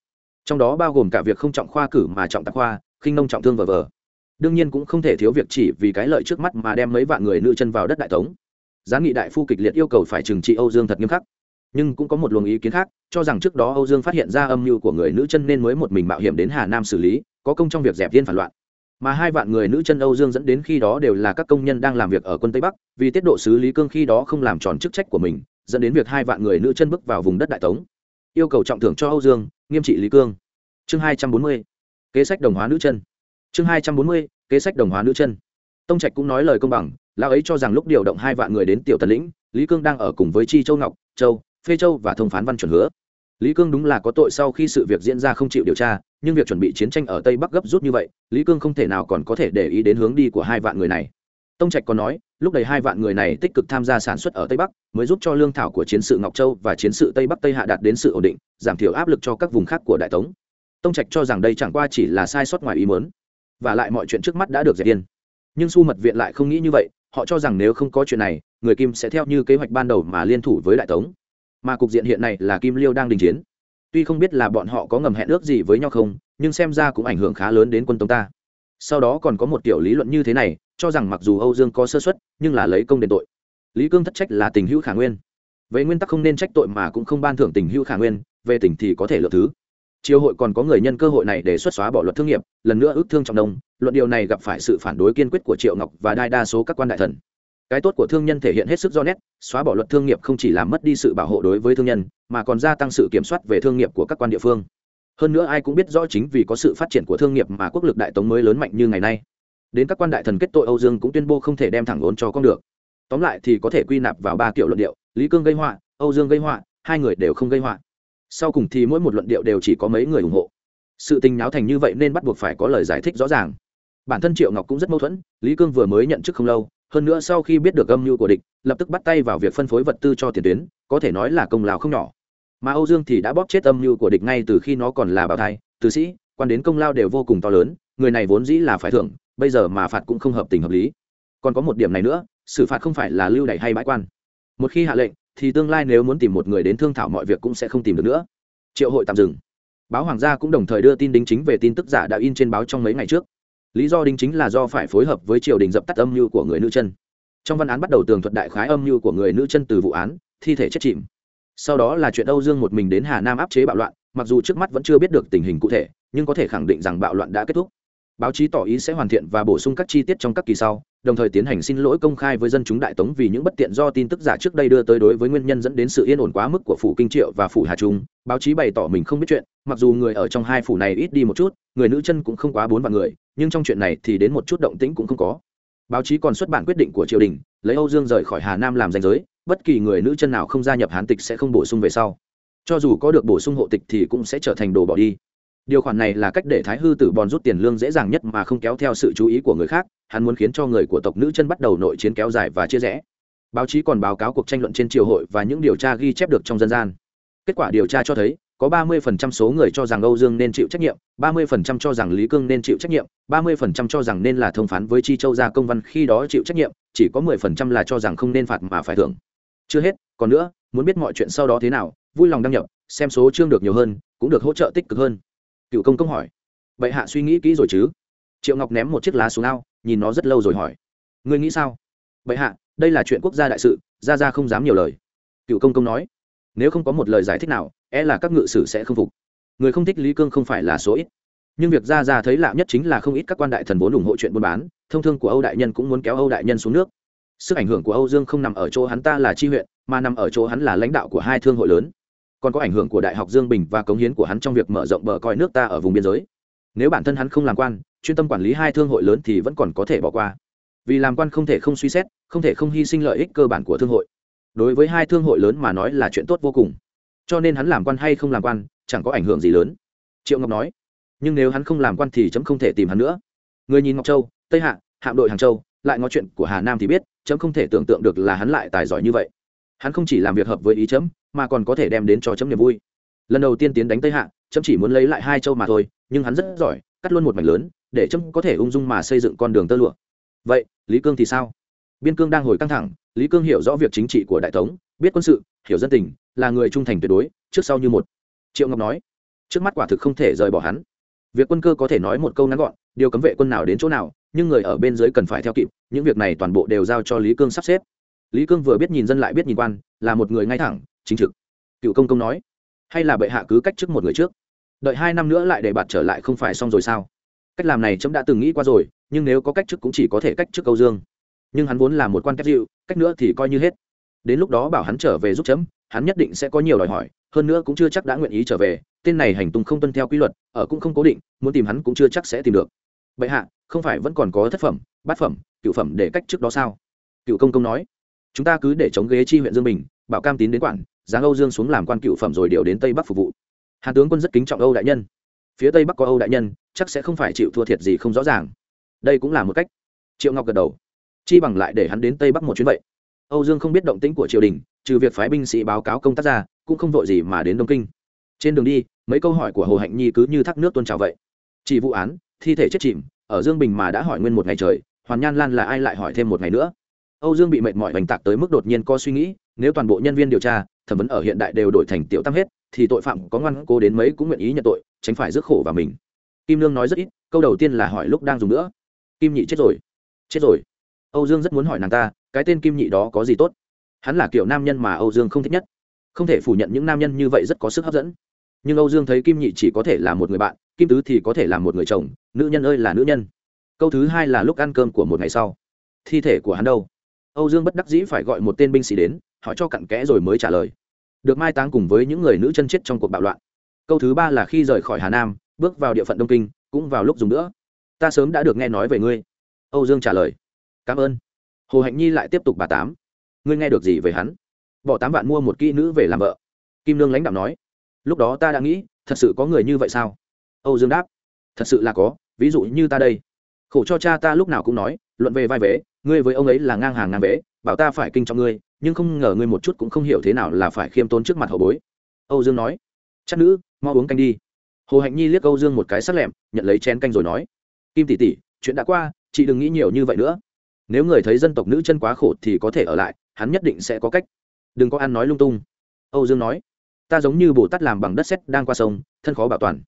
Trong đó bao gồm cả việc không trọng khoa cử mà trọng tạc khoa, khinh nông trọng thương vờ vờ. Đương nhiên cũng không thể thiếu việc chỉ vì cái lợi trước mắt mà đem mấy vạn người nữ chân vào đất đại tống. Giá nghị đại phu kịch liệt yêu cầu phải trừng trị âu dương thật nghiêm khắc nhưng cũng có một luồng ý kiến khác, cho rằng trước đó âu dương phát hiện ra âm mưu của người nữ chân nên mới một mình mạo hiểm đến hà nam xử lý, có công trong việc dẹp viên phản loạn. Mà hai vạn người nữ chân âu dương dẫn đến khi đó đều là các công nhân đang làm việc ở quân tây bắc, vì tiết độ sứ lý cương khi đó không làm tròn chức trách của mình, dẫn đến việc hai vạn người nữ chân bước vào vùng đất đại tống. Yêu cầu trọng thưởng cho âu dương, nghiêm trị lý cương. Chương hai trăm bốn mươi, kế sách đồng hóa nữ chân. Chương hai trăm bốn mươi, kế sách đồng hóa nữ chân. Tông trạch cũng nói lời công bằng, lão ấy cho rằng lúc điều động hai vạn người đến tiểu tần lĩnh, lý cương đang ở cùng với chi châu ngọc, châu phê châu và thông phán văn chuẩn hứa. Lý cương đúng là có tội sau khi sự việc diễn ra không chịu điều tra, nhưng việc chuẩn bị chiến tranh ở tây bắc gấp rút như vậy, lý cương không thể nào còn có thể để ý đến hướng đi của hai vạn người này. Tông trạch còn nói, lúc đầy hai vạn người này tích cực tham gia sản xuất ở tây bắc, mới giúp cho lương thảo của chiến sự ngọc châu và chiến sự tây bắc tây hạ đạt đến sự ổn định, giảm thiểu áp lực cho các vùng khác của đại tống. Tông trạch cho rằng đây chẳng qua chỉ là sai sót ngoài ý mớn và lại mọi chuyện trước mắt đã được dẹp yên. Nhưng su mật viện lại không nghĩ như vậy, họ cho rằng nếu không có chuyện này, người kim sẽ theo như kế hoạch ban đầu mà liên thủ với đại tống mà cục diện hiện này là kim liêu đang đình chiến. Tuy không biết là bọn họ có ngầm hẹn ước gì với nhau không, nhưng xem ra cũng ảnh hưởng khá lớn đến quân tống ta. Sau đó còn có một kiểu lý luận như thế này, cho rằng mặc dù âu dương có sơ xuất nhưng là lấy công đền tội. Lý cương thất trách là tình hữu khả nguyên. Về nguyên tắc không nên trách tội mà cũng không ban thưởng tình hữu khả nguyên, về tình thì có thể lựa thứ. Triều hội còn có người nhân cơ hội này để xuất xóa bỏ luật thương nghiệp, lần nữa ước thương trọng đông, luận điều này gặp phải sự phản đối kiên quyết của triệu ngọc và đai đa số các quan đại thần cái tốt của thương nhân thể hiện hết sức rõ nét, xóa bỏ luật thương nghiệp không chỉ làm mất đi sự bảo hộ đối với thương nhân, mà còn gia tăng sự kiểm soát về thương nghiệp của các quan địa phương. Hơn nữa ai cũng biết rõ chính vì có sự phát triển của thương nghiệp mà quốc lực đại tống mới lớn mạnh như ngày nay. Đến các quan đại thần kết tội âu dương cũng tuyên bố không thể đem thẳng vốn cho con được. Tóm lại thì có thể quy nạp vào ba kiểu luận điệu, lý cương gây họa, âu dương gây họa, hai người đều không gây họa. Sau cùng thì mỗi một luận điệu đều chỉ có mấy người ủng hộ. Sự tình náo thành như vậy nên bắt buộc phải có lời giải thích rõ ràng. Bản thân triệu ngọc cũng rất mâu thuẫn, lý cương vừa mới nhận chức không lâu hơn nữa sau khi biết được âm mưu của địch, lập tức bắt tay vào việc phân phối vật tư cho tiền tuyến, có thể nói là công lao không nhỏ. Mà âu dương thì đã bóp chết âm mưu của địch ngay từ khi nó còn là bảo thai tử sĩ, quan đến công lao đều vô cùng to lớn, người này vốn dĩ là phải thưởng, bây giờ mà phạt cũng không hợp tình hợp lý. Còn có một điểm này nữa, xử phạt không phải là lưu đày hay bãi quan. Một khi hạ lệnh, thì tương lai nếu muốn tìm một người đến thương thảo mọi việc cũng sẽ không tìm được nữa. Triệu hội tạm dừng. Báo hoàng gia cũng đồng thời đưa tin đính chính về tin tức giả đã in trên báo trong mấy ngày trước lý do đính chính là do phải phối hợp với triều đình dập tắt âm mưu của người nữ chân. Trong văn án bắt đầu tường thuật đại khái âm mưu của người nữ chân từ vụ án, thi thể chết chìm. Sau đó là chuyện âu dương một mình đến hà nam áp chế bạo loạn, mặc dù trước mắt vẫn chưa biết được tình hình cụ thể, nhưng có thể khẳng định rằng bạo loạn đã kết thúc. Báo chí tỏ ý sẽ hoàn thiện và bổ sung các chi tiết trong các kỳ sau, đồng thời tiến hành xin lỗi công khai với dân chúng đại tống vì những bất tiện do tin tức giả trước đây đưa tới đối với nguyên nhân dẫn đến sự yên ổn quá mức của phủ kinh triệu và phủ hà trung. Báo chí bày tỏ mình không biết chuyện, mặc dù người ở trong hai phủ này ít đi một chút, người nữ chân cũng không quá bốn vạn người nhưng trong chuyện này thì đến một chút động tĩnh cũng không có. Báo chí còn xuất bản quyết định của triều đình, lấy âu dương rời khỏi hà nam làm danh giới, bất kỳ người nữ chân nào không gia nhập hán tịch sẽ không bổ sung về sau. Cho dù có được bổ sung hộ tịch thì cũng sẽ trở thành đồ bỏ đi. Điều khoản này là cách để thái hư tử bòn rút tiền lương dễ dàng nhất mà không kéo theo sự chú ý của người khác, hắn muốn khiến cho người của tộc nữ chân bắt đầu nội chiến kéo dài và chia rẽ. Báo chí còn báo cáo cuộc tranh luận trên triều hội và những điều tra ghi chép được trong dân gian. Kết quả điều tra cho thấy có 30% số người cho rằng Âu Dương nên chịu trách nhiệm, 30% cho rằng Lý Cương nên chịu trách nhiệm, 30% cho rằng nên là thông phán với Chi Châu gia công văn khi đó chịu trách nhiệm, chỉ có 10% là cho rằng không nên phạt mà phải thưởng. Chưa hết, còn nữa, muốn biết mọi chuyện sau đó thế nào, vui lòng đăng nhập, xem số chương được nhiều hơn, cũng được hỗ trợ tích cực hơn. Cựu công công hỏi, bệ hạ suy nghĩ kỹ rồi chứ? Triệu ngọc ném một chiếc lá xuống ao nhìn nó rất lâu rồi hỏi. Ngươi nghĩ sao? Bệ hạ đây là chuyện quốc gia đại sự gia gia không dám nhiều lời. Cựu công công nói nếu không có một lời giải thích nào e là các ngự sử sẽ không phục. Người không thích lý cương không phải là số ít. Nhưng việc ra ra thấy lạ nhất chính là không ít các quan đại thần vốn ủng hộ chuyện buôn bán, thông thương của âu đại nhân cũng muốn kéo âu đại nhân xuống nước. Sức ảnh hưởng của âu dương không nằm ở chỗ hắn ta là tri huyện, mà nằm ở chỗ hắn là lãnh đạo của hai thương hội lớn. Còn có ảnh hưởng của đại học dương bình và cống hiến của hắn trong việc mở rộng bờ coi nước ta ở vùng biên giới. Nếu bản thân hắn không làm quan, chuyên tâm quản lý hai thương hội lớn thì vẫn còn có thể bỏ qua. Vì làm quan không thể không suy xét, không thể không hy sinh lợi ích cơ bản của thương hội đối với hai thương hội lớn mà nói là chuyện tốt vô cùng. Cho nên hắn làm quan hay không làm quan, chẳng có ảnh hưởng gì lớn. Triệu ngọc nói, nhưng nếu hắn không làm quan thì chấm không thể tìm hắn nữa. Người nhìn ngọc châu, tây hạ, hạm đội hàng châu, lại ngó chuyện của hà nam thì biết, chấm không thể tưởng tượng được là hắn lại tài giỏi như vậy. Hắn không chỉ làm việc hợp với ý chấm, mà còn có thể đem đến cho chấm niềm vui. Lần đầu tiên tiến đánh tây hạ, chấm chỉ muốn lấy lại hai châu mà thôi, nhưng hắn rất giỏi, cắt luôn một mảnh lớn, để chấm có thể ung dung mà xây dựng con đường tơ lụa. Vậy, lý cương thì sao? Biên cương đang hồi căng thẳng lý cương hiểu rõ việc chính trị của đại tống biết quân sự, hiểu dân tình, là người trung thành tuyệt đối, trước sau như một. Triệu ngọc nói, trước mắt quả thực không thể rời bỏ hắn. Việc quân cơ có thể nói một câu ngắn gọn, điều cấm vệ quân nào đến chỗ nào, nhưng người ở bên dưới cần phải theo kịp, những việc này toàn bộ đều giao cho lý cương sắp xếp. Lý cương vừa biết nhìn dân lại biết nhìn quan, là một người ngay thẳng, chính trực. Cựu công công nói, hay là bệ hạ cứ cách chức một người trước. Đợi hai năm nữa lại để bạt trở lại không phải xong rồi sao? Cách làm này trẫm đã từng nghĩ qua rồi, nhưng nếu có cách chức cũng chỉ có thể cách chức câu dương nhưng hắn vốn là một quan kép dịu, cách nữa thì coi như hết. Đến lúc đó bảo hắn trở về giúp chấm, hắn nhất định sẽ có nhiều đòi hỏi, hơn nữa cũng chưa chắc đã nguyện ý trở về, tên này hành tung không tuân theo quy luật, ở cũng không cố định, muốn tìm hắn cũng chưa chắc sẽ tìm được. Bệ hạ, không phải vẫn còn có thất phẩm, bát phẩm, cựu phẩm để cách trước đó sao? Cựu công công nói. Chúng ta cứ để chống ghế chi huyện dương bình, bảo cam tín đến quản, giáng âu dương xuống làm quan cựu phẩm rồi điều đến tây bắc phục vụ. Hàn tướng quân rất kính trọng âu đại nhân. Phía tây bắc có âu đại nhân, chắc sẽ không phải chịu thua thiệt gì không rõ ràng. Đây cũng là một cách. Triệu ngọc gật đầu chi bằng lại để hắn đến tây bắc một chuyến vậy. Âu dương không biết động tĩnh của triều đình, trừ việc phái binh sĩ báo cáo công tác ra, cũng không vội gì mà đến đông kinh. Trên đường đi, mấy câu hỏi của hồ hạnh nhi cứ như thác nước tôn trào vậy. Chỉ vụ án, thi thể chết chìm, ở dương bình mà đã hỏi nguyên một ngày trời, hoàn nhan lan là ai lại hỏi thêm một ngày nữa. Âu dương bị mệt mỏi bành tạc tới mức đột nhiên có suy nghĩ, nếu toàn bộ nhân viên điều tra, thẩm vấn ở hiện đại đều đổi thành tiểu tam hết, thì tội phạm có ngoan cố đến mấy cũng nguyện ý nhận tội, tránh phải rước khổ vào mình. Kim lương nói rất ít, câu đầu tiên là hỏi lúc đang dùng nữa. Kim nhị chết rồi. Chết rồi âu dương rất muốn hỏi nàng ta, cái tên kim nhị đó có gì tốt? Hắn là kiểu nam nhân mà âu dương không thích nhất. Không thể phủ nhận những nam nhân như vậy rất có sức hấp dẫn. Nhưng âu dương thấy kim nhị chỉ có thể là một người bạn, kim tứ thì có thể là một người chồng, nữ nhân ơi là nữ nhân. Câu thứ hai là lúc ăn cơm của một ngày sau. Thi thể của hắn đâu? Âu dương bất đắc dĩ phải gọi một tên binh sĩ đến, hỏi cho cặn kẽ rồi mới trả lời. Được mai táng cùng với những người nữ chân chết trong cuộc bạo loạn. Câu thứ ba là khi rời khỏi hà nam, bước vào địa phận đông kinh, cũng vào lúc dùng nữa. Ta sớm đã được nghe nói về ngươi. Âu dương trả lời cảm ơn. Hồ hạnh nhi lại tiếp tục bà tám. Ngươi nghe được gì về hắn? Bỏ tám vạn mua một kỹ nữ về làm vợ. Kim lương lãnh đạo nói. Lúc đó ta đã nghĩ, thật sự có người như vậy sao? Âu dương đáp. Thật sự là có, ví dụ như ta đây. Khổ cho cha ta lúc nào cũng nói, luận về vai vế, ngươi với ông ấy là ngang hàng ngang vế, bảo ta phải kinh cho ngươi, nhưng không ngờ ngươi một chút cũng không hiểu thế nào là phải khiêm tốn trước mặt hậu bối. Âu dương nói. Chắc nữ, mau uống canh đi. Hồ hạnh nhi liếc âu dương một cái sắc lẹm, nhận lấy chén canh rồi nói. Kim tỷ tỷ, chuyện đã qua, chị đừng nghĩ nhiều như vậy nữa nếu người thấy dân tộc nữ chân quá khổ thì có thể ở lại, hắn nhất định sẽ có cách. Đừng có ăn nói lung tung. Âu dương nói. Ta giống như bồ tát làm bằng đất sét đang qua sông, thân khó bảo toàn.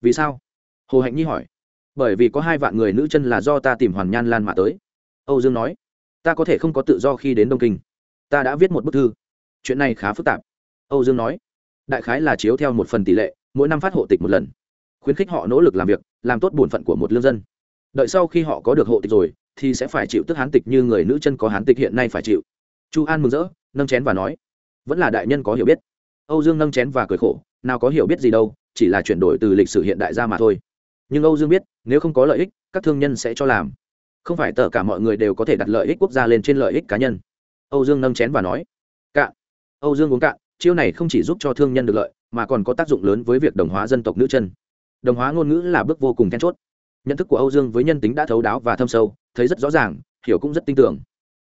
Vì sao? Hồ hạnh nhi hỏi. Bởi vì có hai vạn người nữ chân là do ta tìm hoàn nhan lan mà tới. Âu dương nói. Ta có thể không có tự do khi đến đông kinh. Ta đã viết một bức thư. Chuyện này khá phức tạp. Âu dương nói. Đại khái là chiếu theo một phần tỷ lệ, mỗi năm phát hộ tịch một lần. Khuyến khích họ nỗ lực làm việc, làm tốt bổn phận của một lương dân. Đợi sau khi họ có được hộ tịch rồi thì sẽ phải chịu tức hán tịch như người nữ chân có hán tịch hiện nay phải chịu. Chu an mừng rỡ, nâng chén và nói, vẫn là đại nhân có hiểu biết. Âu dương nâng chén và cười khổ, nào có hiểu biết gì đâu, chỉ là chuyển đổi từ lịch sử hiện đại ra mà thôi. Nhưng âu dương biết, nếu không có lợi ích, các thương nhân sẽ cho làm. Không phải tất cả mọi người đều có thể đặt lợi ích quốc gia lên trên lợi ích cá nhân. Âu dương nâng chén và nói, cạn. Âu dương uống cạn, chiêu này không chỉ giúp cho thương nhân được lợi, mà còn có tác dụng lớn với việc đồng hóa dân tộc nữ chân. Đồng hóa ngôn ngữ là bước vô cùng then chốt nhận thức của âu dương với nhân tính đã thấu đáo và thâm sâu, thấy rất rõ ràng, hiểu cũng rất tin tưởng.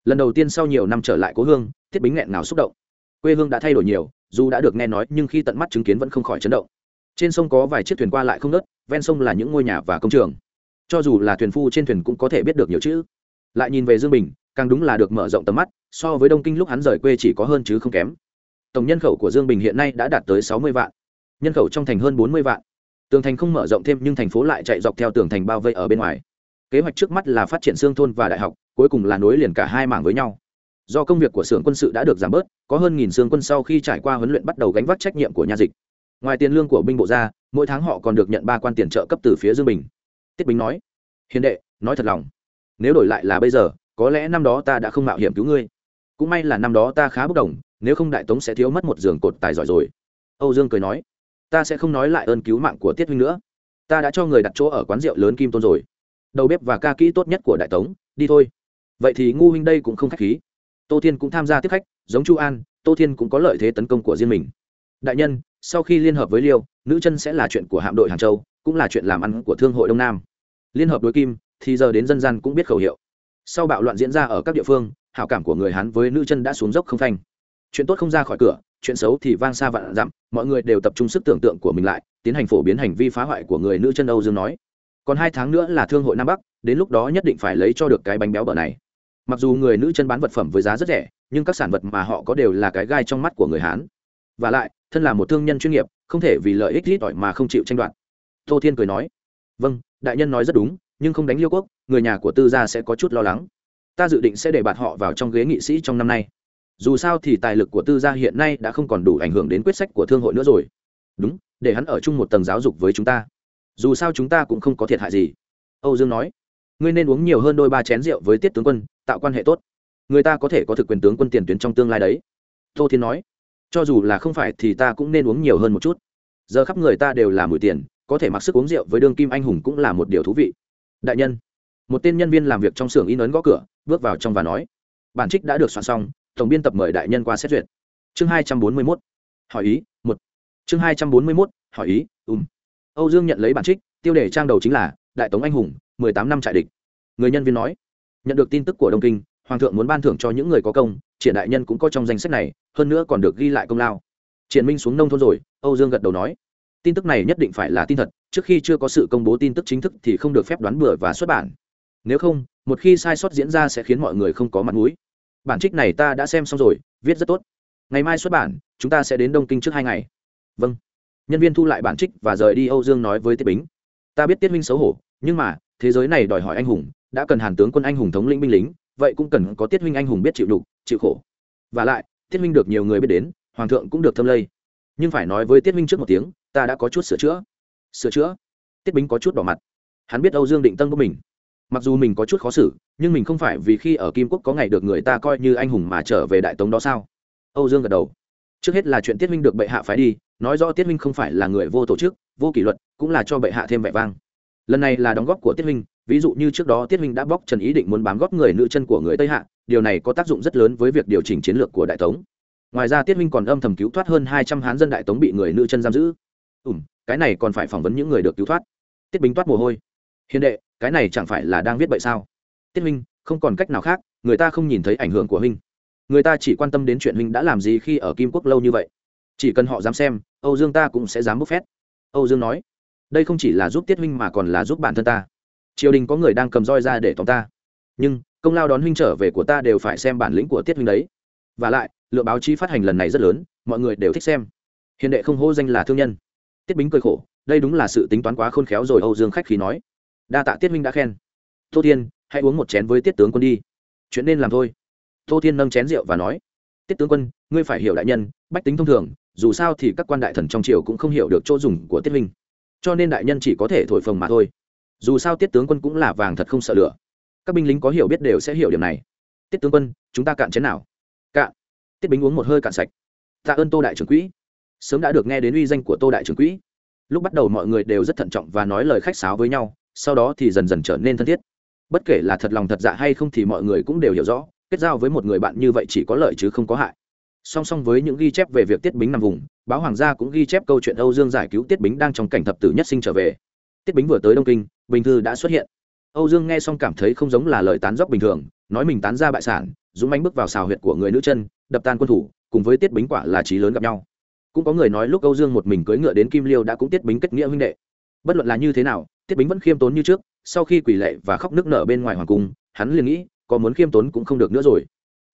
Lần đầu tiên sau nhiều năm trở lại cố hương, thiết bính nghẹn nào xúc động. Quê hương đã thay đổi nhiều, dù đã được nghe nói, nhưng khi tận mắt chứng kiến vẫn không khỏi chấn động. Trên sông có vài chiếc thuyền qua lại không nớt, ven sông là những ngôi nhà và công trường. Cho dù là thuyền phu trên thuyền cũng có thể biết được nhiều chữ. Lại nhìn về dương bình, càng đúng là được mở rộng tầm mắt, so với đông kinh lúc hắn rời quê chỉ có hơn chứ không kém. Tổng nhân khẩu của dương bình hiện nay đã đạt tới sáu mươi vạn. Nhân khẩu trong thành hơn bốn mươi vạn tường thành không mở rộng thêm nhưng thành phố lại chạy dọc theo tường thành bao vây ở bên ngoài. Kế hoạch trước mắt là phát triển xương thôn và đại học, cuối cùng là nối liền cả hai mảng với nhau. Do công việc của xưởng quân sự đã được giảm bớt, có hơn nghìn xương quân sau khi trải qua huấn luyện bắt đầu gánh vác trách nhiệm của nha dịch. Ngoài tiền lương của binh bộ ra, mỗi tháng họ còn được nhận ba quan tiền trợ cấp từ phía dương bình. Tiết bình nói, hiền đệ, nói thật lòng, nếu đổi lại là bây giờ, có lẽ năm đó ta đã không mạo hiểm cứu ngươi. Cũng may là năm đó ta khá bốc đồng, nếu không đại tống sẽ thiếu mất một giường cột tài giỏi rồi. Âu dương cười nói ta sẽ không nói lại ơn cứu mạng của tiết huynh nữa. Ta đã cho người đặt chỗ ở quán rượu lớn kim tôn rồi. Đầu bếp và ca kỹ tốt nhất của đại tống, đi thôi. Vậy thì ngu huynh đây cũng không k h á c h khí. Tô thiên cũng tham gia tiếp khách, giống chu an, tô thiên cũng có lợi thế tấn công của riêng mình. Đại nhân, sau khi liên hợp với liêu, nữ chân sẽ là chuyện của hạm đội hàng châu, cũng là chuyện làm ăn của thương hội đông nam. Liên hợp đối kim, thì giờ đến dân gian cũng biết khẩu hiệu. Sau bạo loạn diễn ra ở các địa phương, hảo cảm của người hán với nữ chân đã xuống dốc không phanh. Chuyện tốt không ra khỏi cửa chuyện xấu thì vang xa vạn dặm, mọi người đều tập trung sức tưởng tượng của mình lại, tiến hành phổ biến hành vi phá hoại của người nữ chân âu dương nói. Còn hai tháng nữa là thương hội nam bắc, đến lúc đó nhất định phải lấy cho được cái bánh béo bở này. Mặc dù người nữ chân bán vật phẩm với giá rất rẻ, nhưng các sản vật mà họ có đều là cái gai trong mắt của người hán. Và lại, thân là một thương nhân chuyên nghiệp, không thể vì lợi ích ít ỏi mà không chịu tranh đoạt. Tô thiên cười nói vâng đại nhân nói rất đúng, nhưng không đánh liêu quốc, người nhà của tư gia sẽ có chút lo lắng. Ta dự định sẽ để bạt họ vào trong ghế nghị sĩ trong năm nay dù sao thì tài lực của tư gia hiện nay đã không còn đủ ảnh hưởng đến quyết sách của thương hội nữa rồi. Đúng, để hắn ở chung một tầng giáo dục với chúng ta. Dù sao chúng ta cũng không có thiệt hại gì. Âu dương nói, ngươi nên uống nhiều hơn đôi ba chén rượu với tiết tướng quân, tạo quan hệ tốt. Người ta có thể có thực quyền tướng quân tiền tuyến trong tương lai đấy. Tô thiên nói, cho dù là không phải thì ta cũng nên uống nhiều hơn một chút. Giờ khắp người ta đều là mùi tiền, có thể mặc sức uống rượu với đương kim anh hùng cũng là một điều thú vị. Đại nhân, một tên nhân viên làm việc trong xưởng in ấn gõ cửa, bước vào trong và nói, bản trích đã được soạn xong tổng biên tập mời đại nhân qua xét duyệt. Chương hai trăm bốn mươi mốt, hỏi ý, một. Chương hai trăm bốn mươi mốt, hỏi ý, ùm. Âu dương nhận lấy bản trích, tiêu đề trang đầu chính là đại tống anh hùng, mười tám năm trại địch. Người nhân viên nói, nhận được tin tức của đông kinh, hoàng thượng muốn ban thưởng cho những người có công, triển đại nhân cũng có trong danh sách này, hơn nữa còn được ghi lại công lao. Triển minh xuống nông thôn rồi, âu dương gật đầu nói, tin tức này nhất định phải là tin thật, trước khi chưa có sự công bố tin tức chính thức thì không được phép đoán bừa và xuất bản. Nếu không, một khi sai sót diễn ra sẽ khiến mọi người không có mặt mũi bản trích này ta đã xem xong rồi, viết rất tốt. Ngày mai xuất bản, chúng ta sẽ đến đông kinh trước hai ngày. Vâng. Nhân viên thu lại bản trích và rời đi âu dương nói với tiết bính. Ta biết tiết minh xấu hổ, nhưng mà, thế giới này đòi hỏi anh hùng, đã cần hàn tướng quân anh hùng thống lĩnh binh lính, vậy cũng cần có tiết minh anh hùng biết chịu đục, chịu khổ. Và lại, tiết minh được nhiều người biết đến, hoàng thượng cũng được thâm lây. Nhưng phải nói với tiết minh trước một tiếng, ta đã có chút sửa chữa. Sửa chữa? Tiết bính có chút đỏ mặt. Hắn biết âu dương định tân của mình mặc dù mình có chút khó xử, nhưng mình không phải vì khi ở kim quốc có ngày được người ta coi như anh hùng mà trở về đại tống đó sao? Âu dương gật đầu. Trước hết là chuyện tiết minh được bệ hạ phái đi, nói rõ tiết minh không phải là người vô tổ chức, vô kỷ luật, cũng là cho bệ hạ thêm vẻ vang. Lần này là đóng góp của tiết minh ví dụ như trước đó tiết minh đã bóc trần ý định muốn bám góp người nữ chân của người tây hạ, điều này có tác dụng rất lớn với việc điều chỉnh chiến lược của đại tống. Ngoài ra tiết minh còn âm thầm cứu thoát hơn hai trăm hán dân đại tống bị người nữ chân giam giữ. Ùm cái này còn phải phỏng vấn những người được cứu thoát. Tiết bính toát mồ hôi. Hiền đệ cái này chẳng phải là đang viết bậy sao? Tiết huynh, không còn cách nào khác, người ta không nhìn thấy ảnh hưởng của huynh. Người ta chỉ quan tâm đến chuyện huynh đã làm gì khi ở kim quốc lâu như vậy. Chỉ cần họ dám xem, âu dương ta cũng sẽ dám bốc phét. Âu dương nói, đây không chỉ là giúp tiết huynh mà còn là giúp bản thân ta. Triều đình có người đang cầm roi ra để tóm ta. Nhưng, công lao đón huynh trở về của ta đều phải xem bản lĩnh của tiết huynh đấy. Và lại, lượng báo chí phát hành lần này rất lớn, mọi người đều thích xem. Hiền đệ không hô danh là thương nhân. Tiết bính cười khổ, đây đúng là sự tính toán quá khôn khéo rồi, âu dương khách khí nói đa tạ tiết minh đã khen. Tô thiên, hãy uống một chén với tiết tướng quân đi. Chuyện nên làm thôi. Tô thiên nâng chén rượu và nói, tiết tướng quân, ngươi phải hiểu đại nhân, bách tính thông thường, dù sao thì các quan đại thần trong triều cũng không hiểu được chỗ dùng của tiết minh cho nên đại nhân chỉ có thể thổi phồng mà thôi. Dù sao tiết tướng quân cũng là vàng thật không sợ lửa. Các binh lính có hiểu biết đều sẽ hiểu điểm này. Tiết tướng quân, chúng ta cạn chén nào? Cạn. Tiết bính uống một hơi cạn sạch. Tạ ơn tô đại trưởng quỹ. Sớm đã được nghe đến uy danh của tô đại trưởng quỹ. Lúc bắt đầu mọi người đều rất thận trọng và nói lời khách sáo với nhau sau đó thì dần dần trở nên thân thiết. Bất kể là thật lòng thật dạ hay không thì mọi người cũng đều hiểu rõ, kết giao với một người bạn như vậy chỉ có lợi chứ không có hại. Song song với những ghi chép về việc tiết bính nằm vùng, báo hoàng gia cũng ghi chép câu chuyện âu dương giải cứu tiết bính đang trong cảnh thập tử nhất sinh trở về. Tiết bính vừa tới đông kinh, bình thư đã xuất hiện. Âu dương nghe xong cảm thấy không giống là lời tán dóc bình thường, nói mình tán ra bại sản, dũng mánh bước vào xào huyệt của người nữ chân, đập tan quân thủ, cùng với tiết bính quả là trí lớn gặp nhau. Cũng có người nói lúc âu dương một mình cưỡi ngựa đến kim liêu đã cũng tiết bính kết nghĩa huynh đệ. Bất luận là như thế nào tiết bính vẫn khiêm tốn như trước, sau khi quỷ lệ và khóc nước nở bên ngoài hoàng cung, hắn liền nghĩ, có muốn khiêm tốn cũng không được nữa rồi.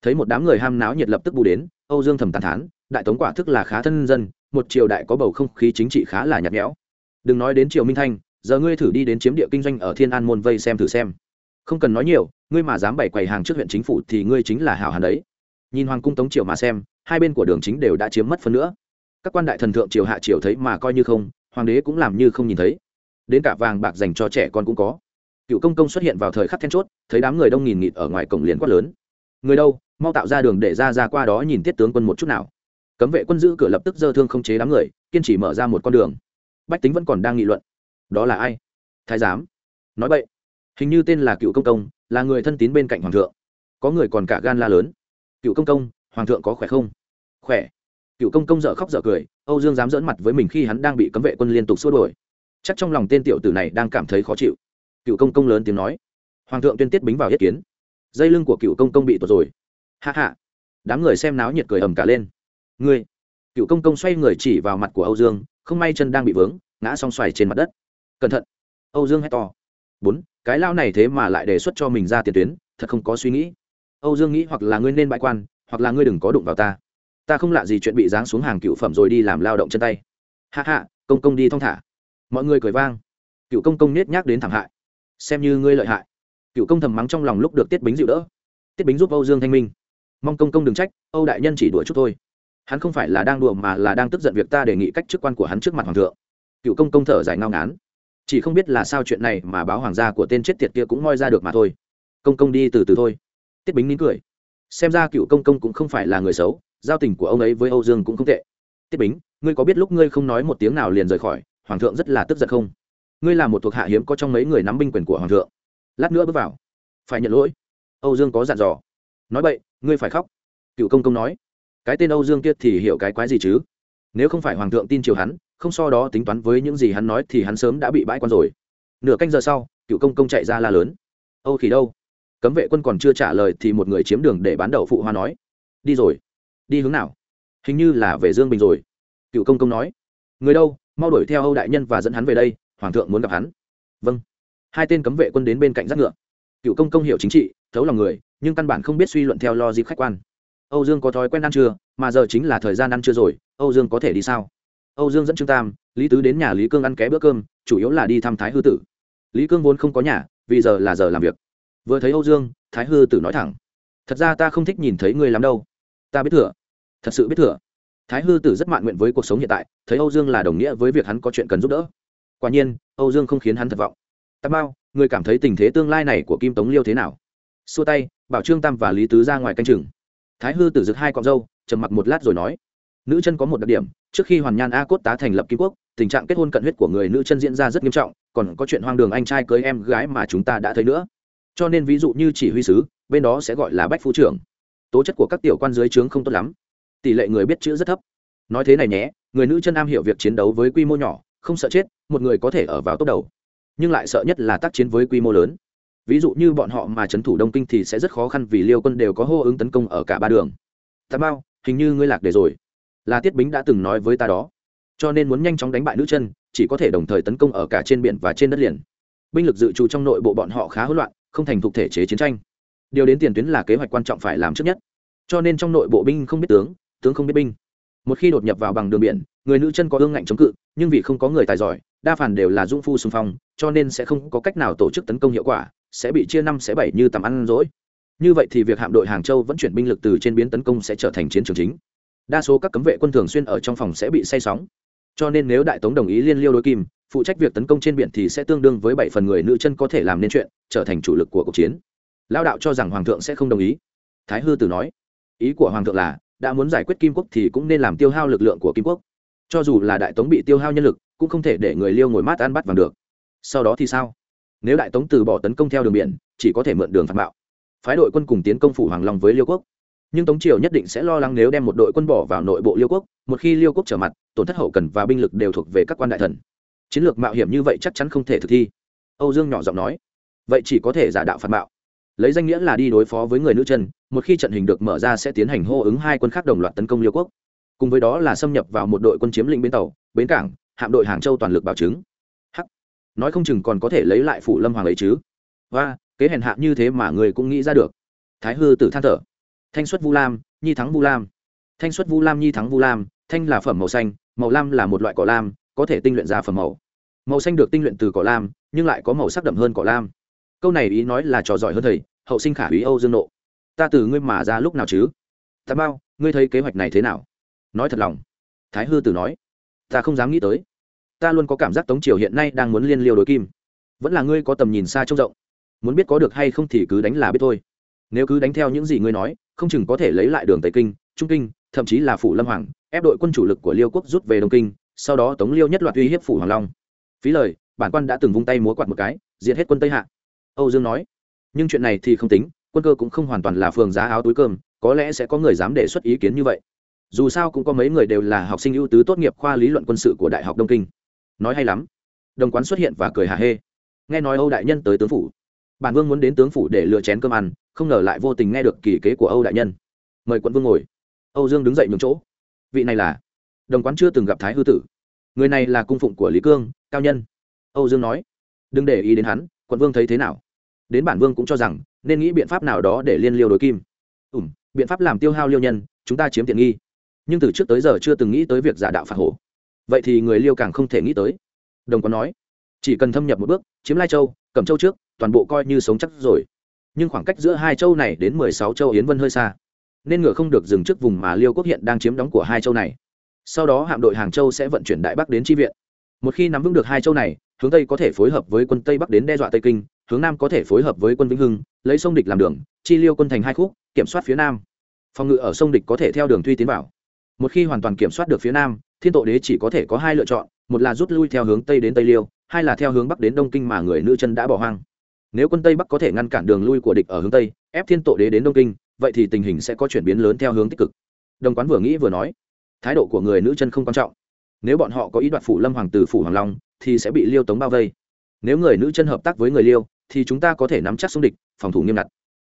Thấy một đám người ham náo nhiệt lập tức bù đến, âu dương thầm tàn thán, đại tống quả thức là khá thân dân, một triều đại có bầu không khí chính trị khá là nhạt nhẽo. Đừng nói đến triều minh thanh, giờ ngươi thử đi đến chiếm địa kinh doanh ở thiên an môn vây xem thử xem. Không cần nói nhiều, ngươi mà dám bày quầy hàng trước huyện chính phủ thì ngươi chính là hảo hàn đấy. Nhìn hoàng cung tống triều mà xem, hai bên của đường chính đều đã chiếm mất phần nữa. Các quan đại thần thượng triều hạ triều thấy mà coi như không, hoàng đế cũng làm như không nhìn thấy đến cả vàng bạc dành cho trẻ con cũng có. Cựu công công xuất hiện vào thời khắc then chốt, thấy đám người đông nghìn nghịt ở ngoài cổng liền quát lớn. Người đâu, mau tạo ra đường để ra ra qua đó nhìn tiết tướng quân một chút nào. Cấm vệ quân giữ cửa lập tức dơ thương không chế đám người, kiên trì mở ra một con đường. Bách tính vẫn còn đang nghị luận. Đó là ai? Thái giám. Nói vậy hình như tên là cựu công công, là người thân tín bên cạnh hoàng thượng. Có người còn cả gan la lớn. Cựu công công, hoàng thượng có khỏe không? Khỏe. Cựu công công dở khóc dở cười, âu dương dám dỡn mặt với mình khi hắn đang bị cấm vệ quân liên tục xua đuổi chắc trong lòng tên tiểu tử này đang cảm thấy khó chịu. Cựu công công lớn tiếng nói. Hoàng thượng tuyên tiết bính vào yết kiến. Dây lưng của cựu công công bị tuột rồi. Hạ hạ đám người xem náo nhiệt cười ầm cả lên. Ngươi. Cựu công công xoay người chỉ vào mặt của âu dương, không may chân đang bị vướng, ngã song xoài trên mặt đất. Cẩn thận. Âu dương hét to. Bốn, cái lao này thế mà lại đề xuất cho mình ra tiền tuyến, thật không có suy nghĩ. Âu dương nghĩ hoặc là ngươi nên bãi quan, hoặc là ngươi đừng có đụng vào ta. Ta không lạ gì chuyện bị giáng xuống hàng cựu phẩm rồi đi làm lao động chân tay. Hạ hạ công công đi thong thả mọi người cười vang. Cựu công công nết nhác đến thảm hại. Xem như ngươi lợi hại. Cựu công thầm mắng trong lòng lúc được tiết bính dịu đỡ. Tiết bính giúp âu dương thanh minh. Mong công công đừng trách, âu đại nhân chỉ đuổi chút thôi. Hắn không phải là đang đùa mà là đang tức giận việc ta đề nghị cách chức quan của hắn trước mặt hoàng thượng. Cựu công công thở dài ngao ngán. Chỉ không biết là sao chuyện này mà báo hoàng gia của tên chết tiệt kia cũng moi ra được mà thôi. Công công đi từ từ thôi. Tiết bính nín cười. Xem ra cựu công công cũng không phải là người xấu, giao tình của ông ấy với âu dương cũng không tệ. Tiết bính, ngươi có biết lúc ngươi không nói một tiếng nào liền rời khỏi hoàng thượng rất là tức giận không? Ngươi là một thuộc hạ hiếm có trong mấy người nắm binh quyền của hoàng thượng. Lát nữa bước vào. Phải nhận lỗi. Âu dương có dặn dò. Nói vậy ngươi phải khóc. Cựu công công nói. Cái tên âu dương kia thì hiểu cái quái gì chứ? Nếu không phải hoàng thượng tin chiều hắn, không so đó tính toán với những gì hắn nói thì hắn sớm đã bị bãi quan rồi. Nửa canh giờ sau, cựu công công chạy ra la lớn. Âu khỉ đâu? Cấm vệ quân còn chưa trả lời thì một người chiếm đường để bán đậu phụ hoa nói. Đi rồi. Đi hướng nào? Hình như là về dương bình rồi. Cựu công công nói. Người đâu? Mau đuổi theo âu đại nhân và dẫn hắn về đây, hoàng thượng muốn gặp hắn. Vâng. Hai tên cấm vệ quân đến bên cạnh giác ngựa. Cựu công công hiểu chính trị, thấu lòng người, nhưng căn bản không biết suy luận theo lo dịp khách quan. Âu dương có thói quen ăn trưa, mà giờ chính là thời gian ăn trưa rồi, âu dương có thể đi sao? Âu dương dẫn trương tam, lý tứ đến nhà lý cương ăn ké bữa cơm, chủ yếu là đi thăm thái hư tử. Lý cương vốn không có nhà, vì giờ là giờ làm việc. Vừa thấy âu dương, thái hư tử nói thẳng, thật ra ta không thích nhìn thấy ngươi lắm đâu. Ta biết thừa. Thật sự biết thừa thái hư tử rất mạn nguyện với cuộc sống hiện tại, thấy âu dương là đồng nghĩa với việc hắn có chuyện cần giúp đỡ. Quả nhiên, âu dương không khiến hắn thất vọng. Tạp bao người cảm thấy tình thế tương lai này của kim tống liêu thế nào? Xua tay, bảo trương tam và lý tứ ra ngoài canh chừng. Thái hư tử giựt hai cọng dâu trầm mặc một lát rồi nói, nữ chân có một đặc điểm, trước khi hoàn nhan a cốt tá thành lập kim quốc, tình trạng kết hôn cận huyết của người nữ chân diễn ra rất nghiêm trọng, còn có chuyện hoang đường anh trai cưới em gái mà chúng ta đã thấy nữa. Cho nên ví dụ như chỉ huy sứ, bên đó sẽ gọi là bách phu trưởng. Tố chất của các tiểu quan dưới trướng không tốt lắm tỷ lệ người biết chữ rất thấp. Nói thế này nhé, người nữ chân am hiểu việc chiến đấu với quy mô nhỏ, không sợ chết, một người có thể ở vào tốt đầu. Nhưng lại sợ nhất là tác chiến với quy mô lớn. Ví dụ như bọn họ mà trấn thủ đông kinh thì sẽ rất khó khăn vì liêu quân đều có hô ứng tấn công ở cả ba đường. Tà bao hình như ngươi lạc đề rồi. Là tiết bính đã từng nói với ta đó. Cho nên muốn nhanh chóng đánh bại nữ chân, chỉ có thể đồng thời tấn công ở cả trên biển và trên đất liền. Binh lực dự trù trong nội bộ bọn họ khá hỗn loạn, không thành thục thể chế chiến tranh. Điều đến tiền tuyến là kế hoạch quan trọng phải làm trước nhất. Cho nên trong nội bộ binh không biết tướng tướng không biết binh. Một khi đột nhập vào bằng đường biển, người nữ chân có ương ngạnh chống cự, nhưng vì không có người tài giỏi, đa phần đều là dung phu xung phong, cho nên sẽ không có cách nào tổ chức tấn công hiệu quả, sẽ bị chia năm, sẽ bảy như tầm ăn rỗi. Như vậy thì việc hạm đội hàng châu vẫn chuyển binh lực từ trên biến tấn công sẽ trở thành chiến trường chính. Đa số các cấm vệ quân thường xuyên ở trong phòng sẽ bị say sóng. Cho nên nếu đại tống đồng ý liên liêu đối kim, phụ trách việc tấn công trên biển thì sẽ tương đương với bảy phần người nữ chân có thể làm nên chuyện, trở thành chủ lực của cuộc chiến. Lao đạo cho rằng hoàng thượng sẽ không đồng ý. Thái hư tử nói, ý của hoàng thượng là đã muốn giải quyết kim quốc thì cũng nên làm tiêu hao lực lượng của kim quốc. Cho dù là đại tống bị tiêu hao nhân lực, cũng không thể để người liêu ngồi mát ăn bắt vàng được. Sau đó thì sao? Nếu đại tống từ bỏ tấn công theo đường biển, chỉ có thể mượn đường phản bạo phái đội quân cùng tiến công phủ hoàng long với liêu quốc. Nhưng tống triều nhất định sẽ lo lắng nếu đem một đội quân bỏ vào nội bộ liêu quốc, một khi liêu quốc trở mặt, tổn thất hậu cần và binh lực đều thuộc về các quan đại thần. Chiến lược mạo hiểm như vậy chắc chắn không thể thực thi. Âu dương nhỏ giọng nói. Vậy chỉ có thể giả đạo phản bạo lấy danh nghĩa là đi đối phó với người nữ chân, một khi trận hình được mở ra sẽ tiến hành hô ứng hai quân khác đồng loạt tấn công liêu quốc. Cùng với đó là xâm nhập vào một đội quân chiếm lĩnh bến tàu, bến cảng, hạm đội hàng châu toàn lực bảo chứng. H nói không chừng còn có thể lấy lại phủ lâm hoàng ấy chứ. Và kế hèn hạ như thế mà người cũng nghĩ ra được. Thái hư tử than thở. Thanh xuất vu lam, nhi thắng vu lam. Thanh xuất vu lam, nhi thắng vu lam, thanh là phẩm màu xanh, màu lam là một loại cỏ lam, có thể tinh luyện ra phẩm màu. Màu xanh được tinh luyện từ cỏ lam, nhưng lại có màu sắc đậm hơn cỏ lam câu này ý nói là trò giỏi hơn thầy, hậu sinh khả ý âu dương nộ. Ta từ ngươi mà ra lúc nào chứ? Ta bao, ngươi thấy kế hoạch này thế nào? Nói thật lòng. Thái hư tử nói. Ta không dám nghĩ tới. Ta luôn có cảm giác tống triều hiện nay đang muốn liên liêu đối kim. Vẫn là ngươi có tầm nhìn xa trông rộng. Muốn biết có được hay không thì cứ đánh là biết thôi. Nếu cứ đánh theo những gì ngươi nói, không chừng có thể lấy lại đường tây kinh, trung kinh, thậm chí là phủ lâm hoàng, ép đội quân chủ lực của liêu quốc rút về đông kinh, sau đó tống liêu nhất loạt uy hiếp phủ hoàng long. Phí lời, bản quan đã từng vung tay múa quạt một cái, diệt hết quân tây hạ âu dương nói. Nhưng chuyện này thì không tính, quân cơ cũng không hoàn toàn là phường giá áo túi cơm, có lẽ sẽ có người dám đề xuất ý kiến như vậy. Dù sao cũng có mấy người đều là học sinh ưu tứ tốt nghiệp khoa lý luận quân sự của đại học đông kinh. Nói hay lắm. Đồng quán xuất hiện và cười hà hê. Nghe nói âu đại nhân tới tướng phủ. Bản vương muốn đến tướng phủ để lựa chén cơm ăn, không ngờ lại vô tình nghe được kỳ kế của âu đại nhân. Mời quận vương ngồi. Âu dương đứng dậy nhường chỗ. Vị này là? Đồng quán chưa từng gặp thái hư tử. Người này là cung phụng của lý cương, cao nhân. Âu dương nói. Đừng để ý đến hắn, quận vương thấy thế nào? Đến bản vương cũng cho rằng nên nghĩ biện pháp nào đó để liên liêu đối kim. Ủm biện pháp làm tiêu hao liêu nhân, chúng ta chiếm tiện nghi. Nhưng từ trước tới giờ chưa từng nghĩ tới việc giả đạo phạt hổ. Vậy thì người liêu càng không thể nghĩ tới. Đồng có nói, chỉ cần thâm nhập một bước, chiếm lai châu cầm châu trước, toàn bộ coi như sống chắc rồi. Nhưng khoảng cách giữa hai châu này đến mười sáu châu yến vân hơi xa. Nên ngựa không được dừng trước vùng mà liêu quốc hiện đang chiếm đóng của hai châu này. Sau đó hạm đội hàng châu sẽ vận chuyển đại bắc đến tri viện. Một khi nắm vững được hai châu này, hướng tây có thể phối hợp với quân tây bắc đến đe dọa tây kinh hướng nam có thể phối hợp với quân vĩnh hưng, lấy sông địch làm đường, chi liêu quân thành hai khúc, kiểm soát phía nam. Phòng ngự ở sông địch có thể theo đường thuy tiến vào. Một khi hoàn toàn kiểm soát được phía nam, thiên tổ đế chỉ có thể có hai lựa chọn, một là rút lui theo hướng tây đến tây liêu, hai là theo hướng bắc đến đông kinh mà người nữ chân đã bỏ hoang. Nếu quân tây bắc có thể ngăn cản đường lui của địch ở hướng tây, ép thiên tổ đế đến đông kinh, vậy thì tình hình sẽ có chuyển biến lớn theo hướng tích cực. Đồng quán vừa nghĩ vừa nói, thái độ của người nữ chân không quan trọng. Nếu bọn họ có ý đoạt phủ lâm hoàng từ phủ hoàng long, thì sẽ bị liêu tống bao vây. Nếu người nữ chân hợp tác với người liêu thì chúng ta có thể nắm chắc xung địch, phòng thủ nghiêm ngặt.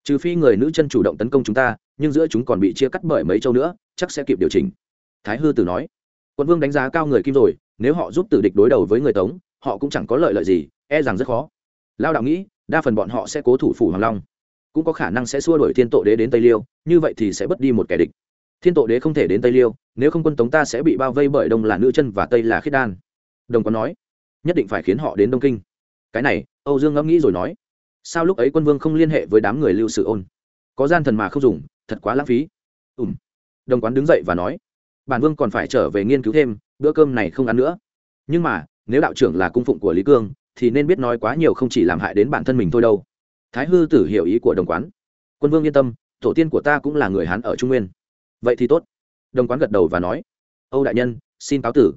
Trừ phi người nữ chân chủ động tấn công chúng ta, nhưng giữa chúng còn bị chia cắt bởi mấy châu nữa, chắc sẽ kịp điều chỉnh. Thái hư tử nói. Quân vương đánh giá cao người kim rồi, nếu họ giúp tử địch đối đầu với người tống, họ cũng chẳng có lợi lợi gì e rằng rất khó. Lao đạo nghĩ, đa phần bọn họ sẽ cố thủ phủ hoàng long. Cũng có khả năng sẽ xua đuổi thiên tổ đế đến tây liêu, như vậy thì sẽ bất đi một kẻ địch. Thiên tổ đế không thể đến tây liêu, nếu không quân tống ta sẽ bị bao vây bởi đông là nữ chân và tây là khiết đan. Đồng có nói, nhất định phải khiến họ đến đông kinh. Cái này âu dương ngẫm nghĩ rồi nói, sao lúc ấy quân vương không liên hệ với đám người lưu sự ôn? Có gian thần mà không dùng, thật quá lãng phí. Ùm đồng quán đứng dậy và nói, bản vương còn phải trở về nghiên cứu thêm, bữa cơm này không ăn nữa. Nhưng mà, nếu đạo trưởng là cung phụng của lý cương, thì nên biết nói quá nhiều không chỉ làm hại đến bản thân mình thôi đâu. Thái hư tử hiểu ý của đồng quán. Quân vương yên tâm, tổ tiên của ta cũng là người hán ở trung nguyên. Vậy thì tốt. Đồng quán gật đầu và nói, âu đại nhân, xin cáo tử.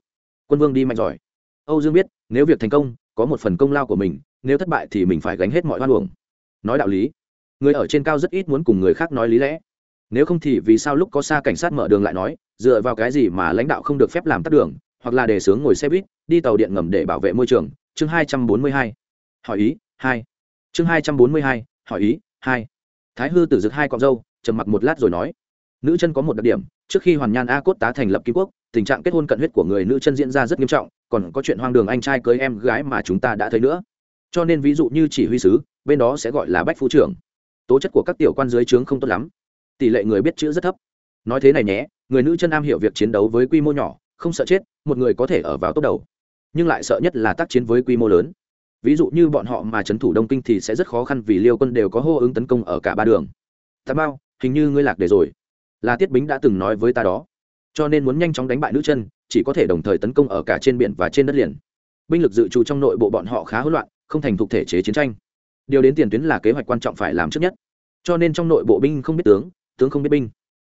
Quân vương đi mạnh giỏi. Âu dương biết, nếu việc thành công, có một phần công lao của mình nếu thất bại thì mình phải gánh hết mọi hoan luồng nói đạo lý, người ở trên cao rất ít muốn cùng người khác nói lý lẽ. Nếu không thì vì sao lúc có xa cảnh sát mở đường lại nói, dựa vào cái gì mà lãnh đạo không được phép làm tắt đường, hoặc là để sướng ngồi xe buýt, đi tàu điện ngầm để bảo vệ môi trường? Chương hai trăm bốn mươi hai. Hỏi ý, hai. Chương hai trăm bốn mươi hai, hỏi ý, hai. Thái hư tử dực hai cọng dâu trầm mặc một lát rồi nói. Nữ chân có một đặc điểm, trước khi hoàn nhan a cốt tá thành lập kim quốc, tình trạng kết hôn cận huyết của người nữ chân diễn ra rất nghiêm trọng, còn có chuyện hoang đường anh trai cưới em gái mà chúng ta đã thấy nữa cho nên ví dụ như chỉ huy sứ, bên đó sẽ gọi là bách phu trưởng. Tố chất của các tiểu quan dưới trướng không tốt lắm. Tỷ lệ người biết chữ rất thấp. Nói thế này nhé, người nữ chân am hiểu việc chiến đấu với quy mô nhỏ, không sợ chết, một người có thể ở vào tốt đầu. Nhưng lại sợ nhất là tác chiến với quy mô lớn. Ví dụ như bọn họ mà trấn thủ đông kinh thì sẽ rất khó khăn vì liêu quân đều có hô ứng tấn công ở cả ba đường. Tà bao hình như ngươi lạc đề rồi. Là tiết bính đã từng nói với ta đó. Cho nên muốn nhanh chóng đánh bại nữ chân, chỉ có thể đồng thời tấn công ở cả trên biển và trên đất liền. Binh lực dự trù trong nội bộ bọn họ khá hỗn loạn không thành thục thể chế chiến tranh. Điều đến tiền tuyến là kế hoạch quan trọng phải làm trước nhất. Cho nên trong nội bộ binh không biết tướng tướng không biết binh.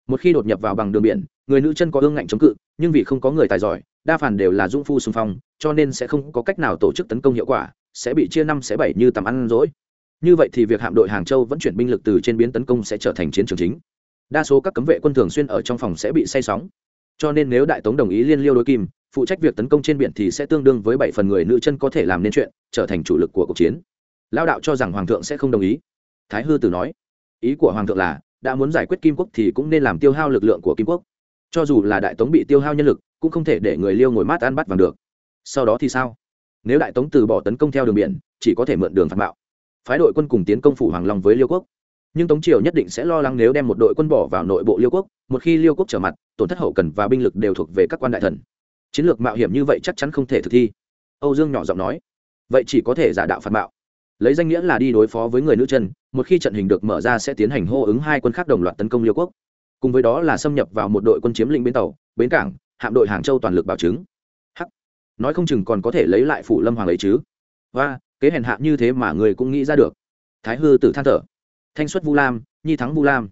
Một khi đột nhập vào bằng đường biển, người nữ chân có ương ngạnh chống cự, nhưng vì không có người tài giỏi, đa phần đều là dung phu xung phong, cho nên sẽ không có cách nào tổ chức tấn công hiệu quả, sẽ bị chia năm, sẽ bảy như tầm ăn rỗi. Như vậy thì việc hạm đội hàng châu vẫn chuyển binh lực từ trên biến tấn công sẽ trở thành chiến trường chính. Đa số các cấm vệ quân thường xuyên ở trong phòng sẽ bị say sóng. Cho nên nếu đại tống đồng ý liên liêu đối kim phụ trách việc tấn công trên biển thì sẽ tương đương với bảy phần người nữ chân có thể làm nên chuyện, trở thành chủ lực của cuộc chiến. Lao đạo cho rằng hoàng thượng sẽ không đồng ý. Thái hư tử nói, ý của hoàng thượng là, đã muốn giải quyết kim quốc thì cũng nên làm tiêu hao lực lượng của kim quốc. Cho dù là đại tống bị tiêu hao nhân lực, cũng không thể để người liêu ngồi mát ăn bắt vàng được. Sau đó thì sao? Nếu đại tống từ bỏ tấn công theo đường biển, chỉ có thể mượn đường phạt bạo. Phái đội quân cùng tiến công phủ hoàng long với liêu quốc. Nhưng tống triều nhất định sẽ lo lắng nếu đem một đội quân bỏ vào nội bộ liêu quốc. Một khi liêu quốc trở mặt, tổn thất hậu cần và binh lực đều thuộc về các quan đại thần chiến lược mạo hiểm như vậy chắc chắn không thể thực thi. Âu dương nhỏ giọng nói. Vậy chỉ có thể giả đạo phản bạo lấy danh nghĩa là đi đối phó với người nữ chân, một khi trận hình được mở ra sẽ tiến hành hô ứng hai quân khác đồng loạt tấn công liêu quốc. Cùng với đó là xâm nhập vào một đội quân chiếm lĩnh bến tàu, bến cảng, hạm đội hàng châu toàn lực bảo chứng. H nói không chừng còn có thể lấy lại phủ lâm hoàng ấy chứ. Và kế hèn hạ như thế mà người cũng nghĩ ra được. Thái hư tử than thở. Thanh xuất vu lam, nhi thắng vu lam.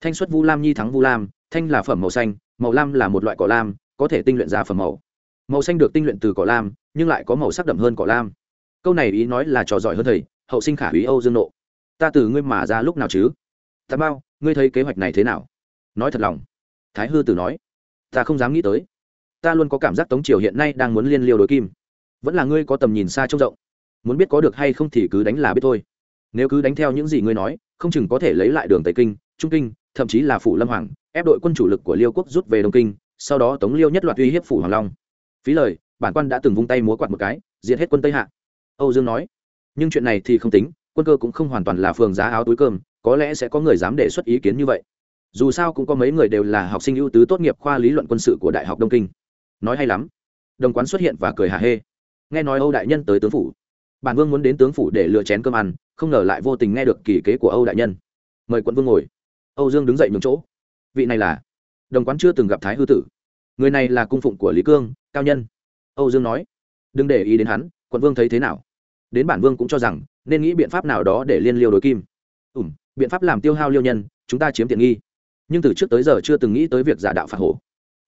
Thanh xuất vu lam, nhi thắng vu lam, thanh là phẩm màu xanh, màu lam là một loại cỏ lam có thể tinh luyện ra phẩm màu. Màu xanh được tinh luyện từ cỏ lam, nhưng lại có màu sắc đậm hơn cỏ lam. Câu này ý nói là trò giỏi hơn thầy, hậu sinh khả úy âu dương nộ. Ta từ ngươi mà ra lúc nào chứ? Ta bao, ngươi thấy kế hoạch này thế nào? Nói thật lòng. Thái hư tử nói. Ta không dám nghĩ tới. Ta luôn có cảm giác tống triều hiện nay đang muốn liên liêu đối kim. Vẫn là ngươi có tầm nhìn xa trông rộng. Muốn biết có được hay không thì cứ đánh là biết thôi. Nếu cứ đánh theo những gì ngươi nói, không chừng có thể lấy lại đường tây kinh, trung kinh, thậm chí là phủ lâm hoàng, ép đội quân chủ lực của liêu quốc rút về đông kinh sau đó tống liêu nhất loạt uy hiếp phủ hoàng long phí lời bản quan đã từng vung tay múa quạt một cái diệt hết quân tây hạ âu dương nói nhưng chuyện này thì không tính quân cơ cũng không hoàn toàn là phường giá áo túi cơm có lẽ sẽ có người dám đề xuất ý kiến như vậy dù sao cũng có mấy người đều là học sinh ưu tứ tốt nghiệp khoa lý luận quân sự của đại học đông kinh nói hay lắm đồng quán xuất hiện và cười hà hê nghe nói âu đại nhân tới tướng phủ bản vương muốn đến tướng phủ để lựa chén cơm ăn không ngờ lại vô tình nghe được kỳ kế của âu đại nhân mời quận vương ngồi âu dương đứng dậy nhường chỗ vị này là đồng quán chưa từng gặp thái hư tử. Người này là cung phụng của lý cương, cao nhân. Âu dương nói, đừng để ý đến hắn, quận vương thấy thế nào? Đến bản vương cũng cho rằng, nên nghĩ biện pháp nào đó để liên liêu đối kim. Ủm biện pháp làm tiêu hao liêu nhân, chúng ta chiếm tiện nghi. Nhưng từ trước tới giờ chưa từng nghĩ tới việc giả đạo phạt hổ.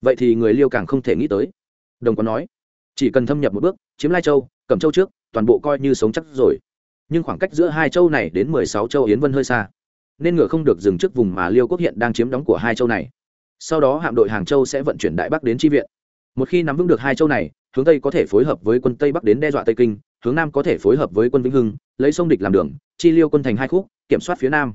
Vậy thì người liêu càng không thể nghĩ tới. Đồng quán nói, chỉ cần thâm nhập một bước, chiếm lai châu cầm châu trước, toàn bộ coi như sống chắc rồi. Nhưng khoảng cách giữa hai châu này đến mười sáu châu yến vân hơi xa. Nên ngựa không được dừng trước vùng mà liêu quốc hiện đang chiếm đóng của hai châu này sau đó hạm đội hàng châu sẽ vận chuyển đại bắc đến tri viện một khi nắm vững được hai châu này hướng tây có thể phối hợp với quân tây bắc đến đe dọa tây kinh hướng nam có thể phối hợp với quân vĩnh hưng lấy sông địch làm đường chi liêu quân thành hai khúc kiểm soát phía nam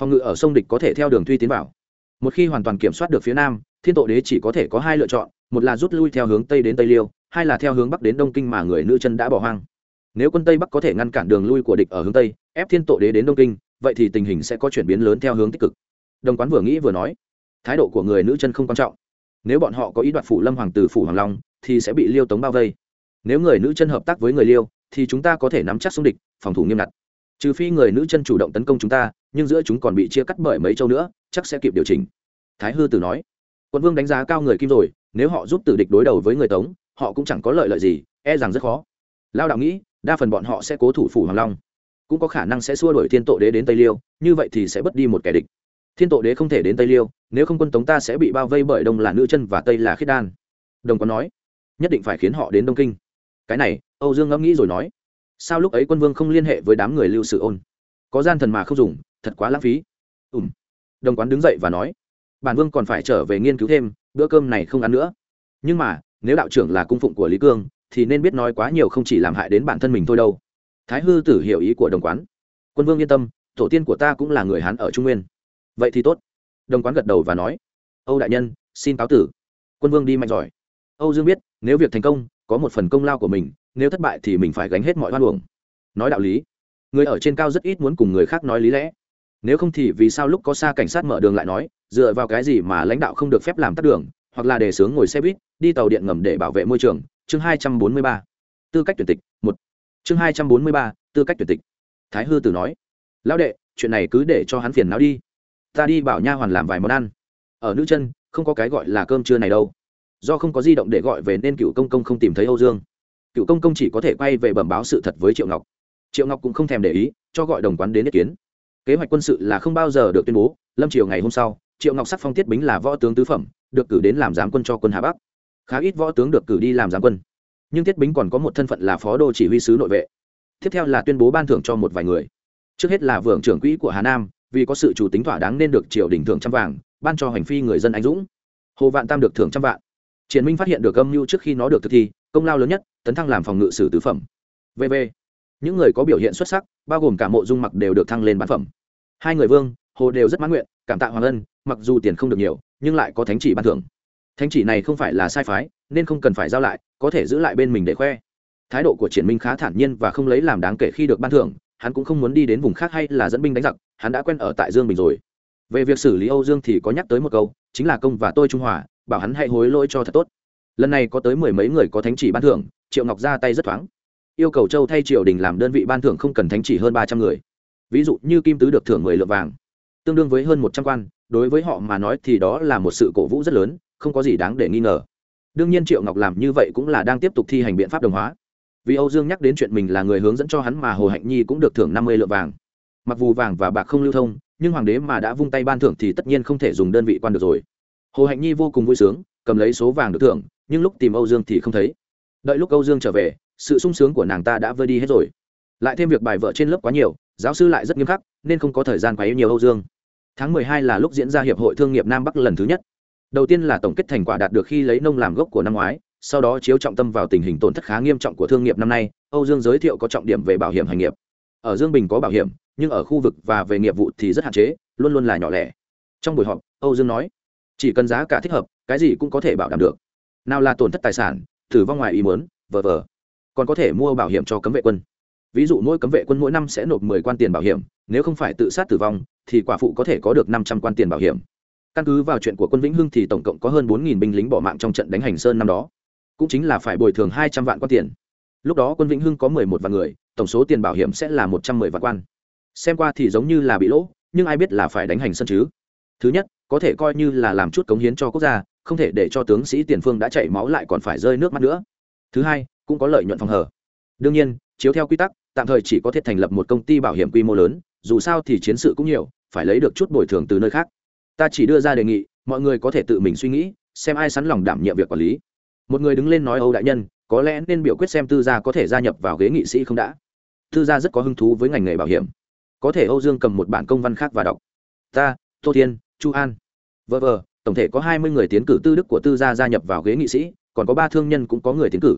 phòng ngự ở sông địch có thể theo đường thuy tiến vào một khi hoàn toàn kiểm soát được phía nam thiên tổ đế chỉ có thể có hai lựa chọn một là rút lui theo hướng tây đến tây liêu hai là theo hướng bắc đến đông kinh mà người nữ chân đã bỏ hoang nếu quân tây bắc có thể ngăn cản đường lui của địch ở hướng tây ép thiên tổ đế đến đông kinh vậy thì tình hình sẽ có chuyển biến lớn theo hướng tích cực đồng quán vừa nghĩ vừa nói thái độ của người nữ chân không quan trọng. Nếu bọn họ có ý đoạt phủ lâm hoàng từ phủ hoàng long, thì sẽ bị liêu tống bao vây. Nếu người nữ chân hợp tác với người liêu, thì chúng ta có thể nắm chắc xung địch, phòng thủ nghiêm ngặt. Trừ phi người nữ chân chủ động tấn công chúng ta, nhưng giữa chúng còn bị chia cắt bởi mấy châu nữa, chắc sẽ kịp điều chỉnh. Thái hư tử nói. Quân vương đánh giá cao người kim rồi, nếu họ giúp tử địch đối đầu với người tống, họ cũng chẳng có lợi lợi gì e rằng rất khó. Lao đạo nghĩ, đa phần bọn họ sẽ cố thủ phủ hoàng long. Cũng có khả năng sẽ xua đuổi thiên tổ đế đến tây liêu, như vậy thì sẽ bất đi một kẻ địch thiên tổ đế không thể đến tây liêu, nếu không quân tống ta sẽ bị bao vây bởi đông là nữ chân và tây là khiết đan. Đồng có nói. Nhất định phải khiến họ đến đông kinh. Cái này, âu dương ngẫm nghĩ rồi nói. Sao lúc ấy quân vương không liên hệ với đám người lưu sự ôn? Có gian thần mà không dùng, thật quá lãng phí. Ùm đồng quán đứng dậy và nói. Bản vương còn phải trở về nghiên cứu thêm, bữa cơm này không ăn nữa. Nhưng mà, nếu đạo trưởng là cung phụng của lý cương, thì nên biết nói quá nhiều không chỉ làm hại đến bản thân mình thôi đâu. Thái hư tử hiểu ý của đồng quán. Quân vương yên tâm, tổ tiên của ta cũng là người hán ở trung nguyên vậy thì tốt. Đồng quán gật đầu và nói, âu đại nhân, xin cáo tử. Quân vương đi mạnh giỏi. Âu dương biết, nếu việc thành công, có một phần công lao của mình, nếu thất bại thì mình phải gánh hết mọi hoan hưởng nói đạo lý, người ở trên cao rất ít muốn cùng người khác nói lý lẽ. Nếu không thì vì sao lúc có xa cảnh sát mở đường lại nói, dựa vào cái gì mà lãnh đạo không được phép làm tắt đường, hoặc là đề xướng ngồi xe buýt, đi tàu điện ngầm để bảo vệ môi trường? Chương hai trăm bốn mươi ba. Tư cách tuyển tịch, một. Chương hai trăm bốn mươi ba, tư cách tuyển tịch. Thái hư tử nói, lão đệ, chuyện này cứ để cho hắn phiền não đi ta đi bảo nha hoàn làm vài món ăn. Ở nữ chân, không có cái gọi là cơm trưa này đâu. Do không có di động để gọi về nên cựu công công không tìm thấy âu dương. Cựu công công chỉ có thể quay về bẩm báo sự thật với triệu ngọc. Triệu ngọc cũng không thèm để ý, cho gọi đồng quán đến ý kiến. Kế hoạch quân sự là không bao giờ được tuyên bố, lâm triều ngày hôm sau, triệu ngọc sắc phong tiết bính là võ tướng tứ phẩm, được cử đến làm giám quân cho quân hà bắc. Khá ít võ tướng được cử đi làm giám quân. Nhưng tiết bính còn có một thân phận là phó đô chỉ huy sứ nội vệ. Tiếp theo là tuyên bố ban thưởng cho một vài người. Trước hết là vượng trưởng quỹ của hà nam vì có sự chủ tính thỏa đáng nên được triều đình thưởng trăm vàng, ban cho hành phi người dân anh dũng. Hồ vạn tam được thưởng trăm vạn. Triển minh phát hiện được âm mưu trước khi nó được thực thi, công lao lớn nhất, tấn thăng làm phòng ngự sử tứ phẩm. Vv những người có biểu hiện xuất sắc, bao gồm cả mộ dung mặc đều được thăng lên bán phẩm. Hai người vương, hồ đều rất mãn nguyện, cảm tạ hoàng ân, mặc dù tiền không được nhiều, nhưng lại có thánh chỉ ban thưởng. Thánh chỉ này không phải là sai phái, nên không cần phải giao lại, có thể giữ lại bên mình để khoe. Thái độ của triển minh khá thản nhiên và không lấy làm đáng kể khi được ban thưởng, hắn cũng không muốn đi đến vùng khác hay là dẫn binh đánh giặc hắn đã quen ở tại dương bình rồi. Về việc xử lý âu dương thì có nhắc tới một câu, chính là công và tôi trung hòa, bảo hắn hãy hối lỗi cho thật tốt. Lần này có tới mười mấy người có thánh chỉ ban thưởng, triệu ngọc ra tay rất thoáng. Yêu cầu châu thay triều đình làm đơn vị ban thưởng không cần thánh chỉ hơn ba trăm người. Ví dụ như kim tứ được thưởng mười lượng vàng, tương đương với hơn một trăm quan, đối với họ mà nói thì đó là một sự cổ vũ rất lớn, không có gì đáng để nghi ngờ. Đương nhiên triệu ngọc làm như vậy cũng là đang tiếp tục thi hành biện pháp đồng hóa. Vì âu dương nhắc đến chuyện mình là người hướng dẫn cho hắn mà hồ hạnh nhi cũng được thưởng năm mươi lượng vàng mặc dù vàng và bạc không lưu thông, nhưng hoàng đế mà đã vung tay ban thưởng thì tất nhiên không thể dùng đơn vị quan được rồi. Hồ hạnh nhi vô cùng vui sướng, cầm lấy số vàng được thưởng, nhưng lúc tìm âu dương thì không thấy. Đợi lúc âu dương trở về, sự sung sướng của nàng ta đã vơi đi hết rồi. Lại thêm việc bài vợ trên lớp quá nhiều, giáo sư lại rất nghiêm khắc, nên không có thời gian quá yêu nhiều âu dương. Tháng mười hai là lúc diễn ra hiệp hội thương nghiệp nam bắc lần thứ nhất. Đầu tiên là tổng kết thành quả đạt được khi lấy nông làm gốc của năm ngoái, sau đó chiếu trọng tâm vào tình hình tổn thất khá nghiêm trọng của thương nghiệp năm nay, âu dương giới thiệu có trọng điểm về bảo hiểm hành nghiệp. Ở dương bình có bảo hiểm nhưng ở khu vực và về nghiệp vụ thì rất hạn chế, luôn luôn là nhỏ lẻ. Trong buổi họp, âu dương nói, chỉ cần giá cả thích hợp, cái gì cũng có thể bảo đảm được. Nào là tổn thất tài sản, thử vong ngoài ý muốn, vờ vờ. Còn có thể mua bảo hiểm cho cấm vệ quân. Ví dụ mỗi cấm vệ quân mỗi năm sẽ nộp mười quan tiền bảo hiểm, nếu không phải tự sát tử vong, thì quả phụ có thể có được năm trăm quan tiền bảo hiểm. Căn cứ vào chuyện của quân vĩnh hưng thì tổng cộng có hơn bốn nghìn binh lính bỏ mạng trong trận đánh hành sơn năm đó. Cũng chính là phải bồi thường hai trăm vạn quan tiền. Lúc đó quân vĩnh hưng có mười một vạn người, tổng số tiền bảo hiểm sẽ là một trăm mười vạn quan xem qua thì giống như là bị lỗ, nhưng ai biết là phải đánh hành sân chứ? Thứ nhất, có thể coi như là làm chút cống hiến cho quốc gia, không thể để cho tướng sĩ tiền phương đã chảy máu lại còn phải rơi nước mắt nữa. Thứ hai, cũng có lợi nhuận phòng hở đương nhiên, chiếu theo quy tắc, tạm thời chỉ có thể thành lập một công ty bảo hiểm quy mô lớn, dù sao thì chiến sự cũng nhiều, phải lấy được chút bồi thường từ nơi khác. Ta chỉ đưa ra đề nghị, mọi người có thể tự mình suy nghĩ, xem ai sẵn lòng đảm nhiệm việc quản lý. Một người đứng lên nói, âu đại nhân, có lẽ nên biểu quyết xem tư gia có thể gia nhập vào ghế nghị sĩ không đã. Tư gia rất có hứng thú với ngành nghề bảo hiểm có thể âu dương cầm một bản công văn khác và đọc. Ta, tô thiên, chu an. Vờ vờ, tổng thể có hai mươi người tiến cử tư đức của tư gia gia nhập vào ghế nghị sĩ, còn có ba thương nhân cũng có người tiến cử.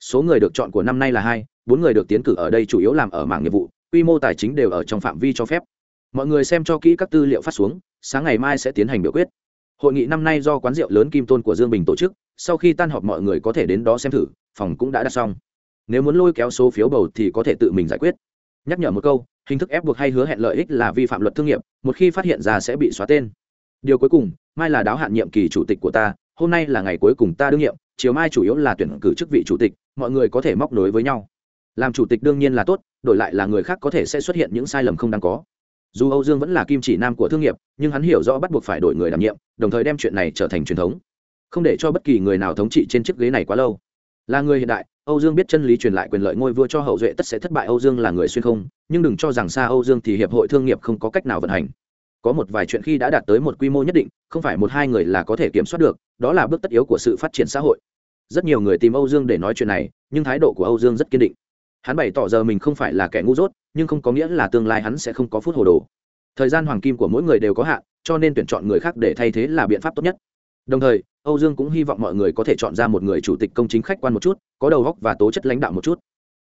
Số người được chọn của năm nay là hai, bốn người được tiến cử ở đây chủ yếu làm ở mảng nghiệp vụ, quy mô tài chính đều ở trong phạm vi cho phép. Mọi người xem cho kỹ các tư liệu phát xuống, sáng ngày mai sẽ tiến hành biểu quyết. Hội nghị năm nay do quán rượu lớn kim tôn của dương bình tổ chức, sau khi tan họp mọi người có thể đến đó xem thử, phòng cũng đã đặt xong. Nếu muốn lôi kéo số phiếu bầu thì có thể tự mình giải quyết. Nhắc nhở một câu hình thức ép buộc hay hứa hẹn lợi ích là vi phạm luật thương nghiệp, một khi phát hiện ra sẽ bị xóa tên. Điều cuối cùng, mai là đáo hạn nhiệm kỳ chủ tịch của ta, hôm nay là ngày cuối cùng ta đương nhiệm, chiều mai chủ yếu là tuyển cử chức vị chủ tịch, mọi người có thể móc nối với nhau. Làm chủ tịch đương nhiên là tốt, đổi lại là người khác có thể sẽ xuất hiện những sai lầm không đáng có. Dù âu dương vẫn là kim chỉ nam của thương nghiệp, nhưng hắn hiểu rõ bắt buộc phải đổi người đảm nhiệm, đồng thời đem chuyện này trở thành truyền thống. Không để cho bất kỳ người nào thống trị trên chiếc ghế này quá lâu. Là người hiện đại âu dương biết chân lý truyền lại quyền lợi ngôi vua cho hậu duệ tất sẽ thất bại, âu dương là người xuyên không, nhưng đừng cho rằng xa âu dương thì hiệp hội thương nghiệp không có cách nào vận hành. Có một vài chuyện khi đã đạt tới một quy mô nhất định, không phải một hai người là có thể kiểm soát được, đó là bước tất yếu của sự phát triển xã hội. Rất nhiều người tìm âu dương để nói chuyện này, nhưng thái độ của âu dương rất kiên định. Hắn bày tỏ giờ mình không phải là kẻ ngu dốt, nhưng không có nghĩa là tương lai hắn sẽ không có phút hồ đồ. Thời gian hoàng kim của mỗi người đều có hạn, cho nên tuyển chọn người khác để thay thế là biện pháp tốt nhất đồng thời, âu dương cũng hy vọng mọi người có thể chọn ra một người chủ tịch công chính khách quan một chút, có đầu góc và tố chất lãnh đạo một chút.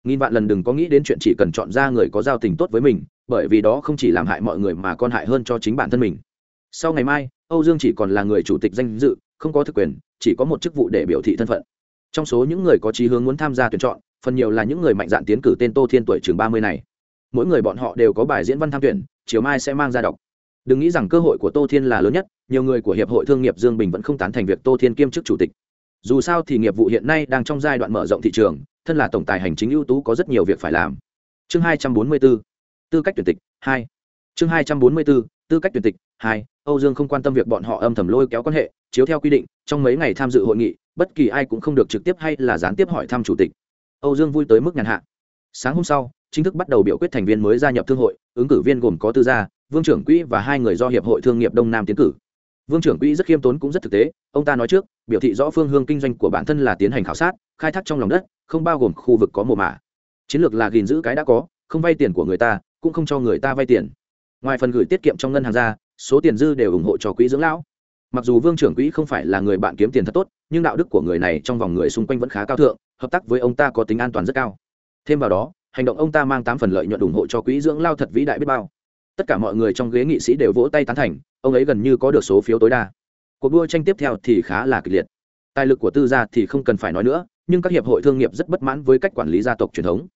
Nghìn vạn lần đừng có nghĩ đến chuyện chỉ cần chọn ra người có giao tình tốt với mình, bởi vì đó không chỉ làm hại mọi người mà còn hại hơn cho chính bản thân mình. Sau ngày mai, âu dương chỉ còn là người chủ tịch danh dự, không có thực quyền, chỉ có một chức vụ để biểu thị thân phận. Trong số những người có chí hướng muốn tham gia tuyển chọn, phần nhiều là những người mạnh dạn tiến cử tên tô thiên tuổi chừng ba mươi này. Mỗi người bọn họ đều có bài diễn văn tham tuyển, chiều mai sẽ mang ra đọc. Đừng nghĩ rằng cơ hội của tô thiên là lớn nhất nhiều người của hiệp hội thương nghiệp dương bình vẫn không tán thành việc tô thiên kiêm chức chủ tịch. Dù sao thì nghiệp vụ hiện nay đang trong giai đoạn mở rộng thị trường, thân là tổng tài hành chính ưu tú có rất nhiều việc phải làm. Chương hai trăm bốn mươi 244 tư cách tuyển tịch, hai. Chương hai trăm bốn mươi 244 tư cách tuyển tịch, hai. Âu dương không quan tâm việc bọn họ âm thầm lôi kéo quan hệ, chiếu theo quy định, trong mấy ngày tham dự hội nghị, bất kỳ ai cũng không được trực tiếp hay là gián tiếp hỏi thăm chủ tịch. Âu dương vui tới mức nhàn hạ. Sáng hôm sau, chính thức bắt đầu biểu quyết thành viên mới gia nhập thương hội, ứng cử viên gồm có tư gia, vương trưởng quỹ và hai người do hiệp hội thương nghiệp đông nam tiến cử vương trưởng quỹ rất khiêm tốn cũng rất thực tế, ông ta nói trước, biểu thị rõ phương hướng kinh doanh của bản thân là tiến hành khảo sát, khai thác trong lòng đất, không bao gồm khu vực có mồ mả. Chiến lược là gìn giữ cái đã có, không vay tiền của người ta, cũng không cho người ta vay tiền. Ngoài phần gửi tiết kiệm trong ngân hàng ra, số tiền dư đều ủng hộ cho quỹ dưỡng lão. Mặc dù vương trưởng quỹ không phải là người bạn kiếm tiền thật tốt, nhưng đạo đức của người này trong vòng người xung quanh vẫn khá cao thượng, hợp tác với ông ta có tính an toàn rất cao. Thêm vào đó, hành động ông ta mang tám phần lợi nhuận ủng hộ cho quỹ dưỡng lao thật vĩ đại biết bao tất cả mọi người trong ghế nghị sĩ đều vỗ tay tán thành, ông ấy gần như có được số phiếu tối đa. Cuộc đua tranh tiếp theo thì khá là kịch liệt. Tài lực của tư gia thì không cần phải nói nữa, nhưng các hiệp hội thương nghiệp rất bất mãn với cách quản lý gia tộc truyền thống.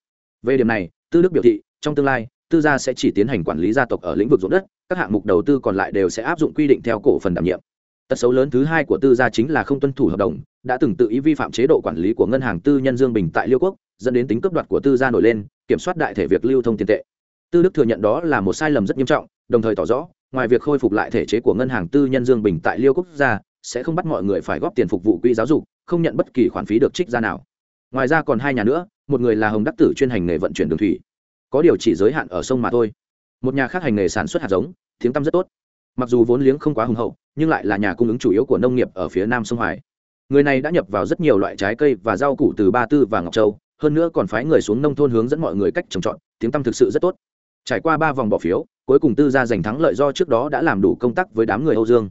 Về điểm này, tư đức biểu thị, trong tương lai, tư gia sẽ chỉ tiến hành quản lý gia tộc ở lĩnh vực ruộng đất, các hạng mục đầu tư còn lại đều sẽ áp dụng quy định theo cổ phần đảm nhiệm. Tật xấu lớn thứ hai của tư gia chính là không tuân thủ hợp đồng, đã từng tự ý vi phạm chế độ quản lý của ngân hàng tư nhân dương bình tại liêu quốc, dẫn đến tính cấp đoạt của tư gia nổi lên, kiểm soát đại thể việc lưu thông tiền tệ tư đức thừa nhận đó là một sai lầm rất nghiêm trọng, đồng thời tỏ rõ, ngoài việc khôi phục lại thể chế của ngân hàng tư nhân dương bình tại liêu quốc gia, sẽ không bắt mọi người phải góp tiền phục vụ quỹ giáo dục, không nhận bất kỳ khoản phí được trích ra nào. Ngoài ra còn hai nhà nữa, một người là hồng đắc tử chuyên hành nghề vận chuyển đường thủy, có điều chỉ giới hạn ở sông mà thôi. Một nhà khác hành nghề sản xuất hạt giống, tiếng tăm rất tốt. Mặc dù vốn liếng không quá hùng hậu, nhưng lại là nhà cung ứng chủ yếu của nông nghiệp ở phía nam sông hoài. Người này đã nhập vào rất nhiều loại trái cây và rau củ từ ba tư và ngọc châu, hơn nữa còn phái người xuống nông thôn hướng dẫn mọi người cách trồng trọt, tiếng tăm thực sự rất tốt trải qua ba vòng bỏ phiếu, cuối cùng tư gia giành thắng lợi do trước đó đã làm đủ công tác với đám người âu dương.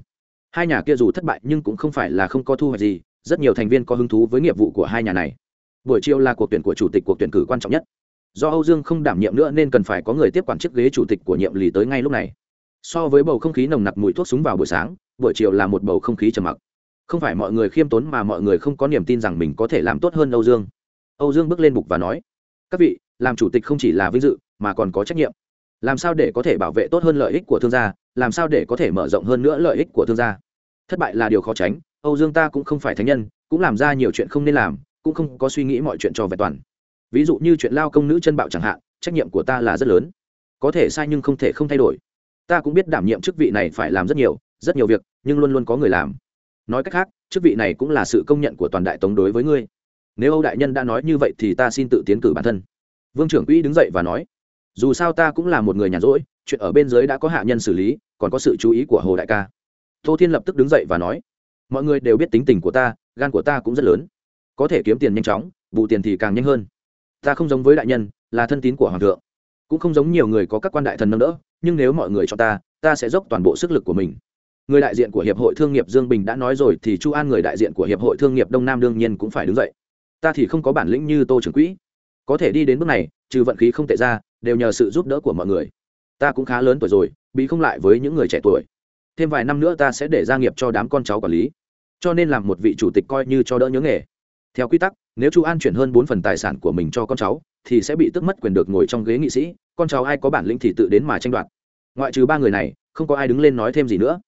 Hai nhà kia dù thất bại nhưng cũng không phải là không có thu hoạch gì, rất nhiều thành viên có hứng thú với nghiệp vụ của hai nhà này. Buổi chiều là cuộc tuyển của chủ tịch cuộc tuyển cử quan trọng nhất. Do âu dương không đảm nhiệm nữa nên cần phải có người tiếp quản chiếc ghế chủ tịch của nhiệm lì tới ngay lúc này. So với bầu không khí nồng nặc mùi thuốc súng vào buổi sáng, buổi chiều là một bầu không khí trầm mặc. Không phải mọi người khiêm tốn mà mọi người không có niềm tin rằng mình có thể làm tốt hơn âu dương. Âu dương bước lên bục và nói, các vị, làm chủ tịch không chỉ là vinh dự mà còn có trách nhiệm. Làm sao để có thể bảo vệ tốt hơn lợi ích của thương gia, làm sao để có thể mở rộng hơn nữa lợi ích của thương gia? Thất bại là điều khó tránh, âu dương ta cũng không phải thánh nhân, cũng làm ra nhiều chuyện không nên làm, cũng không có suy nghĩ mọi chuyện cho vẹn toàn. Ví dụ như chuyện lao công nữ chân bạo chẳng hạn, trách nhiệm của ta là rất lớn. Có thể sai nhưng không thể không thay đổi. Ta cũng biết đảm nhiệm chức vị này phải làm rất nhiều rất nhiều việc, nhưng luôn luôn có người làm. Nói cách khác, chức vị này cũng là sự công nhận của toàn đại tống đối với ngươi. Nếu âu đại nhân đã nói như vậy thì ta xin tự tiến cử bản thân. Vương trưởng quỹ đứng dậy và nói dù sao ta cũng là một người nhàn rỗi, chuyện ở bên dưới đã có hạ nhân xử lý, còn có sự chú ý của hồ đại ca. Tô thiên lập tức đứng dậy và nói, mọi người đều biết tính tình của ta, gan của ta cũng rất lớn. Có thể kiếm tiền nhanh chóng vụ tiền thì càng nhanh hơn. Ta không giống với đại nhân, là thân tín của hoàng thượng. Cũng không giống nhiều người có các quan đại thần nâng đỡ, nhưng nếu mọi người cho ta ta sẽ dốc toàn bộ sức lực của mình. Người đại diện của hiệp hội thương nghiệp dương bình đã nói rồi thì chu an người đại diện của hiệp hội thương nghiệp đông nam đương nhiên cũng phải đứng dậy. Ta thì không có bản lĩnh như tô trưởng quỹ có thể đi đến bước này, trừ vận khí không tệ ra, đều nhờ sự giúp đỡ của mọi người. Ta cũng khá lớn tuổi rồi bị không lại với những người trẻ tuổi. Thêm vài năm nữa ta sẽ để gia nghiệp cho đám con cháu quản lý. Cho nên làm một vị chủ tịch coi như cho đỡ nhớ nghề. Theo quy tắc, nếu chu an chuyển hơn bốn phần tài sản của mình cho con cháu, thì sẽ bị tước mất quyền được ngồi trong ghế nghị sĩ, con cháu ai có bản lĩnh thì tự đến mà tranh đoạt. Ngoại trừ ba người này, không có ai đứng lên nói thêm gì nữa.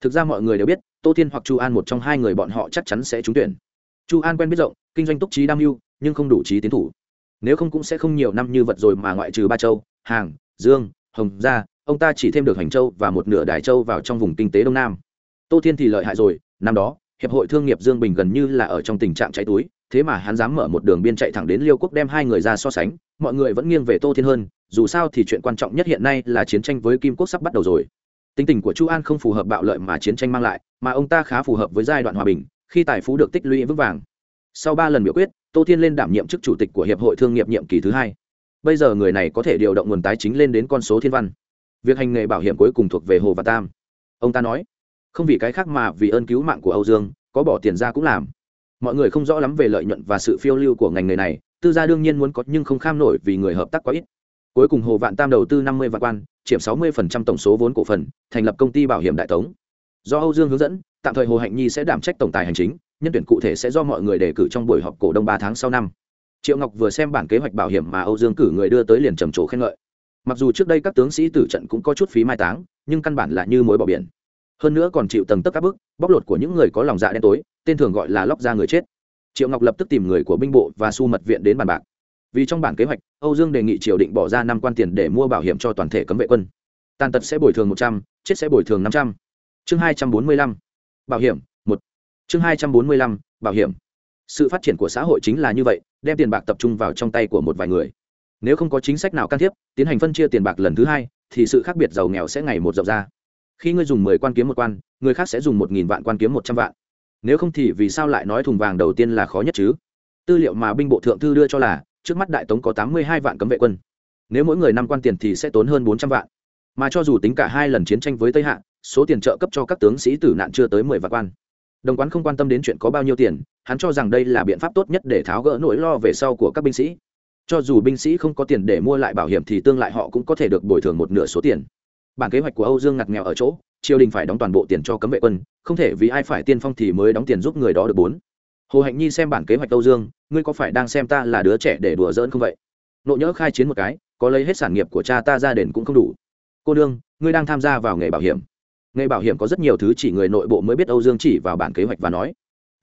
Thực ra mọi người đều biết, tô thiên hoặc chu an một trong hai người bọn họ chắc chắn sẽ trúng tuyển. Chu an quen biết rộng, kinh doanh túc trí đam mưu, nhưng không đủ trí tiến thủ nếu không cũng sẽ không nhiều năm như vật rồi mà ngoại trừ ba châu hàng dương, hồng gia, ông ta chỉ thêm được hành châu và một nửa đài châu vào trong vùng kinh tế đông nam. Tô thiên thì lợi hại rồi, năm đó, hiệp hội thương nghiệp dương bình gần như là ở trong tình trạng cháy túi, thế mà hắn dám mở một đường biên chạy thẳng đến liêu quốc đem hai người ra so sánh, mọi người vẫn nghiêng về tô thiên hơn, dù sao thì chuyện quan trọng nhất hiện nay là chiến tranh với kim quốc sắp bắt đầu rồi. Tính tình của chu an không phù hợp bạo lợi mà chiến tranh mang lại, mà ông ta khá phù hợp với giai đoạn hòa bình, khi tài phú được tích lũy vững vàng sau ba lần biểu quyết, tô thiên lên đảm nhiệm chức chủ tịch của hiệp hội thương nghiệp nhiệm kỳ thứ hai. Bây giờ người này có thể điều động nguồn tài chính lên đến con số thiên văn. Việc hành nghề bảo hiểm cuối cùng thuộc về hồ và tam. Ông ta nói, không vì cái khác mà vì ơn cứu mạng của âu dương, có bỏ tiền ra cũng làm. Mọi người không rõ lắm về lợi nhuận và sự phiêu lưu của ngành nghề này, tư gia đương nhiên muốn có nhưng không kham nổi vì người hợp tác quá ít. Cuối cùng hồ vạn tam đầu tư năm mươi vạn quan, chiếm sáu mươi tổng số vốn cổ phần, thành lập công ty bảo hiểm đại tống. Do âu dương hướng dẫn, tạm thời hồ hạnh nhi sẽ đảm trách tổng tài hành chính nhân tuyển cụ thể sẽ do mọi người đề cử trong buổi họp cổ đông ba tháng sau năm. Triệu ngọc vừa xem bản kế hoạch bảo hiểm mà âu dương cử người đưa tới liền trầm trồ khen ngợi. Mặc dù trước đây các tướng sĩ tử trận cũng có chút phí mai táng, nhưng căn bản là như mối bỏ biển. Hơn nữa còn chịu tầng tấp các bức, bóc lột của những người có lòng dạ đen tối, tên thường gọi là lóc ra người chết. Triệu ngọc lập tức tìm người của binh bộ và su mật viện đến bàn bạc. Vì trong bản kế hoạch, âu dương đề nghị triều định bỏ ra năm quan tiền để mua bảo hiểm cho toàn thể cấm vệ quân. Tàn tật sẽ bồi thường một trăm, chết sẽ bồi thường năm trăm. Chương hai trăm bốn mươi lăm. Bảo hiểm chương hai trăm bốn mươi lăm, bảo hiểm. Sự phát triển của xã hội chính là như vậy, đem tiền bạc tập trung vào trong tay của một vài người. Nếu không có chính sách nào can thiệp, tiến hành phân chia tiền bạc lần thứ hai, thì sự khác biệt giàu nghèo sẽ ngày một rộng ra. Khi ngươi dùng mười quan kiếm một quan, người khác sẽ dùng một nghìn vạn quan kiếm một trăm vạn. Nếu không thì vì sao lại nói thùng vàng đầu tiên là khó nhất chứ? Tư liệu mà binh bộ thượng thư đưa cho là, trước mắt đại tống có tám mươi hai vạn cấm vệ quân. Nếu mỗi người năm quan tiền thì sẽ tốn hơn bốn trăm vạn. Mà cho dù tính cả hai lần chiến tranh với tây hạ, số tiền trợ cấp cho các tướng sĩ tử nạn chưa tới mười vạn quan đồng quán không quan tâm đến chuyện có bao nhiêu tiền, hắn cho rằng đây là biện pháp tốt nhất để tháo gỡ nỗi lo về sau của các binh sĩ. Cho dù binh sĩ không có tiền để mua lại bảo hiểm thì tương lại họ cũng có thể được bồi thường một nửa số tiền. Bản kế hoạch của âu dương ngặt nghèo ở chỗ, triều đình phải đóng toàn bộ tiền cho cấm vệ quân, không thể vì ai phải tiên phong thì mới đóng tiền giúp người đó được bốn. Hồ hạnh nhi xem bản kế hoạch âu dương, ngươi có phải đang xem ta là đứa trẻ để đùa giỡn không vậy? Nộ nhỡ khai chiến một cái, có lấy hết sản nghiệp của cha ta ra đền cũng không đủ. Cô đương ngươi đang tham gia vào nghề bảo hiểm nghề bảo hiểm có rất nhiều thứ chỉ người nội bộ mới biết âu dương chỉ vào bản kế hoạch và nói.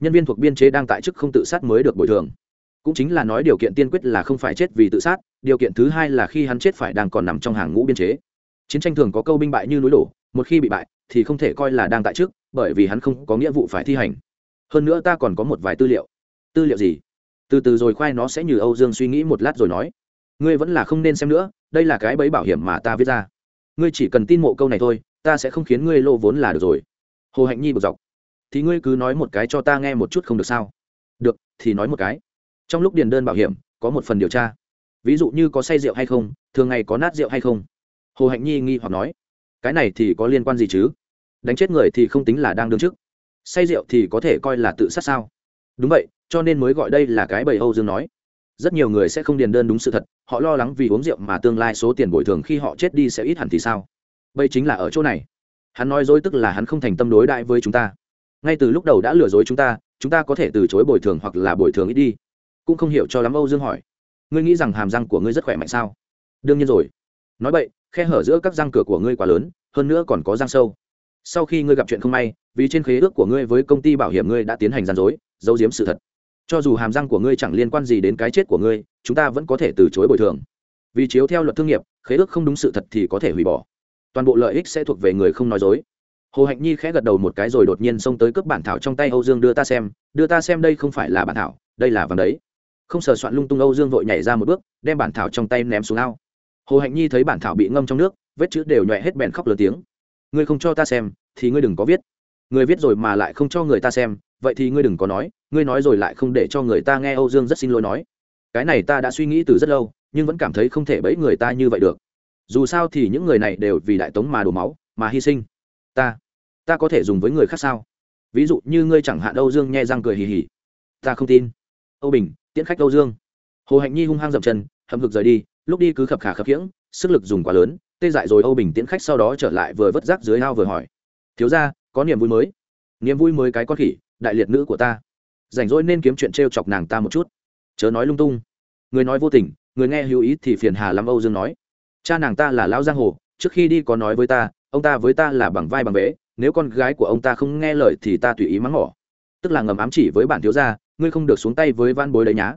Nhân viên thuộc biên chế đang tại chức không tự sát mới được bồi thường. Cũng chính là nói điều kiện tiên quyết là không phải chết vì tự sát, điều kiện thứ hai là khi hắn chết phải đang còn nằm trong hàng ngũ biên chế. Chiến tranh thường có câu binh bại như núi đổ, một khi bị bại thì không thể coi là đang tại chức, bởi vì hắn không có nghĩa vụ phải thi hành. Hơn nữa ta còn có một vài tư liệu. Tư liệu gì? Từ từ rồi khoai nó sẽ như âu dương suy nghĩ một lát rồi nói. Ngươi vẫn là không nên xem nữa, đây là cái bẫy bảo hiểm mà ta viết ra. Ngươi chỉ cần tin mộ câu này thôi ta sẽ không khiến ngươi lô vốn là được rồi. Hồ hạnh nhi bực dọc. Thì ngươi cứ nói một cái cho ta nghe một chút không được sao? Được, thì nói một cái. Trong lúc điền đơn bảo hiểm, có một phần điều tra. Ví dụ như có say rượu hay không, thường ngày có nát rượu hay không? Hồ hạnh nhi nghi hoặc nói. Cái này thì có liên quan gì chứ? Đánh chết người thì không tính là đang đương chức. Say rượu thì có thể coi là tự sát sao? Đúng vậy, cho nên mới gọi đây là cái bầy âu dương nói. Rất nhiều người sẽ không điền đơn đúng sự thật, họ lo lắng vì uống rượu mà tương lai số tiền bồi thường khi họ chết đi sẽ ít hẳn thì sao? Bây chính là ở chỗ này. Hắn nói dối tức là hắn không thành tâm đối đại với chúng ta. Ngay từ lúc đầu đã lừa dối chúng ta chúng ta có thể từ chối bồi thường hoặc là bồi thường ít đi. Cũng không hiểu cho lắm âu dương hỏi. Ngươi nghĩ rằng hàm răng của ngươi rất khỏe mạnh sao? Đương nhiên rồi. Nói vậy khe hở giữa các răng cửa của ngươi quá lớn, hơn nữa còn có răng sâu. Sau khi ngươi gặp chuyện không may, vì trên khế ước của ngươi với công ty bảo hiểm ngươi đã tiến hành gian dối, giấu giếm sự thật. Cho dù hàm răng của ngươi chẳng liên quan gì đến cái chết của ngươi, chúng ta vẫn có thể từ chối bồi thường. Vì chiếu theo luật thương nghiệp, khế ước không đúng sự thật thì có thể hủy bỏ toàn bộ lợi ích sẽ thuộc về người không nói dối. Hồ hạnh nhi khẽ gật đầu một cái rồi đột nhiên xông tới cướp bản thảo trong tay âu dương đưa ta xem, đưa ta xem đây không phải là bản thảo, đây là vàng đấy. Không sờ soạn lung tung âu dương vội nhảy ra một bước, đem bản thảo trong tay ném xuống ao. Hồ hạnh nhi thấy bản thảo bị ngâm trong nước, vết chữ đều nhọe hết bèn khóc lớn tiếng. Ngươi không cho ta xem, thì ngươi đừng có viết. Người viết rồi mà lại không cho người ta xem, vậy thì ngươi đừng có nói, ngươi nói rồi lại không để cho người ta nghe âu dương rất xin lỗi nói. Cái này ta đã suy nghĩ từ rất lâu, nhưng vẫn cảm thấy không thể bẫy người ta như vậy được dù sao thì những người này đều vì đại tống mà đổ máu, mà hy sinh. Ta ta có thể dùng với người khác sao? Ví dụ như ngươi chẳng hạn âu dương nhẹ răng cười hì hì. Ta không tin. Âu bình, tiễn khách âu dương. Hồ hạnh nhi hung hăng dậm chân, hậm hực rời đi, lúc đi cứ khập khả khập khiễng, sức lực dùng quá lớn, tê dại rồi âu bình tiễn khách sau đó trở lại vừa vất rác dưới ao vừa hỏi. Thiếu ra có niềm vui mới. Niềm vui mới cái con khỉ, đại liệt nữ của ta. Rảnh rỗi nên kiếm chuyện t r e o chọc nàng ta một chút. Chớ nói lung tung. Người nói vô tình, người nghe hữu ý thì phiền hà lắm âu dương nói cha nàng ta là lão giang hồ, trước khi đi có nói với ta, ông ta với ta là bằng vai bằng vế, nếu con gái của ông ta không nghe lời thì ta tùy ý mắng mỏ tức là ngầm ám chỉ với bản thiếu gia, ngươi không được xuống tay với van bối đấy nhá.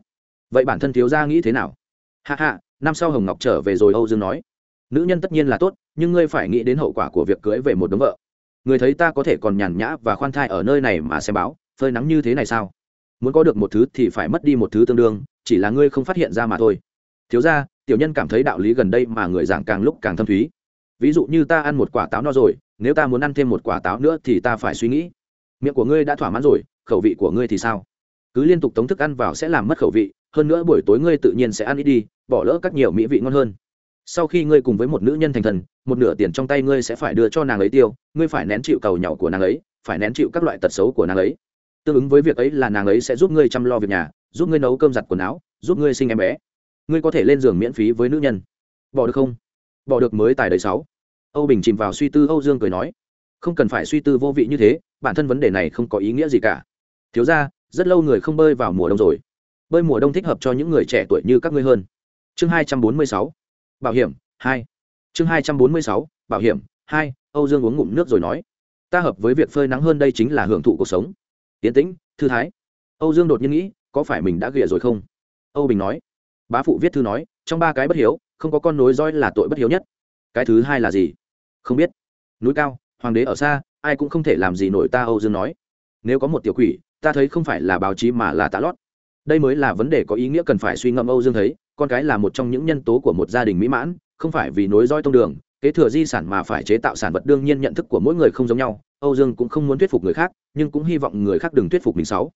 Vậy bản thân thiếu gia nghĩ thế nào? Hạ hạ năm sau hồng ngọc trở về rồi, âu dương nói. Nữ nhân tất nhiên là tốt, nhưng ngươi phải nghĩ đến hậu quả của việc cưới về một đống vợ. Người thấy ta có thể còn nhàn nhã và khoan thai ở nơi này mà xem báo, phơi nắng như thế này sao? Muốn có được một thứ thì phải mất đi một thứ tương đương, chỉ là ngươi không phát hiện ra mà thôi. Thiếu ra tiểu nhân cảm thấy đạo lý gần đây mà người giảng càng lúc càng thâm thúy. Ví dụ như ta ăn một quả táo no rồi, nếu ta muốn ăn thêm một quả táo nữa thì ta phải suy nghĩ. Miệng của ngươi đã thỏa mãn rồi, khẩu vị của ngươi thì sao? Cứ liên tục tống thức ăn vào sẽ làm mất khẩu vị, hơn nữa buổi tối ngươi tự nhiên sẽ ăn ít đi, bỏ lỡ các nhiều mỹ vị ngon hơn. Sau khi ngươi cùng với một nữ nhân thành thần, một nửa tiền trong tay ngươi sẽ phải đưa cho nàng ấy tiêu, ngươi phải nén chịu cầu nhỏ của nàng ấy, phải nén chịu các loại tật xấu của nàng ấy. Tương ứng với việc ấy là nàng ấy sẽ giúp ngươi chăm lo việc nhà, giúp ngươi nấu cơm giặt quần áo, giúp ngươi sinh em bé ngươi có thể lên giường miễn phí với nữ nhân. Bỏ được không? Bỏ được mới tài đời sáu. Âu bình chìm vào suy tư, âu dương cười nói, không cần phải suy tư vô vị như thế, bản thân vấn đề này không có ý nghĩa gì cả. Thiếu ra rất lâu người không bơi vào mùa đông rồi. Bơi mùa đông thích hợp cho những người trẻ tuổi như các ngươi hơn. Chương hai trăm bốn mươi sáu. Bảo hiểm, hai. Chương hai trăm bốn mươi sáu. Bảo hiểm, hai. Âu dương uống ngụm nước rồi nói, ta hợp với việc phơi nắng hơn đây chính là hưởng thụ cuộc sống. Tiến tĩnh, thư thái. Âu dương đột nhiên nghĩ, có phải mình đã ghịa rồi không? Âu bình nói bá phụ viết thư nói, trong ba cái bất hiếu, không có con nối roi là tội bất hiếu nhất. Cái thứ hai là gì? Không biết. Núi cao, hoàng đế ở xa, ai cũng không thể làm gì nổi ta, âu dương nói. Nếu có một tiểu quỷ, ta thấy không phải là báo chí mà là tạ lót. Đây mới là vấn đề có ý nghĩa cần phải suy ngẫm, âu dương thấy, con cái là một trong những nhân tố của một gia đình mỹ mãn, không phải vì nối roi tông đường, kế thừa di sản mà phải chế tạo sản vật đương nhiên nhận thức của mỗi người không giống nhau, âu dương cũng không muốn thuyết phục người khác, nhưng cũng hy vọng người khác đừng thuyết phục mình sáu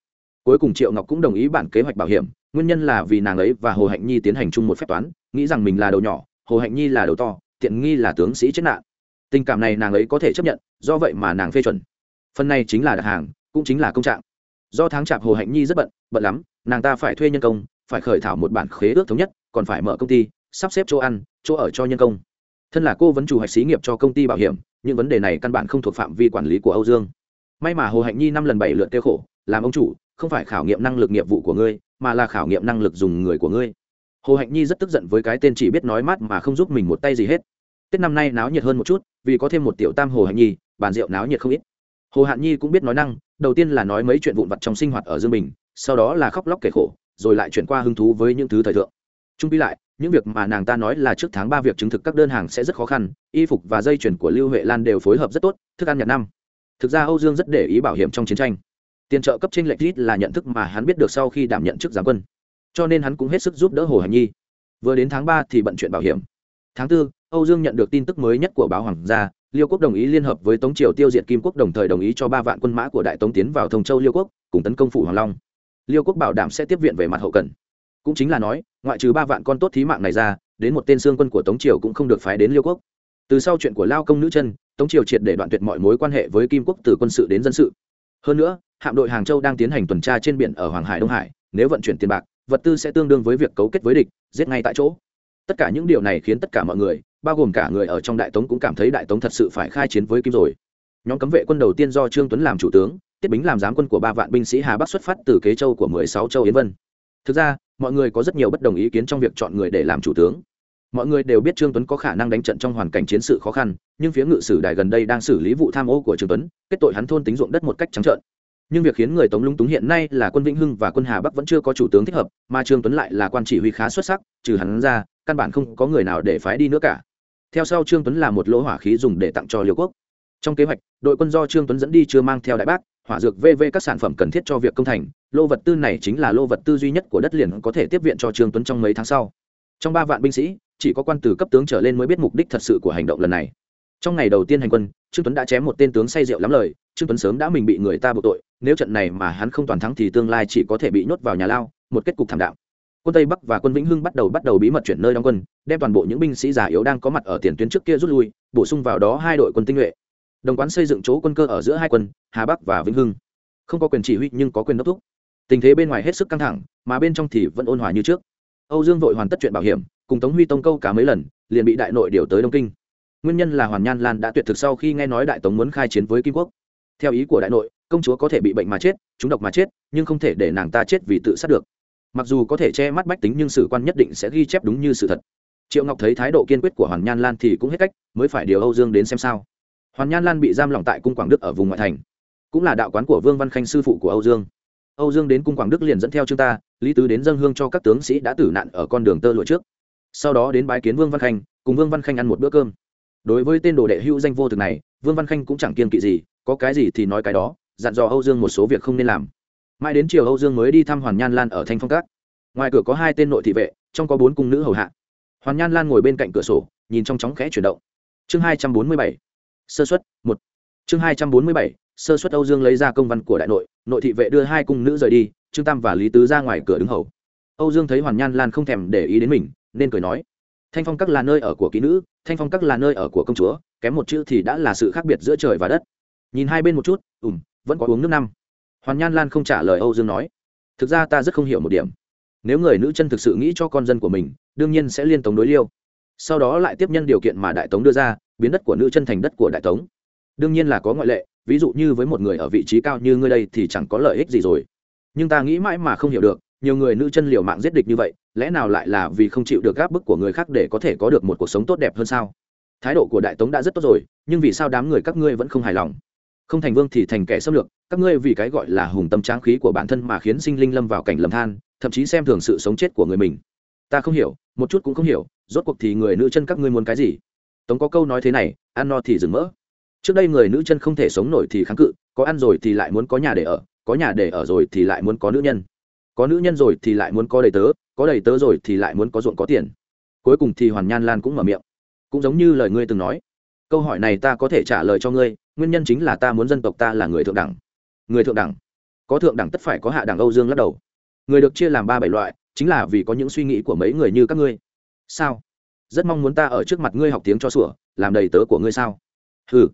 cuối cùng triệu ngọc cũng đồng ý bản kế hoạch bảo hiểm, nguyên nhân là vì nàng ấy và hồ hạnh nhi tiến hành chung một phép toán, nghĩ rằng mình là đầu nhỏ, hồ hạnh nhi là đầu to, tiện nghi là tướng sĩ chết nạn. Tình cảm này nàng ấy có thể chấp nhận, do vậy mà nàng phê chuẩn. Phần này chính là đặt hàng, cũng chính là công trạng. Do tháng chạp hồ hạnh nhi rất bận bận lắm, nàng ta phải thuê nhân công, phải khởi thảo một bản khế ước thống nhất, còn phải mở công ty, sắp xếp chỗ ăn, chỗ ở cho nhân công. Thân là cô vấn chủ hạch xí nghiệp cho công ty bảo hiểm, những vấn đề này căn bản không thuộc phạm vi quản lý của âu dương. May mà hồ hạnh nhi năm lần bảy lượt kêu khổ, làm ông chủ không phải khảo nghiệm năng lực nghiệp vụ của ngươi, mà là khảo nghiệm năng lực dùng người của ngươi. Hồ hạnh nhi rất tức giận với cái tên chỉ biết nói mát mà không giúp mình một tay gì hết. Tết năm nay náo nhiệt hơn một chút, vì có thêm một tiểu tam hồ hạnh nhi, bàn rượu náo nhiệt không ít. Hồ hạn nhi cũng biết nói năng, đầu tiên là nói mấy chuyện vụn vặt trong sinh hoạt ở dương bình, sau đó là khóc lóc kể khổ, rồi lại chuyển qua hứng thú với những thứ thời thượng. Trung pi lại, những việc mà nàng ta nói là trước tháng ba việc chứng thực các đơn hàng sẽ rất khó khăn, y phục và dây chuyển của lưu huệ lan đều phối hợp rất tốt, thức ăn nhật năm. Thực ra âu dương rất để ý bảo hiểm trong chiến tranh tiền trợ cấp trên lệch ít là nhận thức mà hắn biết được sau khi đảm nhận chức giám quân. Cho nên hắn cũng hết sức giúp đỡ hồ hạnh nhi. Vừa đến tháng ba thì bận chuyện bảo hiểm. Tháng tư, âu dương nhận được tin tức mới nhất của báo hoàng gia. Liêu quốc đồng ý liên hợp với tống triều tiêu diệt kim quốc đồng thời đồng ý cho ba vạn quân mã của đại tống tiến vào thông châu liêu quốc, cùng tấn công phủ hoàng long. Liêu quốc bảo đảm sẽ tiếp viện về mặt hậu cần. Cũng chính là nói, ngoại trừ ba vạn con tốt thí mạng này ra, đến một tên xương quân của tống triều cũng không được phái đến liêu quốc. Từ sau chuyện của lao công nữ chân, tống triều triệt để đoạn tuyệt mọi mối quan hệ với kim quốc từ quân sự đến dân sự. Hơn nữa hạm đội hàng châu đang tiến hành tuần tra trên biển ở hoàng hải, đông hải. Nếu vận chuyển tiền bạc, vật tư sẽ tương đương với việc cấu kết với địch, giết ngay tại chỗ. Tất cả những điều này khiến tất cả mọi người, bao gồm cả người ở trong đại tống cũng cảm thấy đại tống thật sự phải khai chiến với kim rồi. Nhóm cấm vệ quân đầu tiên do trương tuấn làm chủ tướng, tiết bính làm giám quân của ba vạn binh sĩ hà bắc xuất phát từ kế châu của mười sáu châu yến vân. Thực ra, mọi người có rất nhiều bất đồng ý kiến trong việc chọn người để làm chủ tướng. Mọi người đều biết trương tuấn có khả năng đánh trận trong hoàn cảnh chiến sự khó khăn, nhưng phía ngự sử đài gần đây đang xử lý vụ tham ô của trương tuấn, kết tội hắn thôn tính ruộng đất một cách trắng trợn nhưng việc khiến người tống lung túng hiện nay là quân vĩnh hưng và quân hà bắc vẫn chưa có chủ tướng thích hợp, mà trương tuấn lại là quan chỉ huy khá xuất sắc, trừ hắn ra, căn bản không có người nào để phái đi nữa cả. Theo sau trương tuấn là một lỗ hỏa khí dùng để tặng cho liêu quốc. Trong kế hoạch, đội quân do trương tuấn dẫn đi chưa mang theo đại bác, hỏa dược vv các sản phẩm cần thiết cho việc công thành, lô vật tư này chính là lô vật tư duy nhất của đất liền có thể tiếp viện cho trương tuấn trong mấy tháng sau. Trong ba vạn binh sĩ, chỉ có quan từ cấp tướng trở lên mới biết mục đích thật sự của hành động lần này. Trong ngày đầu tiên hành quân, trương tuấn đã chém một tên tướng say rượu lắm lời, trương tuấn sớm đã mình bị người ta buộc tội nếu trận này mà hắn không toàn thắng thì tương lai chỉ có thể bị nhốt vào nhà lao, một kết cục thảm đạo. Quân tây bắc và quân vĩnh hưng bắt đầu bắt đầu bí mật chuyển nơi đóng quân, đem toàn bộ những binh sĩ già yếu đang có mặt ở tiền tuyến trước kia rút lui, bổ sung vào đó hai đội quân tinh nhuệ. Đồng quán xây dựng chỗ quân cơ ở giữa hai quân, hà bắc và vĩnh hưng. Không có quyền chỉ huy nhưng có quyền đốc thúc. Tình thế bên ngoài hết sức căng thẳng, mà bên trong thì vẫn ôn hòa như trước. Âu dương vội hoàn tất chuyện bảo hiểm, cùng tống huy tông câu cả mấy lần, liền bị đại nội điều tới đông kinh. Nguyên nhân là hoàn nhan lan đã tuyệt thực sau khi nghe nói đại tống muốn khai chiến với kim quốc. Theo ý của đại nội công chúa có thể bị bệnh mà chết, chúng độc mà chết, nhưng không thể để nàng ta chết vì tự sát được. Mặc dù có thể che mắt bách tính nhưng sử quan nhất định sẽ ghi chép đúng như sự thật. Triệu ngọc thấy thái độ kiên quyết của hoàn nhan lan thì cũng hết cách, mới phải điều âu dương đến xem sao. Hoàn nhan lan bị giam lỏng tại cung quảng đức ở vùng ngoại thành. Cũng là đạo quán của vương văn khanh sư phụ của âu dương. Âu dương đến cung quảng đức liền dẫn theo chúng ta, lý tứ đến dân hương cho các tướng sĩ đã tử nạn ở con đường tơ lụa trước. Sau đó đến bái kiến vương văn khanh, cùng vương văn khanh ăn một bữa cơm. Đối với tên đồ đệ hữu danh vô thực này, vương văn khanh cũng chẳng kiên kỵ gì, có cái gì thì nói cái đó dặn dò âu dương một số việc không nên làm. Mãi đến chiều âu dương mới đi thăm hoàn nhan lan ở thanh phong các. Ngoài cửa có hai tên nội thị vệ trong có bốn cung nữ hầu hạ. Hoàn nhan lan ngồi bên cạnh cửa sổ nhìn trong chóng khẽ chuyển động. Chương hai trăm bốn mươi bảy sơ suất, một. Chương hai trăm bốn mươi bảy sơ suất âu dương lấy ra công văn của đại nội nội thị vệ đưa hai cung nữ rời đi trương tam và lý tứ ra ngoài cửa đứng hầu. Âu dương thấy hoàn nhan lan không thèm để ý đến mình nên cười nói. Thanh phong các là nơi ở của kỹ nữ thanh phong các là nơi ở của công chúa kém một chữ thì đã là sự khác biệt giữa trời và đất. Nhìn hai bên một chút ừm, vẫn có uống nước năm. Hoàn nhan lan không trả lời âu dương nói. Thực ra ta rất không hiểu một điểm. Nếu người nữ chân thực sự nghĩ cho con dân của mình, đương nhiên sẽ liên tống đối liêu. Sau đó lại tiếp nhân điều kiện mà đại tống đưa ra, biến đất của nữ chân thành đất của đại tống. Đương nhiên là có ngoại lệ, ví dụ như với một người ở vị trí cao như ngươi đây thì chẳng có lợi ích gì rồi. Nhưng ta nghĩ mãi mà không hiểu được, nhiều người nữ chân liều mạng giết địch như vậy, lẽ nào lại là vì không chịu được gáp bức của người khác để có thể có được một cuộc sống tốt đẹp hơn sao? Thái độ của đại tống đã rất tốt rồi, nhưng vì sao đám người các ngươi vẫn không hài lòng? Không thành vương thì thành kẻ xâm lược, các ngươi vì cái gọi là hùng tâm tráng khí của bản thân mà khiến sinh linh lâm vào cảnh lầm than, thậm chí xem thường sự sống chết của người mình. Ta không hiểu, một chút cũng không hiểu, rốt cuộc thì người nữ chân các ngươi muốn cái gì? Tống có câu nói thế này, ăn no thì dừng mỡ. Trước đây người nữ chân không thể sống nổi thì kháng cự, có ăn rồi thì lại muốn có nhà để ở, có nhà để ở rồi thì lại muốn có nữ nhân. Có nữ nhân rồi thì lại muốn có đầy tớ, có đầy tớ rồi thì lại muốn có ruộng có tiền. Cuối cùng thì hoàn nhan lan cũng mở miệng. Cũng giống như lời ngươi từng nói câu hỏi này ta có thể trả lời cho ngươi, nguyên nhân chính là ta muốn dân tộc ta là người thượng đẳng. Người thượng đẳng? Có thượng đẳng tất phải có hạ đẳng âu dương lắc đầu. Người được chia làm ba bảy loại, chính là vì có những suy nghĩ của mấy người như các ngươi. Sao? Rất mong muốn ta ở trước mặt ngươi học tiếng cho sủa, làm đầy tớ của ngươi sao? Ừ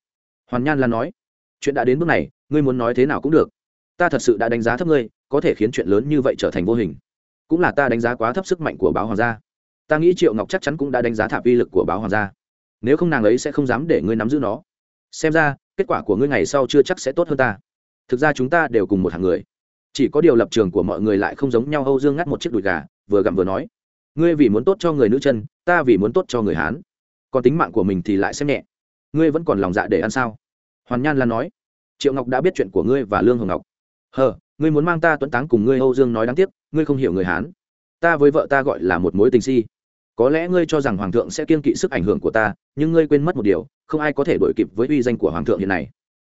hoàn nhan lan nói. Chuyện đã đến bước này, ngươi muốn nói thế nào cũng được. Ta thật sự đã đánh giá thấp ngươi, có thể khiến chuyện lớn như vậy trở thành vô hình. Cũng là ta đánh giá quá thấp sức mạnh của báo hoàng gia. Ta nghĩ triệu ngọc chắc chắn cũng đã đánh giá thạp vi lực của báo hoàng gia nếu không nàng ấy sẽ không dám để ngươi nắm giữ nó. Xem ra, kết quả của ngươi ngày sau chưa chắc sẽ tốt hơn ta. Thực ra chúng ta đều cùng một hàng người. Chỉ có điều lập trường của mọi người lại không giống nhau, âu dương ngắt một chiếc đùi gà, vừa gặm vừa nói, ngươi vì muốn tốt cho người nữ chân, ta vì muốn tốt cho người hán. Còn tính mạng của mình thì lại xem nhẹ. Ngươi vẫn còn lòng dạ để ăn sao? Hoàn nhan lan nói, triệu ngọc đã biết chuyện của ngươi và lương hồng ngọc. Hờ, ngươi muốn mang ta tuấn táng cùng ngươi, âu dương nói đáng tiếc, ngươi không hiểu người hán. Ta với vợ ta gọi là một mối tình si có lẽ ngươi cho rằng hoàng thượng sẽ kiên kỵ sức ảnh hưởng của ta, nhưng ngươi quên mất một điều, không ai có thể đổi kịp với uy danh của hoàng thượng hiện nay.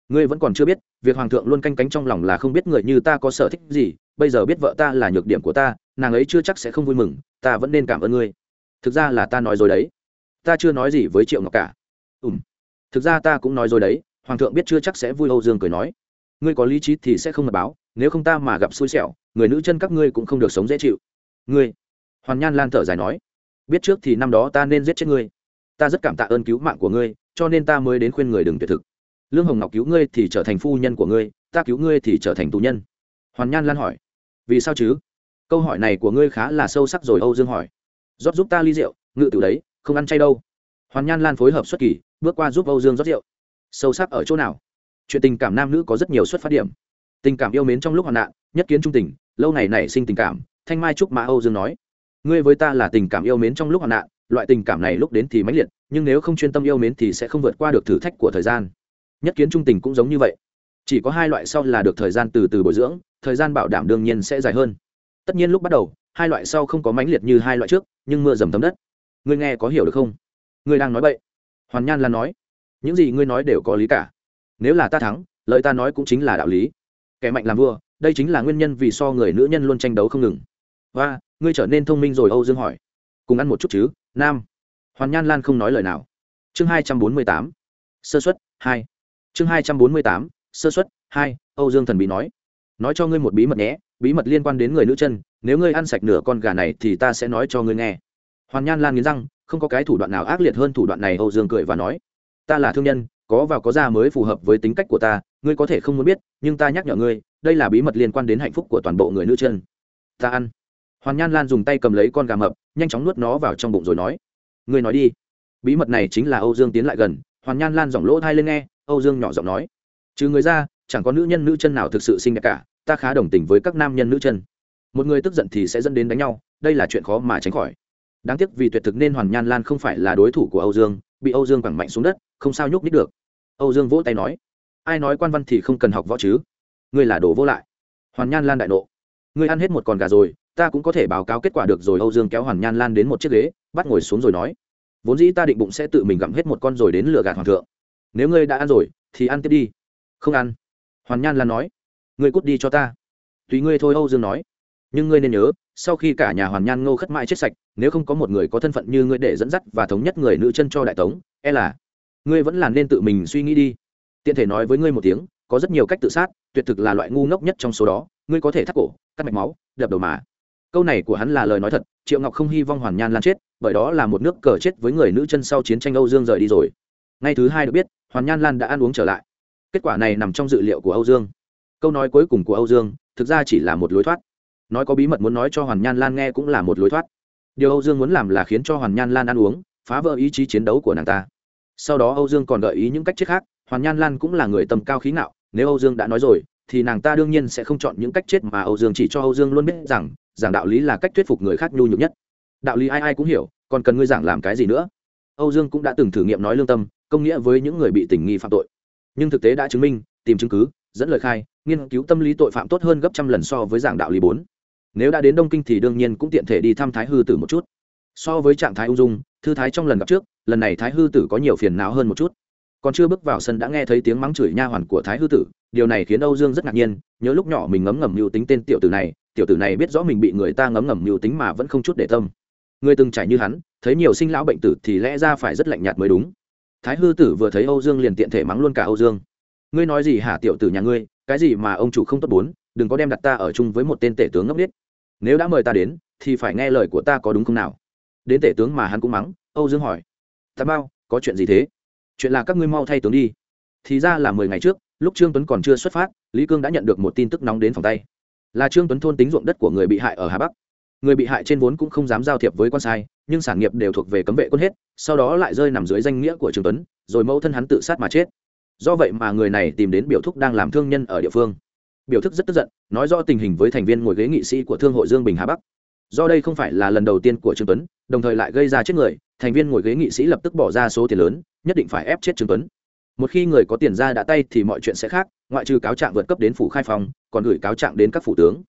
Ngươi vẫn còn chưa biết, việc hoàng thượng luôn canh cánh trong lòng là không biết người như ta có sở thích gì, bây giờ biết vợ ta là nhược điểm của ta, nàng ấy chưa chắc sẽ không vui mừng, ta vẫn nên cảm ơn ngươi. Thực ra là ta nói rồi đấy. Ta chưa nói gì với triệu ngọc cả. Ùm thực ra ta cũng nói rồi đấy, hoàng thượng biết chưa chắc sẽ vui âu dương cười nói. Ngươi có lý trí thì sẽ không mật báo, nếu không ta mà gặp xui xẻo, người nữ chân các ngươi cũng không được sống dễ chịu. Ngươi. Hoàn nhan lan thở dài nói biết trước thì năm đó ta nên giết chết ngươi. Ta rất cảm tạ ơn cứu mạng của ngươi, cho nên ta mới đến khuyên người đừng tuyệt thực. Lương hồng ngọc cứu ngươi thì trở thành phu nhân của ngươi, ta cứu ngươi thì trở thành tù nhân. Hoàn nhan lan hỏi. Vì sao chứ? Câu hỏi này của ngươi khá là sâu sắc rồi, âu dương hỏi. Rót giúp ta ly rượu, ngự tử đấy, không ăn chay đâu. Hoàn nhan lan phối hợp xuất kỳ, bước qua giúp âu dương rót rượu. Sâu sắc ở chỗ nào? Chuyện tình cảm nam nữ có rất nhiều xuất phát điểm. Tình cảm yêu mến trong lúc hoạn nạn, nhất kiến trung tình, lâu ngày nảy sinh tình cảm. Thanh mai trúc mã âu dương nói ngươi với ta là tình cảm yêu mến trong lúc hoạn nạn, loại tình cảm này lúc đến thì mãnh liệt, nhưng nếu không chuyên tâm yêu mến thì sẽ không vượt qua được thử thách của thời gian. Nhất kiến trung tình cũng giống như vậy. Chỉ có hai loại sau là được thời gian từ từ bồi dưỡng, thời gian bảo đảm đương nhiên sẽ dài hơn. Tất nhiên lúc bắt đầu, hai loại sau không có mãnh liệt như hai loại trước, nhưng mưa dầm thấm đất. Ngươi nghe có hiểu được không? Ngươi đang nói vậy hoàn nhan lan nói. Những gì ngươi nói đều có lý cả. Nếu là ta thắng, lời ta nói cũng chính là đạo lý. Kẻ mạnh làm vua, đây chính là nguyên nhân vì so người nữ nhân luôn tranh đấu không ngừng. Và ngươi trở nên thông minh rồi, âu dương hỏi. Cùng ăn một chút chứ, nam. Hoàn nhan lan không nói lời nào. Chương hai trăm bốn mươi tám. Sơ xuất hai. Chương hai trăm bốn mươi tám. Sơ xuất hai, âu dương thần bí nói. Nói cho ngươi một bí mật nhé, bí mật liên quan đến người nữ chân, nếu ngươi ăn sạch nửa con gà này thì ta sẽ nói cho ngươi nghe. Hoàn nhan lan nghiến răng, không có cái thủ đoạn nào ác liệt hơn thủ đoạn này, âu dương cười và nói. Ta là thương nhân, có vào có ra mới phù hợp với tính cách của ta, ngươi có thể không muốn biết, nhưng ta nhắc nhở ngươi, đây là bí mật liên quan đến hạnh phúc của toàn bộ người nữ chân. Ta ăn hoàn nhan lan dùng tay cầm lấy con gà mập, nhanh chóng nuốt nó vào trong bụng rồi nói, ngươi nói đi. Bí mật này chính là âu dương tiến lại gần, hoàn nhan lan giọng lỗ thai lên nghe, âu dương nhỏ giọng nói, trừ người ra, chẳng có nữ nhân nữ chân nào thực sự xinh đẹp cả, ta khá đồng tình với các nam nhân nữ chân. Một người tức giận thì sẽ dẫn đến đánh nhau, đây là chuyện khó mà tránh khỏi. Đáng tiếc vì tuyệt thực nên hoàn nhan lan không phải là đối thủ của âu dương, bị âu dương quẳng mạnh xuống đất, không sao nhúc nít được. Âu dương vỗ tay nói, ai nói quan văn thì không cần học võ chứ? Ngươi là đồ vô lại. Hoàn nhan lan đại nộ, ngươi ăn hết một con gà rồi ta cũng có thể báo cáo kết quả được rồi, âu dương kéo hoàn nhan lan đến một chiếc ghế, bắt ngồi xuống rồi nói. Vốn dĩ ta định bụng sẽ tự mình gặm hết một con rồi đến lừa gạt hoàng thượng. Nếu ngươi đã ăn rồi, thì ăn tiếp đi. Không ăn. Hoàn nhan lan nói. Ngươi cút đi cho ta. Tùy ngươi thôi, âu dương nói. Nhưng ngươi nên nhớ, sau khi cả nhà hoàn nhan ngô khất mãi chết sạch, nếu không có một người có thân phận như ngươi để dẫn dắt và thống nhất người nữ chân cho đại tống e là ngươi vẫn là nên tự mình suy nghĩ đi. Tiện thể nói với ngươi một tiếng, có rất nhiều cách tự sát, tuyệt thực là loại ngu ngốc nhất trong số đó. Ngươi có thể thắt cổ, cắt mạch máu, đập đầu mà câu này của hắn là lời nói thật, triệu ngọc không hy vọng hoàn nhan lan chết, bởi đó là một nước cờ chết với người nữ chân sau chiến tranh âu dương rời đi rồi. Ngay thứ hai được biết, hoàn nhan lan đã ăn uống trở lại. Kết quả này nằm trong dự liệu của âu dương. Câu nói cuối cùng của âu dương, thực ra chỉ là một lối thoát. Nói có bí mật muốn nói cho hoàn nhan lan nghe cũng là một lối thoát. Điều âu dương muốn làm là khiến cho hoàn nhan lan ăn uống, phá vỡ ý chí chiến đấu của nàng ta. Sau đó âu dương còn gợi ý những cách chết khác, hoàn nhan lan cũng là người tầm cao khí ngạo, nếu âu dương đã nói rồi, thì nàng ta đương nhiên sẽ không chọn những cách chết mà âu dương chỉ cho âu dương luôn biết rằng giảng đạo lý là cách thuyết phục người khác nhu nhược nhất. Đạo lý ai ai cũng hiểu, còn cần ngươi giảng làm cái gì nữa? Âu dương cũng đã từng thử nghiệm nói lương tâm, công nghĩa với những người bị tình nghi phạm tội. Nhưng thực tế đã chứng minh, tìm chứng cứ, dẫn lời khai, nghiên cứu tâm lý tội phạm tốt hơn gấp trăm lần so với giảng đạo lý bốn. Nếu đã đến đông kinh thì đương nhiên cũng tiện thể đi thăm thái hư tử một chút. So với trạng thái ung dung, thư thái trong lần gặp trước, lần này thái hư tử có nhiều phiền não hơn một chút. Còn chưa bước vào sân đã nghe thấy tiếng mắng chửi nha hoàn của thái hư tử, điều này khiến âu dương rất ngạc nhiên, nhớ lúc nhỏ mình ngấm ngầm mưu tính tên tiểu tử này tiểu tử này biết rõ mình bị người ta ngấm ngầm mưu tính mà vẫn không chút để tâm. Người từng trải như hắn, thấy nhiều sinh lão bệnh tử thì lẽ ra phải rất lạnh nhạt mới đúng. Thái hư tử vừa thấy âu dương liền tiện thể mắng luôn cả âu dương. Ngươi nói gì hả tiểu tử nhà ngươi, cái gì mà ông chủ không tốt bốn, đừng có đem đặt ta ở chung với một tên tể tướng ngốc biết nếu đã mời ta đến, thì phải nghe lời của ta có đúng không nào? Đến tể tướng mà hắn cũng mắng, âu dương hỏi. Ta bao, có chuyện gì thế? Chuyện là các ngươi mau thay tướng đi. Thì ra là mười ngày trước, lúc trương tuấn còn chưa xuất phát, lý cương đã nhận được một tin tức nóng đến phòng tay là trương tuấn thôn tính ruộng đất của người bị hại ở hà bắc người bị hại trên vốn cũng không dám giao thiệp với quan sai nhưng sản nghiệp đều thuộc về cấm vệ quân hết sau đó lại rơi nằm dưới danh nghĩa của trương tuấn rồi mẫu thân hắn tự sát mà chết do vậy mà người này tìm đến biểu thúc đang làm thương nhân ở địa phương biểu thức rất tức giận nói rõ tình hình với thành viên ngồi ghế nghị sĩ của thương hội dương bình hà bắc do đây không phải là lần đầu tiên của trương tuấn đồng thời lại gây ra chết người thành viên ngồi ghế nghị sĩ lập tức bỏ ra số tiền lớn nhất định phải ép chết trương tuấn một khi người có tiền ra đã tay thì mọi chuyện sẽ khác, ngoại trừ cáo trạng vượt cấp đến phủ khai phong, còn gửi cáo trạng đến các phủ tướng.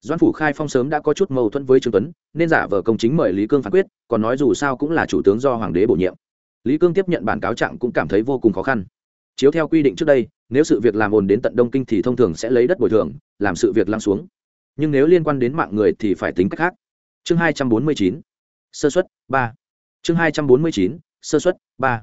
Doan phủ khai phong sớm đã có chút mâu thuẫn với trương tuấn, nên giả vờ công chính mời lý cương phán quyết, còn nói dù sao cũng là chủ tướng do hoàng đế bổ nhiệm. Lý cương tiếp nhận bản cáo trạng cũng cảm thấy vô cùng khó khăn. Chiếu theo quy định trước đây, nếu sự việc làm ồn đến tận đông kinh thì thông thường sẽ lấy đất bồi thường, làm sự việc lăng xuống. Nhưng nếu liên quan đến mạng người thì phải tính cách khác. Chương hai trăm bốn mươi chín, sơ xuất ba. Chương hai trăm bốn mươi chín, sơ xuất ba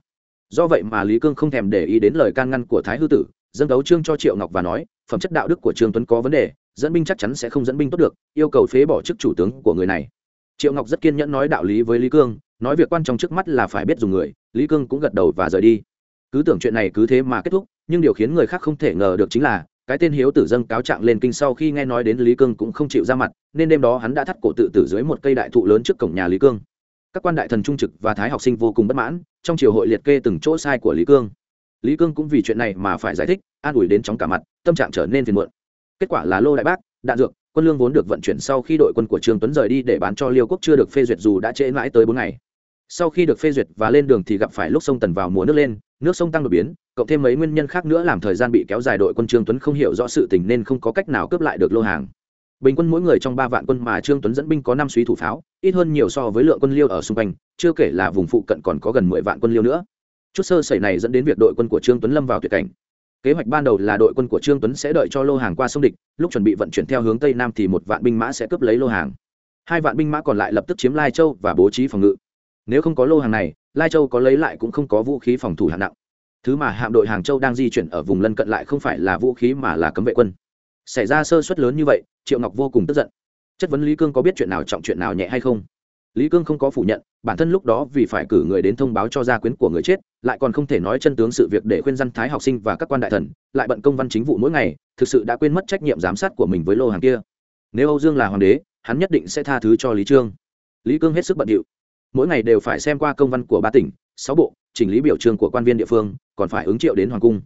do vậy mà lý cương không thèm để ý đến lời can ngăn của thái hư tử, dâng đấu trương cho triệu ngọc và nói, phẩm chất đạo đức của trương tuấn có vấn đề, dẫn binh chắc chắn sẽ không dẫn binh tốt được, yêu cầu phế bỏ chức chủ tướng của người này. Triệu ngọc rất kiên nhẫn nói đạo lý với lý cương, nói việc quan trọng trước mắt là phải biết dùng người, lý cương cũng gật đầu và rời đi. Cứ tưởng chuyện này cứ thế mà kết thúc, nhưng điều khiến người khác không thể ngờ được chính là, cái tên hiếu tử dâng cáo trạng lên kinh sau khi nghe nói đến lý cương cũng không chịu ra mặt, nên đêm đó hắn đã thắt cổ tự tử dưới một cây đại thụ lớn trước cổng nhà lý cương các quan đại thần trung trực và thái học sinh vô cùng bất mãn, trong triều hội liệt kê từng chỗ sai của lý cương. Lý cương cũng vì chuyện này mà phải giải thích, an ủi đến chóng cả mặt, tâm trạng trở nên phiền muộn. Kết quả là lô đại bác, đạn dược, quân lương vốn được vận chuyển sau khi đội quân của trương tuấn rời đi để bán cho liêu quốc chưa được phê duyệt dù đã trễ mãi tới bốn ngày. Sau khi được phê duyệt và lên đường thì gặp phải lúc sông tần vào mùa nước lên, nước sông tăng đột biến, cộng thêm mấy nguyên nhân khác nữa làm thời gian bị kéo dài, đội quân trương tuấn không hiểu rõ sự tình nên không có cách nào cướp lại được lô hàng bình quân mỗi người trong ba vạn quân mà trương tuấn dẫn binh có năm suý thủ pháo, ít hơn nhiều so với lượng quân liêu ở xung quanh, chưa kể là vùng phụ cận còn có gần mười vạn quân liêu nữa. Chút sơ sẩy này dẫn đến việc đội quân của trương tuấn lâm vào tuyệt cảnh. Kế hoạch ban đầu là đội quân của trương tuấn sẽ đợi cho lô hàng qua sông địch, lúc chuẩn bị vận chuyển theo hướng tây nam thì một vạn binh mã sẽ cướp lấy lô hàng. Hai vạn binh mã còn lại lập tức chiếm lai châu và bố trí phòng ngự. Nếu không có lô hàng này, lai châu có lấy lại cũng không có vũ khí phòng thủ hạng nặng. Thứ mà hạm đội hàng châu đang di chuyển ở vùng lân cận lại không phải là vũ khí mà là cấm vệ quân xảy ra sơ suất lớn như vậy, triệu ngọc vô cùng tức giận. Chất vấn lý cương có biết chuyện nào trọng chuyện nào nhẹ hay không? Lý cương không có phủ nhận, bản thân lúc đó vì phải cử người đến thông báo cho gia quyến của người chết, lại còn không thể nói chân tướng sự việc để khuyên dân thái học sinh và các quan đại thần, lại bận công văn chính vụ mỗi ngày, thực sự đã quên mất trách nhiệm giám sát của mình với lô hàng kia. Nếu âu dương là hoàng đế, hắn nhất định sẽ tha thứ cho lý trương. Lý cương hết sức bận điệu. Mỗi ngày đều phải xem qua công văn của ba tỉnh, sáu bộ, chỉnh lý biểu trương của quan viên địa phương, còn phải ứng triệu đến hoàng cung.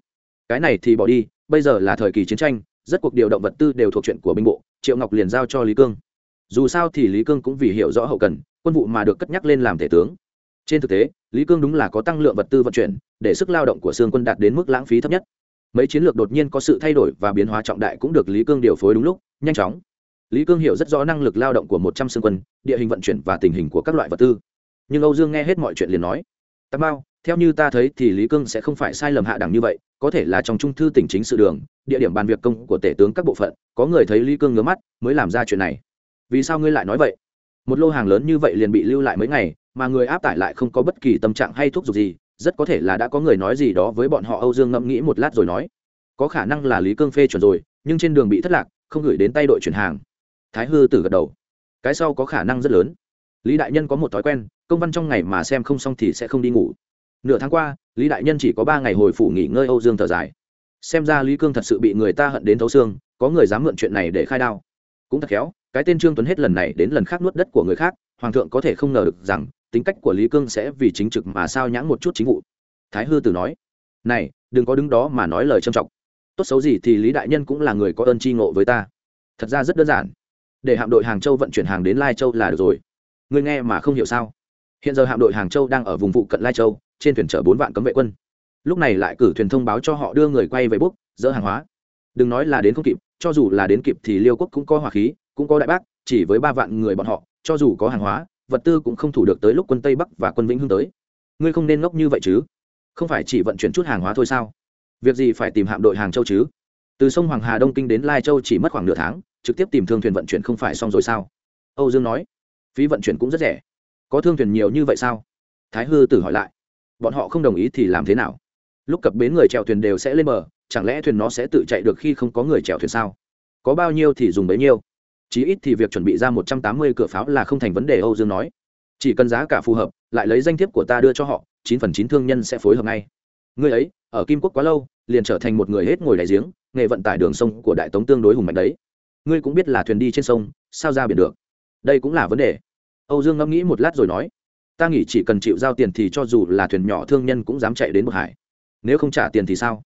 Cái này thì bỏ đi, bây giờ là thời kỳ chiến tranh rất cuộc điều động vật tư đều thuộc chuyện của binh bộ, triệu ngọc liền giao cho lý cương. Dù sao thì lý cương cũng vì hiểu rõ hậu cần, quân vụ mà được cất nhắc lên làm thể tướng. Trên thực tế, lý cương đúng là có tăng lượng vật tư vận chuyển, để sức lao động của xương quân đạt đến mức lãng phí thấp nhất. Mấy chiến lược đột nhiên có sự thay đổi và biến hóa trọng đại cũng được lý cương điều phối đúng lúc, nhanh chóng. Lý cương hiểu rất rõ năng lực lao động của một trăm xương quân, địa hình vận chuyển và tình hình của các loại vật tư. Nhưng âu dương nghe hết mọi chuyện liền nói tạm bao theo như ta thấy thì lý cương sẽ không phải sai lầm hạ đẳng như vậy, có thể là trong trung thư tỉnh chính sự đường, địa điểm bàn việc công của tể tướng các bộ phận, có người thấy lý cương ngứa mắt mới làm ra chuyện này. Vì sao ngươi lại nói vậy? Một lô hàng lớn như vậy liền bị lưu lại mấy ngày, mà người áp tải lại không có bất kỳ tâm trạng hay thuốc giục gì, rất có thể là đã có người nói gì đó với bọn họ, âu dương ngẫm nghĩ một lát rồi nói. Có khả năng là lý cương phê chuẩn rồi, nhưng trên đường bị thất lạc, không gửi đến tay đội chuyển hàng. Thái hư tử gật đầu. Cái sau có khả năng rất lớn. Lý đại nhân có một thói quen, công văn trong ngày mà xem không xong thì sẽ không đi ngủ nửa tháng qua, lý đại nhân chỉ có ba ngày hồi phủ nghỉ ngơi âu dương thở dài. Xem ra lý cương thật sự bị người ta hận đến thấu xương, có người dám mượn chuyện này để khai đao. Cũng thật khéo, cái tên trương tuấn hết lần này đến lần khác nuốt đất của người khác, hoàng thượng có thể không ngờ được rằng, tính cách của lý cương sẽ vì chính trực mà sao nhãng một chút chính vụ. Thái hư tử nói, này, đừng có đứng đó mà nói lời trâm trọng. Tốt xấu gì thì lý đại nhân cũng là người có ơn tri ngộ với ta. Thật ra rất đơn giản. Để hạm đội hàng châu vận chuyển hàng đến lai châu là được rồi. Ngươi nghe mà không hiểu sao? Hiện giờ hạm đội hàng châu đang ở vùng vụ cận lai châu trên thuyền chở bốn vạn cấm vệ quân. Lúc này lại cử thuyền thông báo cho họ đưa người quay về búc, dỡ hàng hóa. Đừng nói là đến không kịp, cho dù là đến kịp thì liêu quốc cũng có hỏa khí, cũng có đại bác, chỉ với ba vạn người bọn họ, cho dù có hàng hóa, vật tư cũng không thủ được tới lúc quân tây bắc và quân vĩnh hưng tới. Ngươi không nên ngốc như vậy chứ? Không phải chỉ vận chuyển chút hàng hóa thôi sao? Việc gì phải tìm hạm đội hàng châu chứ? Từ sông hoàng hà đông kinh đến lai châu chỉ mất khoảng nửa tháng, trực tiếp tìm thương thuyền vận chuyển không phải xong rồi sao? Âu dương nói. Phí vận chuyển cũng rất rẻ. Có thương thuyền nhiều như vậy sao? Thái hư tử hỏi lại bọn họ không đồng ý thì làm thế nào? Lúc cập bến người chèo thuyền đều sẽ lên bờ, chẳng lẽ thuyền nó sẽ tự chạy được khi không có người chèo thuyền sao? Có bao nhiêu thì dùng bấy nhiêu. Chí ít thì việc chuẩn bị ra một trăm tám mươi cửa pháo là không thành vấn đề, âu dương nói. Chỉ cần giá cả phù hợp, lại lấy danh thiếp của ta đưa cho họ, chín phần chín thương nhân sẽ phối hợp ngay. Ngươi ấy, ở kim quốc quá lâu, liền trở thành một người hết ngồi đại giếng, nghề vận tải đường sông của đại tống tương đối hùng mạnh đấy. Ngươi cũng biết là thuyền đi trên sông, sao ra biển được? Đây cũng là vấn đề. Âu dương ngẫm nghĩ một lát rồi nói ta nghĩ chỉ cần chịu giao tiền thì cho dù là thuyền nhỏ thương nhân cũng dám chạy đến một hải. Nếu không trả tiền thì sao?